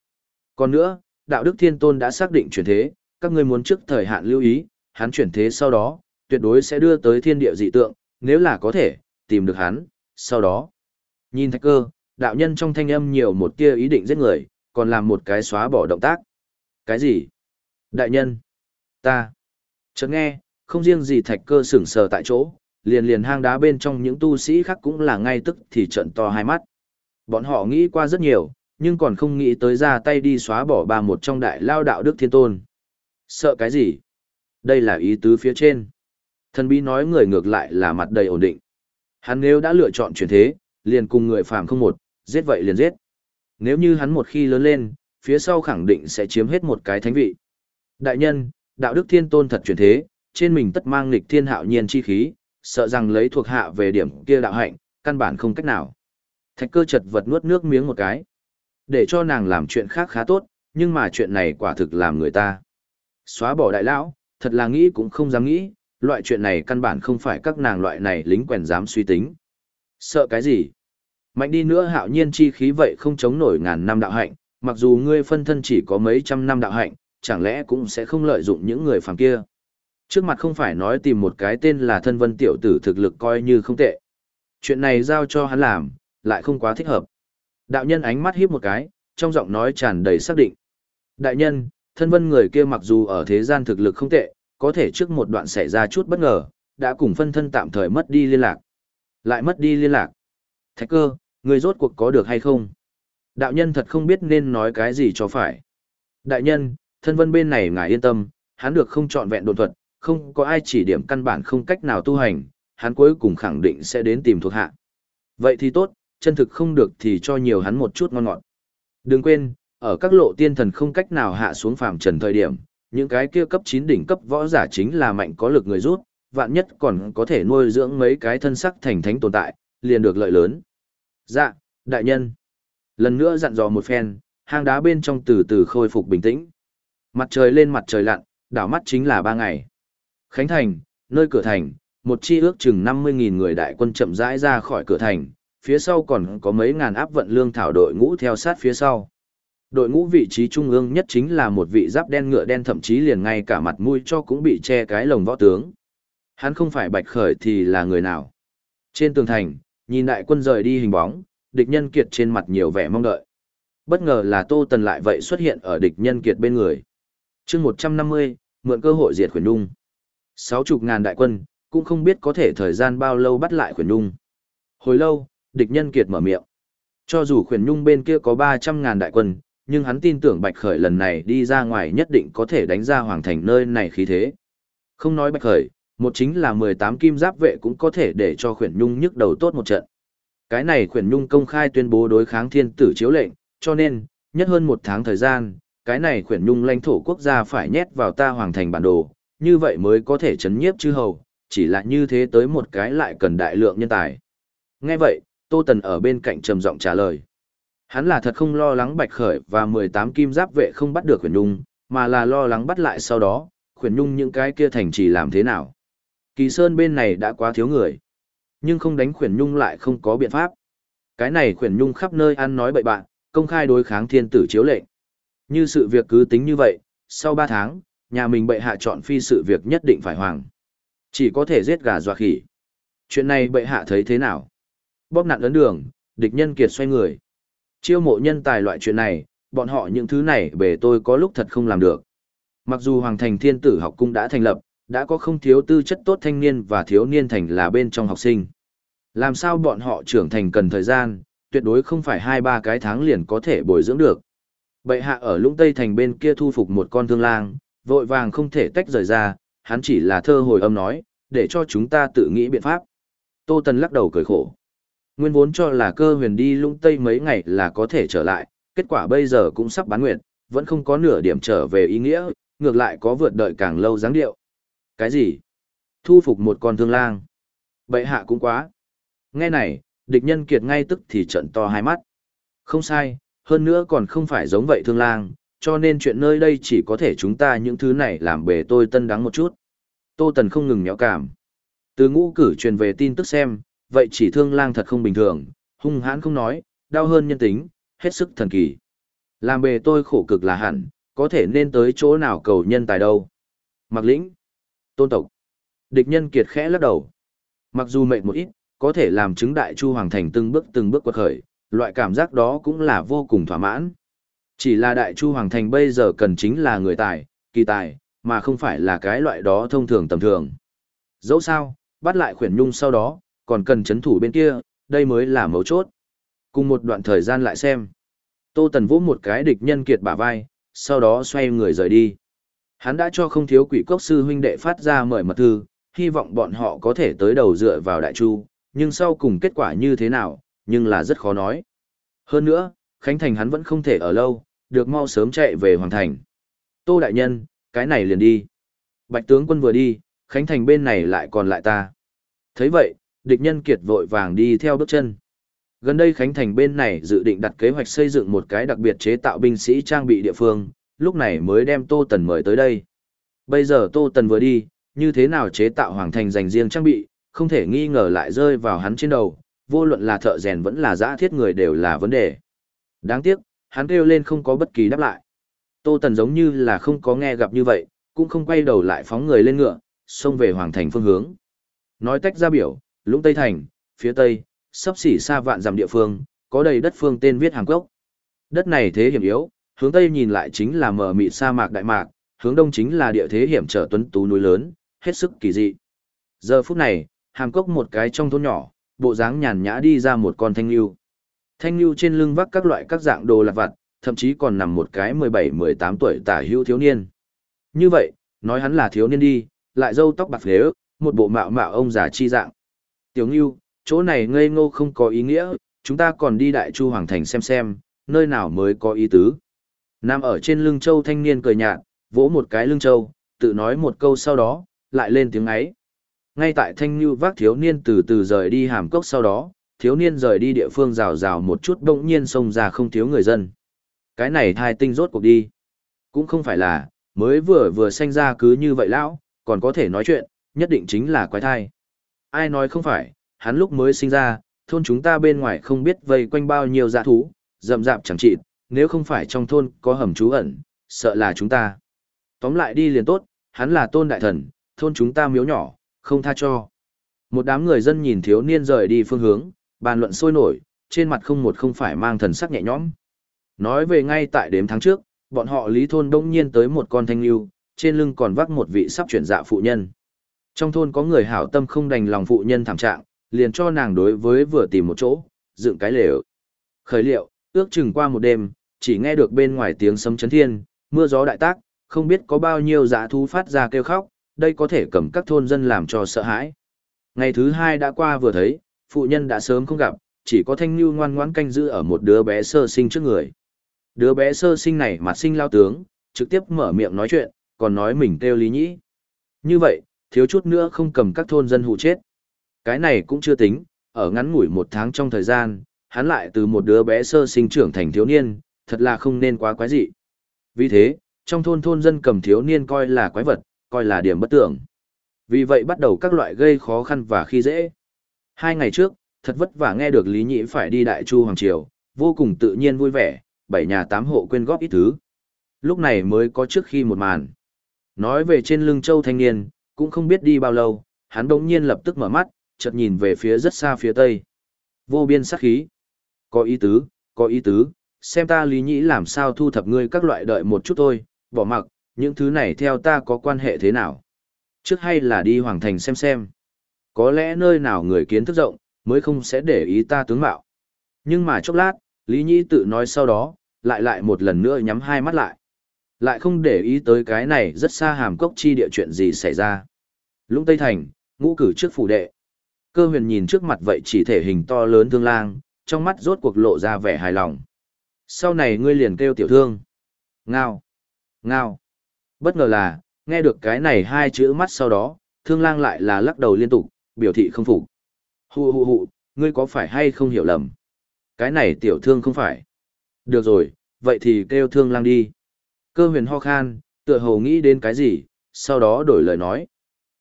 S1: Còn nữa, đạo đức thiên tôn đã xác định chuyển thế, các ngươi muốn trước thời hạn lưu ý, hắn chuyển thế sau đó, tuyệt đối sẽ đưa tới thiên địa dị tượng, nếu là có thể, tìm được hắn, sau đó. Nhìn thạch cơ, đạo nhân trong thanh âm nhiều một tia ý định giết người, còn làm một cái xóa bỏ động tác. Cái gì? Đại nhân. Ta. Chợt nghe, không riêng gì thạch cơ sửng sờ tại chỗ, liền liền hang đá bên trong những tu sĩ khác cũng là ngay tức thì trận to hai mắt. Bọn họ nghĩ qua rất nhiều, nhưng còn không nghĩ tới ra tay đi xóa bỏ ba một trong đại lao đạo đức thiên tôn. Sợ cái gì? Đây là ý tứ phía trên. Thần bí nói người ngược lại là mặt đầy ổn định. Hắn nếu đã lựa chọn chuyển thế, liền cùng người phàm không một, giết vậy liền giết. Nếu như hắn một khi lớn lên, phía sau khẳng định sẽ chiếm hết một cái thánh vị. Đại nhân, đạo đức thiên tôn thật chuyển thế, trên mình tất mang nghịch thiên hạo nhiên chi khí, sợ rằng lấy thuộc hạ về điểm kia đạo hạnh, căn bản không cách nào. Thạch cơ chật vật nuốt nước miếng một cái. Để cho nàng làm chuyện khác khá tốt, nhưng mà chuyện này quả thực làm người ta. Xóa bỏ đại lão, thật là nghĩ cũng không dám nghĩ, loại chuyện này căn bản không phải các nàng loại này lính quèn dám suy tính. Sợ cái gì? Mạnh đi nữa hạo nhiên chi khí vậy không chống nổi ngàn năm đạo hạnh, mặc dù ngươi phân thân chỉ có mấy trăm năm đạo hạnh, chẳng lẽ cũng sẽ không lợi dụng những người phàm kia. Trước mặt không phải nói tìm một cái tên là thân vân tiểu tử thực lực coi như không tệ. Chuyện này giao cho hắn làm, lại không quá thích hợp. Đạo nhân ánh mắt híp một cái, trong giọng nói tràn đầy xác định. Đại nhân, thân vân người kia mặc dù ở thế gian thực lực không tệ, có thể trước một đoạn xảy ra chút bất ngờ, đã cùng phân thân tạm thời mất đi liên lạc. Lại mất đi liên lạc. Thạch cơ, người rốt cuộc có được hay không? Đạo nhân thật không biết nên nói cái gì cho phải. Đại nhân, thân vân bên này ngài yên tâm, hắn được không chọn vẹn đột thuật, không có ai chỉ điểm căn bản không cách nào tu hành, hắn cuối cùng khẳng định sẽ đến tìm thuộc hạ. Vậy thì tốt, chân thực không được thì cho nhiều hắn một chút ngon ngọt. Đừng quên, ở các lộ tiên thần không cách nào hạ xuống phàm trần thời điểm, những cái kia cấp 9 đỉnh cấp võ giả chính là mạnh có lực người rút, vạn nhất còn có thể nuôi dưỡng mấy cái thân sắc thành thánh tồn tại, liền được lợi lớn. Dạ, đại nhân. Lần nữa dặn dò một phen, hang đá bên trong từ từ khôi phục bình tĩnh. Mặt trời lên mặt trời lặn, đảo mắt chính là ba ngày. Khánh Thành, nơi cửa thành, một chi ước chừng 50.000 người đại quân chậm rãi ra khỏi cửa thành, phía sau còn có mấy ngàn áp vận lương thảo đội ngũ theo sát phía sau. Đội ngũ vị trí trung ương nhất chính là một vị giáp đen ngựa đen thậm chí liền ngay cả mặt mũi cho cũng bị che cái lồng võ tướng. Hắn không phải bạch khởi thì là người nào. Trên tường thành, nhìn đại quân rời đi hình bóng, địch nhân kiệt trên mặt nhiều vẻ mong đợi. Bất ngờ là Tô Tần lại vậy xuất hiện ở địch nhân kiệt bên người. chương 150, mượn cơ hội diệt khuyển nung. Sáu chục ngàn đại quân, cũng không biết có thể thời gian bao lâu bắt lại khuyển Nhung. Hồi lâu, địch nhân kiệt mở miệng. Cho dù khuyển nhung bên kia có 300 ngàn đại quân, nhưng hắn tin tưởng Bạch Khởi lần này đi ra ngoài nhất định có thể đánh ra hoàng thành nơi này khí thế. Không nói Bạch Khởi, một chính là 18 kim giáp vệ cũng có thể để cho khuyển nhung nhức đầu tốt một trận. Cái này khuyển nhung công khai tuyên bố đối kháng thiên tử chiếu lệnh, cho nên, nhất hơn một tháng thời gian, cái này khuyển nhung lãnh thổ quốc gia phải nhét vào ta hoàng thành bản đồ, như vậy mới có thể chấn nhiếp chư hầu, chỉ là như thế tới một cái lại cần đại lượng nhân tài. Nghe vậy, Tô Tần ở bên cạnh trầm giọng trả lời. Hắn là thật không lo lắng Bạch Khởi và 18 kim giáp vệ không bắt được khuyển nhung, mà là lo lắng bắt lại sau đó, khuyển nhung những cái kia thành trì làm thế nào. Kỳ Sơn bên này đã quá thiếu người, nhưng không đánh khuyển nhung lại không có biện pháp. Cái này khuyển nhung khắp nơi ăn nói bậy bạn, công khai đối kháng thiên tử chiếu lệnh. Như sự việc cứ tính như vậy, sau 3 tháng, nhà mình bệ hạ chọn phi sự việc nhất định phải hoàng. Chỉ có thể giết gà dọa khỉ. Chuyện này bệ hạ thấy thế nào? Bóp nạn ấn đường, địch nhân kiệt xoay người. Chiêu mộ nhân tài loại chuyện này, bọn họ những thứ này bề tôi có lúc thật không làm được. Mặc dù Hoàng Thành Thiên Tử học cung đã thành lập, đã có không thiếu tư chất tốt thanh niên và thiếu niên thành là bên trong học sinh. Làm sao bọn họ trưởng thành cần thời gian, tuyệt đối không phải hai ba cái tháng liền có thể bồi dưỡng được. Bệ hạ ở lũng Tây Thành bên kia thu phục một con thương lang, vội vàng không thể tách rời ra, hắn chỉ là thơ hồi âm nói, để cho chúng ta tự nghĩ biện pháp. Tô Tần lắc đầu cười khổ. Nguyên vốn cho là cơ huyền đi lung Tây mấy ngày là có thể trở lại, kết quả bây giờ cũng sắp bán nguyện, vẫn không có nửa điểm trở về ý nghĩa, ngược lại có vượt đợi càng lâu dáng điệu. Cái gì? Thu phục một con thương lang. Bệ hạ cũng quá. Nghe này, địch nhân kiệt ngay tức thì trận to hai mắt. Không sai, hơn nữa còn không phải giống vậy thương lang, cho nên chuyện nơi đây chỉ có thể chúng ta những thứ này làm bề tôi tân đắng một chút. Tô Tần không ngừng nhéo cảm. Từ ngũ cử truyền về tin tức xem, vậy chỉ thương lang thật không bình thường, hung hãn không nói, đau hơn nhân tính, hết sức thần kỳ. Làm bề tôi khổ cực là hẳn, có thể nên tới chỗ nào cầu nhân tài đâu. Mặc lĩnh, tôn tộc, địch nhân kiệt khẽ lắc đầu. Mặc dù mệt một ít, có thể làm chứng đại chu hoàng thành từng bước từng bước quật khởi, loại cảm giác đó cũng là vô cùng thỏa mãn. Chỉ là đại chu hoàng thành bây giờ cần chính là người tài, kỳ tài, mà không phải là cái loại đó thông thường tầm thường. Dẫu sao, bắt lại khuyển nhung sau đó, còn cần chấn thủ bên kia, đây mới là mấu chốt. Cùng một đoạn thời gian lại xem. Tô Tần vỗ một cái địch nhân kiệt bả vai, sau đó xoay người rời đi. Hắn đã cho không thiếu quỷ cốc sư huynh đệ phát ra mời mật thư, hy vọng bọn họ có thể tới đầu dựa vào đại chu, nhưng sau cùng kết quả như thế nào, nhưng là rất khó nói. Hơn nữa, Khánh Thành hắn vẫn không thể ở lâu, được mau sớm chạy về Hoàng Thành. Tô Đại Nhân, cái này liền đi. Bạch tướng quân vừa đi, Khánh Thành bên này lại còn lại ta. thấy vậy, địch nhân kiệt vội vàng đi theo bước chân. Gần đây Khánh Thành bên này dự định đặt kế hoạch xây dựng một cái đặc biệt chế tạo binh sĩ trang bị địa phương, lúc này mới đem Tô Tần mời tới đây. Bây giờ Tô Tần vừa đi, như thế nào chế tạo Hoàng Thành dành riêng trang bị, không thể nghi ngờ lại rơi vào hắn trên đầu, vô luận là thợ rèn vẫn là giã thiết người đều là vấn đề. Đáng tiếc, hắn kêu lên không có bất kỳ đáp lại. Tô Tần giống như là không có nghe gặp như vậy, cũng không quay đầu lại phóng người lên ngựa, xông về Hoàng Thành phương hướng. Nói tách ra biểu, Lũng Tây Thành, phía Tây, sắp xỉ xa vạn dặm địa phương, có đầy đất phương tên viết hàng cốc. Đất này thế hiểm yếu, hướng Tây nhìn lại chính là mở mịt sa mạc đại mạc, hướng Đông chính là địa thế hiểm trở tuấn tú núi lớn, hết sức kỳ dị. Giờ phút này, hàng cốc một cái trong thôn nhỏ, bộ dáng nhàn nhã đi ra một con thanh lưu. Thanh lưu trên lưng vác các loại các dạng đồ lạc vặt, thậm chí còn nằm một cái 17-18 tuổi tả hữu thiếu niên. Như vậy, nói hắn là thiếu niên đi, lại râu tóc bạc phế, một bộ mạo mạo ông già chi dạng. Tiểu Nhu, chỗ này ngây ngô không có ý nghĩa, chúng ta còn đi Đại Chu Hoàng Thành xem xem, nơi nào mới có ý tứ. Nam ở trên lưng châu thanh niên cười nhạt, vỗ một cái lưng châu, tự nói một câu sau đó, lại lên tiếng ấy. Ngay tại thanh như vác thiếu niên từ từ rời đi hàm cốc sau đó, thiếu niên rời đi địa phương rào rào một chút bỗng nhiên xông ra không thiếu người dân. Cái này thai tinh rốt cuộc đi. Cũng không phải là, mới vừa vừa sanh ra cứ như vậy lão, còn có thể nói chuyện, nhất định chính là quái thai. Ai nói không phải, hắn lúc mới sinh ra, thôn chúng ta bên ngoài không biết vây quanh bao nhiêu dạ thú, rậm rạp chẳng chịt, nếu không phải trong thôn có hầm trú ẩn, sợ là chúng ta. Tóm lại đi liền tốt, hắn là tôn đại thần, thôn chúng ta miếu nhỏ, không tha cho. Một đám người dân nhìn thiếu niên rời đi phương hướng, bàn luận sôi nổi, trên mặt không một không phải mang thần sắc nhẹ nhõm. Nói về ngay tại đếm tháng trước, bọn họ lý thôn đông nhiên tới một con thanh lưu, trên lưng còn vác một vị sắp chuyển dạ phụ nhân. Trong thôn có người hảo tâm không đành lòng phụ nhân thảm trạng, liền cho nàng đối với vừa tìm một chỗ, dựng cái lều. Khởi liệu, ước chừng qua một đêm, chỉ nghe được bên ngoài tiếng sấm chấn thiên, mưa gió đại tác, không biết có bao nhiêu dã thú phát ra kêu khóc, đây có thể cầm các thôn dân làm cho sợ hãi. Ngày thứ hai đã qua vừa thấy, phụ nhân đã sớm không gặp, chỉ có thanh lưu ngoan ngoãn canh giữ ở một đứa bé sơ sinh trước người. Đứa bé sơ sinh này mặt sinh lao tướng, trực tiếp mở miệng nói chuyện, còn nói mình kêu lý nhĩ. Như vậy, thiếu chút nữa không cầm các thôn dân hụ chết. Cái này cũng chưa tính, ở ngắn ngủi một tháng trong thời gian, hắn lại từ một đứa bé sơ sinh trưởng thành thiếu niên, thật là không nên quá quái dị. Vì thế, trong thôn thôn dân cầm thiếu niên coi là quái vật, coi là điểm bất tưởng. Vì vậy bắt đầu các loại gây khó khăn và khi dễ. Hai ngày trước, thật vất vả nghe được Lý Nhĩ phải đi Đại Chu Hoàng Triều, vô cùng tự nhiên vui vẻ, bảy nhà tám hộ quên góp ít thứ. Lúc này mới có trước khi một màn. Nói về trên lưng châu thanh niên, cũng không biết đi bao lâu, hắn đống nhiên lập tức mở mắt, chợt nhìn về phía rất xa phía tây. Vô biên sắc khí. Có ý tứ, có ý tứ, xem ta lý nhĩ làm sao thu thập ngươi các loại đợi một chút thôi, bỏ mặc, những thứ này theo ta có quan hệ thế nào. Trước hay là đi hoàng thành xem xem. Có lẽ nơi nào người kiến thức rộng, mới không sẽ để ý ta tướng mạo. Nhưng mà chốc lát, Lý Nhĩ tự nói sau đó, lại lại một lần nữa nhắm hai mắt lại. Lại không để ý tới cái này rất xa hàm cốc chi địa chuyện gì xảy ra. Lũng Tây Thành, ngũ cử trước phủ đệ. Cơ huyền nhìn trước mặt vậy chỉ thể hình to lớn thương lang, trong mắt rốt cuộc lộ ra vẻ hài lòng. Sau này ngươi liền kêu tiểu thương. Ngao. Ngao. Bất ngờ là, nghe được cái này hai chữ mắt sau đó, thương lang lại là lắc đầu liên tục, biểu thị không phục. Hù hù hù, ngươi có phải hay không hiểu lầm? Cái này tiểu thương không phải. Được rồi, vậy thì kêu thương lang đi. Cơ huyền ho khan, tựa hồ nghĩ đến cái gì, sau đó đổi lời nói.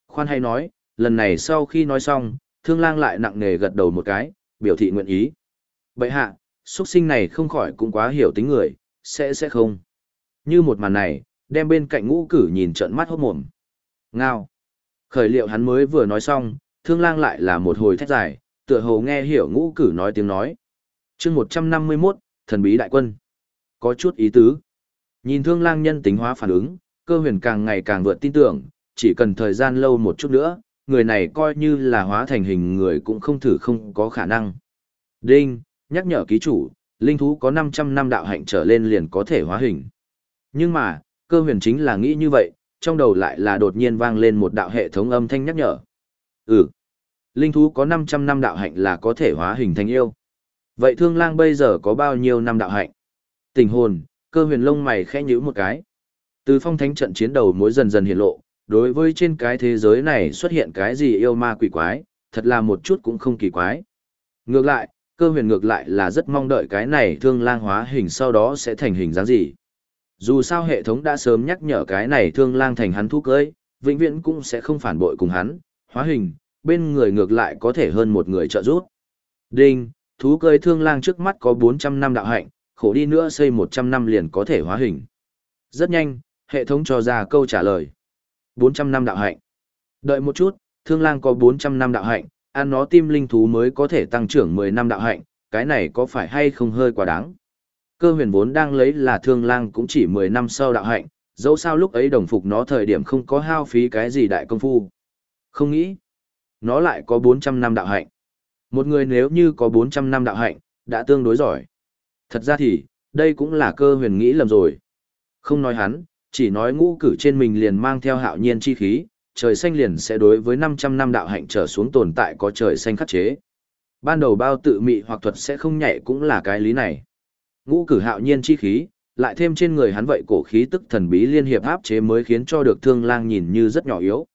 S1: Khoan hay nói, lần này sau khi nói xong, thương lang lại nặng nề gật đầu một cái, biểu thị nguyện ý. Vậy hạ, xuất sinh này không khỏi cũng quá hiểu tính người, sẽ sẽ không. Như một màn này, đem bên cạnh ngũ cử nhìn trận mắt hốt mồm. Ngao. Khởi liệu hắn mới vừa nói xong, thương lang lại là một hồi thét dài, tựa hồ nghe hiểu ngũ cử nói tiếng nói. chương 151, thần bí đại quân. Có chút ý tứ. Nhìn thương lang nhân tính hóa phản ứng, cơ huyền càng ngày càng vượt tin tưởng, chỉ cần thời gian lâu một chút nữa, người này coi như là hóa thành hình người cũng không thử không có khả năng. Đinh, nhắc nhở ký chủ, linh thú có 500 năm đạo hạnh trở lên liền có thể hóa hình. Nhưng mà, cơ huyền chính là nghĩ như vậy, trong đầu lại là đột nhiên vang lên một đạo hệ thống âm thanh nhắc nhở. Ừ, linh thú có 500 năm đạo hạnh là có thể hóa hình thành yêu. Vậy thương lang bây giờ có bao nhiêu năm đạo hạnh? Tình hồn, cơ huyền lông mày khẽ nhíu một cái. Từ phong thánh trận chiến đầu mối dần dần hiện lộ, đối với trên cái thế giới này xuất hiện cái gì yêu ma quỷ quái, thật là một chút cũng không kỳ quái. Ngược lại, cơ huyền ngược lại là rất mong đợi cái này thương lang hóa hình sau đó sẽ thành hình dáng gì. Dù sao hệ thống đã sớm nhắc nhở cái này thương lang thành hắn thú cưới, vĩnh viễn cũng sẽ không phản bội cùng hắn, hóa hình, bên người ngược lại có thể hơn một người trợ giúp. Đinh, thú cưới thương lang trước mắt có 400 năm đạo hạnh, khổ đi nữa xây 100 năm liền có thể hóa hình. Rất nhanh, hệ thống cho ra câu trả lời. 400 năm đạo hạnh. Đợi một chút, thương lang có 400 năm đạo hạnh, ăn nó tim linh thú mới có thể tăng trưởng 10 năm đạo hạnh, cái này có phải hay không hơi quá đáng. Cơ huyền vốn đang lấy là thương lang cũng chỉ 10 năm sau đạo hạnh, dẫu sao lúc ấy đồng phục nó thời điểm không có hao phí cái gì đại công phu. Không nghĩ, nó lại có 400 năm đạo hạnh. Một người nếu như có 400 năm đạo hạnh, đã tương đối giỏi. Thật ra thì, đây cũng là cơ huyền nghĩ lầm rồi. Không nói hắn, chỉ nói ngũ cử trên mình liền mang theo hạo nhiên chi khí, trời xanh liền sẽ đối với 500 năm đạo hạnh trở xuống tồn tại có trời xanh khắc chế. Ban đầu bao tự mị hoặc thuật sẽ không nhảy cũng là cái lý này. Ngũ cử hạo nhiên chi khí, lại thêm trên người hắn vậy cổ khí tức thần bí liên hiệp áp chế mới khiến cho được thương lang nhìn như rất nhỏ yếu.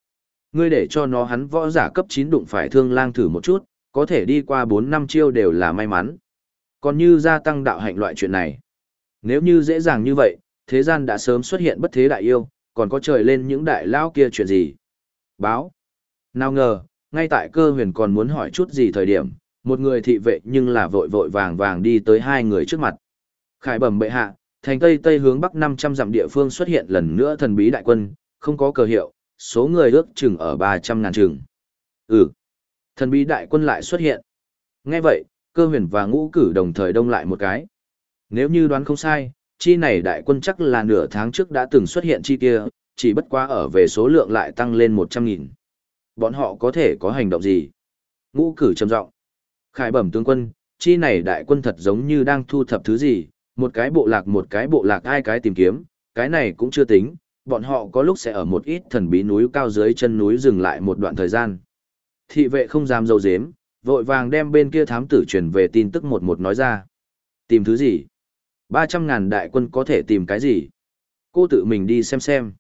S1: Ngươi để cho nó hắn võ giả cấp 9 đụng phải thương lang thử một chút, có thể đi qua 4 năm chiêu đều là may mắn. Còn như gia tăng đạo hạnh loại chuyện này. Nếu như dễ dàng như vậy, thế gian đã sớm xuất hiện bất thế đại yêu, còn có trời lên những đại lao kia chuyện gì. Báo. Nào ngờ, ngay tại cơ huyền còn muốn hỏi chút gì thời điểm, một người thị vệ nhưng là vội vội vàng vàng đi tới hai người trước mặt. Khải bẩm bệ hạ, thành tây tây hướng bắc 500 dặm địa phương xuất hiện lần nữa thần bí đại quân, không có cờ hiệu, số người ước chừng ở 300 ngàn chừng. Ừ, thần bí đại quân lại xuất hiện. Nghe vậy, cơ huyền và ngũ cử đồng thời đông lại một cái. Nếu như đoán không sai, chi này đại quân chắc là nửa tháng trước đã từng xuất hiện chi kia, chỉ bất quá ở về số lượng lại tăng lên 100.000. Bọn họ có thể có hành động gì? Ngũ cử trầm giọng. Khải bẩm tướng quân, chi này đại quân thật giống như đang thu thập thứ gì, một cái bộ lạc một cái bộ lạc hai cái tìm kiếm, cái này cũng chưa tính, bọn họ có lúc sẽ ở một ít thần bí núi cao dưới chân núi dừng lại một đoạn thời gian. Thị vệ không dám dâu dếm, vội vàng đem bên kia thám tử truyền về tin tức một một nói ra. Tìm thứ gì? 300 ngàn đại quân có thể tìm cái gì? Cô tự mình đi xem xem.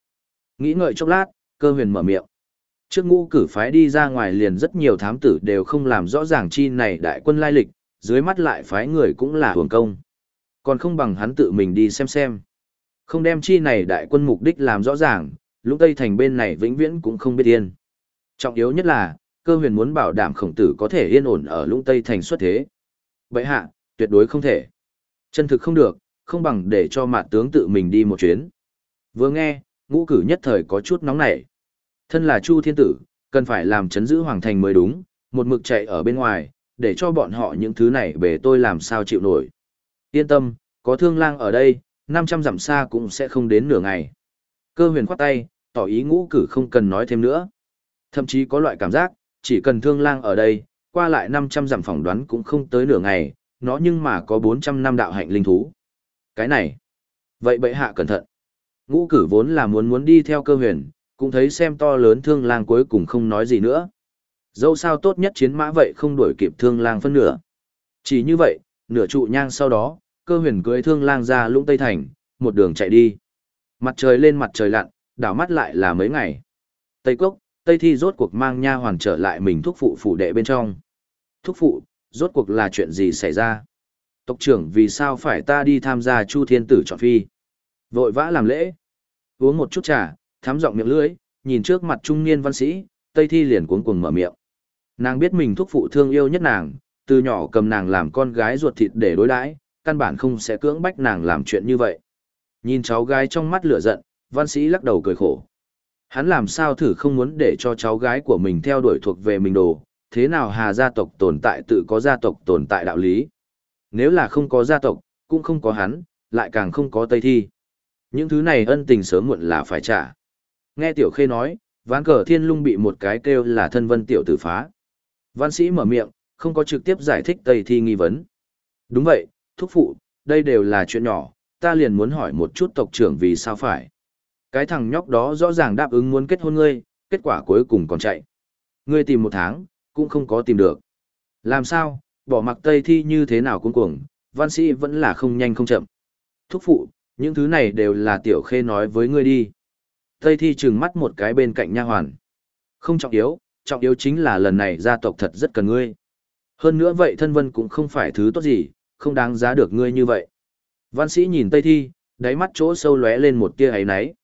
S1: Nghĩ ngợi chốc lát, cơ huyền mở miệng. Trước ngũ cử phái đi ra ngoài liền rất nhiều thám tử đều không làm rõ ràng chi này đại quân lai lịch, dưới mắt lại phái người cũng là hưởng công. Còn không bằng hắn tự mình đi xem xem. Không đem chi này đại quân mục đích làm rõ ràng, Lũng Tây Thành bên này vĩnh viễn cũng không biết yên. Trọng yếu nhất là, cơ huyền muốn bảo đảm khổng tử có thể yên ổn ở lũng Tây Thành xuất thế. Vậy hạ, tuyệt đối không thể. Chân thực không được, không bằng để cho mạt tướng tự mình đi một chuyến. Vừa nghe, ngũ cử nhất thời có chút nóng nảy. Thân là Chu Thiên Tử, cần phải làm chấn giữ Hoàng Thành mới đúng, một mực chạy ở bên ngoài, để cho bọn họ những thứ này về tôi làm sao chịu nổi. Yên tâm, có thương lang ở đây, 500 dặm xa cũng sẽ không đến nửa ngày. Cơ huyền khoát tay, tỏ ý ngũ cử không cần nói thêm nữa. Thậm chí có loại cảm giác, chỉ cần thương lang ở đây, qua lại 500 dặm phỏng đoán cũng không tới nửa ngày, nó nhưng mà có 400 năm đạo hạnh linh thú. Cái này. Vậy bệ hạ cẩn thận. Ngũ cử vốn là muốn muốn đi theo cơ huyền, cũng thấy xem to lớn thương lang cuối cùng không nói gì nữa. Dẫu sao tốt nhất chiến mã vậy không đuổi kịp thương lang phân nửa. Chỉ như vậy, nửa trụ nhang sau đó, cơ huyền cưới thương lang ra lũng Tây Thành, một đường chạy đi. Mặt trời lên mặt trời lặn, đảo mắt lại là mấy ngày. Tây Cốc, Tây Thi rốt cuộc mang nha hoàn trở lại mình thúc phụ phủ đệ bên trong. Thúc phụ, rốt cuộc là chuyện gì xảy ra? Tộc trưởng vì sao phải ta đi tham gia Chu Thiên Tử chọn phi? Vội vã làm lễ. Uống một chút trà, thắm giọng miệng lưỡi, nhìn trước mặt trung niên văn sĩ, Tây Thi liền cuống cuồng mở miệng. Nàng biết mình thúc phụ thương yêu nhất nàng, từ nhỏ cầm nàng làm con gái ruột thịt để đối đãi, căn bản không sẽ cưỡng bách nàng làm chuyện như vậy. Nhìn cháu gái trong mắt lửa giận, văn sĩ lắc đầu cười khổ. Hắn làm sao thử không muốn để cho cháu gái của mình theo đuổi thuộc về mình đồ, thế nào hà gia tộc tồn tại tự có gia tộc tồn tại đạo lý. Nếu là không có gia tộc, cũng không có hắn, lại càng không có Tây Thi. Những thứ này ân tình sớm muộn là phải trả. Nghe Tiểu Khê nói, ván cờ thiên lung bị một cái kêu là thân vân tiểu tử phá. Văn sĩ mở miệng, không có trực tiếp giải thích Tây Thi nghi vấn. Đúng vậy, thúc phụ, đây đều là chuyện nhỏ, ta liền muốn hỏi một chút tộc trưởng vì sao phải. Cái thằng nhóc đó rõ ràng đáp ứng muốn kết hôn ngươi, kết quả cuối cùng còn chạy. Ngươi tìm một tháng, cũng không có tìm được. Làm sao, bỏ mặc Tây Thi như thế nào cũng cuồng, văn sĩ vẫn là không nhanh không chậm. Thúc phụ, những thứ này đều là tiểu khê nói với ngươi đi. Tây Thi trừng mắt một cái bên cạnh nha hoàn. Không trọng yếu, trọng yếu chính là lần này gia tộc thật rất cần ngươi. Hơn nữa vậy thân vân cũng không phải thứ tốt gì, không đáng giá được ngươi như vậy. Văn sĩ nhìn Tây Thi, đáy mắt chỗ sâu lóe lên một tia ấy náy.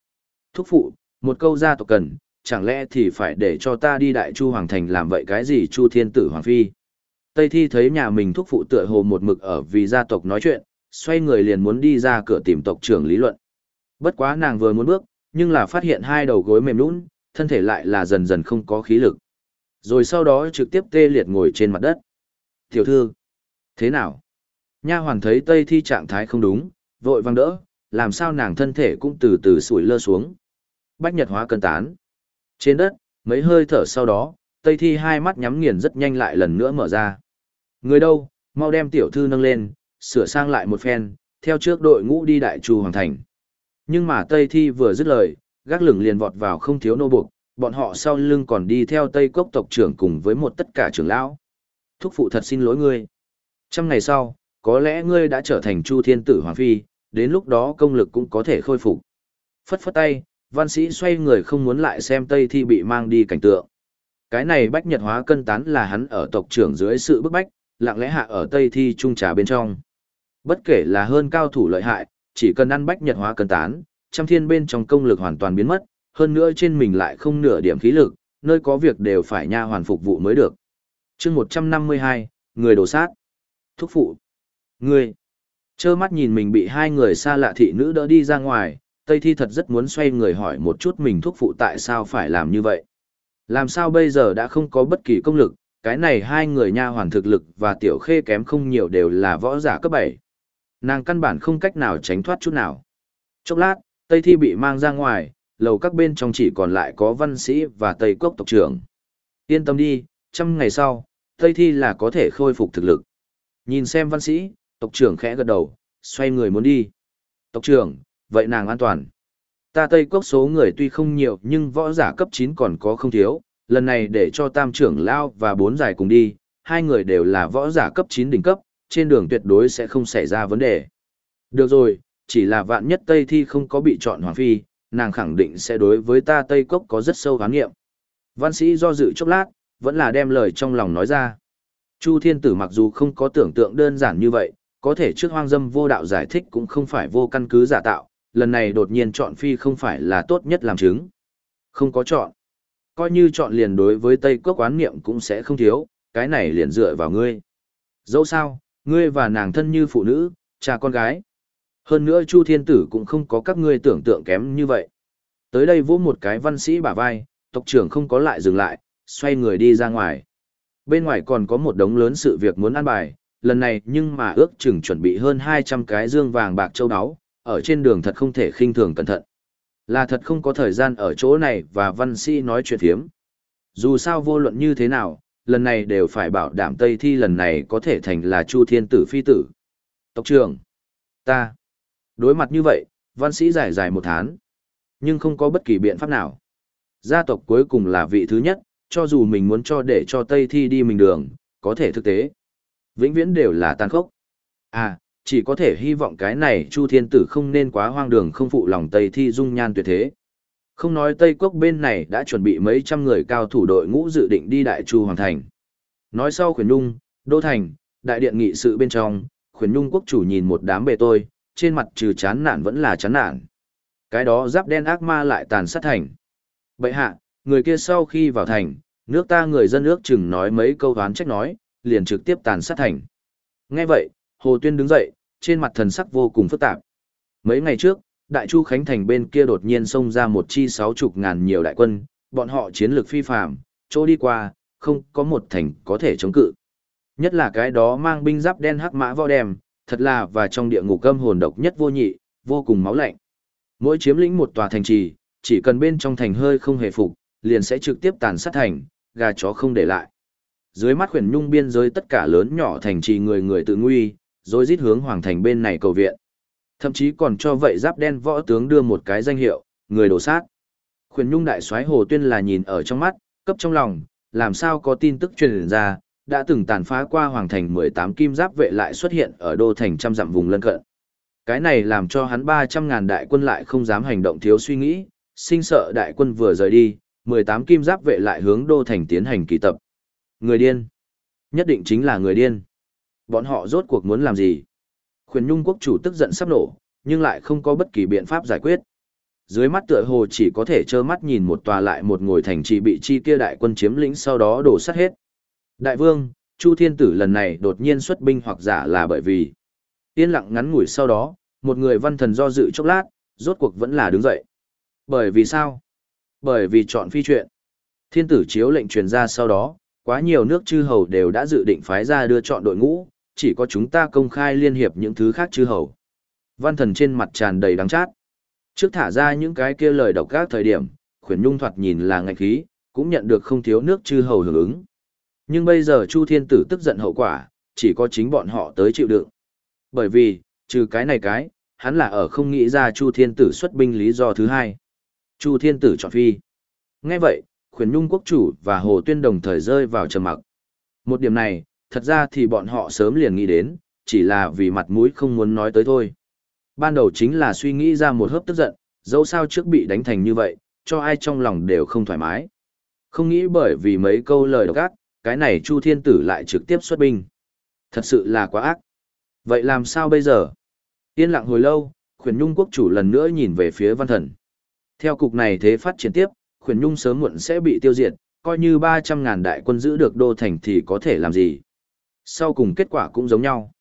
S1: Thúc phụ, một câu gia tộc cần, chẳng lẽ thì phải để cho ta đi đại chu hoàng thành làm vậy cái gì chu thiên tử hoàng phi. Tây Thi thấy nhà mình thúc phụ tựa hồ một mực ở vì gia tộc nói chuyện, xoay người liền muốn đi ra cửa tìm tộc trưởng lý luận. Bất quá nàng vừa muốn bước, nhưng là phát hiện hai đầu gối mềm lún, thân thể lại là dần dần không có khí lực. Rồi sau đó trực tiếp tê liệt ngồi trên mặt đất. Tiểu thư, thế nào? Nha hoàn thấy Tây Thi trạng thái không đúng, vội văng đỡ, làm sao nàng thân thể cũng từ từ sủi lơ xuống. Bách Nhật hóa cân tán. Trên đất, mấy hơi thở sau đó, Tây Thi hai mắt nhắm nghiền rất nhanh lại lần nữa mở ra. Người đâu, mau đem tiểu thư nâng lên, sửa sang lại một phen, theo trước đội ngũ đi đại trù hoàng thành. Nhưng mà Tây Thi vừa dứt lời, gác lửng liền vọt vào không thiếu nô buộc, bọn họ sau lưng còn đi theo Tây Cốc tộc trưởng cùng với một tất cả trưởng lão. Thúc phụ thật xin lỗi ngươi. Trăm ngày sau, có lẽ ngươi đã trở thành Chu Thiên Tử Hoàng Phi, đến lúc đó công lực cũng có thể khôi phục. Phất phất tay, văn sĩ xoay người không muốn lại xem Tây Thi bị mang đi cảnh tượng. Cái này bách nhật hóa cân tán là hắn ở tộc trưởng dưới sự bức bách, lặng lẽ hạ ở Tây Thi trung trà bên trong. Bất kể là hơn cao thủ lợi hại, chỉ cần ăn bách nhật hóa cân tán, trăm thiên bên trong công lực hoàn toàn biến mất, hơn nữa trên mình lại không nửa điểm khí lực, nơi có việc đều phải nha hoàn phục vụ mới được. chương 152, người đổ sát. Thúc phụ. Ngươi, trơ mắt nhìn mình bị hai người xa lạ thị nữ đỡ đi ra ngoài, Tây Thi thật rất muốn xoay người hỏi một chút mình thúc phụ tại sao phải làm như vậy. Làm sao bây giờ đã không có bất kỳ công lực, cái này hai người nha hoàn thực lực và tiểu khê kém không nhiều đều là võ giả cấp 7. Nàng căn bản không cách nào tránh thoát chút nào. Chốc lát, Tây Thi bị mang ra ngoài, lầu các bên trong chỉ còn lại có văn sĩ và Tây quốc tộc trưởng. Yên tâm đi, trăm ngày sau, Tây Thi là có thể khôi phục thực lực. Nhìn xem văn sĩ, tộc trưởng khẽ gật đầu, xoay người muốn đi. Tộc trưởng, vậy nàng an toàn. Ta Tây quốc số người tuy không nhiều nhưng võ giả cấp 9 còn có không thiếu, lần này để cho tam trưởng lao và bốn giải cùng đi, hai người đều là võ giả cấp 9 đỉnh cấp, trên đường tuyệt đối sẽ không xảy ra vấn đề. Được rồi, chỉ là vạn nhất Tây Thi không có bị chọn Hoàng Phi, nàng khẳng định sẽ đối với ta Tây Cốc có rất sâu gán nghiệm. Văn sĩ do dự chốc lát, vẫn là đem lời trong lòng nói ra. Chu Thiên Tử mặc dù không có tưởng tượng đơn giản như vậy, có thể trước hoang dâm vô đạo giải thích cũng không phải vô căn cứ giả tạo, lần này đột nhiên chọn phi không phải là tốt nhất làm chứng. Không có chọn. Coi như chọn liền đối với Tây quốc quán niệm cũng sẽ không thiếu, cái này liền dựa vào ngươi. Dẫu sao, ngươi và nàng thân như phụ nữ, cha con gái. Hơn nữa Chu Thiên Tử cũng không có các ngươi tưởng tượng kém như vậy. Tới đây vỗ một cái văn sĩ bả vai, tộc trưởng không có lại dừng lại, xoay người đi ra ngoài. Bên ngoài còn có một đống lớn sự việc muốn ăn bài, lần này nhưng mà ước chừng chuẩn bị hơn 200 cái dương vàng bạc châu áo, ở trên đường thật không thể khinh thường cẩn thận. Là thật không có thời gian ở chỗ này và văn sĩ nói chuyện thiếm. Dù sao vô luận như thế nào, lần này đều phải bảo đảm Tây Thi lần này có thể thành là Chu Thiên Tử Phi Tử. Tộc trưởng, ta, đối mặt như vậy, văn sĩ giải dài một tháng, nhưng không có bất kỳ biện pháp nào. Gia tộc cuối cùng là vị thứ nhất, cho dù mình muốn cho để cho Tây Thi đi mình đường, có thể thực tế. Vĩnh viễn đều là tàn khốc. À, chỉ có thể hy vọng cái này Chu Thiên Tử không nên quá hoang đường không phụ lòng Tây Thi dung nhan tuyệt thế. Không nói Tây Quốc bên này đã chuẩn bị mấy trăm người cao thủ đội ngũ dự định đi Đại Chu Hoàng Thành. Nói sau khuyển nhung, Đô Thành, Đại Điện nghị sự bên trong, khuyển nhung quốc chủ nhìn một đám bề tôi, trên mặt trừ chán nản vẫn là chán nản. Cái đó giáp đen ác ma lại tàn sát thành. Bậy hạ, người kia sau khi vào thành, nước ta người dân ước chừng nói mấy câu đoán trách nói, liền trực tiếp tàn sát thành. Nghe vậy, Hồ Tuyên đứng dậy, trên mặt thần sắc vô cùng phức tạp. Mấy ngày trước, Đại Chu Khánh Thành bên kia đột nhiên xông ra một chi sáu chục ngàn nhiều đại quân, bọn họ chiến lược phi phàm, chỗ đi qua, không có một thành có thể chống cự. Nhất là cái đó mang binh giáp đen hắc mã võ đèm, thật là và trong địa ngục cơm hồn độc nhất vô nhị, vô cùng máu lạnh. Mỗi chiếm lĩnh một tòa thành trì, chỉ cần bên trong thành hơi không hề phục, liền sẽ trực tiếp tàn sát thành, gà chó không để lại. Dưới mắt khuyển nhung biên giới tất cả lớn nhỏ thành trì người người tự nguy, rồi rít hướng hoàng thành bên này cầu viện. Thậm chí còn cho vậy giáp đen võ tướng đưa một cái danh hiệu, người đổ sát. Khuyển nhung đại soái Hồ Tuyên là nhìn ở trong mắt, cấp trong lòng, làm sao có tin tức truyền ra, đã từng tàn phá qua hoàng thành 18 kim giáp vệ lại xuất hiện ở đô thành trăm dặm vùng lân cận. Cái này làm cho hắn 300 ngàn đại quân lại không dám hành động thiếu suy nghĩ, sinh sợ đại quân vừa rời đi, 18 kim giáp vệ lại hướng đô thành tiến hành kỳ tập. Người điên. Nhất định chính là người điên. Bọn họ rốt cuộc muốn làm gì? Khuyển Nhung quốc chủ tức giận sắp nổ, nhưng lại không có bất kỳ biện pháp giải quyết. Dưới mắt tựa hồ chỉ có thể trơ mắt nhìn một tòa lại một ngồi thành trì bị chi kia đại quân chiếm lĩnh sau đó đổ sát hết. Đại vương, Chu Thiên Tử lần này đột nhiên xuất binh hoặc giả là bởi vì yên lặng ngắn ngủi sau đó, một người văn thần do dự chốc lát, rốt cuộc vẫn là đứng dậy. Bởi vì sao? Bởi vì chọn phi chuyện. Thiên tử chiếu lệnh truyền ra sau đó, quá nhiều nước chư hầu đều đã dự định phái ra đưa chọn đội ngũ, chỉ có chúng ta công khai liên hiệp những thứ khác chư hầu. Văn thần trên mặt tràn đầy đắng chát. Trước thả ra những cái kia lời độc các thời điểm, khuyển nhung thoạt nhìn là ngạch khí, cũng nhận được không thiếu nước chư hầu hưởng ứng. Nhưng bây giờ Chu Thiên Tử tức giận hậu quả, chỉ có chính bọn họ tới chịu đựng. Bởi vì, trừ cái này cái, hắn là ở không nghĩ ra Chu Thiên Tử xuất binh lý do thứ hai. Chu Thiên Tử chọn phi. Nghe vậy, khuyển nhung quốc chủ và Hồ Tuyên đồng thời rơi vào trầm mặc. Một điểm này, thật ra thì bọn họ sớm liền nghĩ đến, chỉ là vì mặt mũi không muốn nói tới thôi. Ban đầu chính là suy nghĩ ra một hớp tức giận, dẫu sao trước bị đánh thành như vậy, cho ai trong lòng đều không thoải mái. Không nghĩ bởi vì mấy câu lời độc ác, cái này Chu Thiên Tử lại trực tiếp xuất binh. Thật sự là quá ác. Vậy làm sao bây giờ? Yên lặng hồi lâu, khuyển nhung quốc chủ lần nữa nhìn về phía văn thần. Theo cục này thế phát triển tiếp, khuyển nhung sớm muộn sẽ bị tiêu diệt, coi như 300.000 đại quân giữ được đô thành thì có thể làm gì. Sau cùng kết quả cũng giống nhau.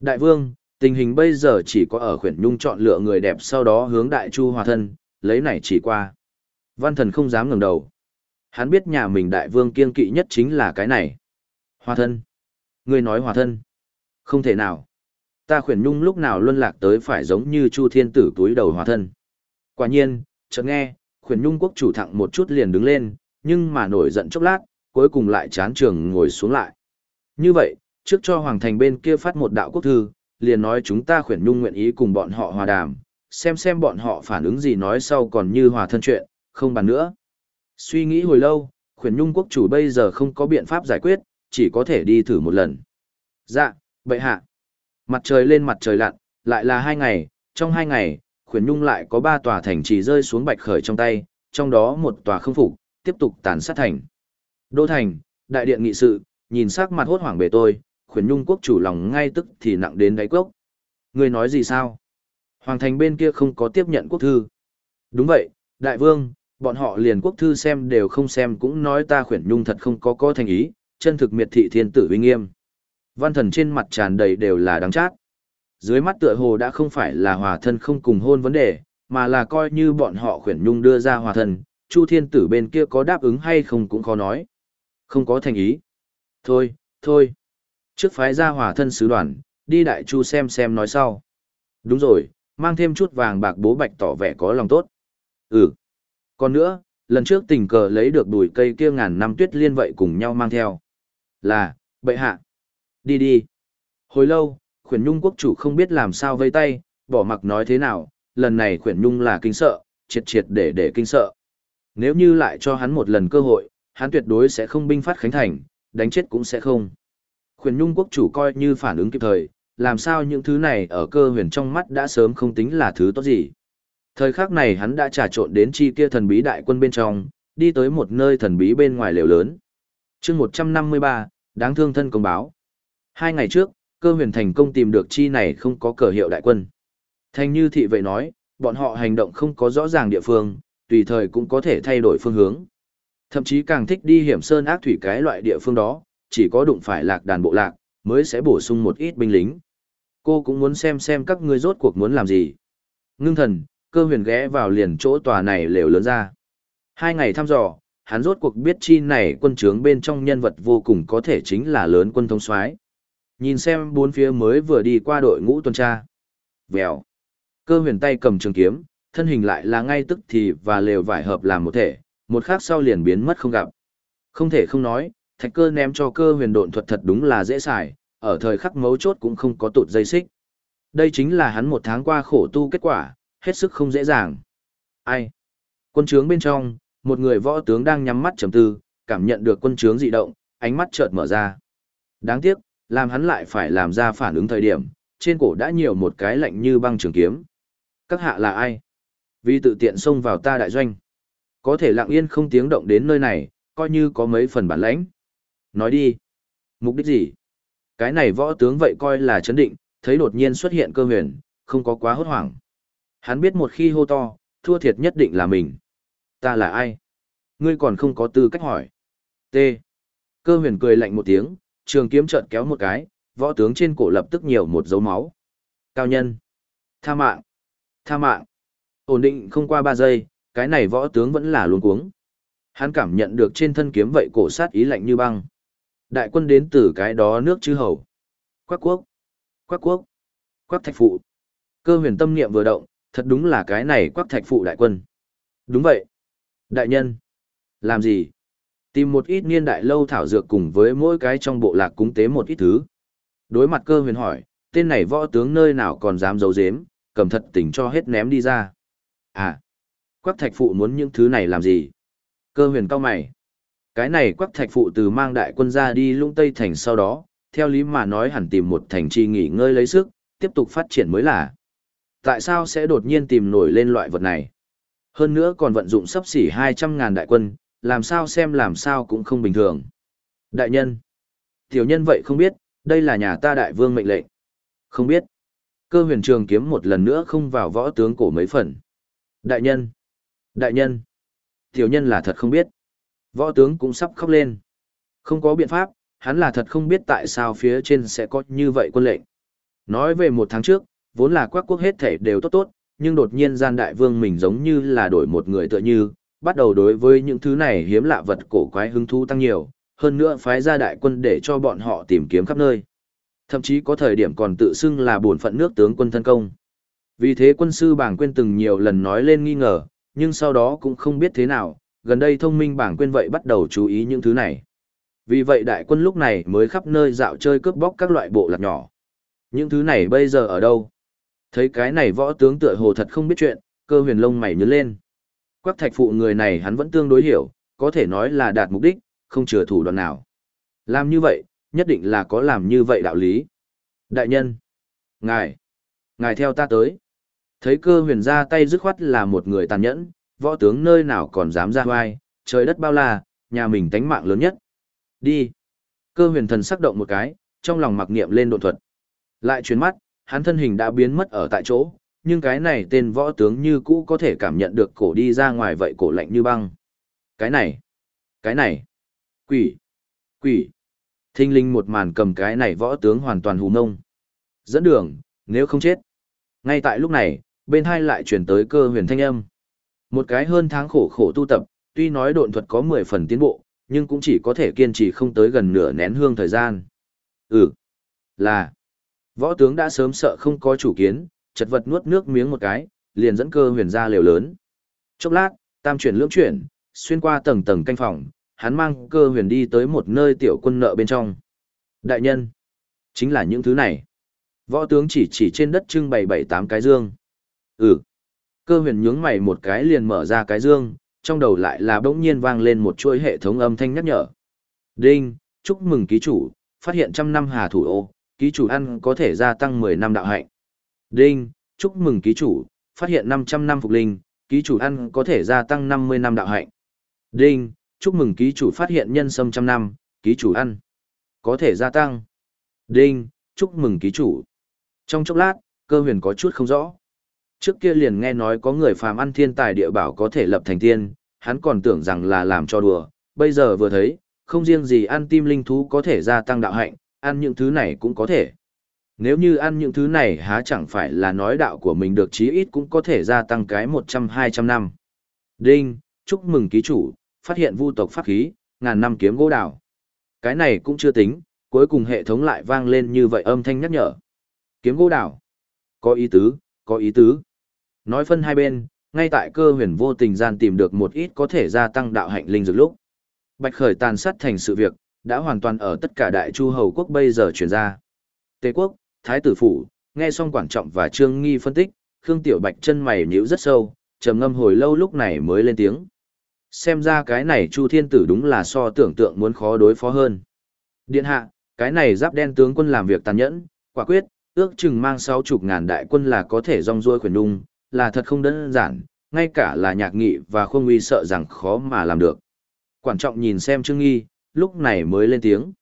S1: Đại vương, tình hình bây giờ chỉ có ở khuyển nhung chọn lựa người đẹp sau đó hướng đại chu hòa thân, lấy này chỉ qua. Văn thần không dám ngẩng đầu. Hắn biết nhà mình đại vương kiên kỵ nhất chính là cái này. Hòa thân. Người nói hòa thân. Không thể nào. Ta khuyển nhung lúc nào luân lạc tới phải giống như chu thiên tử túi đầu hòa thân. Quả nhiên, chợt nghe, khuyển nhung quốc chủ thẳng một chút liền đứng lên, nhưng mà nổi giận chốc lát, cuối cùng lại chán trường ngồi xuống lại. Như vậy, trước cho hoàng thành bên kia phát một đạo quốc thư, liền nói chúng ta khuyển nhung nguyện ý cùng bọn họ hòa đàm, xem xem bọn họ phản ứng gì nói sau còn như hòa thân chuyện, không bàn nữa. Suy nghĩ hồi lâu, khuyển nhung quốc chủ bây giờ không có biện pháp giải quyết, chỉ có thể đi thử một lần. Dạ, bệ hạ. Mặt trời lên mặt trời lặn, lại là hai ngày, trong hai ngày, khuyển nhung lại có ba tòa thành trì rơi xuống bạch khởi trong tay, trong đó một tòa không phục, tiếp tục tàn sát thành. Đô thành, đại điện nghị sự, nhìn sắc mặt hốt hoảng bề tôi, khuyển nhung quốc chủ lòng ngay tức thì nặng đến đáy cốc. Người nói gì sao? Hoàng thành bên kia không có tiếp nhận quốc thư. Đúng vậy, đại vương, bọn họ liền quốc thư xem đều không xem cũng nói ta khuyển nhung thật không có có thành ý, chân thực miệt thị thiên tử uy nghiêm. Văn thần trên mặt tràn đầy đều là đáng chát. Dưới mắt tựa hồ đã không phải là hòa thân không cùng hôn vấn đề, mà là coi như bọn họ khuyển nhung đưa ra hòa thân, Chu thiên tử bên kia có đáp ứng hay không cũng khó nói. Không có thành ý. Thôi, thôi. Trước phái ra hòa thân sứ đoàn, đi đại chu xem xem nói sau. Đúng rồi, mang thêm chút vàng bạc bố bạch tỏ vẻ có lòng tốt. Ừ. Còn nữa, lần trước tình cờ lấy được đùi cây kia ngàn năm tuyết liên vậy cùng nhau mang theo. Là, bệ hạ. Đi đi. Hồi lâu, khuyển nhung quốc chủ không biết làm sao vây tay, bỏ mặc nói thế nào, lần này khuyển nhung là kinh sợ, triệt triệt để để kinh sợ. Nếu như lại cho hắn một lần cơ hội, hắn tuyệt đối sẽ không binh phát khánh thành, đánh chết cũng sẽ không. Khuyển nhung quốc chủ coi như phản ứng kịp thời, làm sao những thứ này ở cơ huyền trong mắt đã sớm không tính là thứ tốt gì. Thời khắc này hắn đã trà trộn đến chi kia thần bí đại quân bên trong, đi tới một nơi thần bí bên ngoài lều lớn. chương 153, đáng thương thân công báo. Hai ngày trước, cơ huyền thành công tìm được chi này không có cờ hiệu đại quân. Thành như thị vậy nói, bọn họ hành động không có rõ ràng địa phương, tùy thời cũng có thể thay đổi phương hướng. Thậm chí càng thích đi hiểm sơn ác thủy cái loại địa phương đó, chỉ có đụng phải lạc đàn bộ lạc, mới sẽ bổ sung một ít binh lính. Cô cũng muốn xem xem các ngươi rốt cuộc muốn làm gì. Ngưng thần, cơ huyền ghé vào liền chỗ tòa này lều lớn ra. Hai ngày thăm dò, hắn rốt cuộc biết chi này quân trướng bên trong nhân vật vô cùng có thể chính là lớn quân thông soái. Nhìn xem bốn phía mới vừa đi qua đội ngũ tuần tra. Vèo. Cơ huyền tay cầm trường kiếm, thân hình lại là ngay tức thì và lều vải hợp làm một thể, một khắc sau liền biến mất không gặp. Không thể không nói, thạch cơ ném cho cơ huyền độn thuật thật đúng là dễ xài, ở thời khắc mấu chốt cũng không có tụt dây xích. Đây chính là hắn một tháng qua khổ tu kết quả, hết sức không dễ dàng. Ai? Quân trướng bên trong, một người võ tướng đang nhắm mắt trầm tư, cảm nhận được quân trướng dị động, ánh mắt chợt mở ra. Đáng tiếc, làm hắn lại phải làm ra phản ứng thời điểm, trên cổ đã nhiều một cái lạnh như băng trường kiếm. Các hạ là ai? Vì tự tiện xông vào ta đại doanh. Có thể lặng yên không tiếng động đến nơi này, coi như có mấy phần bản lãnh. Nói đi. Mục đích gì? Cái này võ tướng vậy coi là chấn định, thấy đột nhiên xuất hiện cơ huyền, không có quá hốt hoảng. Hắn biết một khi hô to, thua thiệt nhất định là mình. Ta là ai? Ngươi còn không có tư cách hỏi. T. Cơ huyền cười lạnh một tiếng, trường kiếm trợn kéo một cái, võ tướng trên cổ lập tức nhiều một dấu máu. Cao nhân. Tha mạng. Tha mạng. Ổn định không qua ba giây, cái này võ tướng vẫn là luống cuống. Hắn cảm nhận được trên thân kiếm vậy cổ sát ý lạnh như băng. Đại quân đến từ cái đó nước chư hầu. Quắc quốc. Quắc quốc. Quắc thạch phụ. Cơ huyền tâm niệm vừa động, thật đúng là cái này quắc thạch phụ đại quân. Đúng vậy. Đại nhân. Làm gì? Tìm một ít niên đại lâu thảo dược cùng với mỗi cái trong bộ lạc cúng tế một ít thứ. Đối mặt cơ huyền hỏi, tên này võ tướng nơi nào còn dám giấu giếm, cầm thật tình cho hết ném đi ra. À, quắc thạch phụ muốn những thứ này làm gì? Cơ huyền cao mày. Cái này quắc thạch phụ từ mang đại quân ra đi lũng Tây Thành sau đó, theo lý mà nói hẳn tìm một thành trì nghỉ ngơi lấy sức, tiếp tục phát triển mới là. Tại sao sẽ đột nhiên tìm nổi lên loại vật này? Hơn nữa còn vận dụng sắp xỉ 200.000 đại quân, làm sao xem làm sao cũng không bình thường. Đại nhân. Tiểu nhân vậy không biết, đây là nhà ta đại vương mệnh lệnh. Không biết. Cơ huyền trường kiếm một lần nữa không vào võ tướng cổ mấy phần. Đại nhân. Đại nhân. Tiểu nhân là thật không biết. Võ tướng cũng sắp khóc lên. Không có biện pháp, hắn là thật không biết tại sao phía trên sẽ có như vậy quân lệnh. Nói về một tháng trước, vốn là quắc quốc hết thể đều tốt tốt, nhưng đột nhiên gian đại vương mình giống như là đổi một người tựa như, bắt đầu đối với những thứ này hiếm lạ vật cổ quái hứng thú tăng nhiều, hơn nữa phái ra đại quân để cho bọn họ tìm kiếm khắp nơi. Thậm chí có thời điểm còn tự xưng là bổn phận nước tướng quân thân công. Vì thế quân sư bảng quên từng nhiều lần nói lên nghi ngờ, nhưng sau đó cũng không biết thế nào, gần đây thông minh bảng quên vậy bắt đầu chú ý những thứ này. Vì vậy đại quân lúc này mới khắp nơi dạo chơi cướp bóc các loại bộ lạc nhỏ. Những thứ này bây giờ ở đâu? Thấy cái này võ tướng tựa hồ thật không biết chuyện, cơ huyền lông mày nhớ lên. Quắc thạch phụ người này hắn vẫn tương đối hiểu, có thể nói là đạt mục đích, không chừa thủ đoạn nào. Làm như vậy, nhất định là có làm như vậy đạo lý. Đại nhân, ngài, ngài theo ta tới. Thấy cơ huyền ra tay dứt khoát là một người tàn nhẫn, võ tướng nơi nào còn dám ra vai, trời đất bao la, nhà mình tánh mạng lớn nhất. Đi. Cơ huyền thần sắc động một cái, trong lòng mặc niệm lên độn thuật. Lại chuyến mắt, hắn thân hình đã biến mất ở tại chỗ, nhưng cái này tên võ tướng như cũ có thể cảm nhận được cổ đi ra ngoài vậy cổ lạnh như băng. Cái này, cái này, quỷ, quỷ. Thinh linh một màn cầm cái này võ tướng hoàn toàn hù ngông. Dẫn đường, nếu không chết. Ngay tại lúc này, bên hai lại chuyển tới cơ huyền thanh âm. Một cái hơn tháng khổ khổ tu tập, tuy nói độn thuật có 10 phần tiến bộ, nhưng cũng chỉ có thể kiên trì không tới gần nửa nén hương thời gian. Ừ, là, võ tướng đã sớm sợ không có chủ kiến, chật vật nuốt nước miếng một cái, liền dẫn cơ huyền ra liều lớn. Chốc lát, tam chuyển lưỡng chuyển, xuyên qua tầng tầng canh phòng, hắn mang cơ huyền đi tới một nơi tiểu quân nợ bên trong. Đại nhân, chính là những thứ này. Võ tướng chỉ chỉ trên đất trưng bày bảy tám cái dương. Ừ. Cơ huyền nhướng mày một cái liền mở ra cái dương, trong đầu lại là bỗng nhiên vang lên một chuỗi hệ thống âm thanh nhắc nhở. Đinh, chúc mừng ký chủ, phát hiện trăm năm hà thủ ô, ký chủ ăn có thể gia tăng 10 năm đạo hạnh. Đinh, chúc mừng ký chủ, phát hiện 500 năm phục linh, ký chủ ăn có thể gia tăng 50 năm đạo hạnh. Đinh, chúc mừng ký chủ phát hiện nhân sâm trăm năm, ký chủ ăn có thể gia tăng. Đinh, chúc mừng ký chủ. Trong chốc lát, cơ huyền có chút không rõ. Trước kia liền nghe nói có người phàm ăn thiên tài địa bảo có thể lập thành tiên, hắn còn tưởng rằng là làm cho đùa, bây giờ vừa thấy, không riêng gì ăn tim linh thú có thể gia tăng đạo hạnh, ăn những thứ này cũng có thể. Nếu như ăn những thứ này há chẳng phải là nói đạo của mình được chí ít cũng có thể gia tăng cái 100-200 năm. Đinh, chúc mừng ký chủ, phát hiện vu tộc pháp khí, ngàn năm kiếm gỗ đào. Cái này cũng chưa tính, cuối cùng hệ thống lại vang lên như vậy âm thanh nhắc nhở. Kiếm gỗ đào. Có ý tứ, có ý tứ. Nói phân hai bên, ngay tại cơ huyền vô tình gian tìm được một ít có thể gia tăng đạo hạnh linh dược lúc. Bạch khởi tàn sát thành sự việc, đã hoàn toàn ở tất cả đại chu hầu quốc bây giờ chuyển ra. Tề quốc, Thái tử phủ, nghe xong quản trọng và trương nghi phân tích, Khương Tiểu Bạch chân mày nhíu rất sâu, trầm ngâm hồi lâu lúc này mới lên tiếng. Xem ra cái này Chu Thiên Tử đúng là so tưởng tượng muốn khó đối phó hơn. Điện hạ, cái này giáp đen tướng quân làm việc tàn nhẫn, quả quyết, ước chừng mang sáu chục ngàn đại quân là có thể rong ruôi khuyển đung, là thật không đơn giản, ngay cả là nhạc nghị và khuôn uy sợ rằng khó mà làm được. Quản trọng nhìn xem Trương Nghi, lúc này mới lên tiếng.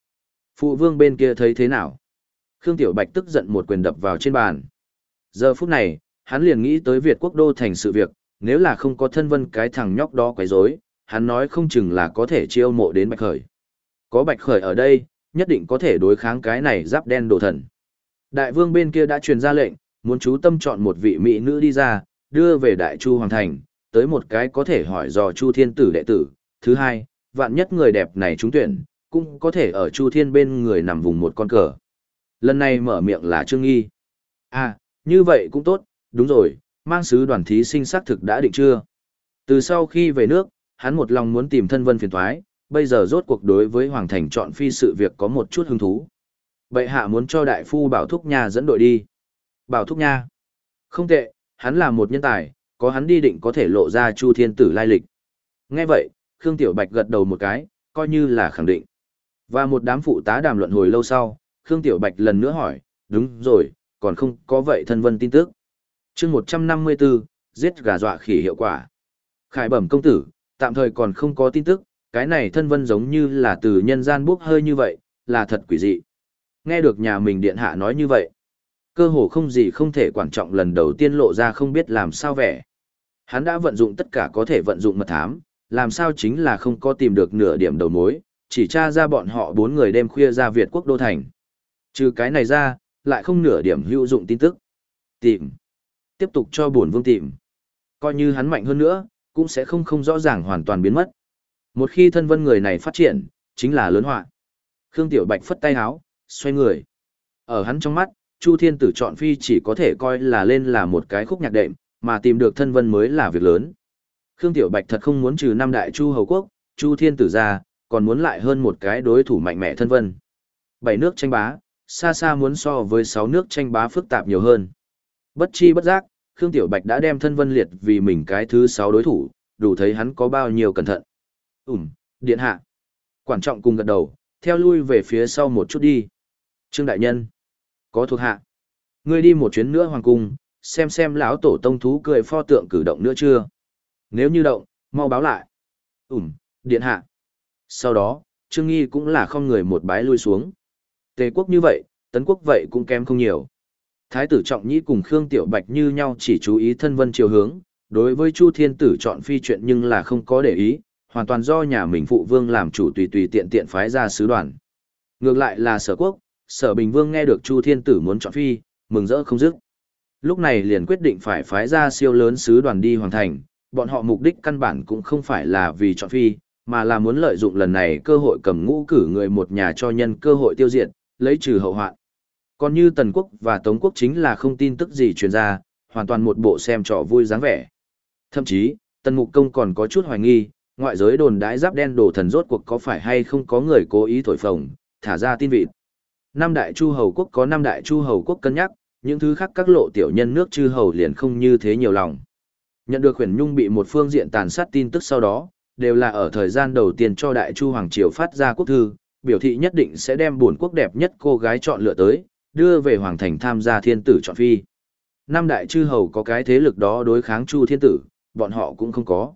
S1: Phụ vương bên kia thấy thế nào? Khương Tiểu Bạch tức giận một quyền đập vào trên bàn. Giờ phút này, hắn liền nghĩ tới Việt quốc đô thành sự việc, nếu là không có thân vân cái thằng nhóc đó quấy rối, hắn nói không chừng là có thể chiêu mộ đến Bạch Khởi. Có Bạch Khởi ở đây, nhất định có thể đối kháng cái này giáp đen đồ thần. Đại vương bên kia đã truyền ra lệnh, muốn chú tâm chọn một vị mỹ nữ đi ra, đưa về Đại Chu Hoàng Thành, tới một cái có thể hỏi dò Chu Thiên Tử đệ tử. Thứ hai, vạn nhất người đẹp này trúng tuyển, cũng có thể ở Chu Thiên bên người nằm vùng một con cờ. Lần này mở miệng là Trương Nghi. À, như vậy cũng tốt, đúng rồi, mang sứ đoàn thí sinh xác thực đã định chưa? Từ sau khi về nước, hắn một lòng muốn tìm thân vân phiền thoái, bây giờ rốt cuộc đối với Hoàng Thành chọn phi sự việc có một chút hứng thú. Bệ hạ muốn cho đại phu Bảo Thúc Nha dẫn đội đi. Bảo Thúc Nha. Không tệ, hắn là một nhân tài, có hắn đi định có thể lộ ra Chu Thiên Tử lai lịch. Nghe vậy, Khương Tiểu Bạch gật đầu một cái, coi như là khẳng định. Và một đám phụ tá đàm luận hồi lâu sau, Khương Tiểu Bạch lần nữa hỏi, đúng rồi, còn không có vậy thân vân tin tức. chương 154, giết gà dọa khỉ hiệu quả. Khải bẩm công tử, tạm thời còn không có tin tức, cái này thân vân giống như là từ nhân gian bốc hơi như vậy, là thật quỷ dị. Nghe được nhà mình điện hạ nói như vậy, cơ hồ không gì không thể quan trọng lần đầu tiên lộ ra không biết làm sao vẻ. Hắn đã vận dụng tất cả có thể vận dụng mật thám, làm sao chính là không có tìm được nửa điểm đầu mối, chỉ tra ra bọn họ bốn người đêm khuya ra Việt quốc đô thành. Trừ cái này ra, lại không nửa điểm hữu dụng tin tức. Tìm. Tiếp tục cho bổn vương tìm. Coi như hắn mạnh hơn nữa, cũng sẽ không không rõ ràng hoàn toàn biến mất. Một khi thân vân người này phát triển, chính là lớn họa. Khương Tiểu Bạch phất tay háo, xoay người. Ở hắn trong mắt, Chu Thiên Tử chọn phi chỉ có thể coi là lên là một cái khúc nhạc đệm, mà tìm được thân vân mới là việc lớn. Khương Tiểu Bạch thật không muốn trừ năm đại Chu Hầu Quốc, Chu Thiên Tử ra, còn muốn lại hơn một cái đối thủ mạnh mẽ thân vân. Bảy nước tranh bá, xa xa muốn so với sáu nước tranh bá phức tạp nhiều hơn. Bất chi bất giác, Khương Tiểu Bạch đã đem thân vân liệt vì mình cái thứ sáu đối thủ, đủ thấy hắn có bao nhiêu cẩn thận. Ừm, điện hạ. Quản trọng cùng gật đầu, theo lui về phía sau một chút đi. Trương Đại Nhân. Có thuộc hạ. Ngươi đi một chuyến nữa hoàng cung, xem xem lão tổ tông thú cười pho tượng cử động nữa chưa. Nếu như động, mau báo lại. Ừm, điện hạ. Sau đó, Trương Nghi cũng là không người một bái lui xuống. Tề quốc như vậy, tấn quốc vậy cũng kém không nhiều. Thái tử Trọng Nhĩ cùng Khương Tiểu Bạch như nhau chỉ chú ý thân vân chiều hướng, đối với Chu Thiên Tử chọn phi chuyện nhưng là không có để ý, hoàn toàn do nhà mình phụ vương làm chủ tùy tùy tiện tiện phái ra sứ đoàn. Ngược lại là sở quốc, sở bình vương nghe được Chu Thiên Tử muốn chọn phi, mừng rỡ không dứt. Lúc này liền quyết định phải phái ra siêu lớn sứ đoàn đi hoàn thành, bọn họ mục đích căn bản cũng không phải là vì chọn phi, mà là muốn lợi dụng lần này cơ hội cầm ngũ cử người một nhà cho nhân cơ hội tiêu diệt, lấy trừ hậu hoạn. Còn như Tần Quốc và Tống Quốc chính là không tin tức gì truyền ra, hoàn toàn một bộ xem trò vui dáng vẻ. Thậm chí, Tần Mục Công còn có chút hoài nghi, ngoại giới đồn đãi giáp đen đổ thần rốt cuộc có phải hay không có người cố ý thổi phồng, thả ra tin vịt. Năm đại chu hầu quốc có năm đại chu hầu quốc cân nhắc, những thứ khác các lộ tiểu nhân nước chư hầu liền không như thế nhiều lòng. Nhận được huyền nhung bị một phương diện tàn sát tin tức sau đó, đều là ở thời gian đầu tiên cho đại chu hoàng triều phát ra quốc thư, biểu thị nhất định sẽ đem buồn quốc đẹp nhất cô gái chọn lựa tới, đưa về hoàng thành tham gia thiên tử chọn phi. Năm đại chư hầu có cái thế lực đó đối kháng chu thiên tử, bọn họ cũng không có.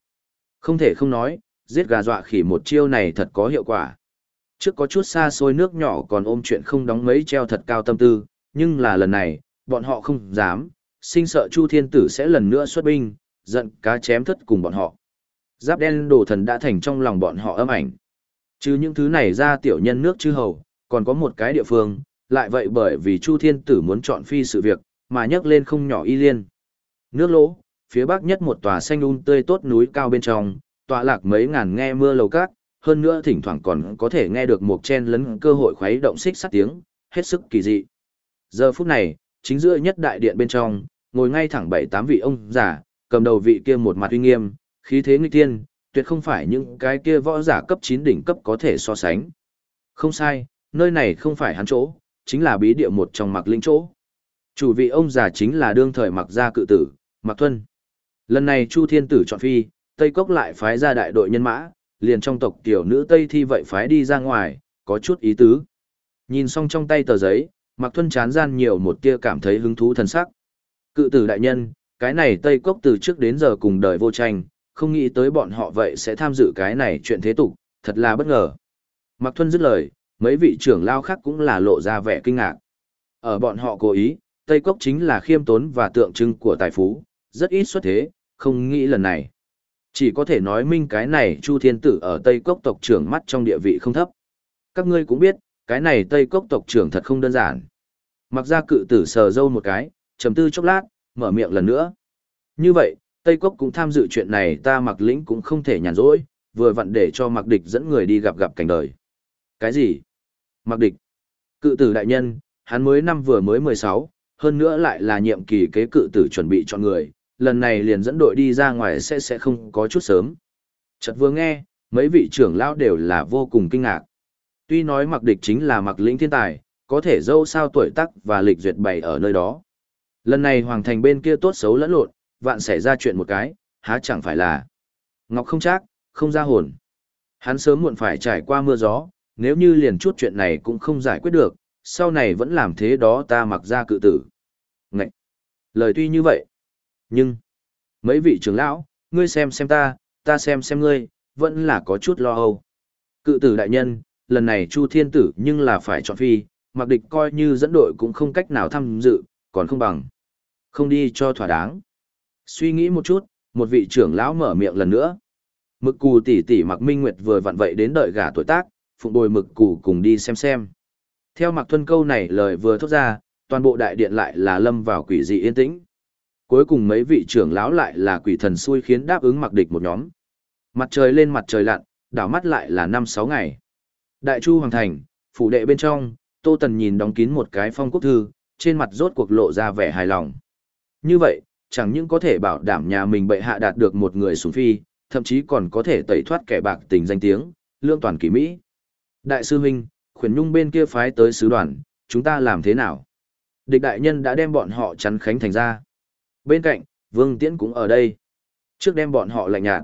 S1: Không thể không nói, giết gà dọa khỉ một chiêu này thật có hiệu quả. Trước có chút xa xôi nước nhỏ còn ôm chuyện không đóng mấy treo thật cao tâm tư, nhưng là lần này, bọn họ không dám, sinh sợ Chu Thiên Tử sẽ lần nữa xuất binh, giận cá chém thất cùng bọn họ. Giáp đen đồ thần đã thành trong lòng bọn họ âm ảnh. Chứ những thứ này ra tiểu nhân nước chư hầu, còn có một cái địa phương, lại vậy bởi vì Chu Thiên Tử muốn chọn phi sự việc, mà nhắc lên không nhỏ y liên. Nước lỗ, phía bắc nhất một tòa xanh un tươi tốt núi cao bên trong, tọa lạc mấy ngàn nghe mưa lầu cát, hơn nữa thỉnh thoảng còn có thể nghe được một chen lấn cơ hội khuấy động xích sắt tiếng, hết sức kỳ dị. Giờ phút này, chính giữa nhất đại điện bên trong, ngồi ngay thẳng bảy tám vị ông già, cầm đầu vị kia một mặt uy nghiêm, khí thế nghịch tiên, tuyệt không phải những cái kia võ giả cấp 9 đỉnh cấp có thể so sánh. Không sai, nơi này không phải hắn chỗ, chính là bí địa một trong mặc linh chỗ. Chủ vị ông già chính là đương thời mặc gia cự tử, mặc thuân. Lần này Chu Thiên Tử chọn phi, Tây Cốc lại phái ra đại đội nhân mã, liền trong tộc tiểu nữ Tây thi vậy phái đi ra ngoài, có chút ý tứ. Nhìn xong trong tay tờ giấy, mặc thuân chán gian nhiều một tia cảm thấy hứng thú thần sắc. Cự tử đại nhân, cái này Tây Cốc từ trước đến giờ cùng đời vô tranh, không nghĩ tới bọn họ vậy sẽ tham dự cái này chuyện thế tục, thật là bất ngờ. Mặc thuân dứt lời, mấy vị trưởng lao khác cũng là lộ ra vẻ kinh ngạc. Ở bọn họ cố ý, Tây Cốc chính là khiêm tốn và tượng trưng của tài phú, rất ít xuất thế, không nghĩ lần này. Chỉ có thể nói minh cái này Chu Thiên Tử ở Tây Cốc tộc trưởng mắt trong địa vị không thấp. Các ngươi cũng biết, cái này Tây Cốc tộc trưởng thật không đơn giản. Mặc ra cự tử sờ dâu một cái, trầm tư chốc lát, mở miệng lần nữa. Như vậy, Tây Quốc cũng tham dự chuyện này ta mặc lĩnh cũng không thể nhàn rỗi, vừa vặn để cho mặc địch dẫn người đi gặp gặp cảnh đời. Cái gì? Mặc địch. Cự tử đại nhân, hắn mới năm vừa mới 16, hơn nữa lại là nhiệm kỳ kế cự tử chuẩn bị chọn người, lần này liền dẫn đội đi ra ngoài sẽ sẽ không có chút sớm. Chợt vừa nghe, mấy vị trưởng lão đều là vô cùng kinh ngạc. Tuy nói mặc địch chính là mặc lĩnh thiên tài, có thể dâu sao tuổi tác và lịch duyệt bày ở nơi đó. Lần này hoàng thành bên kia tốt xấu lẫn lộn, vạn xảy ra chuyện một cái, há chẳng phải là Ngọc không chắc, không ra hồn. Hắn sớm muộn phải trải qua mưa gió, nếu như liền chút chuyện này cũng không giải quyết được, sau này vẫn làm thế đó ta mặc ra cự tử. Ngậy! Lời tuy như vậy, nhưng, mấy vị trưởng lão, ngươi xem xem ta, ta xem xem ngươi, vẫn là có chút lo âu. Cự tử đại nhân, lần này Chu Thiên Tử nhưng là phải chọn phi, mặc địch coi như dẫn đội cũng không cách nào tham dự, còn không bằng. Không đi cho thỏa đáng. Suy nghĩ một chút, một vị trưởng lão mở miệng lần nữa. Mực cù tỷ tỷ mặc minh nguyệt vừa vặn vậy đến đợi gả tuổi tác, phụng bồi mực cù cùng đi xem xem. Theo mặc thuân câu này lời vừa thốt ra, toàn bộ đại điện lại là lâm vào quỷ dị yên tĩnh. Cuối cùng mấy vị trưởng lão lại là quỷ thần xui khiến đáp ứng mặc địch một nhóm. Mặt trời lên mặt trời lặn, đảo mắt lại là năm sáu ngày. Đại Chu Hoàng Thành, phủ đệ bên trong, Tô Tần nhìn đóng kín một cái phong quốc thư, trên mặt rốt cuộc lộ ra vẻ hài lòng. Như vậy, chẳng những có thể bảo đảm nhà mình bệ hạ đạt được một người sủng phi, thậm chí còn có thể tẩy thoát kẻ bạc tình danh tiếng, lương toàn kỳ Mỹ. Đại sư huynh, khuyển nhung bên kia phái tới sứ đoàn, chúng ta làm thế nào? Địch đại nhân đã đem bọn họ chắn khánh thành ra. Bên cạnh, Vương Tiễn cũng ở đây. Trước đem bọn họ lạnh nhạt.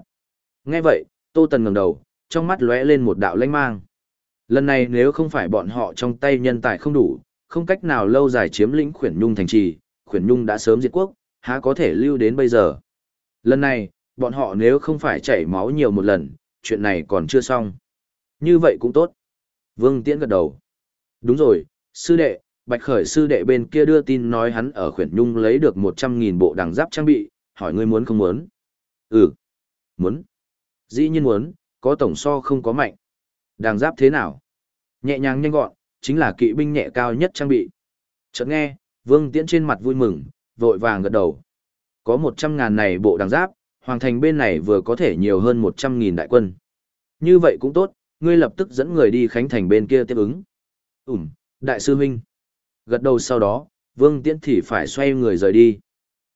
S1: Nghe vậy, Tô Tần ngẩng đầu, trong mắt lóe lên một đạo lanh mang. Lần này nếu không phải bọn họ trong tay nhân tài không đủ, không cách nào lâu dài chiếm lĩnh khuyển nhung thành trì, khuyển nhung đã sớm diệt quốc, há có thể lưu đến bây giờ. Lần này, bọn họ nếu không phải chảy máu nhiều một lần, chuyện này còn chưa xong. Như vậy cũng tốt. Vương Tiễn gật đầu. Đúng rồi, sư đệ, Bạch Khởi sư đệ bên kia đưa tin nói hắn ở khuyển nhung lấy được 100.000 bộ đằng giáp trang bị, hỏi ngươi muốn không muốn? Ừ, muốn. Dĩ nhiên muốn, có tổng so không có mạnh. Đằng giáp thế nào? Nhẹ nhàng nhanh gọn, chính là kỵ binh nhẹ cao nhất trang bị. Chợt nghe, Vương Tiễn trên mặt vui mừng, vội vàng gật đầu. Có 100.000 này bộ đằng giáp, hoàng thành bên này vừa có thể nhiều hơn 100.000 đại quân. Như vậy cũng tốt, ngươi lập tức dẫn người đi khánh thành bên kia tiếp ứng. Ừm, đại sư huynh. Gật đầu sau đó, Vương Tiễn thì phải xoay người rời đi.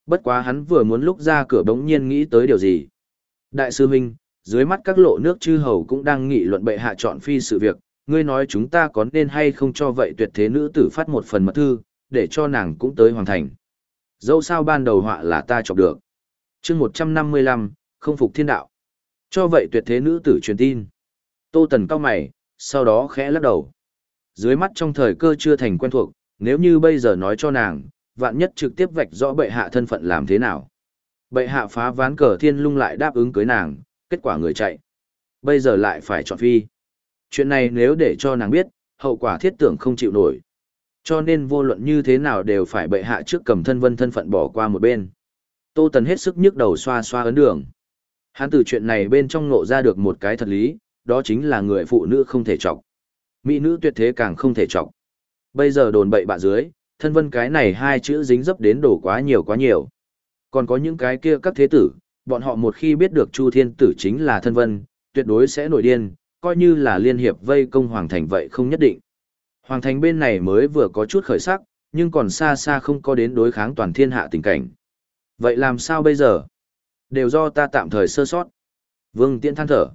S1: Bất quá hắn vừa muốn lúc ra cửa bỗng nhiên nghĩ tới điều gì. Đại sư huynh, dưới mắt các lộ nước chư hầu cũng đang nghị luận bệ hạ chọn phi sự việc, ngươi nói chúng ta có nên hay không cho vậy tuyệt thế nữ tử phát một phần mật thư, để cho nàng cũng tới hoàn thành. Dẫu sao ban đầu họa là ta chọc được. chương 155, không phục thiên đạo. Cho vậy tuyệt thế nữ tử truyền tin. Tô Tần cao mày, sau đó khẽ lắc đầu. Dưới mắt trong thời cơ chưa thành quen thuộc, nếu như bây giờ nói cho nàng, vạn nhất trực tiếp vạch rõ bệ hạ thân phận làm thế nào. Bệ hạ phá ván cờ thiên lung lại đáp ứng cưới nàng, kết quả người chạy. Bây giờ lại phải chọn phi. Chuyện này nếu để cho nàng biết, hậu quả thiết tưởng không chịu nổi. Cho nên vô luận như thế nào đều phải bệ hạ trước cầm thân vân thân phận bỏ qua một bên. Tô Tần hết sức nhức đầu xoa xoa ấn đường. Hắn từ chuyện này bên trong nộ ra được một cái thật lý, đó chính là người phụ nữ không thể trọng. Mỹ nữ tuyệt thế càng không thể trọng. Bây giờ đồn bậy bạ dưới, thân vân cái này hai chữ dính dấp đến đổ quá nhiều quá nhiều. Còn có những cái kia các thế tử, bọn họ một khi biết được Chu Thiên Tử chính là thân vân, tuyệt đối sẽ nổi điên, coi như là liên hiệp vây công Hoàng Thành vậy không nhất định. Hoàng Thành bên này mới vừa có chút khởi sắc, nhưng còn xa xa không có đến đối kháng toàn thiên hạ tình cảnh. Vậy làm sao bây giờ? Đều do ta tạm thời sơ sót. Vương Tiễn than thở.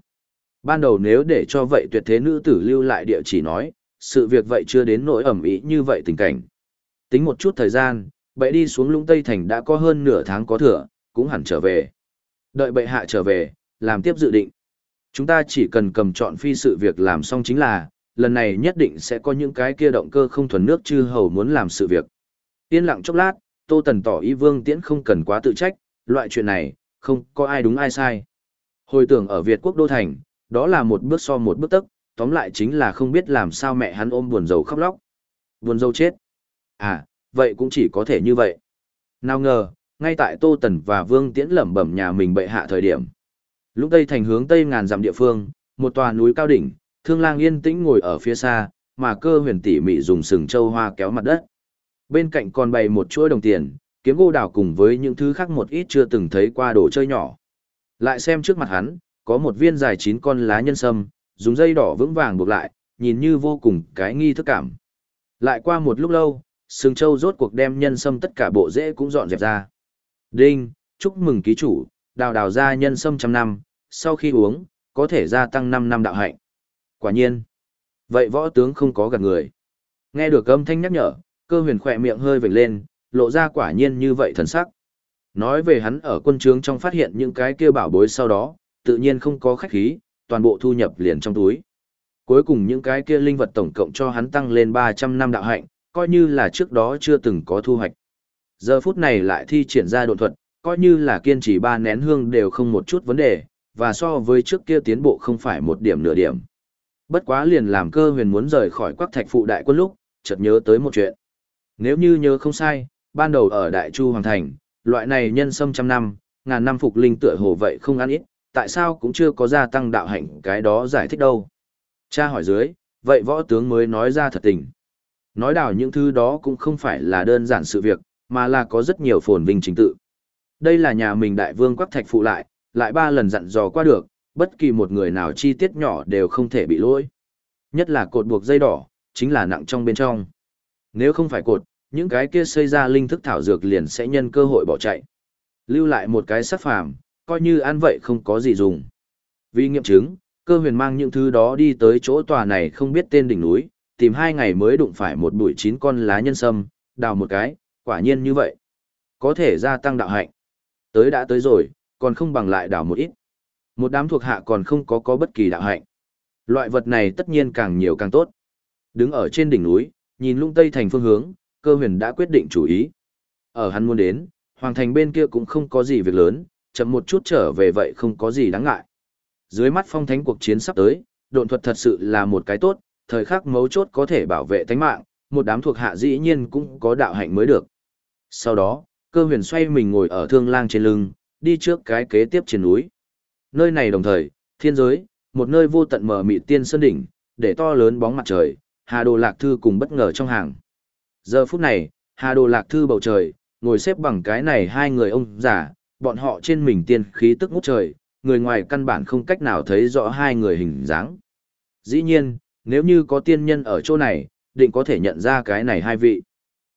S1: Ban đầu nếu để cho vậy tuyệt thế nữ tử lưu lại địa chỉ nói, sự việc vậy chưa đến nỗi ẩm ý như vậy tình cảnh. Tính một chút thời gian, bệ đi xuống lũng Tây Thành đã có hơn nửa tháng có thừa, cũng hẳn trở về. Đợi bệ hạ trở về, làm tiếp dự định. Chúng ta chỉ cần cầm chọn phi sự việc làm xong chính là, lần này nhất định sẽ có những cái kia động cơ không thuần nước chư hầu muốn làm sự việc. Yên lặng chốc lát, Tô Tần tỏ ý Vương Tiễn không cần quá tự trách, loại chuyện này, không có ai đúng ai sai. Hồi tưởng ở Việt quốc đô thành, đó là một bước so một bước tức, tóm lại chính là không biết làm sao mẹ hắn ôm buồn rầu khóc lóc. Buồn rầu chết. À, vậy cũng chỉ có thể như vậy. Nào ngờ, ngay tại Tô Tần và Vương Tiễn lẩm bẩm nhà mình bệ hạ thời điểm. Lúc Tây thành hướng Tây ngàn dặm địa phương, một tòa núi cao đỉnh, Thương Lang yên tĩnh ngồi ở phía xa, mà cơ huyền tỉ mỉ dùng sừng châu hoa kéo mặt đất. Bên cạnh còn bày một chuỗi đồng tiền, kiếm gỗ đào cùng với những thứ khác một ít chưa từng thấy qua đồ chơi nhỏ. Lại xem trước mặt hắn, có một viên dài chín con lá nhân sâm, dùng dây đỏ vững vàng buộc lại, nhìn như vô cùng cái nghi thức cảm. Lại qua một lúc lâu, Sừng Châu rốt cuộc đem nhân sâm tất cả bộ rễ cũng dọn dẹp ra. Đinh, chúc mừng ký chủ, đào đào ra nhân sâm trăm năm, sau khi uống, có thể gia tăng 5 năm đạo hạnh. Quả nhiên. Vậy võ tướng không có gạt người. Nghe được âm thanh nhắc nhở, cơ huyền khỏe miệng hơi vểnh lên, lộ ra quả nhiên như vậy thần sắc. Nói về hắn ở quân trướng trong phát hiện những cái kia bảo bối sau đó, tự nhiên không có khách khí, toàn bộ thu nhập liền trong túi. Cuối cùng những cái kia linh vật tổng cộng cho hắn tăng lên 300 năm đạo hạnh, coi như là trước đó chưa từng có thu hoạch. Giờ phút này lại thi triển ra độn thuật, coi như là kiên trì ba nén hương đều không một chút vấn đề, và so với trước kia tiến bộ không phải một điểm nửa điểm. Bất quá liền làm cơ huyền muốn rời khỏi quắc thạch phụ đại quân lúc, chợt nhớ tới một chuyện. Nếu như nhớ không sai, ban đầu ở Đại Chu Hoàng Thành, loại này nhân sâm trăm năm, ngàn năm phục linh tựa hồ vậy không ăn ít, tại sao cũng chưa có gia tăng đạo hạnh cái đó giải thích đâu. Cha hỏi dưới, vậy võ tướng mới nói ra thật tình. Nói đảo những thứ đó cũng không phải là đơn giản sự việc, mà là có rất nhiều phồn vinh chính tự. Đây là nhà mình đại vương quắc thạch phụ lại, lại ba lần dặn dò qua được, bất kỳ một người nào chi tiết nhỏ đều không thể bị lỗi. Nhất là cột buộc dây đỏ, chính là nặng trong bên trong. Nếu không phải cột, những cái kia xây ra linh thức thảo dược liền sẽ nhân cơ hội bỏ chạy. Lưu lại một cái sắc phàm, coi như ăn vậy không có gì dùng. Vì nghiệm chứng, cơ huyền mang những thứ đó đi tới chỗ tòa này không biết tên đỉnh núi, tìm hai ngày mới đụng phải một bụi chín con lá nhân sâm, đào một cái, quả nhiên như vậy. Có thể gia tăng đạo hạnh. Tới đã tới rồi, còn không bằng lại đào một ít. Một đám thuộc hạ còn không có có bất kỳ đạo hạnh. Loại vật này tất nhiên càng nhiều càng tốt. Đứng ở trên đỉnh núi, nhìn lung tây thành phương hướng, cơ huyền đã quyết định chủ ý. Ở hắn muốn đến, hoàng thành bên kia cũng không có gì việc lớn, chậm một chút trở về vậy không có gì đáng ngại. Dưới mắt phong thánh cuộc chiến sắp tới, độn thuật thật sự là một cái tốt, thời khắc mấu chốt có thể bảo vệ tánh mạng, một đám thuộc hạ dĩ nhiên cũng có đạo hạnh mới được. Sau đó, cơ huyền xoay mình ngồi ở thương lang trên lưng, đi trước cái kế tiếp trên núi. Nơi này đồng thời, thiên giới, một nơi vô tận mở mị tiên sơn đỉnh, để to lớn bóng mặt trời, Hà Đồ Lạc Thư cùng bất ngờ trong hàng. Giờ phút này, Hà Đồ Lạc Thư bầu trời, ngồi xếp bằng cái này hai người ông giả, bọn họ trên mình tiên khí tức ngút trời, người ngoài căn bản không cách nào thấy rõ hai người hình dáng. Dĩ nhiên, nếu như có tiên nhân ở chỗ này, định có thể nhận ra cái này hai vị.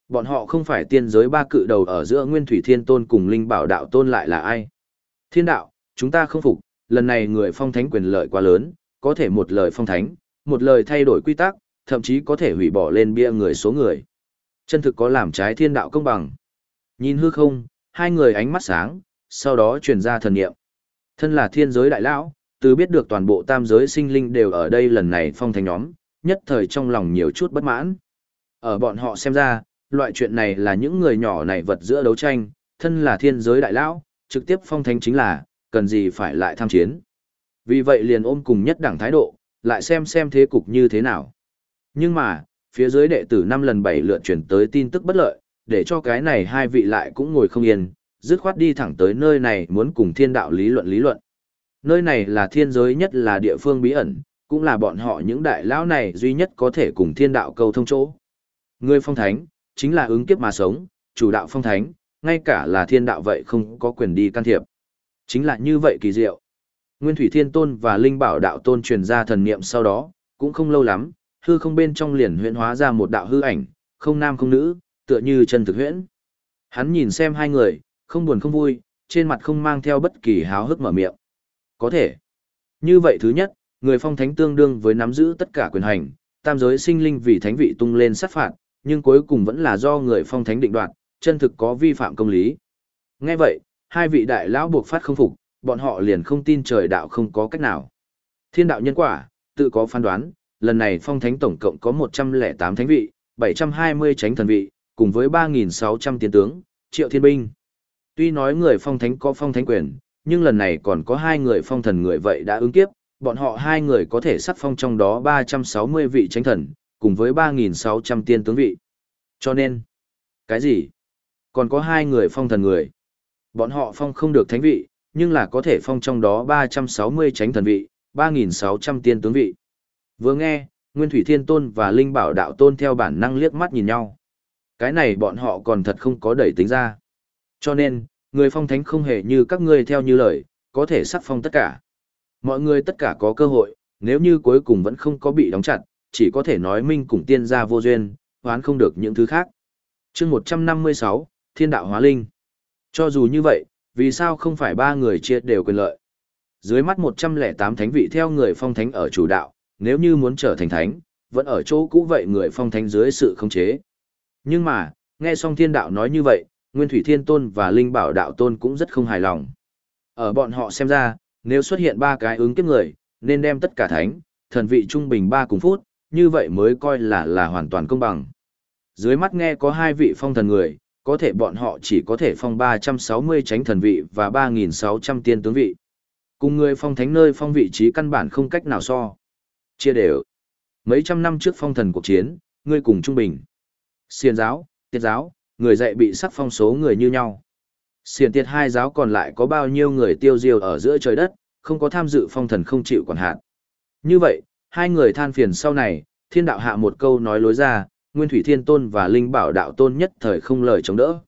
S1: Bọn họ không phải tiên giới ba cự đầu ở giữa Nguyên Thủy Thiên Tôn cùng Linh Bảo Đạo Tôn lại là ai. Thiên đạo, chúng ta không phục, lần này người phong thánh quyền lợi quá lớn, có thể một lời phong thánh, một lời thay đổi quy tắc, thậm chí có thể hủy bỏ lên bia người số người. Chân thực có làm trái thiên đạo công bằng. Nhìn hư không, hai người ánh mắt sáng, sau đó truyền ra thần niệm. Thân là thiên giới đại lão, từ biết được toàn bộ tam giới sinh linh đều ở đây lần này phong thánh nhóm, nhất thời trong lòng nhiều chút bất mãn. Ở bọn họ xem ra, loại chuyện này là những người nhỏ này vật giữa đấu tranh, thân là thiên giới đại lão, trực tiếp phong thánh chính là, cần gì phải lại tham chiến. Vì vậy liền ôm cùng nhất đẳng thái độ, lại xem xem thế cục như thế nào. Nhưng mà, phía dưới đệ tử năm lần bảy lượt chuyển tới tin tức bất lợi, để cho cái này hai vị lại cũng ngồi không yên, dứt khoát đi thẳng tới nơi này muốn cùng thiên đạo lý luận lý luận. Nơi này là thiên giới nhất là địa phương bí ẩn, cũng là bọn họ những đại lão này duy nhất có thể cùng thiên đạo câu thông chỗ. Người phong thánh, chính là ứng kiếp mà sống, chủ đạo phong thánh, ngay cả là thiên đạo vậy không có quyền đi can thiệp. Chính là như vậy kỳ diệu. Nguyên Thủy Thiên Tôn và Linh Bảo Đạo Tôn truyền ra thần niệm sau đó, cũng không lâu lắm, hư không bên trong liền huyễn hóa ra một đạo hư ảnh, không nam không nữ, tựa như chân thực huyễn. Hắn nhìn xem hai người, không buồn không vui, trên mặt không mang theo bất kỳ háo hức mở miệng. Có thể. Như vậy thứ nhất, người phong thánh tương đương với nắm giữ tất cả quyền hành, tam giới sinh linh vì thánh vị tung lên sát phạt, nhưng cuối cùng vẫn là do người phong thánh định đoạt, chân thực có vi phạm công lý. Nghe vậy, hai vị đại lão buộc phát không phục, bọn họ liền không tin trời đạo không có cách nào. Thiên đạo nhân quả, tự có phán đoán, lần này phong thánh tổng cộng có 108 thánh vị, 720 tránh thần vị, cùng với 3.600 tiến tướng, triệu thiên binh. Tuy nói người phong thánh có phong thánh quyền, nhưng lần này còn có hai người phong thần người vậy đã ứng kiếp, bọn họ hai người có thể sắp phong trong đó 360 vị tránh thần, cùng với 3.600 tiên tướng vị. Cho nên, cái gì? Còn có hai người phong thần người. Bọn họ phong không được thánh vị, nhưng là có thể phong trong đó 360 tránh thần vị, 3.600 tiên tướng vị. Vừa nghe, Nguyên Thủy Thiên Tôn và Linh Bảo Đạo Tôn theo bản năng liếc mắt nhìn nhau. Cái này bọn họ còn thật không có đẩy tính ra. Cho nên, người phong thánh không hề như các ngươi theo như lời, có thể sắc phong tất cả. Mọi người tất cả có cơ hội, nếu như cuối cùng vẫn không có bị đóng chặt, chỉ có thể nói minh cùng tiên gia vô duyên, hoán không được những thứ khác. chương 156, Thiên đạo hóa linh. Cho dù như vậy, vì sao không phải ba người chia đều quyền lợi? Dưới mắt 108 thánh vị theo người phong thánh ở chủ đạo, nếu như muốn trở thành thánh, vẫn ở chỗ cũ vậy người phong thánh dưới sự khống chế. Nhưng mà, nghe xong thiên đạo nói như vậy, Nguyên Thủy Thiên Tôn và Linh Bảo Đạo Tôn cũng rất không hài lòng. Ở bọn họ xem ra, nếu xuất hiện ba cái ứng kiếp người, nên đem tất cả thánh, thần vị trung bình ba cùng phút, như vậy mới coi là là hoàn toàn công bằng. Dưới mắt nghe có hai vị phong thần người, có thể bọn họ chỉ có thể phong 360 tránh thần vị và 3.600 tiên tướng vị. Cùng người phong thánh nơi phong vị trí căn bản không cách nào so. Chia đều. Mấy trăm năm trước phong thần cuộc chiến, ngươi cùng trung bình. Xiền giáo, tiết giáo, người dạy bị sắc phong số người như nhau. Xiền tiệt hai giáo còn lại có bao nhiêu người tiêu diêu ở giữa trời đất, không có tham dự phong thần không chịu quản hạn. Như vậy, hai người than phiền sau này, thiên đạo hạ một câu nói lối ra, Nguyên Thủy Thiên Tôn và Linh Bảo Đạo Tôn nhất thời không lời chống đỡ.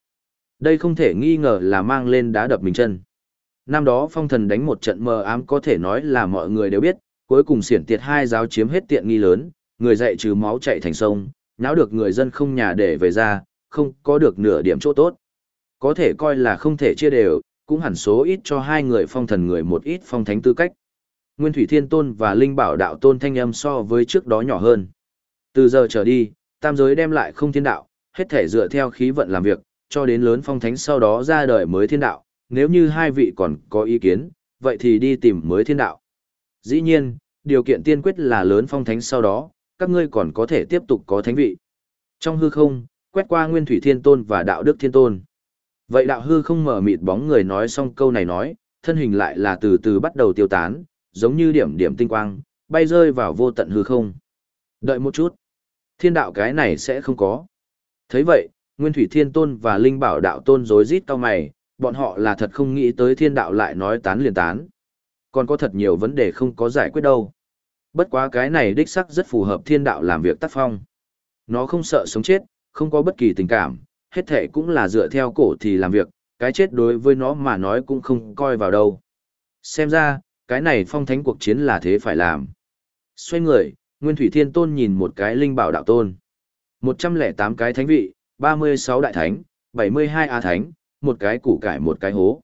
S1: Đây không thể nghi ngờ là mang lên đá đập mình chân. Năm đó phong thần đánh một trận mờ ám có thể nói là mọi người đều biết, cuối cùng siển tiệt hai giáo chiếm hết tiện nghi lớn, người dạy trừ máu chạy thành sông, náo được người dân không nhà để về ra, không có được nửa điểm chỗ tốt. Có thể coi là không thể chia đều, cũng hẳn số ít cho hai người phong thần người một ít phong thánh tư cách. Nguyên Thủy Thiên Tôn và Linh Bảo Đạo Tôn thanh âm so với trước đó nhỏ hơn. Từ giờ trở đi, tam giới đem lại không thiên đạo, hết thể dựa theo khí vận làm việc, cho đến lớn phong thánh sau đó ra đời mới thiên đạo, nếu như hai vị còn có ý kiến, vậy thì đi tìm mới thiên đạo. Dĩ nhiên, điều kiện tiên quyết là lớn phong thánh sau đó, các ngươi còn có thể tiếp tục có thánh vị. Trong hư không, quét qua nguyên thủy thiên tôn và đạo đức thiên tôn. Vậy đạo hư không mở mịt bóng người nói xong câu này nói, thân hình lại là từ từ bắt đầu tiêu tán, giống như điểm điểm tinh quang, bay rơi vào vô tận hư không. Đợi một chút. Thiên đạo cái này sẽ không có. thấy vậy, Nguyên Thủy Thiên Tôn và Linh Bảo Đạo Tôn rối rít cao mày, bọn họ là thật không nghĩ tới thiên đạo lại nói tán liền tán. Còn có thật nhiều vấn đề không có giải quyết đâu. Bất quá cái này đích sắc rất phù hợp thiên đạo làm việc tác phong. Nó không sợ sống chết, không có bất kỳ tình cảm, hết thể cũng là dựa theo cổ thì làm việc, cái chết đối với nó mà nói cũng không coi vào đâu. Xem ra, cái này phong thánh cuộc chiến là thế phải làm. Xoay người, Nguyên Thủy Thiên Tôn nhìn một cái linh bảo đạo tôn. 108 cái thánh vị, 36 đại thánh, 72 a thánh, một cái củ cải một cái hố.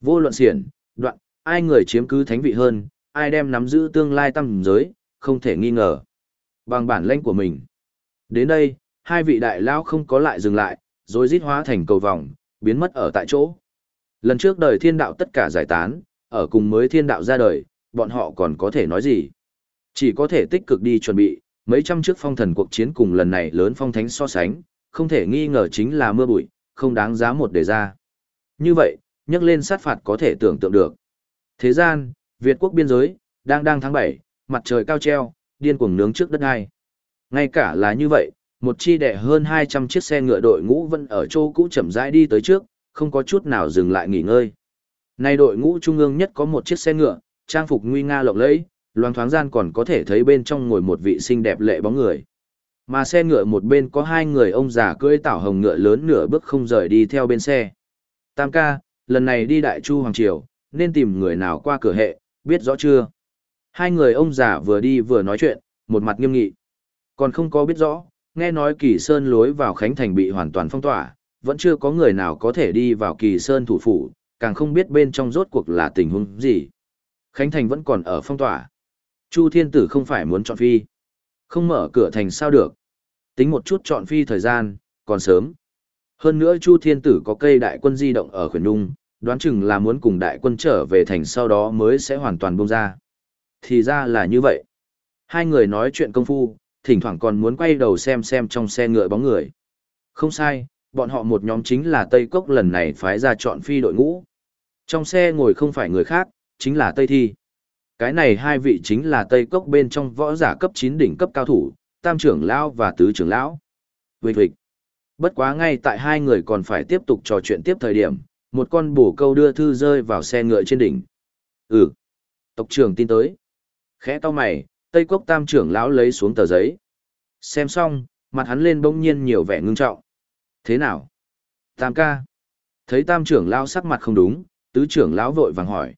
S1: Vô luận xiển, đoạn, ai người chiếm cứ thánh vị hơn, ai đem nắm giữ tương lai tâm giới, không thể nghi ngờ. Bằng bản lãnh của mình. Đến đây, hai vị đại lao không có lại dừng lại, rồi rít hóa thành cầu vòng, biến mất ở tại chỗ. Lần trước đời thiên đạo tất cả giải tán, ở cùng mới thiên đạo ra đời, bọn họ còn có thể nói gì? Chỉ có thể tích cực đi chuẩn bị, mấy trăm trước phong thần cuộc chiến cùng lần này lớn phong thánh so sánh, không thể nghi ngờ chính là mưa bụi, không đáng giá một đề ra. Như vậy, nhắc lên sát phạt có thể tưởng tượng được. Thế gian, Việt quốc biên giới, đang đang tháng 7, mặt trời cao treo, điên cuồng nướng trước đất ai Ngay cả là như vậy, một chi đệ hơn 200 chiếc xe ngựa đội ngũ vẫn ở chỗ cũ chậm rãi đi tới trước, không có chút nào dừng lại nghỉ ngơi. Nay đội ngũ trung ương nhất có một chiếc xe ngựa, trang phục nguy nga lộng lẫy, loang thoáng gian còn có thể thấy bên trong ngồi một vị xinh đẹp lệ bóng người. Mà xe ngựa một bên có hai người ông già cưỡi tảo hồng ngựa lớn nửa bước không rời đi theo bên xe. Tam ca, lần này đi Đại Chu Hoàng Triều, nên tìm người nào qua cửa hệ, biết rõ chưa? Hai người ông già vừa đi vừa nói chuyện, một mặt nghiêm nghị. Còn không có biết rõ, nghe nói Kỳ Sơn lối vào Khánh Thành bị hoàn toàn phong tỏa, vẫn chưa có người nào có thể đi vào Kỳ Sơn thủ phủ, càng không biết bên trong rốt cuộc là tình huống gì. Khánh Thành vẫn còn ở phong tỏa. Chu Thiên Tử không phải muốn chọn phi. Không mở cửa thành sao được. Tính một chút chọn phi thời gian, còn sớm. Hơn nữa Chu Thiên Tử có cây đại quân di động ở khuyển nung, đoán chừng là muốn cùng đại quân trở về thành sau đó mới sẽ hoàn toàn bông ra. Thì ra là như vậy. Hai người nói chuyện công phu, thỉnh thoảng còn muốn quay đầu xem xem trong xe ngựa bóng người. Không sai, bọn họ một nhóm chính là Tây Cốc lần này phái ra chọn phi đội ngũ. Trong xe ngồi không phải người khác, chính là Tây Thi. Cái này hai vị chính là Tây Cốc bên trong võ giả cấp 9 đỉnh cấp cao thủ, Tam trưởng lão và Tứ trưởng lão. Vịt vịt. Bất quá ngay tại hai người còn phải tiếp tục trò chuyện tiếp thời điểm, một con bổ câu đưa thư rơi vào xe ngựa trên đỉnh. Ừ. Tộc trưởng tin tới. Khẽ to mày, Tây Cốc Tam trưởng lão lấy xuống tờ giấy. Xem xong, mặt hắn lên bỗng nhiên nhiều vẻ ngưng trọng. Thế nào? Tam ca. Thấy Tam trưởng lão sắc mặt không đúng, Tứ trưởng lão vội vàng hỏi.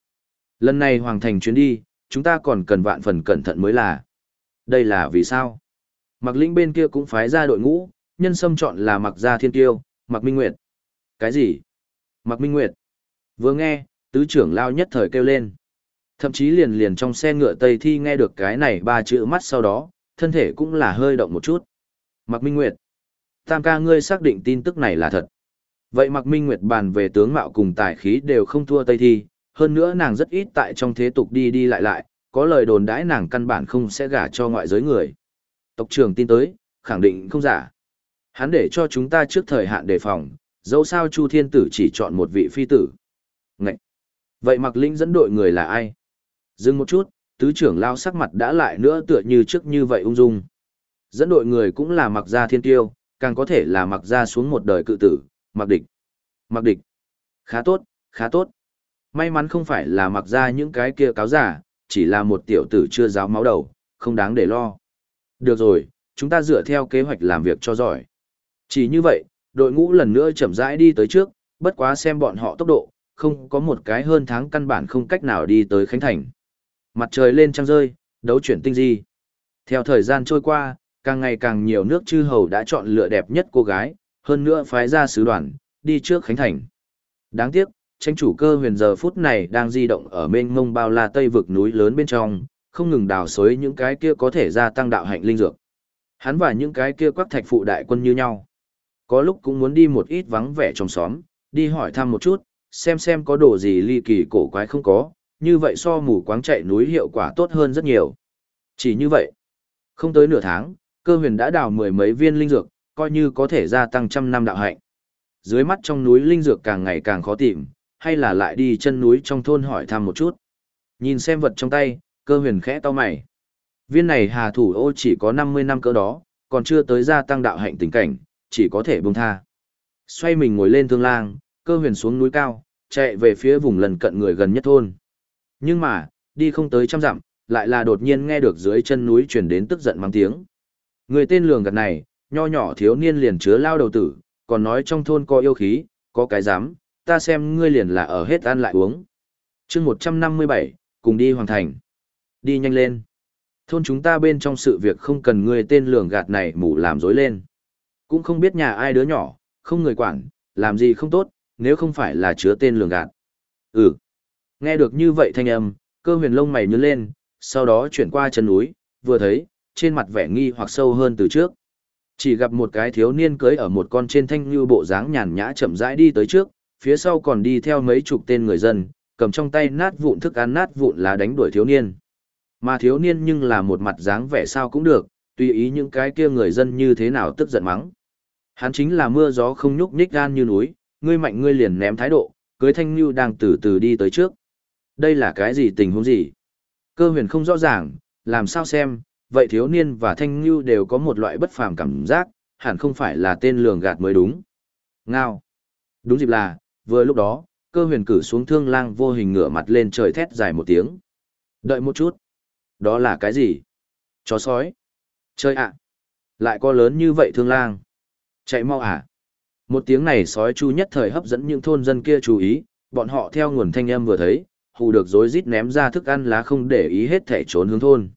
S1: Lần này hoàng thành chuyến đi, chúng ta còn cần vạn phần cẩn thận mới là. Đây là vì sao? Mặc lĩnh bên kia cũng phái ra đội ngũ, nhân sâm chọn là mặc gia thiên tiêu, mặc minh nguyệt. Cái gì? Mặc minh nguyệt. Vừa nghe, tứ trưởng lao nhất thời kêu lên. Thậm chí liền liền trong xe ngựa Tây Thi nghe được cái này ba chữ mắt sau đó, thân thể cũng là hơi động một chút. Mặc minh nguyệt. Tam ca ngươi xác định tin tức này là thật. Vậy Mặc Minh Nguyệt bàn về tướng mạo cùng tài khí đều không thua Tây Thi, hơn nữa nàng rất ít tại trong thế tục đi đi lại lại, có lời đồn đãi nàng căn bản không sẽ gả cho ngoại giới người. Tộc trưởng tin tới, khẳng định không giả. Hắn để cho chúng ta trước thời hạn đề phòng, dẫu sao Chu Thiên Tử chỉ chọn một vị phi tử. Ngậy! Vậy Mạc Linh dẫn đội người là ai? Dừng một chút, tứ trưởng lao sắc mặt đã lại nữa tựa như trước như vậy ung dung. Dẫn đội người cũng là mặc gia thiên tiêu, càng có thể là mặc gia xuống một đời cự tử, mặc địch. Mặc địch. Khá tốt, khá tốt. May mắn không phải là mặc ra những cái kia cáo giả, chỉ là một tiểu tử chưa giáo máu đầu, không đáng để lo. Được rồi, chúng ta dựa theo kế hoạch làm việc cho giỏi. Chỉ như vậy, đội ngũ lần nữa chậm rãi đi tới trước, bất quá xem bọn họ tốc độ, không có một cái hơn tháng căn bản không cách nào đi tới Khánh Thành. Mặt trời lên trăng rơi, đấu chuyển tinh di. Theo thời gian trôi qua, càng ngày càng nhiều nước chư hầu đã chọn lựa đẹp nhất cô gái, hơn nữa phái ra sứ đoàn, đi trước Khánh Thành. Đáng tiếc, tranh chủ cơ huyền giờ phút này đang di động ở mênh mông bao la tây vực núi lớn bên trong, không ngừng đào xới những cái kia có thể gia tăng đạo hạnh linh dược. Hắn và những cái kia quắc thạch phụ đại quân như nhau. Có lúc cũng muốn đi một ít vắng vẻ trong xóm, đi hỏi thăm một chút, xem xem có đồ gì ly kỳ cổ quái không có, như vậy so mù quáng chạy núi hiệu quả tốt hơn rất nhiều. Chỉ như vậy, không tới nửa tháng, cơ huyền đã đào mười mấy viên linh dược, coi như có thể gia tăng trăm năm đạo hạnh. Dưới mắt trong núi linh dược càng ngày càng khó tìm, hay là lại đi chân núi trong thôn hỏi thăm một chút. Nhìn xem vật trong tay, cơ huyền khẽ to mày. Viên này hà thủ ô chỉ có 50 năm cỡ đó, còn chưa tới gia tăng đạo hạnh tình cảnh, chỉ có thể buông tha. Xoay mình ngồi lên thương lang, cơ huyền xuống núi cao, chạy về phía vùng lần cận người gần nhất thôn. Nhưng mà, đi không tới trăm dặm, lại là đột nhiên nghe được dưới chân núi truyền đến tức giận mang tiếng. Người tên lường gạt này, nho nhỏ thiếu niên liền chứa lao đầu tử, còn nói trong thôn có yêu khí, có cái dám, ta xem ngươi liền là ở hết ăn lại uống. chương 157, cùng đi hoàn thành. Đi nhanh lên. Thôn chúng ta bên trong sự việc không cần ngươi tên lường gạt này mù làm dối lên. Cũng không biết nhà ai đứa nhỏ, không người quản, làm gì không tốt, nếu không phải là chứa tên lường gạt. Ừ. Nghe được như vậy thanh âm, cơ huyền lông mày nhướng lên, sau đó chuyển qua chân núi, vừa thấy, trên mặt vẻ nghi hoặc sâu hơn từ trước. Chỉ gặp một cái thiếu niên cưới ở một con trên thanh như bộ dáng nhàn nhã chậm rãi đi tới trước, phía sau còn đi theo mấy chục tên người dân, cầm trong tay nát vụn thức ăn nát vụn là đánh đuổi thiếu niên. Mà thiếu niên nhưng là một mặt dáng vẻ sao cũng được, tùy ý những cái kia người dân như thế nào tức giận mắng. Hắn chính là mưa gió không nhúc nhích gan như núi, ngươi mạnh ngươi liền ném thái độ, cưới thanh như đang từ từ đi tới trước. Đây là cái gì tình huống gì? Cơ huyền không rõ ràng, làm sao xem, vậy thiếu niên và thanh như đều có một loại bất phàm cảm giác, hẳn không phải là tên lường gạt mới đúng. Ngao. Đúng dịp là, vừa lúc đó, cơ huyền cử xuống thương lang vô hình ngửa mặt lên trời thét dài một tiếng. Đợi một chút. Đó là cái gì? Chó sói. Chơi ạ. Lại có lớn như vậy thương lang. Chạy mau à. Một tiếng này sói chu nhất thời hấp dẫn những thôn dân kia chú ý, bọn họ theo nguồn thanh âm vừa thấy, hù được rối rít ném ra thức ăn lá không để ý hết thể trốn hướng thôn.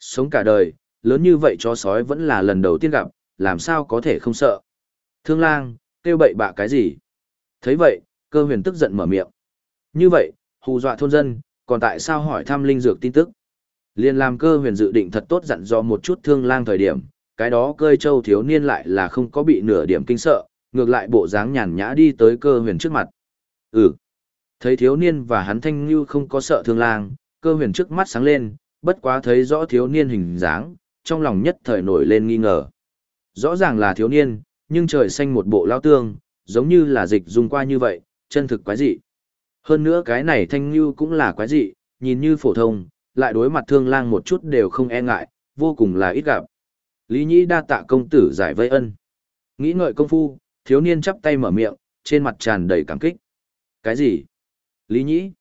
S1: Sống cả đời, lớn như vậy chó sói vẫn là lần đầu tiên gặp, làm sao có thể không sợ. Thương lang, kêu bậy bạ cái gì? Thấy vậy, cơ huyền tức giận mở miệng. Như vậy, hù dọa thôn dân, còn tại sao hỏi thăm linh dược tin tức? Liên làm cơ huyền dự định thật tốt dặn dò một chút thương lang thời điểm, cái đó cơi châu thiếu niên lại là không có bị nửa điểm kinh sợ, ngược lại bộ dáng nhàn nhã đi tới cơ huyền trước mặt. Ừ. Thấy thiếu niên và hắn thanh như không có sợ thương lang, cơ huyền trước mắt sáng lên, bất quá thấy rõ thiếu niên hình dáng, trong lòng nhất thời nổi lên nghi ngờ. Rõ ràng là thiếu niên, nhưng trời xanh một bộ lao tương, giống như là dịch dùng qua như vậy, chân thực quái dị. Hơn nữa cái này thanh như cũng là quái dị, nhìn như phổ thông, lại đối mặt thương lang một chút đều không e ngại, vô cùng là ít gặp. Lý Nhĩ đa tạ công tử giải vây ân. Nghĩ ngợi công phu, thiếu niên chắp tay mở miệng, trên mặt tràn đầy cảm kích. Cái gì? Lý Nhĩ?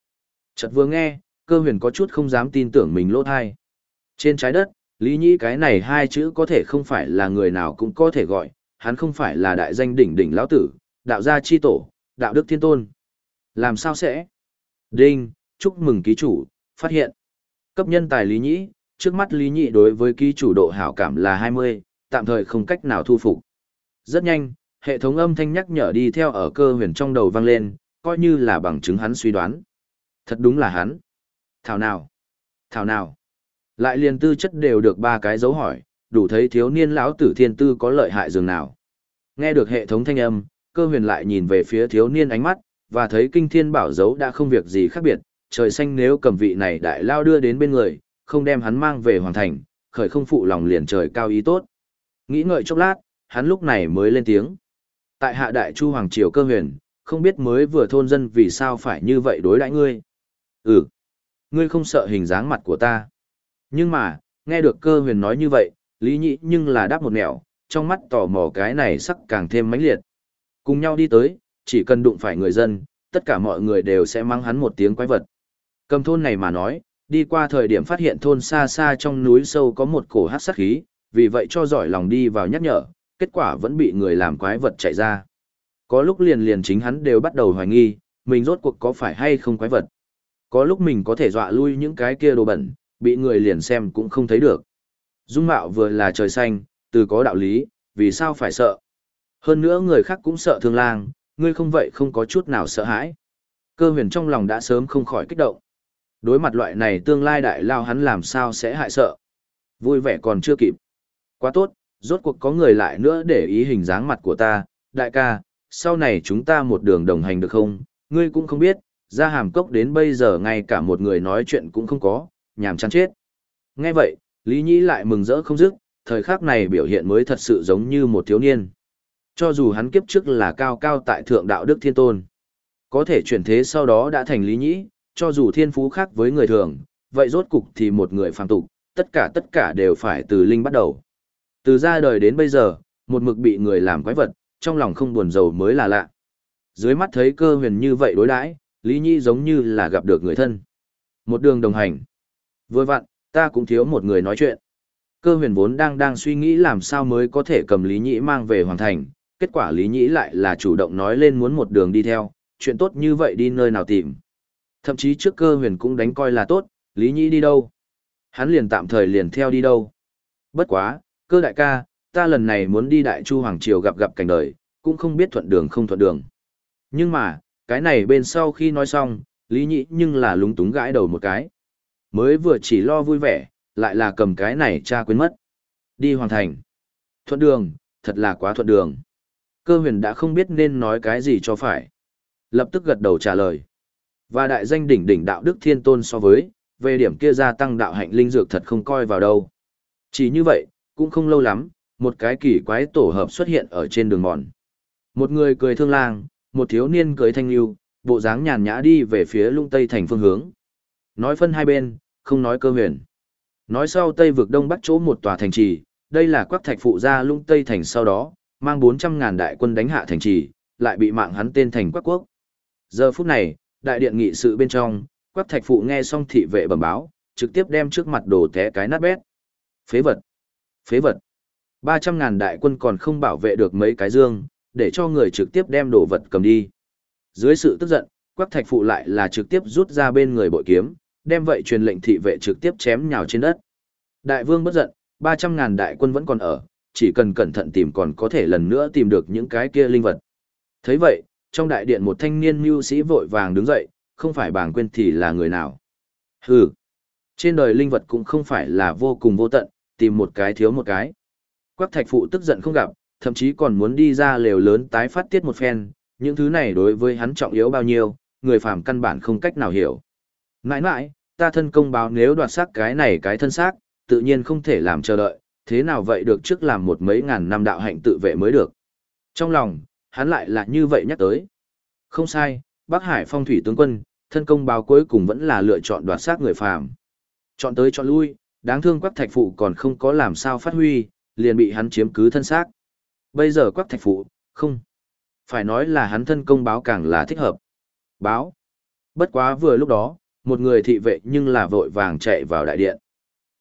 S1: Chợt vừa nghe, cơ huyền có chút không dám tin tưởng mình lỗ thai. Trên trái đất, Lý Nhĩ cái này hai chữ có thể không phải là người nào cũng có thể gọi, hắn không phải là đại danh đỉnh đỉnh lão tử, đạo gia chi tổ, đạo đức thiên tôn. Làm sao sẽ? Đinh, chúc mừng ký chủ, phát hiện. Cấp nhân tài Lý Nhĩ, trước mắt Lý Nhĩ đối với ký chủ độ hảo cảm là 20, tạm thời không cách nào thu phục. Rất nhanh, hệ thống âm thanh nhắc nhở đi theo ở cơ huyền trong đầu vang lên, coi như là bằng chứng hắn suy đoán. Thật đúng là hắn. Thảo nào? Thảo nào? Lại liền tư chất đều được ba cái dấu hỏi, đủ thấy thiếu niên lão tử thiên tư có lợi hại dường nào. Nghe được hệ thống thanh âm, cơ huyền lại nhìn về phía thiếu niên ánh mắt, và thấy kinh thiên bảo dấu đã không việc gì khác biệt, trời xanh nếu cầm vị này đại lao đưa đến bên người, không đem hắn mang về hoàn thành, khởi không phụ lòng liền trời cao ý tốt. Nghĩ ngợi chốc lát, hắn lúc này mới lên tiếng. Tại hạ đại chu hoàng triều cơ huyền, không biết mới vừa thôn dân vì sao phải như vậy đối đãi ngươi. Ừ, ngươi không sợ hình dáng mặt của ta. Nhưng mà, nghe được cơ huyền nói như vậy, lý nhị nhưng là đáp một nẻo, trong mắt tò mò cái này sắc càng thêm mãnh liệt. Cùng nhau đi tới, chỉ cần đụng phải người dân, tất cả mọi người đều sẽ mang hắn một tiếng quái vật. Cầm thôn này mà nói, đi qua thời điểm phát hiện thôn xa xa trong núi sâu có một cổ hát sát khí, vì vậy cho giỏi lòng đi vào nhắc nhở, kết quả vẫn bị người làm quái vật chạy ra. Có lúc liền liền chính hắn đều bắt đầu hoài nghi, mình rốt cuộc có phải hay không quái vật. Có lúc mình có thể dọa lui những cái kia đồ bẩn, bị người liền xem cũng không thấy được. Dung mạo vừa là trời xanh, từ có đạo lý, vì sao phải sợ. Hơn nữa người khác cũng sợ thương lang, ngươi không vậy không có chút nào sợ hãi. Cơ huyền trong lòng đã sớm không khỏi kích động. Đối mặt loại này tương lai đại lao hắn làm sao sẽ hại sợ. Vui vẻ còn chưa kịp. Quá tốt, rốt cuộc có người lại nữa để ý hình dáng mặt của ta, đại ca, sau này chúng ta một đường đồng hành được không, ngươi cũng không biết, ra hàm cốc đến bây giờ ngay cả một người nói chuyện cũng không có, nhàm chán chết. Nghe vậy, Lý Nhĩ lại mừng rỡ không dứt, thời khắc này biểu hiện mới thật sự giống như một thiếu niên. Cho dù hắn kiếp trước là cao cao tại thượng đạo đức thiên tôn, có thể chuyển thế sau đó đã thành Lý Nhĩ, cho dù thiên phú khác với người thường, vậy rốt cục thì một người phàm tục, tất cả tất cả đều phải từ linh bắt đầu. Từ ra đời đến bây giờ, một mực bị người làm quái vật, trong lòng không buồn giàu mới là lạ. Dưới mắt thấy cơ huyền như vậy đối đãi, Lý Nhi giống như là gặp được người thân. Một đường đồng hành. Vừa vặn, ta cũng thiếu một người nói chuyện. Cơ huyền vốn đang đang suy nghĩ làm sao mới có thể cầm Lý Nhĩ mang về hoàn thành, kết quả Lý Nhĩ lại là chủ động nói lên muốn một đường đi theo, chuyện tốt như vậy đi nơi nào tìm. Thậm chí trước cơ huyền cũng đánh coi là tốt, Lý Nhĩ đi đâu. Hắn liền tạm thời liền theo đi đâu. Bất quá, cơ đại ca, ta lần này muốn đi đại chu hoàng triều gặp gặp cảnh đời, cũng không biết thuận đường không thuận đường. Nhưng mà, cái này bên sau khi nói xong, Lý Nhĩ nhưng là lúng túng gãi đầu một cái. Mới vừa chỉ lo vui vẻ, lại là cầm cái này cha quên mất. Đi hoàng thành. Thuận đường, thật là quá thuận đường. Cơ huyền đã không biết nên nói cái gì cho phải. Lập tức gật đầu trả lời. Và đại danh đỉnh đỉnh đạo đức thiên tôn so với, về điểm kia gia tăng đạo hạnh linh dược thật không coi vào đâu. Chỉ như vậy, cũng không lâu lắm, một cái kỳ quái tổ hợp xuất hiện ở trên đường mòn. Một người cười thương lang, một thiếu niên cười thanh lưu, bộ dáng nhàn nhã đi về phía lung tây thành phương hướng. Nói phân hai bên, không nói cơ huyền. Nói sau tây vực đông bắc chỗ một tòa thành trì, đây là quắc thạch phụ gia lung tây thành sau đó, mang 400.000 đại quân đánh hạ thành trì, lại bị mạng hắn tên thành quắc quốc. Giờ phút này, đại điện nghị sự bên trong, quắc thạch phụ nghe xong thị vệ bẩm báo, trực tiếp đem trước mặt đồ té cái nát bét. Phế vật! Phế vật! 300.000 đại quân còn không bảo vệ được mấy cái dương, để cho người trực tiếp đem đồ vật cầm đi. Dưới sự tức giận, quắc thạch phụ lại là trực tiếp rút ra bên người bội kiếm, đem vậy truyền lệnh thị vệ trực tiếp chém nhào trên đất. Đại vương bất giận, 300.000 đại quân vẫn còn ở, chỉ cần cẩn thận tìm còn có thể lần nữa tìm được những cái kia linh vật. thấy vậy, trong đại điện một thanh niên mưu sĩ vội vàng đứng dậy, không phải bàng quên thì là người nào. Hừ, trên đời linh vật cũng không phải là vô cùng vô tận, tìm một cái thiếu một cái. Quắc thạch phụ tức giận không gặp, thậm chí còn muốn đi ra lều lớn tái phát tiết một phen, những thứ này đối với hắn trọng yếu bao nhiêu, người phàm căn bản không cách nào hiểu. Nãi nãi, ta thân công báo nếu đoạt xác cái này cái thân xác, tự nhiên không thể làm chờ đợi, thế nào vậy được trước làm một mấy ngàn năm đạo hạnh tự vệ mới được. Trong lòng, hắn lại là như vậy nhắc tới. Không sai, Bắc Hải phong thủy tướng quân, thân công báo cuối cùng vẫn là lựa chọn đoạt xác người phàm. Chọn tới chọn lui, đáng thương quắc thạch phụ còn không có làm sao phát huy, liền bị hắn chiếm cứ thân xác. Bây giờ quắc thạch phụ, không. Phải nói là hắn thân công báo càng là thích hợp. Báo. Bất quá vừa lúc đó, một người thị vệ nhưng là vội vàng chạy vào đại điện.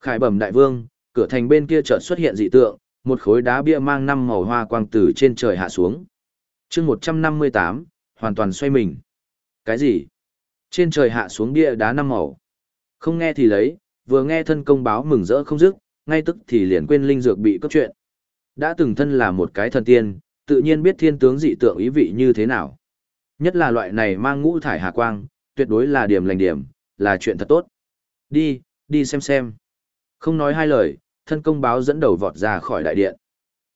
S1: Khải bẩm đại vương, cửa thành bên kia chợt xuất hiện dị tượng, một khối đá bia mang năm màu hoa quang từ trên trời hạ xuống. chương 158, hoàn toàn xoay mình. Cái gì? Trên trời hạ xuống bia đá năm màu. Không nghe thì lấy, vừa nghe thân công báo mừng rỡ không dứt, ngay tức thì liền quên linh dược bị cấp chuyện. Đã từng thân là một cái thần tiên, tự nhiên biết thiên tướng dị tượng ý vị như thế nào. Nhất là loại này mang ngũ thải hà quang, tuyệt đối là điểm lành điểm, là chuyện thật tốt. Đi, đi xem xem. Không nói hai lời, thân công báo dẫn đầu vọt ra khỏi đại điện.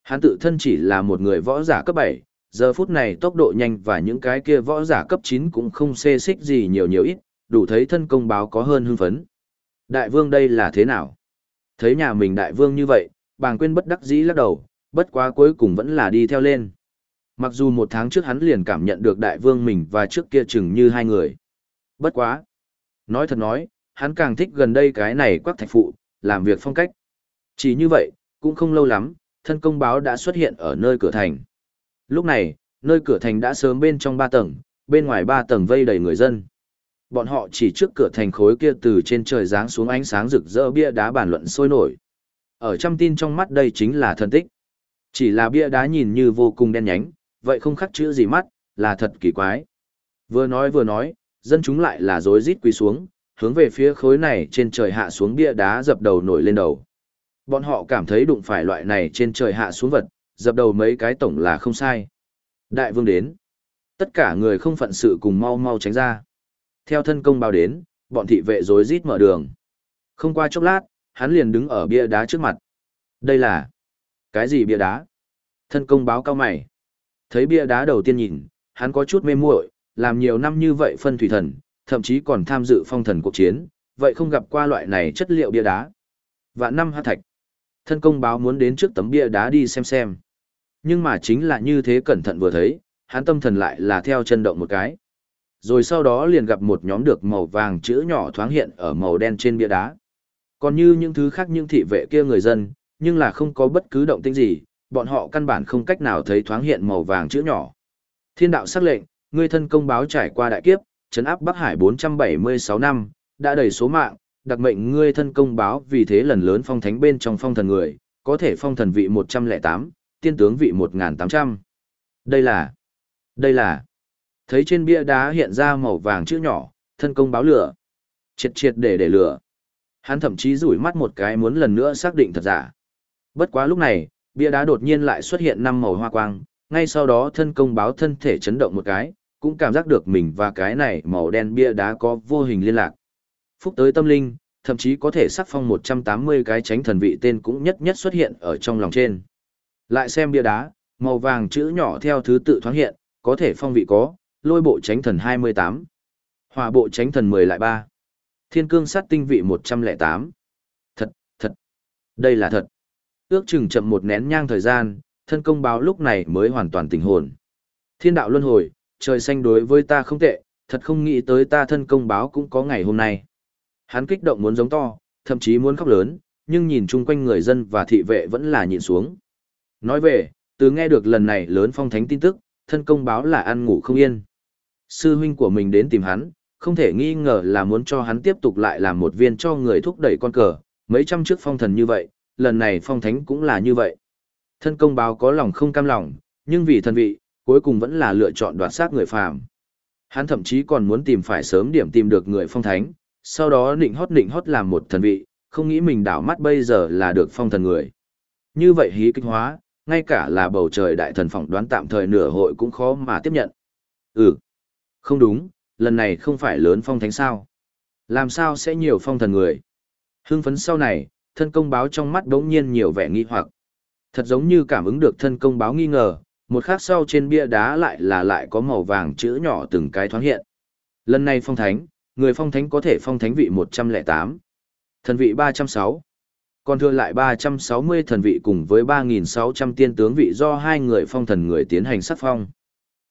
S1: Hắn tự thân chỉ là một người võ giả cấp 7, giờ phút này tốc độ nhanh và những cái kia võ giả cấp 9 cũng không xê xích gì nhiều nhiều ít, đủ thấy thân công báo có hơn hưng phấn. Đại vương đây là thế nào? Thấy nhà mình đại vương như vậy, bàng quên bất đắc dĩ lắc đầu, bất quá cuối cùng vẫn là đi theo lên. Mặc dù một tháng trước hắn liền cảm nhận được đại vương mình và trước kia chừng như hai người. Bất quá. Nói thật nói, hắn càng thích gần đây cái này quắc thạch phụ, làm việc phong cách. Chỉ như vậy, cũng không lâu lắm, thân công báo đã xuất hiện ở nơi cửa thành. Lúc này, nơi cửa thành đã sớm bên trong ba tầng, bên ngoài ba tầng vây đầy người dân. Bọn họ chỉ trước cửa thành khối kia từ trên trời giáng xuống ánh sáng rực rỡ bia đá bàn luận sôi nổi. Ở trăm tin trong mắt đây chính là thần tích. Chỉ là bia đá nhìn như vô cùng đen nhánh, vậy không khắc chữ gì mắt, là thật kỳ quái. Vừa nói vừa nói, dân chúng lại là rối rít quỳ xuống, hướng về phía khối này trên trời hạ xuống bia đá dập đầu nổi lên đầu. Bọn họ cảm thấy đụng phải loại này trên trời hạ xuống vật, dập đầu mấy cái tổng là không sai. Đại vương đến. Tất cả người không phận sự cùng mau mau tránh ra. Theo thân công báo đến, bọn thị vệ rối rít mở đường. Không qua chốc lát, hắn liền đứng ở bia đá trước mặt. Đây là... Cái gì bia đá? Thân công báo cao mày. Thấy bia đá đầu tiên nhìn, hắn có chút mê muội, làm nhiều năm như vậy phân thủy thần, thậm chí còn tham dự phong thần cuộc chiến, vậy không gặp qua loại này chất liệu bia đá. Vạn năm hát thạch. Thân công báo muốn đến trước tấm bia đá đi xem xem. Nhưng mà chính là như thế cẩn thận vừa thấy, hắn tâm thần lại là theo chân động một cái. Rồi sau đó liền gặp một nhóm được màu vàng chữ nhỏ thoáng hiện ở màu đen trên bia đá. Còn như những thứ khác những thị vệ kia người dân, nhưng là không có bất cứ động tĩnh gì, bọn họ căn bản không cách nào thấy thoáng hiện màu vàng chữ nhỏ. Thiên đạo sắc lệnh, ngươi thân công báo trải qua đại kiếp, trấn áp Bắc Hải 476 năm, đã đầy số mạng, đặc mệnh ngươi thân công báo vì thế lần lớn phong thánh bên trong phong thần người, có thể phong thần vị 108, tiên tướng vị 1800. Đây là, đây là, thấy trên bia đá hiện ra màu vàng chữ nhỏ, thân công báo lửa. Triệt triệt để để lửa. Hắn thậm chí rủi mắt một cái muốn lần nữa xác định thật giả. Bất quá lúc này, bia đá đột nhiên lại xuất hiện năm màu hoa quang, ngay sau đó thân công báo thân thể chấn động một cái, cũng cảm giác được mình và cái này màu đen bia đá có vô hình liên lạc. Phúc tới tâm linh, thậm chí có thể sắc phong 180 cái tránh thần vị tên cũng nhất nhất xuất hiện ở trong lòng trên. Lại xem bia đá, màu vàng chữ nhỏ theo thứ tự thoáng hiện, có thể phong vị có, lôi bộ tránh thần 28, hòa bộ tránh thần 10 lại 3, thiên cương sát tinh vị 108. Thật, thật, đây là thật. Ước chừng chậm một nén nhang thời gian, thân công báo lúc này mới hoàn toàn tỉnh hồn. Thiên đạo luân hồi, trời xanh đối với ta không tệ, thật không nghĩ tới ta thân công báo cũng có ngày hôm nay. Hắn kích động muốn giống to, thậm chí muốn khóc lớn, nhưng nhìn chung quanh người dân và thị vệ vẫn là nhịn xuống. Nói về, từ nghe được lần này lớn phong thánh tin tức, thân công báo là ăn ngủ không yên. Sư huynh của mình đến tìm hắn, không thể nghi ngờ là muốn cho hắn tiếp tục lại làm một viên cho người thúc đẩy con cờ, mấy trăm trước phong thần như vậy, lần này phong thánh cũng là như vậy. Thân công báo có lòng không cam lòng, nhưng vì thần vị, cuối cùng vẫn là lựa chọn đoạt xác người phàm. Hắn thậm chí còn muốn tìm phải sớm điểm tìm được người phong thánh, sau đó định hót định hót làm một thần vị, không nghĩ mình đảo mắt bây giờ là được phong thần người. Như vậy hí kinh hóa, ngay cả là bầu trời đại thần phỏng đoán tạm thời nửa hội cũng khó mà tiếp nhận. Ừ, không đúng, lần này không phải lớn phong thánh sao. Làm sao sẽ nhiều phong thần người? Hưng phấn sau này, thân công báo trong mắt đống nhiên nhiều vẻ nghi hoặc. Thật giống như cảm ứng được thân công báo nghi ngờ, một khắc sau trên bia đá lại là lại có màu vàng chữ nhỏ từng cái thoáng hiện. Lần này phong thánh, người phong thánh có thể phong thánh vị 108, thần vị 306, còn thừa lại 360 thần vị cùng với 3.600 tiên tướng vị do hai người phong thần người tiến hành sắc phong.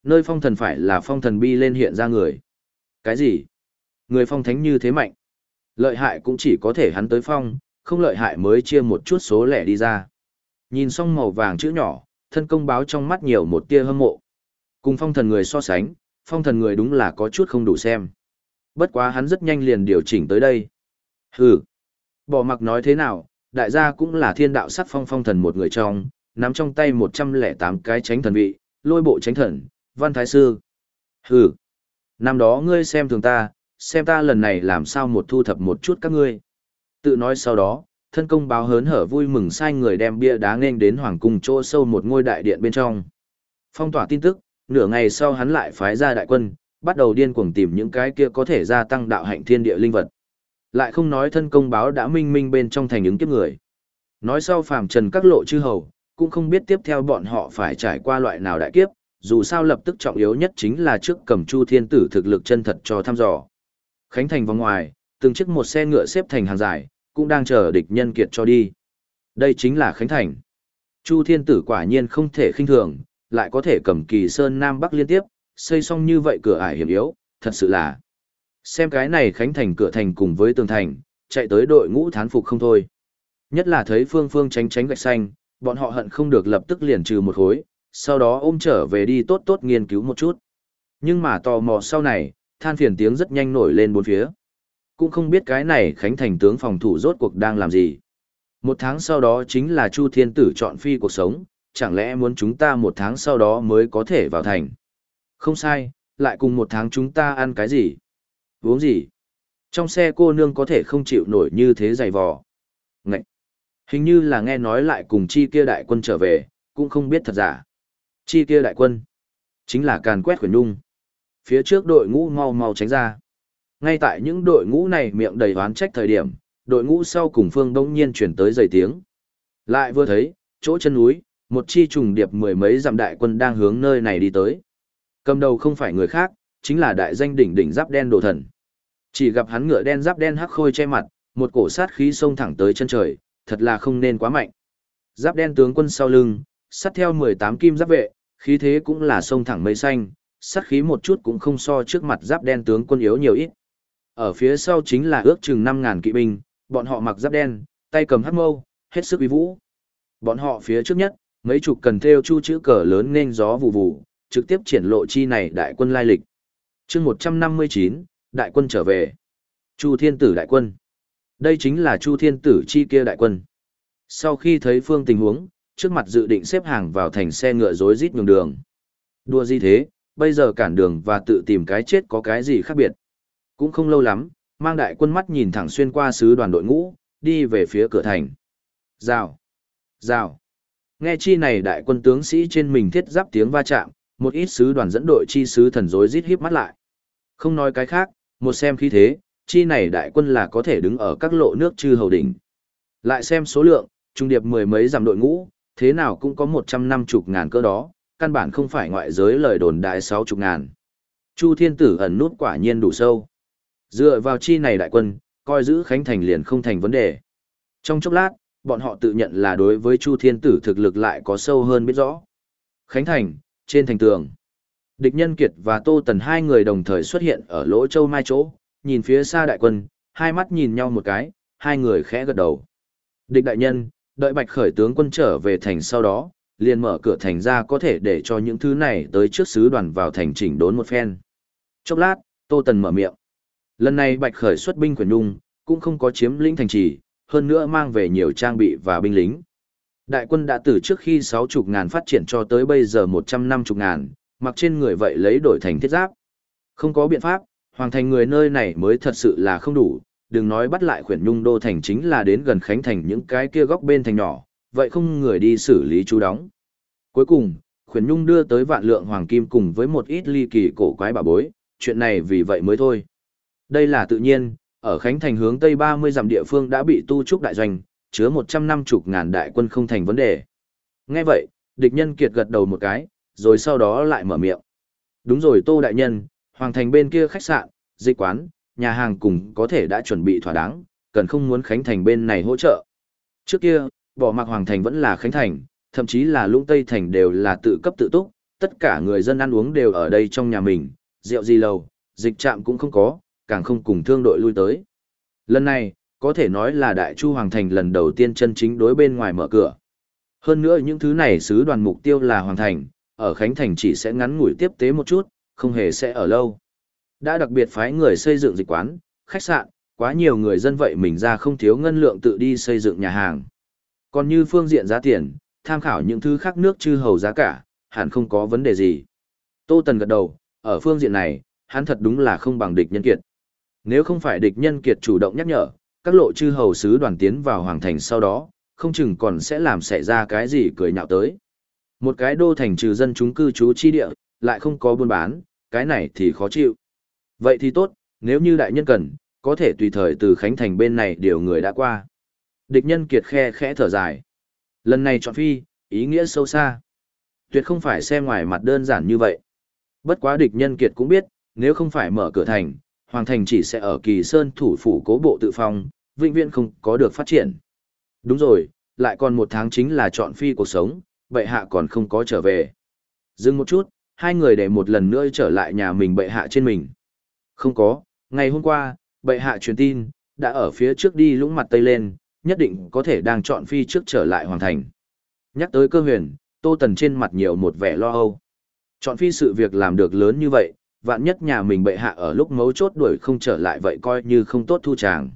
S1: Nơi phong thần phải là phong thần bi lên hiện ra người. Cái gì? Người phong thánh như thế mạnh. Lợi hại cũng chỉ có thể hắn tới phong, không lợi hại mới chia một chút số lẻ đi ra. Nhìn xong màu vàng chữ nhỏ, thân công báo trong mắt nhiều một tia hâm mộ. Cùng phong thần người so sánh, phong thần người đúng là có chút không đủ xem. Bất quá hắn rất nhanh liền điều chỉnh tới đây. Hừ. Bỏ mặc nói thế nào, đại gia cũng là thiên đạo sắc phong phong thần một người trong, nắm trong tay 108 cái tránh thần vị, lôi bộ tránh thần, văn thái sư. Hừ. Năm đó ngươi xem thường ta, xem ta lần này làm sao một thu thập một chút các ngươi. Tự nói sau đó, thân công báo hớn hở vui mừng sai người đem bia đá nghênh đến hoàng cung chỗ sâu một ngôi đại điện bên trong. Phong tỏa tin tức, nửa ngày sau hắn lại phái ra đại quân, bắt đầu điên cuồng tìm những cái kia có thể gia tăng đạo hạnh thiên địa linh vật. Lại không nói thân công báo đã minh minh bên trong thành ứng kiếp người. Nói sau phàm trần các lộ chư hầu, cũng không biết tiếp theo bọn họ phải trải qua loại nào đại kiếp, dù sao lập tức trọng yếu nhất chính là trước cầm chu thiên tử thực lực chân thật cho thăm dò. Khánh thành vòng ngoài, từng chiếc một xe ngựa xếp thành hàng dài, cũng đang chờ địch nhân kiệt cho đi. Đây chính là Khánh thành. Chu Thiên Tử quả nhiên không thể khinh thường, lại có thể cầm kỳ sơn Nam Bắc liên tiếp, xây xong như vậy cửa ải hiểm yếu, thật sự là. Xem cái này Khánh thành cửa thành cùng với tường thành, chạy tới đội ngũ thán phục không thôi. Nhất là thấy phương phương tránh tránh gạch xanh, bọn họ hận không được lập tức liền trừ một khối, sau đó ôm trở về đi tốt tốt nghiên cứu một chút. Nhưng mà tò mò sau này, than phiền tiếng rất nhanh nổi lên bốn phía. Cũng không biết cái này Khánh Thành tướng phòng thủ rốt cuộc đang làm gì. Một tháng sau đó chính là Chu Thiên Tử chọn phi cuộc sống, chẳng lẽ muốn chúng ta một tháng sau đó mới có thể vào thành. Không sai, lại cùng một tháng chúng ta ăn cái gì? Uống gì? Trong xe cô nương có thể không chịu nổi như thế dày vò. Ngậy! Hình như là nghe nói lại cùng chi kia đại quân trở về, cũng không biết thật giả. Chi kia đại quân, chính là càn quét khuyển nhung. Phía trước đội ngũ mau mau tránh ra. Ngay tại những đội ngũ này miệng đầy oán trách thời điểm, đội ngũ sau cùng phương đông nhiên chuyển tới dày tiếng. Lại vừa thấy, chỗ chân núi, một chi trùng điệp mười mấy dặm đại quân đang hướng nơi này đi tới. Cầm đầu không phải người khác, chính là đại danh đỉnh đỉnh giáp đen đồ thần. Chỉ gặp hắn ngựa đen giáp đen hắc khôi che mặt, một cổ sát khí xông thẳng tới chân trời, thật là không nên quá mạnh. Giáp đen tướng quân sau lưng, sát theo 18 kim giáp vệ, khí thế cũng là sông thẳng mây xanh, sát khí một chút cũng không so trước mặt giáp đen tướng quân yếu nhiều ít. Ở phía sau chính là ước chừng 5.000 kỵ binh, bọn họ mặc giáp đen, tay cầm hắc mâu, hết sức uy vũ. Bọn họ phía trước nhất, mấy chục cần theo chu chữ cờ lớn nên gió vụ vụ, trực tiếp triển lộ chi này đại quân lai lịch. chương 159, đại quân trở về. Chu thiên tử đại quân. Đây chính là Chu Thiên Tử chi kia đại quân. Sau khi thấy phương tình huống, trước mặt dự định xếp hàng vào thành xe ngựa rối rít nhường đường. Đua gì thế, bây giờ cản đường và tự tìm cái chết có cái gì khác biệt. Cũng không lâu lắm, mang đại quân mắt nhìn thẳng xuyên qua sứ đoàn đội ngũ, đi về phía cửa thành. Rào! Rào! Nghe chi này đại quân tướng sĩ trên mình thiết giáp tiếng va chạm, một ít sứ đoàn dẫn đội chi sứ thần rối rít híp mắt lại. Không nói cái khác, một xem khí thế, chi này đại quân là có thể đứng ở các lộ nước chư hầu đỉnh. Lại xem số lượng, trung điệp mười mấy giảm đội ngũ, thế nào cũng có một trăm năm chục ngàn cơ đó, căn bản không phải ngoại giới lời đồn đại sáu chục ngàn. Chu thiên tử ẩn nút quả nhiên đủ sâu. Dựa vào chi này đại quân, coi giữ Khánh Thành liền không thành vấn đề. Trong chốc lát, bọn họ tự nhận là đối với Chu thiên tử thực lực lại có sâu hơn biết rõ. Khánh Thành, trên thành tường. Địch nhân kiệt và Tô Tần hai người đồng thời xuất hiện ở lỗ châu mai chỗ, nhìn phía xa đại quân, hai mắt nhìn nhau một cái, hai người khẽ gật đầu. Địch đại nhân, đợi bạch khởi tướng quân trở về thành sau đó, liền mở cửa thành ra có thể để cho những thứ này tới trước sứ đoàn vào thành chỉnh đốn một phen. Chốc lát, Tô Tần mở miệng. Lần này bạch khởi xuất binh quyền nung, cũng không có chiếm lĩnh thành trì, hơn nữa mang về nhiều trang bị và binh lính. Đại quân đã từ trước khi sáu chục ngàn phát triển cho tới bây giờ một trăm năm chục ngàn, mặc trên người vậy lấy đổi thành thiết giáp. Không có biện pháp, hoàng thành người nơi này mới thật sự là không đủ, đừng nói bắt lại khuyển nhung đô thành chính là đến gần khánh thành những cái kia góc bên thành nhỏ, vậy không người đi xử lý chú đóng. Cuối cùng, khuyển nhung đưa tới vạn lượng hoàng kim cùng với một ít ly kỳ cổ quái bà bối, chuyện này vì vậy mới thôi. Đây là tự nhiên, ở khánh thành hướng tây 30 dặm địa phương đã bị tu trúc đại doanh, chứa 150 ngàn đại quân không thành vấn đề. Nghe vậy, địch nhân kiệt gật đầu một cái, rồi sau đó lại mở miệng. Đúng rồi tô đại nhân, hoàng thành bên kia khách sạn, dịch quán, nhà hàng cùng có thể đã chuẩn bị thỏa đáng, cần không muốn Khánh Thành bên này hỗ trợ. Trước kia, bỏ mặc hoàng thành vẫn là Khánh Thành, thậm chí là lũng Tây Thành đều là tự cấp tự túc, tất cả người dân ăn uống đều ở đây trong nhà mình, rượu gì lầu, dịch trạm cũng không có, càng không cùng thương đội lui tới. Lần này, có thể nói là Đại Chu Hoàng Thành lần đầu tiên chân chính đối bên ngoài mở cửa. Hơn nữa những thứ này sứ đoàn mục tiêu là Hoàng Thành, ở Khánh Thành chỉ sẽ ngắn ngủi tiếp tế một chút, không hề sẽ ở lâu. Đã đặc biệt phái người xây dựng dịch quán, khách sạn, quá nhiều người dân vậy mình ra không thiếu ngân lượng tự đi xây dựng nhà hàng. Còn như phương diện giá tiền, tham khảo những thứ khác nước chư hầu giá cả, hẳn không có vấn đề gì. Tô Tần gật đầu, ở phương diện này, hắn thật đúng là không bằng địch nhân kiệt. Nếu không phải địch nhân kiệt chủ động nhắc nhở, các lộ chư hầu sứ đoàn tiến vào hoàng thành sau đó, không chừng còn sẽ làm xảy ra cái gì cười nhạo tới. Một cái đô thành trừ dân chúng cư trú chi địa, lại không có buôn bán, cái này thì khó chịu. Vậy thì tốt, nếu như đại nhân cần, có thể tùy thời từ Khánh Thành bên này điều người đã qua. Địch nhân kiệt khe khẽ thở dài. Lần này chọn phi, ý nghĩa sâu xa. Tuyệt không phải xem ngoài mặt đơn giản như vậy. Bất quá địch nhân kiệt cũng biết, nếu không phải mở cửa thành, Hoàng Thành chỉ sẽ ở kỳ sơn thủ phủ cố bộ tự phong, vĩnh viễn không có được phát triển. Đúng rồi, lại còn một tháng chính là chọn phi cuộc sống, bệ hạ còn không có trở về. Dừng một chút, hai người để một lần nữa trở lại nhà mình bệ hạ trên mình. Không có, ngày hôm qua, bệ hạ truyền tin, đã ở phía trước đi lũng mặt tây lên, nhất định có thể đang chọn phi trước trở lại hoàn thành. Nhắc tới cơ huyền, Tô Tần trên mặt nhiều một vẻ lo âu. Chọn phi sự việc làm được lớn như vậy, vạn nhất nhà mình bệ hạ ở lúc mấu chốt đuổi không trở lại vậy coi như không tốt thu tràng.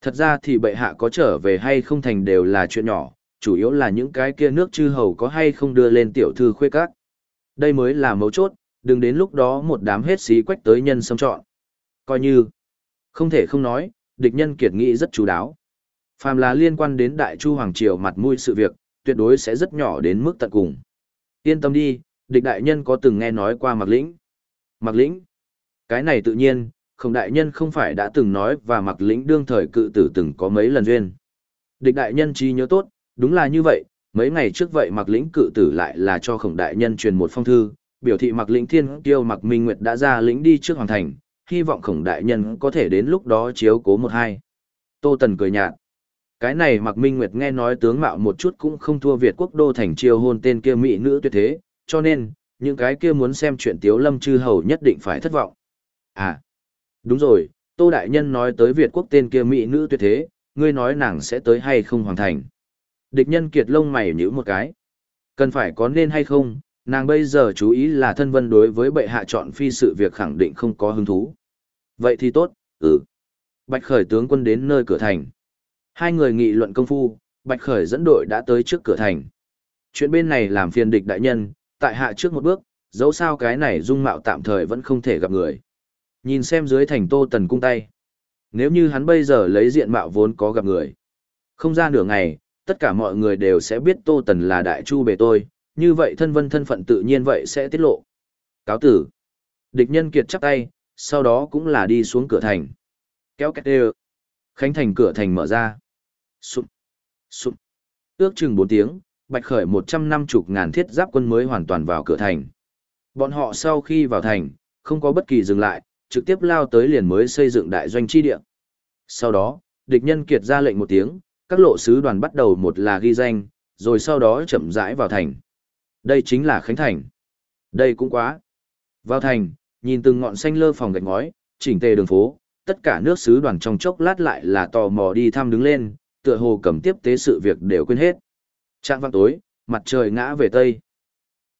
S1: Thật ra thì bệ hạ có trở về hay không thành đều là chuyện nhỏ, chủ yếu là những cái kia nước chư hầu có hay không đưa lên tiểu thư khuê các. Đây mới là mấu chốt, đừng đến lúc đó một đám hết xí quách tới nhân xâm trọn. Coi như, không thể không nói, địch nhân kiệt nghị rất chú đáo. Phàm là liên quan đến đại chu hoàng triều mặt mũi sự việc, tuyệt đối sẽ rất nhỏ đến mức tận cùng. Yên tâm đi, địch đại nhân có từng nghe nói qua mặc lĩnh. Mạc lĩnh. Cái này tự nhiên, khổng đại nhân không phải đã từng nói và Mạc lĩnh đương thời cự tử từng có mấy lần duyên. Địch đại nhân trí nhớ tốt, đúng là như vậy, mấy ngày trước vậy Mạc lĩnh cự tử lại là cho khổng đại nhân truyền một phong thư, biểu thị Mạc lĩnh thiên tiêu Mạc minh nguyệt đã ra lĩnh đi trước hoàng thành, hy vọng khổng đại nhân có thể đến lúc đó chiếu cố một hai. Tô Tần cười nhạt. Cái này Mạc minh nguyệt nghe nói tướng mạo một chút cũng không thua Việt quốc đô thành chiêu hôn tên kia mỹ nữ tuyệt thế, cho nên, những cái kia muốn xem chuyện tiếu lâm chư hầu nhất định phải thất vọng. À, đúng rồi, Tô Đại Nhân nói tới Việt quốc tên kia mỹ nữ tuyệt thế, ngươi nói nàng sẽ tới hay không hoàn thành. Địch nhân kiệt lông mày nhíu một cái. Cần phải có nên hay không, nàng bây giờ chú ý là thân vân đối với bệ hạ chọn phi sự việc khẳng định không có hứng thú. Vậy thì tốt, ừ. Bạch Khởi tướng quân đến nơi cửa thành. Hai người nghị luận công phu, Bạch Khởi dẫn đội đã tới trước cửa thành. Chuyện bên này làm phiền địch đại nhân, tại hạ trước một bước, dẫu sao cái này dung mạo tạm thời vẫn không thể gặp người. Nhìn xem dưới thành tô tần cung tay. Nếu như hắn bây giờ lấy diện mạo vốn có gặp người. Không ra nửa ngày, tất cả mọi người đều sẽ biết tô tần là đại chu bề tôi, như vậy thân vân thân phận tự nhiên vậy sẽ tiết lộ. Cáo tử. Địch nhân kiệt chắp tay, sau đó cũng là đi xuống cửa thành. Kéo kẹt đều. Khánh thành cửa thành mở ra. Sụp. Sụp. Ước chừng 4 tiếng, bạch khởi một trăm năm chục ngàn thiết giáp quân mới hoàn toàn vào cửa thành. Bọn họ sau khi vào thành, không có bất kỳ dừng lại, trực tiếp lao tới liền mới xây dựng đại doanh chi địa. Sau đó, địch nhân kiệt ra lệnh một tiếng, các lộ sứ đoàn bắt đầu một là ghi danh, rồi sau đó chậm rãi vào thành. Đây chính là Khánh Thành. Đây cũng quá. Vào thành, nhìn từng ngọn xanh lơ phòng gạch ngói, chỉnh tề đường phố, tất cả nước sứ đoàn trong chốc lát lại là tò mò đi thăm đứng lên, tựa hồ cầm tiếp tế sự việc đều quên hết. Trạng vang tối, mặt trời ngã về tây.